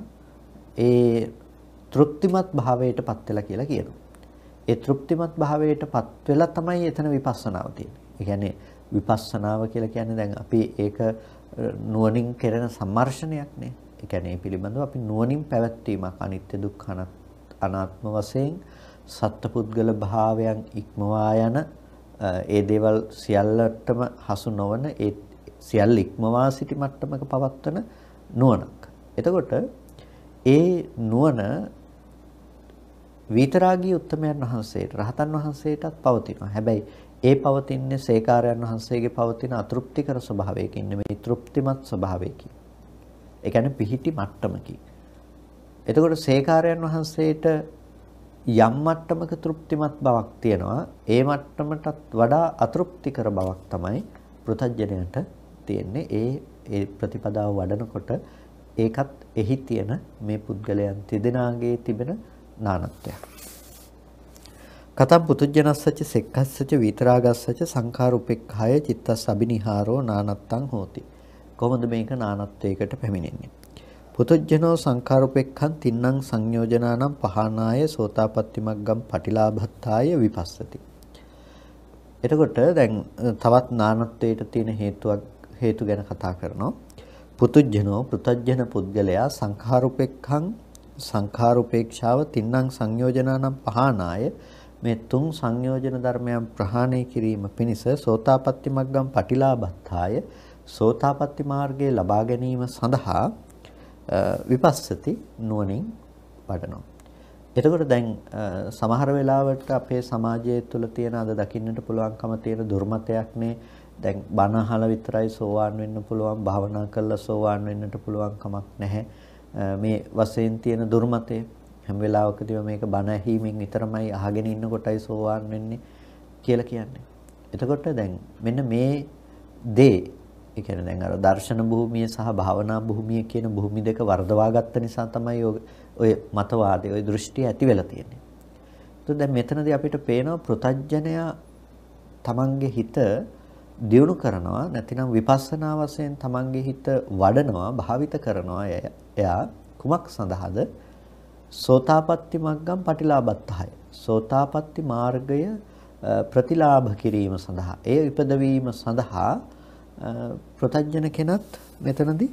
Speaker 1: ඒ තෘප්තිමත් භාවයටපත් වෙලා කියලා කියනවා. ඒ තෘප්තිමත් භාවයටපත් වෙලා තමයි එතන විපස්සනාව තියෙන්නේ. ඒ කියන්නේ විපස්සනාව කියලා කියන්නේ දැන් අපි ඒක නුවණින් කෙරෙන සම්මර්ෂණයක් නේ. ඒ කියන්නේ පිළිබඳව අපි නුවණින් පැවැත්වීමක් අනිත්‍ය දුක්ඛ අනාත්ම වශයෙන් සත්පුද්ගල භාවයන් ඉක්මවා යන ඒ දේවල් සියල්ලටම හසු නොවන ඒ සියල්ල ඉක්මවා සිටි මට්ටමක පවත්වන නුවණක්. එතකොට ඒ නුවණ විතරාගී උත්තමයන් වහන්සේට රහතන් වහන්සේටත් පවතිනවා. හැබැයි ඒ පවතින්නේ සේකාරයන් වහන්සේගේ පවතින අතෘප්තිකර ස්වභාවයකින් නෙමෙයි තෘප්තිමත් ස්වභාවයකින්. ඒ කියන්නේ පිහිටි මට්ටමකින්. එතකොට සේකාරයන් වහන්සේට යම් මට්ටමක තෘප්තිමත් බවක් තියෙනවා. ඒ මට්ටමටත් වඩා අතෘප්තිකර බවක් තමයි පෘථජ්ජනයට තියෙන්නේ. ඒ ඒ ප්‍රතිපදාව වඩනකොට ඒකත් එහි තියෙන මේ පුද්ගලයන් තිදෙනාගේ තිබෙන නානත්වයක්. කතම් පුතුජනස්සච සෙක්කස්සච විතරාගස්සච සංඛාරුපෙක්ඛාය චිත්තස් අබිනිහාරෝ නානත්තං හෝති. කොහොමද මේක නානත්වයකට පැමිණෙන්නේ? පුතුජනෝ සංඛාරුපෙක්ඛන් තින්නම් සංයෝජනානම් පහනාය සෝතාපට්ටි මග්ගම් පටිලාභත්තාය විපස්සති. එතකොට දැන් තවත් නානත්වයට තියෙන හේතුවක් හේතු ගැන කතා කරනවා. පුතුජනෝ පෘතජන පුද්ගලයා සංඛාරුපෙක්ඛන් සංඛාරුපේක්ෂාව තින්නම් සංයෝජනානම් පහනාය මේ තුන් සංයෝජන ධර්මයන් ප්‍රහාණය කිරීම පිණිස සෝතාපට්ටි මග්ගම් පටිලාභත්තාය සෝතාපට්ටි මාර්ගයේ ලබා ගැනීම සඳහා විපස්සති නුවණින් වඩනවා. එතකොට දැන් සමහර වෙලාවට අපේ සමාජය තුළ තියෙන අද දකින්නට පුළුවන්කම තියෙන දුර්මතයක්නේ දැන් බණ අහලා විතරයි සෝවාන් වෙන්න පුළුවන් භාවනා කරලා සෝවාන් වෙන්නට පුළුවන් කමක් නැහැ මේ වශයෙන් තියෙන දුර්මතය හැම වෙලාවකදීම මේක බණ ඇහිීමෙන් විතරමයි අහගෙන ඉන්න කොටයි සෝවාන් වෙන්නේ කියලා කියන්නේ. එතකොට දැන් මෙන්න මේ දේ ඒ කියන්නේ දැන් අර දර්ශන භූමිය සහ භාවනා භූමිය කියන භූමි දෙක වර්ධවා ගත්ත නිසා තමයි ඔය මතවාදී ඔය දෘෂ්ටි ඇති වෙලා තියෙන්නේ. તો දැන් මෙතනදී අපිට පේනවා පෘතජ්ජනයා තමන්ගේ හිත දියුණු කරනවා නැතිනම් විපස්සනා වශයෙන් තමන්ගේ හිත වඩනවා භාවිත කරනවා එයා කුමක් සඳහාද සෝතාපට්ටි මග්ගම් පටිලාභත්තහය. සෝතාපට්ටි මාර්ගය ප්‍රතිලාභ කිරීම සඳහා ඒ ඉපදවීම සඳහා ප්‍රතඥන කෙනත් මෙතනදී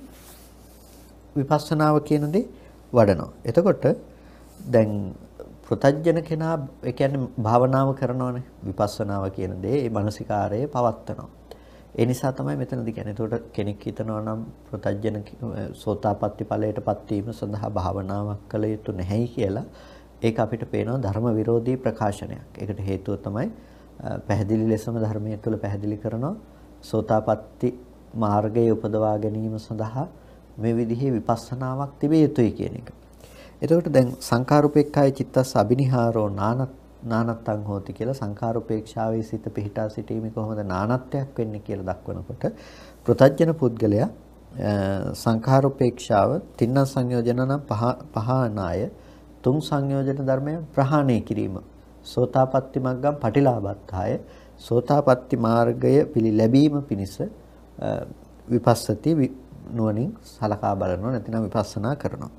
Speaker 2: විපස්සනාව කියන දේ වඩනවා. එතකොට දැන් ප්‍රතජන කෙනා ඒ කියන්නේ භාවනාව කරනවානේ විපස්සනාව කියන දේ ඒ මානසිකාරයේ පවත්නවා. ඒ නිසා තමයි මෙතනදී කියන්නේ. එතකොට කෙනෙක් හිතනවා නම් ප්‍රතජන සෝතාපට්ටි ඵලයටපත් වීම සඳහා භාවනාවක් කළ යුතු නැහැයි කියලා ඒක අපිට පේනවා ධර්ම විරෝධී ප්‍රකාශනයක්. ඒකට හේතුව තමයි පැහැදිලි ලෙසම ධර්මයේ තුල පැහැදිලි කරනවා සෝතාපට්ටි මාර්ගයේ උපදවා ගැනීම සඳහා මේ විදිහේ විපස්සනාවක් තිබිය යුතුයි කියන එක. එතකොට දැන් සංඛාරුපේක්ඛාය චිත්තස් අබිනිහාරෝ නානත් නානත්තං හෝති කියලා සංඛාරුපේක්ෂාවේ සිත පිහිටා සිටීමේ කොහොමද නානත්වයක් වෙන්නේ කියලා දක්වනකොට පෘතජ්ජන පුද්ගලයා සංඛාරුපේක්ෂාව තින්න සංයෝජන නම් පහනාය. තුන් සංයෝජන ධර්මයන් ප්‍රහාණය කිරීම. සෝතාපට්ටි මග්ගම් පටිලාභත්තාය. සෝතාපට්ටි මාර්ගය පිළි ලැබීම පිණිස විපස්සති නුවණින් සලකා බලනවා නැතිනම් විපස්සනා කරනවා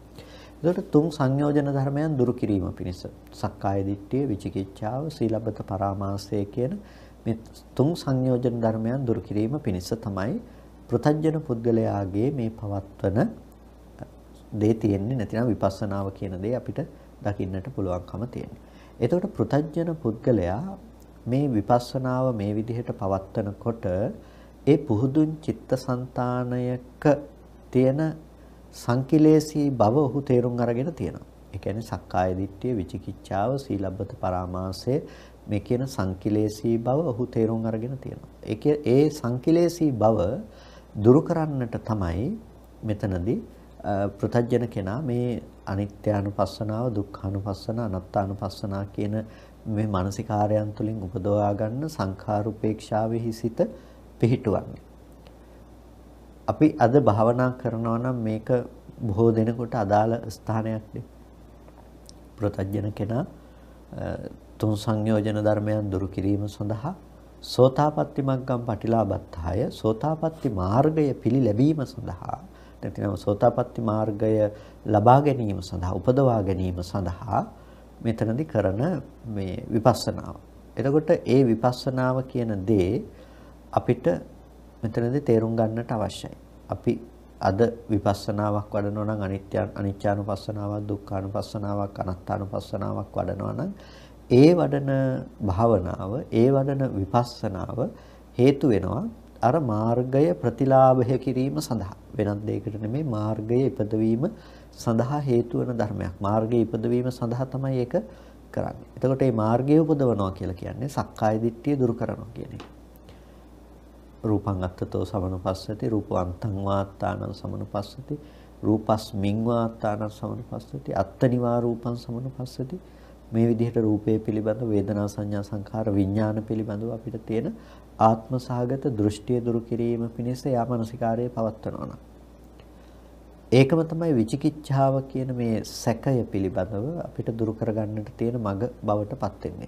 Speaker 2: එතකොට තුන් සංයෝජන ධර්මයන් දුරු කිරීම පිණිස සක්කාය දිට්ඨිය, විචිකිච්ඡාව, සීලබ්බත පරාමාසය කියන මේ තුන් සංයෝජන ධර්මයන් දුරු කිරීම පිණිස තමයි පෘතජ්ජන පුද්ගලයාගේ මේ පවත්වන දේ තියෙන්නේ නැතිනම් විපස්සනාව කියන දේ අපිට දකින්නට පුළුවන්කම තියෙන්නේ. එතකොට පෘතජ්ජන පුද්ගලයා මේ විපස්සනාව මේ විදිහට පවත්වනකොට ඒ පුහුදුන් චිත්තසංතානයක තියෙන සංකිලේශී බව ඔහු තේරුම් අරගෙන තියෙනවා. ඒ කියන්නේ සක්කාය දිට්ඨිය, විචිකිච්ඡාව, සීලබ්බත පරාමාසය මේ කියන සංකිලේශී බව ඔහු තේරුම් අරගෙන තියෙනවා. ඒකේ ඒ සංකිලේශී බව දුරු කරන්නට තමයි මෙතනදී පෘථජන කෙනා මේ අනිත්‍යානුපස්සනාව, දුක්ඛානුපස්සනාව, අනාත්තානුපස්සනාව කියන මේ මානසිකාරයන් තුලින් උපදවා ගන්න සංඛාරුපේක්ෂාවෙහි සිත පිහිටුවන්නේ. අපි අද භාවනා කරනවා නම් මේක බොහෝ දෙනෙකුට අදාළ ස්ථානයක් නේ. ප්‍රතඥන කෙනා තුන් සංයෝජන ධර්මයන් දුරු කිරීම සඳහා සෝතාපට්ටි මග්ගම් පටිලාබත්තාය සෝතාපට්ටි මාර්ගය පිළි ලැබීම සඳහා නැතිනම් සෝතාපට්ටි මාර්ගය ලබා ගැනීම සඳහා උපදවා ගැනීම සඳහා මෙතනදී කරන මේ විපස්සනාව. එතකොට ඒ විපස්සනාව කියන දේ අපිට මෙතනදී තේරුම් ගන්නට අවශ්‍යයි. අපි අද විපස්සනාවක් වඩනවා නම් අනිත්‍ය අනිත්‍යානුපස්සනාවක් දුක්ඛානුපස්සනාවක් අනාත්තානුපස්සනාවක් වඩනවා නම් ඒ වඩන භාවනාව ඒ වඩන විපස්සනාව හේතු වෙනවා අර මාර්ගය ප්‍රතිලාභය කිරීම සඳහා වෙනත් දෙයකට නෙමෙයි මාර්ගයේ ඉපදවීම සඳහා හේතු වෙන ධර්මයක් මාර්ගයේ ඉපදවීම සඳහා තමයි ඒක කරන්නේ. එතකොට මේ මාර්ගය උපදවනවා කියලා කියන්නේ සක්කාය දිට්ඨිය දුරු කරනවා කියන එක. රූපං අත්තතෝ සමනුපස්සති රූපවන්තං වාත්තානං සමනුපස්සති රූපස්මින් වාත්තානං සමනුපස්සති අත්තනිවා රූපං සමනුපස්සති මේ විදිහට රූපය පිළිබඳ වේදනා සංඥා සංඛාර විඥාන පිළිබඳව අපිට තියෙන ආත්ම සහගත දෘෂ්ටිය දුරු කිරීම පිණිස යාමනසිකාරයේ පවත්වනවා ඒකම තමයි විචිකිච්ඡාව කියන මේ සැකය පිළිබඳව අපිට දුරු කරගන්නට තියෙන මඟ බවට පත් වෙන්නේ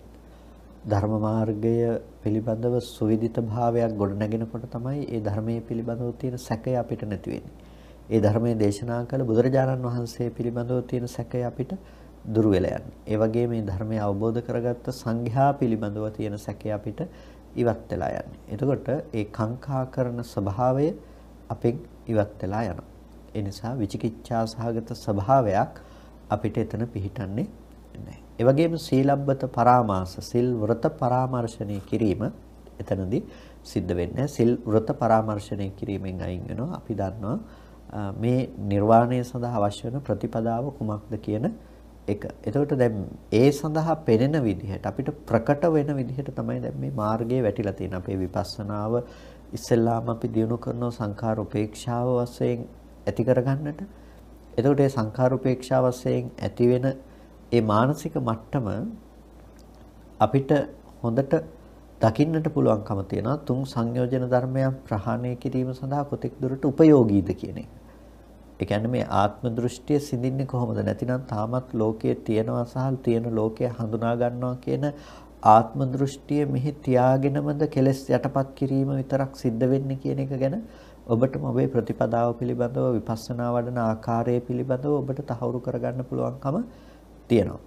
Speaker 2: ධර්ම මාර්ගය පිළිබඳව සුවිදිත භාවයක් ගොඩනගෙනකොට තමයි ඒ ධර්මයේ පිළිබඳව තියෙන සැකය අපිට නැති වෙන්නේ. ඒ ධර්මයේ දේශනා කළ බුදුරජාණන් වහන්සේ පිළිබඳව තියෙන සැකය අපිට දුර වෙලා යන්නේ. ඒ වගේම මේ ධර්මය අවබෝධ කරගත්ත සංඝයා පිළිබඳව තියෙන සැකය අපිට ඉවත් වෙලා යන්නේ. එතකොට ඒ කාංකා කරන ස්වභාවය අපෙන් ඉවත් වෙලා යනවා. ඒ නිසා විචිකිච්ඡා සහගත ස්වභාවයක් අපිට එතන පිහිටන්නේ නැහැ. ඒ වගේම සීලබ්බත පරාමාස සිල් වෘත පරාමර්ශණය කිරීම එතනදී සිද්ධ වෙන්නේ සිල් වෘත පරාමර්ශණය කිරීමෙන් අයින් වෙනවා අපි දන්නවා මේ නිර්වාණය සඳහා අවශ්‍ය වෙන ප්‍රතිපදාව කුමක්ද කියන එක. එතකොට දැන් ඒ සඳහා පෙනෙන විදිහට අපිට ප්‍රකට වෙන විදිහට තමයි දැන් මේ මාර්ගයේ වැටිලා තියෙන අපේ විපස්සනාව ඉස්සෙල්ලාම අපි දිනු කරන සංඛාර උපේක්ෂාව වශයෙන් ඇති කරගන්නට. එතකොට ඒ සංඛාර උපේක්ෂාව වශයෙන් ඇති වෙන ඒ මානසික මට්ටම අපිට හොඳට දකින්නට පුළුවන්කම තියෙනවා තුන් සංයෝජන ධර්මයන් ප්‍රහාණය කිරීම සඳහා කොතෙක් දුරට ප්‍රයෝගීද කියන එක. ඒ කියන්නේ මේ ආත්ම දෘෂ්ටිය සිඳින්නේ කොහොමද? නැතිනම් තාමත් ලෝකයේ තියෙනවා සහ තියෙන ලෝකය හඳුනා ගන්නවා කියන ආත්ම දෘෂ්ටිය මෙහි තියාගෙනමද කෙලස් යටපත් කිරීම විතරක් සිද්ධ වෙන්නේ කියන එක ගැන ඔබට ඔබේ ප්‍රතිපදාව පිළිබඳව විපස්සනා වඩන ආකාරය පිළිබඳව ඔබට තහවුරු කරගන්න පුළුවන්කම තියෙනවා.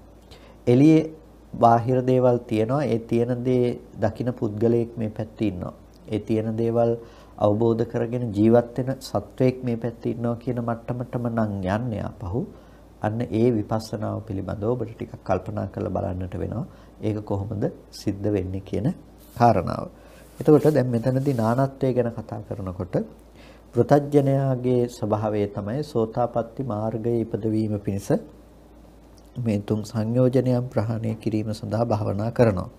Speaker 2: එළියේ බාහිර දේවල් තියෙනවා. ඒ තියෙන දේ දකින පුද්ගලයෙක් මේ පැත්තේ ඉන්නවා. ඒ තියෙන දේවල් අවබෝධ කරගෙන ජීවත් වෙන සත්වයක් මේ පැත්තේ ඉන්නවා කියන මට්ටමටම නම් යන්නේ අපහු අන්න ඒ විපස්සනාව පිළිබඳව ඔබට ටිකක් කල්පනා කරලා බලන්නට වෙනවා. ඒක කොහොමද සිද්ධ වෙන්නේ කියන කාරණාව. එතකොට දැන් මෙතනදී නානත්වය ගැන කතා කරනකොට පෘතජ්ජනයාගේ ස්වභාවය තමයි සෝතාපට්ටි මාර්ගයේ ඉපදවීම පිණිස මේ තුන් සංයෝජනයන් ප්‍රහාණය කිරීම සඳහා භාවනා කරනවා.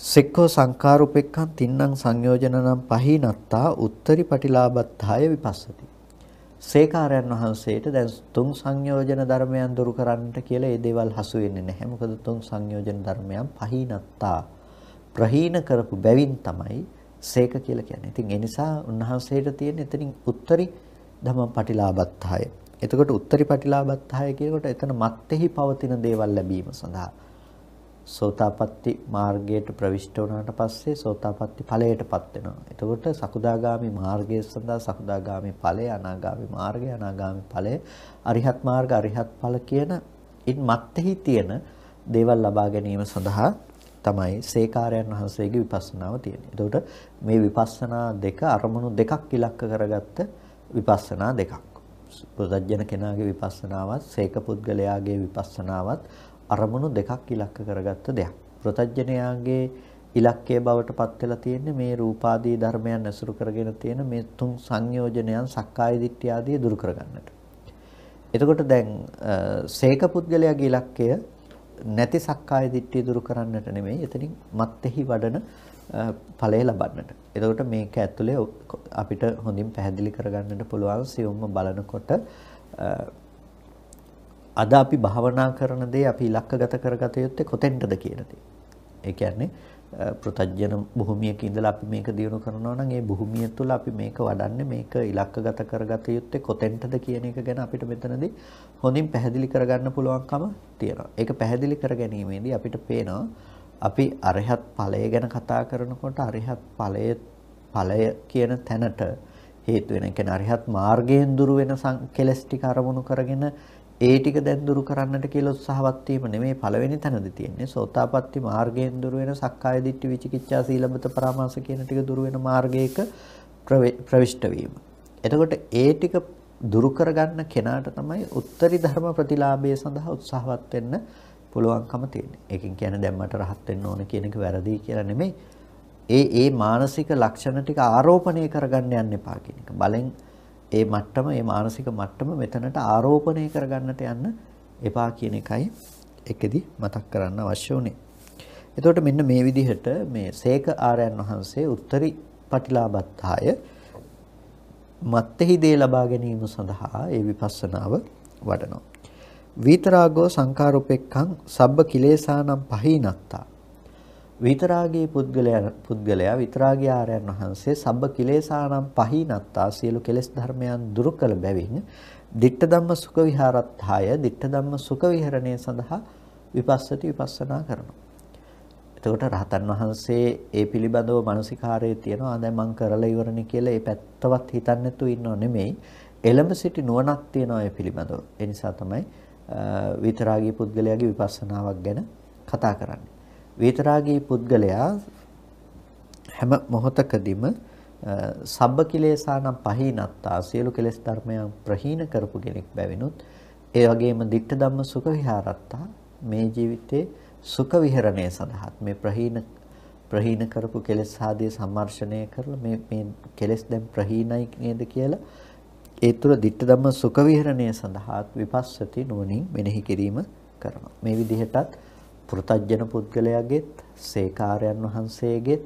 Speaker 2: සෙක්කෝ සංකාරුපෙක්ඛං තින්නම් සංයෝජනනම් පහිනත්තා උත්තරි පටිලාබත්තාය විපස්සති. සේකාරයන් වහන්සේට දැන් තුන් සංයෝජන ධර්මයන් දුරු කරන්නට කියලා ඒ දේවල් හසු වෙන්නේ නැහැ. මොකද තුන් සංයෝජන ධර්මයන් පහිනත්තා ප්‍රහීන කරපු බැවින් තමයි සේක කියලා කියන්නේ. ඉතින් ඒ නිසා උන්වහන්සේට තියෙන එතනින් උත්තරි ධම්ම පටිලාබත්තාය. එතකොට උත්තරි පටිලාබත්තාය කියනකොට එතන මත්ෙහි පවතින දේවල් ලැබීම සඳහා සෝතාපට්ටි මාර්ගයට ප්‍රවිෂ්ඨ වුණාට පස්සේ සෝතාපට්ටි ඵලයටපත් වෙනවා. එතකොට සකුදාගාමි මාර්ගය සඳහා සකුදාගාමි ඵලය, අනාගාමි මාර්ගය, අනාගාමි ඵලය, අරිහත් මාර්ග, අරිහත් ඵල කියන ඉන් මත්ෙහි තියෙන දේවල් ලබා ගැනීම සඳහා තමයි සේකාරයන් වහන්සේගේ විපස්සනාව තියෙන්නේ. එතකොට මේ විපස්සනා දෙක අරමුණු දෙකක් ඉලක්ක කරගත්ත විපස්සනා දෙකක්. පුදජන කෙනාගේ විපස්සනාවත් සේක පුද්ගලයාගේ විපස්සනාවත් අරමුණු දෙකක් ඉලක්ක කරගත්ත දෙයක්. ප්‍රතඥයාගේ ඉලක්කයේ බවට පත් වෙලා තියෙන්නේ මේ රූපාදී ධර්මයන් ඇසුරු කරගෙන තියෙන මේ තුන් සංයෝජනයන් සක්කාය දිට්ඨිය ආදී දුරු කරගන්නට. එතකොට දැන් සේක පුද්ගලයාගේ ඉලක්කය නැති සක්කාය දිට්ඨිය දුරු කරන්නට නෙමෙයි එතනින් මත්ෙහි වඩන ඵලය ලබන්නට. එතකොට මේක ඇතුලේ අපිට හොඳින් පැහැදිලි කරගන්නට පුළුවන් සියුම්ම බලනකොට අද අපි භාවනා කරන දේ අපි ඉලක්කගත කරගත යුත්තේ කොතෙන්ටද කියන දේ. ඒ කියන්නේ පෘතජ්ජන භූමියක ඉඳලා අපි මේක දිනු කරනවා නම් ඒ භූමිය තුළ අපි මේක වඩන්නේ මේක ඉලක්කගත කරගත යුත්තේ කොතෙන්ටද කියන එක ගැන අපිට මෙතනදී හොඳින් පැහැදිලි කරගන්න පුළුවන්කම තියෙනවා. ඒක පැහැදිලි කර ගැනීමේදී අපිට පේනවා අපි අරහත් ඵලය ගැන කතා කරනකොට අරහත් ඵලය ඵලය කියන තැනට හේතු වෙන. ඒ කියන්නේ අරහත් මාර්ගයෙන් දුර වෙන කෙලස් ටික අරමුණු කරගෙන ඒ ටික දැන් දුරු කරන්නට කියලා උත්සාහවත් වීම නෙමෙයි පළවෙනි තැනදී තියෙන්නේ. සෝතාපට්ටි මාර්ගයෙන් දුරු වෙන සක්කාය දිට්ඨි විචිකිච්ඡා සීලබත පරාමාස කියන ටික දුරු වෙන මාර්ගයක ප්‍රවිෂ්ඨ වීම. එතකොට ඒ ටික දුරු කරගන්න කෙනාට තමයි උත්තරී ධර්ම ප්‍රතිලාභය සඳහා උත්සාහවත් වෙන්න පුළුවන්කම තියෙන්නේ. ඒකෙන් කියන්නේ දැන් මට රහත් වෙන්න ඕන කියන එක වැරදි කියලා නෙමෙයි. ඒ ඒ මානසික ලක්ෂණ ටික ආරෝපණය කරගන්න යන්න එපා කියන එක. බලෙන් ඒ මට්ටම, ඒ මානසික මට්ටම මෙතනට ආරෝපණය කරගන්නට යන්න එපා කියන එකයි එකෙදි මතක් කරන්න අවශ්‍ය වුණේ. එතකොට මෙන්න මේ විදිහට මේ සේක ආරයන් වහන්සේ උත්තරී පටිලාබත්තාය මත්ෙහි දේ ලබා ගැනීම සඳහා ඒ විපස්සනාව වඩනවා. විතරාගෝ සංකාරූපෙක්ඛං සබ්බ කිලේසානම් පහිනත්තා විතරාගී පුද්ගලයා පුද්ගලයා විතරාගී ආරයන් වහන්සේ සබ්බ කිලේසානම් පහිනත්තා සියලු කෙලෙස් ධර්මයන් දුරු කළ බැවින් ditta ධම්ම සුඛ විහාරත්ථාය ditta ධම්ම සුඛ විහරණය සඳහා විපස්සති විපස්සනා කරනවා. එතකොට රහතන් වහන්සේ ඒ පිළිබඳව මානසිකාරයේ තියෙනවා දැන් මං කරලා ඉවරනේ කියලා ඒ පැත්තවත් හිතන්නේ නැතුව ඉන්නව නෙමෙයි. එළඹ සිටි නුවණක් තියෙනවා ඒ පිළිබඳව. ඒ නිසා තමයි විතරාගී පුද්ගලයාගේ විපස්සනාවක් ගැන කතා කරන්නේ. වේතරාගී පුද්ගලයා හැම මොහොතකදීම සබ්බ කිලේසානම් පහිනත්තා සියලු කෙලෙස් ධර්මයන් ප්‍රහීන කරපු කෙනෙක් බැවිනුත් ඒ වගේම ditta ධම්ම සුඛ විහාරත්තා මේ ජීවිතේ සුඛ විහරණය සඳහාත් මේ ප්‍රහීන ප්‍රහීන කරපු කෙලෙස් ආදී සම්මර්ෂණය කරලා මේ මේ කෙලෙස් දැන් ප්‍රහීනයි නේද කියලා ඒ තුර ditta ධම්ම සුඛ විහරණය සඳහාත් විපස්සති නුවණින් මෙනෙහි කිරීම කරනවා. මේ විදිහටත් පෘතජ්ජන පුද්ගලයාගෙත් සේකාරයන් වහන්සේගෙත්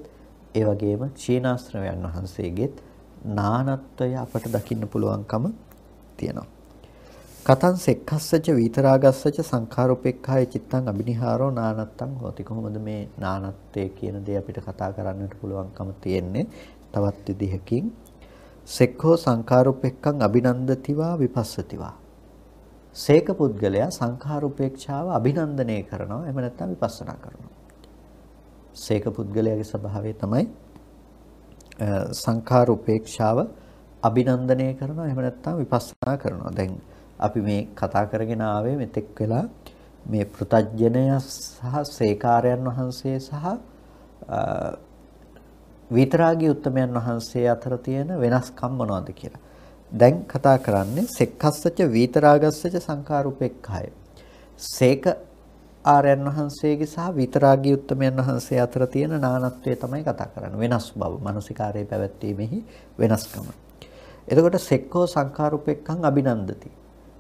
Speaker 2: ඒ වගේම චීනාශ්‍රවයන් වහන්සේගෙත් නානත්වය අපට දකින්න පුළුවන්කම තියෙනවා. කතං සෙක්ඛස්සච විතරාගස්සච සංඛාරෝපේක්ඛාය චිත්තං අබිනිහාරෝ නානත්තං හෝති. කොහොමද මේ නානත්වය කියන දේ අපිට කතා කරන්නට පුළුවන්කම තියෙන්නේ? තවත් විදිහකින්. සෙක්ඛෝ සංඛාරෝපේක්ඛං අබිනන්දතිවා විපස්සතිවා. සේක පුද්ගලයා සංඛාර උපේක්ෂාව අභිනන්දනය කරනවා එහෙම නැත්නම් විපස්සනා කරනවා. සේක පුද්ගලයාගේ ස්වභාවය තමයි සංඛාර උපේක්ෂාව අභිනන්දනය කරනවා එහෙම නැත්නම් විපස්සනා කරනවා. දැන් අපි මේ කතා කරගෙන ආවේ මෙතෙක් වෙලා මේ පෘතජ්ජනය සහ සේකාරයන් වහන්සේ සහ විතරාගී උත්තමයන් වහන්සේ අතර තියෙන වෙනස්කම් මොනවද කියලා. දැන් කතා කරන්නේ සෙක්ඛස්සච විතරාගස්සච සංඛාරුපෙක්ඛය. සේක ආර්යයන් වහන්සේගේ සහ විතරාගී උත්තමයන් වහන්සේ අතර තියෙන නානත්වය තමයි කතා කරන්නේ. වෙනස් බව, මානසිකාරයේ පැවැත්වීමෙහි වෙනස්කම. එතකොට සෙක්කෝ සංඛාරුපෙක්ඛං අභිනන්දති.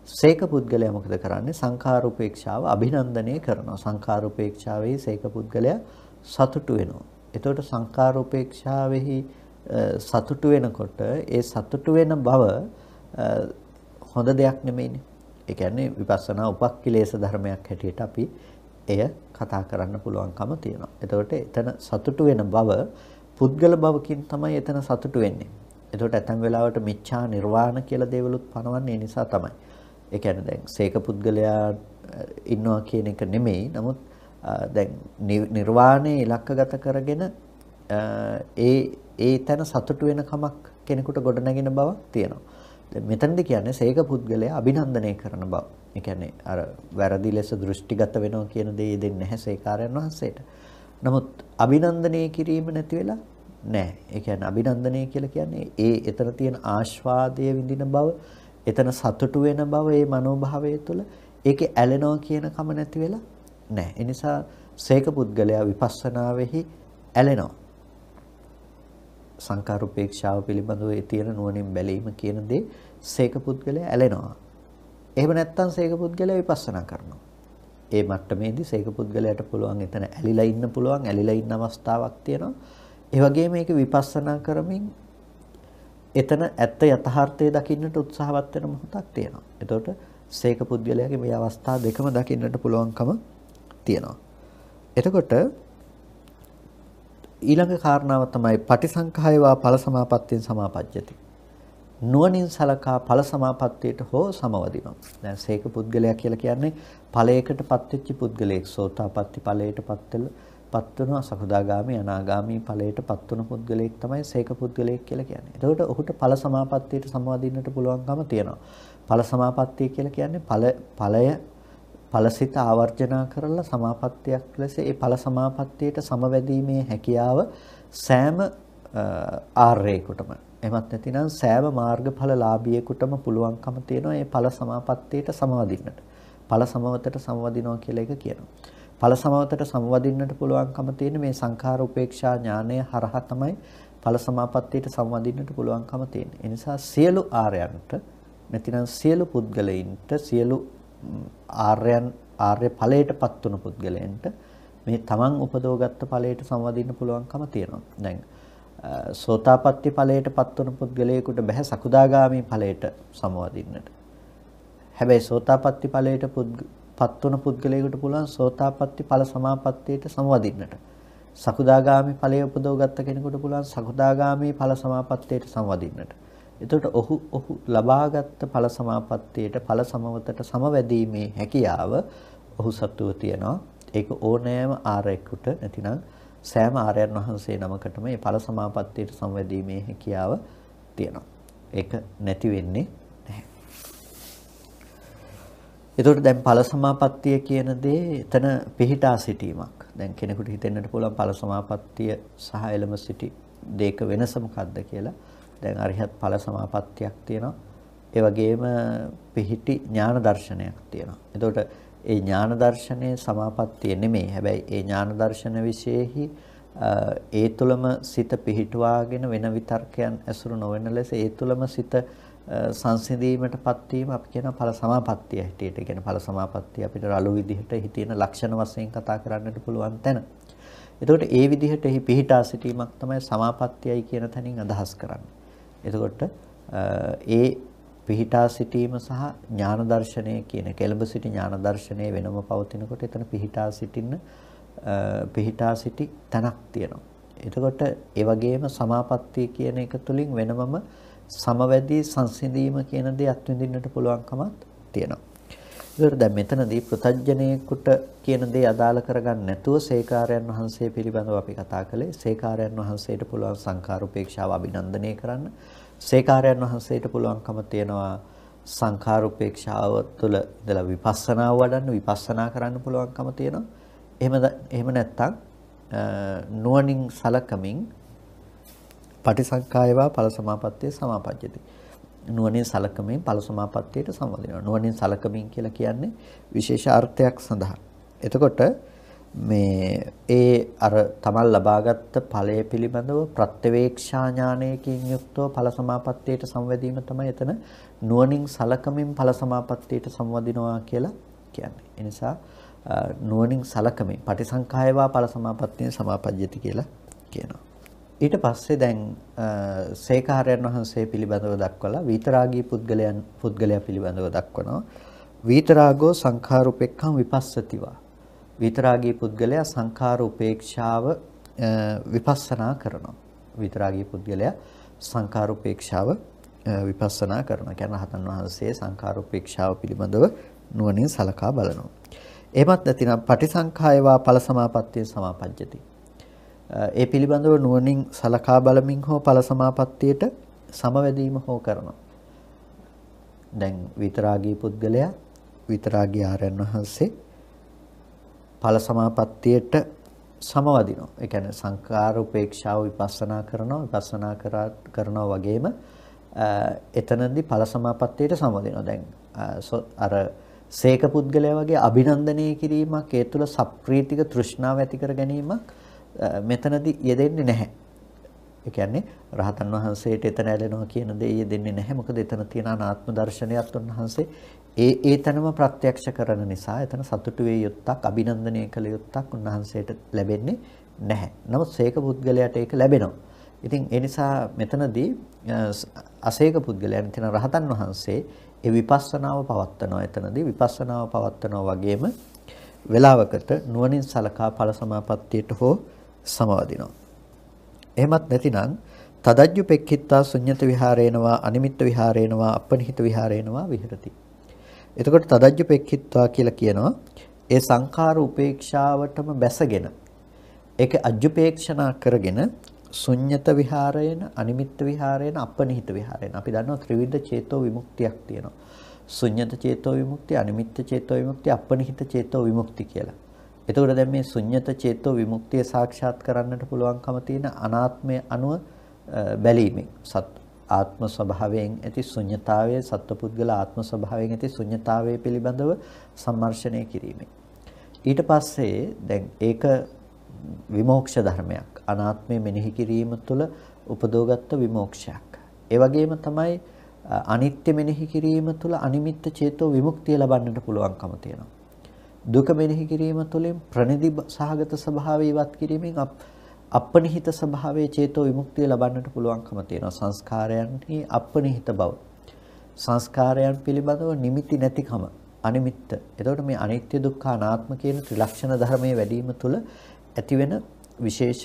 Speaker 2: සේක පුද්ගලයා මොකද කරන්නේ? සංඛාරුපේක්ෂාව අභිනන්දනය කරනවා. සංඛාරුපේක්ෂාවේ සේක පුද්ගලයා සතුටු වෙනවා. එතකොට සංඛාරුපේක්ෂාවෙහි සතුටු වෙනකොට ඒ සතුටු වෙන බව හොඳ දෙයක් නෙමෙයිනේ. ඒ කියන්නේ විපස්සනා උපක්ඛිලේශ ධර්මයක් හැටියට අපි එය කතා කරන්න පුළුවන්කම තියෙනවා. එතකොට එතන සතුටු වෙන බව පුද්ගල බවකින් තමයි එතන සතුටු වෙන්නේ. එතකොට ඇතැම් වෙලාවට මිච්ඡා නිර්වාණ කියලා දේවලුත් පනවන්නේ ඒ නිසා තමයි. ඒ කියන්නේ දැන් සීක පුද්ගලයා ඉන්නවා කියන එක නෙමෙයි. නමුත් දැන් නිර්වාණය ඉලක්කගත කරගෙන ඒ ඒ තැන සතුටු වෙන කමක් කෙනෙකුට ගොඩනැගෙන බවක් තියෙනවා. දැන් මෙතනදී කියන්නේ සීක පුද්ගලයා අභිනන්දනය කරන බව. ඒ කියන්නේ අර වැරදි ලෙස දෘෂ්ටිගත වෙනවා කියන දේ දෙන්නේ නැහැ සීකාරයන් වහන්සේට. නමුත් අභිනන්දනය කිරීම නැති වෙලා නැහැ. ඒ කියන්නේ අභිනන්දනය කියලා කියන්නේ ඒ එතන තියෙන ආස්වාදයේ විඳින බව, එතන සතුටු වෙන බව, ඒ මනෝභාවය තුළ ඒකේ ඇලෙනවා කියන කම නැති වෙලා නැහැ. ඒ නිසා සීක පුද්ගලයා විපස්සනාවෙහි ඇලෙනවා. සංකාරුපේක්ෂාව පිළිබඳව ඒ තියෙන නුවණින් බැලීම කියන දේ සීක පුද්ගලයා ඇලෙනවා. එහෙම නැත්නම් සීක පුද්ගලයා විපස්සනා කරනවා. ඒ මට්ටමේදී සීක පුද්ගලයාට පුළුවන් එතන ඇලිලා ඉන්න පුළුවන් ඇලිලා ඉන්න අවස්ථාවක් තියෙනවා. ඒ වගේම මේක විපස්සනා කරමින් එතන ඇත්ත යථාර්ථය දකින්නට උත්සාහවත් වෙන මොහොතක් තියෙනවා. එතකොට සීක පුද්ගලයාගේ මේ අවස්ථා දෙකම දකින්නට පුළුවන්කම තියෙනවා. එතකොට ඊළඟ කාරණාව තමයි පටිසංඛායවා ඵල සමාපත්තියෙන් සමාපජ්ජති. නුවණින් සලකා ඵල සමාපත්තියට හෝ සමවදිනවා. දැන් සීක පුද්ගලයා කියලා කියන්නේ ඵලයකටපත් වෙච්ච පුද්ගලයෙක් සෝතාපට්ටි ඵලයටපත් වෙලා පත් වෙනවා සකදාගාමි අනාගාමි ඵලයට පත් වෙන පුද්ගලයෙක් තමයි සීක පුද්ගලයෙක් කියලා කියන්නේ. එතකොට ඔහුට ඵල සමාපත්තියට සමවදින්නට පුළුවන්කම තියෙනවා. ඵල සමාපත්තිය කියලා කියන්නේ ඵල ඵලය ඵලසිත ආවර්ජනා කරලා සමාපත්තියක් ලෙස ඒ ඵල සමාපත්තියට සමවැදීමේ හැකියාව සෑම ආර්යයකටම එමත් නැතිනම් සෑම මාර්ගඵල ලාභියෙකුටම පුළුවන්කම තියෙනවා මේ ඵල සමාපත්තියට සමවදින්නට. ඵල සමවතට සමවදිනවා කියලා එක කියනවා. ඵල සමවතට සමවදින්නට පුළුවන්කම තියෙන මේ සංඛාර උපේක්ෂා ඥානය හරහා තමයි ඵල සමාපත්තියට සමවදින්නට පුළුවන්කම තියෙන්නේ. ඒ නිසා සියලු ආර්යයන්ට නැතිනම් සියලු පුද්ගලයින්ට සියලු ආර්යයන් ආර්ය ඵලයටපත් වුණු පුද්ගලයන්ට මේ තමන් උපදවගත්ත ඵලයට සමවදින්න පුළුවන්කම තියෙනවා. දැන් සෝතාපට්ටි ඵලයටපත් වුණු පුද්ගලයෙකුට බෑ සකුදාගාමි ඵලයට සමවදින්නට. හැබැයි සෝතාපට්ටි ඵලයට පත් වුණ පුද්ගලයෙකුට පුළුවන් සෝතාපට්ටි ඵල සමාපත්තියට සමවදින්නට. සකුදාගාමි ඵලය උපදවගත්ත කෙනෙකුට පුළුවන් සකුදාගාමි ඵල සමාපත්තියට සමවදින්නට. එතකොට ඔහු ඔහු ලබාගත් ඵල සමාපත්තියට ඵල සමවතට සමවැදීමේ හැකියාව ඔහු සතුව තියනවා. ඒක ඕනෑම ආරයෙකුට නැතිනම් සෑම ආර්යයන් වහන්සේ නමකටම මේ ඵල සමාපත්තියට සමවැදීමේ හැකියාව තියෙනවා. ඒක නැති වෙන්නේ නැහැ. එතකොට දැන් ඵල සමාපත්තිය කියන දේ එතන පිහිටා සිටීමක්. දැන් කෙනෙකුට හිතෙන්නට පුළුවන් ඵල සමාපත්තිය සහ එළම සිටි දෙක වෙනස මොකක්ද කියලා. දැන් අරිහත් ඵල සමාපත්තියක් තියෙනවා. ඒ වගේම පිහිටි ඥාන දර්ශනයක් තියෙනවා. එතකොට ඒ ඥාන දර්ශනයේ සමාපත්තිය නෙමෙයි. හැබැයි ඒ ඥාන දර්ශන විශේෂෙහි ඒ තුලම සිත පිහිටුවාගෙන වෙන විතර්කයන් ඇසුරු නොවන ලෙස ඒ තුලම සිත සංසිඳීමටපත් වීම අපි කියන ඵල සමාපත්තිය හැටියට කියන ඵල සමාපත්තිය අපිට රළු විදිහට හිතේන ලක්ෂණ වශයෙන් කතා කරන්නට පුළුවන් තැන. එතකොට ඒ විදිහට එහි පිහිටා සිටීමක් තමයි සමාපත්තියයි කියන තැනින් අදහස් කරන්නේ. එතකොට ඒ පිහිටා සිටීම සහ ඥාන දර්ශනය කියන කෙලඹ සිටි ඥාන දර්ශනය වෙනම පවතිනකොට එතන පිහිටා සිටින්න පිහිටා සිටි තැනක් තියෙනවා. එතකොට ඒ වගේම සමාපත්තිය කියන එක තුලින් වෙනමම සමවැදී සංසිඳීම කියන දේ අත්විඳින්නට පුළුවන්කමක් තියෙනවා. ඒකට දැන් මෙතනදී පෘතජ්ජනේකට කියන දේ අදාළ කරගන්න නැතුව සේකාරයන් වහන්සේ පිළිබඳව අපි කතා කළේ. සේකාරයන් වහන්සේට පුළුවන් සංඛාර උපේක්ෂාව අභිනන්දනය කරන්න. සේකාරයන් වහන්සේට පුළුවන්කම තියෙනවා සංඛාර උපේක්ෂාව තුළ ඉඳලා විපස්සනා වඩන්න විපස්සනා කරන්න පුළුවන්කම තියෙනවා. එහෙම එහෙම නැත්නම් නුවණින් සලකමින් පටිසංකායවා ඵල සමාපත්තිය සමාපජ්ජති. නුවණින් සලකමින් ඵල සමාපත්තියට සම්බන්ධ නුවණින් සලකමින් කියලා කියන්නේ විශේෂ අර්ථයක් සඳහා. එතකොට මේ ඒ අර තමන් ලබාගත් ඵලය පිළිබඳව ප්‍රත්‍යවේක්ෂා ඥානයකින් යුක්තව ඵල සමාපත්තියට සංවැදීම තමයි එතන නුවණින් සලකමින් ඵල සමාපත්තියට සංවදිනවා කියලා කියන්නේ. ඒ නිසා නුවණින් සලකමින් පටිසංඛායවා ඵල සමාපත්තිය සමාපජ්ජති කියලා කියනවා. ඊට පස්සේ දැන් සේකාරයන් වහන්සේ පිළිබඳව දක්වලා විතරාගී පුද්ගලයන් පුද්ගලයා පිළිබඳව දක්වනවා. විතරාගෝ සංඛාරුපෙක්ඛම් විපස්සතිවා. විතරාගී පුද්ගලයා සංඛාර උපේක්ෂාව විපස්සනා කරනවා. විතරාගී පුද්ගලයා සංඛාර උපේක්ෂාව විපස්සනා කරනවා. කියන්නේ රහතන් වහන්සේ සංඛාර උපේක්ෂාව පිළිබඳව නුවණින් සලකා බලනවා. එහෙමත් නැතිනම් පටිසංඛායවා ඵල සමාපත්තිය සමාපජ්ජති. ඒ පිළිබඳව නුවණින් සලකා බලමින් හෝ ඵල සමාපත්තියට සමවැදීම හෝ කරනවා. දැන් විතරාගී පුද්ගලයා විතරාගී ආරයන් වහන්සේ ඵල සමාපත්තියට සමවදිනවා. ඒ කියන්නේ සංකාර උපේක්ෂාව විපස්සනා කරනවා විපස්සනා කරනවා වගේම එතනදී ඵල සමාපත්තියට සමවදිනවා. දැන් අර සේක පුද්ගලයා වගේ අභිනන්දනය කිරීමක් ඒ තුළ සප්‍රීතික තෘෂ්ණාව ඇති කර ගැනීමක් මෙතනදී යෙදෙන්නේ නැහැ. ඒ කියන්නේ රහතන් වහන්සේට එතන ඇලෙනවා කියන දේ යෙදෙන්නේ නැහැ. මොකද එතන තියෙන අනාත්ම දර්ශනයත් උන්වහන්සේ ඒ ඒ තැනම ප්‍රත්‍යක්ෂ කරන නිසා එතන සතුටු වේ යුත්තක් අභිනන්දනය කළ යුත්තක් උන්වහන්සේට ලැබෙන්නේ නැහැ. නමුත් සේක පුද්ගලයාට ඒක ලැබෙනවා. ඉතින් ඒ නිසා මෙතනදී අසේක පුද්ගලයන් තියෙන රහතන් වහන්සේ ඒ විපස්සනාව පවත්නවා එතනදී විපස්සනාව පවත්නවා වගේම වේලාවකට නුවණින් සලකා ඵල සමාපත්තියට හෝ සමවදිනවා. එහෙමත් නැතිනම් තදජ්ජු පෙක්ඛිත්තා ශුඤ්ඤත විහාරේනවා අනිමිත්ත විහාරේනවා අපනිහිත විහාරේනවා විහෙරති. එතකොට තදජ්ජ පෙක්ඛිත්වා කියලා කියනවා ඒ සංඛාර උපේක්ෂාවටම බැසගෙන ඒක අජ්ජුපේක්ෂණා කරගෙන ශුන්්‍යත විහාරයන අනිමිත්ත විහාරයන අපනිහිත විහාරයන අපි දන්නවා ත්‍රිවිධ චේතෝ විමුක්තියක් තියෙනවා ශුන්්‍යත චේතෝ විමුක්තිය අනිමිත්ත චේතෝ විමුක්තිය අපනිහිත චේතෝ විමුක්ති කියලා. එතකොට දැන් මේ ශුන්්‍යත චේතෝ විමුක්තිය සාක්ෂාත් කරන්නට පුළුවන්කම තියෙන අනාත්මය අනුව බැලීමෙන් සත් ආත්ම ස්වභාවයෙන් ඇති ශුන්්‍යතාවය සත්පුද්ගල ආත්ම ස්වභාවයෙන් ඇති ශුන්්‍යතාවය පිළිබඳව සම්මර්ෂණය කිරීමෙන්. ඊට පස්සේ දැන් ඒක විමෝක්ෂ ධර්මයක් අනාත්මය මෙනෙහි කිරීම තුළ උපදෝගත්ත විමෝක්ෂයක්. ඒ වගේම තමයි අනිත්‍ය මෙනෙහි කිරීම තුළ අනිමිත්ත චේතෝ විමුක්තිය ලබන්නට පුළුවන්කම තියෙනවා. දුක මෙනෙහි කිරීම තුළින් ප්‍රනිදි සහගත ස්වභාවය ඉවත් කිරීමෙන් අපනිහිත ස්වභාවයේ චේතෝ විමුක්තිය ලබන්නට පුළුවන්කම තියෙනවා සංස්කාරයන්හි අපනිහිත බව සංස්කාරයන් පිළිබඳව නිමිති නැතිකම අනිමිත්ත එතකොට මේ අනිත්‍ය දුක්ඛ අනාත්ම කියන ත්‍රිලක්ෂණ ධර්මයේ වැඩිම තුල ඇතිවෙන විශේෂ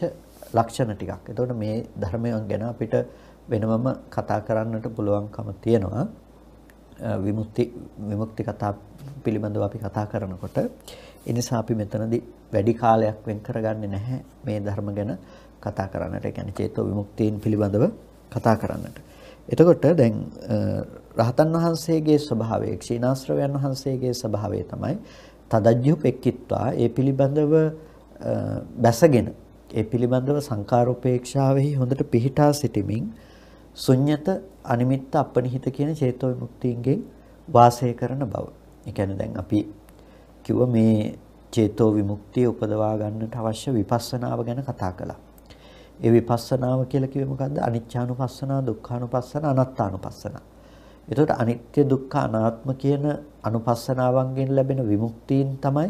Speaker 2: ලක්ෂණ ටිකක්. එතකොට මේ ධර්මයන් ගැන අපිට වෙනමම කතා කරන්නට පුළුවන්කම තියෙනවා. විමුක්ති විමුක්ති කතා පිළිබඳව අපි කතා කරනකොට ඒ නිසා අපි මෙතනදී වැඩි කාලයක් වෙන් කරගන්නේ නැහැ මේ ධර්ම ගැන කතා කරන්නට. ඒ කියන්නේ චේතෝ විමුක්තියන් පිළිබඳව කතා කරන්නට. එතකොට දැන් රහතන් වහන්සේගේ ස්වභාවය, ක්ෂීණාශ්‍රවයන් වහන්සේගේ ස්වභාවය තමයි තදජ්ජු පෙක්කිත්වා ඒ පිළිබඳව බැසගෙන ඒ පිළිබඳව සංකාරෝපේක්ෂාවෙහි හොඳට පිහිටා සිටමින් ශුන්්‍යත අනිමිත්ත අපනිහිත කියන චේතෝ විමුක්තියන්ගෙන් වාසය කරන බව. ඒ කියන්නේ දැන් අපි කිව්ව මේ චේතෝ විමුක්තිය උපදවා ගන්නට අවශ්‍ය විපස්සනාව ගැන කතා කළා. ඒ විපස්සනාව කියලා කිව්වේ මොකද්ද? අනිච්චානුපස්සනා, දුක්ඛානුපස්සනා, අනාත්තානුපස්සනා. එතකොට අනිත්‍ය දුක්ඛ අනාත්ම කියන අනුපස්සනාවන්ගෙන් ලැබෙන විමුක්තියින් තමයි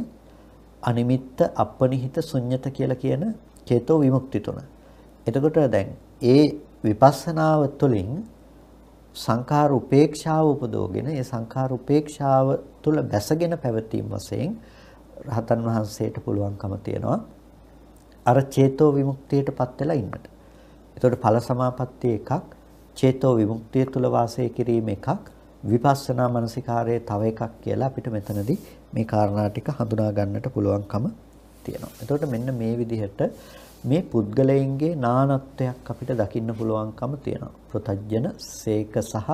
Speaker 2: අනිමිත්ත අපනිහිත ශුන්්‍යත කියලා කියන චේතෝ විමුක්ති තුන. එතකොට දැන් ඒ විපස්සනාව තුළින් සංඛාර උපේක්ෂාව උපදෝගෙන ඒ සංඛාර උපේක්ෂාව තුළ බැසගෙන පැවතීම වශයෙන් රහතන් වහන්සේට පුළුවන්කම තියෙනවා අර චේතෝ විමුක්තියටපත් වෙලා ඉන්නට. එතකොට ඵල සමාපත්තිය එකක්, චේතෝ විමුක්තිය තුල වාසය කිරීම එකක්, විපස්සනා මනසිකාරයේ තව එකක් කියලා අපිට මෙතනදී මේ කාරණා ටික හඳුනා ගන්නට පුළුවන්කම තියෙනවා. එතකොට මෙන්න මේ විදිහට මේ පුද්ගලයන්ගේ නානත්වයක් අපිට දකින්න පුළුවන්කම තියෙනවා. ප්‍රතජන, සේක සහ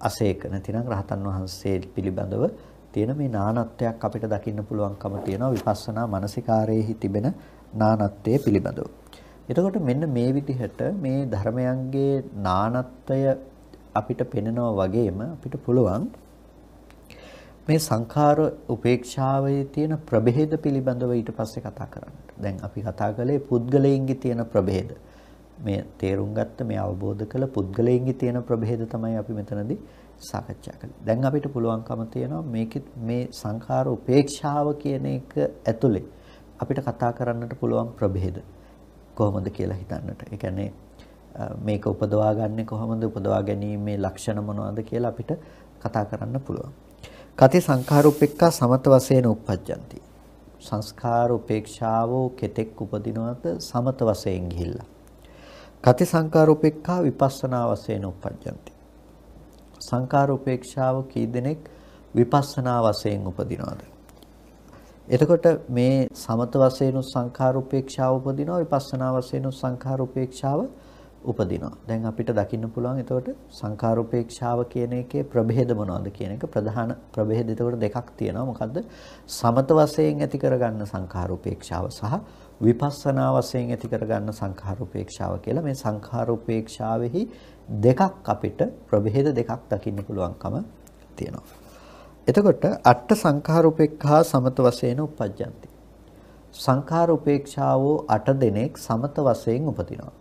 Speaker 2: අසේක නැතිනම් රහතන් වහන්සේ පිළිබඳව තියෙන මේ නානත්වයක් අපිට දකින්න පුළුවන්කම තියෙනවා විපස්සනා මානසිකාරයේහි තිබෙන නානත්වයේ පිළිබඳව. එතකොට මෙන්න මේ විදිහට මේ ධර්මයන්ගේ නානත්වය අපිට පෙනෙනවා වගේම අපිට පුළුවන් මේ සංඛාර උපේක්ෂාවේ තියෙන ප්‍රභේද පිළිබඳව ඊට පස්සේ කතා කරන්න. දැන් අපි කතා කළේ පුද්ගලයන්ගේ තියෙන ප්‍රභේද. මේ තේරුම් ගත්ත මේ අවබෝධ කළ පුද්ගලයන්ගේ තියෙන ප්‍රභේද තමයි අපි මෙතනදී සාකච්ඡා කළේ. දැන් අපිට පුළුවන්කම තියෙනවා මේක මේ සංඛාර උපේක්ෂාව කියන එක ඇතුලේ අපිට කතා කරන්නට පුළුවන් ප්‍රභේද කොහොමද කියලා හිතන්නට. ඒ කියන්නේ මේක උපදවා ගන්නෙ කොහොමද උපදවා ගැනීමේ ලක්ෂණ මොනවද කියලා අපිට කතා කරන්න පුළුවන්. කති සංඛාර උපේක්ඛා සමත වශයෙන් උප්පජ්ජಂತಿ. සංස්කාර උපේක්ෂාවෝ කෙතෙක් උපදිනවද සමත වශයෙන් ගිහිල්ලා. කති සංඛාර උපේක්ඛා විපස්සනා වශයෙන් උප්පජ්ජಂತಿ. සංඛාර උපේක්ෂාව කී දෙනෙක් විපස්සනා වශයෙන් උපදිනවද? එතකොට මේ සමත වශයෙන් සංඛාර උපේක්ෂාව උපදිනවා විපස්සනා වශයෙන් සංඛාර උපේක්ෂාව උපදිනවා. දැන් අපිට දකින්න පුළුවන් එතකොට සංඛාර උපේක්ෂාව කියන එකේ ප්‍රභේද මොනවද කියන එක ප්‍රධාන ප්‍රභේද එතකොට දෙකක් තියෙනවා. මොකද්ද? සමත වශයෙන් ඇති කරගන්න සංඛාර උපේක්ෂාව සහ විපස්සනා වශයෙන් ඇති කරගන්න සංඛාර උපේක්ෂාව කියලා මේ සංඛාර උපේක්ෂාවෙහි දෙකක් අපිට ප්‍රභේද දෙකක් දකින්න පුළුවන්කම තියෙනවා. එතකොට අට සංඛාර උපේක්ඛා සමත වශයෙන් උපජ්ජಂತಿ. සංඛාර උපේක්ෂාවෝ අට දෙනෙක් සමත වශයෙන් උපදිනවා.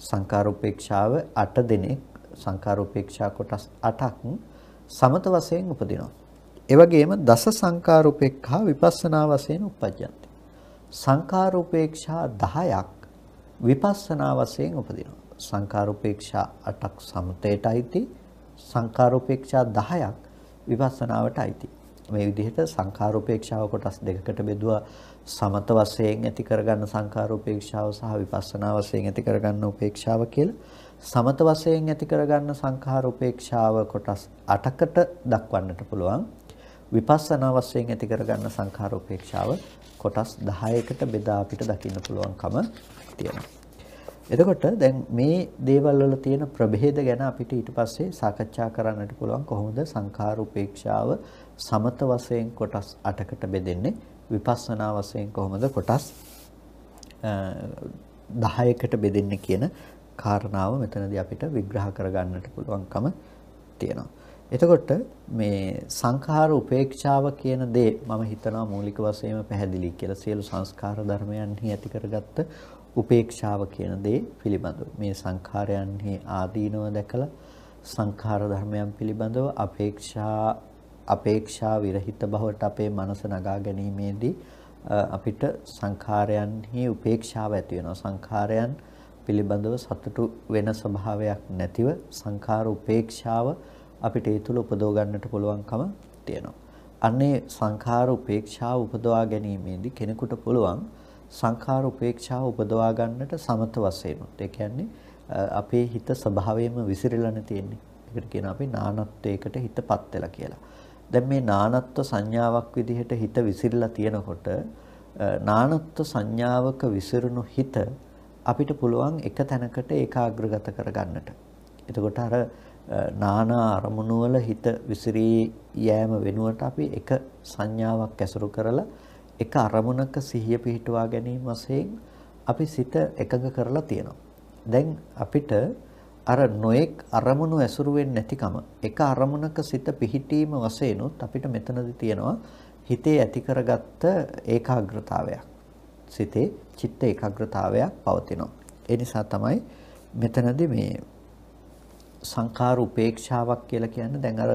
Speaker 2: සංඛාර උපේක්ෂාව 8 දෙනෙක් සංඛාර උපේක්ෂා කොටස් 8ක් සමත වශයෙන් උපදිනවා. ඒ වගේම දස සංඛාර උපේක්ඛා විපස්සනා වශයෙන් උපජ්ජන්ති. සංඛාර උපේක්ෂා 10ක් විපස්සනා වශයෙන් උපදිනවා. සංඛාර උපේක්ෂා 8ක් සමතේටයිති සංඛාර උපේක්ෂා 10ක් විපස්සනාවට අයිති. මේ විදිහට සංඛාර උපේක්ෂාව කොටස් දෙකකට බෙදුවා සමත වශයෙන් ඇති කරගන්න සංඛාර උපේක්ෂාව සහ විපස්සනා වශයෙන් ඇති කරගන්න උපේක්ෂාව කියලා. සමත වශයෙන් ඇති කරගන්න සංඛාර උපේක්ෂාව කොටස් 8කට දක්වන්නට පුළුවන්. විපස්සනා වශයෙන් ඇති කරගන්න සංඛාර උපේක්ෂාව කොටස් 10කට බෙදා අපිට දකින්න පුළුවන්කම තියෙනවා. එතකොට දැන් මේ දේවල් වල තියෙන ප්‍රභේද ගැන අපිට ඊට පස්සේ සාකච්ඡා කරන්නට පුළුවන් කොහොමද සංඛාර උපේක්ෂාව සමත වශයෙන් කොටස් 8කට බෙදෙන්නේ? විපස්සනා වශයෙන් කොහොමද කොටස් 10කට බෙදෙන්නේ කියන කාරණාව මෙතනදී අපිට විග්‍රහ කරගන්නට පුළුවන්කම තියෙනවා. එතකොට මේ සංඛාර උපේක්ෂාව කියන දේ මම හිතනවා මූලික වශයෙන්ම පැහැදිලි කියලා සියලු සංස්කාර ධර්මයන්හි ඇති කරගත්ත උපේක්ෂාව කියන දේ පිළිබඳව මේ සංඛාරයන්හි ආදීනව දැකලා සංඛාර ධර්මයන් පිළිබඳව අපේක්ෂා අපේක්ෂා විරහිත බවට අපේ මනස නගා ගැනීමේදී අපිට සංඛාරයන්හි උපේක්ෂාව ඇති වෙනවා සංඛාරයන් පිළිබඳව සතුටු වෙන ස්වභාවයක් නැතිව සංඛාර උපේක්ෂාව අපිට ඒ තුල උපදව ගන්නට පුළුවන්කම තියෙනවා. අන්නේ සංඛාර උපේක්ෂාව උපදවා ගැනීමේදී කෙනෙකුට පුළුවන් සංඛාර උපේක්ෂාව උපදවා ගන්නට සමත වශයෙන්. ඒ කියන්නේ අපේ හිත ස්වභාවයෙන්ම විසිරෙලා නැතිෙන්නේ. ඒකට කියන අපි නානත්වයකට හිතපත් වෙලා කියලා. දැන් මේ නානත්ව සංඥාවක් විදිහට හිත විසිරලා තියෙනකොට නානත්ව සංඥාවක විසිරුණු හිත අපිට පුළුවන් එක තැනකට ඒකාග්‍රගත කරගන්නට. එතකොට අර නානා අරමුණු වල හිත විසිරී යෑම වෙනුවට අපි එක සංඥාවක් ඇසුරු කරලා එක අරමුණක සිහිය පිහිටුවා ගැනීම වශයෙන් අපි සිත එකඟ කරලා තියෙනවා. දැන් අපිට අර නොඑක් අරමුණු ඇසුරු වෙන්නේ නැතිකම එක අරමුණක සිත පිහිටීම වශයෙන් අපිට මෙතනදී තියෙනවා හිතේ ඇති කරගත්ත ඒකාග්‍රතාවයක්. සිතේ චිත්ත ඒකාග්‍රතාවයක් පවතිනවා. ඒ නිසා තමයි මෙතනදී මේ සංඛාර උපේක්ෂාවක් කියලා කියන්නේ දැන් අර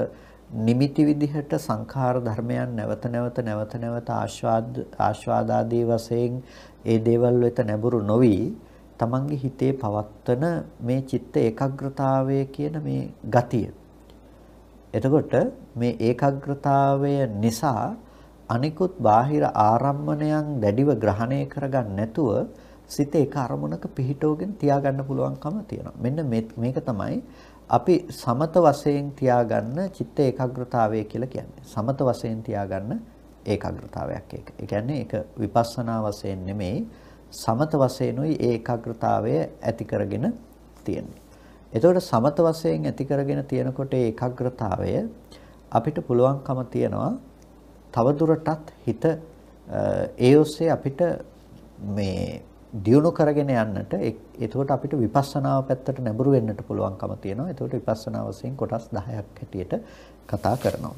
Speaker 2: නිමිති විදිහට සංඛාර ධර්මයන් නැවත නැවත නැවත නැවත ආස්වාද ආස්වාදාදී වශයෙන් ඒ දේවල් වෙත නැඹුරු නොවි තමන්ගේ හිතේ පවත්වන මේ චිත්ත ඒකාග්‍රතාවය කියන මේ ගතිය. එතකොට මේ ඒකාග්‍රතාවය නිසා අනිකුත් බාහිර ආරම්මණයන් දැඩිව ග්‍රහණය කරගන්න නැතුව සිත එක අරමුණක පිහිටවගෙන තියාගන්න පුළුවන්කම තියෙනවා. මෙන්න මේක තමයි අපි සමත වශයෙන් තියාගන්න චිත්ත ඒකාග්‍රතාවය කියලා කියන්නේ. සමත වශයෙන් තියාගන්න ඒකාග්‍රතාවයක් ඒක. ඒ කියන්නේ ඒක විපස්සනා වශයෙන් නෙමෙයි සමත වශයෙන්ුයි ඒ ඒකාග්‍රතාවය ඇති කරගෙන තියෙන්නේ. එතකොට සමත වශයෙන් ඇති කරගෙන තියෙනකොට ඒ ඒකාග්‍රතාවය අපිට පුළුවන්කම තියනවා තවදුරටත් හිත ඒ ඔස්සේ අපිට මේ දියුණු කරගෙන යන්නට එතකොට අපිට විපස්සනාව පැත්තට නැඹුරු වෙන්නට පුළුවන්කම තියෙනවා. එතකොට විපස්සනා වශයෙන් කොටස් 10ක් හැටියට කතා කරනවා.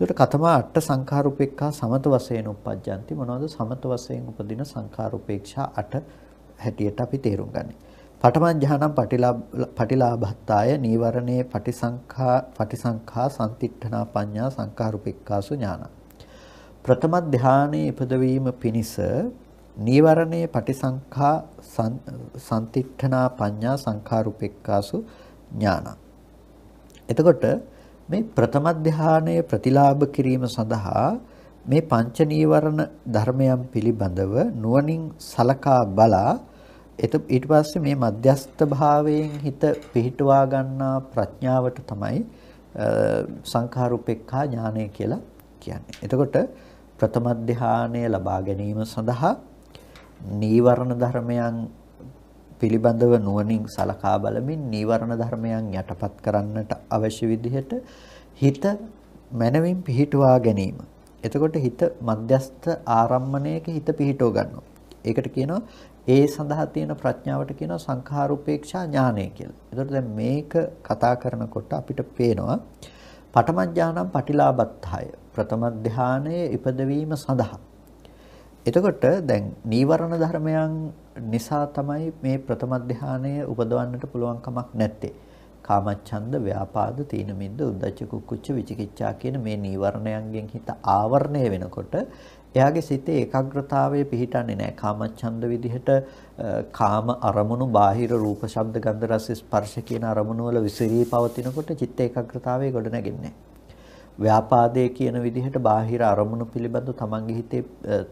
Speaker 2: ඒකට කතමා අට සංඛාරුපේක්ඛා සමත වශයෙන් උපජ්ජಂತಿ මොනවද සමත වශයෙන් උපදින සංඛාරුපේක්ෂා අට හැටියට අපි තේරුම් ගන්නේ. පඨම ඥානම් පටිලාභත්තාය නීවරණේ පටිසංඛා පටිසංඛා සම්තිට්ඨනා පඤ්ඤා සංඛාරුපේක්ඛාසු ඥාන. ප්‍රථම ධානයේ ඉපදවීම පිණිස නීවරණේ පටිසංඛා සම්තිට්ඨනා පඤ්ඤා සංඛාරුපෙක්කාසු ඥාන. එතකොට මේ ප්‍රථම ධානයේ ප්‍රතිලාභ කිරීම සඳහා මේ පංච නීවරණ ධර්මයන් පිළිබඳව නුවණින් සලකා බලා ඊට පස්සේ මේ මධ්‍යස්ත භාවයෙන් හිත පිහිටුවා ගන්නා ප්‍රඥාවට තමයි සංඛාරුපෙක්ඛා ඥානය කියලා කියන්නේ. එතකොට ප්‍රථම ධානය ලබා ගැනීම සඳහා නීවරණ ධර්මයන් පිළිබඳව නුවණින් සලකා බලමින් නීවරණ ධර්මයන් යටපත් කරන්නට අවශ්‍ය විදිහට හිත මනවින් පිහිටුවා ගැනීම. එතකොට හිත මධ්‍යස්ත ආරම්මණයක හිත පිහිටව ගන්නවා. ඒකට කියනවා ඒ සඳහා තියෙන ප්‍රඥාවට කියනවා සංඛාරූපේක්ෂා ඥානය කියලා. එතකොට දැන් මේක කතා කරනකොට අපිට පේනවා පඨම ඥානම් පටිලාබත්තාය. ප්‍රථම ධානයේ ඉපදවීම සඳහා එතකොට දැන් නීවරණ ධර්මයන් නිසා තමයි මේ ප්‍රථම ධානය උපදවන්නට පුළුවන් කමක් නැත්තේ. කාමච්ඡන්ද, ව්‍යාපාද, තීන මිද්ද, උද්ධච්ච කුක්කුච්ච විචිකිච්ඡා කියන මේ නීවරණයන්ගෙන් හිත ආවරණය වෙනකොට එයාගේ සිතේ ඒකාග්‍රතාවය පිහිටන්නේ නැහැ. කාමච්ඡන්ද විදිහට කාම අරමුණු, බාහිර රූප, ශබ්ද, ගන්ධ, රස, ස්පර්ශ කියන අරමුණු වල විසිරී පවතිනකොට චිත්ත ඒකාග්‍රතාවය ගොඩ නැගෙන්නේ නැහැ. ව්‍යාපාදයේ කියන විදිහට බාහිර අරමුණු පිළිබඳව තමන්ගේ හිතේ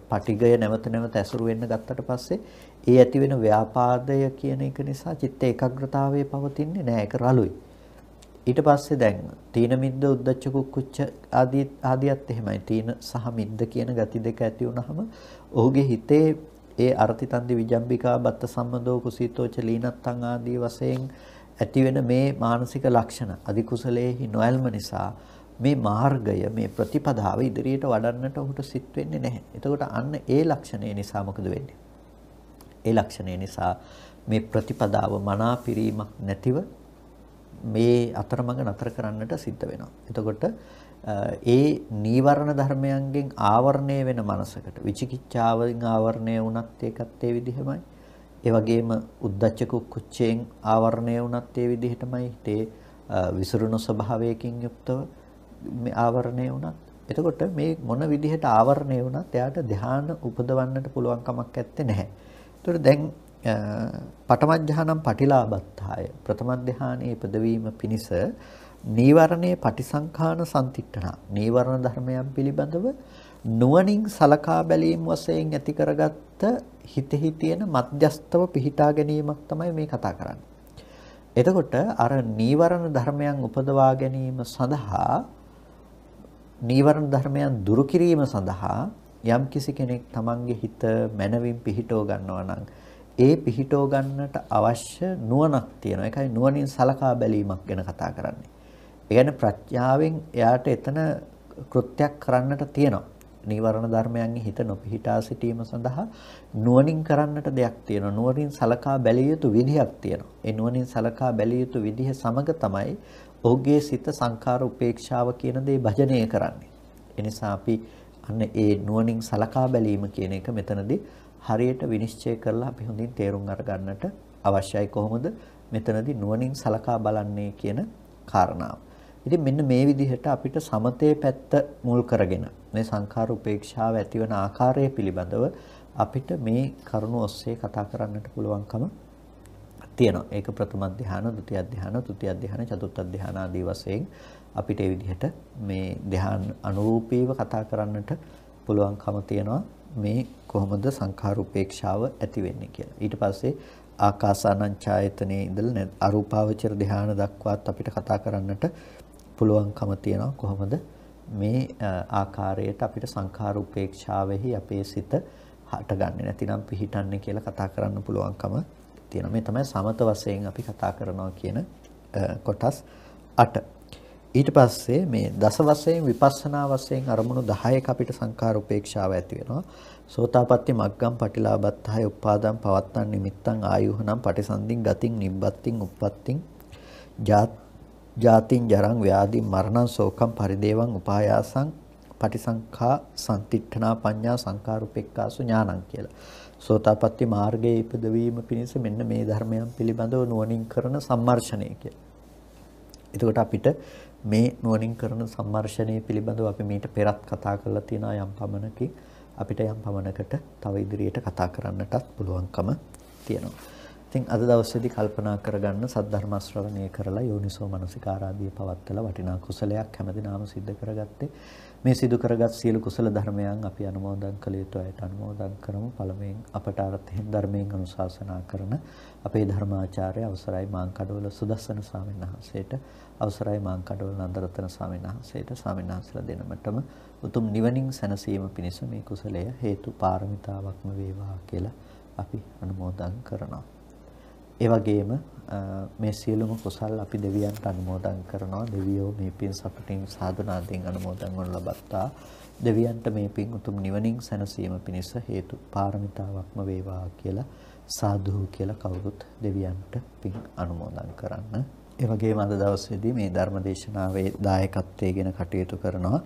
Speaker 2: පටිගය නැවත නැවත ඇසුරු වෙන්න ගත්තට පස්සේ ඒ ඇති වෙන ව්‍යාපාදය කියන එක නිසා චිත්ත ඒකාග්‍රතාවයේ පවතින්නේ නෑ ඒක රළුයි. ඊට පස්සේ දැන් තීන මිද්ද උද්දච්ච කුක්කුච්ච ආදී ආදියත් එහෙමයි. තීන සහ මිද්ද කියන ගති දෙක ඇති වුනහම ඔහුගේ හිතේ ඒ අර්ථිතන්දි විජම්බිකා බත්ත සම්මදෝ කුසීතෝච ලීනත්තං ආදී වශයෙන් ඇති වෙන මේ මානසික ලක්ෂණ අධිකුසලයේහි නොයල්ම නිසා මේ මාර්ගය මේ ප්‍රතිපදාව ඉදිරියට වඩන්නට ඔහුට සිත් වෙන්නේ නැහැ. එතකොට අන්න ඒ ලක්ෂණය නිසා මොකද වෙන්නේ? ඒ ලක්ෂණය නිසා මේ ප්‍රතිපදාව මනාපිරීමක් නැතිව මේ අතරමඟ නතර කරන්නට සිද්ධ වෙනවා. එතකොට ඒ නීවරණ ධර්මයන්ගෙන් ආවරණය වෙන මනසකට විචිකිච්ඡාවෙන් ආවරණය වුණත් ඒකත් ඒ විදිහමයි. ඒ වගේම උද්දච්ච කුච්චයෙන් ආවරණය වුණත් ඒ විදිහටමයි. හිතේ විසිරුණු ස්වභාවයකින් යුක්තව මේ ආවරණය වුණත් එතකොට මේ මොන විදිහට ආවරණය වුණත් එයාට ධ්‍යාන උපදවන්නට පුළුවන් කමක් නැත්තේ නැහැ. ඒතර දැන් පඨම ධ්‍යානම් පටිලාබත්තාය ප්‍රථම ධ්‍යානයේ ඉපදවීම පිණිස නීවරණයේ පටිසංඛාන සම්තිට්ඨන නීවරණ ධර්මයන් පිළිබඳව නුවණින් සලකා බැලීම වශයෙන් ඇති කරගත්ත හිතෙහි තියෙන මධ්‍යස්තව පිහිටා ගැනීමක් තමයි මේ කතා කරන්නේ. එතකොට අර නීවරණ ධර්මයන් උපදවා ගැනීම සඳහා නීවරණ ධර්මයන් දුරු කිරීම සඳහා යම් කිසි කෙනෙක් තමන්ගේ හිත මනවින් පිහිටව ගන්නවා නම් ඒ පිහිටව ගන්නට අවශ්‍ය නුවණක් තියෙනවා. ඒකයි නුවණින් සලකා බැලීමක් ගැන කතා කරන්නේ. ඒ කියන්නේ ප්‍රඥාවෙන් එයාට එතන කෘත්‍යයක් කරන්නට තියෙනවා. නීවරණ ධර්මයන්ගේ හිත නොපිහිටා සිටීම සඳහා නුවණින් කරන්නට දෙයක් තියෙනවා. නුවණින් සලකා බැලිය යුතු විදිහක් තියෙනවා. ඒ නුවණින් සලකා බැලිය යුතු විදිහ සමග තමයි ඔහුගේ සිත සංඛාර උපේක්ෂාව කියන දේ භජනය කරන්නේ. එනිසා අපි අන්න ඒ නුවණින් සලකා බැලීම කියන එක මෙතනදී හරියට විනිශ්චය කරලා අපි හොඳින් තේරුම් අරගන්නට අවශ්‍යයි කොහොමද මෙතනදී නුවණින් සලකා බලන්නේ කියන කාරණාව. ඉතින් මෙන්න මේ විදිහට අපිට සමතේ පැත්ත මුල් කරගෙන මේ සංඛාර උපේක්ෂාව ඇතිවන ආකාරය පිළිබඳව අපිට මේ කරුණ ඔස්සේ කතා කරන්නට පුළුවන්කම තියෙනවා. ඒක ප්‍රථම ධ්‍යාන, ဒုတိ ය ධ්‍යාන, තෘතිය ධ්‍යාන, චතුර්ථ ධ්‍යාන ආදී වශයෙන් අපිට ඒ විදිහට මේ ධ්‍යාන අනුරූපීව කතා කරන්නට පුළුවන්කම තියෙනවා. මේ කොහොමද සංඛාර උපේක්ෂාව ඇති වෙන්නේ කියලා. ඊට පස්සේ ආකාසානං ඡායතනේ ඉඳලා අරූපාවචර ධ්‍යාන දක්වාත් අපිට කතා කරන්නට පුළුවන්කම තියෙනවා. කොහොමද මේ ආකාරයට අපිට සංඛාර උපේක්ෂාවෙහි අපේ සිත හටගන්නේ නැතිනම් පිහිටන්නේ කියලා කතා කරන්න පුළුවන්කම තියෙනවා. මේ තමයි සමත වශයෙන් අපි කතා කරනවා කියන කොටස් 8. ඊට පස්සේ මේ දස වශයෙන් විපස්සනා වශයෙන් අරමුණු 10ක අපිට සංකාර උපේක්ෂාව ඇති වෙනවා. සෝතාපට්ටි මග්ගම් පටිලාබත්තහය උපාදම් පවත්තන් නිමිත්තං ආයුහනම් පටිසන්ධින් ගතින් නිබ්බත්තින් උප්පත්තින් ජාතින් ජරං ව්‍යාධි මරණං ශෝකං පරිදේවං උපායාසං පටිසංඛා සම්තිට්ඨනා පඤ්ඤා සංකාරුපෙක්කාසු ඥානං කියලා. සෝතාපට්ටි මාර්ගයේ ඉපදවීම පිණිස මෙන්න මේ ධර්මයන් පිළිබඳව නුවණින් කරන සම්මර්ෂණය කියලා. එතකොට අපිට මේ නුවණින් කරන සම්මර්ෂණය පිළිබඳව අපි මීට පෙරත් කතා කරලා තියෙනවා යම් පමණකින් අපිට යම් පමණකට තව ඉදිරියට කතා කරන්නටත් පුළුවන්කම තියෙනවා. ඉතින් අද දවසේදී කල්පනා කරගන්න සද්ධර්ම ශ්‍රවණය කරලා යෝනිසෝ මනසිකාරාදී පවත්තලා වටිනා කුසලයක් හැමදිනාම සිද්ධ කරගත්තේ මේ සිදු කරගත් සියලු කුසල ධර්මයන් අපි අනුමෝදන් කළ යුතු අයට අනුමෝදන් කරමු. පළමුවෙන් අපට අර්ථයෙන් ධර්මයෙන් අනුශාසනා කරන අපේ ධර්මාචාර්ය අවසරයි මාංකඩවල සුදස්සන ස්වාමීන් වහන්සේට අවසරයි මාංකඩවල නන්දරතන ස්වාමීන් වහන්සේට ස්වාමීන් වහන්සේලා දෙනමටම උතුම් නිවනින් සැනසීම පිණිස මේ කුසලය හේතු පාරමිතාවක්ම වේවා කියලා අපි අනුමෝදන් කරනවා. ඒ වගේම මේ සියලුම කුසල් අපි දෙවියන්ට අනුමෝදන් කරනවා දෙවියෝ මේ පින් සතුටින් සාදුනාදෙන් අනුමෝදන් වනු ලබත්තා දෙවියන්ට මේ පින් උතුම් නිවනින් සැනසීම පිණිස හේතු පාරමිතාවක්ම වේවා කියලා සාදු කියලා කවුරුත් දෙවියන්ට පින් අනුමෝදන් කරන්න. ඒ වගේම අද දවසේදී මේ ධර්මදේශනාවේ දායකත්වයෙන් කටයුතු කරනවා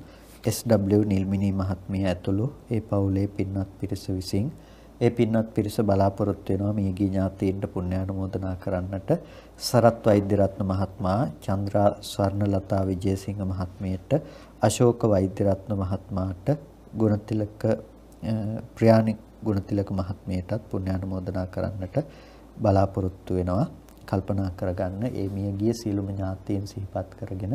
Speaker 2: SW නිල්මිනී මහත්මිය ඇතුළු ඒ පවුලේ පින්වත් පිරිස විසින් ඒ පින්වත් පිරිස බලාපොරොත්තු වෙනවා මියගිය ඥාතීන්ට පුණ්‍යානුමෝදනා කරන්නට. සරත් වෛද්‍යරත්න මහත්මයා චන්ද්‍රා ස්වර්ණලතා විජේසිංහ මහත්මියට අශෝක වෛද්‍යරත්න මහත්මයාට ගුණතිලක ප්‍රියානි ගුණතිලක මහත්මියටත් පුණ්‍යානුමෝදනා කරන්නට බලාපොරොත්තු වෙනවා. කල්පනා කරගන්න ඒ මියගිය සියලුම ඥාතීන් සිහිපත් කරගෙන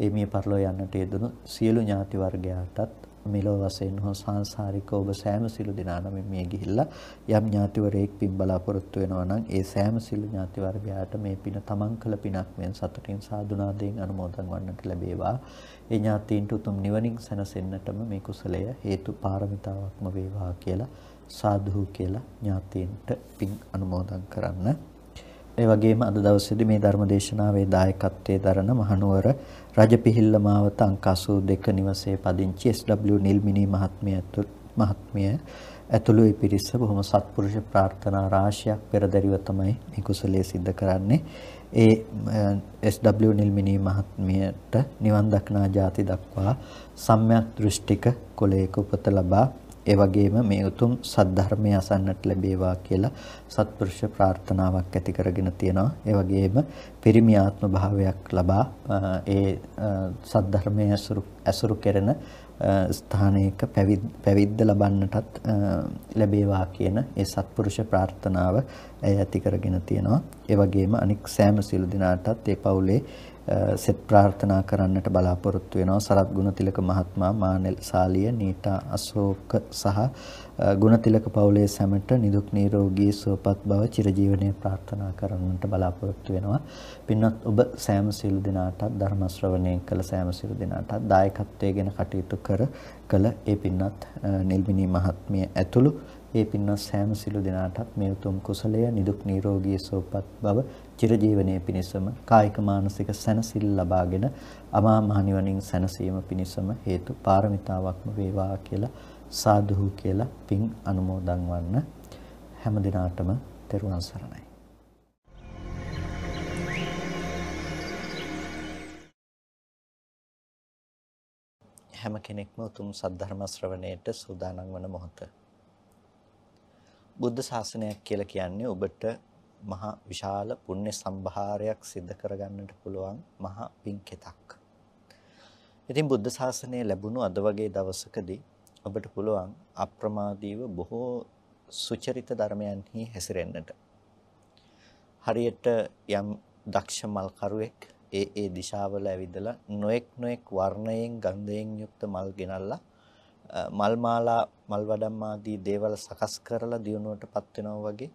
Speaker 2: ඒ මිය පරලෝ යන්නට යෙදුණු සියලු ඥාති වර්ගයාටත් මෙලොව වශයෙන් හෝ සාංශාරික ඔබ සෑම සිළු දිනා නමින් මේ ගිහිල්ලා යම් ඥාතිවරයෙක් පින් බලාපොරොත්තු වෙනවා නම් ඒ සෑම සිළු ඥාති වර්ගයාට මේ පින තමන් කළ පිනක් මෙන් සතුටින් සාදුනාදයෙන් අනුමෝදන් වන්නට ලැබේවා. ඒ ඥාතීන්ට උතුම් නිවනින් සැනසෙන්නටම මේ කුසලය හේතු පාරමිතාවක්ම වේවා කියලා සාදු කියලා ඥාතීන්ට පින් අනුමෝදන් කරන්න. ඒ වගේම අද දවසේදී මේ ධර්ම දේශනාවේ දායකත්වයේ දරන මහනුවර රජපිහිල්ල මාවත අංක 82 නිවසේ පදිංචි SW නිල්මිනී මහත්මිය මහත්මිය ඇතුළු ඒ පිරිස බොහොම සත්පුරුෂ ප්‍රාර්ථනා රාශියක් පෙරදරිව තමයි මේ කුසලයේ සිද්ධ කරන්නේ. ඒ SW නිල්මිනී මහත්මියට නිවන් දක්නා ජාති දක්වා සම්‍යක් දෘෂ්ටික කුලයක උපත ලබා ඒ වගේම මේ උතුම් සද්ධර්මය අසන්නට ලැබේවා කියලා සත්පුරුෂ ප්‍රාර්ථනාවක් ඇති කරගෙන තියෙනවා. ඒ වගේම පිරිමි ආත්ම භාවයක් ලබා ඒ සද්ධර්මය ඇසුරු කෙරෙන ස්ථානයක පැවිද්ද ලබන්නටත් ලැබේවා කියන ඒ සත්පුරුෂ ප්‍රාර්ථනාව ඇති කරගෙන තියෙනවා. ඒ වගේම අනික් සෑම සිළු දිනාටත් ඒ පවුලේ සෙත් ප්‍රාර්ථනා කරන්නට බලාපොරොත්තු වෙනවා. සරත් ගුණතිලක මහත්මයා මානෙල් සාලිය නීතා අශෝක සහ ගුණතිලක පවුලේ සැමට නිදුක් නිරෝගී සුවපත් බව චිරජීවනයේ ප්‍රාර්ථනා කරන්නට බලාපොරොත්තු වෙනවා. පින්වත් ඔබ සෑම සියලු දිනාටත් ධර්ම ශ්‍රවණය කළ සෑම සියලු දිනාටත් දායකත්වයෙන් කටයුතු කර කළ ඒ පින්වත් නිල්මිනී මහත්මිය ඇතුළු ඒ පින්වත් සෑම සිළු දෙනාටත් මේ උතුම් කුසලය නිදුක් නිරෝගී සුවපත් බව චිරජීවනයේ පිණිසම කායික මානසික සැනසෙල්ල ලබාගෙන අමා මහ නිවනින් සැනසීම පිණිසම හේතු පාරමිතාවක්ම වේවා කියලා සාදුහු කියලා පින් අනුමෝදන් වන්න. හැම දිනාටම තෙරුවන් සරණයි. හැම කෙනෙක්ම උතුම් සද්ධර්ම ශ්‍රවණයට සූදානම් වන මොහොත. බුද්ධ ශාසනයක් කියලා කියන්නේ ඔබට මහා විශාල පුණ්‍ය සම්භාරයක් සිද්ධ කරගන්නට පුළුවන් මහා පින්කෙතක්. ඉතින් බුද්ධ ශාසනය ලැබුණු අද වගේ දවසකදී ඔබට පුළුවන් අප්‍රමාදීව බොහෝ සුචරිත ධර්මයන්හි හැසිරෙන්නට. හරියට යම් දක්ෂ මල්කරුවෙක් ඒ ඒ දිශාවල ඇවිදලා නොඑක් නොඑක් වර්ණයෙන් ගන්ධයෙන් යුක්ත මල් ගෙනල්ලා මල් මාලා මල් වඩම් ආදී දේවල් සකස් කරලා දියුණුවටපත් වෙනවා වගේ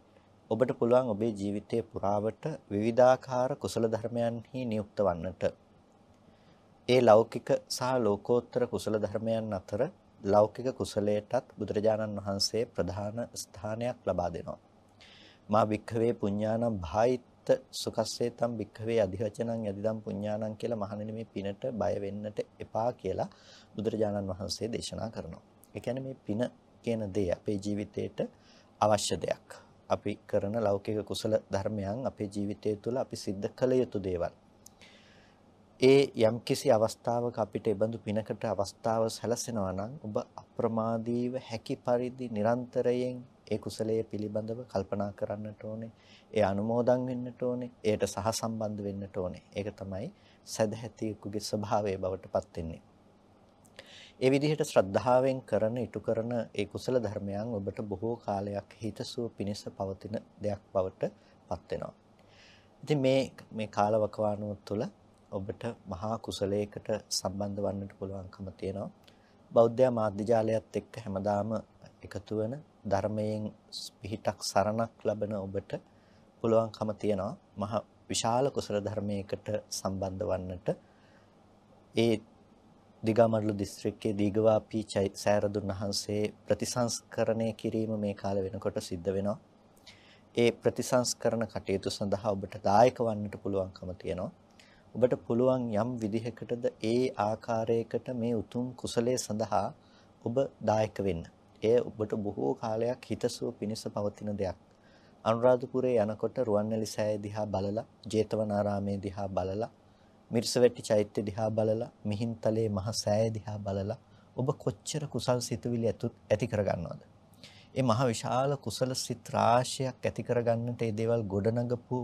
Speaker 2: ඔබට පුළුවන් ඔබේ ජීවිතයේ පුරාවට විවිධාකාර කුසල ධර්මයන්හි නියුක්ත වන්නට. ඒ ලෞකික සහ ලෝකෝත්තර කුසල ධර්මයන් අතර ලෞකික කුසලයටත් බුදුරජාණන් වහන්සේ ප්‍රධාන ස්ථානයක් ලබා දෙනවා. මා වික්ඛවේ පුඤ්ඤානම් භායිත්ත
Speaker 1: ඉත්ත සුකස්සේතම් භික්ඛවේ අධිවචනං යදිදම් පුඤ්ඤාණං කියලා මහණෙනි මේ පිනට බය වෙන්නට එපා කියලා බුදුරජාණන් වහන්සේ දේශනා කරනවා. ඒ කියන්නේ මේ පින කියන දේ අපේ ජීවිතේට අවශ්‍ය දෙයක්. අපි කරන ලෞකික කුසල ධර්මයන් අපේ ජීවිතය තුළ අපි සිද්ධ කළ යුතු දේවල්. ඒ යම්කිසි අවස්ථාවක අපිට ඒබඳු පිනකට අවස්ථාව සැලසෙනවා නම් ඔබ අප්‍රමාදීව හැකි පරිදි නිරන්තරයෙන් ඒ කුසලයේ පිළිබඳව කල්පනා කරන්නට ඕනේ. ඒ අනුමෝදන් වෙන්නට ඕනේ. ඒට සහසම්බන්ධ වෙන්නට ඕනේ. ඒක තමයි සදැහැතියෙකුගේ ස්වභාවය බවට පත් වෙන්නේ. ඒ විදිහට ශ්‍රද්ධාවෙන් කරන ඉටු කරන ඒ කුසල ධර්මයන් ඔබට බොහෝ කාලයක් හිතසුව පිණිස පවතින දෙයක් බවට පත් වෙනවා. ඉතින් මේ මේ කාලවකවානුව තුළ ඔබට මහා කුසලයකට සම්බන්ධ වන්නට පුළුවන්කම තියෙනවා. බෞද්ධ මාධ්‍ය ජාලයත් එක්ක හැමදාම එකතු වෙන ධර්මයෙන් පිහිටක් සරණක් ලබන ඔබට පුළුවන්කම තියෙනවා මහ විශාල කුසල ධර්මයකට සම්බන්ධ වන්නට ඒ දිගමඩලු දිස්ත්‍රික්කයේ දීගවාපී සෑරදුන් වහන්සේ ප්‍රතිසංස්කරණය කිරීම මේ කාල වෙනකොට සිද්ධ වෙනවා. ඒ ප්‍රතිසංස්කරණ කටයුතු සඳහා ඔබට දායක වන්නට පුළුවන්කම තියෙනවා. ඔබට පුළුවන් යම් විදිහකටද ඒ ආකාරයකට මේ උතුම් කුසලයේ සඳහා ඔබ දායක වෙන්න. එය ඔබට බොහෝ කාලයක් හිතසුව පිණිස පවතින දෙයක්. අනුරාධපුරේ යනකොට රුවන්වැලි සෑය දිහා බලලා, ජේතවනාරාමේ දිහා බලලා, මිරිසවැටි චෛත්‍ය දිහා බලලා, මිහින්තලේ මහ සෑය දිහා බලලා ඔබ කොච්චර කුසල් සිතුවිලි ඇති කරගන්නවද? ඒ මහ විශාල කුසල සිත් රාශියක් ඇති කරගන්නට මේ දේවල් ගොඩනගපු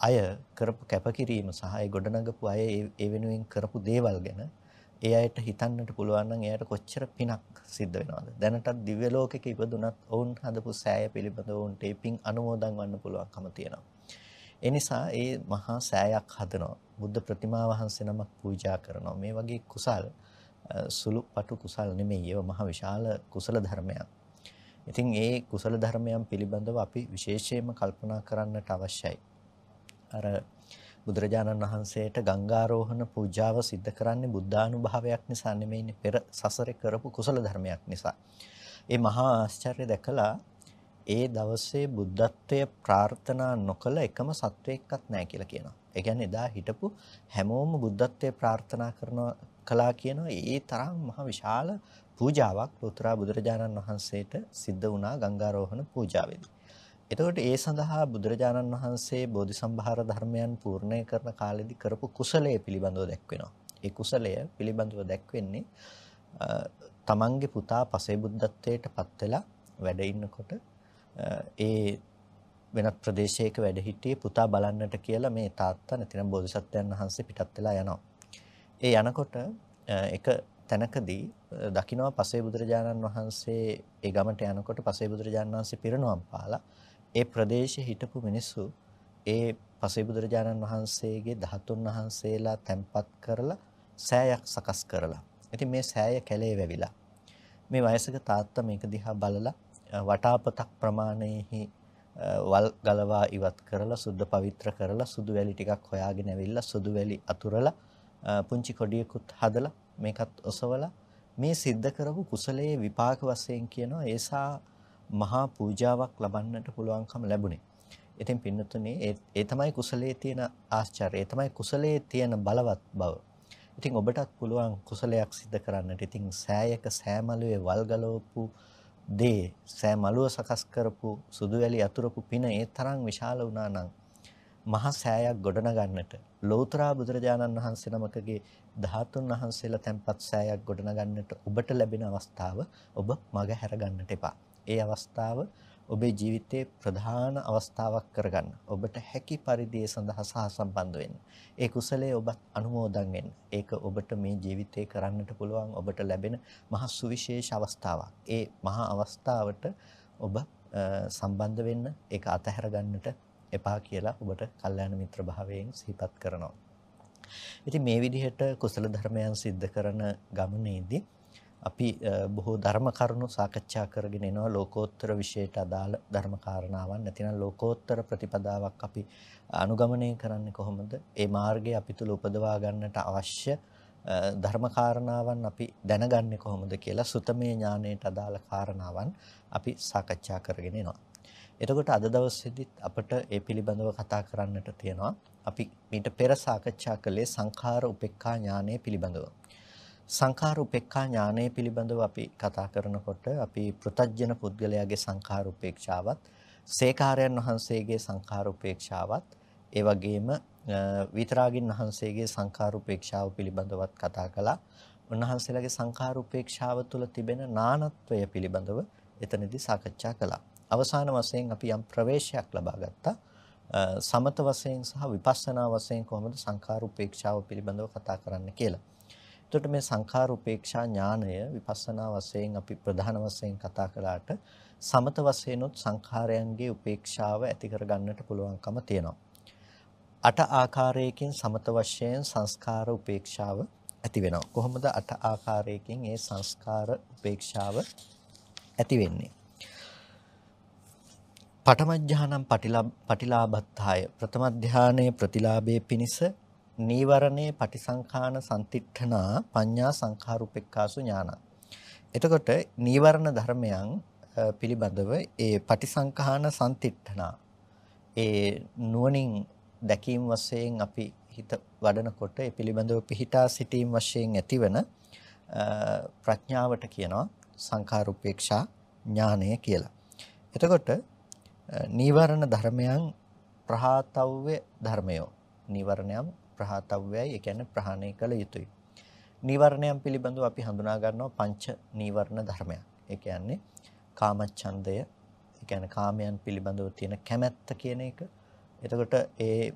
Speaker 1: අය කරපු කැපකිරීම සහ ඒ ගොඩනගපු අය ඒ වෙනුවෙන් කරපු දේවල් ගැන ඒ අයට හිතන්නට පුළුවන් නම් එයාට කොච්චර පිනක් සිද්ධ වෙනවද? දැනටත් දිව්‍ය ලෝකෙක ඉපදුනත් ඔවුන් හදපු සෑය පිළිබඳව ඔවුන්ට ඒ පින් අනුමෝදන් වන්න පුළුවන්කම තියෙනවා. ඒ නිසා ඒ මහා සෑයක් හදනවා. බුද්ධ ප්‍රතිමා වහන්සේ නමක් පූජා කරනවා මේ වගේ කුසල් සුළු පටු කුසල් නෙමෙයි ඒවා මහා විශාල කුසල ධර්මයක් ඉතින් ඒ කුසල ධර්මයන් පිළිබඳව අපි විශේෂයෙන්ම කල්පනා කරන්නට අවශ්‍යයි අර බුදුරජාණන් වහන්සේට ගංගාරෝහණ පූජාව සිද්ධ කරන්නේ බුද්ධානුභාවයක් නිසා නෙමෙයිනේ පෙර සසරේ කරපු කුසල ධර්මයක් නිසා. ඒ මහා ආශ්චර්ය දැකලා ඒ දවසේ බුද්ධත්වයේ ප්‍රාර්ථනා නොකළ එකම සත්වයක්වත් නැහැ කියලා කියනවා. ඒ කියන්නේ එදා හිටපු හැමෝම බුද්ධත්වයේ ප්‍රාර්ථනා කරනවා කළා කියනවා. ඒ තරම් මහ විශාල පූජාවක් ලෝතර බුදුරජාණන් වහන්සේට සිද්ධ වුණා ගංගාරෝහණ පූජාවේදී. එතකොට ඒ සඳහා බුදුරජාණන් වහන්සේ බෝධිසම්භාර ධර්මයන් පූර්ණය කරන කාලෙදි කරපු කුසලයේ පිළිබඳව දැක්වෙනවා. ඒ කුසලය පිළිබඳව දැක්වෙන්නේ තමන්ගේ පුතා පසේ බුද්ධත්වයට පත් වෙලා වැඩ ඉන්නකොට ඒ වෙනත් ප්‍රදේශයක වැඩ හිටියේ පුතා බලන්නට කියලා මේ තාත්තා නැතිනම් බෝධිසත්වයන් වහන්සේ පිටත් වෙලා යනවා. ඒ යනකොට එක තැනකදී දකින්නවා පසේ බුදුරජාණන් වහන්සේ ඒ ගමට යනකොට පසේ බුදුරජාණන් වහන්සේ පිරිනොම් පාලා ඒ ප්‍රදේශයේ හිටපු මිනිස්සු ඒ පසේබුදුරජාණන් වහන්සේගේ ධාතුන් වහන්සේලා තැන්පත් කරලා සෑයක් සකස් කරලා. ඉතින් මේ සෑය කැලේ වැවිලා. මේ වයසක තාත්තා මේක දිහා බලලා වටාපතක් ප්‍රමාණයෙහි වල් ගලවා ඉවත් කරලා සුද්ධ පවිත්‍ර කරලා සුදු වැලි ටිකක් හොයාගෙන ඇවිල්ලා සුදු වැලි අතුරලා පුංචි කොඩියකුත් හදලා මේකත් ඔසවලා මේ සිද්ධ කරපු කුසලයේ විපාක වශයෙන් කියනවා ඒසා මහා පූජාවක් ලබන්නට පුළුවන්කම ලැබුණේ. ඉතින් පින්නතුනේ ඒ ඒ තමයි කුසලයේ තියෙන ආශ්චර්යය. ඒ තමයි කුසලයේ තියෙන බලවත් බව. ඉතින් ඔබටත් පුළුවන් කුසලයක් සිදු කරන්නට. ඉතින් සෑයක සෑමලුවේ වල් ගලවපු දේ සෑමලුව සකස් කරපු සුදුවැලි අතුරපු පින ඒ තරම් විශාල වුණා නම් මහ සෑයක් ගොඩනගන්නට ලෞතර බුදුරජාණන් වහන්සේ නමකගේ ධාතුන් වහන්සේලා තැන්පත් සෑයක් ගොඩනගන්නට ඔබට ලැබෙන අවස්ථාව ඔබ මග හැර ගන්නට එපා. ඒ අවස්ථාව ඔබේ ජීවිතයේ ප්‍රධාන අවස්ථාවක් කරගන්න. ඔබට හැකි පරිදි ඒ සඳහා සහසම්බන්ධ වෙන්න. ඒ කුසලයේ ඔබ අනුමෝදන් වෙන්න. ඒක ඔබට මේ ජීවිතේ කරන්නට පුළුවන් ඔබට ලැබෙන මහ සුවිශේෂ අවස්ථාවක්. ඒ මහා අවස්ථාවට ඔබ සම්බන්ධ වෙන්න ඒක අතහැර ගන්නට එපා කියලා ඔබට කල්යාණ මිත්‍ර භාවයෙන් සිහිපත් කරනවා. ඉතින් මේ විදිහට කුසල ධර්මයන් સિદ્ધ කරන ගමනේදී අපි බොහෝ ධර්ම කරුණු සාකච්ඡා කරගෙන එනවා ලෝකෝත්තර විශේෂයට අදාළ ධර්ම කාරණාවන් නැතිනම් ලෝකෝත්තර ප්‍රතිපදාවක් අපි අනුගමනය කරන්නේ කොහොමද? ඒ මාර්ගය අපි තුල උපදවා ගන්නට අවශ්‍ය
Speaker 2: ධර්ම කාරණාවන් අපි දැනගන්නේ කොහොමද කියලා සුතමේ ඥානයට අදාළ කාරණාවන් අපි සාකච්ඡා කරගෙන එනවා. එතකොට අද දවසේදීත් අපිට ඒ පිළිබඳව කතා කරන්නට තියෙනවා. අපි මීට පෙර සාකච්ඡා කළේ සංඛාර උපේක්ඛා ඥානය පිළිබඳව. සංඛාර උපේක්ඛා ඥානය පිළිබඳව අපි කතා කරනකොට අපි පෘතජ්ජන පුද්ගලයාගේ සංඛාර උපේක්ෂාවත්, සේකාරයන් වහන්සේගේ සංඛාර උපේක්ෂාවත්, ඒ වගේම විතරාගින් වහන්සේගේ සංඛාර උපේක්ෂාව පිළිබඳවත් කතා කළා. උන්වහන්සේලාගේ සංඛාර උපේක්ෂාව තුළ තිබෙන නානත්වය පිළිබඳව එතනදී සාකච්ඡා කළා. අවසාන වශයෙන් අපි යම් ප්‍රවේශයක් ලබා ගත්තා. සමත වශයෙන් සහ විපස්සනා වශයෙන් කොහොමද සංඛාර උපේක්ෂාව පිළිබඳව කතා කරන්න කියලා. එතකොට මේ සංඛාර උපේක්ෂා ඥානය විපස්සනා වශයෙන් අපි ප්‍රධාන වශයෙන් කතා කළාට සමත වශයෙන්ුත් සංඛාරයන්ගේ උපේක්ෂාව ඇති කර ගන්නට පුළුවන්කම තියෙනවා. අට ආකාරයකින් සමත වශයෙන් සංස්කාර උපේක්ෂාව ඇති වෙනවා. කොහොමද අට ආකාරයකින් ඒ සංස්කාර උපේක්ෂාව ඇති වෙන්නේ? පඨම ඥානම් පටිලාභත්තාය ප්‍රථම ධානයේ ප්‍රතිලාභයේ පිනිස නීවරණේ පටිසංඛාන සම්තිට්ඨනා පඤ්ඤා සංඛාරුපෙක්ඛාසු ඥාන. එතකොට නීවරණ ධර්මයන් පිළිබඳව ඒ පටිසංඛාන සම්තිට්ඨනා ඒ නුවණින් දැකීම වශයෙන් අපි හිත වඩනකොට ඒ පිළිබඳව පිහිටා සිටීම වශයෙන් ඇතිවන ප්‍රඥාවට කියනවා සංඛාරුපේක්ෂා ඥානය කියලා. එතකොට නීවරණ ධර්මයන් ප්‍රහාතව්‍ය ධර්මයෝ. නීවරණයන් ප්‍රහාතව්‍යයි ඒ කියන්නේ ප්‍රහාණය කළ යුතුයි. නීවරණයන් පිළිබඳව අපි හඳුනා ගන්නවා පංච නීවරණ ධර්මයක්. ඒ කියන්නේ කාමච්ඡන්දය, ඒ කියන්නේ කාමයන් පිළිබඳව තියෙන කැමැත්ත කියන එක. එතකොට ඒ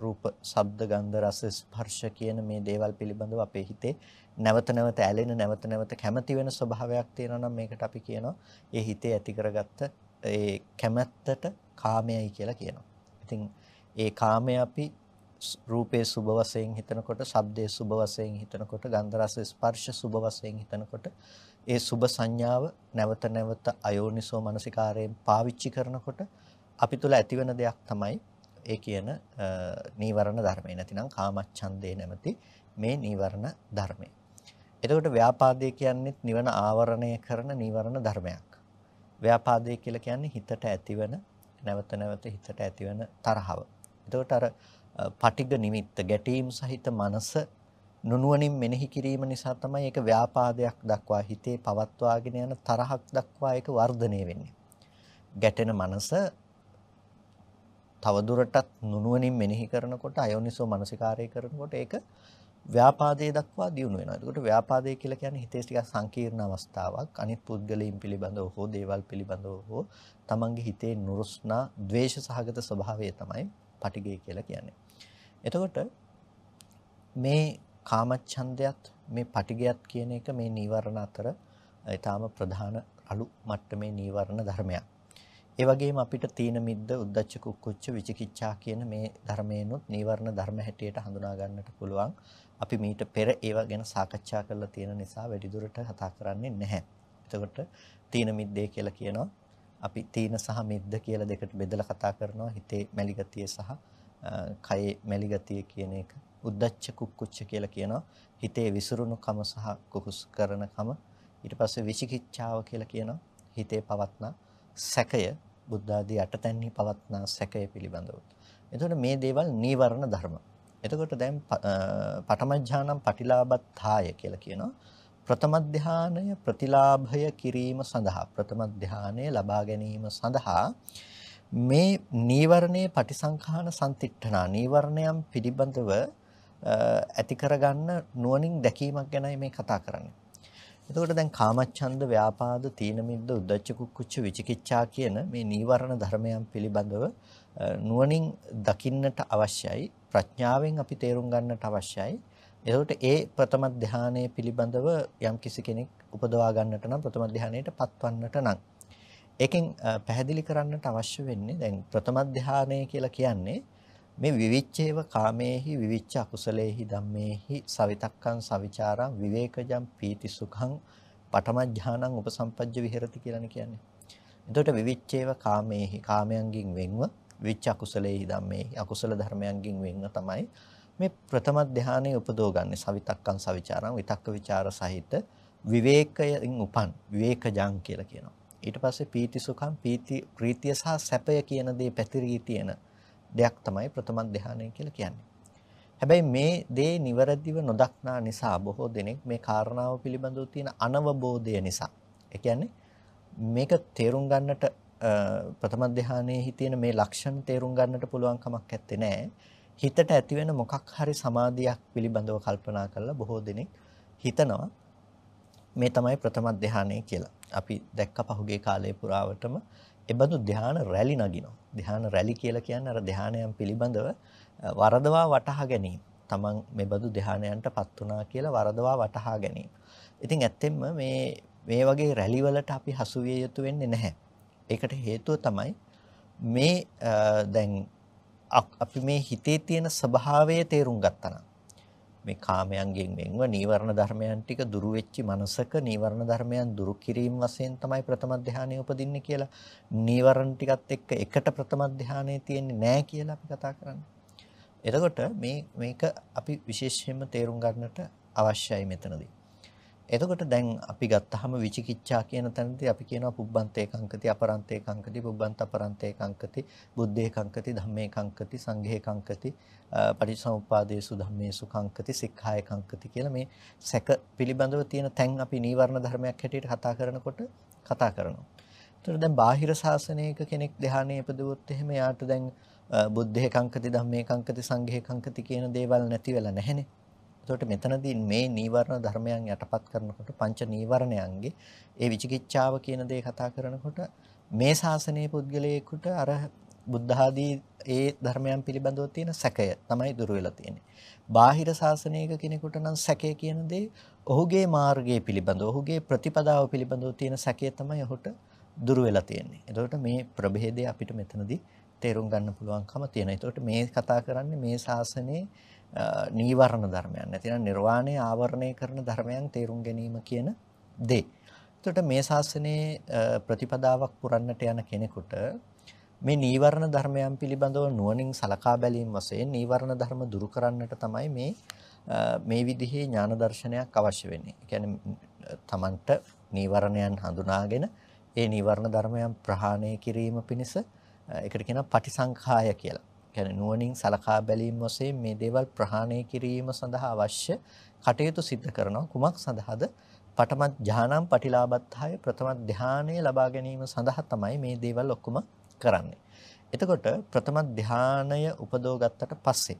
Speaker 2: රූප, ශබ්ද, ගන්ධ, රස, ස්පර්ශ කියන මේ දේවල් පිළිබඳව අපේ හිතේ නැවත නැවත ඇලෙන නැවත නැවත කැමති වෙන ස්වභාවයක් තියෙනවා නම් මේකට අපි කියනවා ඒ හිතේ ඇති කරගත්ත ඒ කැමැත්තට කාමයයි කියලා කියනවා. ඉතින් ඒ කාමය අපි රූපේ සුභ වශයෙන් හිතනකොට, ශබ්දයේ සුභ වශයෙන් හිතනකොට, ගන්ධ රස ස්පර්ශ සුභ වශයෙන් හිතනකොට ඒ සුභ සංඥාව නැවත නැවත අයෝනිසෝ මනසිකාරයෙන් පාවිච්චි කරනකොට අපි තුල ඇතිවන දෙයක් තමයි ඒ කියන නීවරණ ධර්මය. නැතිනම් කාමච්ඡන්දේ නැමැති මේ නීවරණ ධර්මය. එතකොට ව්‍යාපාදේ කියන්නේ නිවන ආවරණය කරන නීවරණ ධර්මයක්. ව්‍යාපාදේ කියලා කියන්නේ හිතට ඇතිවන නැවත නැවත හිතට ඇතිවන තරහව. එතකොට අර පටිග නිමිත්ත ගැටීම් සහිත මනස නුනුවණින් මෙනෙහි කිරීම නිසා තමයි ඒක ව්‍යාපාදයක් දක්වා හිතේ පවත්වාගෙන යන තරහක් දක්වා ඒක වර්ධනය වෙන්නේ. ගැටෙන මනස තවදුරටත් නුනුවණින් මෙනෙහි කරනකොට අයෝනිසෝ මනසිකාරය කරනකොට ඒක ව්‍යාපාදයේ දක්වා දියුණු වෙනවා. එතකොට ව්‍යාපාදය කියලා කියන්නේ හිතේ ටිකක් සංකීර්ණ අවස්ථාවක්. අනිත් පුද්ගලයන් පිළිබඳව හෝ දේවල් පිළිබඳව හෝ තමන්ගේ හිතේ නුරුස්නා, ද්වේෂ සහගත ස්වභාවය තමයි පටිගය කියලා කියන්නේ. එතකොට මේ කාමච්ඡන්දයත් මේ පටිගයත් කියන එක මේ නීවරණ අතර ඊටාම ප්‍රධාන අලු මට්ටමේ නීවරණ ධර්මයක්. ඒ වගේම අපිට තීන මිද්ද උද්දච්ච කුක්කුච්ච විචිකිච්ඡා කියන මේ ධර්මේනොත් නීවරණ ධර්ම හැටියට හඳුනා ගන්නට පුළුවන්. අපි මීට පෙර ඒවා ගැන සාකච්ඡා කරලා තියෙන නිසා වැඩිදුරට කතා කරන්නේ නැහැ. එතකොට තීන මිද්දේ කියලා කියනවා අපි තීන සහ මිද්ද කියලා දෙකට බෙදලා කතා කරනවා හිතේ මැලිගතිය සහ කයේ මැලිගතිය කියන එක උද්දච්ච කුක්කුච්ච කියලා කියනවා හිතේ විසිරුණුකම සහ කුහුස් කරනකම ඊට පස්සේ විචිකිච්ඡාව කියලා කියනවා හිතේ පවත්නා සැකය බුද්ධ ආදී අටතැන්හි පවත්නා සැකය පිළිබඳව. එතකොට මේ දේවල් නීවරණ ධර්ම. එතකොට දැන් පඨම ඥානම් පටිලාභත්තාය කියලා කියනවා. ප්‍රථම ධානය ප්‍රතිලාභය කිරීම සඳහා ප්‍රථම ධානය ලබා ගැනීම සඳහා මේ නීවරණයේ පටිසංඛාන සම්තිට්ඨනා නීවරණයන් පිළිබඳව ඇති කරගන්න නුවණින් දැකීමක් ගැනයි මේ කතා කරන්නේ. එතකොට දැන් කාමච්ඡන්ද ව්‍යාපාද තීන මිද්ද උද්ධච්ච කුක්කුච්ච විචිකිච්ඡා කියන මේ නීවරණ ධර්මයන් පිළිබඳව නුවණින් දකින්නට අවශ්‍යයි ප්‍රඥාවෙන් අපි තේරුම් ගන්නට අවශ්‍යයි එතකොට ඒ ප්‍රථම ධානයේ පිළිබඳව යම් කිසි කෙනෙක් උපදවා ගන්නට නම් ප්‍රථම ධානයට පත්වන්නට නම් ඒකෙන් පැහැදිලි කරන්නට අවශ්‍ය වෙන්නේ දැන් ප්‍රථම ධානය කියලා කියන්නේ මේ විවිච්ඡේව කාමේහි විවිච්ඡ අකුසලේහි ධම්මේහි සවිතක්කං සවිචාරං විවේකජං පීති සුඛං පඨම ඥානං උපසම්පජ්ජ විහෙරති කියලානේ කියන්නේ. එතකොට විවිච්ඡේව කාමේහි කාමයන්ගෙන් වෙන්ව විවිච්ඡ අකුසලේහි ධම්මේහි අකුසල ධර්මයන්ගෙන් වෙන්ව තමයි මේ ප්‍රථම ධානයේ උපදෝගන්නේ සවිතක්කං සවිචාරං විතක්ක ਵਿਚාර සහිත විවේකයෙන් උපන් විවේකජං කියලා කියනවා. ඊට පස්සේ පීති සුඛං පීති ප්‍රීතිය සහ සැපය කියන දේ පැතිරී තියෙන දෙයක් තමයි ප්‍රථම ධානය කියලා කියන්නේ. හැබැයි මේ දේ නිවැරදිව නොදක්නා නිසා බොහෝ දෙනෙක් මේ කාරණාව පිළිබඳව තියෙන අනවබෝධය නිසා ඒ කියන්නේ මේක තේරුම් ගන්නට ප්‍රථම ධානයේ තියෙන මේ ලක්ෂණ තේරුම් ගන්නට පුළුවන් කමක් නැත්තේ නෑ. හිතට ඇතිවෙන මොකක් හරි සමාධියක් පිළිබඳව කල්පනා කරලා බොහෝ දෙනෙක් හිතනවා මේ තමයි ප්‍රථම ධානය කියලා. අපි දැක්ක පහුගිය කාලයේ පුරාවටම එබඳු ධාන රැලි නගිනවා. ධාන රැලි කියලා කියන්නේ අර ධානයන් පිළිබඳව වරදවා වටහා ගැනීම. තමන් මෙබඳු ධානයන්ටපත් වුණා කියලා වරදවා වටහා ගැනීම. ඉතින් ඇත්තෙන්ම මේ මේ වගේ රැලි වලට අපි හසු විය යුතු වෙන්නේ නැහැ. ඒකට හේතුව තමයි මේ දැන් අපි මේ හිතේ තියෙන ස්වභාවය තේරුම් ගත්තා නම් මේ කාමයන්ගෙන් වෙන්ව නීවරණ ධර්මයන් ටික දුරු වෙච්චි මනසක නීවරණ ධර්මයන් දුරු කිරීම වශයෙන් තමයි ප්‍රථම ධානය උපදින්නේ කියලා නීවරණ ටිකත් එක්ක එකට ප්‍රථම ධානය තියෙන්නේ නැහැ කියලා අපි කතා කරන්නේ. එතකොට මේ මේක අපි විශේෂයෙන්ම තේරුම් ගන්නට අවශ්‍යයි මෙතනදී. එතකොට දැන් අපි ගත්තාම විචිකිච්ඡා කියන තැනදී අපි කියනවා පුබ්බන්තේ කංකති අපරන්තේ කංකති පුබ්බන්ත අපරන්තේ කංකති බුද්ධේ කංකති ධම්මේ කංකති සංඝේ කංකති පටිච්චසමුප්පාදේසු ධම්මේසු කංකති සික්ඛාය කංකති කියලා මේ සැක පිළිබඳව තියෙන තැන් අපි නීවරණ ධර්මයක් හැටියට කතා කරනකොට කතා කරනවා. ඒතර දැන් බාහිර ශාසනයක කෙනෙක් ධ්‍යානයේ ඉපදුවොත් එහෙම යාට දැන් බුද්ධේ කංකති ධම්මේ කංකති සංඝේ කංකති කියන දේවල් නැති වෙලා නැහැනේ. එතකොට මෙතනදී මේ නීවරණ ධර්මයන් යටපත් කරනකොට පංච නීවරණයන්ගේ ඒ විචිකිච්ඡාව කියන දේ කතා කරනකොට මේ ශාසනයේ පුද්ගලයෙකුට අර බුද්ධ ආදී ඒ ධර්මයන් පිළිබඳව තියෙන සැකය තමයි දුර වෙලා තියෙන්නේ. බාහිර ශාසනයක කෙනෙකුට නම් සැකය කියන දේ ඔහුගේ මාර්ගය පිළිබඳව ඔහුගේ ප්‍රතිපදාව පිළිබඳව තියෙන සැකය තමයි ඔහුට දුර වෙලා තියෙන්නේ. එතකොට මේ ප්‍රභේදය අපිට මෙතනදී තේරුම් ගන්න පුළුවන්කම තියෙනවා. එතකොට මේ කතා කරන්නේ මේ ශාසනයේ නීවරණ ධර්මයන් නැතිනම් නිර්වාණය ආවරණය කරන ධර්මයන් තේරුම් ගැනීම කියන දේ. එතකොට මේ ශාසනයේ ප්‍රතිපදාවක් පුරන්නට යන කෙනෙකුට මේ නීවරණ ධර්මයන් පිළිබඳව නුවණින් සලකා බැලීම වශයෙන් නීවරණ ධර්ම දුරු කරන්නට තමයි මේ මේ විදිහේ ඥාන දර්ශනයක් අවශ්‍ය වෙන්නේ. ඒ කියන්නේ තමන්ට නීවරණයන් හඳුනාගෙන ඒ නීවරණ ධර්මයන් ප්‍රහාණය කිරීම පිණිස ඒකට කියනවා පටිසංඛාය කියලා. කියන්නේ නුවණින් සලකා බැලීම වශයෙන් මේ දේවල් ප්‍රහාණය කිරීම සඳහා අවශ්‍ය කටයුතු සිදු කරනවා කුමක් සඳහාද පඨම ඥානම් පටිලාභත්හය ප්‍රථම ධානය ලබා ගැනීම සඳහා තමයි මේ දේවල් ඔක්කොම කරන්නේ. එතකොට ප්‍රථම ධානය උපදව ගත්තට පස්සේ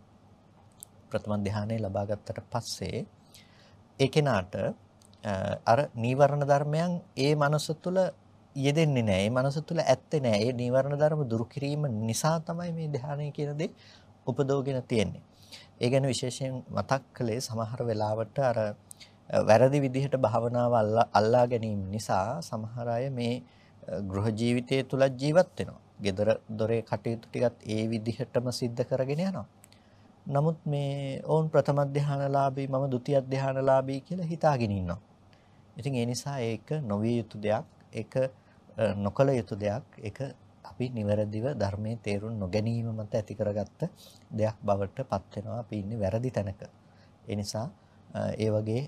Speaker 2: ප්‍රථම ධානය ලබා ගත්තට පස්සේ ඒ කෙනාට අර නීවරණ ධර්මයන් ඒ මනස තුළ යෙදෙන්නේ නැහැ. ඒ මනස තුල ඇත්තේ නැහැ. ඒ නීවරණ ධර්ම දුරු කිරීම නිසා තමයි මේ ධානය කියන දේ උපදෝගෙන තියෙන්නේ. ඒ ගැන විශේෂයෙන් මතක් කළේ සමහර වෙලාවට අර වැරදි විදිහට භාවනාව අල්ලා ගැනීම නිසා සමහර අය මේ ගෘහ ජීවිතය තුල ජීවත් වෙනවා. gedara dore කටයුතු ටිකත් ඒ විදිහටම සිද්ධ කරගෙන යනවා. නමුත් මේ ඕන් ප්‍රථම ධානලාභී මම ဒုတိ ය ධානලාභී කියලා හිතාගෙන ඉන්නවා. ඉතින් ඒ නිසා ඒක නොවිය යුතු දෙයක්. ඒක නොකළ යුතු දෙයක්. ඒක අපි නිවැරදිව ධර්මයේ තේරුම් නොගැනීම මත ඇති කරගත්ත දෙයක් බවට පත් වෙනවා අපි ඉන්නේ වැරදි තැනක. ඒ නිසා ඒ වගේ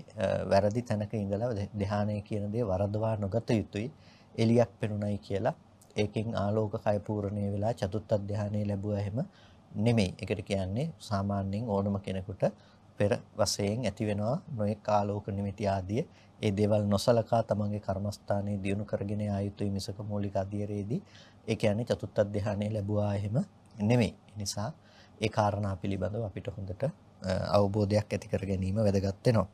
Speaker 2: වැරදි තැනක ඉඳලා ධානය කියන දේ වරදවා නොගත යුතුයි. එලියක් පෙනුනයි කියලා. ඒකෙන් ආලෝක කය පූර්ණේ වෙලා චතුත්ථ ධානය ලැබුවා එහෙම නෙමෙයි. ඒකට කියන්නේ සාමාන්‍යයෙන් ඕනම කෙනෙකුට පෙර වශයෙන් ඇති වෙනවා නොඑක ආලෝක නිමිති ආදී ඒ දේවල් නොසලකා තමන්ගේ කර්මස්ථානයේ දියුණු කරගෙන ආයුතුයි මිසක මූලික අධීරයේදී ඒ කියන්නේ චතුත්ථ ධානය ලැබුවා එහෙම නෙමෙයි. නිසා ඒ කාරණා පිළිබඳව අපිට හොඳට අවබෝධයක් ඇති කර ගැනීම වැදගත් වෙනවා.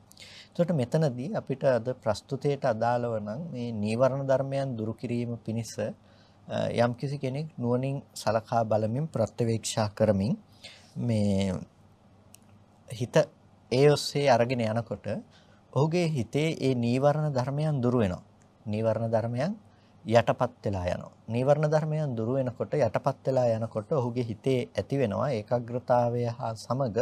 Speaker 2: එතකොට මෙතනදී අපිට අද ප්‍රස්තුතයට අදාළව නම් මේ නීවරණ ධර්මයන් දුරු කිරීම පිණිස යම්කිසි කෙනෙක් නුවණින් සලකා බලමින් ප්‍රත්‍යවේක්ෂා කරමින් මේ හිත ඒ ඔස්සේ අරගෙන යනකොට ඔහුගේ හිතේ ඒ නීවරණ ධර්මයන් දුරු වෙනවා. නීවරණ ධර්මයන් යටපත් වෙලා යනවා. නීවරණ ධර්මයන් දුරු වෙනකොට යටපත් වෙලා යනකොට ඔහුගේ හිතේ ඇති වෙනවා ඒකාග්‍රතාවය හා සමග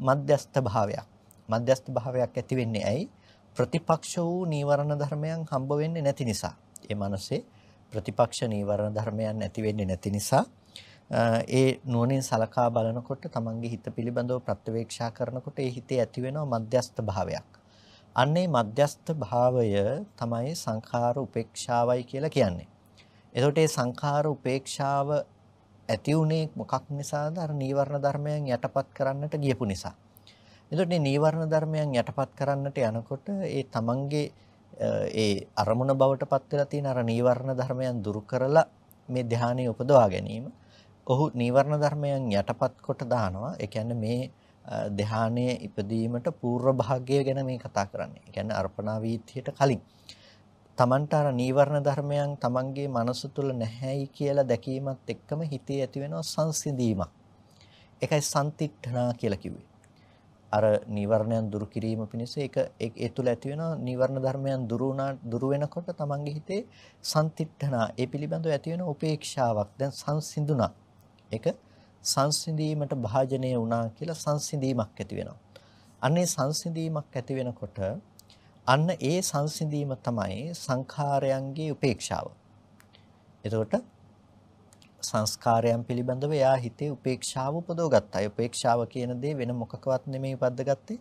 Speaker 2: මධ්‍යස්ථ භාවයක්. මධ්‍යස්ථ භාවයක් ඇති වෙන්නේ ඇයි? ප්‍රතිපක්ෂ වූ නීවරණ ධර්මයන් හම්බ වෙන්නේ නැති නිසා. ඒ මනසේ ප්‍රතිපක්ෂ නීවරණ ධර්මයන් ඇති වෙන්නේ නැති නිසා
Speaker 1: ඒ නුවණින් සලකා බලනකොට තමන්ගේ හිත පිළිබඳව ප්‍රත්‍යවේක්ෂා කරනකොට ඒ හිතේ ඇති වෙනවා මධ්‍යස්ත භාවයක්. අන්නේ මධ්‍යස්ත භාවය තමයි සංඛාර උපේක්ෂාවයි කියලා කියන්නේ. එතකොට මේ සංඛාර උපේක්ෂාව ඇති උනේ මොකක් නිසාද? අර නීවරණ ධර්මයන් යටපත් කරන්නට ගියපු නිසා. එතකොට මේ නීවරණ ධර්මයන් යටපත් කරන්නට යනකොට ඒ තමන්ගේ ඒ අරමුණ බවට පත් වෙලා තියෙන අර නීවරණ ධර්මයන් දුරු කරලා මේ ධානය උපදවා ගැනීම ඔහු නීවරණ ධර්මයන් යටපත් කොට දානවා. ඒ කියන්නේ මේ ධානයේ ඉපදීමට పూర్ව භාගය ගැන මේ කතා කරන්නේ. ඒ කියන්නේ අර්පණා වීථියට කලින් තමන්ට අර නීවරණ ධර්මයන් තමන්ගේ මනස තුල නැහැයි කියලා දැකීමත් එක්කම හිතේ ඇති වෙනවා සංසිඳීමක්. ඒකයි සම්තික්ඨනා කියලා කිව්වේ. අර නීවරණයන් දුරු කිරීම පිණිස ඒක ඒ තුල ඇති වෙන නීවරණ ධර්මයන් දුරු වුණා දුරු වෙනකොට තමන්ගේ හිතේ සම්තිත්ඨනා ඒ පිළිබඳව ඇති වෙන උපේක්ෂාවක් දැන් සංසිඳුණා ඒක සංසිඳීමට භාජනය වුණා කියලා සංසිඳීමක් ඇති වෙනවා අන්නේ සංසිඳීමක් ඇති වෙනකොට අන්න ඒ සංසිඳීම තමයි සංඛාරයන්ගේ උපේක්ෂාව එතකොට සංස්කාරයන් පිළිබඳව එයා හිතේ උපේක්ෂාව උපදවගත්තා. ඒ උපේක්ෂාව කියන දේ වෙන මොකකවත් නෙමෙයි පද්දගත්තේ.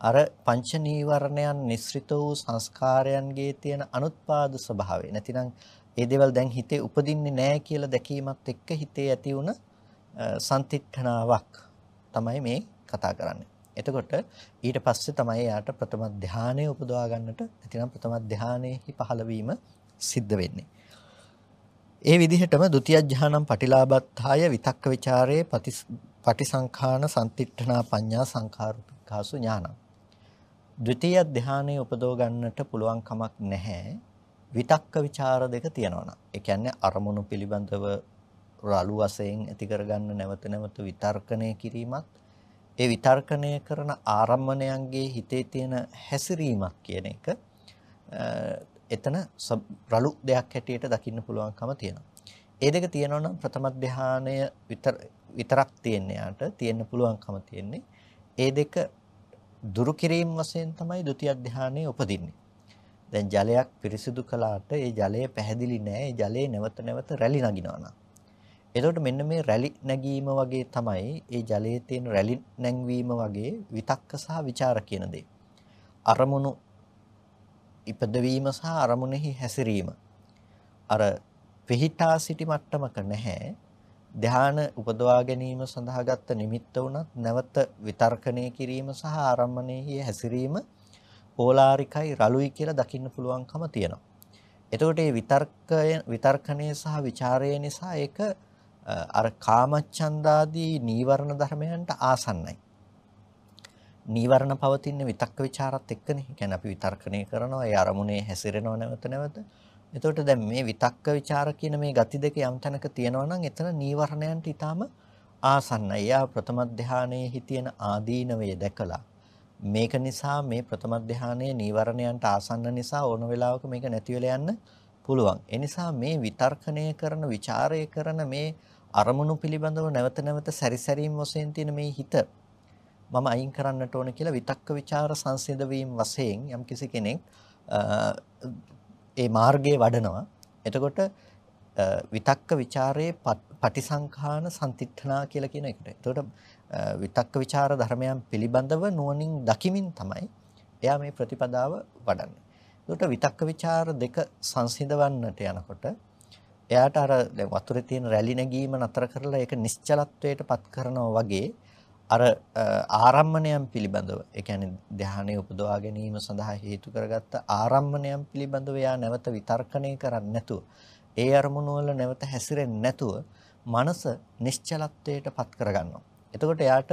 Speaker 1: අර පංච නීවරණයන් නිස්ෘත වූ සංස්කාරයන්ගේ තියෙන අනුත්පාද ස්වභාවය. නැතිනම් ඒ දේවල් දැන් හිතේ උපදින්නේ නැහැ කියලා දැකීමත් එක්ක හිතේ ඇති වුණ සම්තික්ඛනාවක් තමයි මේ කතා කරන්නේ. එතකොට ඊට පස්සේ තමයි යාට ප්‍රථම ධානය උපදවා ගන්නට නැතිනම් ප්‍රථම ධානයේහි පහළවීම සිද්ධ වෙන්නේ. ඒ විදිහටම ဒုတိ ය ඥානම් පටිලාබත්තාය විතක්ක ਵਿਚාරයේ පටිසංඛාන සම්තික්ඨනා පඤ්ඤා සංඛාරුපිකාසු ඥානම්. ဒုတိ ය ධානයේ උපදව ගන්නට පුළුවන් කමක් නැහැ. විතක්ක ਵਿਚාර දෙක තියෙනවා. ඒ කියන්නේ අරමුණු පිළිබඳව රළු වශයෙන් ඇති කරගන්න නැවත නැවත විතර්කණය කිරීමත් ඒ විතර්කණය කරන ආරම්මණයන්ගේ හිතේ තියෙන හැසිරීමක් කියන එක එතන රළු දෙයක් හැටියට දකින්න පුළුවන්කම තියෙනවා. ඒ දෙක තියෙනවා නම් ප්‍රථම ධානය විතර විතරක් තියෙන යාට තියෙන්න පුළුවන්කම තියෙන්නේ. ඒ දෙක දුරු කිරීම වශයෙන් තමයි ဒုတိ ය ධානයේ උපදින්නේ. දැන් ජලයක් පිරිසිදු කළාට ඒ ජලය පැහැදිලි නෑ. ඒ ජලයේ නැවත නැවත රැලි නගිනවා නම්. එතකොට මෙන්න මේ රැලි නැගීම වගේ තමයි ඒ ජලයේ තියෙන රැලි නැංවීම වගේ විතක්ක සහ ਵਿਚාර කියන දේ. අරමුණු ඉපදවීම සහ අරමුණෙහි හැසිරීම. අර පිහිටා සිටි මට්ටමක නැහැ. ධාන උපදවා ගැනීම සඳහා ගත්ත නිමිත්ත උනත් නැවත විතර්කණය කිරීම සහ ආරම්මණයෙහි හැසිරීම ඕලාරිකයි රළුයි කියලා දකින්න පුළුවන්කම තියෙනවා. එතකොට මේ විතර්කය විතර්කණය සහ ਵਿਚාරය නිසා ඒක අර කාමච්ඡන්දාදී නීවරණ ධර්මයන්ට ආසන්නයි. නීවරණ පවතින විතක්ක ਵਿਚාරත් එක්කනේ. කියන්නේ අපි විතර්කණය කරනවා, ඒ අරමුණේ හැසිරෙනව නැවත නැවත. එතකොට දැන් මේ විතක්ක ਵਿਚාර කියන මේ ගති දෙක යම් තැනක තියෙනවා නම් එතන නීවරණයන්ට ඊටාම ආසන්නයි. යා ප්‍රථම ධානයේ හිතියන ආදීනවය දැකලා මේක නිසා මේ ප්‍රථම ධානයේ නීවරණයන්ට ආසන්න නිසා ඕන වෙලාවක මේක නැති වෙලා යන්න පුළුවන්. ඒ නිසා මේ විතර්කණය කරන, ਵਿਚාරය කරන මේ අරමුණු පිළිබඳව නැවත නැවත සැරිසැරීම් වශයෙන් තියෙන මේ හිත මම අයින් කරන්නට ඕන කියලා විතක්ක ਵਿਚාර සංසිඳ වීම වශයෙන් යම්කිසි කෙනෙක් ඒ මාර්ගයේ වඩනවා. එතකොට විතක්ක ਵਿਚාරයේ පටිසංඛාන සම්තිත්තනා කියලා කියන එකට. එතකොට විතක්ක ਵਿਚාර ධර්මයන් පිළිබඳව නුවණින් දකිමින් තමයි එයා මේ ප්‍රතිපදාව වඩන්නේ. එතකොට විතක්ක ਵਿਚාර දෙක සංසිඳවන්නට යනකොට එයාට අර දැන් වතුරේ තියෙන රැලි නැගීම නතර කරලා ඒක නිශ්චලත්වයට පත් කරනවා වගේ අර ආරම්මණයන් පිළිබඳව ඒ කියන්නේ ධානය උපදවා ගැනීම සඳහා හේතු කරගත්ත ආරම්මණයන් පිළිබඳව යා නැවත විතර්කණය කරන්නේ නැතුව ඒ අරමුණු වල නැවත හැසිරෙන්නේ නැතුව මනස නිශ්චලත්වයට පත් කරගන්නවා. එතකොට එයාට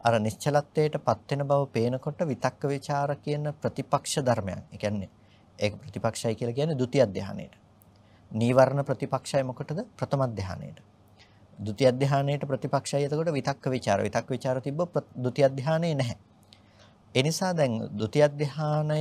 Speaker 1: අර නිශ්චලත්වයට පත් වෙන බව පේනකොට විතක්ක ਵਿਚාර කියන ප්‍රතිපක්ෂ ධර්මයන්. ඒ කියන්නේ ඒක ප්‍රතිපක්ෂයි කියලා කියන්නේ ဒုတိ ය ධානයට. නීවරණ ප්‍රතිපක්ෂය මොකටද? ප්‍රථම ධානයේට. ဒုတိ ය ධානයේට ප්‍රතිපක්ෂයි එතකොට විතක්ක ਵਿਚාර. විතක්ක විචාර තිබ්බ ဒုတိ ය ධානයේ නැහැ. ඒ නිසා දැන් ဒုတိ ය ධානය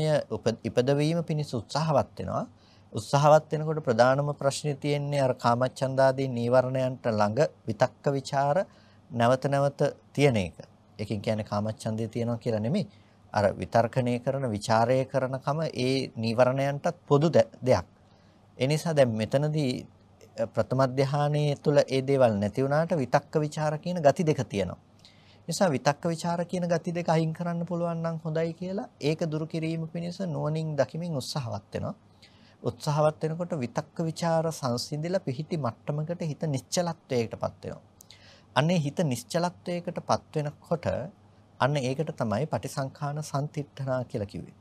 Speaker 1: ඉපදවීම පිණිස උත්සාහවත් වෙනවා. උත්සාහවත් වෙනකොට ප්‍රධානම ප්‍රශ්නේ තියෙන්නේ අර කාමච්ඡන්දාදී නීවරණයන්ට ළඟ විතක්ක ਵਿਚාර නැවත නැවත තියෙන එක. ඒකෙන් කියන්නේ කාමච්ඡන්දේ තියෙනවා කියලා නෙමෙයි. අර විතර්කණය කරන, ਵਿਚාරය කරනකම ඒ නීවරණයන්ටත් පොදු දෙයක්. ඒ නිසා දැන් මෙතනදී
Speaker 2: ප්‍රථම ධානයේ තුල ඒ දේවල් නැති වුණාට විතක්ක ਵਿਚාර කියන ගති දෙක තියෙනවා. නිසා විතක්ක ਵਿਚාර කියන ගති දෙක අයින් කරන්න පුළුවන් නම් හොඳයි කියලා ඒක දුරු කිරීම පිණිස නුවණින් දකිමින් උත්සාහවත් වෙනවා. උත්සාහවත් වෙනකොට විතක්ක ਵਿਚාර සංසිඳිලා පිහිටි මට්ටමකට හිත නිශ්චලත්වයකටපත් වෙනවා. අනේ හිත නිශ්චලත්වයකටපත් වෙනකොට අන්න ඒකට තමයි පටිසංඛාන සම්තිත්තනා කියලා කිව්වේ.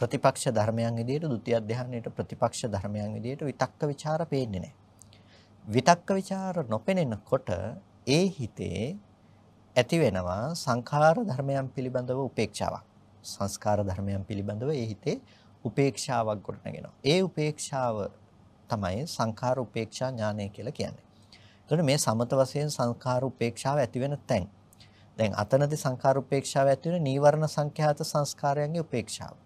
Speaker 2: ප්‍රතිපක්ෂ ධර්මයන් විදිහට ဒုတိ ය ධානයට ප්‍රතිපක්ෂ ධර්මයන් විදිහට විතක්ක ਵਿਚාර පේන්නේ නැහැ. විතක්ක ਵਿਚාර නොපෙනෙනකොට ඒ හිතේ ඇති වෙනවා සංඛාර ධර්මයන් පිළිබඳව උපේක්ෂාවක්. සංස්කාර ධර්මයන් පිළිබඳව ඒ හිතේ උපේක්ෂාවක් ගොඩනගෙනවා. ඒ උපේක්ෂාව තමයි සංඛාර උපේක්ෂා ඥානය කියලා කියන්නේ. එතකොට මේ සමත වශයෙන් සංඛාර උපේක්ෂාව ඇති වෙන තැන්. දැන් අතනදී සංඛාර උපේක්ෂාව ඇති වෙන නීවරණ සංඛ්‍යාත සංස්කාරයන්ගේ උපේක්ෂාව.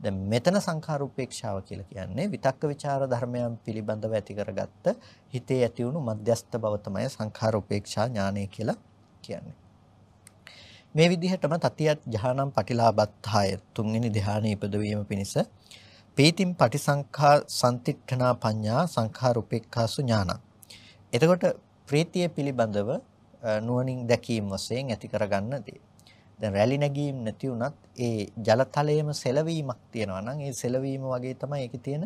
Speaker 2: දැන් මෙතන සංඛාර උපේක්ෂාව කියලා කියන්නේ විතක්ක ਵਿਚාර ධර්මයන් පිළිබඳව ඇති කරගත්ත හිතේ ඇති වුණු මධ්‍යස්ත බව තමයි සංඛාර උපේක්ෂා ඥානය කියලා කියන්නේ. මේ විදිහටම තතියත් ධානම් පටිලාබත්තාය තුන්වෙනි ධානයේ ඉපදවීම පිණිස පීතිම් පටිසංඛා සම්තික්ඛනා පඤ්ඤා සංඛාර උපේක්ඛාසු ඥාන. එතකොට ප්‍රීතිය පිළිබඳව නුවණින් දැකීම වශයෙන් ඇති කරගන්න දේ. දැන් රැලි නැගීම් නැති වුණත් ඒ ජලතලයේම සෙලවීමක් තියෙනවා නම් ඒ සෙලවීම වගේ තමයි ඒකේ තියෙන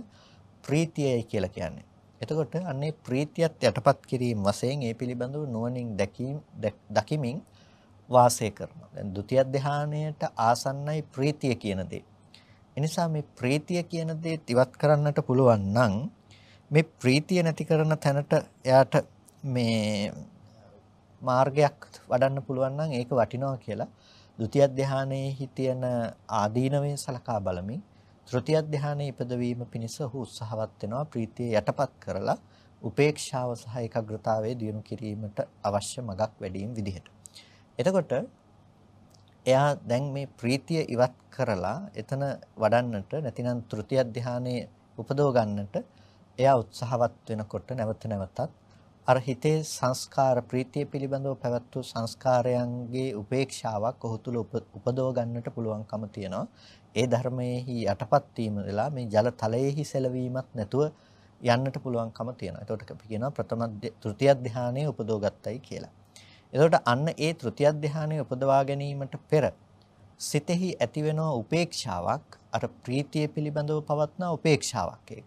Speaker 2: ප්‍රීතියයි කියලා කියන්නේ. එතකොට අන්නේ ප්‍රීතියත් යටපත් කිරීම වශයෙන් ඒ පිළිබඳව නුවණින් දැකීම දකිමින් වාසය කරනවා. දැන් ဒုတိ ය ධානයට ආසන්නයි ප්‍රීතිය කියන දේ. එනිසා මේ ප්‍රීතිය කියන දේ ඉවත් කරන්නට පුළුවන් නම් මේ ප්‍රීතිය නැති කරන තැනට එයාට මේ මාර්ගයක් වඩන්න පුළුවන් නම් ඒක වටිනවා කියලා ဒုတိ ය ධානයේ තියෙන ආදීනවේ සලකා බලමින් තෘතිය ධානයේ ඉපදවීම පිණිස ඔහු උත්සාහවත් වෙනවා ප්‍රීතිය යටපත් කරලා උපේක්ෂාව සහ ඒකාග්‍රතාවය දියුණු කිරීමට අවශ්‍ය මගක් වැඩිම විදිහට. එතකොට එයා දැන් මේ ප්‍රීතිය ඉවත් කරලා එතන වඩන්නට නැතිනම් තෘතිය ධානයේ උපදව ගන්නට එයා උත්සාහවත් වෙනකොට නැවත නැවතත් අර හිතේ සංස්කාර ප්‍රීතිය පිළිබඳව පැවැත් වූ සංස්කාරයන්ගේ උපේක්ෂාවක් ඔහු තුල උපදව ගන්නට පුළුවන්කම තියෙනවා. ඒ ධර්මයේහි යටපත් වීම වෙලා මේ ජල තලයේහි සැලවීමක් නැතුව යන්නට පුළුවන්කම තියෙනවා. එතකොට අපි කියනවා ප්‍රථම තෘතිය ධානයේ උපදව ගත්තයි කියලා. එතකොට අන්න ඒ තෘතිය ධානයේ උපදවා ගැනීමට පෙර සිතෙහි ඇතිවෙන උපේක්ෂාවක් අර ප්‍රීතිය පිළිබඳව පවත්නා උපේක්ෂාවක් ඒක.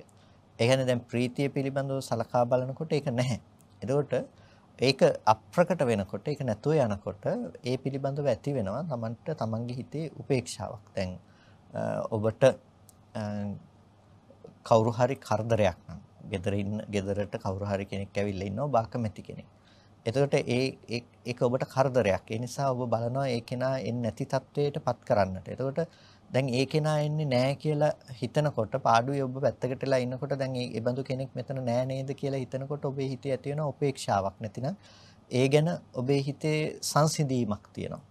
Speaker 2: ඒ කියන්නේ දැන් ප්‍රීතිය පිළිබඳව සලකා බලනකොට ඒක නැහැ. එතකොට ඒක අප්‍රකට වෙනකොට ඒක නැතුව යනකොට ඒ පිළිබඳව ඇති වෙනවා Tamanට Tamanගේ හිතේ උපේක්ෂාවක්. දැන් ඔබට කවුරු හරි කරදරයක් නම් ගෙදර ඉන්න ගෙදරට කවුරු හරි කෙනෙක් ඇවිල්ලා ඉන්නවා බාකමැති කෙනෙක්. එතකොට ඒ ඒක ඔබට කරදරයක්. ඒ නිසා ඔබ බලනවා ඒ කෙනා එන්නේ නැති තත්වයට පත් කරන්නට. එතකොට දැන් ඒ කෙනා එන්නේ නැහැ කියලා හිතනකොට පාඩුවේ ඔබ පැත්තකටලා ඉන්නකොට දැන් ඒ බඳු කෙනෙක් මෙතන නැහැ නේද කියලා හිතනකොට ඔබේ හිතේ ඇති වෙන උපේක්ෂාවක් නැතිනම් ඒ ගැන ඔබේ හිතේ සංසිඳීමක් තියෙනවා.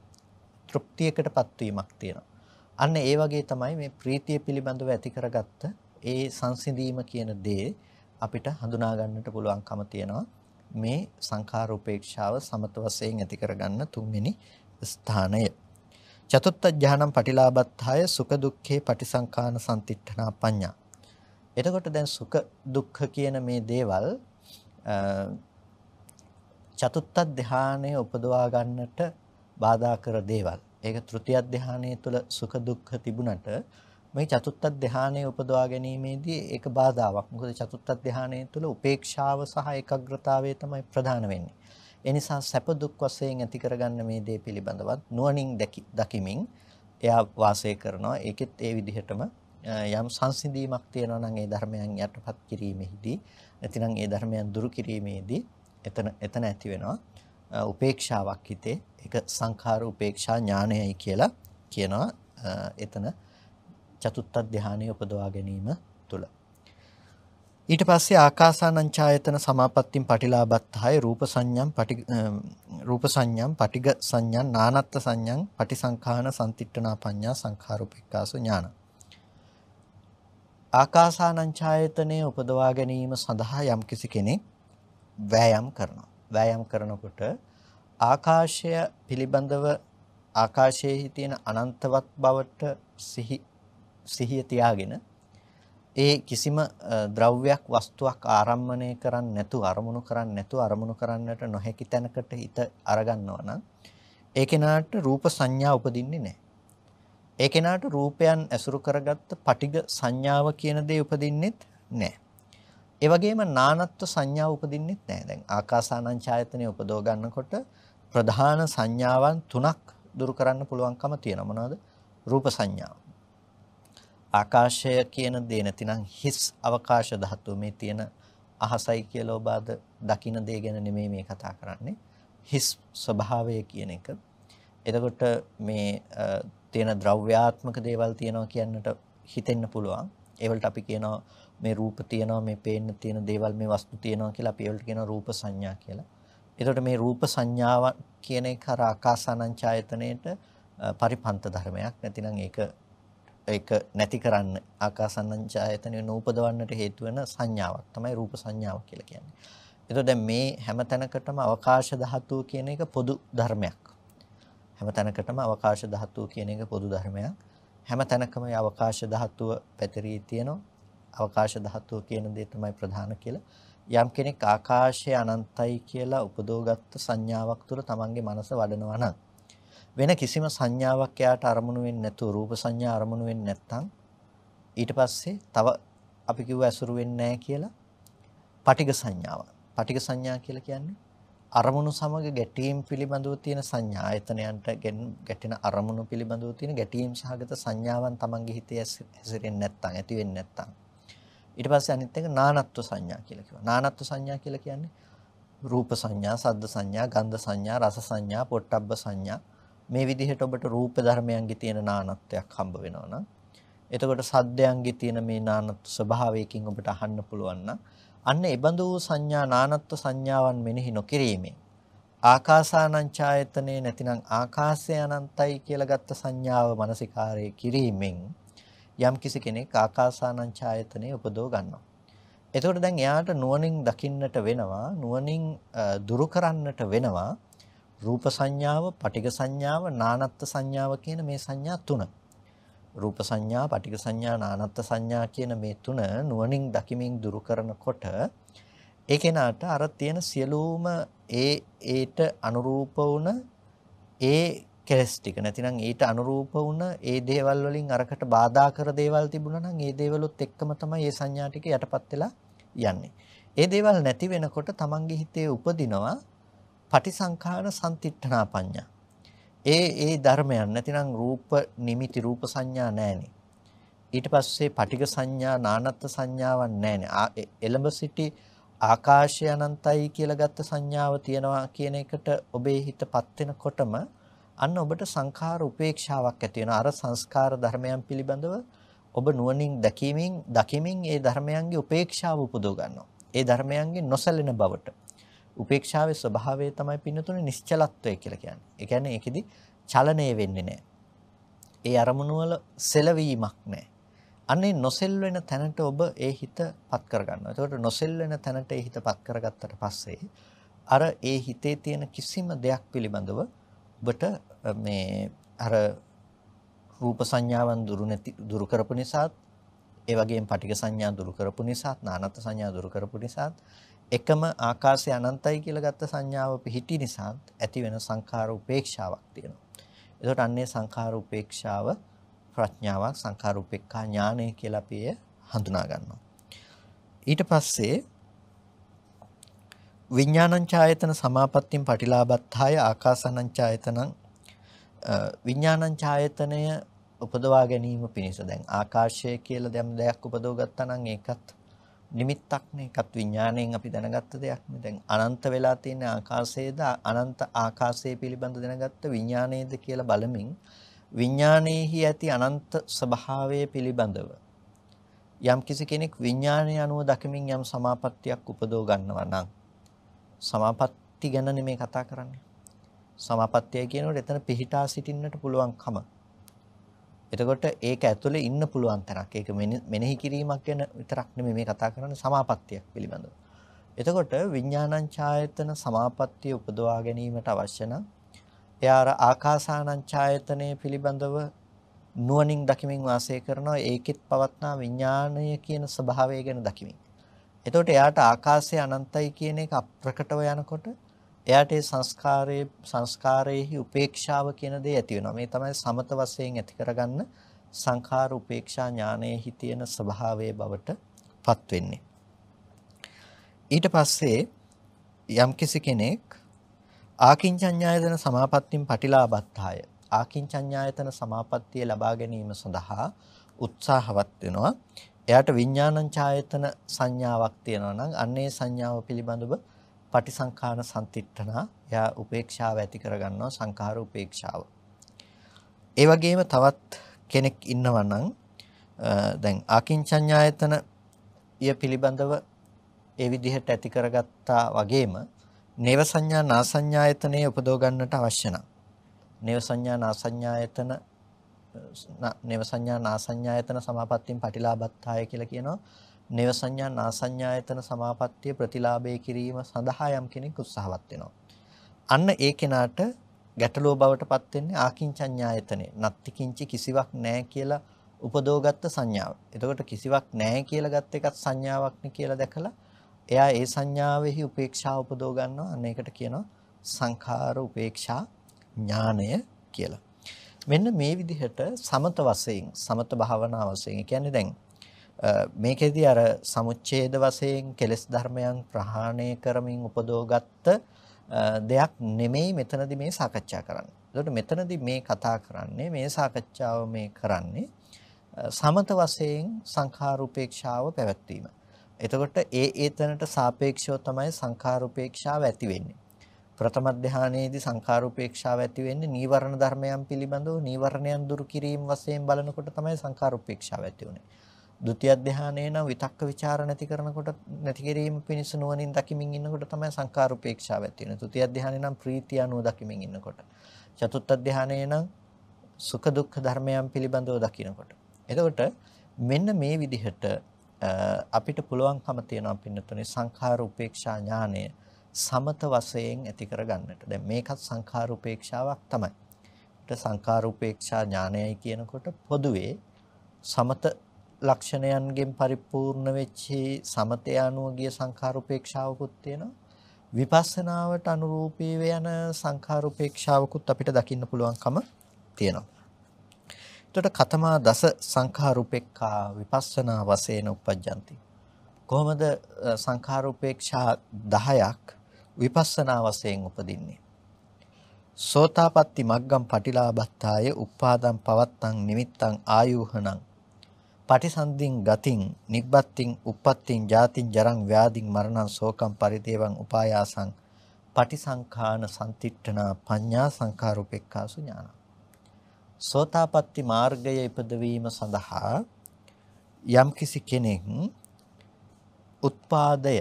Speaker 2: තෘප්තියකටපත් වීමක් තියෙනවා. අන්න ඒ වගේ තමයි මේ ප්‍රීතිය පිළිබඳව ඇති කරගත්ත ඒ සංසිඳීම කියන දේ අපිට හඳුනා ගන්නට පුළුවන්කම තියෙනවා. මේ සංඛාර උපේක්ෂාව සමත වශයෙන් ඇති කරගන්න තුන්වෙනි ස්ථානය. චතුත්ථ ඥානම් පටිලාබත්තාය සුඛ දුක්ඛේ පටිසංකාන සම්තිට්ඨනා පඤ්ඤා. එතකොට දැන් සුඛ දුක්ඛ කියන මේ දේවල් චතුත්ථ ධානය උපදවා ගන්නට බාධා කර දේවල්. ඒක තෘතිය ධානයේ තුල සුඛ දුක්ඛ තිබුණට මේ චතුත්ථ ධානයේ උපදවා ගැනීමේදී ඒක බාධාවක්. මොකද චතුත්ථ ධානයේ තුල උපේක්ෂාව සහ ඒකාග්‍රතාවය තමයි ප්‍රධාන වෙන්නේ. ඒ නිසා සැප දුක් වශයෙන් ඇති කරගන්න මේ දේ පිළිබඳවත් නුවණින් දකිමින් එයා වාසය කරනවා. ඒකෙත් ඒ විදිහටම යම් සංසිඳීමක් තියෙනවා නම් ඒ ධර්මයන් යටපත් කිරීමේදී නැතිනම් ඒ ධර්මයන් දුරු කිරීමේදී එතන එතන ඇති වෙනවා. උපේක්ෂාවක් හිතේ. ඒක සංඛාර උපේක්ෂා ඥානයයි කියලා කියනවා. එතන චතුත්ථ ධානයේ උපදවා ගැනීම තුළ. ඊට පස්සේ ආකාසානං ඡායතන සමාපත්තින් පටිලාබත්තාය රූප සංඥම් පටි රූප සංඥම් පටිග සංඥම් නානත්ත් සංඥම් පටිසංඛාන සම්තිට්ඨනා පඤ්ඤා සංඛාරුපෙක්කාසු ඥාන. ආකාසානං ඡායතනයේ උපදවා ගැනීම සඳහා යම්කිසි කෙනෙක් වෑයම් කරනවා. වෑයම් කරනකොට ආකාශය පිළිබඳව ආකාශයේ තියෙන අනන්තවත් බවට සිහි සිහිය තියාගෙන ඒ කිසිම ද්‍රව්‍යයක් වස්තුවක් ආරම්මණය කරන්නේ නැතුව අරමුණු කරන්නේ නැතුව අරමුණු කරන්නට නොහැකි තැනකට හිත අරගන්නවා නම් ඒ කෙනාට රූප සංඥා උපදින්නේ නැහැ. ඒ කෙනාට රූපයන් ඇසුරු කරගත්ත පටිග සංඥාව කියන දේ උපදින්නෙත් නැහැ. ඒ වගේම නානත්ව සංඥාව උපදින්නෙත් නැහැ. දැන් ආකාසානං ඡායතනෙ උපදව ගන්නකොට ප්‍රධාන සංඥාවන් තුනක් දුරු කරන්න පුළුවන්කම තියෙනවා. මොනවද? රූප සංඥාව. ආකාශය කියන දේ නැතිනම් හිස් අවකාශ ධාතුව මේ තියෙන අහසයි කියලා ඔබ අද දකින්න දේ ගැන නෙමෙයි මේ කතා කරන්නේ. හිස් ස්වභාවය කියන එක. එතකොට මේ තියෙන ද්‍රව්‍යාත්මක දේවල් තියෙනවා කියන්නට හිතෙන්න පුළුවන්. ඒවලට අපි කියනවා මේ රූප තියෙනවා මේ පේන්න තියෙන දේවල් මේ වස්තු තියෙනවා කියලා අපි ඒවලට කියනවා රූප සංඥා කියලා. එතකොට මේ රූප සංඥාව කියන එක අර ආකාසානං ඡායතනයේට පරිපන්ත ධර්මයක් නැතිනම් ඒක ඒක නැති කරන්න ආකාසානං ඡායතනය නූපදවන්නට හේතු වෙන සංඥාවක් තමයි රූප සංඥාව කියලා කියන්නේ. එතකොට දැන් මේ හැම තැනකටම අවකාශ ධාතුව කියන එක පොදු ධර්මයක්. හැම තැනකටම අවකාශ ධාතුව කියන එක පොදු ධර්මයක්. හැම තැනකම අවකාශ ධාතුව පැතිරී තියෙනවා. අවකාශ ධාතුව කියන දේ තමයි ප්‍රධාන කියලා. යම් කෙනෙක් ආකාශය අනන්තයි කියලා උපදෝගත්ත සංඥාවක් තුළ තමන්ගේ මනස වඩනවා නම් වෙන කිසිම සංඥාවක් එයාට අරමුණු වෙන්නේ නැතුව රූප සංඥා අරමුණු වෙන්නේ නැත්නම් ඊට පස්සේ තව අපි කිව්ව ඇසුරු වෙන්නේ නැහැ කියලා පටිඝ සංඥාව. පටිඝ සංඥා කියලා කියන්නේ අරමුණු සමග ගැටීම් පිළිබඳව තියෙන සංඥා ආයතනයන්ට ගැටෙන අරමුණු පිළිබඳව තියෙන ගැටීම් සහගත සංඥාවන් තමන්ගේ හිතේ හැසිරෙන්නේ නැත්නම් ඇති වෙන්නේ නැත්නම් ඊට පස්සේ අනිත් එක නානත්ව සංඥා කියලා කිව්වා. නානත්ව සංඥා කියලා කියන්නේ රූප සංඥා, සද්ද සංඥා, ගන්ධ සංඥා, රස සංඥා, පොට්ටබ්බ සංඥා මේ විදිහට ඔබට රූප ධර්මයන්ගේ තියෙන නානත්වයක් හම්බ වෙනවා නම් එතකොට සද්දයන්ගේ තියෙන මේ නානත්ව ස්වභාවයකින් ඔබට අහන්න පුළුවන් නම් අන්න ඒ බඳු සංඥා නානත්ව සංඥාවන් මෙනෙහි නොකිරීමෙන් ආකාසානං ඡායතනේ නැතිනම් ආකාශය අනන්තයි කියලා ගත්ත සංඥාව මානසිකාරයේ කිරීමෙන් යම් කිසි කෙනෙක් ආකාසානං ඡායතනේ උපදව ගන්නවා. එතකොට දැන් එයාට නුවණින් දකින්නට වෙනවා නුවණින් දුරු කරන්නට වෙනවා රූප සංඥාව, පටිඝ සංඥාව, නානත්ත් සංඥාව කියන මේ සංඥා තුන. රූප සංඥා, පටිඝ සංඥා, නානත්ත් සංඥා කියන මේ තුන නුවණින් දකිමින් දුරු කරනකොට ඒ කෙනාට අර තියෙන සියලුම ඒ ඒට අනුරූප වුණ ඒ කෙලස් ටික නැතිනම් ඊට අනුරූප වුණ ඒ දේවල් වලින් අරකට බාධා කර දේවල් තිබුණා නම් ඒ දේවලුත් එක්කම තමයි මේ සංඥා ටික යටපත් වෙලා යන්නේ. ඒ දේවල් නැති වෙනකොට තමන්ගේ හිතේ උපදිනවා පටිසංඛාන සම්තිට්ඨනා පඤ්ඤා. ඒ ඒ ධර්මයන් නැතිනම් රූප නිමිති රූප සංඥා නැහෙනේ. ඊට පස්සේ පටිඝ සංඥා නානත්ත් සංඥාවක් නැහෙනේ. එළඹ සිටි ආකාශය අනන්තයි කියලා ගත්ත සංඥාව තියනවා කියන එකට ඔබේ හිතපත් වෙනකොටම අන්න ඔබට සංඛාර උපේක්ෂාවක් ඇති වෙනවා. අර සංස්කාර ධර්මයන් පිළිබඳව ඔබ නුවණින් දැකීමෙන් දකිමින් ඒ ධර්මයන්ගේ උපේක්ෂාව උපදව ගන්නවා. ඒ ධර්මයන්ගේ නොසැලෙන බවට. උපේක්ෂාවේ ස්වභාවය තමයි පින්නතුනේ නිශ්චලත්වය කියලා කියන්නේ. ඒ කියන්නේ ඒකෙදි චලනය වෙන්නේ නැහැ. ඒ අරමුණු වල සෙලවීමක් නැහැ. අන්නේ නොසෙල් වෙන තැනට ඔබ ඒ හිත පත් කරගන්නවා. එතකොට නොසෙල් වෙන තැනට ඒ හිත පත් කරගත්තට පස්සේ අර ඒ හිතේ තියෙන කිසිම දෙයක් පිළිබඳව ඔබට මේ අර රූප සංඥාවන් දුරු නැති දුරු කරපු නිසාත් ඒ වගේම පටිඝ සංඥා දුරු කරපු නිසාත් නානත් සංඥා දුරු කරපු නිසාත් එකම ආකාශය අනන්තයි කියලා ගත්ත සංඥාව පිහිටි නිසාත් ඇති වෙන සංඛාර උපේක්ෂාවක් තියෙනවා. එතකොට අන්නේ සංඛාර උපේක්ෂාව ප්‍රඥාවක් සංඛාර උපේක්ඛා ඥානය කියලා අපි හඳුනා ගන්නවා. ඊට පස්සේ විඥානං ඡායතන සමාපත්තින් පටිලාභත්තාය ආකාසනං ඡායතනං විඥානං ඡායතනය උපදවා ගැනීම පිණිස දැන් ආකාශය කියලා දැම් දෙයක් උපදව ගත්තා නම් ඒකත් නිමිත්තක් නේ එකත් විඥාණයෙන් අපි දැනගත්ත දෙයක් නේ දැන් අනන්ත වෙලා තියෙන ආකාශයේද අනන්ත ආකාශය පිළිබඳ දැනගත්ත විඥාණයද කියලා බලමින් විඥානයේහි ඇති අනන්ත ස්වභාවය පිළිබඳව යම් කිසි කෙනෙක් විඥානය අනුව දකිමින් යම් සමාපත්තියක් උපදව ගන්නවා නම් සමාපatti ගැන නෙමෙයි කතා කරන්නේ. සමාපත්තිය කියනකොට එතන පිහිටා සිටින්නට පුළුවන්කම. එතකොට ඒක ඇතුලේ ඉන්න පුළුවන් තරක්. ඒක මෙනෙහි කිරීමක් ගැන විතරක් නෙමෙයි මේ කතා කරන්නේ සමාපත්තියක් පිළිබඳව. එතකොට විඥානං ඡායතන සමාපත්තිය උපදවා ගැනීමට අවශ්‍ය නම් එයා අර ආකාසානං ඡායතනය පිළිබඳව නුවණින් දකිමින් වාසය කරනවා ඒකෙත් පවත්නා විඥාණය කියන ස්වභාවය ගැන දකිමින්. එතකොට එයාට ආකාශය අනන්තයි කියන එක අප්‍රකටව යනකොට එයාට ඒ සංස්කාරයේ සංස්කාරයේහි උපේක්ෂාව කියන දේ ඇති වෙනවා. මේ තමයි සමත වශයෙන් ඇති කරගන්න සංඛාර උපේක්ෂා ඥානයේහි තියෙන ස්වභාවයේ බවට පත් වෙන්නේ. ඊට පස්සේ යම්කිසි කෙනෙක් ආකින්චඤ්ඤායතන සමාපත්තින් පටිලාබත්තාය ආකින්චඤ්ඤායතන සමාපත්තිය ලබා ගැනීම සඳහා උත්සාහවත් වෙනවා එයාට විඥානං ඡායතන සංඥාවක් තියෙනවා නම් අන්නේ සංඥාව පිළිබඳව පටිසංඛාන සම්තිට්ඨනා එයා උපේක්ෂාව ඇති කරගන්නවා සංඛාර උපේක්ෂාව. ඒ වගේම තවත් කෙනෙක් ඉන්නවා නම් දැන් ආකින්චඤ්ඤායතන ය පිළිබඳව ඒ විදිහට ඇති කරගත්තා වගේම නේව සංඥා නාසඤ්ඤායතනයේ උපදව ගන්නට අවශ්‍ය නම් නේව සංඥා නාසඤ්ඤායතන නේව සංඥා නාසඤ්ඤායතන සමාපත්තියෙන් පටිලාභත්තාය කියලා කියනවා නේව සංඥා නාසඤ්ඤායතන සමාපත්තිය ප්‍රතිලාභය කිරීම සඳහා යම් කෙනෙක් උත්සාහවත් වෙනවා අන්න ඒ කෙනාට ගැටලුව බවට පත් වෙන්නේ ආකින්චඤ්ඤායතනේ නත්ති කිංචි කිසිවක් නැහැ කියලා උපදෝගත්ත සංඥාව. එතකොට කිසිවක් නැහැ කියලා ගත්ත එකත් සංඥාවක් නේ කියලා දැකලා එයා ඒ සංඥාවෙහි උපේක්ෂාව උපදව ගන්නවා. අන්න ඒකට කියනවා සංඛාර උපේක්ෂා ඥානය කියලා. මෙන්න මේ විදිහට සමත වශයෙන් සමත භාවනා වශයෙන් කියන්නේ දැන් මේකෙදී අර සමුච්ඡේද වශයෙන් කෙලෙස් ධර්මයන් ප්‍රහාණය කරමින් උපදවගත්ත දෙයක් නෙමෙයි මෙතනදී මේ සාකච්ඡා කරන්නේ. ඒකට මෙතනදී මේ කතා කරන්නේ මේ සාකච්ඡාව මේ කරන්නේ සමත වශයෙන් සංඛාර උපේක්ෂාව පැවැත්වීම. එතකොට ඒ ඒතනට සාපේක්ෂව තමයි සංඛාර උපේක්ෂාව ඇති වෙන්නේ. ප්‍රථම ධානයේදී සංඛාර උපේක්ෂාව ඇති වෙන්නේ නීවරණ ධර්මයන් පිළිබඳව නීවරණයන් දුරු කිරීම වශයෙන් බලනකොට තමයි සංඛාර උපේක්ෂාව ඇති වෙන්නේ. ද ุติ ය ධානය නම් විතක්ක ਵਿਚාර නැති කරනකොට නැති කිරීම පිණිස නුවණින් දකිමින් ඉන්නකොට තමයි සංකාර උපේක්ෂාව ඇති වෙන්නේ. ุติ ය ධානය නම් ප්‍රීතිය අනුව දකිමින් ඉන්නකොට. චතුත්ථ ධානය නම් සුඛ දුක්ඛ ධර්මයන් පිළිබඳව දකිනකොට. එතකොට මෙන්න මේ විදිහට අපිට පුළුවන්කම තියෙනවා පින්නතුනේ සංඛාර උපේක්ෂා ඥානය සමත වශයෙන් ඇති කරගන්නට. දැන් මේකත් සංඛාර උපේක්ෂාවක් තමයි. ඒත් සංඛාර උපේක්ෂා ඥානයයි කියනකොට පොදුවේ සමත ලක්ෂණයන්ගෙන් පරිපූර්ණ වෙච්ච සමතය අනුව ගිය සංඛාර උපේක්ෂාවකුත් තියෙනවා. විපස්සනාවට අනුරූපී වෙන සංඛාර උපේක්ෂාවකුත් අපිට දකින්න පුළුවන්කම තියෙනවා. එතකොට කතමා දස සංඛාරූපෙක්ඛා විපස්සනා වශයෙන් උපජ්ජಂತಿ. කොහොමද සංඛාරූපේක්ෂා 10ක් විපස්සනා වශයෙන් උපදින්නේ? සෝතාපට්ටි මග්ගම් පටිලාභත්තාය උපාදම් පවත්තං නිමිත්තං ආයුහණං පටිසන්ධින් ගතින් නිබ්බත්තින් uppattin ජාතින් ජරං ව්‍යාධින් මරණං ශෝකං පරිදේවං උපායාසං පටිසංඛාන සම්තිට්ඨනා පඤ්ඤා සංඛාරුපෙක්ඛාසු ඥානං. සෝතාපට්ටි මාර්ගය ඉපදවීම සඳහා යම්කිසි කෙනෙක් උත්පාදය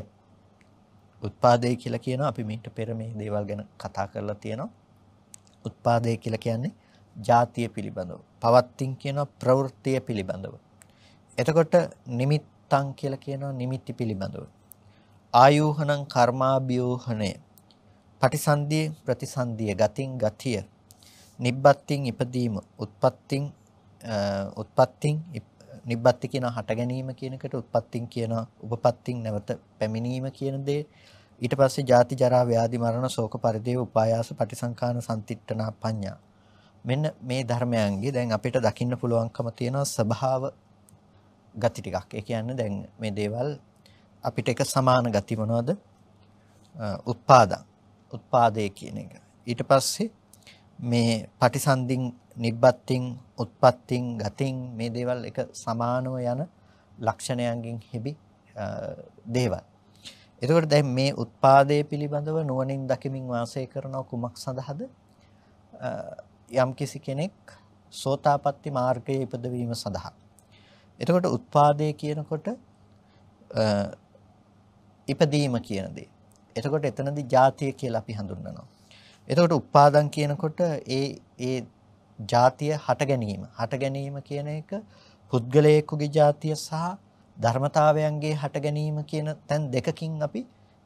Speaker 2: උත්පාදය කියලා කියනවා. අපි මීට පෙර මේ දේවල් ගැන කතා කරලා තියෙනවා. උත්පාදය කියලා කියන්නේ ಜಾතිය පිළිබඳව. පවත්තින් කියනවා ප්‍රවෘත්තිය පිළිබඳව. එතකොට නිමිත්තං කියලා කියනවා නිමිති පිළිබඳව. ආයෝහණං කර්මාභියෝහණය. පටිසන්ධිය ප්‍රතිසන්ධිය ගතින් ගතිය. නිබ්බත්තින් ඉපදීම උත්පත්තින් උත්පත්තින් නිබ්බත්ති කියන හට ගැනීම කියන එකට උත්පත්තින් කියන උපපත්තින් නැවත පැමිණීම කියන දේ. ඊට පස්සේ ජාති ජරා ව්‍යාධි මරණ ශෝක පරිදේව උපායාස පටිසංකාන සම්තිට්ඨනා පඤ්ඤා. මෙන්න මේ ධර්මයන්ගේ දැන් අපිට දකින්න පුළුවන්කම තියෙන ස්වභාව ගති ටිකක්. ඒ කියන්නේ දැන් මේ දේවල් අපිට එක සමාන ගති මොනවද? උත්පාදං. උත්පාදේ කියන එක. ඊට පස්සේ මේ පටිසන්ධින් නිබ්බත්තින් උත්පත්තින් ගතින් මේ දේවල් එක සමානව යන ලක්ෂණයන්ගෙන් හිබි දේවල්. එතකොට දැන් මේ උත්පාදයේ පිළිබඳව නුවණින් දකිමින් වාසය කරන කුමක් සඳහාද? යම්කිසි කෙනෙක් සෝතාපට්ටි මාර්ගයේ ඉපදවීම සඳහා. එතකොට උත්පාදේ කියනකොට ඉපදීම කියන දේ. එතකොට එතනදී ಜಾතිය කියලා අපි හඳුන්වනවා. එතකොට උපාදන් කියනකොට ඒ ඒ ಜಾතිය හට ගැනීම. හට ගැනීම කියන එක පුද්ගලයෙකුගේ ಜಾතිය සහ ධර්මතාවයන්ගේ හට ගැනීම කියන තැන් දෙකකින් අපි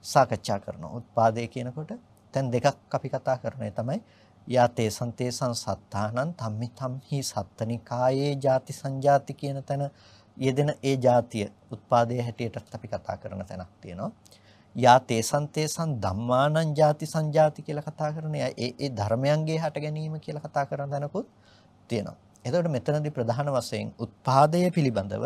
Speaker 2: සාකච්ඡා කරනවා. උත්පාදේ කියනකොට තැන් දෙකක් අපි කතා කරන්නේ තමයි යතේ සන්තේසං සත්තානං තම්මි තම්හි සත්තනිකායේ ಜಾති සංජාති කියන තැන යෙදෙන ඒ ಜಾතිය උත්පාදයේ හැටියටත් අපි කතා කරන තැනක් තියෙනවා. යතේ සන්තේසං ධම්මානං ಜಾති සංජාති කියලා කතා කරන ඒ ඒ ධර්මයන්ගේ හැට ගැනීම කියලා කතා කරන තැනකුත් තියෙනවා. එතකොට මෙතනදී ප්‍රධාන වශයෙන් උත්පාදයේ පිළිබඳව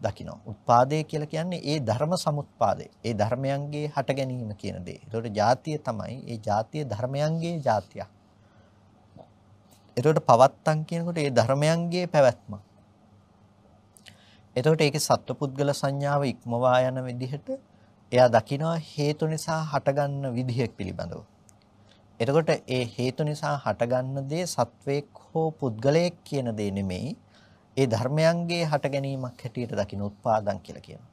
Speaker 2: දකිනවා. උත්පාදේ කියලා කියන්නේ ඒ ධර්ම සමුත්පාදේ. ඒ ධර්මයන්ගේ හට ගැනීම කියන දේ. ඒතකොට ජාතිය තමයි ඒ ජාතිය ධර්මයන්ගේ ජාතියක්. එතකොට පවත්තන් කියනකොට ඒ ධර්මයන්ගේ පැවැත්මක්. එතකොට ඒකේ සත්වපුද්ගල සංඥාව ඉක්මවා යන විදිහට එයා දකිනවා හේතු නිසා හටගන්න විදිහ පිළිබඳව. එතකොට ඒ හේතු නිසා හටගන්න දේ සත්වයක් හෝ පුද්ගලයෙක් කියන දේ නෙමෙයි. ඒ ධර්මයන්ගේ හට ගැනීමක් හැටියට දකින උත්පාදන් කියලා කියනවා.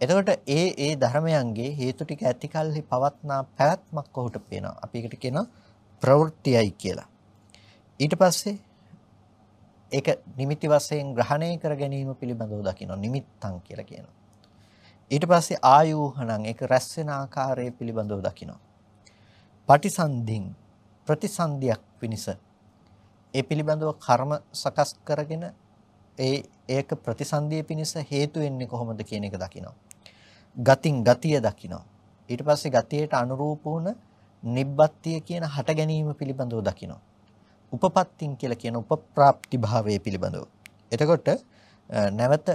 Speaker 2: එතකොට ඒ ඒ ධර්මයන්ගේ හේතු ටික ඇතිකල්හි පවත්නා පැවැත්මක් ඔහුට පේනවා. අපි ඒකට කියනවා ප්‍රවෘත්තියයි කියලා. ඊට පස්සේ ඒක නිමිති වශයෙන් ග්‍රහණය කර ගැනීම පිළිබඳව දකිනවා. නිමිත්තන් කියලා කියනවා. ඊට පස්සේ ආයෝහණං ඒක රැස් වෙන ආකාරය පිළිබඳව දකිනවා. පටිසන්ධින් ප්‍රතිසන්දියක් පිනිස ඒ පිළිබඳව කර්ම සකස් කරගෙන ඒ ඒක ප්‍රතිසන්දිය පිනිස හේතු වෙන්නේ කොහොමද කියන එක දකිනවා. ගතින් ගතිය දකිනවා. ඊට පස්සේ ගතියට අනුරූප වුණ නිබ්බත්තිය කියන හට ගැනීම පිළිබඳව දකිනවා. උපපත්තින් කියලා කියන උපප්‍රාප්ති භාවයේ පිළිබඳව. එතකොට නැවත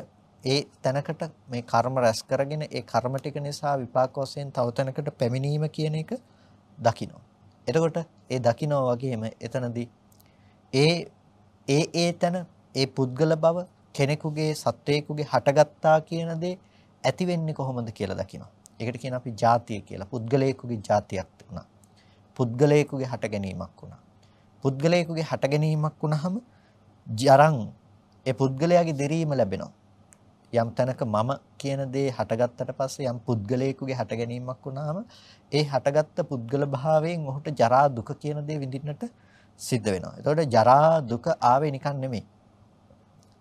Speaker 2: ඒ තැනකට මේ කර්ම රැස් කරගෙන ඒ කර්ම ටික නිසා විපාක වශයෙන් තව තැනකට පැමිණීම කියන එක දකිනවා. එතකොට ඒ දකිනවා වගේම එතනදී ඒ ඒ ඒ තැන ඒ පුද්ගල බව කෙනෙකුගේ සත්වයකුගේ හටගත්තා කියන දේ ඇති වෙන්නේ කොහොමද කියලා දකිනවා. ඒකට කියන අපි ಜಾතිය කියලා. පුද්ගලයෙකුගේ ಜಾතියක් වුණා. පුද්ගලයෙකුගේ හට ගැනීමක් වුණා. පුද්ගලයෙකුගේ හට ගැනීමක් වුණාම ජරං ඒ පුද්ගලයාගේ දෙරීම ලැබෙනවා. යම් තැනක මම කියන දේ හටගත්තට පස්සේ යම් පුද්ගලයෙකුගේ හට ගැනීමක් වුණාම ඒ හටගත්ත පුද්ගල භාවයෙන් ඔහුට ජරා දුක කියන දේ විඳින්නට සිද්ධ වෙනවා. එතකොට ජරා දුක ආවේ නිකන් නෙමෙයි.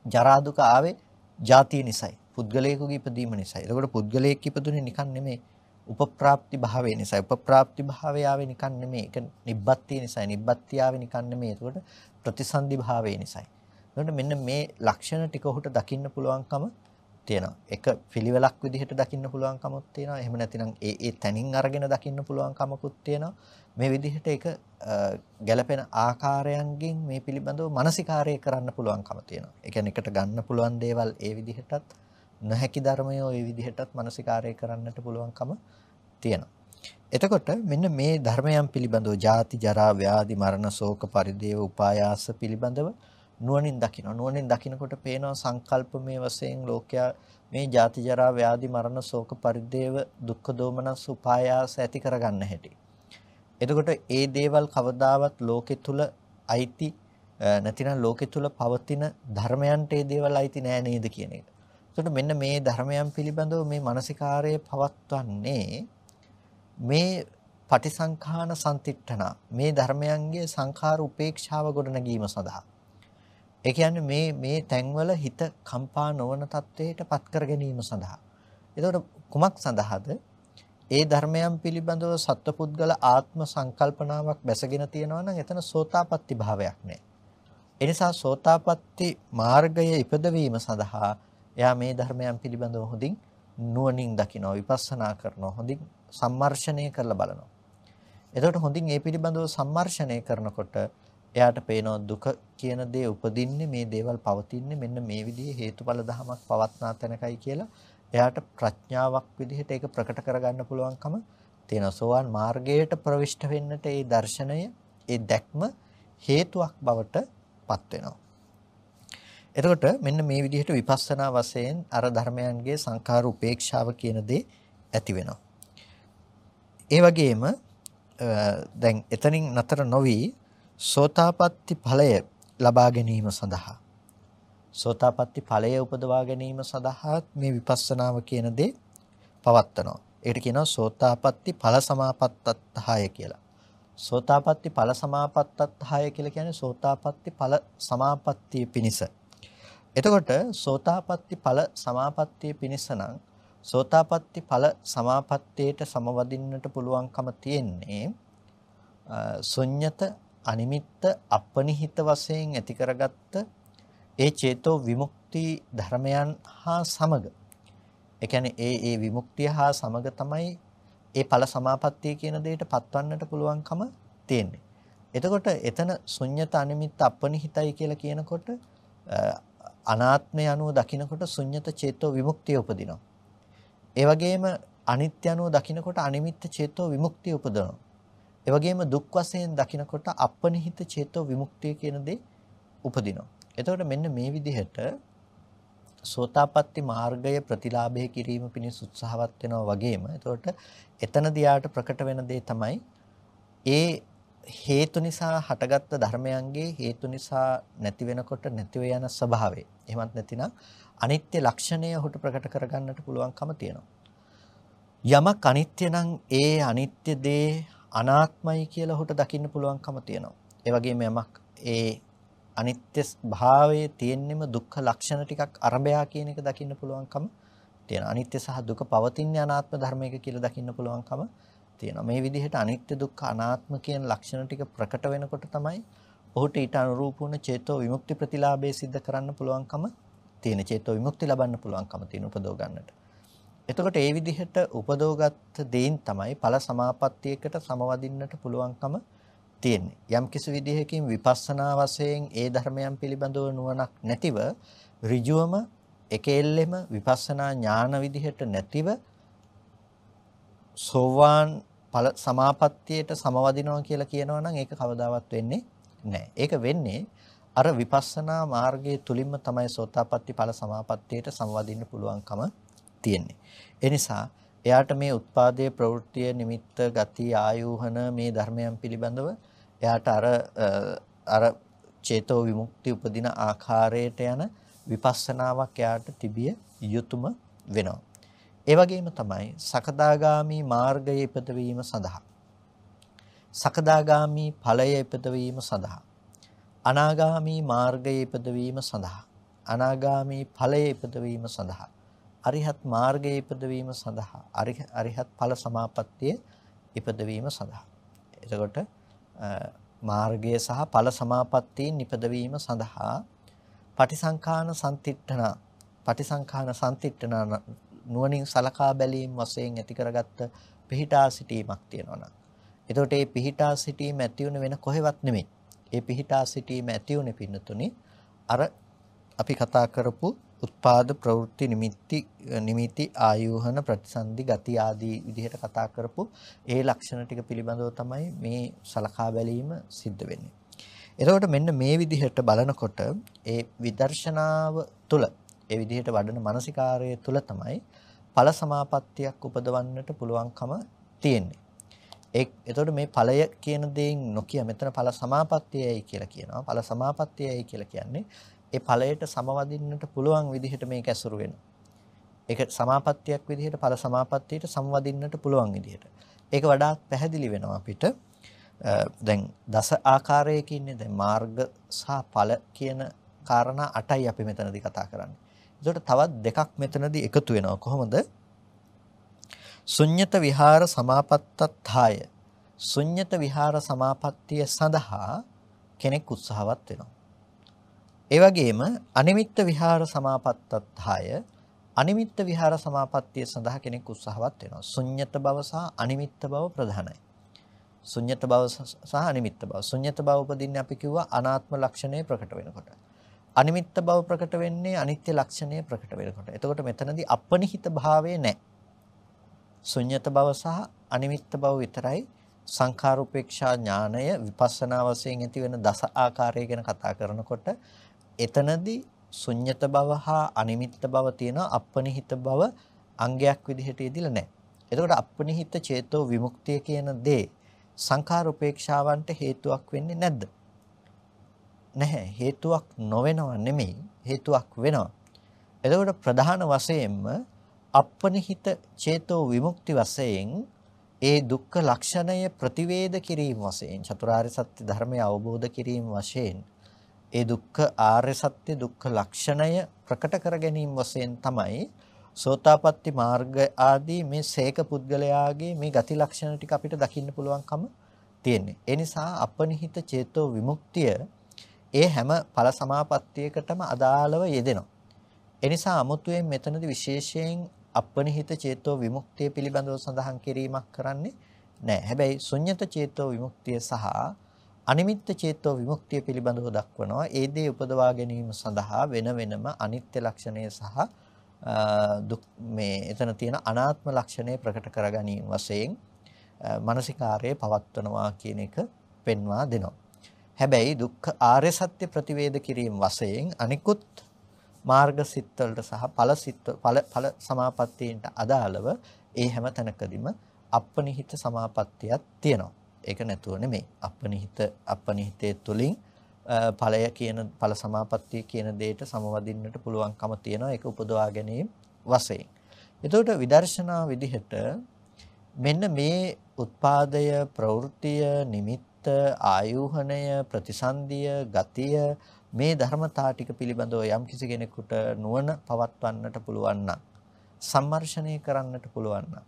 Speaker 2: ජරා දුක ආවේ ಜಾතිය නිසායි. පුද්ගලයෙකුගේ ඉපදීම නිසායි. එතකොට පුද්ගලයෙක් ඉපදුනේ නිකන් නෙමෙයි. උපප්‍රාප්ති භාවය නිසා. උපප්‍රාප්ති භාවය ආවේ නිකන් නෙමෙයි. ඒක නිබ්බත්තිය නිසායි. නිබ්බත්තිය ආවේ නිකන් නෙමෙයි. එතකොට ප්‍රතිසන්දි භාවය නිසායි. එතකොට මෙන්න මේ ලක්ෂණ ටික ඔහුට දකින්න පුළුවන්කම තියෙනවා. එක පිළිවෙලක් විදිහට දකින්න පුළුවන් කමක් තියෙනවා. එහෙම නැතිනම් ඒ ඒ තැනින් අරගෙන දකින්න පුළුවන් කමකුත් තියෙනවා. මේ විදිහට ඒක ගැළපෙන ආකාරයන්ගෙන් මේ පිළිබඳව මානසිකාරය කරන්න පුළුවන්කම තියෙනවා. ඒ කියන්නේ එකට ගන්න පුළුවන් දේවල් ඒ විදිහටත් නොහැකි ධර්මය ඒ විදිහටත් මානසිකාරය කරන්නට පුළුවන්කම තියෙනවා. එතකොට මෙන්න මේ ධර්මයන් පිළිබඳව ජාති ජරා ව්‍යාධි මරණ ශෝක පරිදේව උපායාස පිළිබඳව නුවණින් දකිනවා. නුවණින් දකිනකොට පේනවා සංකල්පමය වශයෙන් ලෝකයා මේ ජාති ජරා ව්‍යාධි මරණ ශෝක පරිදේව දුක්ඛ දෝමනස් උපායාස ඇති කරගන්න හැටි. එතකොට ඒ දේවල් කවදාවත් ලෝකෙ තුල අයිති නැතිනම් ලෝකෙ තුල පවතින ධර්මයන්ට ඒ දේවල් අයිති නෑ නේද කියන එක. එතකොට මෙන්න මේ ධර්මයන් පිළිබඳව මේ මානසිකාරය පවත්වන්නේ මේ පටිසංඛාන සම්තිට්ඨන මේ ධර්මයන්ගේ සංඛාර උපේක්ෂාව ගොඩනැගීම සඳහා ඒ කියන්නේ මේ මේ තැන්වල හිත කම්පා නොවන තත්වයට පත් කර ගැනීම සඳහා. එතකොට කුමක් සඳහාද? ඒ ධර්මයන් පිළිබඳව සත්පුද්ගල ආත්ම සංකල්පනාවක් බැසගෙන තියෙනවා නම් එතන සෝතාපට්ටි භාවයක් නැහැ. ඒ නිසා සෝතාපට්ටි මාර්ගය ඉපදවීම සඳහා එයා මේ ධර්මයන් පිළිබඳව හොඳින් නුවණින් දකිනවා විපස්සනා කරනවා හොඳින් සම්මර්ෂණය කරලා බලනවා. එතකොට හොඳින් ඒ පිළිබඳව සම්මර්ෂණය කරනකොට එයාට පේනවා දුක කියන දේ උපදින්නේ මේ දේවල් පවතින්නේ මෙන්න මේ විදිහේ හේතුඵල ධමයක් පවත්නා තැනකයි කියලා එයාට ප්‍රඥාවක් විදිහට ඒක ප්‍රකට කරගන්න පුළුවන්කම තියෙනවා. සෝවාන් මාර්ගයට ප්‍රවිෂ්ඨ වෙන්නට ඒ දර්ශනය, ඒ දැක්ම හේතුවක් බවට පත් වෙනවා. එතකොට මෙන්න මේ විදිහට විපස්සනා වශයෙන් අර ධර්මයන්ගේ සංඛාර උපේක්ෂාව කියන දේ ඇති වෙනවා. ඒ වගේම දැන් එතනින් නතර නොවි සෝතාපට්ටි ඵලය ලබා ගැනීම සඳහා සෝතාපට්ටි ඵලය උපදවා ගැනීම සඳහා මේ විපස්සනාව කියන දේ පවත්නවා. ඒකට කියනවා සෝතාපට්ටි ඵල සමාපත්තත්හය කියලා. සෝතාපට්ටි ඵල සමාපත්තත්හය කියලා කියන්නේ සෝතාපට්ටි ඵල සමාපත්තිය පිණිස. එතකොට සෝතාපට්ටි ඵල සමාපත්තිය පිණිස නම් සෝතාපට්ටි ඵල සමාපත්තියට සමවදින්නට පුළුවන්කම තියෙන්නේ ශුන්්‍යත අනිමිත්ත අපනිහිත වශයෙන් ඇති කරගත්ත ඒ චේතෝ විමුක්ති ධර්මයන් හා සමග ඒ කියන්නේ ඒ ඒ විමුක්තිය හා සමග තමයි ඒ ඵල සමාපත්තිය කියන දෙයට පත්වන්නට පුළුවන්කම තියෙන්නේ. එතකොට එතන ශුන්්‍යත අනිමිත්ත අපනිහිතයි කියලා කියනකොට අනාත්මය අනුව දකිනකොට ශුන්්‍යත චේතෝ විමුක්තිය උපදිනවා. ඒ වගේම අනිත්‍ය අනුව දකිනකොට අනිමිත්ත චේතෝ විමුක්තිය උපදිනවා. ඒ වගේම දුක් වශයෙන් දකිනකොට අපනිහිත චේතෝ විමුක්තිය කියන දේ උපදිනවා. එතකොට මෙන්න මේ විදිහට සෝතාපට්ටි මාර්ගය ප්‍රතිලාභය කිරීම පිණිස උත්සාහවත් වෙනවා වගේම එතකොට එතනදී යාට ප්‍රකට වෙන දේ තමයි ඒ හේතු නිසා හටගත්ත ධර්මයන්ගේ හේතු නිසා නැති වෙනකොට නැතිව යන ස්වභාවය. එහෙමත් නැතිනම් අනිත්‍ය ලක්ෂණය ඔහුට ප්‍රකට කරගන්නට පුළුවන්කම තියෙනවා. යමක් අනිත්‍ය නම් ඒ අනිත්‍ය දේ අනාත්මයි කියලා ඔහුට දකින්න පුළුවන්කම තියෙනවා. ඒ වගේම යමක් ඒ අනිත්‍ය භාවයේ තියෙන්නෙම දුක්ඛ ලක්ෂණ ටිකක් අරබයා කියන එක දකින්න පුළුවන්කම තියෙනවා. අනිත්‍ය සහ දුක පවතින අනාත්ම ධර්මයක කියලා දකින්න පුළුවන්කම තියෙනවා. තියෙනවා. මේ විදිහට අනිත්‍ය දුක්ඛ අනාත්ම කියන ලක්ෂණ ටික ප්‍රකට වෙනකොට තමයි ඔහුට ඊට අනුරූප වුණ චේතෝ විමුක්ති ප්‍රතිලාභය සිද්ධ කරන්න පුළුවන්කම තියෙන. චේතෝ විමුක්ති ලබන්න පුළුවන්කම තියෙන උපදව ගන්නට. එතකොට ඒ විදිහට උපදවගත් දෙයින් තමයි ඵල සමාපත්තියකට සමවදින්නට පුළුවන්කම තියෙන්නේ. යම් කිසි විදිහකින් විපස්සනා වශයෙන් ඒ ධර්මයන් පිළිබඳව නුවණක් නැතිව ඍජුවම එකෙල්ලෙම විපස්සනා ඥාන විදිහට නැතිව සෝවාන් ඵල සමාපත්තියට සමවදිනවා කියලා කියනවා නම් ඒක කවදාවත් වෙන්නේ නැහැ. ඒක වෙන්නේ අර විපස්සනා මාර්ගයේ තුලින්ම තමයි සෝතාපට්ටි ඵල සමාපත්තියට සමවදින්න පුළුවන්කම තියෙන්නේ. ඒ නිසා එයාට මේ උත්පාදයේ ප්‍රවෘත්තිය නිමිත්ත ගති ආයෝහන මේ ධර්මයන් පිළිබඳව එයාට අර අර චේතෝ විමුක්ති උපදින ආකාරයට යන විපස්සනාවක් එයාට තිබිය යුතුයම වෙනවා. ඒ වගේම තමයි සකදාගාමි මාර්ගයේ ඉපදවීම සඳහා සකදාගාමි ඵලයේ ඉපදවීම සඳහා අනාගාමි මාර්ගයේ ඉපදවීම සඳහා අනාගාමි ඵලයේ ඉපදවීම සඳහා අරිහත් මාර්ගයේ ඉපදවීම සඳහා අරිහත් ඵල සමාපත්තිය ඉපදවීම සඳහා. එතකොට මාර්ගය සහ ඵල සමාපත්තියෙන් නිපදවීම සඳහා පටිසංඛාන සම්තිට්ඨන පටිසංඛාන සම්තිට්ඨන නුවණින් සලකා බැලීම වශයෙන් ඇති කරගත්ත පිහිටා සිටීමක් තියෙනවා නම් එතකොට මේ පිහිටා සිටීම ඇති වෙන කොහෙවත් නෙමෙයි. ඒ පිහිටා සිටීම ඇති වුනේ පින්නතුනි අර අපි කතා කරපු උත්පාද ප්‍රවෘත්ති නිමිති නිමිති ආයෝහන ප්‍රතිසන්දි ගති ආදී විදිහට කතා කරපු ඒ ලක්ෂණ ටික පිළිබඳව තමයි මේ සලකා බැලීම සිද්ධ වෙන්නේ. එතකොට මෙන්න මේ විදිහට බලනකොට ඒ විදර්ශනාව තුළ ඒ විදිහට වඩන මානසිකාරය තුළ තමයි ඵල සමාපත්තියක් උපදවන්නට පුළුවන්කම තියෙන්නේ. ඒ එතකොට මේ ඵලය කියන දෙයින් නොකිය මෙතන ඵල සමාපත්තියයි කියලා කියනවා. ඵල සමාපත්තියයි කියලා කියන්නේ ඒ ඵලයට සමවදින්නට පුළුවන් විදිහට මේක ඇසුරු වෙනවා. ඒක සමාපත්තියක් විදිහට ඵල සමාපත්තියට සමවදින්නට පුළුවන් විදිහට. ඒක වඩාත් පැහැදිලි වෙනවා අපිට. දැන් දස ආකාරයකින්නේ දැන් මාර්ග සහ ඵල කියන කාරණා 8යි අපි මෙතනදී කතා කරන්නේ. ඒකට තවත් දෙකක් මෙතනදී එකතු වෙනවා. කොහොමද? ශුන්්‍යත විහාර සමාපත්තත්ථාය. ශුන්්‍යත විහාර සමාපත්තිය සඳහා කෙනෙක් උත්සාහවත් වෙනවා. ඒ වගේම අනිමිත්ත විහාර සමාපත්තත්හය අනිමිත්ත විහාර සමාපත්තිය සඳහා කෙනෙක් උත්සාහවත් වෙනවා. ශුන්්‍යත බව සහ අනිමිත්ත බව ප්‍රධානයි. ශුන්්‍යත බව සහ අනිමිත්ත බව. ශුන්්‍යත බව උපදින්නේ අපි කිව්වා අනාත්ම ලක්ෂණය ප්‍රකට වෙනකොට. අනිමිත්ත බව ප්‍රකට වෙන්නේ අනිත්‍ය ලක්ෂණය ප්‍රකට වෙනකොට. එතකොට මෙතනදී අපනිහිත භාවය නැහැ. ශුන්්‍යත බව සහ අනිමිත්ත බව විතරයි සංඛාරූපේක්ෂා ඥානය විපස්සනා වශයෙන් ඇති වෙන දස ආකාරය ගැන කතා කරනකොට එතනදී ශුන්්‍යත බව හා අනිමිත්ත බව තියෙන අපනිහිත බව අංගයක් විදිහට යෙදිලා නැහැ. එතකොට අපනිහිත චේතෝ විමුක්තිය කියන දේ සංඛාර උපේක්ෂාවන්ට හේතුවක් වෙන්නේ නැද්ද? නැහැ. හේතුවක් නොවෙනව නෙමෙයි හේතුවක් වෙනවා. එතකොට ප්‍රධාන වශයෙන්ම අපනිහිත චේතෝ විමුක්ති වශයෙන් ඒ දුක්ඛ ලක්ෂණය ප්‍රතිවේද කිරීම වශයෙන් චතුරාර්ය සත්‍ය ධර්මය අවබෝධ කිරීම වශයෙන් ඒ දුක්ඛ ආර්ය සත්‍ය දුක්ඛ ලක්ෂණය ප්‍රකට කර ගැනීම වශයෙන් තමයි සෝතාපට්ටි මාර්ග ආදී මේ සේක පුද්ගලයාගේ මේ ගති ලක්ෂණ ටික අපිට දකින්න පුළුවන්කම තියෙන්නේ. ඒ නිසා අපනිහිත චේතෝ විමුක්තිය ඒ හැම ඵල සමාපත්තියකටම අදාළව යෙදෙනවා. ඒ නිසා අමුතුවෙන් මෙතනදී විශේෂයෙන් අපනිහිත චේතෝ විමුක්තිය පිළිබඳව සඳහන් කිරීමක් කරන්නේ නැහැ. හැබැයි ශුන්්‍යත චේතෝ විමුක්තිය සහ අනිමිත්ත චේතෝ විමුක්තිය පිළිබඳව දක්වනවා. ඒ දේ උපදවා ගැනීම සඳහා වෙන වෙනම අනිත්‍ය ලක්ෂණය සහ මේ එතන තියෙන අනාත්ම ලක්ෂණය ප්‍රකට කර ගැනීම වශයෙන් මානසිකාරයේ පවත්වනවා කියන එක පෙන්වා දෙනවා. හැබැයි දුක්ඛ ආර්ය සත්‍ය ප්‍රතිවේද කිරීම වශයෙන් අනිකුත් මාර්ග සිත්වලට සහ ඵල සිත් ඵල ඵල සමාපත්තීන්ට අදාළව ඒ හැම තැනකදීම අපනිහිත සමාපත්තියක් තියෙනවා. ඒක නැතුව නෙමෙයි. අපනිහිත අපනිහිතේ තුලින් ඵලය කියන ඵල සමාපත්තිය කියන දෙයට සමවදින්නට පුළුවන්කම තියෙනවා. ඒක උපදවා ගැනීම වශයෙන්. එතකොට විදර්ශනා විදිහට මෙන්න මේ උත්පාදය ප්‍රවෘත්තිය නිමිත්ත ආයෝහණය ප්‍රතිසන්දිය ගතිය මේ ධර්මතා ටික පිළිබඳව යම් කිසි කෙනෙකුට නුවණ පවත්වන්නට පුළුවන් නම් සම්මර්ෂණය කරන්නට පුළුවන් නම්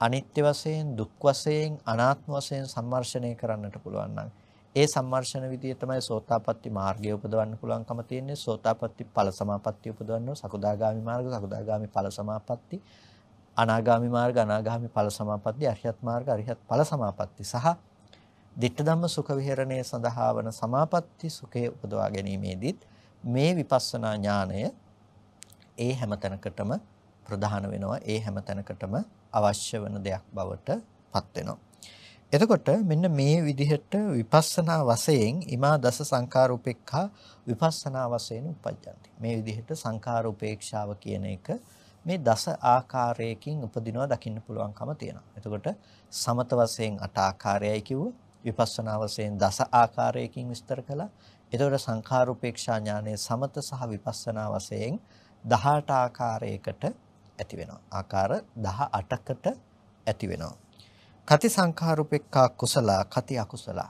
Speaker 2: අනිත්‍ය වශයෙන් දුක් වශයෙන් අනාත්ම වශයෙන් සම්මර්ෂණය කරන්නට පුළුවන් නම් ඒ සම්මර්ෂණ විදිය තමයි සෝතාපට්ටි මාර්ගය උපදවන්න පුළුවන්කම තියෙන්නේ. සෝතාපට්ටි ඵල සමාපatti උපදවන්න සකුදාගාමි මාර්ග සකුදාගාමි ඵල සමාපatti අනාගාමි මාර්ග අනාගාමි ඵල සමාපatti අරිහත් මාර්ග අරිහත් ඵල සමාපatti සහ ditta ධම්ම සුඛ විහරණය සඳහා වන සමාපatti සුඛය උපදවා ගැනීමේදීත් මේ විපස්සනා ඥානය ඒ හැම තැනකටම ප්‍රධාන වෙනවා ඒ හැම තැනකටම අවශ්‍ය වෙන දෙයක් බවට පත් වෙනවා. එතකොට මෙන්න මේ විදිහට විපස්සනා වශයෙන් ීමා දස සංඛාර උපේක්ඛා විපස්සනා වශයෙන් උපජ්ජන්ති. මේ විදිහට සංඛාර උපේක්ෂාව කියන එක මේ දස ආකාරයකින් උපදිනවා දකින්න පුළුවන්කම තියෙනවා. එතකොට සමත වශයෙන් අට ආකාරයයි කිව්ව විපස්සනා වශයෙන් දස ආකාරයකින් විස්තර කළා. එතකොට සංඛාර උපේක්ෂා ඥානයේ සමත සහ විපස්සනා වශයෙන් 18 ආකාරයකට ඇති වෙනවා. ආකාර 18කට ඇති වෙනවා. කති සංඛාරුපෙක්ඛා කුසල කති අකුසල.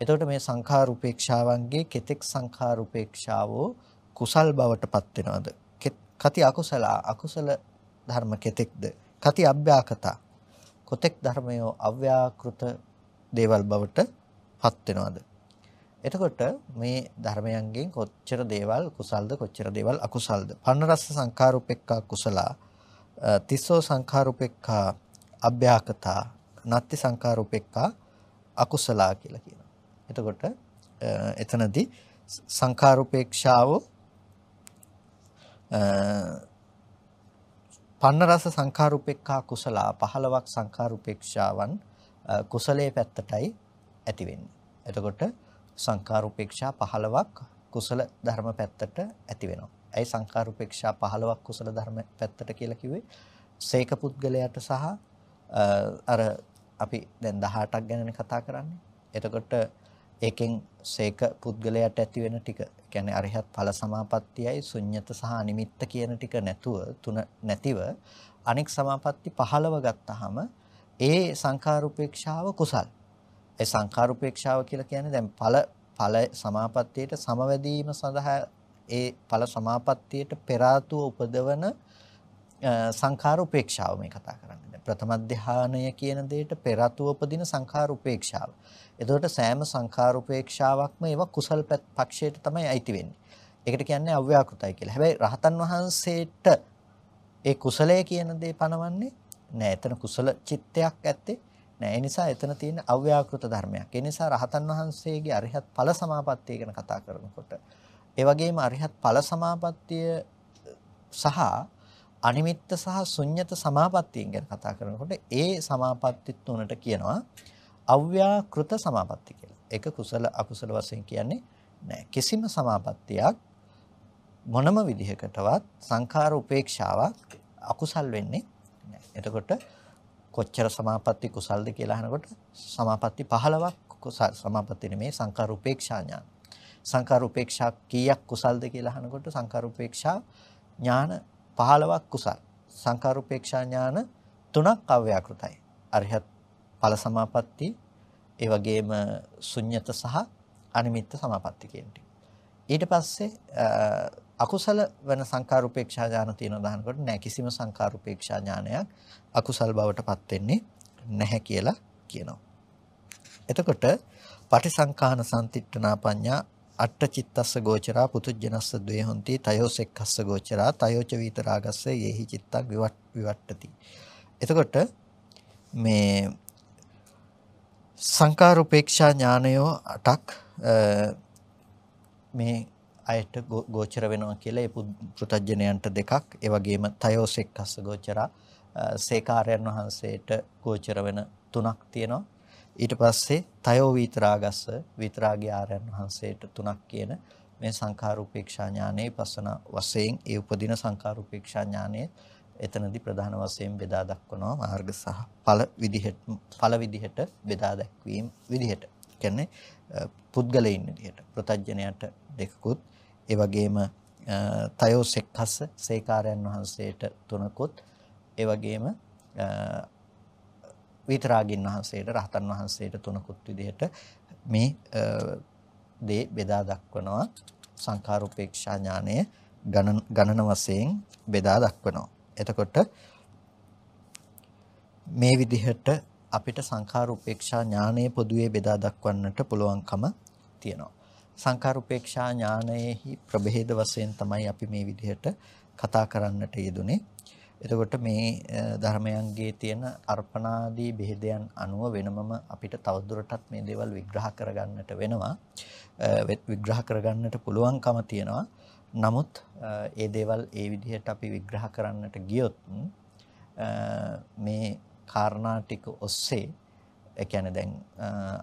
Speaker 2: එතකොට මේ සංඛාරුපේක්ෂාවන්ගේ කෙතෙක් සංඛාරුපේක්ෂාවෝ කුසල් බවට පත් වෙනවද? කති අකුසල අකුසල ධර්ම කෙතෙක්ද? කති අභ්‍යාකත කොතෙක් ධර්මයෝ අව්‍යාකෘත දේවල් බවට පත් වෙනවද? එතකොට මේ ධර්මයන්ගෙන් කොච්චර දේවල් කුසල්ද කොච්චර දේවල් අකුසල්ද පන්නරස්ස සංඛාරුපෙක්ඛා කුසලා තිස්සෝ සංඛාරුපෙක්ඛා අභ්‍යාකතා නත්ති සංඛාරුපෙක්ඛා අකුසලා කියලා කියනවා. එතකොට එතනදී සංඛාරුපේක්ෂාව පන්නරස සංඛාරුපෙක්ඛා කුසලා 15ක් සංඛාරුපේක්ෂාවන් කුසලයේ පැත්තටයි ඇති වෙන්නේ. එතකොට සංඛාර උපේක්ෂා 15ක් කුසල ධර්ම පැත්තට ඇති වෙනවා. ඇයි සංඛාර උපේක්ෂා 15ක් කුසල ධර්ම පැත්තට කියලා කිව්වේ? සේක පුද්ගලයාට සහ අර අපි දැන් 18ක් ගැනනේ කතා කරන්නේ. එතකොට ඒකෙන් සේක පුද්ගලයාට ඇති වෙන ටික කියන්නේ අරිහත් ඵල සමාපත්තියයි ශුන්්‍යත සහ අනිමිත්ත කියන ටික නැතුව තුන නැතිව අනික් සමාපatti 15 ගත්තාම ඒ සංඛාරුපේක්ෂාව කුසල්. ඒ සංඛාරුපේක්ෂාව කියලා කියන්නේ දැන් ඵල ඵල සමාපත්තියට සමවැදීම සඳහා ඒ ඵල සමාපත්තියට පෙර උපදවන සංඛාර උපේක්ෂාව මේ කතා කරන්නේ. දැන් ප්‍රථම ධානය කියන දෙයට පෙර උපදින සංඛාර උපේක්ෂාව. එතකොට සෑම සංඛාර උපේක්ෂාවක්ම ඒවා කුසල් පක්ෂයට තමයි අයිති වෙන්නේ. ඒකට කියන්නේ අව්‍යාකෘතයි කියලා. හැබැයි රහතන් වහන්සේට ඒ කුසලය කියන දේ පනවන්නේ නෑ. එතන කුසල චිත්තයක් ඇත්තේ නෑ. ඒ නිසා එතන තියෙන අව්‍යාකෘත ධර්මයක්. ඒ නිසා රහතන් වහන්සේගේ අරිහත් ඵල සමාපත්තිය ගැන කතා කරනකොට ඒ වගේම අරිහත් ඵල සමාපත්තිය සහ අනිමිත්ත සහ ශුන්්‍යත සමාපත්තියෙන් ගැන කතා කරනකොට ඒ සමාපatti තුනට කියනවා අව්‍යාකෘත සමාපatti කියලා. ඒක කුසල අකුසල වශයෙන් කියන්නේ නෑ. කිසිම සමාපත්තියක් මොනම විදිහකටවත් සංඛාර උපේක්ෂාවක් අකුසල් වෙන්නේ නෑ. එතකොට කොච්චර සමාපatti කුසල්ද කියලා අහනකොට සමාපatti 15ක් කුසල් සමාපatti නෙමේ සංකාර උපේක්ෂා ඥාන. සංකාර උපේක්ෂා කීයක් කුසල්ද කියලා අහනකොට සංකාර උපේක්ෂා ඥාන 15ක් කුසල්. සංකාර උපේක්ෂා ඥාන තුනක් අව්‍යාකෘතයි. අරිහත් ඵල සමාපatti ඒ වගේම ශුන්්‍යත සහ අනිමිත්ත සමාපatti කියන ඊට පස්සේ අකුසල වෙන සංකාරූපේක්ෂා ඥාන තියෙනවා දහනකොට නෑ කිසිම සංකාරූපේක්ෂා ඥානයක් අකුසල් බවට පත් වෙන්නේ නැහැ කියලා කියනවා. එතකොට පටිසංකාන සම්තිට්ඨනා පඤ්ඤා අට්ඨ චිත්තස්ස ගෝචරා පුතුජනස්ස ද්වේ හොಂತಿ තයෝසෙක්ඛස්ස ගෝචරා තයෝච විතරාගස්ස යේහි චිත්තක් විවට්ටති. එතකොට මේ සංකාර උපේක්ෂා ඥානයෝ අටක් මේ අයට ගෝචර වෙනවා කියලා ඒ පෘතජ්ජනයන්ට දෙකක් ඒ වගේම තයෝසෙක්ඛස්ස ගෝචරා සේකාරයන් වහන්සේට ගෝචර වෙන තුනක් තියෙනවා ඊට පස්සේ තයෝ විතරාගස්ස විතරාගී ආරයන් වහන්සේට තුනක් කියන මේ සංඛාර උපේක්ෂා ඥානයේ පස්සන වශයෙන් ඒ උපදින සංඛාර උපේක්ෂා ඥානයේ එතනදී ප්‍රධාන වශයෙන් බෙදා දක්වනවා මාර්ග සහ ඵල විදිහට ඵල විදිහට බෙදා දැක්වීම විදිහට. කියන්නේ පුද්ගලයින් විදිහට. ප්‍රතඥයට දෙකකුත් ඒ වගේම තයෝ සෙක්ඛස්ස සේකාරයන් වහන්සේට තුනකුත් ඒ වගේම විතරාගින් වහන්සේට රහතන් වහන්සේට තුනකුත් විදිහට මේ දේ බෙදා දක්වනවා සංඛාරෝපේක්ෂා ඥානය ගණන වශයෙන් බෙදා දක්වනවා. එතකොට මේ විදිහට අපිට සංඛාර උපේක්ෂා ඥානයේ පොදුවේ බෙදා දක්වන්නට පුළුවන්කම තියෙනවා. සංඛාර උපේක්ෂා ඥානයේහි ප්‍රභේද වශයෙන් තමයි අපි මේ විදිහට කතා කරන්නට යෙදුනේ. එතකොට මේ ධර්මයන්ගේ තියෙන අර්පණාදී බෙහෙදයන් අනුව වෙනමම අපිට තවදුරටත් මේ දේවල් විග්‍රහ කරගන්නට වෙනවා. විග්‍රහ කරගන්නට පුළුවන්කම තියෙනවා. නමුත් ඒ දේවල් ඒ විදිහට අපි විග්‍රහ කරන්නට ගියොත් මේ කාරණා ටික ඔස්සේ ඒ කියන්නේ දැන්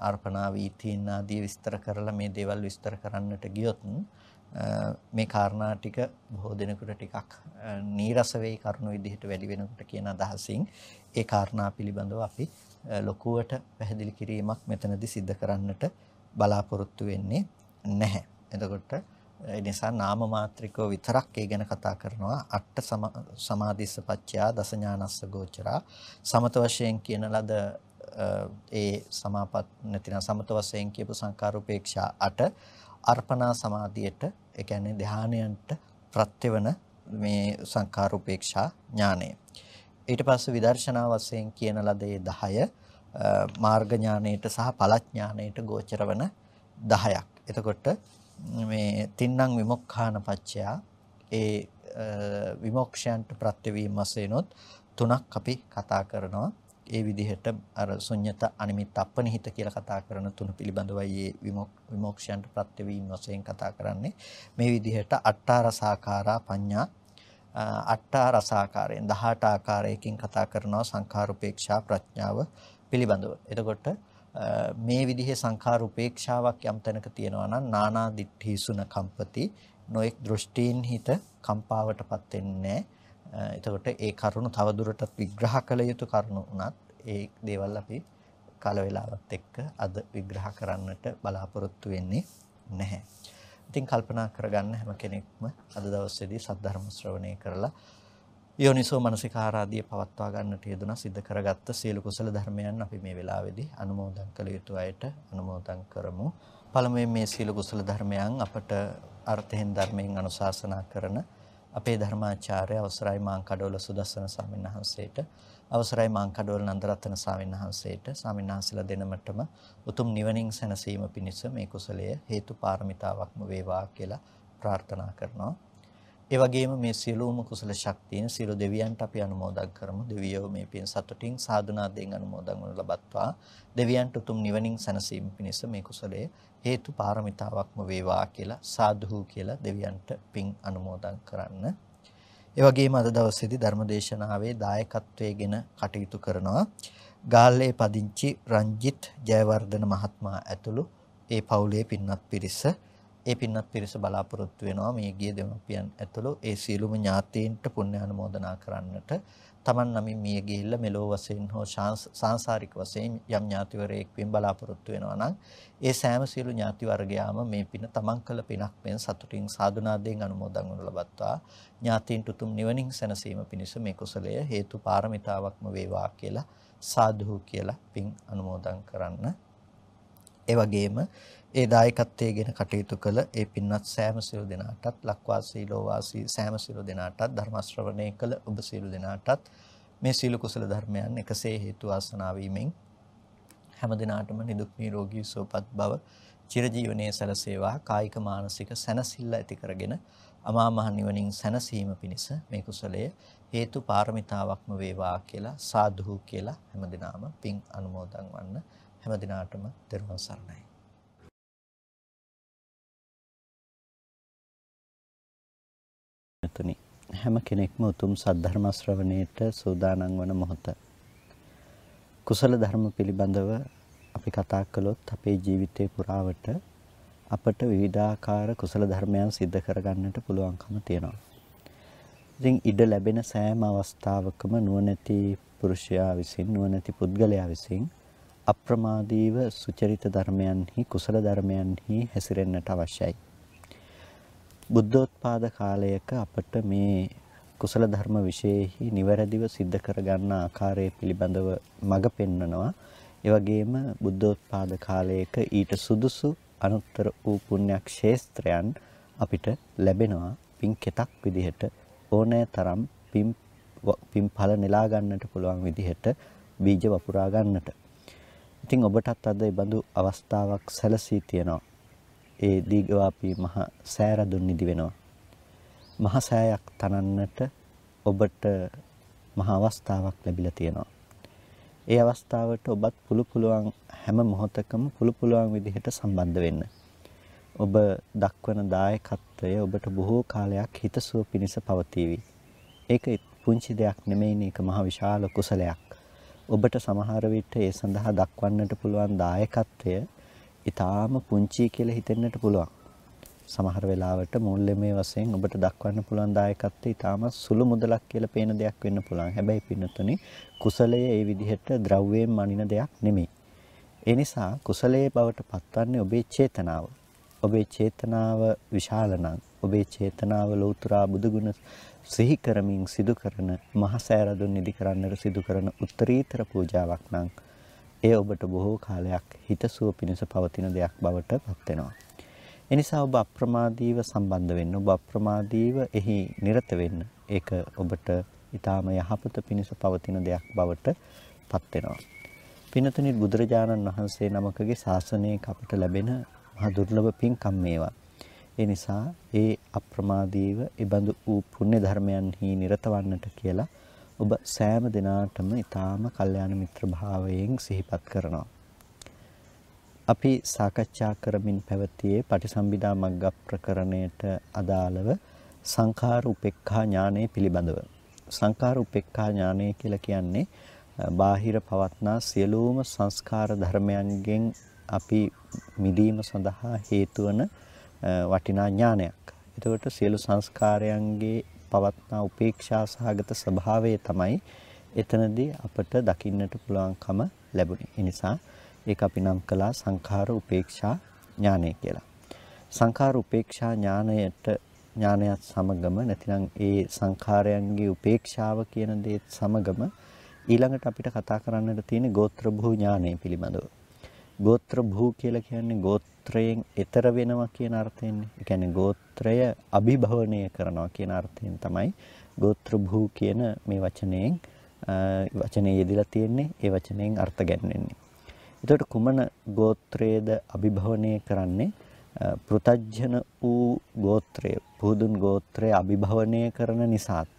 Speaker 2: අර්පණා වීතීන් ආදී විස්තර කරලා මේ දේවල් විස්තර කරන්නට ගියොත් මේ කාරණා ටික බොහෝ දිනකට ටිකක් නීරස වෙයි කරුණු විදිහට වැඩි වෙනකොට කියන අදහසින් ඒ කාරණා පිළිබඳව අපි ලොකුවට පැහැදිලි කිරීමක් මෙතනදී සිද්ධ කරන්නට බලාපොරොත්තු වෙන්නේ නැහැ. එතකොට ඒ නිසා නාම මාත්‍රිකව විතරක් ඒ ගැන කතා කරනවා අට්ඨ සමාධිස්ස පච්චයා දස ඥානස්ස ගෝචරා සමත වශයෙන් කියන ලද ඒ සමාපත් නැතිනම් සමත වශයෙන් කියපු සංකාරූපේක්ෂා 8 අර්පණා සමාධියට ඒ කියන්නේ ධානයන්ට ප්‍රත්‍යවන මේ සංකාරූපේක්ෂා ඥානය. ඊට පස්සේ විදර්ශනා වශයෙන් කියන ලද ඒ 10 මාර්ග ඥානයට සහ ඵල ඥානයට ගෝචර වන 10ක් එතකොට මේ තින්නම් විමුක්ඛාන පච්චයා ඒ විමුක්ෂයන්ට ප්‍රත්‍යවීම වශයෙන්ොත් තුනක් අපි කතා කරනවා. ඒ විදිහට අර ශුන්්‍යත අනිමිත් අපනිහිත කියලා කතා කරන තුන පිළිබඳවයි මේ විමුක්ෂයන්ට ප්‍රත්‍යවීම වශයෙන් කතා කරන්නේ මේ විදිහට අට්ඨාරසාකාරා පඤ්ඤා අට්ඨාරසාකාරයෙන් 18 ආකාරයකින් කතා කරනවා සංඛාරුපේක්ෂා ප්‍රඥාව පිළිබඳව. එතකොට මේ විදිහේ සංඛාර උපේක්ෂාවක් යම් තැනක තියෙනවා නම් නානා දිට්ඨීසුන කම්පති නොඑක් දෘෂ්ටීන් හිත කම්පාවටපත් වෙන්නේ එතකොට ඒ කරුණු තවදුරටත් විග්‍රහ කළ යුතු කරුණු උනත් ඒ දේවල් අපි කාල වේලාවත් එක්ක අද විග්‍රහ කරන්නට බලාපොරොත්තු වෙන්නේ නැහැ. ඉතින් කල්පනා කරගන්න හැම කෙනෙක්ම අද දවසේදී සද්ධර්ම ශ්‍රවණය කරලා යෝනිසෝ මනසිකාරාදී පවත්වා ගන්නට යෙදුනා සිද්ධ කරගත්ත සියලු කුසල ධර්මයන් අපි මේ වෙලාවේදී අනුමෝදන් කළ යුතු අයට අනුමෝදන් කරමු. පළමුවෙන් මේ සියලු කුසල ධර්මයන් අපට අර්ථයෙන් ධර්මයෙන් අනුශාසනා කරන අපේ ධර්මාචාර්ය අවසරයි මාංකඩවල සුදස්සන ස්වාමීන් වහන්සේට අවසරයි මාංකඩවල නන්දරත්න ස්වාමීන් වහන්සේට ස්වාමීන් වහන්සේලා දෙනමටම උතුම් නිවනින් සැනසීම පිණිස මේ කුසලය හේතු පාරමිතාවක්ම වේවා කියලා ප්‍රාර්ථනා කරනවා. ඒ වගේම මේ සියලුම කුසල ශක්තියන් සියලු දෙවියන්ට අපි අනුමෝදන් කරමු. දෙවියෝ මේ පින් සතුටින් සාදුනාදයෙන් අනුමෝදන් වනු ලබත්වා. දෙවියන්ට උතුම් නිවනින් සැනසීම පිණිස මේ කුසලය හේතු පාරමිතාවක්ම වේවා කියලා සාදුහු කියලා දෙවියන්ට පින් අනුමෝදන් කරන්න. ඒ වගේම අද දවසේදී ධර්මදේශනාවේ දායකත්වයේගෙන කටයුතු කරනවා. ගාල්ලේ පදිංචි රංජිත් ජයවර්ධන මහත්මයා ඇතුළු ඒ පවුලේ පින්වත් පිරිස ඒ පින්වත් පිරිස බලාපොරොත්තු වෙනවා මේ ගිය දෙමපියන් ඇතුළු ඒ සියලුම ඥාතීන්ට පුණ්‍ය අනුමෝදනා කරන්නට තමන් නමින් මිය ගිහිල්ලා මෙලෝ වශයෙන් හෝ සාංශාරික වශයෙන් යම් ඥාතිවරයෙක් වෙන් බලාපොරොත්තු වෙනවා නම් ඒ සෑම සියලු ඥාති වර්ගයාම මේ පින තමන් කළ පිනක් මෙන් සතුටින් සාදුනාදයෙන් අනුමෝදන් වනු ලබත්වා. ඥාතීන්ට උතුම් නිවනින් සැනසීම පිණිස මේ කුසලය හේතු පාරමිතාවක්ම වේවා කියලා සාදුහු කියලා පින් අනුමෝදන් කරන්න. ඒ වගේම ඒ දායකත්වයේ ගෙන කටයුතු කළ ඒ පින්වත් සෑම සියලු දෙනාටත් ලක්වාසී ලෝවාසී සෑම සියලු දෙනාටත් ධර්ම ශ්‍රවණය කළ ඔබ සියලු දෙනාටත් මේ සීල කුසල ධර්මයන් එකසේ හේතු වාසනා වීමෙන්
Speaker 1: හැම දිනාටම නිදුක් නිරෝගී සුවපත් බව චිරජීවනයේ සැලසේවා කායික මානසික සැනසෙල්ල ඇති කරගෙන අමා මහ නිවනින් සැනසීම පිණිස මේ කුසලය හේතු පාරමිතාවක්ම වේවා කියලා සාදු කියලා හැමදිනාම පින් අනුමෝදන් වන්න හැමදිනාටම දරුවන් සරණයි. මෙතනි හැම කෙනෙක්ම උතුම් සද්ධර්ම ශ්‍රවණයට සූදානම් වන මොහොත. කුසල ධර්ම පිළිබඳව අපි කතා කළොත් අපේ ජීවිතේ පුරාවට අපට විවිධාකාර කුසල ධර්මයන් සිද්ධ කරගන්නට පුළුවන්කම තියෙනවා. ඉතින් ඉඩ ලැබෙන සෑම අවස්ථාවකම නුවණැති පුරුෂයා විසින් නුවණැති පුද්ගලයා විසින් අප්‍රමාදීව සුචරිත ධර්මයන්හි කුසල ධර්මයන්හි හැසිරෙන්නට අවශ්‍යයි. බුද්ධෝත්පාද කාලයක අපට මේ කුසල ධර්ම විශේෂෙහි නිවැරදිව සිද්ධ කරගන්න ආකාරය පිළිබඳව මඟ පෙන්වනවා. ඒ වගේම බුද්ධෝත්පාද කාලයක ඊට සුදුසු අනුත්තර වූ පුණ්‍යක් ශේස්ත්‍රයන් අපිට ලැබෙනවා පින් කෙතක් විදිහට ඕනෑ තරම් පින් පින් ඵල නෙලා ගන්නට පුළුවන් විදිහට බීජ වපුරා ගන්නට. ඉතින් ඔබටත් අද මේ බඳු අවස්ථාවක් සැලසී තියෙනවා. ඒ දීගවාපී මහ සෑරදුන් නිදි වෙනවා. මහ සෑයක් තනන්නට ඔබට මහ අවස්ථාවක් ලැබිලා තියෙනවා. ඒ අවස්ථාවට ඔබත් පුළු පුළුවන් හැම මොහොතකම පුළු පුළුවන් විදිහට සම්බන්ධ වෙන්න. ඔබ දක්වන දායකත්වය ඔබට බොහෝ කාලයක් හිතසුව පිණිස පවතිවි. ඒක පුංචි දෙයක් නෙමෙයි මේක මහ විශාල කුසලයක්. ඔබට සමහර විට ඒ සඳහා දක්වන්නට පුළුවන් දායකත්වය ඊටාම පුංචි කියලා හිතෙන්නට පුළුවන්. සමහර වෙලාවට මූල්‍යමය වශයෙන් ඔබට දක්වන්න පුළුවන් දායකත්වය ඊටාම සුළු මුදලක් කියලා පේන දෙයක් වෙන්න පුළුවන්. හැබැයි පින්නතුනේ කුසලය ඒ විදිහට ද්‍රව්‍යයෙන් මනින දෙයක් නෙමෙයි. ඒ නිසා කුසලයේ බවට පත්වන්නේ ඔබේ චේතනාව. ඔබේ චේතනාව විශාල නම් ඔබේ චේතනාව ලෞතුරා බුදුගුණ සිහි කරමින් සිදු කරන මහසෑරදුන් නිදි කරන්නට සිදු කරන උත්තරීතර පූජාවක් නම් එය ඔබට බොහෝ කාලයක් හිතසුව පිණිස පවතින දෙයක් බවට පත් වෙනවා. එනිසා ඔබ අප්‍රමාදීව සම්බන්ධ වෙන්න ඔබ අප්‍රමාදීව එහි නිරත වෙන්න. ඒක ඔබට ඊටාම යහපත පිණිස පවතින දෙයක් බවට පත් වෙනවා. පිනතුනි බුදුරජාණන් වහන්සේ නමකගේ ශාසනයක අපට ලැබෙන මහ දුර්ලභ පින්කම් මේවා. ඒ නිසා ඒ අප්‍රමාදීව ඒ බඳු වූ පුණ්‍ය ධර්මයන්හි නිරත වන්නට කියලා ඔබ සෑම දිනාටම ඊටාම කල්යාණ මිත්‍ර භාවයෙන් සිහිපත් කරනවා. අපි සාකච්ඡා කරමින් පැවතියේ පටිසම්භිදා මග්ග ප්‍රකරණයට අදාළව සංඛාර උපේක්ඛා ඥානය පිළිබඳව. සංඛාර උපේක්ඛා ඥානය කියලා කියන්නේ බාහිර පවත්නා සියලුම සංස්කාර ධර්මයන්ගෙන් අපි මිදීම සඳහා හේතු වන වටිනා ඥානයක්. එතකොට සියලු සංස්කාරයන්ගේ පවත්නා උපේක්ෂා සහගත ස්වභාවය තමයි එතනදී අපට දකින්නට පුළුවන්කම ලැබුණේ. ඒ නිසා ඒක අපි නම් කළා සංඛාර උපේක්ෂා ඥානය කියලා. සංඛාර උපේක්ෂා ඥානයට ඥානයත් සමගම නැතිනම් ඒ සංඛාරයන්ගේ උපේක්ෂාව කියන දේත් සමගම ඊළඟට අපිට කතා කරන්නට තියෙන ගෝත්‍ර භූ ඥානය පිළිබඳව. ගෝත්‍ර භූ කියලා කියන්නේ ගෝත්‍රයෙන් ඈතර වෙනවා කියන අර්ථයෙන්නේ. ඒ කියන්නේ ගෝත්‍රය අභිභවනය කරනවා කියන අර්ථයෙන් තමයි ගෝත්‍ර භූ කියන මේ වචනයෙන් වචනේ යෙදලා තියෙන්නේ. ඒ වචනයෙන් අර්ථ ගැන්වෙන්නේ. එතකොට කුමන ගෝත්‍රයේද අභිභවනය කරන්නේ? පෘතජ්ජන වූ ගෝත්‍රය, පුදුන් ගෝත්‍රය අභිභවනය කරන නිසාත්.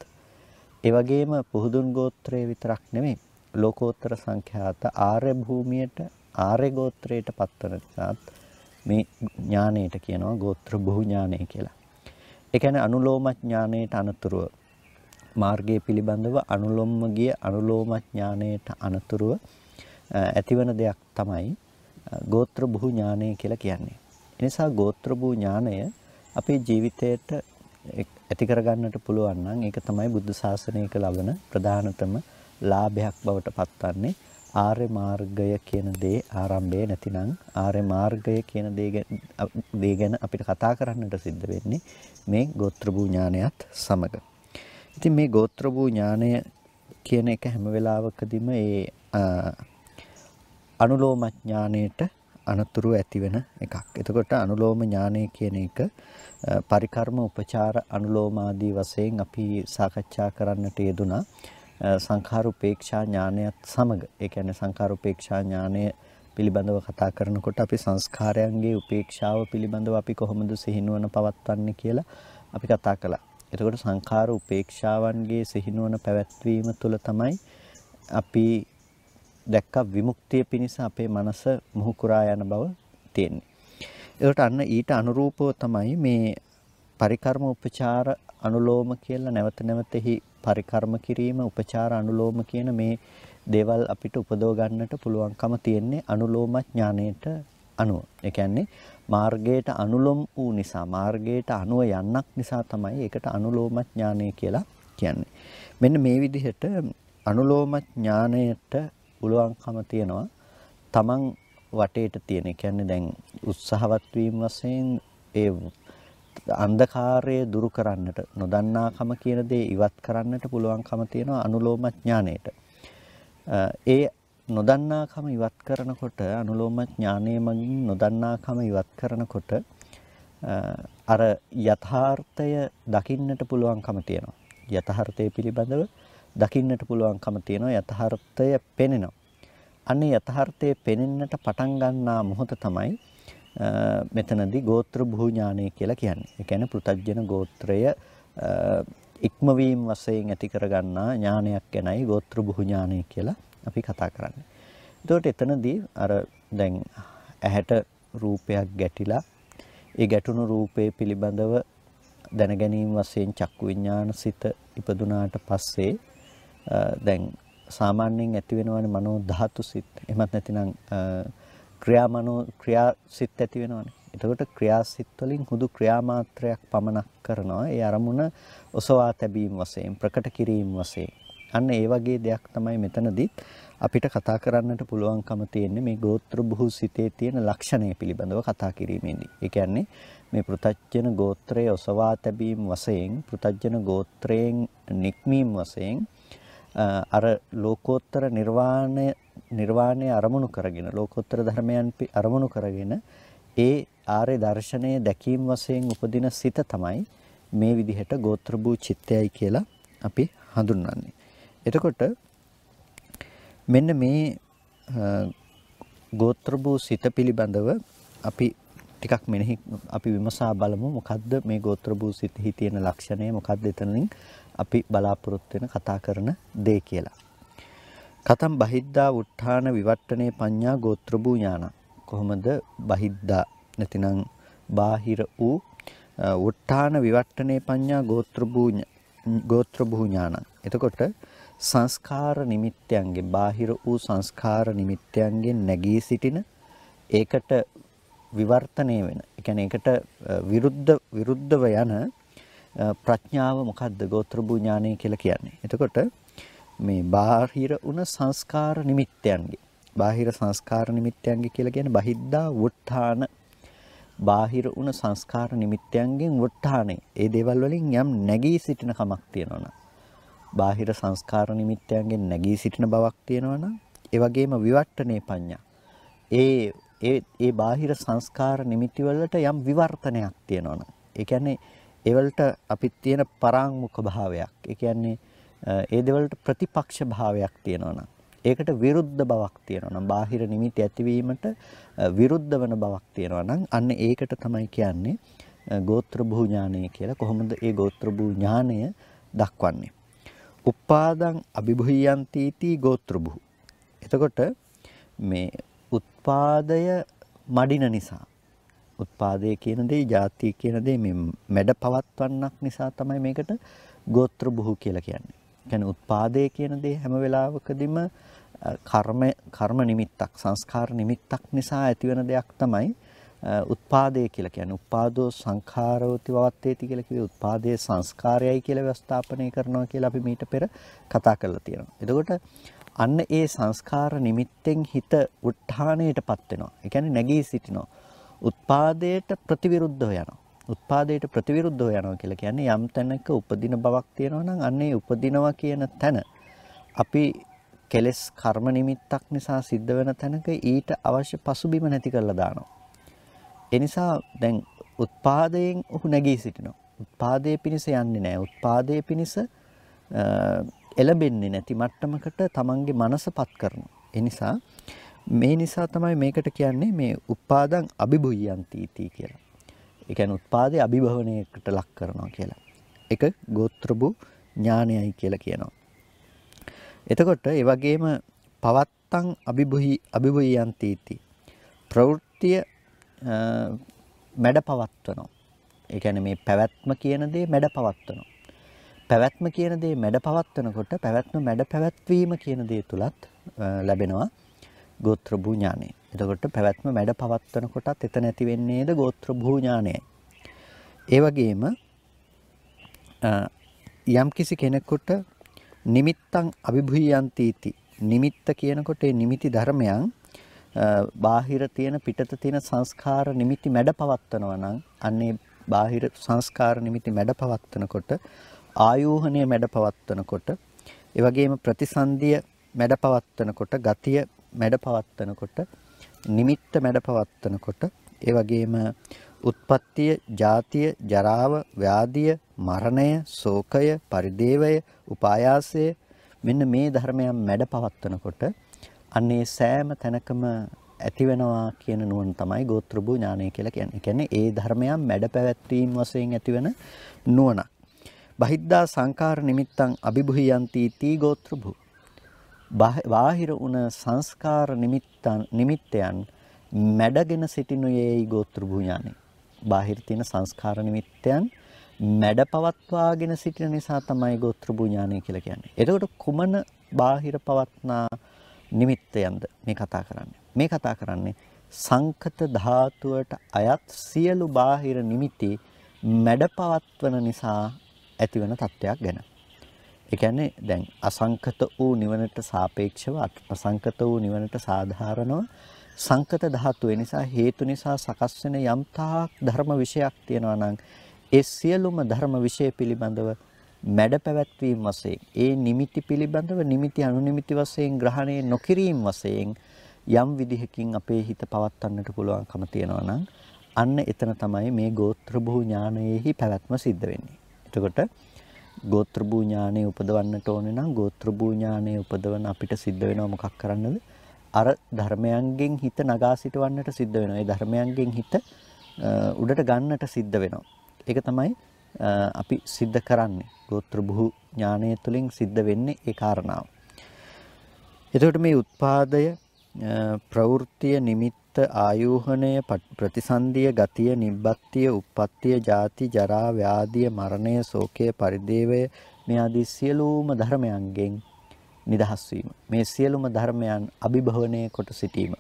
Speaker 1: ඒ වගේම පුදුන් ගෝත්‍රය විතරක් නෙමෙයි ලෝකෝත්තර සංඛ්‍යාත ආර්ය භූමියට ආර්ය ගෝත්‍රයට පත්වන නිසාත් මේ ඥාණයට කියනවා ගෝත්‍ර බහු ඥානය කියලා. ඒ කියන්නේ අනුලෝම ඥානයට අනතුරුව මාර්ගයේ පිළිබඳව අනුලොම්ම ගිය අනුලෝම ඥානයට අනතුරුව ඇතිවන දෙයක් තමයි ගෝත්‍ර බහු ඥානය කියලා කියන්නේ. එනිසා ගෝත්‍ර බහු ඥානය අපේ ජීවිතයට ඇති කරගන්නට පුළුවන් නම් ඒක තමයි බුද්ධ ශාසනයක ලබන ප්‍රධානතම ලාභයක් බවට පත්වන්නේ. ආර්ය මාර්ගය කියන දේ ආරම්භය නැතිනම් ආර්ය මාර්ගය කියන දේ ගැන අපිට කතා කරන්නට සිද්ධ වෙන්නේ මේ ගෝත්‍ර භූ ඥානයත් සමග. ඉතින් මේ ගෝත්‍ර භූ ඥානය කියන එක හැම වෙලාවකදීම ඒ අනුලෝම ඥානයට අනතුරු ඇතිවෙන එකක්. එතකොට අනුලෝම ඥානය කියන එක පරිකර්ම උපචාර අනුලෝම ආදී වශයෙන් අපි සාකච්ඡා කරන්නට යෙදුනා. සංඛාර උපේක්ෂා ඥානයත් සමග ඒ කියන්නේ සංඛාර උපේක්ෂා ඥානය පිළිබඳව කතා කරනකොට අපි සංස්කාරයන්ගේ උපේක්ෂාව පිළිබඳව අපි කොහොමද සිහිනුවන පවත්වන්නේ කියලා අපි කතා කළා. එතකොට සංඛාර උපේක්ෂාවන්ගේ සිහිනුවන පැවැත්වීම තුළ තමයි අපි දැක්ක විමුක්තිය පිණිස අපේ මනස මුහුකුරා යන බව තියෙන්නේ. ඒකට අන්න ඊට අනුරූපව තමයි මේ පරිකර්ම උපචාර අනුලෝම කියලා නැවත නැවතෙහි පරිකර්ම කිරීම උපචාර අනුලෝම කියන මේ දේවල් අපිට උපදව ගන්නට පුළුවන්කම තියෙන්නේ අනුලෝම ඥාණයට අනුව. ඒ කියන්නේ මාර්ගයට අනුලොම් වූ නිසා මාර්ගයට අනුව යන්නක් නිසා තමයි ඒකට අනුලෝම ඥානය කියලා කියන්නේ. මෙන්න මේ විදිහට අනුලෝම ඥානයට පුළුවන්කම තියනවා තමන් වටේට තියෙන. ඒ කියන්නේ දැන් උත්සාහවත් වීම වශයෙන් ඒ අන්ධකාරය දුරු කරන්නට නොදන්නාකම කියන දේ ඉවත් කරන්නට පුළුවන්කම තියෙනවා අනුලෝම ඥානයට. ඒ නොදන්නාකම ඉවත් කරනකොට අනුලෝම ඥානයේ මගින් නොදන්නාකම ඉවත් කරනකොට අර යථාර්ථය දකින්නට පුළුවන්කම තියෙනවා. යථාර්ථය පිළිබඳව දකින්නට පුළුවන්කම තියෙනවා. යථාර්ථය පෙනෙනවා. අනේ යථාර්ථයේ පෙනෙන්නට පටන් ගන්නා මොහොත තමයි මෙතනදී ගෝත්‍ර භූ ඥානය කියලා කියන්නේ. ඒ කියන්නේ පෘතජ්ජන ගෝත්‍රය ඉක්මවීම වශයෙන් ඇති කරගන්නා ඥානයක් ගැනයි ගෝත්‍ර භූ ඥානය කියලා අපි කතා කරන්නේ. එතකොට එතනදී අර දැන් ඇහැට රූපයක් ගැටිලා ඒ ගැටුණු රූපේ පිළිබඳව දැනගැනීම වශයෙන් චක්කු විඥාන සිත ඉපදුනාට පස්සේ දැන් සාමාන්‍යයෙන් ඇති වෙනවනේ මනෝ ධාතු සිත්. එහෙමත් නැතිනම් ක්‍රියා මනෝ ක්‍රියා සිත් ඇති වෙනවනේ. එතකොට ක්‍රියා සිත් වලින් හුදු ක්‍රියා මාත්‍රයක් පමණක් කරනවා. ඒ අරමුණ ඔසවා තැබීම වශයෙන් ප්‍රකට කිරීම වශයෙන්. අන්න ඒ වගේ දෙයක් තමයි මෙතනදිත් අපිට කතා කරන්නට පුළුවන්කම තියෙන්නේ මේ ගෝත්‍ර බුහු සිතේ තියෙන ලක්ෂණය පිළිබඳව කතා කිරීමේදී. ඒ කියන්නේ මේ පෘතජ්ජන ගෝත්‍රයේ ඔසවා තැබීම වශයෙන් පෘතජ්ජන ගෝත්‍රයෙන් නික්මීම වශයෙන් අර ලෝකෝත්තර නිර්වාණය නිර්වාණය අරමුණු කරගෙන ලෝකෝත්තර ධර්මයන් අරමුණු කරගෙන ඒ ආර්ය දර්ශනය දැකීම වශයෙන් උපදින සිත තමයි මේ විදිහට ගෝත්‍ර භූ චිත්තයයි කියලා අපි හඳුන්වන්නේ. එතකොට මෙන්න මේ ගෝත්‍ර භූ සිත පිළිබඳව අපි ටිකක් මෙනෙහි අපි විමසා බලමු මොකද්ද මේ ගෝත්‍ර භූ සිතෙහි තියෙන ලක්ෂණය මොකද්ද එතනින් අපි බලාපොරොත්තු වෙන කතා කරන දේ කියලා. කතම් බහිද්දා උත්ථාන විවට්ටනේ පඤ්ඤා ගෝත්‍ර භූ ඥාන. කොහොමද බහිද්දා නැතිනම් බාහිර වූ උත්ථාන විවට්ටනේ පඤ්ඤා ගෝත්‍ර භූ ගෝත්‍ර භූ ඥාන. එතකොට සංස්කාර නිමිත්තයන්ගේ බාහිර වූ සංස්කාර නිමිත්තයන්ගෙන් නැගී සිටින ඒකට විවර්තනය වෙන. ඒ කියන්නේ ඒකට විරුද්ධ විරුද්ධව යන ප්‍රඥාව මොකද්ද ගෝත්‍ර භූ ඥානය කියලා කියන්නේ. එතකොට මේ බාහිර උන සංස්කාර නිමිත්තයන්ගේ බාහිර සංස්කාර නිමිත්තයන්ගේ කියලා කියන්නේ බහිද්දා වුට්ඨාන බාහිර උන සංස්කාර නිමිත්තයන්ගෙන් වුට්ඨානේ ඒ දේවල් වලින් යම් නැගී සිටින කමක් තියෙනවා බාහිර සංස්කාර නිමිත්තයන්ගෙන් නැගී සිටින බවක් තියෙනවනම් ඒ වගේම විවට්ටනේ පඤ්ඤා. ඒ ඒ ඒ බාහිර සංස්කාර නිමිති වලට යම් විවර්තනයක් තියෙනවනම් ඒ කියන්නේ ඒවලට අපිත් තියෙන පරාංමුඛ භාවයක්. ඒ කියන්නේ ඒ දෙවලට ප්‍රතිපක්ෂ භාවයක් තියෙනවනම් ඒකට විරුද්ධ බවක් තියෙනවනම් බාහිර නිමිති ඇතිවීමට විරුද්ධ වන බවක් තියෙනවනම් අන්න ඒකට තමයි කියන්නේ ගෝත්‍ර භූ ඥානය කියලා. කොහොමද ඒ ගෝත්‍ර භූ ඥානය දක්වන්නේ? උපාදං අභිභුයන්ති ගෝත්‍රභු. එතකොට මේ උත්පාදය මඩින නිසා උත්පාදය කියන දේ ಜಾති කියන දේ මේ මැඩ පවත්වන්නක් නිසා තමයි මේකට ගෝත්‍රභු කියලා කියන්නේ. කියන්නේ උත්පාදය කියන දේ හැම වෙලාවකදීම කර්ම කර්ම නිමිත්තක් සංස්කාර නිමිත්තක් නිසා ඇතිවන දෙයක් තමයි උත්පාදේ කියලා කියන්නේ උපාදෝ සංඛාරෝති වවත්තේති කියලා කිව්වේ උත්පාදයේ සංස්කාරයයි කියලා ව්‍යවස්ථාපනය කරනවා කියලා අපි මීට පෙර කතා කරලා තියෙනවා. එතකොට අන්න ඒ සංස්කාර නිමිත්තෙන් හිත උත්හාණයටපත් වෙනවා. ඒ කියන්නේ නැගී සිටිනවා. උත්පාදයට ප්‍රතිවිරුද්ධව යනවා. උත්පාදයට ප්‍රතිවිරුද්ධව යනවා කියලා කියන්නේ යම් තැනක උපදින බවක් තියෙනවා නම් අන්නේ උපදිනවා කියන තැන අපි කෙලස් කර්ම නිමිත්තක් නිසා සිද්ධ වෙන තැනක ඊට අවශ්‍ය පසුබිම නැති කරලා දානවා. ඒ නිසා දැන් උත්පාදයෙන් ඔහු නැගී සිටිනවා. උත්පාදයේ පිනිස යන්නේ නැහැ. උත්පාදයේ පිනිස එළඹෙන්නේ නැති මට්ටමකට තමන්ගේ මනසපත් කරනවා. ඒ නිසා මේ නිසා තමයි මේකට කියන්නේ මේ උපාදං අභිභුයන් තීති කියලා. ඒ කියන්නේ උත්පාදේ අභිභවණයකට ලක් කරනවා කියලා. ඒක ගෝත්‍රබු ඥානයයි කියලා කියනවා. එතකොට ඒ වගේම පවත්තං අභිභුහි අභිභුයන් තීති ප්‍රවෘත්තිය මැඩ පවත්වනවා. ඒ කියන්නේ මේ පැවැත්ම කියන දේ මැඩ පවත්වනවා. පැවැත්ම කියන දේ මැඩ පවත්වනකොට පැවැත්ම මැඩ පැවැත්වීම කියන දේ තුලත් ලැබෙනවා ගෝත්‍ර භූ ඥානය. එතකොට පැවැත්ම මැඩ පවත්වන කොටත් එතන ඇති වෙන්නේද ගෝත්‍ර භූ ඥානයයි. ඒ වගේම යම් කිසි කෙනෙකුට නිමිත්තං අභිභූයන්ති इति නිමිත්ත කියනකොට ඒ නිමිති ධර්මයන් බාහිර තියෙන පිටත තියෙන සංස්කාර නිමිති මැඩ පවත්වනවා නම් අන්නේ බාහිර සංස්කාර නිමිති මැඩ පවත්වනකොට ආයෝහණය මැඩ පවත්වනකොට ඒ වගේම ප්‍රතිසන්දිය මැඩ පවත්වනකොට ගතිය මැඩ පවත්වනකොට නිමිත්ත මැඩ පවත්වනකොට ඒ වගේම උත්පත්තිය, ජාතිය, ජරාව, ව්‍යාධිය, මරණය, ශෝකය, පරිදේවය, උපායාසය මෙන්න මේ ධර්මයන් මැඩ පවත්වනකොට අන්නේ සෑම තැනකම ඇති වෙනවා කියන නුවණ තමයි ගෝත්‍රභූ ඥානය කියලා කියන්නේ. ඒ කියන්නේ ඒ ධර්මයන් මැඩ පැවැත්වීම වශයෙන් ඇතිවන නුවණ. බහිද්දා සංකාර නිමිත්තං අභිභුයන්ති තී ගෝත්‍රභූ. බාහිර උන සංස්කාර නිමිත්තන් නිමිත්තයන් මැඩගෙන සිටිනුයේයි ගෝත්‍රභූ ඥානය. බාහිර තියෙන සංස්කාර නිමිත්තයන් මැඩ පවත්වාගෙන සිටින නිසා තමයි ගෝත්‍රභූ ඥානය කියලා කියන්නේ. එතකොට කුමන බාහිර පවත්නා නිමිත්තයන්ද මේ කතා කරන්නේ. මේ කතා කරන්නේ සංකත ධාතුවට අයත් සියලු බාහිර නිමිති මැඩපවත්වන නිසා ඇතිවන තත්ත්වයක් ගැන. ඒ කියන්නේ දැන් අසංකත වූ නිවනට සාපේක්ෂව අසංකත වූ නිවනට සාධාරණව සංකත ධාතුව නිසා හේතු නිසා සකස් වෙන යම් තාක් ධර්ම විශයක් තියෙනවා නම් ඒ සියලුම ධර්ම විශය පිළිබඳව මැඩ පැවැත්වීම වශයෙන් ඒ නිමිති පිළිබඳව නිමිති අනුනිමිති වශයෙන් ග්‍රහණය නොකිරීම වශයෙන් යම් විදිහකින් අපේ හිත පවත්වන්නට පුළුවන්කම තියෙනවා නම් අන්න එතන තමයි මේ ගෝත්‍ර භූ ඥානයේහි පැවැත්ම සිද්ධ වෙන්නේ. එතකොට ගෝත්‍ර භූ ඥානය උපදවන්නට ඕනේ නම් ගෝත්‍ර භූ ඥානය උපදවන අපිට සිද්ධ වෙනවා මොකක් කරන්නද? අර ධර්මයන්ගෙන් හිත නගා සිටවන්නට සිද්ධ වෙනවා. ඒ ධර්මයන්ගෙන් හිත උඩට ගන්නට සිද්ධ වෙනවා. ඒක තමයි අපි සිද්ධ කරන්නේ. ගෝත්‍ර භූ ඥානය තුළින් සිද්ධ වෙන්නේ ඒ කාරණාව. එතකොට මේ උත්පාදය ප්‍රවෘත්තිය නිමිත්ත ආයෝහණය ප්‍රතිසන්දිය ගතිය නිබ්බත්තිය උප්පත්තිය ජාති ජරා ව්‍යාධිය මරණය ශෝකය පරිදේවය මේ ආදී සියලුම ධර්මයන්ගෙන් නිදහස් වීම මේ සියලුම ධර්මයන් අභිභවනය කොට සිටීම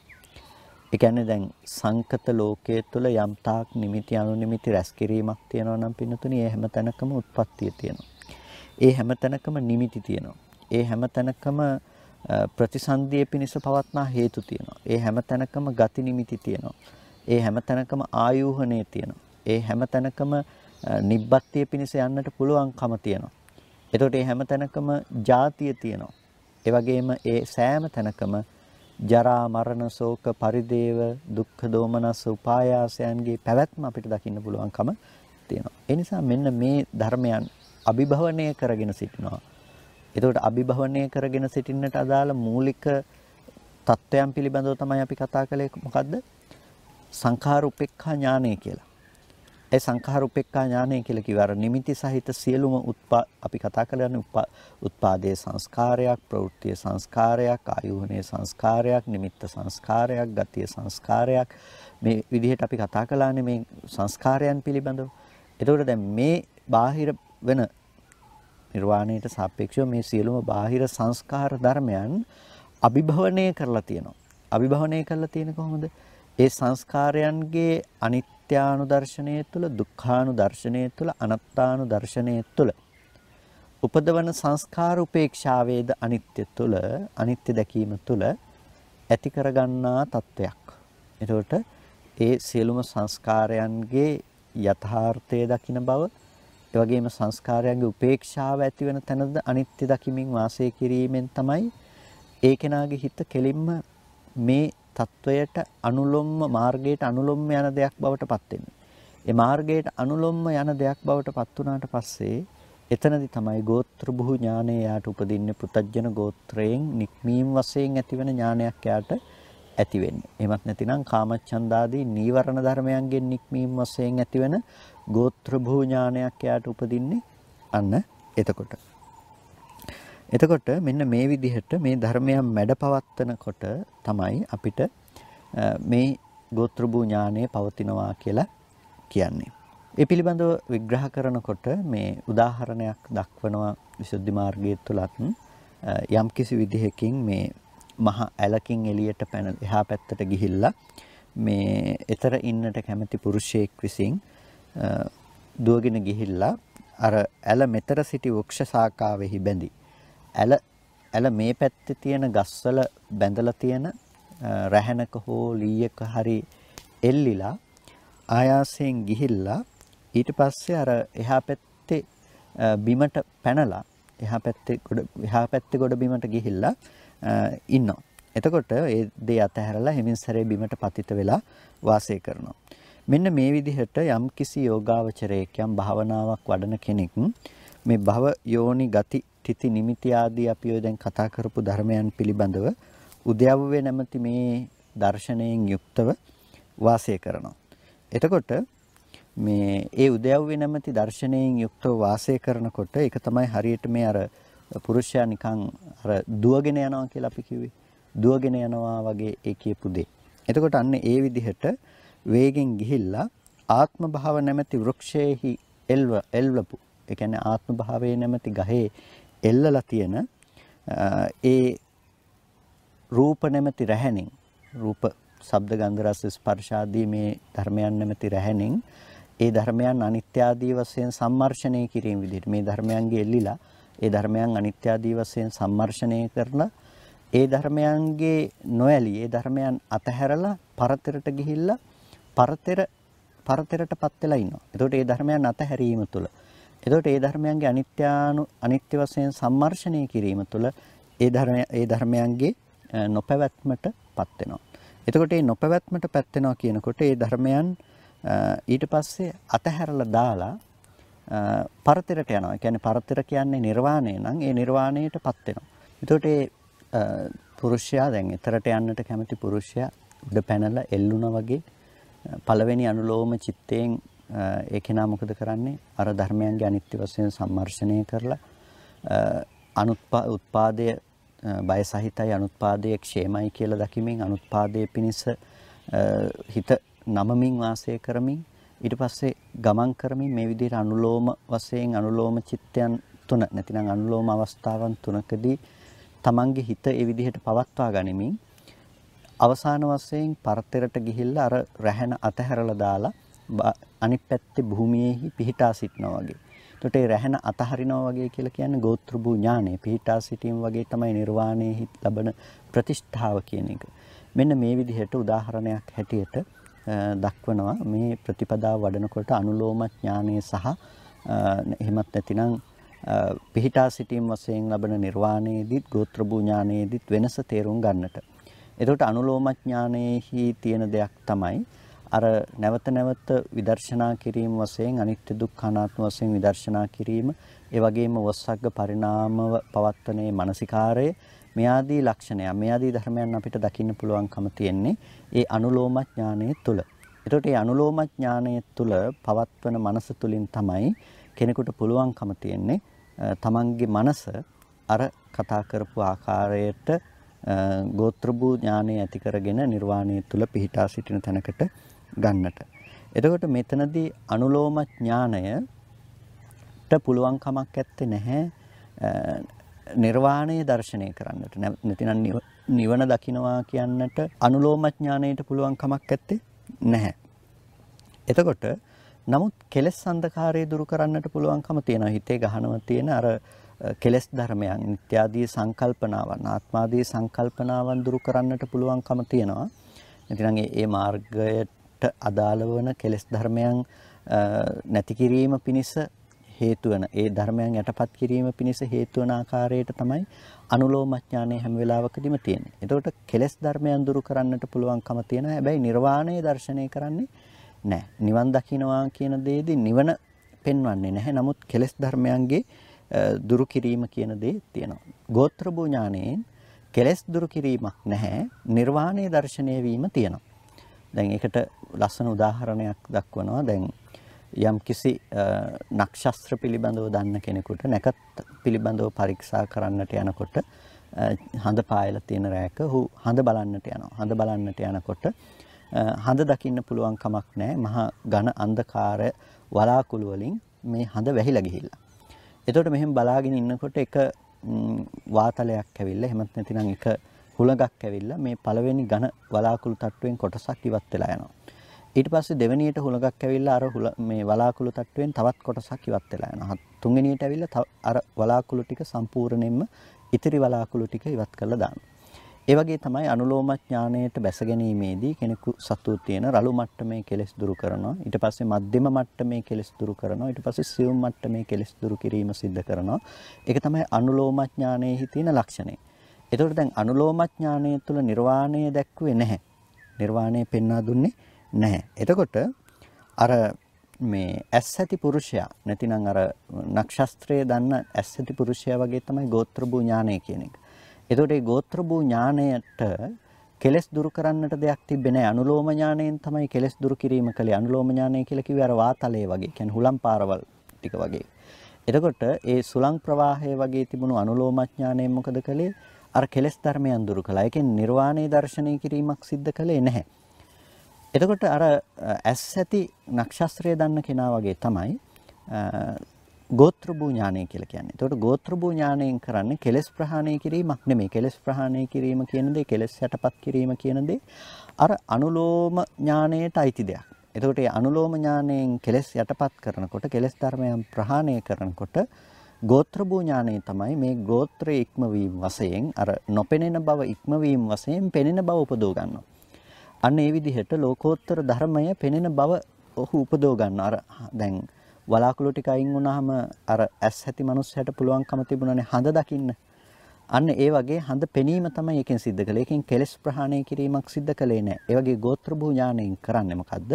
Speaker 1: ඒ කියන්නේ දැන් සංකත ලෝකයේ තුල යම් තාක් නිමිති අනුනිමිති රැස් කිරීමක් තියෙනවා නම් පින්නතුනි ඒ හැම තැනකම උත්පත්තිය තියෙනවා. ඒ හැම තැනකම නිමිති තියෙනවා. ඒ හැම තැනකම ප්‍රතිසන්දියේ පිණිස පවත්නා හේතු තියෙනවා. ඒ හැම තැනකම ගති නිමිති තියෙනවා. ඒ හැම තැනකම ආයෝහණය තියෙනවා. ඒ හැම තැනකම නිබ්බත්තිය පිණිස යන්නට පුළුවන්කම තියෙනවා. එතකොට මේ හැම තැනකම ಜಾතිය තියෙනවා. ඒ වගේම ඒ සෑම තැනකම ජරා මරණ ශෝක පරිදේව දුක්ඛ දෝමනස් උපායාසයන්ගේ පැවැත්ම අපිට දකින්න පුළුවන්කම තියෙනවා. ඒ නිසා මෙන්න මේ ධර්මයන් අභිභවනය කරගෙන සිටිනවා. එතකොට අභිභවනය කරගෙන සිටින්නට අදාළ මූලික தත්වයන් පිළිබඳව තමයි අපි කතා කළේ මොකද්ද? සංඛාර උපේක්ඛා ඥානය කියලා. ඒ සංඛාර උපේක්ඛා ඥානය කියලා කිව්ව අර නිමිති සහිත සියලුම උත්පා අපි කතා කරන්නේ උත්පාදයේ සංස්කාරයක් ප්‍රවෘත්ති සංස්කාරයක් ආයෝහනයේ සංස්කාරයක් නිමිත්ත සංස්කාරයක් ගතිය සංස්කාරයක් මේ විදිහට අපි කතා කළානේ මේ සංස්කාරයන් පිළිබඳව. එතකොට දැන් මේ බාහිර වෙන නිර්වාණයට සාපේක්ෂව මේ සියලුම බාහිර සංස්කාර ධර්මයන් අභිභවනය කරලා තියෙනවා. අභිභවනය කරලා තියෙන කොහොමද? ඒ සංස්කාරයන්ගේ අනිත් අනිත්‍යානුදර්ශනය තුළ දුක්ඛානුදර්ශනය තුළ අනාත්තානුදර්ශනය තුළ උපදවන සංස්කාර උපේක්ෂාවේද අනිත්‍ය තුළ අනිත්‍ය දැකීම තුළ ඇති කරගන්නා තත්වයක්. එතකොට ඒ සියලුම සංස්කාරයන්ගේ යථාර්ථය දකින බව ඒ වගේම සංස්කාරයන්ගේ උපේක්ෂාව ඇති වෙන තැනද අනිත්‍ය දකිමින් වාසය කිරීමෙන් තමයි ඒ කෙනාගේ හිත කෙලින්ම මේ තත්වයට අනුලොම්ම මාර්ගයට අනුලොම්ම යන දෙයක් බවට පත් වෙන්නේ. ඒ මාර්ගයට අනුලොම්ම යන දෙයක් බවට පත් වුණාට පස්සේ එතනදි තමයි ගෝත්‍ර බුහු ඥානය යාට උපදින්නේ පෘතජ්ජන ගෝත්‍රයෙන් නික්මීම් වශයෙන් ඇතිවන ඥානයක් යාට ඇති වෙන්නේ. එහෙමත් නැතිනම් කාමච්ඡන්දාදී නීවරණ ධර්මයන්ගෙන් නික්මීම වශයෙන් ඇතිවන ගෝත්‍ර භූ ඥානයක් යාට උපදින්නේ අන්න එතකොට. එතකොට මෙන්න මේ විදිහට මේ ධර්මයන් මැඩපවත්තනකොට තමයි අපිට මේ ගෝත්‍ර භූ ඥානය පවතිනවා කියලා කියන්නේ. ඒ පිළිබඳව විග්‍රහ කරනකොට මේ උදාහරණයක් දක්වනවා විසුද්ධි මාර්ගයේ තුලත් යම්කිසි විදිහකින් මේ මහ ඇලකින් එළියට පැන එහා පැත්තට ගිහිල්ලා මේ ඊතර ඉන්නට කැමති පුරුෂයෙක් විසින් දුවගෙන ගිහිල්ලා අර ඇල මෙතර සිටි වෘක්ෂ ශාඛාවෙහි බැඳි ඇල ඇල මේ පැත්තේ තියෙන ගස්වල බැඳලා තියෙන රැහැනක හෝ ලීයක හරි එල්ලිලා ආයාසයෙන් ගිහිල්ලා ඊට පස්සේ අර එහා පැත්තේ බිමට පැනලා එහා පැත්තේ ගොඩ එහා පැත්තේ ගොඩ බිමට ගිහිල්ලා ඉන්නවා. එතකොට ඒ දේ අතහැරලා හිමින් සැරේ බිමට පතිත වෙලා වාසය කරනවා. මෙන්න මේ විදිහට යම් කිසි යෝගාවචරයක් යම් භාවනාවක් වඩන කෙනෙක් මේ භව යෝනි ගති තිති නිමිති ආදී අපි ඔය දැන් කතා කරපු ධර්මයන් පිළිබඳව උද්‍යව්වේ නැමැති මේ දර්ශනයෙන් යුක්තව වාසය කරනවා. එතකොට මේ ඒ උදයව්වේ නැමැති දර්ශනයෙන් යුක්තව වාසය කරනකොට ඒක තමයි හරියට මේ අර පුරුෂයා නිකන් අර දුවගෙන යනවා කියලා අපි කිව්වේ. දුවගෙන යනවා වගේ ඒ කියපු දෙය. එතකොට අන්න ඒ විදිහට වේගෙන් ගිහිල්ලා ආත්ම භාව නැමැති වෘක්ෂයේහි එල්ව එල්වපු. ඒ කියන්නේ ආත්ම භාවයේ නැමැති ගහේ එල්ලලා තියෙන ඒ රූප නැමැති රැහැණින් රූප ශබ්ද ගන්ධ රස ස්පර්ශ ආදී මේ ධර්මයන් නැමැති රැහැණින් ඒ ධර්මයන් අනිත්‍ය ආදී වශයෙන් සම්මර්ෂණය කිරීම විදිහට මේ ධර්මයන්ගේ එල්ලිලා ඒ ධර්මයන් අනිත්‍ය ආදී වශයෙන් සම්මර්ෂණය කරන ඒ ධර්මයන්ගේ නොඇලී ඒ ධර්මයන් අතහැරලා පරතරට ගිහිල්ලා පරතර පරතරටපත් වෙලා ඉන්නවා. එතකොට ඒ ධර්මයන් අතහැරීම තුළ එතකොට ඒ ධර්මයන්ගේ අනිත්‍යානු අනිත්‍ය වශයෙන් සම්මර්ෂණය කිරීම තුළ ඒ ධර්ම ඒ ධර්මයන්ගේ නොපැවැත්මටපත් වෙනවා. එතකොට මේ නොපැවැත්මටපත් වෙනවා කියනකොට ඒ ධර්මයන් ඊට පස්සේ අතහැරලා දාලා පරතරට යනවා. ඒ කියන්නේ පරතර කියන්නේ නිර්වාණය නම් ඒ නිර්වාණයටපත් වෙනවා. එතකොට ඒ පුරුෂයා දැන් ඊතරට යන්නට කැමති පුරුෂයා උඩ පැනලා එල්ලුණා වගේ පළවෙනි අනුලෝම චිත්තයෙන් ඒ කෙනා මොකද කරන්නේ? අර ධර්මයන්ගේ අනිත්‍ය වශයෙන් සම්මර්ෂණය කරලා අනුත්පා උත්පාදයේ බය සහිතයි අනුත්පාදයේ ക്ഷേමයි කියලා දකිමින් අනුත්පාදයේ පිනිස හිත නමමින් වාසය කරමින් ඊට පස්සේ ගමන් කරමින් මේ විදිහට අනුලෝම වශයෙන් අනුලෝම චිත්තයන් තුන නැතිනම් අනුලෝම අවස්ථාවන් තුනකදී තමන්ගේ හිත ඒ විදිහට පවත්වා ගනිමින් අවසාන වශයෙන් පරතරට ගිහිල්ලා අර රැහැන අතහැරලා දාලා අනිත් පැත්තේ භූමියේහි පිහිටා සිටනවා වගේ. එතකොට ඒ රැහැන අතහරිනවා වගේ කියලා කියන්නේ ගෝත්‍ර භූ ඥානෙ පිහිටා සිටීම වගේ තමයි නිර්වාණයෙහි ලබන ප්‍රතිෂ්ඨාව කියන එක. මෙන්න මේ විදිහට උදාහරණයක් හැටියට දක්වනවා මේ ප්‍රතිපදාව වඩනකොට අනුලෝම ඥානය සහ එහෙමත් නැතිනම් පිහිටා සිටීම වශයෙන් ලබන නිර්වාණයේදීත් ගෝත්‍ර භූ ඥානයේදීත් වෙනස තේරුම් ගන්නට. එතකොට අනුලෝම ඥානයේහි තියෙන දෙයක් තමයි අර නැවත නැවත විදර්ශනා කිරීම වශයෙන් අනිත්‍ය දුක්ඛ අනාත්ම වශයෙන් විදර්ශනා කිරීම ඒ වගේම වස්සග්ග පරිණාමව පවත්තනේ මානසිකාරය මෙයාදී ලක්ෂණය මෙයාදී ධර්මයන් අපිට දකින්න පුළුවන්කම තියෙන්නේ ඒ අනුලෝම ඥානයේ තුල. එතකොට මේ අනුලෝම ඥානයේ තුල පවත්වන මනස තුලින් තමයි කෙනෙකුට පුළුවන්කම තියෙන්නේ තමන්ගේ මනස අර කතා කරපු ආකාරයට ගෝත්‍ර භූ ඥානය ඇති කරගෙන නිර්වාණය තුල පිහිටා සිටින තැනකට ගන්නට. එතකොට මෙතනදී අනුලෝම ඥානයට පුළුවන් කමක් නැත්තේ නැහැ නිර්වාණය දර්ශනය කරන්නට නැතිනම් නිවන දකින්නවා කියන්නට අනුලෝම ඥාණයට පුළුවන් කමක් නැත්තේ නැහැ. එතකොට නමුත් කෙලෙස් අන්ධකාරය දුරු කරන්නට පුළුවන්කම තියෙනවා. හිතේ ගහනවා තියෙන අර කෙලෙස් ධර්මයන්, නිත්‍යාදී සංකල්පනාවන්, ආත්මාදී සංකල්පනාවන් දුරු කරන්නට පුළුවන්කම තියෙනවා. නැතිනම් ඒ මාර්ගයට අදාළ වන කෙලෙස් ධර්මයන් නැති කිරීම පිණිස හේතු වෙන ඒ ධර්මයන් යටපත් කිරීම පිණිස හේතු වන ආකාරයට තමයි අනුලෝම ඥානය හැම වෙලාවකදීම තියෙන්නේ. එතකොට කෙලෙස් ධර්මයන් දුරු කරන්නට පුළුවන්කම තියෙනවා. හැබැයි නිර්වාණය දර්ශනය කරන්නේ නැහැ. නිවන් දකින්නවා කියන දෙයේදී නිවන පෙන්වන්නේ නැහැ. නමුත් කෙලෙස් ධර්මයන්ගේ දුරු කිරීම කියන දේ තියෙනවා. ගෝත්‍ර භූ ඥානයෙන් කෙලෙස් දුරු කිරීමක් නැහැ. නිර්වාණය දර්ශනය වීම තියෙනවා. දැන් ඒකට ලස්සන උදාහරණයක් දක්වනවා. දැන් යම් කිසි නක්ෂත්‍ර පිළිබඳව දන්න කෙනෙකුට නැකත් පිළිබඳව පරීක්ෂා කරන්නට යනකොට හඳ පායලා තියෙන රැයක හු හඳ බලන්නට යනවා. හඳ බලන්නට යනකොට හඳ දකින්න පුළුවන් කමක් නැහැ. මහා ඝන අන්ධකාර වලාකුළු වලින් මේ හඳ වැහිලා ගිහිල්ලා. එතකොට මෙහෙම බලාගෙන ඉන්නකොට එක වාතලයක් ඇවිල්ලා එහෙමත් නැතිනම් එක හුලඟක් ඇවිල්ලා මේ පළවෙනි ඝන වලාකුළු තට්ටුවෙන් කොටසක් ඉවත් වෙලා යනවා. ඊට පස්සේ දෙවෙනියට හුලඟක් ඇවිල්ලා අර මේ වලාකුළු තට්ටුවෙන් තවත් කොටසක් ඉවත් වෙලා යනවා. තුන්වෙනියට ඇවිල්ලා අර වලාකුළු ටික සම්පූර්ණයෙන්ම ඉතිරි වලාකුළු ටික ඉවත් කරලා දානවා. ඒ වගේ තමයි අනුලෝම ඥාණයට බැස ගැනීමේදී කෙනෙකු සතු තියෙන රළු මට්ටමේ කෙලෙස් දුරු කරනවා. ඊට පස්සේ මධ්‍යම මට්ටමේ කෙලෙස් දුරු කරනවා. ඊට පස්සේ සියුම් මට්ටමේ කෙලෙස් දුරු කිරීම සිද්ධ කරනවා. ඒක තමයි අනුලෝම ඥානයේ තියෙන ලක්ෂණය. එතකොට දැන් අනුලෝම ඥානය තුළ නිර්වාණය දැක්ුවේ නැහැ. නිර්වාණය පෙන්වා දුන්නේ නැහැ. එතකොට අර මේ ඇස් ඇති පුරුෂයා නැතිනම් අර නක්ෂත්‍රයේ දන්න ඇස් ඇති පුරුෂයා වගේ තමයි ගෝත්‍ර භූ ඥානය කියන එක. එතකොට මේ ගෝත්‍ර භූ ඥාණයට කෙලස් දුරු කරන්නට දෙයක් තිබෙන්නේ නැහැ. අනුලෝම ඥාණයෙන් තමයි කෙලස් දුරු කිරීම කළේ. අනුලෝම ඥාණය කියලා කිව්වේ අර වාතලයේ වගේ. කියන්නේ හුලම් පාරවල් ටික වගේ. එතකොට ඒ සුලං ප්‍රවාහය වගේ තිබුණු අනුලෝම ඥාණයෙන් මොකද කළේ? අර කෙලස් ධර්මයන් දුරු කළා. ඒකෙන් නිර්වාණය දර්ශනය කිරීමක් සිද්ධ කළේ නැහැ. එතකොට අර ඇස් ඇති නක්ෂත්‍රය දන්න කෙනා වගේ තමයි ගෝත්‍ර භූ ඥානය කියලා කියන්නේ. එතකොට ගෝත්‍ර භූ ඥානයෙන් කරන්නේ කෙලෙස් ප්‍රහාණය කිරීමක් නෙමෙයි. කෙලෙස් ප්‍රහාණය කිරීම කියන දේ කෙලෙස් යටපත් කිරීම කියන දේ අර අනුලෝම ඥානයට අයිති දෙයක්. එතකොට මේ අනුලෝම ඥානයෙන් කෙලෙස් යටපත් කරනකොට කෙලෙස් ධර්මයන් ප්‍රහාණය කරනකොට ගෝත්‍ර භූ ඥානය තමයි මේ ගෝත්‍රයේ ඉක්මවීම වශයෙන් අර නොපෙනෙන බව ඉක්මවීම වශයෙන් පෙනෙන බව උපදව ගන්නවා. අන්න ඒ විදිහට ලෝකෝත්තර ධර්මය පෙනෙන බව ඔහු උපදව ගන්නවා. අර දැන් වලාකුළු ටික අයින් වුණාම අර ඇස් ඇති මනුස්සයට පුළුවන්කම තිබුණානේ හඳ දකින්න. අන්න ඒ වගේ හඳ පෙනීම තමයි එකෙන් සිද්ධ කළේ. එකෙන් කෙලස් ප්‍රහාණය කිරීමක් සිද්ධ කළේ නැහැ. ඒ වගේ ගෝත්‍ර භූ ඥාණයෙන් කරන්නේ මොකද්ද?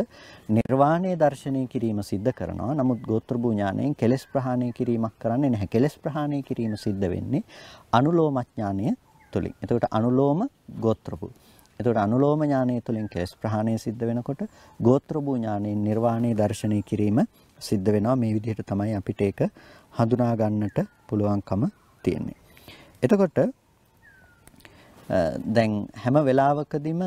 Speaker 1: නිර්වාණය දර්ශනය කිරීම සිද්ධ කරනවා. නමුත් ගෝත්‍ර භූ ඥාණයෙන් කෙලස් ප්‍රහාණය කිරීමක් කරන්නේ නැහැ. කෙලස් ප්‍රහාණය කිරීම සිද්ධ වෙන්නේ අනුලෝම ඥාණය තුලින්. එතකොට අනුලෝම ගෝත්‍ර භූ. එතකොට අනුලෝම ඥානය තුළින් කෙලස් ප්‍රහාණය සිද්ධ වෙනකොට ගෝත්‍ර භූ ඥානයෙන් නිර්වාණය දර්ශනය කිරීම සිද්ධ වෙනවා මේ විදිහට තමයි අපිට ඒක හඳුනා ගන්නට පුළුවන්කම තියෙන්නේ. එතකොට දැන් හැම වෙලාවකදීම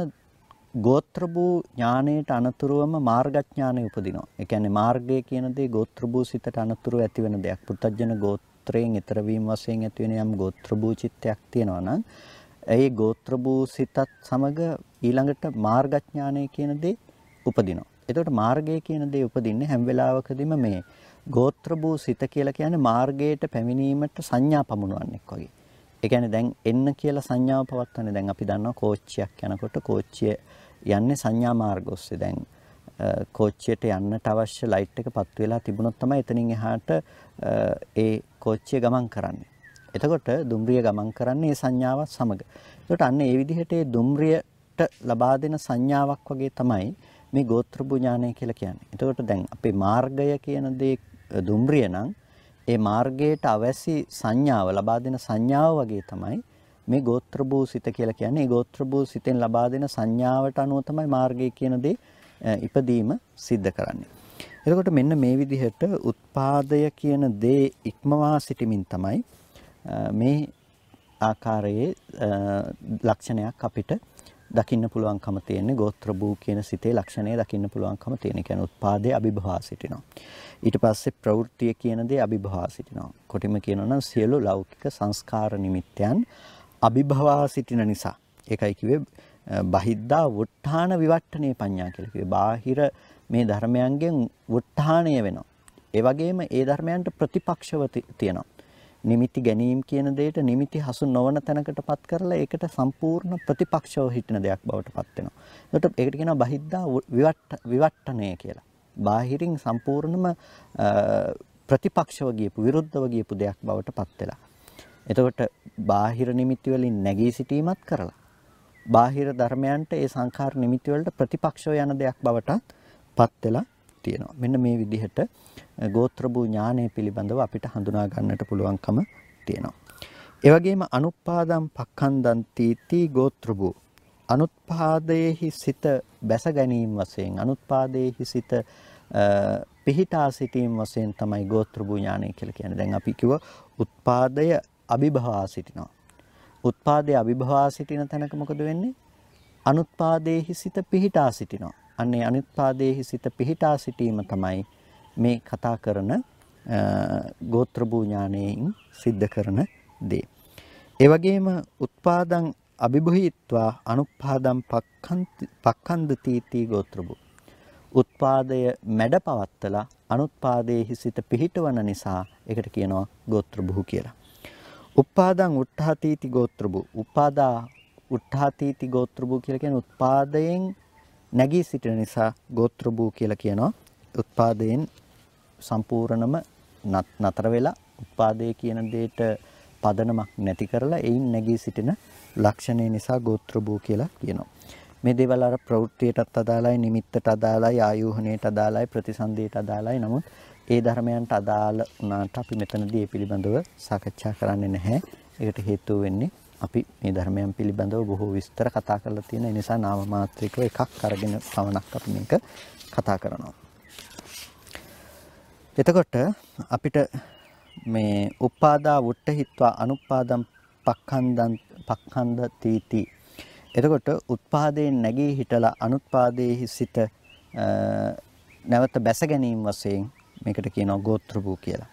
Speaker 1: ගෝත්‍ර භූ ඥානයට අනතුරුවම මාර්ගඥානය උපදිනවා. ඒ කියන්නේ මාර්ගය කියන දේ ගෝත්‍ර භූ සිතට අනතුරු ඇති වෙන දෙයක්. පුත්තජන ගෝත්‍රයෙන් ඊතර වීම වශයෙන් ඇති වෙන යම් ගෝත්‍ර භූ චිත්තයක් තියෙනවා නම් ඒ ගෝත්‍ර භූ සිතත් සමග ඊළඟට මාර්ගඥානය කියන දේ උපදිනවා. එතකොට මාර්ගය කියන දේ උපදින්නේ හැම වෙලාවකදීම මේ ගෝත්‍ර භූ සිත කියලා කියන්නේ මාර්ගයට පැමිණීමට සංඥා පමුණවන්නෙක් වගේ. ඒ කියන්නේ දැන් එන්න කියලා සංඥාව පවත්වන්නේ දැන් අපි දන්නවා කෝච්චියක් යනකොට කෝච්චිය යන්නේ සංඥා මාර්ග ඔස්සේ. දැන් කෝච්චියට යන්නට අවශ්‍ය ලයිට් එක පත් වෙලා තිබුණොත් තමයි එතනින් එහාට ඒ කෝච්චිය ගමන් කරන්නේ. එතකොට දුම්රිය ගමන් කරන්නේ ඒ සංඥාවත් සමග. ඒකට අන්න ඒ විදිහට ඒ දුම්රියට ලබා දෙන සංඥාවක් වගේ තමයි මේ ගෝත්‍ර ඥානය කියලා කියන්නේ. එතකොට දැන් අපේ මාර්ගය කියන දේ දුම්රිය නම් ඒ මාර්ගයට අවැසි සංඥාව ලබා දෙන සංඥාව වගේ තමයි මේ ගෝත්‍ර සිත කියලා කියන්නේ. මේ ගෝත්‍ර සිතෙන් ලබා දෙන සංඥාවට අනුව තමයි මාර්ගය කියන දේ ඉපදීම සිද්ධ කරන්නේ. එතකොට මෙන්න මේ විදිහට උත්පාදය කියන දේ ඉක්මවා සිටමින් තමයි මේ ආකාරයේ ලක්ෂණයක් අපිට දකින්න පුළුවන්කම තියෙන්නේ ගෝත්‍ර භූ කියන සිතේ ලක්ෂණය දකින්න පුළුවන්කම තියෙන. කියන්නේ උත්පාදයේ අභිභවා සිටිනවා. ඊට පස්සේ ප්‍රවෘත්තිය කියන දේ අභිභවා සිටිනවා. කොටිම කියනවා නම් සියලු ලෞකික සංස්කාර නිමිත්තයන් අභිභවා සිටින නිසා. ඒකයි කිව්වේ බහිද්දා වුට්ටාන විවට්ටනේ පඤ්ඤා කියලා කිව්වේ. බාහිර මේ ධර්මයන්ගෙන් වුට්ටාණය වෙනවා. ඒ වගේම ඒ ධර්මයන්ට ප්‍රතිපක්ෂව තියෙනවා. නිමිති ගැනීම කියන දෙයට නිමිති හසු නොවන තැනකටපත් කරලා ඒකට සම්පූර්ණ ප්‍රතිපක්ෂව හිටින දෙයක් බවට පත් වෙනවා. ඒකට ඒකට කියනවා බහිද්දා විවට්ටණය කියලා. බාහිරින් සම්පූර්ණම ප්‍රතිපක්ෂව ගියපු විරුද්ධව ගියපු දෙයක් බවට පත් වෙලා. එතකොට බාහිර නිමිති වලින් නැගී සිටීමත් කරලා බාහිර ධර්මයන්ට ඒ සංඛාර නිමිති වලට ප්‍රතිපක්ෂව යන දෙයක් බවට පත් වෙලා තියෙනවා. මෙන්න මේ විදිහට ගෝත්‍ර භූ ඥානය පිළිබඳව අපිට හඳුනා ගන්නට පුළුවන්කම තියෙනවා. ඒ වගේම අනුත්පාදම් පක්ඛන්දන්ති තී ගෝත්‍රභූ අනුත්පාදයේහි සිත බැස ගැනීම වශයෙන් අනුත්පාදයේහි සිත පිහිටා සිටීම වශයෙන් තමයි ගෝත්‍රභූ ඥානය කියලා කියන්නේ. දැන් අපි කිව්ව උත්පාදය අභිභවා සිටිනවා. උත්පාදයේ අභිභවා සිටින තැනක මොකද වෙන්නේ? අනුත්පාදයේහි සිත පිහිටා සිටිනවා. අන්නේ අනුත්පාදයේහි සිත පිහිටා සිටීම තමයි මේ කතා කරන ගෝත්‍රභූ ඥානයෙන් සිද්ධ කරන දේ. ඒ වගේම උත්පාදං අභිභූහිත්වා අනුපාදම් පක්ඛන්දති ගෝත්‍රභූ. උත්පාදය මැඩ පවත්තලා අනුත්පාදයේ සිත පිහිටවන නිසා ඒකට කියනවා ගෝත්‍රභූ කියලා. උපාදං උට්ඨාතීති ගෝත්‍රභූ. උපාදා උට්ඨාතීති ගෝත්‍රභූ කියලා කියන්නේ උත්පාදයෙන් නැගී සිටින නිසා ගෝත්‍රභූ කියලා කියනවා. උත්පාදයෙන් සම්පූර්ණම නතර වෙලා උත්පාදයේ කියන දෙයට පදනමක් නැති කරලා එයින් නැගී සිටින ලක්ෂණය නිසා ගෝත්‍ර භූ කියලා කියනවා. මේ දේවල් අර ප්‍රවෘත්තියටත් අදාළයි නිමිත්තට අදාළයි ආයෝහණයට අදාළයි ප්‍රතිසන්දියට අදාළයි නමුත් ඒ ධර්මයන්ට අදාළ වුණාට අපි මෙතනදී ඒ පිළිබඳව සාකච්ඡා කරන්නේ නැහැ. ඒකට හේතුව වෙන්නේ අපි මේ ධර්මයන් පිළිබඳව බොහෝ විස්තර කතා කරලා තියෙන නිසා නාම මාත්‍රිකව එකක් අරගෙන පමණක් අපි මේක කතා කරනවා. එතකොට අපිට මේ උපාදා වුට්ටහිත්වා අනුපාදම් පක්ඛන්දන් පක්ඛන්ද තීති එතකොට උත්පාදයෙන් නැගී හිටලා අනුත්පාදයේ සිට නැවත බැස ගැනීම වශයෙන් මේකට කියනවා ගෝත්‍රභූ කියලා.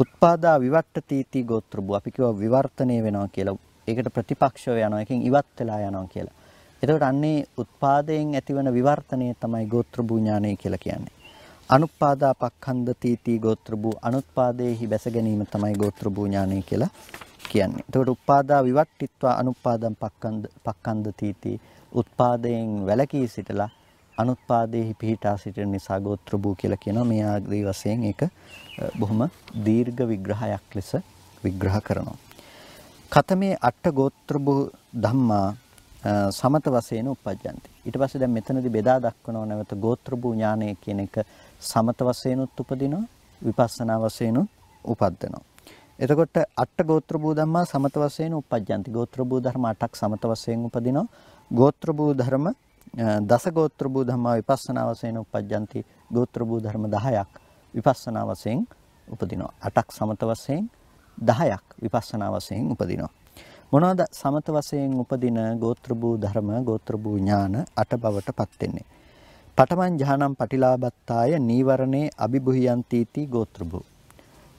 Speaker 1: උත්පාදා විවට්ට තීති ගෝත්‍රභූ අපි කියව විවර්තනය වෙනවා කියලා. ඒකට ප්‍රතිපක්ෂව යනවා. එකෙන් ඉවත් වෙලා යනවා කියලා. එතකොට අන්නේ උත්පාදයෙන් ඇතිවන විවර්තනය තමයි ගෝත්‍රභූ ඥානය කියලා කියන්නේ. අනුපාදා පක්ඛන්ද තීති ගෝත්‍රභූ අනුත්පාදේහි බැස ගැනීම තමයි ගෝත්‍රභූ ඥානය කියලා කියන්නේ. එතකොට උපාදා විවට්ටිත්වා අනුපාදම් පක්ඛන්ද පක්ඛන්ද තීති උත්පාදයෙන් වැළකී සිටලා අනුත්පාදේහි පිහිටා සිටින නිසා ගෝත්‍රභූ කියලා කියනවා. මේ ආදී වශයෙන් ඒක බොහොම දීර්ඝ විග්‍රහයක් ලෙස විග්‍රහ කරනවා. කතමේ අට ගෝත්‍රභූ ධම්මා සමත වශයෙන් උපජ්ජන්ති. ඊට පස්සේ දැන් මෙතනදී බෙදා දක්වනවා නැවත ගෝත්‍රභූ ඥානය කියන එක සමත වශයෙන්ුත් උපදිනවා විපස්සනා වශයෙන්ුත් උපද්දනවා. එතකොට අට ගෝත්‍ර භූ ධම්මා සමත වශයෙන් උපජ්ජන්ති. ගෝත්‍ර භූ ධර්ම අටක් සමත වශයෙන් උපදිනවා. ගෝත්‍ර භූ ධර්ම දස ගෝත්‍ර භූ ධම්මා විපස්සනා වශයෙන් උපජ්ජන්ති. ගෝත්‍ර භූ ධර්ම 10ක් විපස්සනා වශයෙන් උපදිනවා. අටක් සමත වශයෙන් 10ක් විපස්සනා වශයෙන් උපදිනවා. මොනවාද සමත වශයෙන් උපදින ගෝත්‍ර භූ ධර්ම ගෝත්‍ර භූ ඥාන අට බවටපත් වෙන්නේ. පඨමං ඥානම් පටිලාබත්තාය නීවරණේ අභිභුයන්තිති ගෝත්‍රභු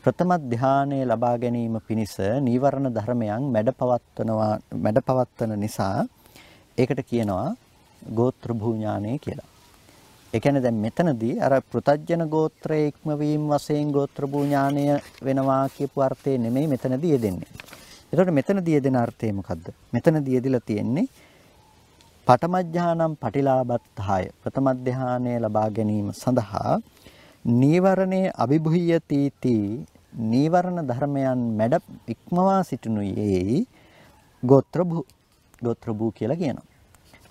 Speaker 1: ප්‍රථම ධානය ලබා ගැනීම පිණිස නීවරණ ධර්මයන් මැඩපවත්වනවා මැඩපවත්වන නිසා ඒකට කියනවා ගෝත්‍රභූ ඥානය කියලා. ඒ කියන්නේ දැන් මෙතනදී අර පෘතජ්ජන ගෝත්‍රයේ ඉක්මවීම වශයෙන් ගෝත්‍රභූ ඥානය වෙනවා කියපු අර්ථය නෙමෙයි මෙතනදී යෙදෙන්නේ. ඒකට මෙතනදී යෙදෙන අර්ථය මොකද්ද? මෙතනදී යෙදিলা තියෙන්නේ පඨම ඥානම් පටිලාබත්තාය ප්‍රථම ධානය ලබා ගැනීම සඳහා නීවරණේ අභිභුය්‍යති නීවරණ ධර්මයන් මැඩ ඉක්මවා සිටිනුයේ ගෝත්‍රභු ගෝත්‍රභු කියලා කියනවා.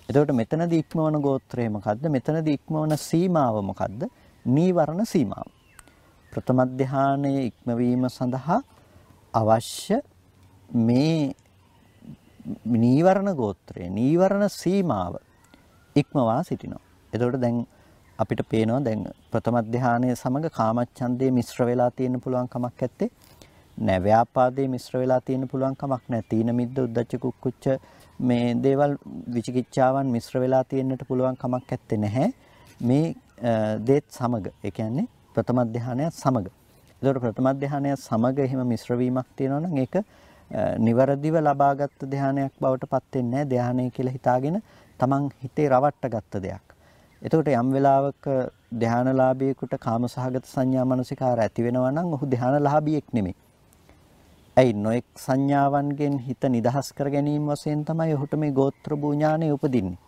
Speaker 1: එතකොට මෙතනදී ඉක්මවන ගෝත්‍රය මොකද්ද? මෙතනදී ඉක්මවන සීමාව මොකද්ද? නීවරණ සීමාව. ප්‍රථම ධානයේ ඉක්මවීම සඳහා අවශ්‍ය මේ නීවරණ ගෝත්‍රය නීවරණ සීමාව ඉක්මවා සිටිනවා. එතකොට දැන් අපිට පේනවා දැන් ප්‍රථම ධානයේ සමග කාමච්ඡන්දේ මිශ්‍ර වෙලා තියෙන්න පුළුවන් කමක් නැත්තේ. නෑ ව්‍යාපාදේ මිශ්‍ර වෙලා තියෙන්න පුළුවන් කමක් නෑ. තීන මිද්ද උද්දච්ච කුක්කුච්ච මේ දේවල් විචිකිච්ඡාවන් මිශ්‍ර වෙලා තියෙන්නට පුළුවන් කමක් නැත්තේ නැහැ. මේ දේත් සමග. ඒ කියන්නේ ප්‍රථම ධානයත් සමග. ඒතකොට ප්‍රථම ධානයත් සමග එහෙම මිශ්‍ර වීමක් තියෙනවා නම් ඒක නිවරදිව ලබාගත් ධානයක් බවට පත් වෙන්නේ නැහැ. ධානය කියලා හිතාගෙන තමන් හිතේ රවට්ට ගත්ත දෙයක්. එතකොට යම් වෙලාවක ධානලාභියෙකුට කාමසහගත සංඥා මනසිකාර ඇති වෙනවා නම් ඔහු ධානලාභියෙක් නෙමෙයි. ඇයි නොඑක් සංඥාවන්ගෙන් හිත නිදහස් කර ගැනීම වශයෙන් තමයි ඔහුට මේ ගෝත්‍ර භූ ඥානය උපදින්නේ.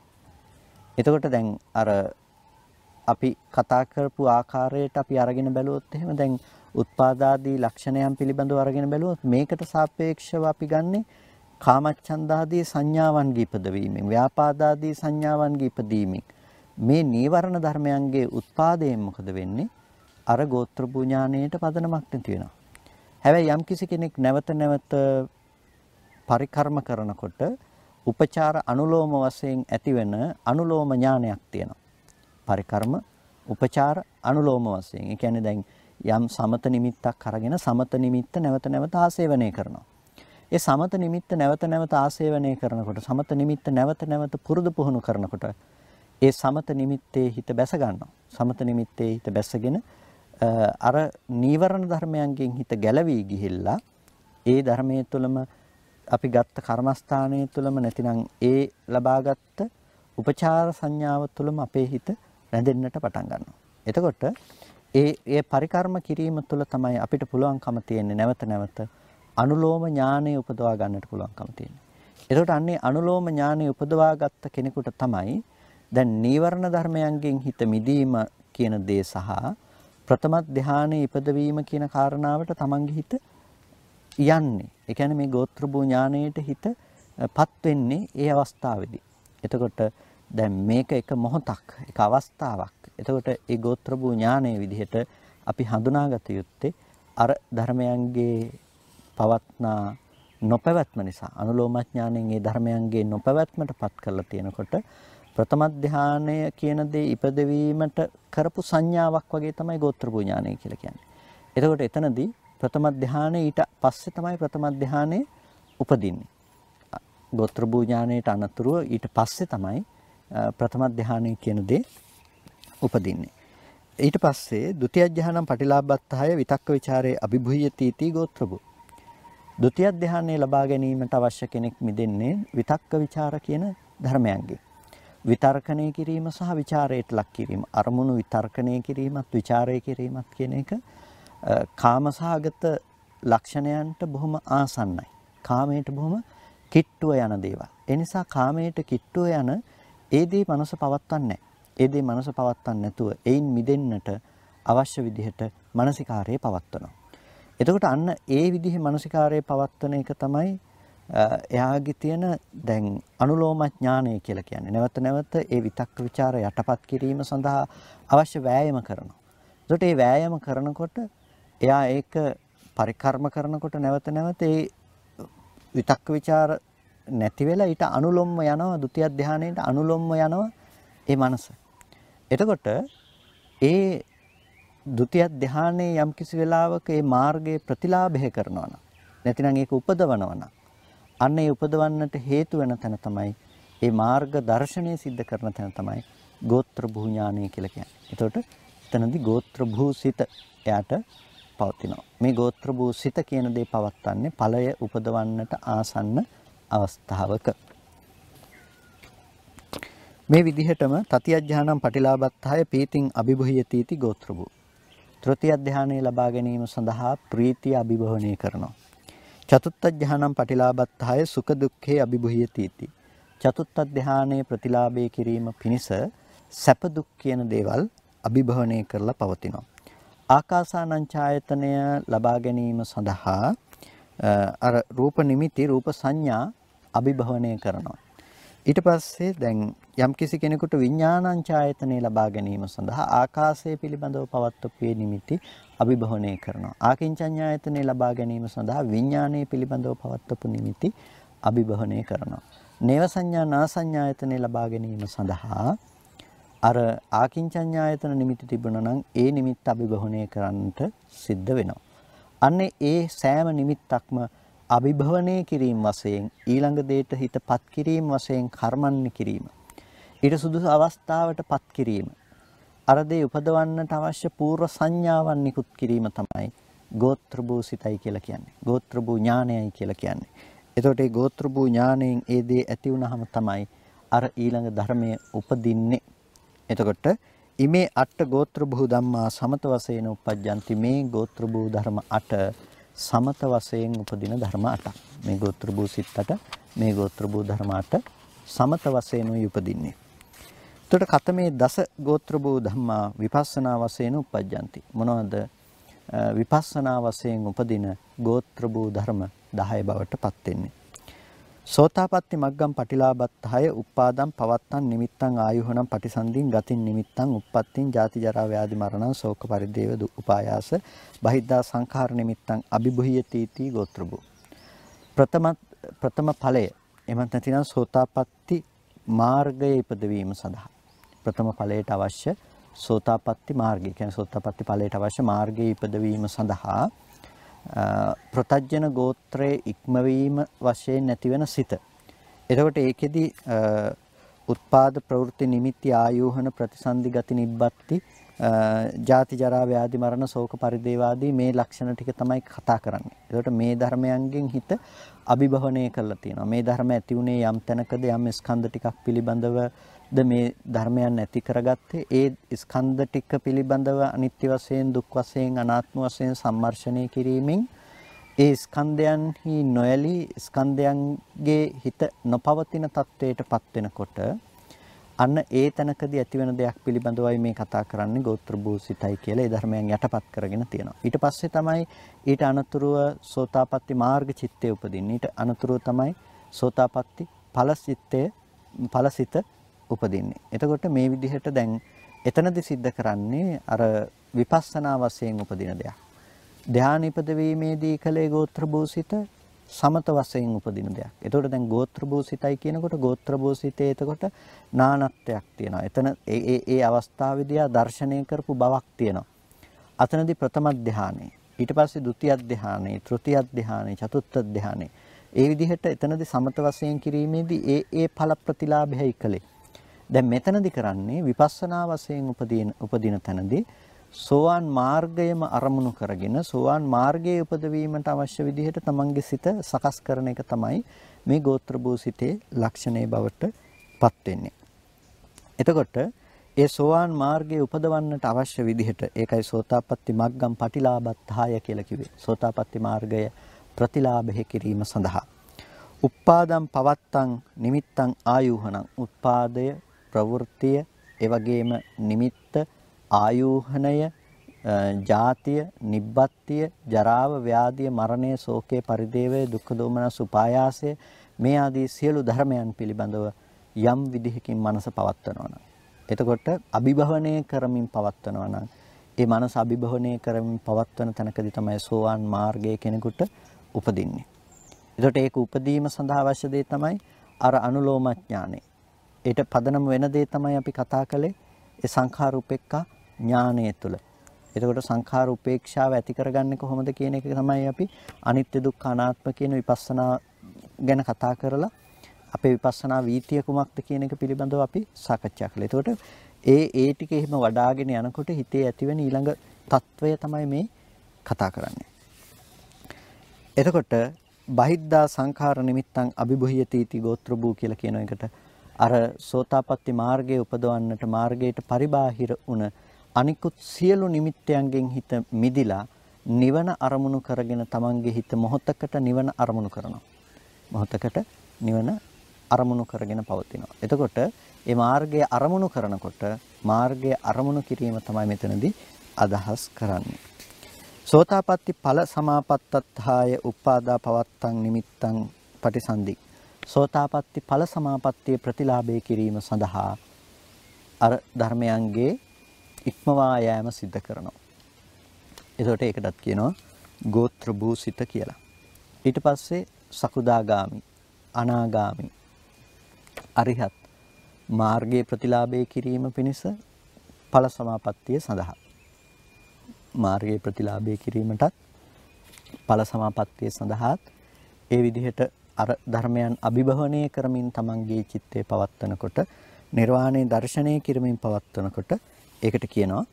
Speaker 1: එතකොට දැන් අර අපි කතා කරපු ආකාරයට අපි අරගෙන බැලුවොත් එහෙම දැන් උත්පාදාදී ලක්ෂණයන් පිළිබඳව අරගෙන බැලුවොත් මේකට සාපේක්ෂව අපි ගන්නේ කාමච්ඡන්දාදී සංඥාවන්ගේ ඉපදවීමෙන් ව්‍යාපාදාදී සංඥාවන්ගේ ඉපදීමෙන්. මේ නීවරණ ධර්මයන්ගේ උත්පාදයෙන් මොකද වෙන්නේ? අර ගෝත්‍ර පුඥාණයට පදනමක් නැති වෙනවා. හැබැයි යම් කිසි කෙනෙක් නැවත නැවත පරිකර්ම කරනකොට උපචාර අනුලෝම වශයෙන් ඇතිවෙන අනුලෝම ඥානයක් තියෙනවා. පරිකර්ම උපචාර අනුලෝම වශයෙන්. ඒ කියන්නේ දැන් යම් සමත නිමිත්තක් අරගෙන සමත නිමිත්ත නැවත නැවත ආසේවනය කරනවා. ඒ සමත නිමිත්ත නැවත නැවත ආසේවනය කරනකොට සමත නිමිත්ත නැවත නැවත පුරුදු පුහුණු කරනකොට ඒ සමත නිමිත්තේ හිත බැස ගන්නවා. සමත නිමිත්තේ හිත බැසගෙන අර නීවරණ ධර්මයන්ගෙන් හිත ගැලවී ගිහිල්ලා ඒ ධර්මයේ තුලම අපි ගත්ත කර්මස්ථානයේ තුලම නැතිනම් ඒ ලබාගත් උපචාර සංඥාව තුලම අපේ හිත රැඳෙන්නට පටන් ගන්නවා. එතකොට ඒ ඒ පරිකර්ම කිරීම තුළ තමයි අපිට පුළුවන්කම තියෙන්නේ නැවත නැවත අනුලෝම ඥානය උපදවා ගන්නට පුළුවන්කම තියෙන්නේ. එතකොට අන්නේ අනුලෝම ඥානය උපදවා ගත්ත කෙනෙකුට තමයි දැන් නීවරණ ධර්මයන්ගෙන් හිත මිදීම කියන දේ සහ ප්‍රථම ධානයේ ඉපදවීම කියන කාරණාවට තමන්ගේ හිත යන්නේ. ඒ කියන්නේ මේ ගෝත්‍ර භූ ඥානයට හිතපත් වෙන්නේ ඒ අවස්ථාවේදී. එතකොට දැන් මේක එක මොහොතක්, එක අවස්ථාවක්. එතකොට ඒ ගෝත්‍ර භූ ඥානයේ විදිහට අපි හඳුනාගත යුත්තේ අර ධර්මයන්ගේ පවත්නා නොපැවැත්ම නිසා අනුලෝමඥාණයෙන් ඒ ධර්මයන්ගේ නොපැවැත්මටපත් කරලා තියෙනකොට ප්‍රථම ධානය කියන දේ ඉපදවීමට කරපු සංඥාවක් වගේ තමයි ගෝත්‍ර භූඥානය කියලා කියන්නේ. එතකොට එතනදී ප්‍රථම ධානය ඊට පස්සේ තමයි ප්‍රථම ධානය උපදින්නේ. ගෝත්‍ර භූඥානයට අනතුරුව ඊට පස්සේ තමයි ප්‍රථම ධානය කියන දේ උපදින්නේ. ඊට පස්සේ ဒုတိ ය ධානම් පටිලාබ්බත්හය විතක්ක ਵਿਚාරේ අභිභුයති තී ගෝත්‍රභූ ဒုတိ ය ධානය ලබා ගැනීමට අවශ්‍ය කෙනෙක් මිදෙන්නේ විතක්ක ਵਿਚාර කියන ධර්මයන්ගෙන්. විතර්කණය කිරීම සහ ਵਿਚාරයට ලක් කිරීම. අරමුණු විතර්කණය කිරීමත් ਵਿਚාරය කිරීමත් කියන එක කාමසහගත ලක්ෂණයන්ට බොහොම ආසන්නයි. කාමයට බොහොම කිට්ටුව යන දේවල්. ඒ නිසා කාමයට කිට්ටුව යන ඒ දේ මනස පවත්වන්නේ නැහැ. ඒ දේ මනස පවත්වන්නේ නැතුව ඒයින් මිදෙන්නට අවශ්‍ය විදිහට මානසිකාරය පවත්වනවා. එතකොට අන්න ඒ විදිහේ මානසිකාරය පවත්වන එක තමයි එයාගේ තියෙන දැන් අනුලෝම ඥානය කියලා කියන්නේ නැවත නැවත ඒ විතක්ක ਵਿਚාර යටපත් කිරීම සඳහා අවශ්‍ය වෑයම කරනවා. ඒකට ඒ වෑයම කරනකොට එයා ඒක පරිකර්ම කරනකොට නැවත නැවත ඒ විතක්ක ਵਿਚාර නැති වෙලා ඊට අනුලෝම යනවා ဒုတိ ය ධානයේට අනුලෝම යනවා ඒ මනස. එතකොට ඒ ဒုတိ ය ධානයේ යම් කිසි වෙලාවක ඒ මාර්ගයේ ප්‍රතිලාභය කරනවා නම් නැතිනම් ඒක උපදවනවා නම් අන්න ඒ උපදවන්නට හේතු වෙන තැන තමයි ඒ මාර්ග දර්ශනය સિદ્ધ කරන තැන තමයි ගෝත්‍ර භූ ඥානය කියලා කියන්නේ. එතකොට එතනදී ගෝත්‍ර භූසිත එයාට පවතිනවා. මේ ගෝත්‍ර භූසිත කියන දේ පවත්න්නේ ඵලය උපදවන්නට ආසන්න අවස්ථාවක. මේ විදිහටම තතියඥානම් පටිලාභත්තාය පීතිං අභිභුයති इति ගෝත්‍ර භූ. තෘතිය ධානය ලබා ගැනීම සඳහා ප්‍රීතිය අභිභවනය කරනවා. චතුත්ථ ධානම් පටිලාභත්තාය සුඛ දුක්ඛේ අභිභුයති इति. චතුත්ථ ධානයේ ප්‍රතිලාභය කිරීම පිණිස සැප දුක් කියන දේවල් අභිභවනය කරලා පවතිනවා. ආකාසානං ඡායතනය ලබා ගැනීම සඳහා අර රූප නිමිති රූප සංඥා අභිභවනය කරනවා. ඊට පස්සේ දැන් යම්කිසි කෙනෙකුට විඥානං ඡායතනෙ ලබා ගැනීම සඳහා ආකාශය පිළිබඳව පවත්වපු නිමිති අභිභවනය කරනවා. ආකින්චඤ්ඤායතනෙ ලබා ගැනීම සඳහා විඥානයේ පිළිබඳව පවත්වපු නිමිති අභිභවනය කරනවා. නේව සංඥා නාසඤ්ඤායතනෙ ලබා ගැනීම සඳහා අර ආකින්චඤ්ඤායතන නිමිති තිබුණා නම් ඒ නිමිත්ත අභිභවනය කරන්නට සිද්ධ වෙනවා. අන්නේ ඒ සෑම නිමිත්තක්ම අභිභවනය කිරීම වශයෙන් ඊළඟ දෙයට හිතපත් කිරීම වශයෙන් කර්මන්නේ කිරීම. ඊට සුදුසු අවස්ථාවටපත් කිරීම. අර දේ උපදවන්නට අවශ්‍ය පූර්ව සංඥාවන් නිකුත් කිරීම තමයි ගෝත්‍ර භූ සිතයි කියලා කියන්නේ. ගෝත්‍ර භූ ඥානයයි කියලා කියන්නේ. එතකොට මේ ගෝත්‍ර භූ ඥාණයෙන් ඒ දේ ඇති වුනහම තමයි අර ඊළඟ ධර්මයේ උපදින්නේ. එතකොට ඉමේ අට ගෝත්‍ර භූ ධම්මා සමත වශයෙන් උපජ්ජන්ති මේ ගෝත්‍ර භූ ධර්ම අට සමත වශයෙන් උපදින ධර්ම අටක් මේ ගෝත්‍ර භූ සිත් අට මේ ගෝත්‍ර භූ ධර්ම අට සමත වශයෙන් උපදින්නේ එතකොට කතමේ දස ගෝත්‍ර භූ ධම්මා විපස්සනා වශයෙන් උපජ්ජಂತಿ. මොනවද? විපස්සනා වශයෙන් උපදින ගෝත්‍ර භූ ධර්ම 10 බවට පත් වෙන්නේ. සෝතාපට්ටි මග්ගම් පටිලාභත්තහය උපාදම් පවත්තන් නිමිත්තං ආයුහනම් පටිසන්ධින් ගතින් නිමිත්තං උප්පත්තින් ජාති ජරා ව්‍යාධි මරණං ශෝක පරිදේව දුක් උපායාස බහිද්ධා සංඛාර නිමිත්තං අභිභුයති තී ගෝත්‍රබු ප්‍රථම ප්‍රථම ඵලය එමත් නැතිනම් සෝතාපට්ටි මාර්ගයේ ඉපදවීම සඳහා ප්‍රථම ඵලයට අවශ්‍ය සෝතාපට්ටි මාර්ගය කියන්නේ සෝතාපට්ටි ඵලයට අවශ්‍ය මාර්ගයේ ඉපදවීම සඳහා ප්‍රතජන ගෝත්‍රයේ ඉක්මවීම වශයෙන් නැතිවෙන සිත. එතකොට ඒකෙදි උත්පාද ප්‍රවෘත්ති නිමිති ආයෝහන ප්‍රතිසන්දි ගති නිබ්බත්ති ජාති ජරා ව්‍යාධි මරණ ශෝක පරිදේවාදී මේ ලක්ෂණ ටික තමයි කතා කරන්නේ. ඒකට මේ ධර්මයන්ගෙන් හිත අභිභවනය කරලා තියෙනවා. මේ ධර්ම ඇති උනේ යම් තැනකද යම් ස්කන්ධ ටිකක් පිළිබඳවද මේ ධර්මයන් ඇති කරගත්තේ ඒ ස්කන්ධ ටික පිළිබඳව අනිත්‍ය වශයෙන් දුක් වශයෙන් අනාත්ම වශයෙන් සම්මර්ෂණය කිරීමෙන් ඒ ස්කන්ධයන්හි නොයලී ස්කන්ධයන්ගේ හිත නොපවතින තත්වයටපත් වෙනකොට අන්න ඒ තැනකදී ඇතිවෙන දෙයක් පිළිබඳවයි මේ කතා කරන්නේ ගෝත්‍ර භූසිතයි කියලා ඒ ධර්මයන් යටපත් කරගෙන තියෙනවා. ඊට පස්සේ තමයි ඊට අනතුරුව සෝතාපට්ටි මාර්ග චිත්තය උපදින්නේ. ඊට අනතුරුව තමයි සෝතාපට්ටි ඵලසිතය ඵලසිත උපදින්නේ. එතකොට මේ විදිහට දැන් එතනදි සිද්ධ කරන්නේ අර විපස්සනා වශයෙන් උපදින දෙයක්. ධානය ඉපදවීමේදී කලේ ගෝත්‍ර භූසිත සමත වශයෙන් උපදින දෙයක්. එතකොට දැන් ගෝත්‍ර භූසිතයි කියනකොට ගෝත්‍ර භූසිතේ එතකොට නානත්වයක් තියෙනවා. එතන ඒ ඒ ඒ අවස්ථාවේදී ආ දර්ශනය කරපු බවක් තියෙනවා. අතනදී ප්‍රථම ධානය, ඊට පස්සේ ဒုတိ ය ධානය, තෘතිය ධානය, චතුර්ථ ධානය. ඒ විදිහට එතනදී සමත වශයෙන් කිරීමේදී ඒ ඒ ඵල ප්‍රතිලාභයයි කලේ. දැන් මෙතනදී කරන්නේ විපස්සනා වශයෙන් උපදින උපදින තැනදී සෝවාන් මාර්ගයම අරමුණු කරගෙන සෝවාන් මාර්ගයේ උපදවීමට අවශ්‍ය විදිහට තමන්ගේ සිත සකස් කරන එක තමයි මේ ගෝත්‍ර භූසිතේ ලක්ෂණේ බවට පත් වෙන්නේ. එතකොට ඒ සෝවාන් මාර්ගයේ උපදවන්නට අවශ්‍ය විදිහට ඒකයි සෝතාපට්ටි මග්ගම් පටිලාභත්හාය කියලා කිව්වේ. සෝතාපට්ටි මාර්ගය ප්‍රතිලාභෙහි කිරීම සඳහා. උප්පාදම් පවත්තං නිමිත්තං ආයුහණං උත්පාදය ප්‍රවෘත්තිය එවැගේම නිමිත්ත ආයෝහණය ජාතිය නිබ්බත්තිය ජරාව ව්‍යාධිය මරණය ශෝකේ පරිදේවය දුක්ඛ දෝමනස් උපායාසය මේ ආදී සියලු ධර්මයන් පිළිබඳව යම් විදිහකින් මනස පවත්වනවා නම් එතකොට අභිභවනය කරමින් පවත්වනවා නම් ඒ මනස අභිභවනය කරමින් පවත්වන තැනකදී තමයි සෝවාන් මාර්ගයේ කෙනෙකුට උපදින්නේ. එතකොට ඒක උපදීම සඳහා අවශ්‍ය දේ තමයි අර අනුලෝම ඥානෙ. ඊට පදනම වෙන දේ තමයි අපි කතා කළේ ඒ සංඛාර උපේක්ඛා ඥානය තුළ. එතකොට සංඛාර උපේක්ෂාව ඇති කරගන්නේ කොහොමද කියන එක තමයි අපි අනිත්‍ය දුක්ඛ අනාත්ම කියන විපස්සනා ගැන කතා කරලා අපේ විපස්සනා වීතිය කුමක්ද කියන එක පිළිබඳව අපි සාකච්ඡා කළා. එතකොට ඒ ඒ ටික එහෙම වඩාගෙන යනකොට හිතේ ඇතිවෙන ඊළඟ తත්වය තමයි මේ කතා කරන්නේ. එතකොට බහිද්දා සංඛාර නිමිත්තං අභිභුයති ඉති ගෝත්‍ර භූ කියලා කියන එකට අර සෝතාපට්ටි මාර්ගයේ උපදවන්නට මාර්ගයට පරිබාහිර වුණ අනිකුත් සියලු නිමිත්තයන්ගෙන් හිත මිදිලා නිවන අරමුණු කරගෙන තමන්ගේ හිත මොහොතකට නිවන අරමුණු කරනවා. මොහොතකට නිවන අරමුණු කරගෙන පවතිනවා. එතකොට මේ මාර්ගය අරමුණු කරනකොට මාර්ගය අරමුණු කිරීම තමයි මෙතනදී අදහස් කරන්නේ. සෝතාපට්ටි ඵල සමාපත්තත්හාය උපාදා පවත්තං නිමිත්තං පටිසන්ධි. සෝතාපට්ටි ඵල සමාපත්තිය ප්‍රතිලාභය කිරීම සඳහා අර ධර්මයන්ගේ ඉක්මවා යෑම සිද්ධ කරනවා. එතකොට ඒකටත් කියනවා ගෝත්‍ර භූසිත කියලා. ඊට පස්සේ සකුදාගාමි, අනාගාමි, අරිහත් මාර්ගයේ ප්‍රතිලාභය කිරීම පිණිස ඵල සමාපත්තිය සඳහා මාර්ගයේ ප්‍රතිලාභය කිරීමටත් ඵල සමාපත්තිය සඳහාත් ඒ විදිහට අර ධර්මයන් අභිභවනය කරමින් තමන්ගේ චිත්තය පවත්වනකොට නිර්වාණය දර්ශනය කිරීමෙන් පවත්වනකොට ඒකට කියනවා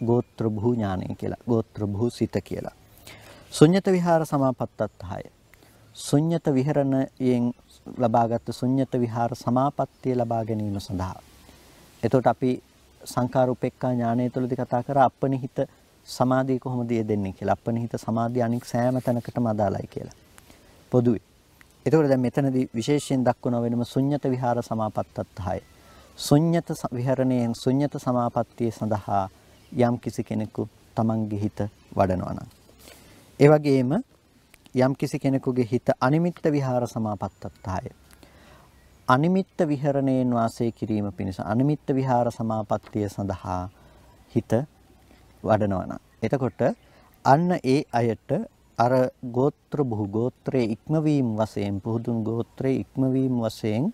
Speaker 1: ගෝත්‍ර භූ ඥානය කියලා. ගෝත්‍ර භූ සිත කියලා. ශුන්්‍යත විහාර සමාපත්තත්හය. ශුන්්‍යත විහරණයෙන් ලබාගත් ශුන්්‍යත විහාර සමාපත්තිය ලබා ගැනීම සඳහා. එතකොට අපි සංඛාර උපේක්ඛා ඥානය තුළදී කතා කර අපනිහිත සමාධිය කොහොමද යෙදෙන්නේ කියලා. අපනිහිත සමාධිය අනික් සෑම තැනකටම අදාළයි කියලා. පොදුවේ. එතකොට දැන් මෙතනදී විශේෂයෙන් දක්වන වෙනම ශුන්්‍යත විහාර සමාපත්තත්හය. ශුන්්‍යත විහරණයෙන් ශුන්්‍යත සමාපත්තිය සඳහා යම් කිසි කෙනෙකු තමන්ගේ හිත වඩනවා නම් ඒ වගේම යම් කිසි කෙනෙකුගේ හිත අනිමිත්ත විහාර සමාපත්තත්තාය අනිමිත්ත විහරණයෙන් වාසය කිරීම පිණිස අනිමිත්ත විහාර සමාපත්තිය සඳහා හිත වඩනවා නම් එතකොට අන්න ඒ අයට අර ගෝත්‍ර බුහු ගෝත්‍රයේ ඉක්මවීම වශයෙන් පුහුදුන් ගෝත්‍රයේ ඉක්මවීම වශයෙන්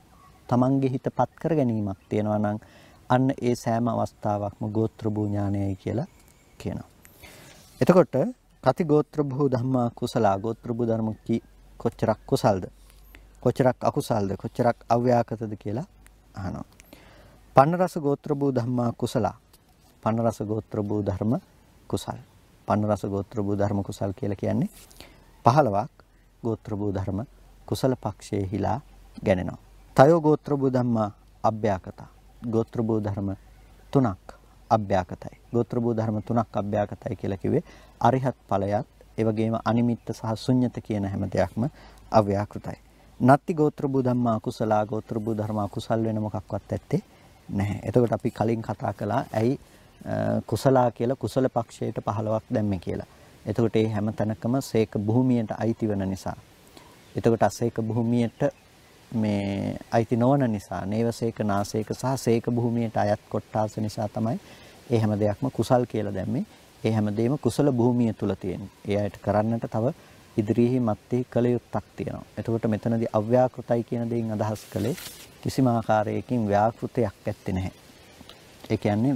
Speaker 1: තමන්ගේ හිතපත් කර ගැනීමක් තියෙනවා නම් අන්න ඒ සෑම අවස්ථාවක්ම ගෝත්‍ර භූ ඥානයයි කියලා කියනවා. එතකොට කති ගෝත්‍ර භූ ධම්මා කුසලා ගෝත්‍ර භූ ධර්ම කොච්චරක් කුසල්ද? කොච්චරක් අකුසල්ද? කොච්චරක් අව්‍යාකතද කියලා අහනවා. පන්න රස ගෝත්‍ර භූ ධම්මා කුසලා. පන්න රස ගෝත්‍ර භූ ධර්ම කුසල්. පන්න රස ගෝත්‍ර භූ ධර්ම කුසල් කියලා කියන්නේ 15ක් ගෝත්‍ර භූ ධර්ම කුසල පක්ෂයේ හිලා ගැනෙනවා. තයෝ ගෝත්‍ර භූ ධම්මා අභ්‍යාකතා. ගෝත්‍ර භූ ධර්ම තුනක් අභ්‍යාකතයි. ගෝත්‍ර භූ ධර්ම තුනක් අභ්‍යාකතයි කියලා කිව්වේ අරිහත් ඵලයත් ඒ වගේම අනිමිත්ත සහ ශුන්්‍යත කියන හැම දෙයක්ම අව්‍යාකෘතයි. නත්ති ගෝත්‍ර භූ ධම්මා කුසලා ගෝත්‍ර භූ ධර්ම අකුසල් වෙන මොකක්වත් ඇත්තේ නැහැ. එතකොට අපි කලින් කතා කළා ඇයි කුසලා කියලා කුසල පක්ෂයට 15ක් දැම්මේ කියලා. එතකොට මේ හැම තැනකම සේක භූමියට අයිති වෙන නිසා. එතකොට අසේක භූමියට මේ අයිති නොවන නිසා නේවසේක නාසේක සහ සේක භූමියට අයත් කොටාස නිසා තමයි ඒ හැම දෙයක්ම කුසල් කියලා දැම්මේ. ඒ හැමදේම කුසල භූමිය තුල තියෙන්නේ. ඒ අයට කරන්නට තව ඉදිරියෙහි මත්තේ කල යුත්තක් තියෙනවා. එතකොට මෙතනදී අව්‍යාකෘතයි කියන දෙයින් අදහස් කළේ කිසිම ආකාරයකින් ව්‍යාකෘතයක් ඇත්තේ නැහැ. ඒ කියන්නේ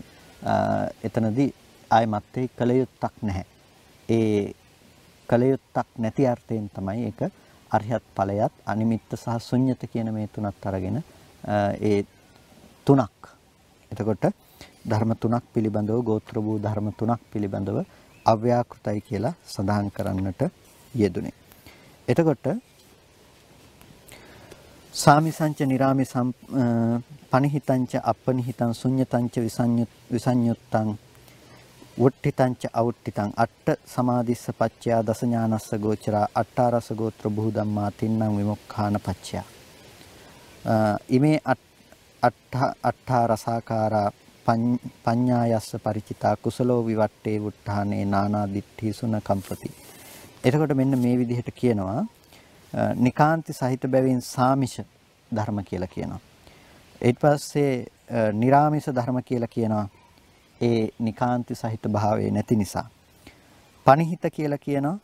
Speaker 1: එතනදී ආයි මත්තේ කල යුත්තක් නැහැ. ඒ කල යුත්තක් නැති අර්ථයෙන් තමයි ඒක අරිහත් ඵලයත් අනිමිත්ත සහ ශුන්්‍යත කියන මේ තුනත් අරගෙන ඒ තුනක්. එතකොට ධර්ම තුනක් පිළිබඳව ගෝත්‍ර වූ ධර්ම තුනක් පිළිබඳව අව්‍යාකෘතයි කියලා සඳහන් කරන්නට යෙදුනේ. එතකොට සාමිසංච නිරාමිසම් පනිහිතංච අපනිහිතං ශුඤ්ඤතංච විසඤ්ඤුත්තං වුට්ඨිතංච අවුට්ඨිතං අට්ඨ සමාධිස්ස පච්චයා දස ඥානස්ස ගෝචරා අට්ඨාරස ගෝත්‍ර බුහු ධම්මා තින්නම් විමුක්ඛාන පච්චයා. ඉමේ අට්ඨ අට්ඨා රසාකාරා පඤ්ඤායස්ස ಪರಿචිතා කුසලෝ විවට්ටේ වුට්ඨානේ නානා දිට්ඨිසුන කම්පති එතකොට මෙන්න මේ විදිහට කියනවා නිකාන්ති සහිත බැවින් සාමිෂ ධර්ම කියලා කියනවා. ඊට පස්සේ निराமிස ධර්ම කියලා කියනවා ඒ නිකාන්ති සහිත භාවයේ නැති නිසා. පණිහිත කියලා කියනවා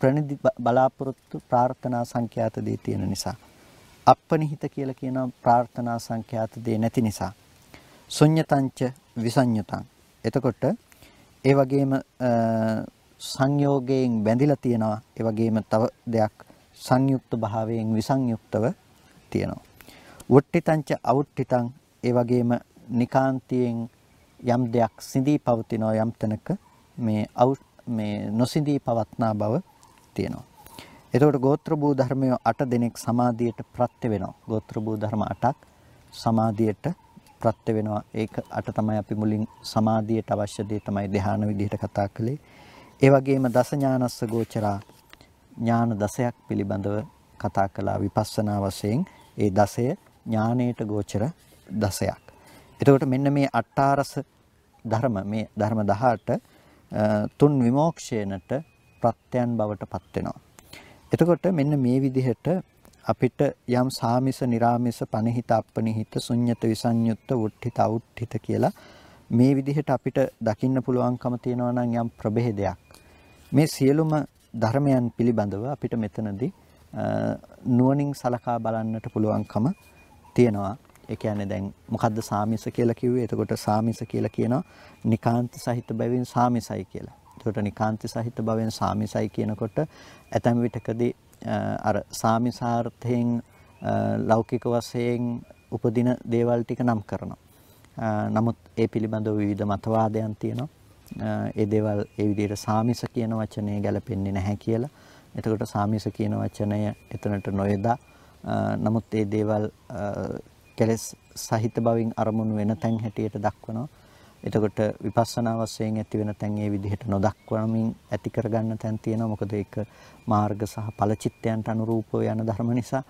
Speaker 1: ප්‍රනිදි බලාපොරොත්තු ප්‍රාර්ථනා සංඛ්‍යාත දේ තියෙන නිසා. අප්පනිහිත කියලා කියනවා ප්‍රාර්ථනා සංඛ්‍යාත දේ නැති නිසා. ශුන්්‍යතංච විසඤ්ඤතං. එතකොට ඒ වගේම සංයෝගයෙන් බැඳිලා තියෙනවා. ඒ වගේම තව දෙයක් සංයුක්ත භාවයෙන් විසංයුක්තව තියෙනවා. වුට්ටිතංච අවුට්ටිතං ඒ වගේම නිකාන්තියෙන් යම් දෙයක් සිඳී පවතිනවා යම් තැනක මේ මේ නොසිඳී පවත්නා බව තියෙනවා. එතකොට ගෝත්‍ර භූ ධර්මය 8 දෙනෙක් සමාධියට ප්‍රත්‍ය වෙනවා. ගෝත්‍ර භූ ධර්ම 8ක් සමාධියට ප්‍රත්‍ය වෙනවා. ඒක අට තමයි අපි මුලින් සමාධියට අවශ්‍ය දේ තමයි ධ්‍යාන විදිහට කතා කළේ. ඒ වගේම දස ඥානස්ස ගෝචරා ඥාන දසයක් පිළිබඳව කතා කළා විපස්සනා වශයෙන්. ඒ දසය ඥානයට ගෝචර දසයක්. එතකොට මෙන්න මේ අට්ඨාරස ධර්ම මේ ධර්ම 18 තුන් විමෝක්ෂයනට ප්‍රත්‍යයන් බවට පත් වෙනවා. එතකොට මෙන්න මේ විදිහට අපිට යම් සාමිස, निराමිස, පනිහිත, අපනිහිත, ශුන්්‍යත, විසඤ්ඤුත්ත, උට්ඨිත, අවුට්ඨිත කියලා මේ විදිහට අපිට දකින්න පුළුවන්කම තියෙනවා නම් යම් ප්‍රභේදයක්. මේ සියලුම ධර්මයන් පිළිබඳව අපිට මෙතනදී නුවණින් සලකා බලන්නට පුළුවන්කම තියෙනවා. ඒ කියන්නේ දැන් මොකද්ද සාමිස කියලා කිව්වේ? එතකොට සාමිස කියලා කියනවා නිකාන්ත සහිත බැවින් සාමිසයි කියලා. එතකොට නිකාන්ත සහිත බවෙන් සාමිසයි කියනකොට ඇතැම් විටකදී අර සාමිසාර්ථයෙන් ලෞකික වශයෙන් උපදින දේවල් ටික නම් කරනවා. නමුත් ඒ පිළිබඳව විවිධ මතවාදයන් තියෙනවා. ඒ දේවල් ඒ විදිහට සාමිස කියන වචනේ ගැලපෙන්නේ නැහැ කියලා. එතකොට සාමිස කියන වචනය එතනට නොයදා නමුත් ඒ දේවල් කෙලස් සහිත බවින් අරමුණු වෙන තැන් හැටියට දක්වනවා. එතකොට විපස්සනා වශයෙන් ඇති වෙන තැන් ඒ විදිහට නොදක්වමින් ඇති කරගන්න තැන් තියෙනවා. මොකද ඒක මාර්ග සහ ඵල චිත්තයන්ට අනුරූපව යන ධර්ම නිසා.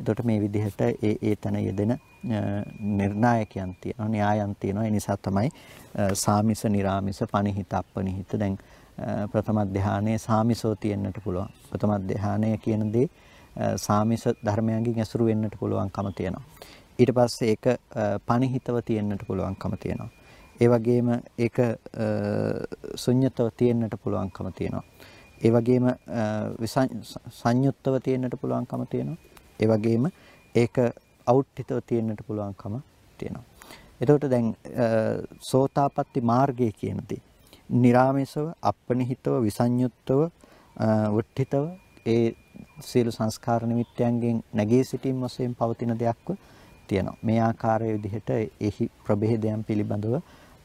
Speaker 1: එතකොට මේ විදිහට ඒ ඒ තැන යෙදෙන නිර්ණායකයන් තියෙනවා, න්‍යායන් තියෙනවා. ඒ නිසා තමයි සාමිස, निराමිස, පනිහිත, අපනිහිත දැන් ප්‍රථම ධානයේ සාමිසෝ තියෙන්නට පුළුවන්. ප්‍රථම ධානය කියන දේ සාමිස ධර්මයන්ගෙන් ඇසුරු වෙන්නට පුළුවන්කම තියෙනවා. ඊට පස්සේ ඒක පණිහිතව තියෙන්නට පුළුවන්කම තියෙනවා. ඒ වගේම ඒක ශුන්්‍යතව තියෙන්නට පුළුවන්කම තියෙනවා. ඒ වගේම සංයුක්තව තියෙන්නට පුළුවන්කම තියෙනවා. ඒ වගේම ඒක අවුට්ඨිතව තියෙන්නට පුළුවන්කම තියෙනවා. එතකොට දැන් සෝතාපට්ටි මාර්ගය කියන දේ निराමේශව අපනිහිතව විසංයුක්තව වුට්ඨිතව ඒ සියලු සංස්කාර නිමිත්තයන්ගෙන් නැගී සිටීම වශයෙන් පවතින දෙයක්ව තියෙනවා. මේ ආකාරයේ විදිහට එහි ප්‍රභේදයන් පිළිබඳව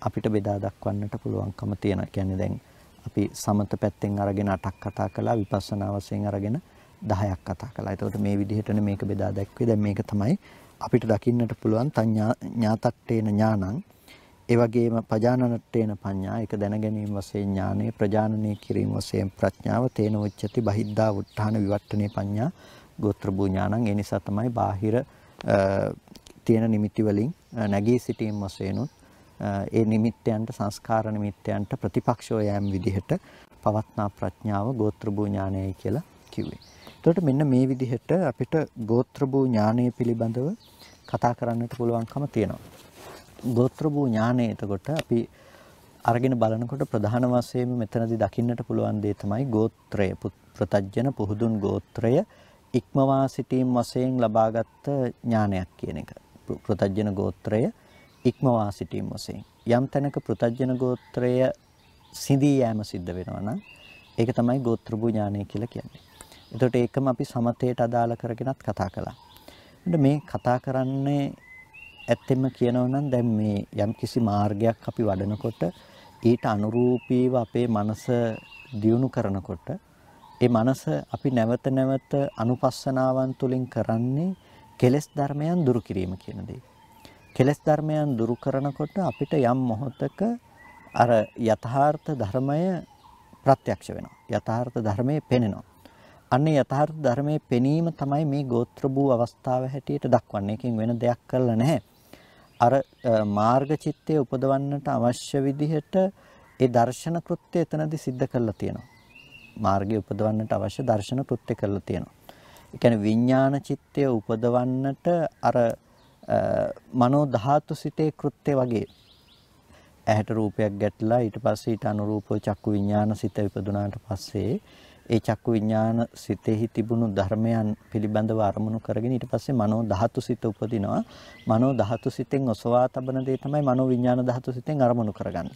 Speaker 1: අපිට බෙදා දක්වන්නට පුළුවන්කම තියෙනවා. කියන්නේ දැන් අපි සමත පැත්තෙන් අරගෙන 8ක් කතා කළා විපස්සනා වශයෙන් අරගෙන 10ක් කතා කළා. එතකොට මේ විදිහටනේ මේක බෙදා දැක්වේ. දැන් මේක තමයි අපිට දකින්නට පුළුවන් තඤ්ඤා ඥාතට්ඨේන ඥානං ඒ වගේම පජානනට්ඨේන පඤ්ඤා ඒක දැන ගැනීම වශයෙන් ඥානෙ ප්‍රජානනය කිරීම වශයෙන් ප්‍රඥාව තේන උච්චති බහිද්ධා උත්හාන විවට්ටනේ පඤ්ඤා ගෝත්‍ර භූ ඥානං ඒ නිසා තමයි බාහිර තියෙන නිමිති වලින් නැගී සිටීම වශයෙන් ඒ නිමිත්තයන්ට සංස්කාර නිමිත්තයන්ට ප්‍රතිපක්ෂව යෑම විදිහට පවත්නා ප්‍රඥාව ගෝත්‍ර භූ ඥානයයි කියලා කිව්වේ. එතකොට මෙන්න මේ විදිහට අපිට ගෝත්‍ර භූ ඥානය පිළිබඳව කතා කරන්නට පුළුවන්කම තියෙනවා. ගෝත්‍ර භූ ඥානය එතකොට අපි අරගෙන බලනකොට ප්‍රධාන වශයෙන්ම මෙතනදී දකින්නට පුළුවන් දේ තමයි ගෝත්‍රය ප්‍රතජන පුහුදුන් ගෝත්‍රය ඉක්මවා සිටීම වශයෙන් ලබාගත් ඥානයක් කියන එක. ප්‍රතජන ගෝත්‍රය ඉක්මවා සිටීම වශයෙන් යම් තැනක ප්‍රතජන ගෝත්‍රය සිඳී යෑම සිද්ධ වෙනවා නම් ඒක තමයි ගෝත්‍ර භූ ඥානය කියලා කියන්නේ. එතකොට ඒකම අපි සමතේට අදාළ කරගෙනත් කතා කළා. මේ කතා කරන්නේ ඇත්තෙම කියනවා නම් දැන් මේ යම්කිසි මාර්ගයක් අපි වඩනකොට ඊට අනුරූපීව අපේ මනස දියුණු කරනකොට ඒ මනස අපි නැවත නැවත අනුපස්සනාවන් තුලින් කරන්නේ කෙලෙස් ධර්මයන් දුරු කිරීම කියන දේ. කෙලෙස් ධර්මයන් දුරු කරනකොට අපිට යම් මොහොතක අර යථාර්ථ ධර්මය ප්‍රත්‍යක්ෂ වෙනවා. යථාර්ථ ධර්මයේ පෙනෙනවා. අන්නේ යථාර්ථ ධර්මයේ පෙනීම තමයි මේ ගෝත්‍ර භූ අවස්ථාව හැටියට දක්වන්නේ. එකකින් වෙන දෙයක් කරලා නැහැ. අර මාර්ග චිත්තය උපදවන්නට අවශ්‍ය විදිහට ඒ දර්ශන කෘත්‍ය එතනදී සිද්ධ කරලා තියෙනවා. මාර්ගය උපදවන්නට අවශ්‍ය දර්ශන කෘත්‍ය කරලා තියෙනවා. ඒ කියන්නේ විඥාන චිත්තය උපදවන්නට අර මනෝ ධාතු සිතේ කෘත්‍ය වගේ ඇහැට රූපයක් ගැටලා ඊට පස්සේ ඊට අනුරූපව චක්කු විඥාන සිත ඉපදුනාට පස්සේ ඒ චක්කු විඥාන සිතෙහි තිබුණු ධර්මයන් පිළිබඳව අරමුණු කරගෙන ඊට පස්සේ මනෝ ධාතු සිත උපදිනවා. මනෝ ධාතු සිතෙන් ඔසවා තබන දේ තමයි මනෝ විඥාන ධාතු සිතෙන් අරමුණු කරගන්නේ.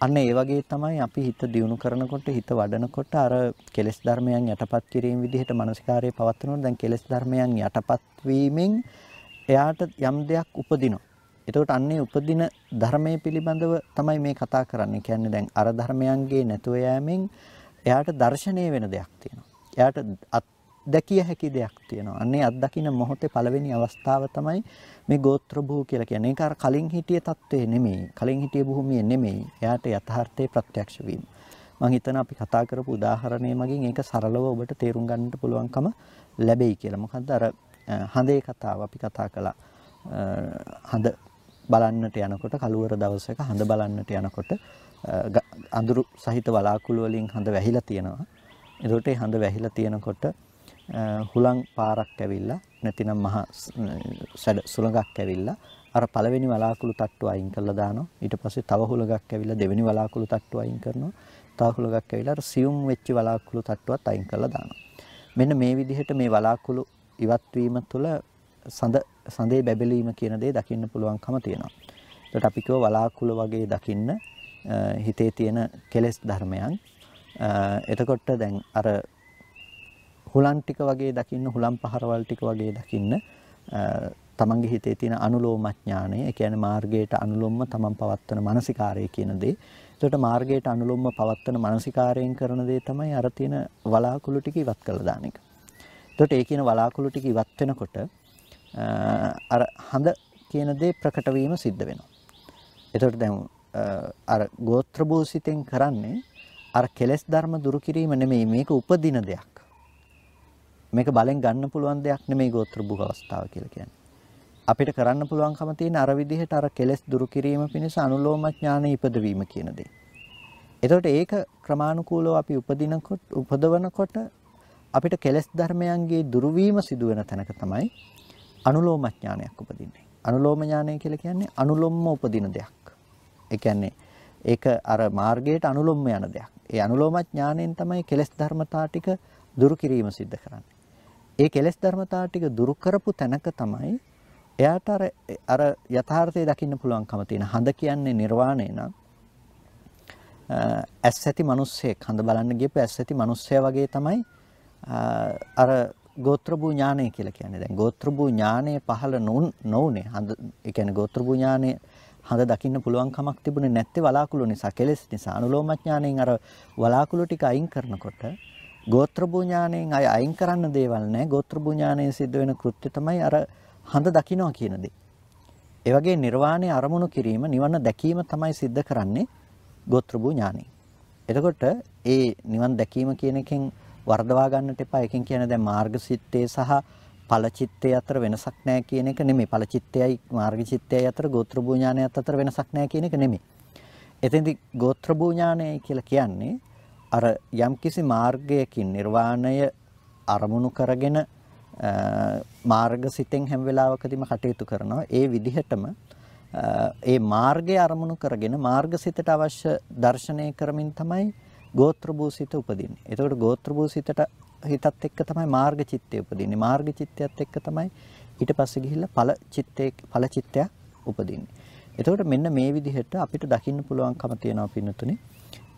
Speaker 1: අන්න ඒ වගේ තමයි අපි හිත දියුණු කරනකොට හිත වඩනකොට අර කෙලෙස් ධර්මයන් යටපත් කිරීම විදිහට මානසිකාරයේ පවත්වනකොට දැන් කෙලෙස් ධර්මයන් යටපත් වීමෙන් එයාට යම් දෙයක් උපදිනවා. එතකොට අන්නේ උපදින ධර්මයේ පිළිබඳව තමයි මේ කතා කරන්නේ. කියන්නේ දැන් අර ධර්මයන්ගේ නැතුව යෑමෙන් එයාට දර්ශනීය වෙන දෙයක් තියෙනවා. එයාට අත්දැකිය හැකි දෙයක් තියෙනවා. අන්නේ අත්දකින්න මොහොතේ පළවෙනි අවස්ථාව තමයි මේ ගෝත්‍ර භූ කියලා කියන්නේ. ඒක අර කලින් හිටිය தત્ත්වය නෙමෙයි. කලින් හිටිය භූමිය නෙමෙයි. එයාට යථාර්ථයේ ප්‍රත්‍යක්ෂ වීම. මම හිතන අපි කතා කරපු උදාහරණය මගින් ඒක සරලව ඔබට තේරුම් ගන්නට පුළුවන්කම ලැබෙයි කියලා. මොකද්ද අර හඳේ කතාව අපි කතා කළා. හඳ බලන්නට යනකොට කළුවර දවසක හඳ බලන්නට යනකොට අඳුරු සහිත වලාකුළු වලින් හඳ වැහිලා තියෙනවා. ඒකට ඒ හඳ වැහිලා තියෙනකොට හුලං පාරක් ඇවිල්ලා නැතිනම් මහ සැඩ සුළඟක් ඇවිල්ලා අර පළවෙනි වලාකුළු තට්ටුව අයින් කරලා දානවා. ඊට පස්සේ තව හුලඟක් ඇවිල්ලා දෙවෙනි වලාකුළු තට්ටුව අයින් කරනවා. තව හුලඟක් ඇවිල්ලා අර සියුම් වෙච්ච වලාකුළු තට්ටුවත් අයින් කරලා දානවා. මෙන්න මේ විදිහට මේ වලාකුළු ඉවත් වීම තුළ සඳ සඳේ බැබලීම කියන දේ දකින්න පුළුවන්කම තියෙනවා. ඒකට අපි කියව වලාකුළු වගේ දකින්න හිතේ තියෙන කෙලෙස් ධර්මයන් එතකොට දැන් අර හුලන් ටික වගේ දකින්න හුලම් පහරවල් ටික වගේ දකින්න තමන්ගේ හිතේ තියෙන අනුලෝමඥානය ඒ කියන්නේ මාර්ගයට අනුලොම්ම තමන් පවත්වන මානසිකාරය කියන දේ. ඒකට මාර්ගයට අනුලොම්ම පවත්වන මානසිකාරයෙන් කරන දේ තමයි අර තියෙන වලාකුළු ටික ඉවත් කරලා දාන එක. ඒකට ඒ කියන වලාකුළු ටික ඉවත් වෙනකොට අර හඳ කියන දේ ප්‍රකට වීම සිද්ධ වෙනවා. ඒකට දැන් අර ගෝත්‍ර භූසිතෙන් කරන්නේ අර කෙලෙස් ධර්ම දුරු කිරීම නෙමෙයි මේක උපදින දෙයක්. මේක බලෙන් ගන්න පුළුවන් දෙයක් නෙමෙයි ගෝත්‍ර භූ අවස්ථාව කියලා කියන්නේ. අපිට කරන්න පුළුවන්කම තියෙන අර විදිහට අර කෙලෙස් දුරු කිරීම පිණිස අනුලෝම ඥාන ඉපදවීම කියන දේ. එතකොට ඒක ක්‍රමානුකූලව අපි උපදිනකොට උපදවනකොට අපිට කෙලෙස් ධර්මයන්ගේ දුරු වීම සිදුවෙන තැනක තමයි අනුලෝම ඥානයක් උපදින්නේ. අනුලෝම ඥානය කියලා කියන්නේ අනුලොම්ම උපදින දෙයක්. ඒ කියන්නේ ඒක අර මාර්ගයට අනුලොම්ම යන දෙයක්. ඒ අනුලෝම ඥාණයෙන් තමයි කෙලෙස් ධර්මතා ටික දුරු කිරීම සිද්ධ කරන්නේ. ඒ කෙලෙස් ධර්මතා ටික දුරු කරපු තැනක තමයි එයාට අර අර යථාර්ථය දකින්න පුළුවන්කම තියෙන. හඳ කියන්නේ නිර්වාණය නම් ඇස් ඇති මිනිස්සෙක් හඳ බලන්න ගියපු ඇස් ඇති මිනිස්සයා වගේ තමයි අර ගෝත්‍ර භූ ඥානය කියලා කියන්නේ. දැන් ගෝත්‍ර භූ ඥානය පහළ නොඋනේ හඳ ඒ කියන්නේ ගෝත්‍ර භූ ඥානය හඳ දකින්න පුළුවන් කමක් තිබුණේ නැත්තේ වලාකුළු නිසා කෙලෙස් නිසා අනුලෝම ඥාණයෙන් අර වලාකුළු ටික අයින් කරනකොට ගෝත්‍ර භූ ඥාණයෙන් අය අයින් කරන්න දේවල් නැහැ. ගෝත්‍ර භූ ඥාණයෙන් සිද්ධ වෙන කෘත්‍ය තමයි අර හඳ දකින්නවා කියන දේ. ඒ වගේ නිර්වාණය අරමුණු කිරීම නිවන දැකීම තමයි සිද්ධ කරන්නේ ගෝත්‍ර භූ ඥානෙ. එතකොට ඒ නිවන් දැකීම කියන එකෙන් වර්ධවා ගන්නට එපා. එකෙන් කියන්නේ දැන් මාර්ගසිතේ සහ ඵලචිත්තේ අතර වෙනසක් නැහැ කියන එක නෙමෙයි. ඵලචිත්තයයි මාර්ගචිත්තයයි අතර ගෝත්‍ර භූ ඥානයත් අතර වෙනසක් නැහැ කියන එක නෙමෙයි. එතෙන්දි ගෝත්‍ර භූ ඥානය කියලා කියන්නේ අර යම්කිසි මාර්ගයකින් නිර්වාණය අරමුණු කරගෙන මාර්ගසිතෙන් හැම වෙලාවකදීම කටයුතු කරනවා. ඒ විදිහටම ඒ මාර්ගය අරමුණු කරගෙන මාර්ගසිතට අවශ්‍ය දර්ශනය කරමින් තමයි ගෝත්‍ර භූසිත උපදින්නේ. එතකොට ගෝත්‍ර භූසිතට හිතත් එක්ක තමයි මාර්ග චිත්තය උපදින්නේ. මාර්ග චිත්තයත් එක්ක තමයි ඊට පස්සේ ගිහිල්ලා ඵල චිත්තේ ඵල චිත්තයක් උපදින්නේ. එතකොට මෙන්න මේ විදිහට අපිට දකින්න පුළුවන්කම තියෙනවා පින්නතුනේ.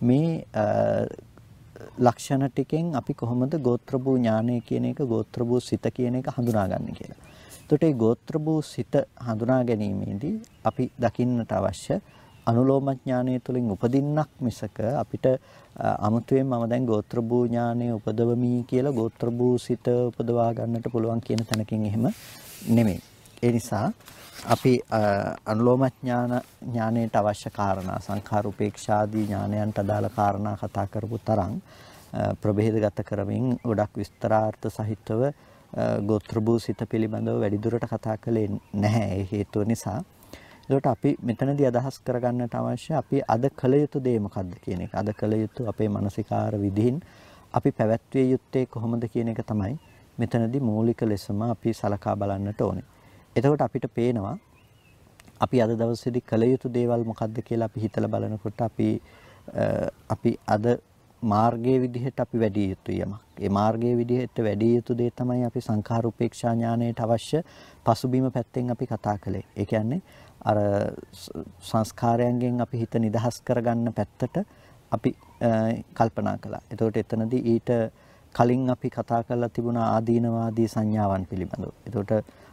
Speaker 1: මේ ලක්ෂණ ටිකෙන් අපි කොහොමද ගෝත්‍ර භූ ඥානය කියන එක ගෝත්‍ර භූ සිත කියන එක හඳුනාගන්නේ කියලා. එතකොට මේ ගෝත්‍ර භූ සිත හඳුනා ගැනීමේදී අපි දකින්නට අවශ්‍ය අනුලෝම ඥානය තුළින් උපදින්නක් මිසක අපිට අමුතුවෙන් මම දැන් ගෝත්‍ර භූ ඥානය උපදවමි කියලා ගෝත්‍ර භූ සිත උපදවා ගන්නට පුළුවන් කියන තැනකින් එහෙම නෙමෙයි. ඒ නිසා අපි අනුලෝම ඥාන ඥානයට අවශ්‍ය කාරණා සංඛාර උපේක්ෂාදී ඥානයන්ට අදාළ කාරණා කතා කරපු තරම් ප්‍රභේදගත කරමින් ගොඩක් විස්තරාර්ථ සහිතව ගෝත්‍ර භූසිත පිළිබඳව වැඩිදුරට කතා කළේ නැහැ ඒ හේතුව නිසා. ඒකට අපි මෙතනදී අදහස් කරගන්නට අවශ්‍ය අපි අද කළ යුතු දේ මොකක්ද කියන එක. අද කළ යුතු අපේ මානසිකාර විදිහින් අපි පැවැත්විය යුත්තේ කොහොමද කියන එක තමයි මෙතනදී මූලික ලෙසම අපි සලකා බලන්නට ඕනේ. එතකොට අපිට පේනවා අපි අද දවසේදී කළ යුතු දේවල් මොකක්ද කියලා අපි හිතලා බලනකොට අපි අපි අද මාර්ගයේ විදිහට අපි වැඩි යුතු යමක්. ඒ මාර්ගයේ විදිහට වැඩි යුතු දේ තමයි අපි සංඛාර උපේක්ෂා ඥානයට අවශ්‍ය පසුබිම පැත්තෙන් අපි කතා කළේ. ඒ කියන්නේ අර සංස්කාරයන්ගෙන් අපි හිත නිදහස් කරගන්න පැත්තට අපි කල්පනා කළා. එතකොට එතනදී ඊට කලින් අපි කතා කරලා තිබුණා ආදීනවාදී සංඥාවන් පිළිබඳව. එතකොට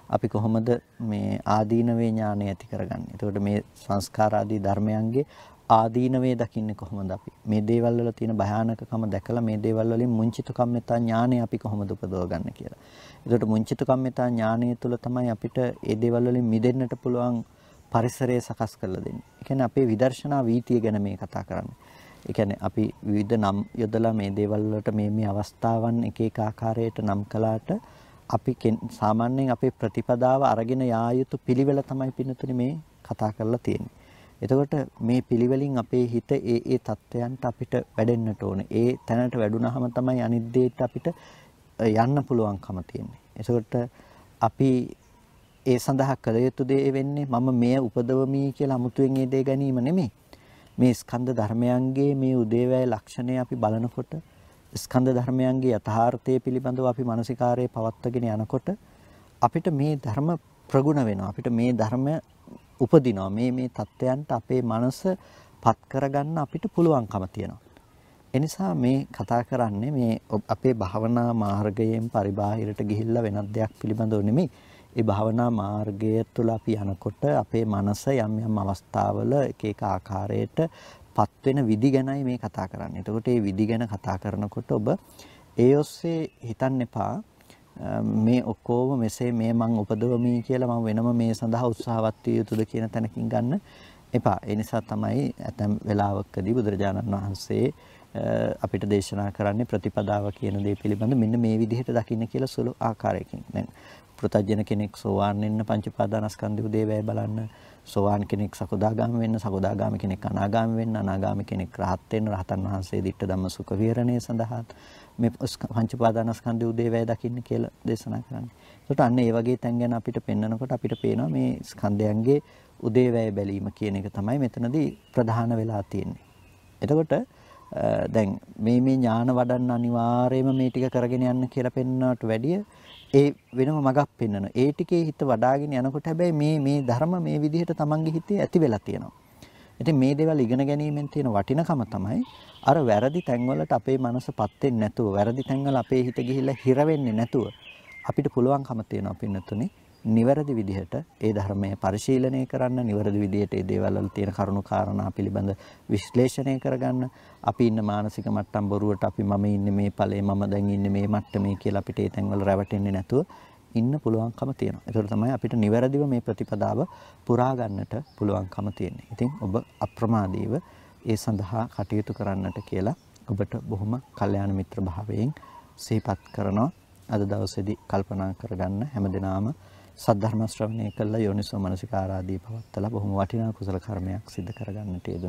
Speaker 1: අපි කොහොමද මේ ආදීනවේ ඥානය ඇති කරගන්නේ? එතකොට මේ සංස්කාර ආදී ධර්මයන්ගේ ආදීනවේ දකින්නේ කොහොමද අපි? මේ දේවල් වල තියෙන භයානකකම දැකලා මේ දේවල් වලින් මුංචිත කම්මිතා ඥානය අපි කොහොමද උපදව ගන්න කියලා. ඒකට මුංචිත කම්මිතා ඥානය තුළ තමයි අපිට මේ දේවල් වලින් මිදෙන්නට පුළුවන් පරිසරය සකස් කරලා දෙන්නේ. ඒ කියන්නේ අපේ විදර්ශනා වීතිය ගැන මේ කතා කරන්නේ. ඒ කියන්නේ අපි විවිධ නම් යොදලා මේ දේවල් වලට මේ මේ අවස්ථාවන් එක එක ආකාරයට නම් කළාට අපි සාමාන්‍යයෙන් අපේ ප්‍රතිපදාව අරගෙන යා යුතු පිළිවෙල තමයි පින්නතුනේ මේ කතා කරලා තියෙන්නේ. එතකොට මේ පිළිවෙලින් අපේ හිත ඒ ඒ தත්වයන්ට අපිට වැඩෙන්නට ඕනේ. ඒ තැනට වැඩුණාම තමයි අනිත් දෙයට අපිට යන්න පුළුවන්කම තියෙන්නේ. එතකොට අපි ඒ සඳහා කළ යුතු දේ වෙන්නේ මම මෙය උපදවමි කියලා අමුතුවෙන් ඒ දේ ගැනීම නෙමෙයි. මේ ස්කන්ධ ධර්මයන්ගේ මේ උදේවැය ලක්ෂණය අපි බලනකොට ස්කන්ධ ධර්මයන්ගේ යථාර්ථය පිළිබඳව අපි මානසිකාරයේ පවත්වාගෙන යනකොට අපිට මේ ධර්ම ප්‍රගුණ වෙනවා. අපිට මේ ධර්ම උපදිනවා. මේ මේ தත්වයන්ට අපේ මනස පත් කරගන්න අපිට පුළුවන්කම තියෙනවා. එනිසා මේ කතා කරන්නේ මේ අපේ භාවනා මාර්ගයෙන් පරිබාහිරට ගිහිල්ලා වෙනත් දෙයක් පිළිබඳව නෙමෙයි. ඒ භාවනා මාර්ගය තුළ අපි යනකොට අපේ මනස යම් යම් අවස්ථාවල එක එක ආකාරයට පත් වෙන විදි ගැනයි මේ කතා කරන්නේ. එතකොට මේ විදි ගැන කතා කරනකොට ඔබ ඒ ඔස්සේ හිතන්න එපා මේ ඔක්කොම මෙසේ මේ මං උපදවමි කියලා මම වෙනම මේ සඳහා උත්සාහවත් විය යුතුද කියන තැනකින් ගන්න එපා. ඒ නිසා තමයි ඇතැම් වෙලාවකදී බුදුරජාණන් වහන්සේ අපිට දේශනා කරන්නේ ප්‍රතිපදාව කියන දේ පිළිබඳ මෙන්න මේ විදිහට දකින්න කියලා සුළු ආකාරයකින්. දැන් පෘථජන කෙනෙක් සෝවාන් වෙන්න පංච පාදානස්කන්ධය උදේවැය බලන්න සෝවාන් කෙනෙක් සකදාගාම වෙන්න සකදාගාම කෙනෙක් අනාගාම වෙන්න අනාගාම කෙනෙක් රහත් වෙන්න රහතන් වහන්සේ දිට්ඨ ධම්ම සුඛ විහරණය සඳහා මේ පංච පාදානස්කන්ධය උදේවැය දකින්න කියලා දේශනා කරන්නේ. ඒකට අන්න ඒ වගේ තැන් ගැන අපිට පෙන්වනකොට අපිට පේනවා මේ ස්කන්ධයන්ගේ උදේවැය බැලීම කියන එක තමයි මෙතනදී ප්‍රධාන වෙලා තියෙන්නේ. එතකොට දැන් මේ මේ ඥාන වඩන්න අනිවාර්යයෙන්ම මේ ටික කරගෙන යන්න කියලා පෙන්වනවට වැඩිය ඒ වෙනම මගක් පෙන්වන. ඒ ටිකේ හිත වඩාගෙන යනකොට හැබැයි මේ මේ ධර්ම මේ විදිහට තමන්ගේ හිතේ ඇති වෙලා තියෙනවා. ඉතින් මේ දේවල් ඉගෙන ගැනීමෙන් තියෙන වටිනකම තමයි අර වැරදි තැන්වලට අපේ මනසපත් වෙන්නේ නැතුව වැරදි තැන්වල අපේ හිත ගිහිල්ලා හිර වෙන්නේ නැතුව අපිට පුළුවන්කම තියෙනවා පින්නතුනේ නිවැරදි විදිහට ඒ ධර්මය පරිශීලනය කරන්න නිවැරදි විදිහට ඒ දේවල් වල තියෙන කරුණු කාරණා පිළිබඳ විශ්ලේෂණය කරගන්න අපි ඉන්න මානසික මට්ටම් බොරුවට අපි මම ඉන්නේ මේ ඵලයේ මම දැන් ඉන්නේ මේ මට්ටමේ කියලා අපිට ඒ තැන්වල රැවටෙන්නේ නැතුව ඉන්න පුළුවන්කම තියෙනවා. ඒතර තමයි අපිට නිවැරදිව මේ ප්‍රතිපදාව පුරා ගන්නට පුළුවන්කම තියෙන්නේ. ඉතින් ඔබ අප්‍රමාදීව ඒ සඳහා කටයුතු කරන්නට කියලා ඔබට බොහොම කල්යාණ මිත්‍ර භාවයෙන් සිහිපත් කරනවා. අද දවසේදී කල්පනා කරගන්න හැමදෙනාම සද්ධර්ම ශ්‍රවණය කළා යෝනිසෝ මනසිකාරාදී පවත්තලා බොහොම වටිනා කුසල කර්මයක් සිදු කරගන්නට යෙදුණා.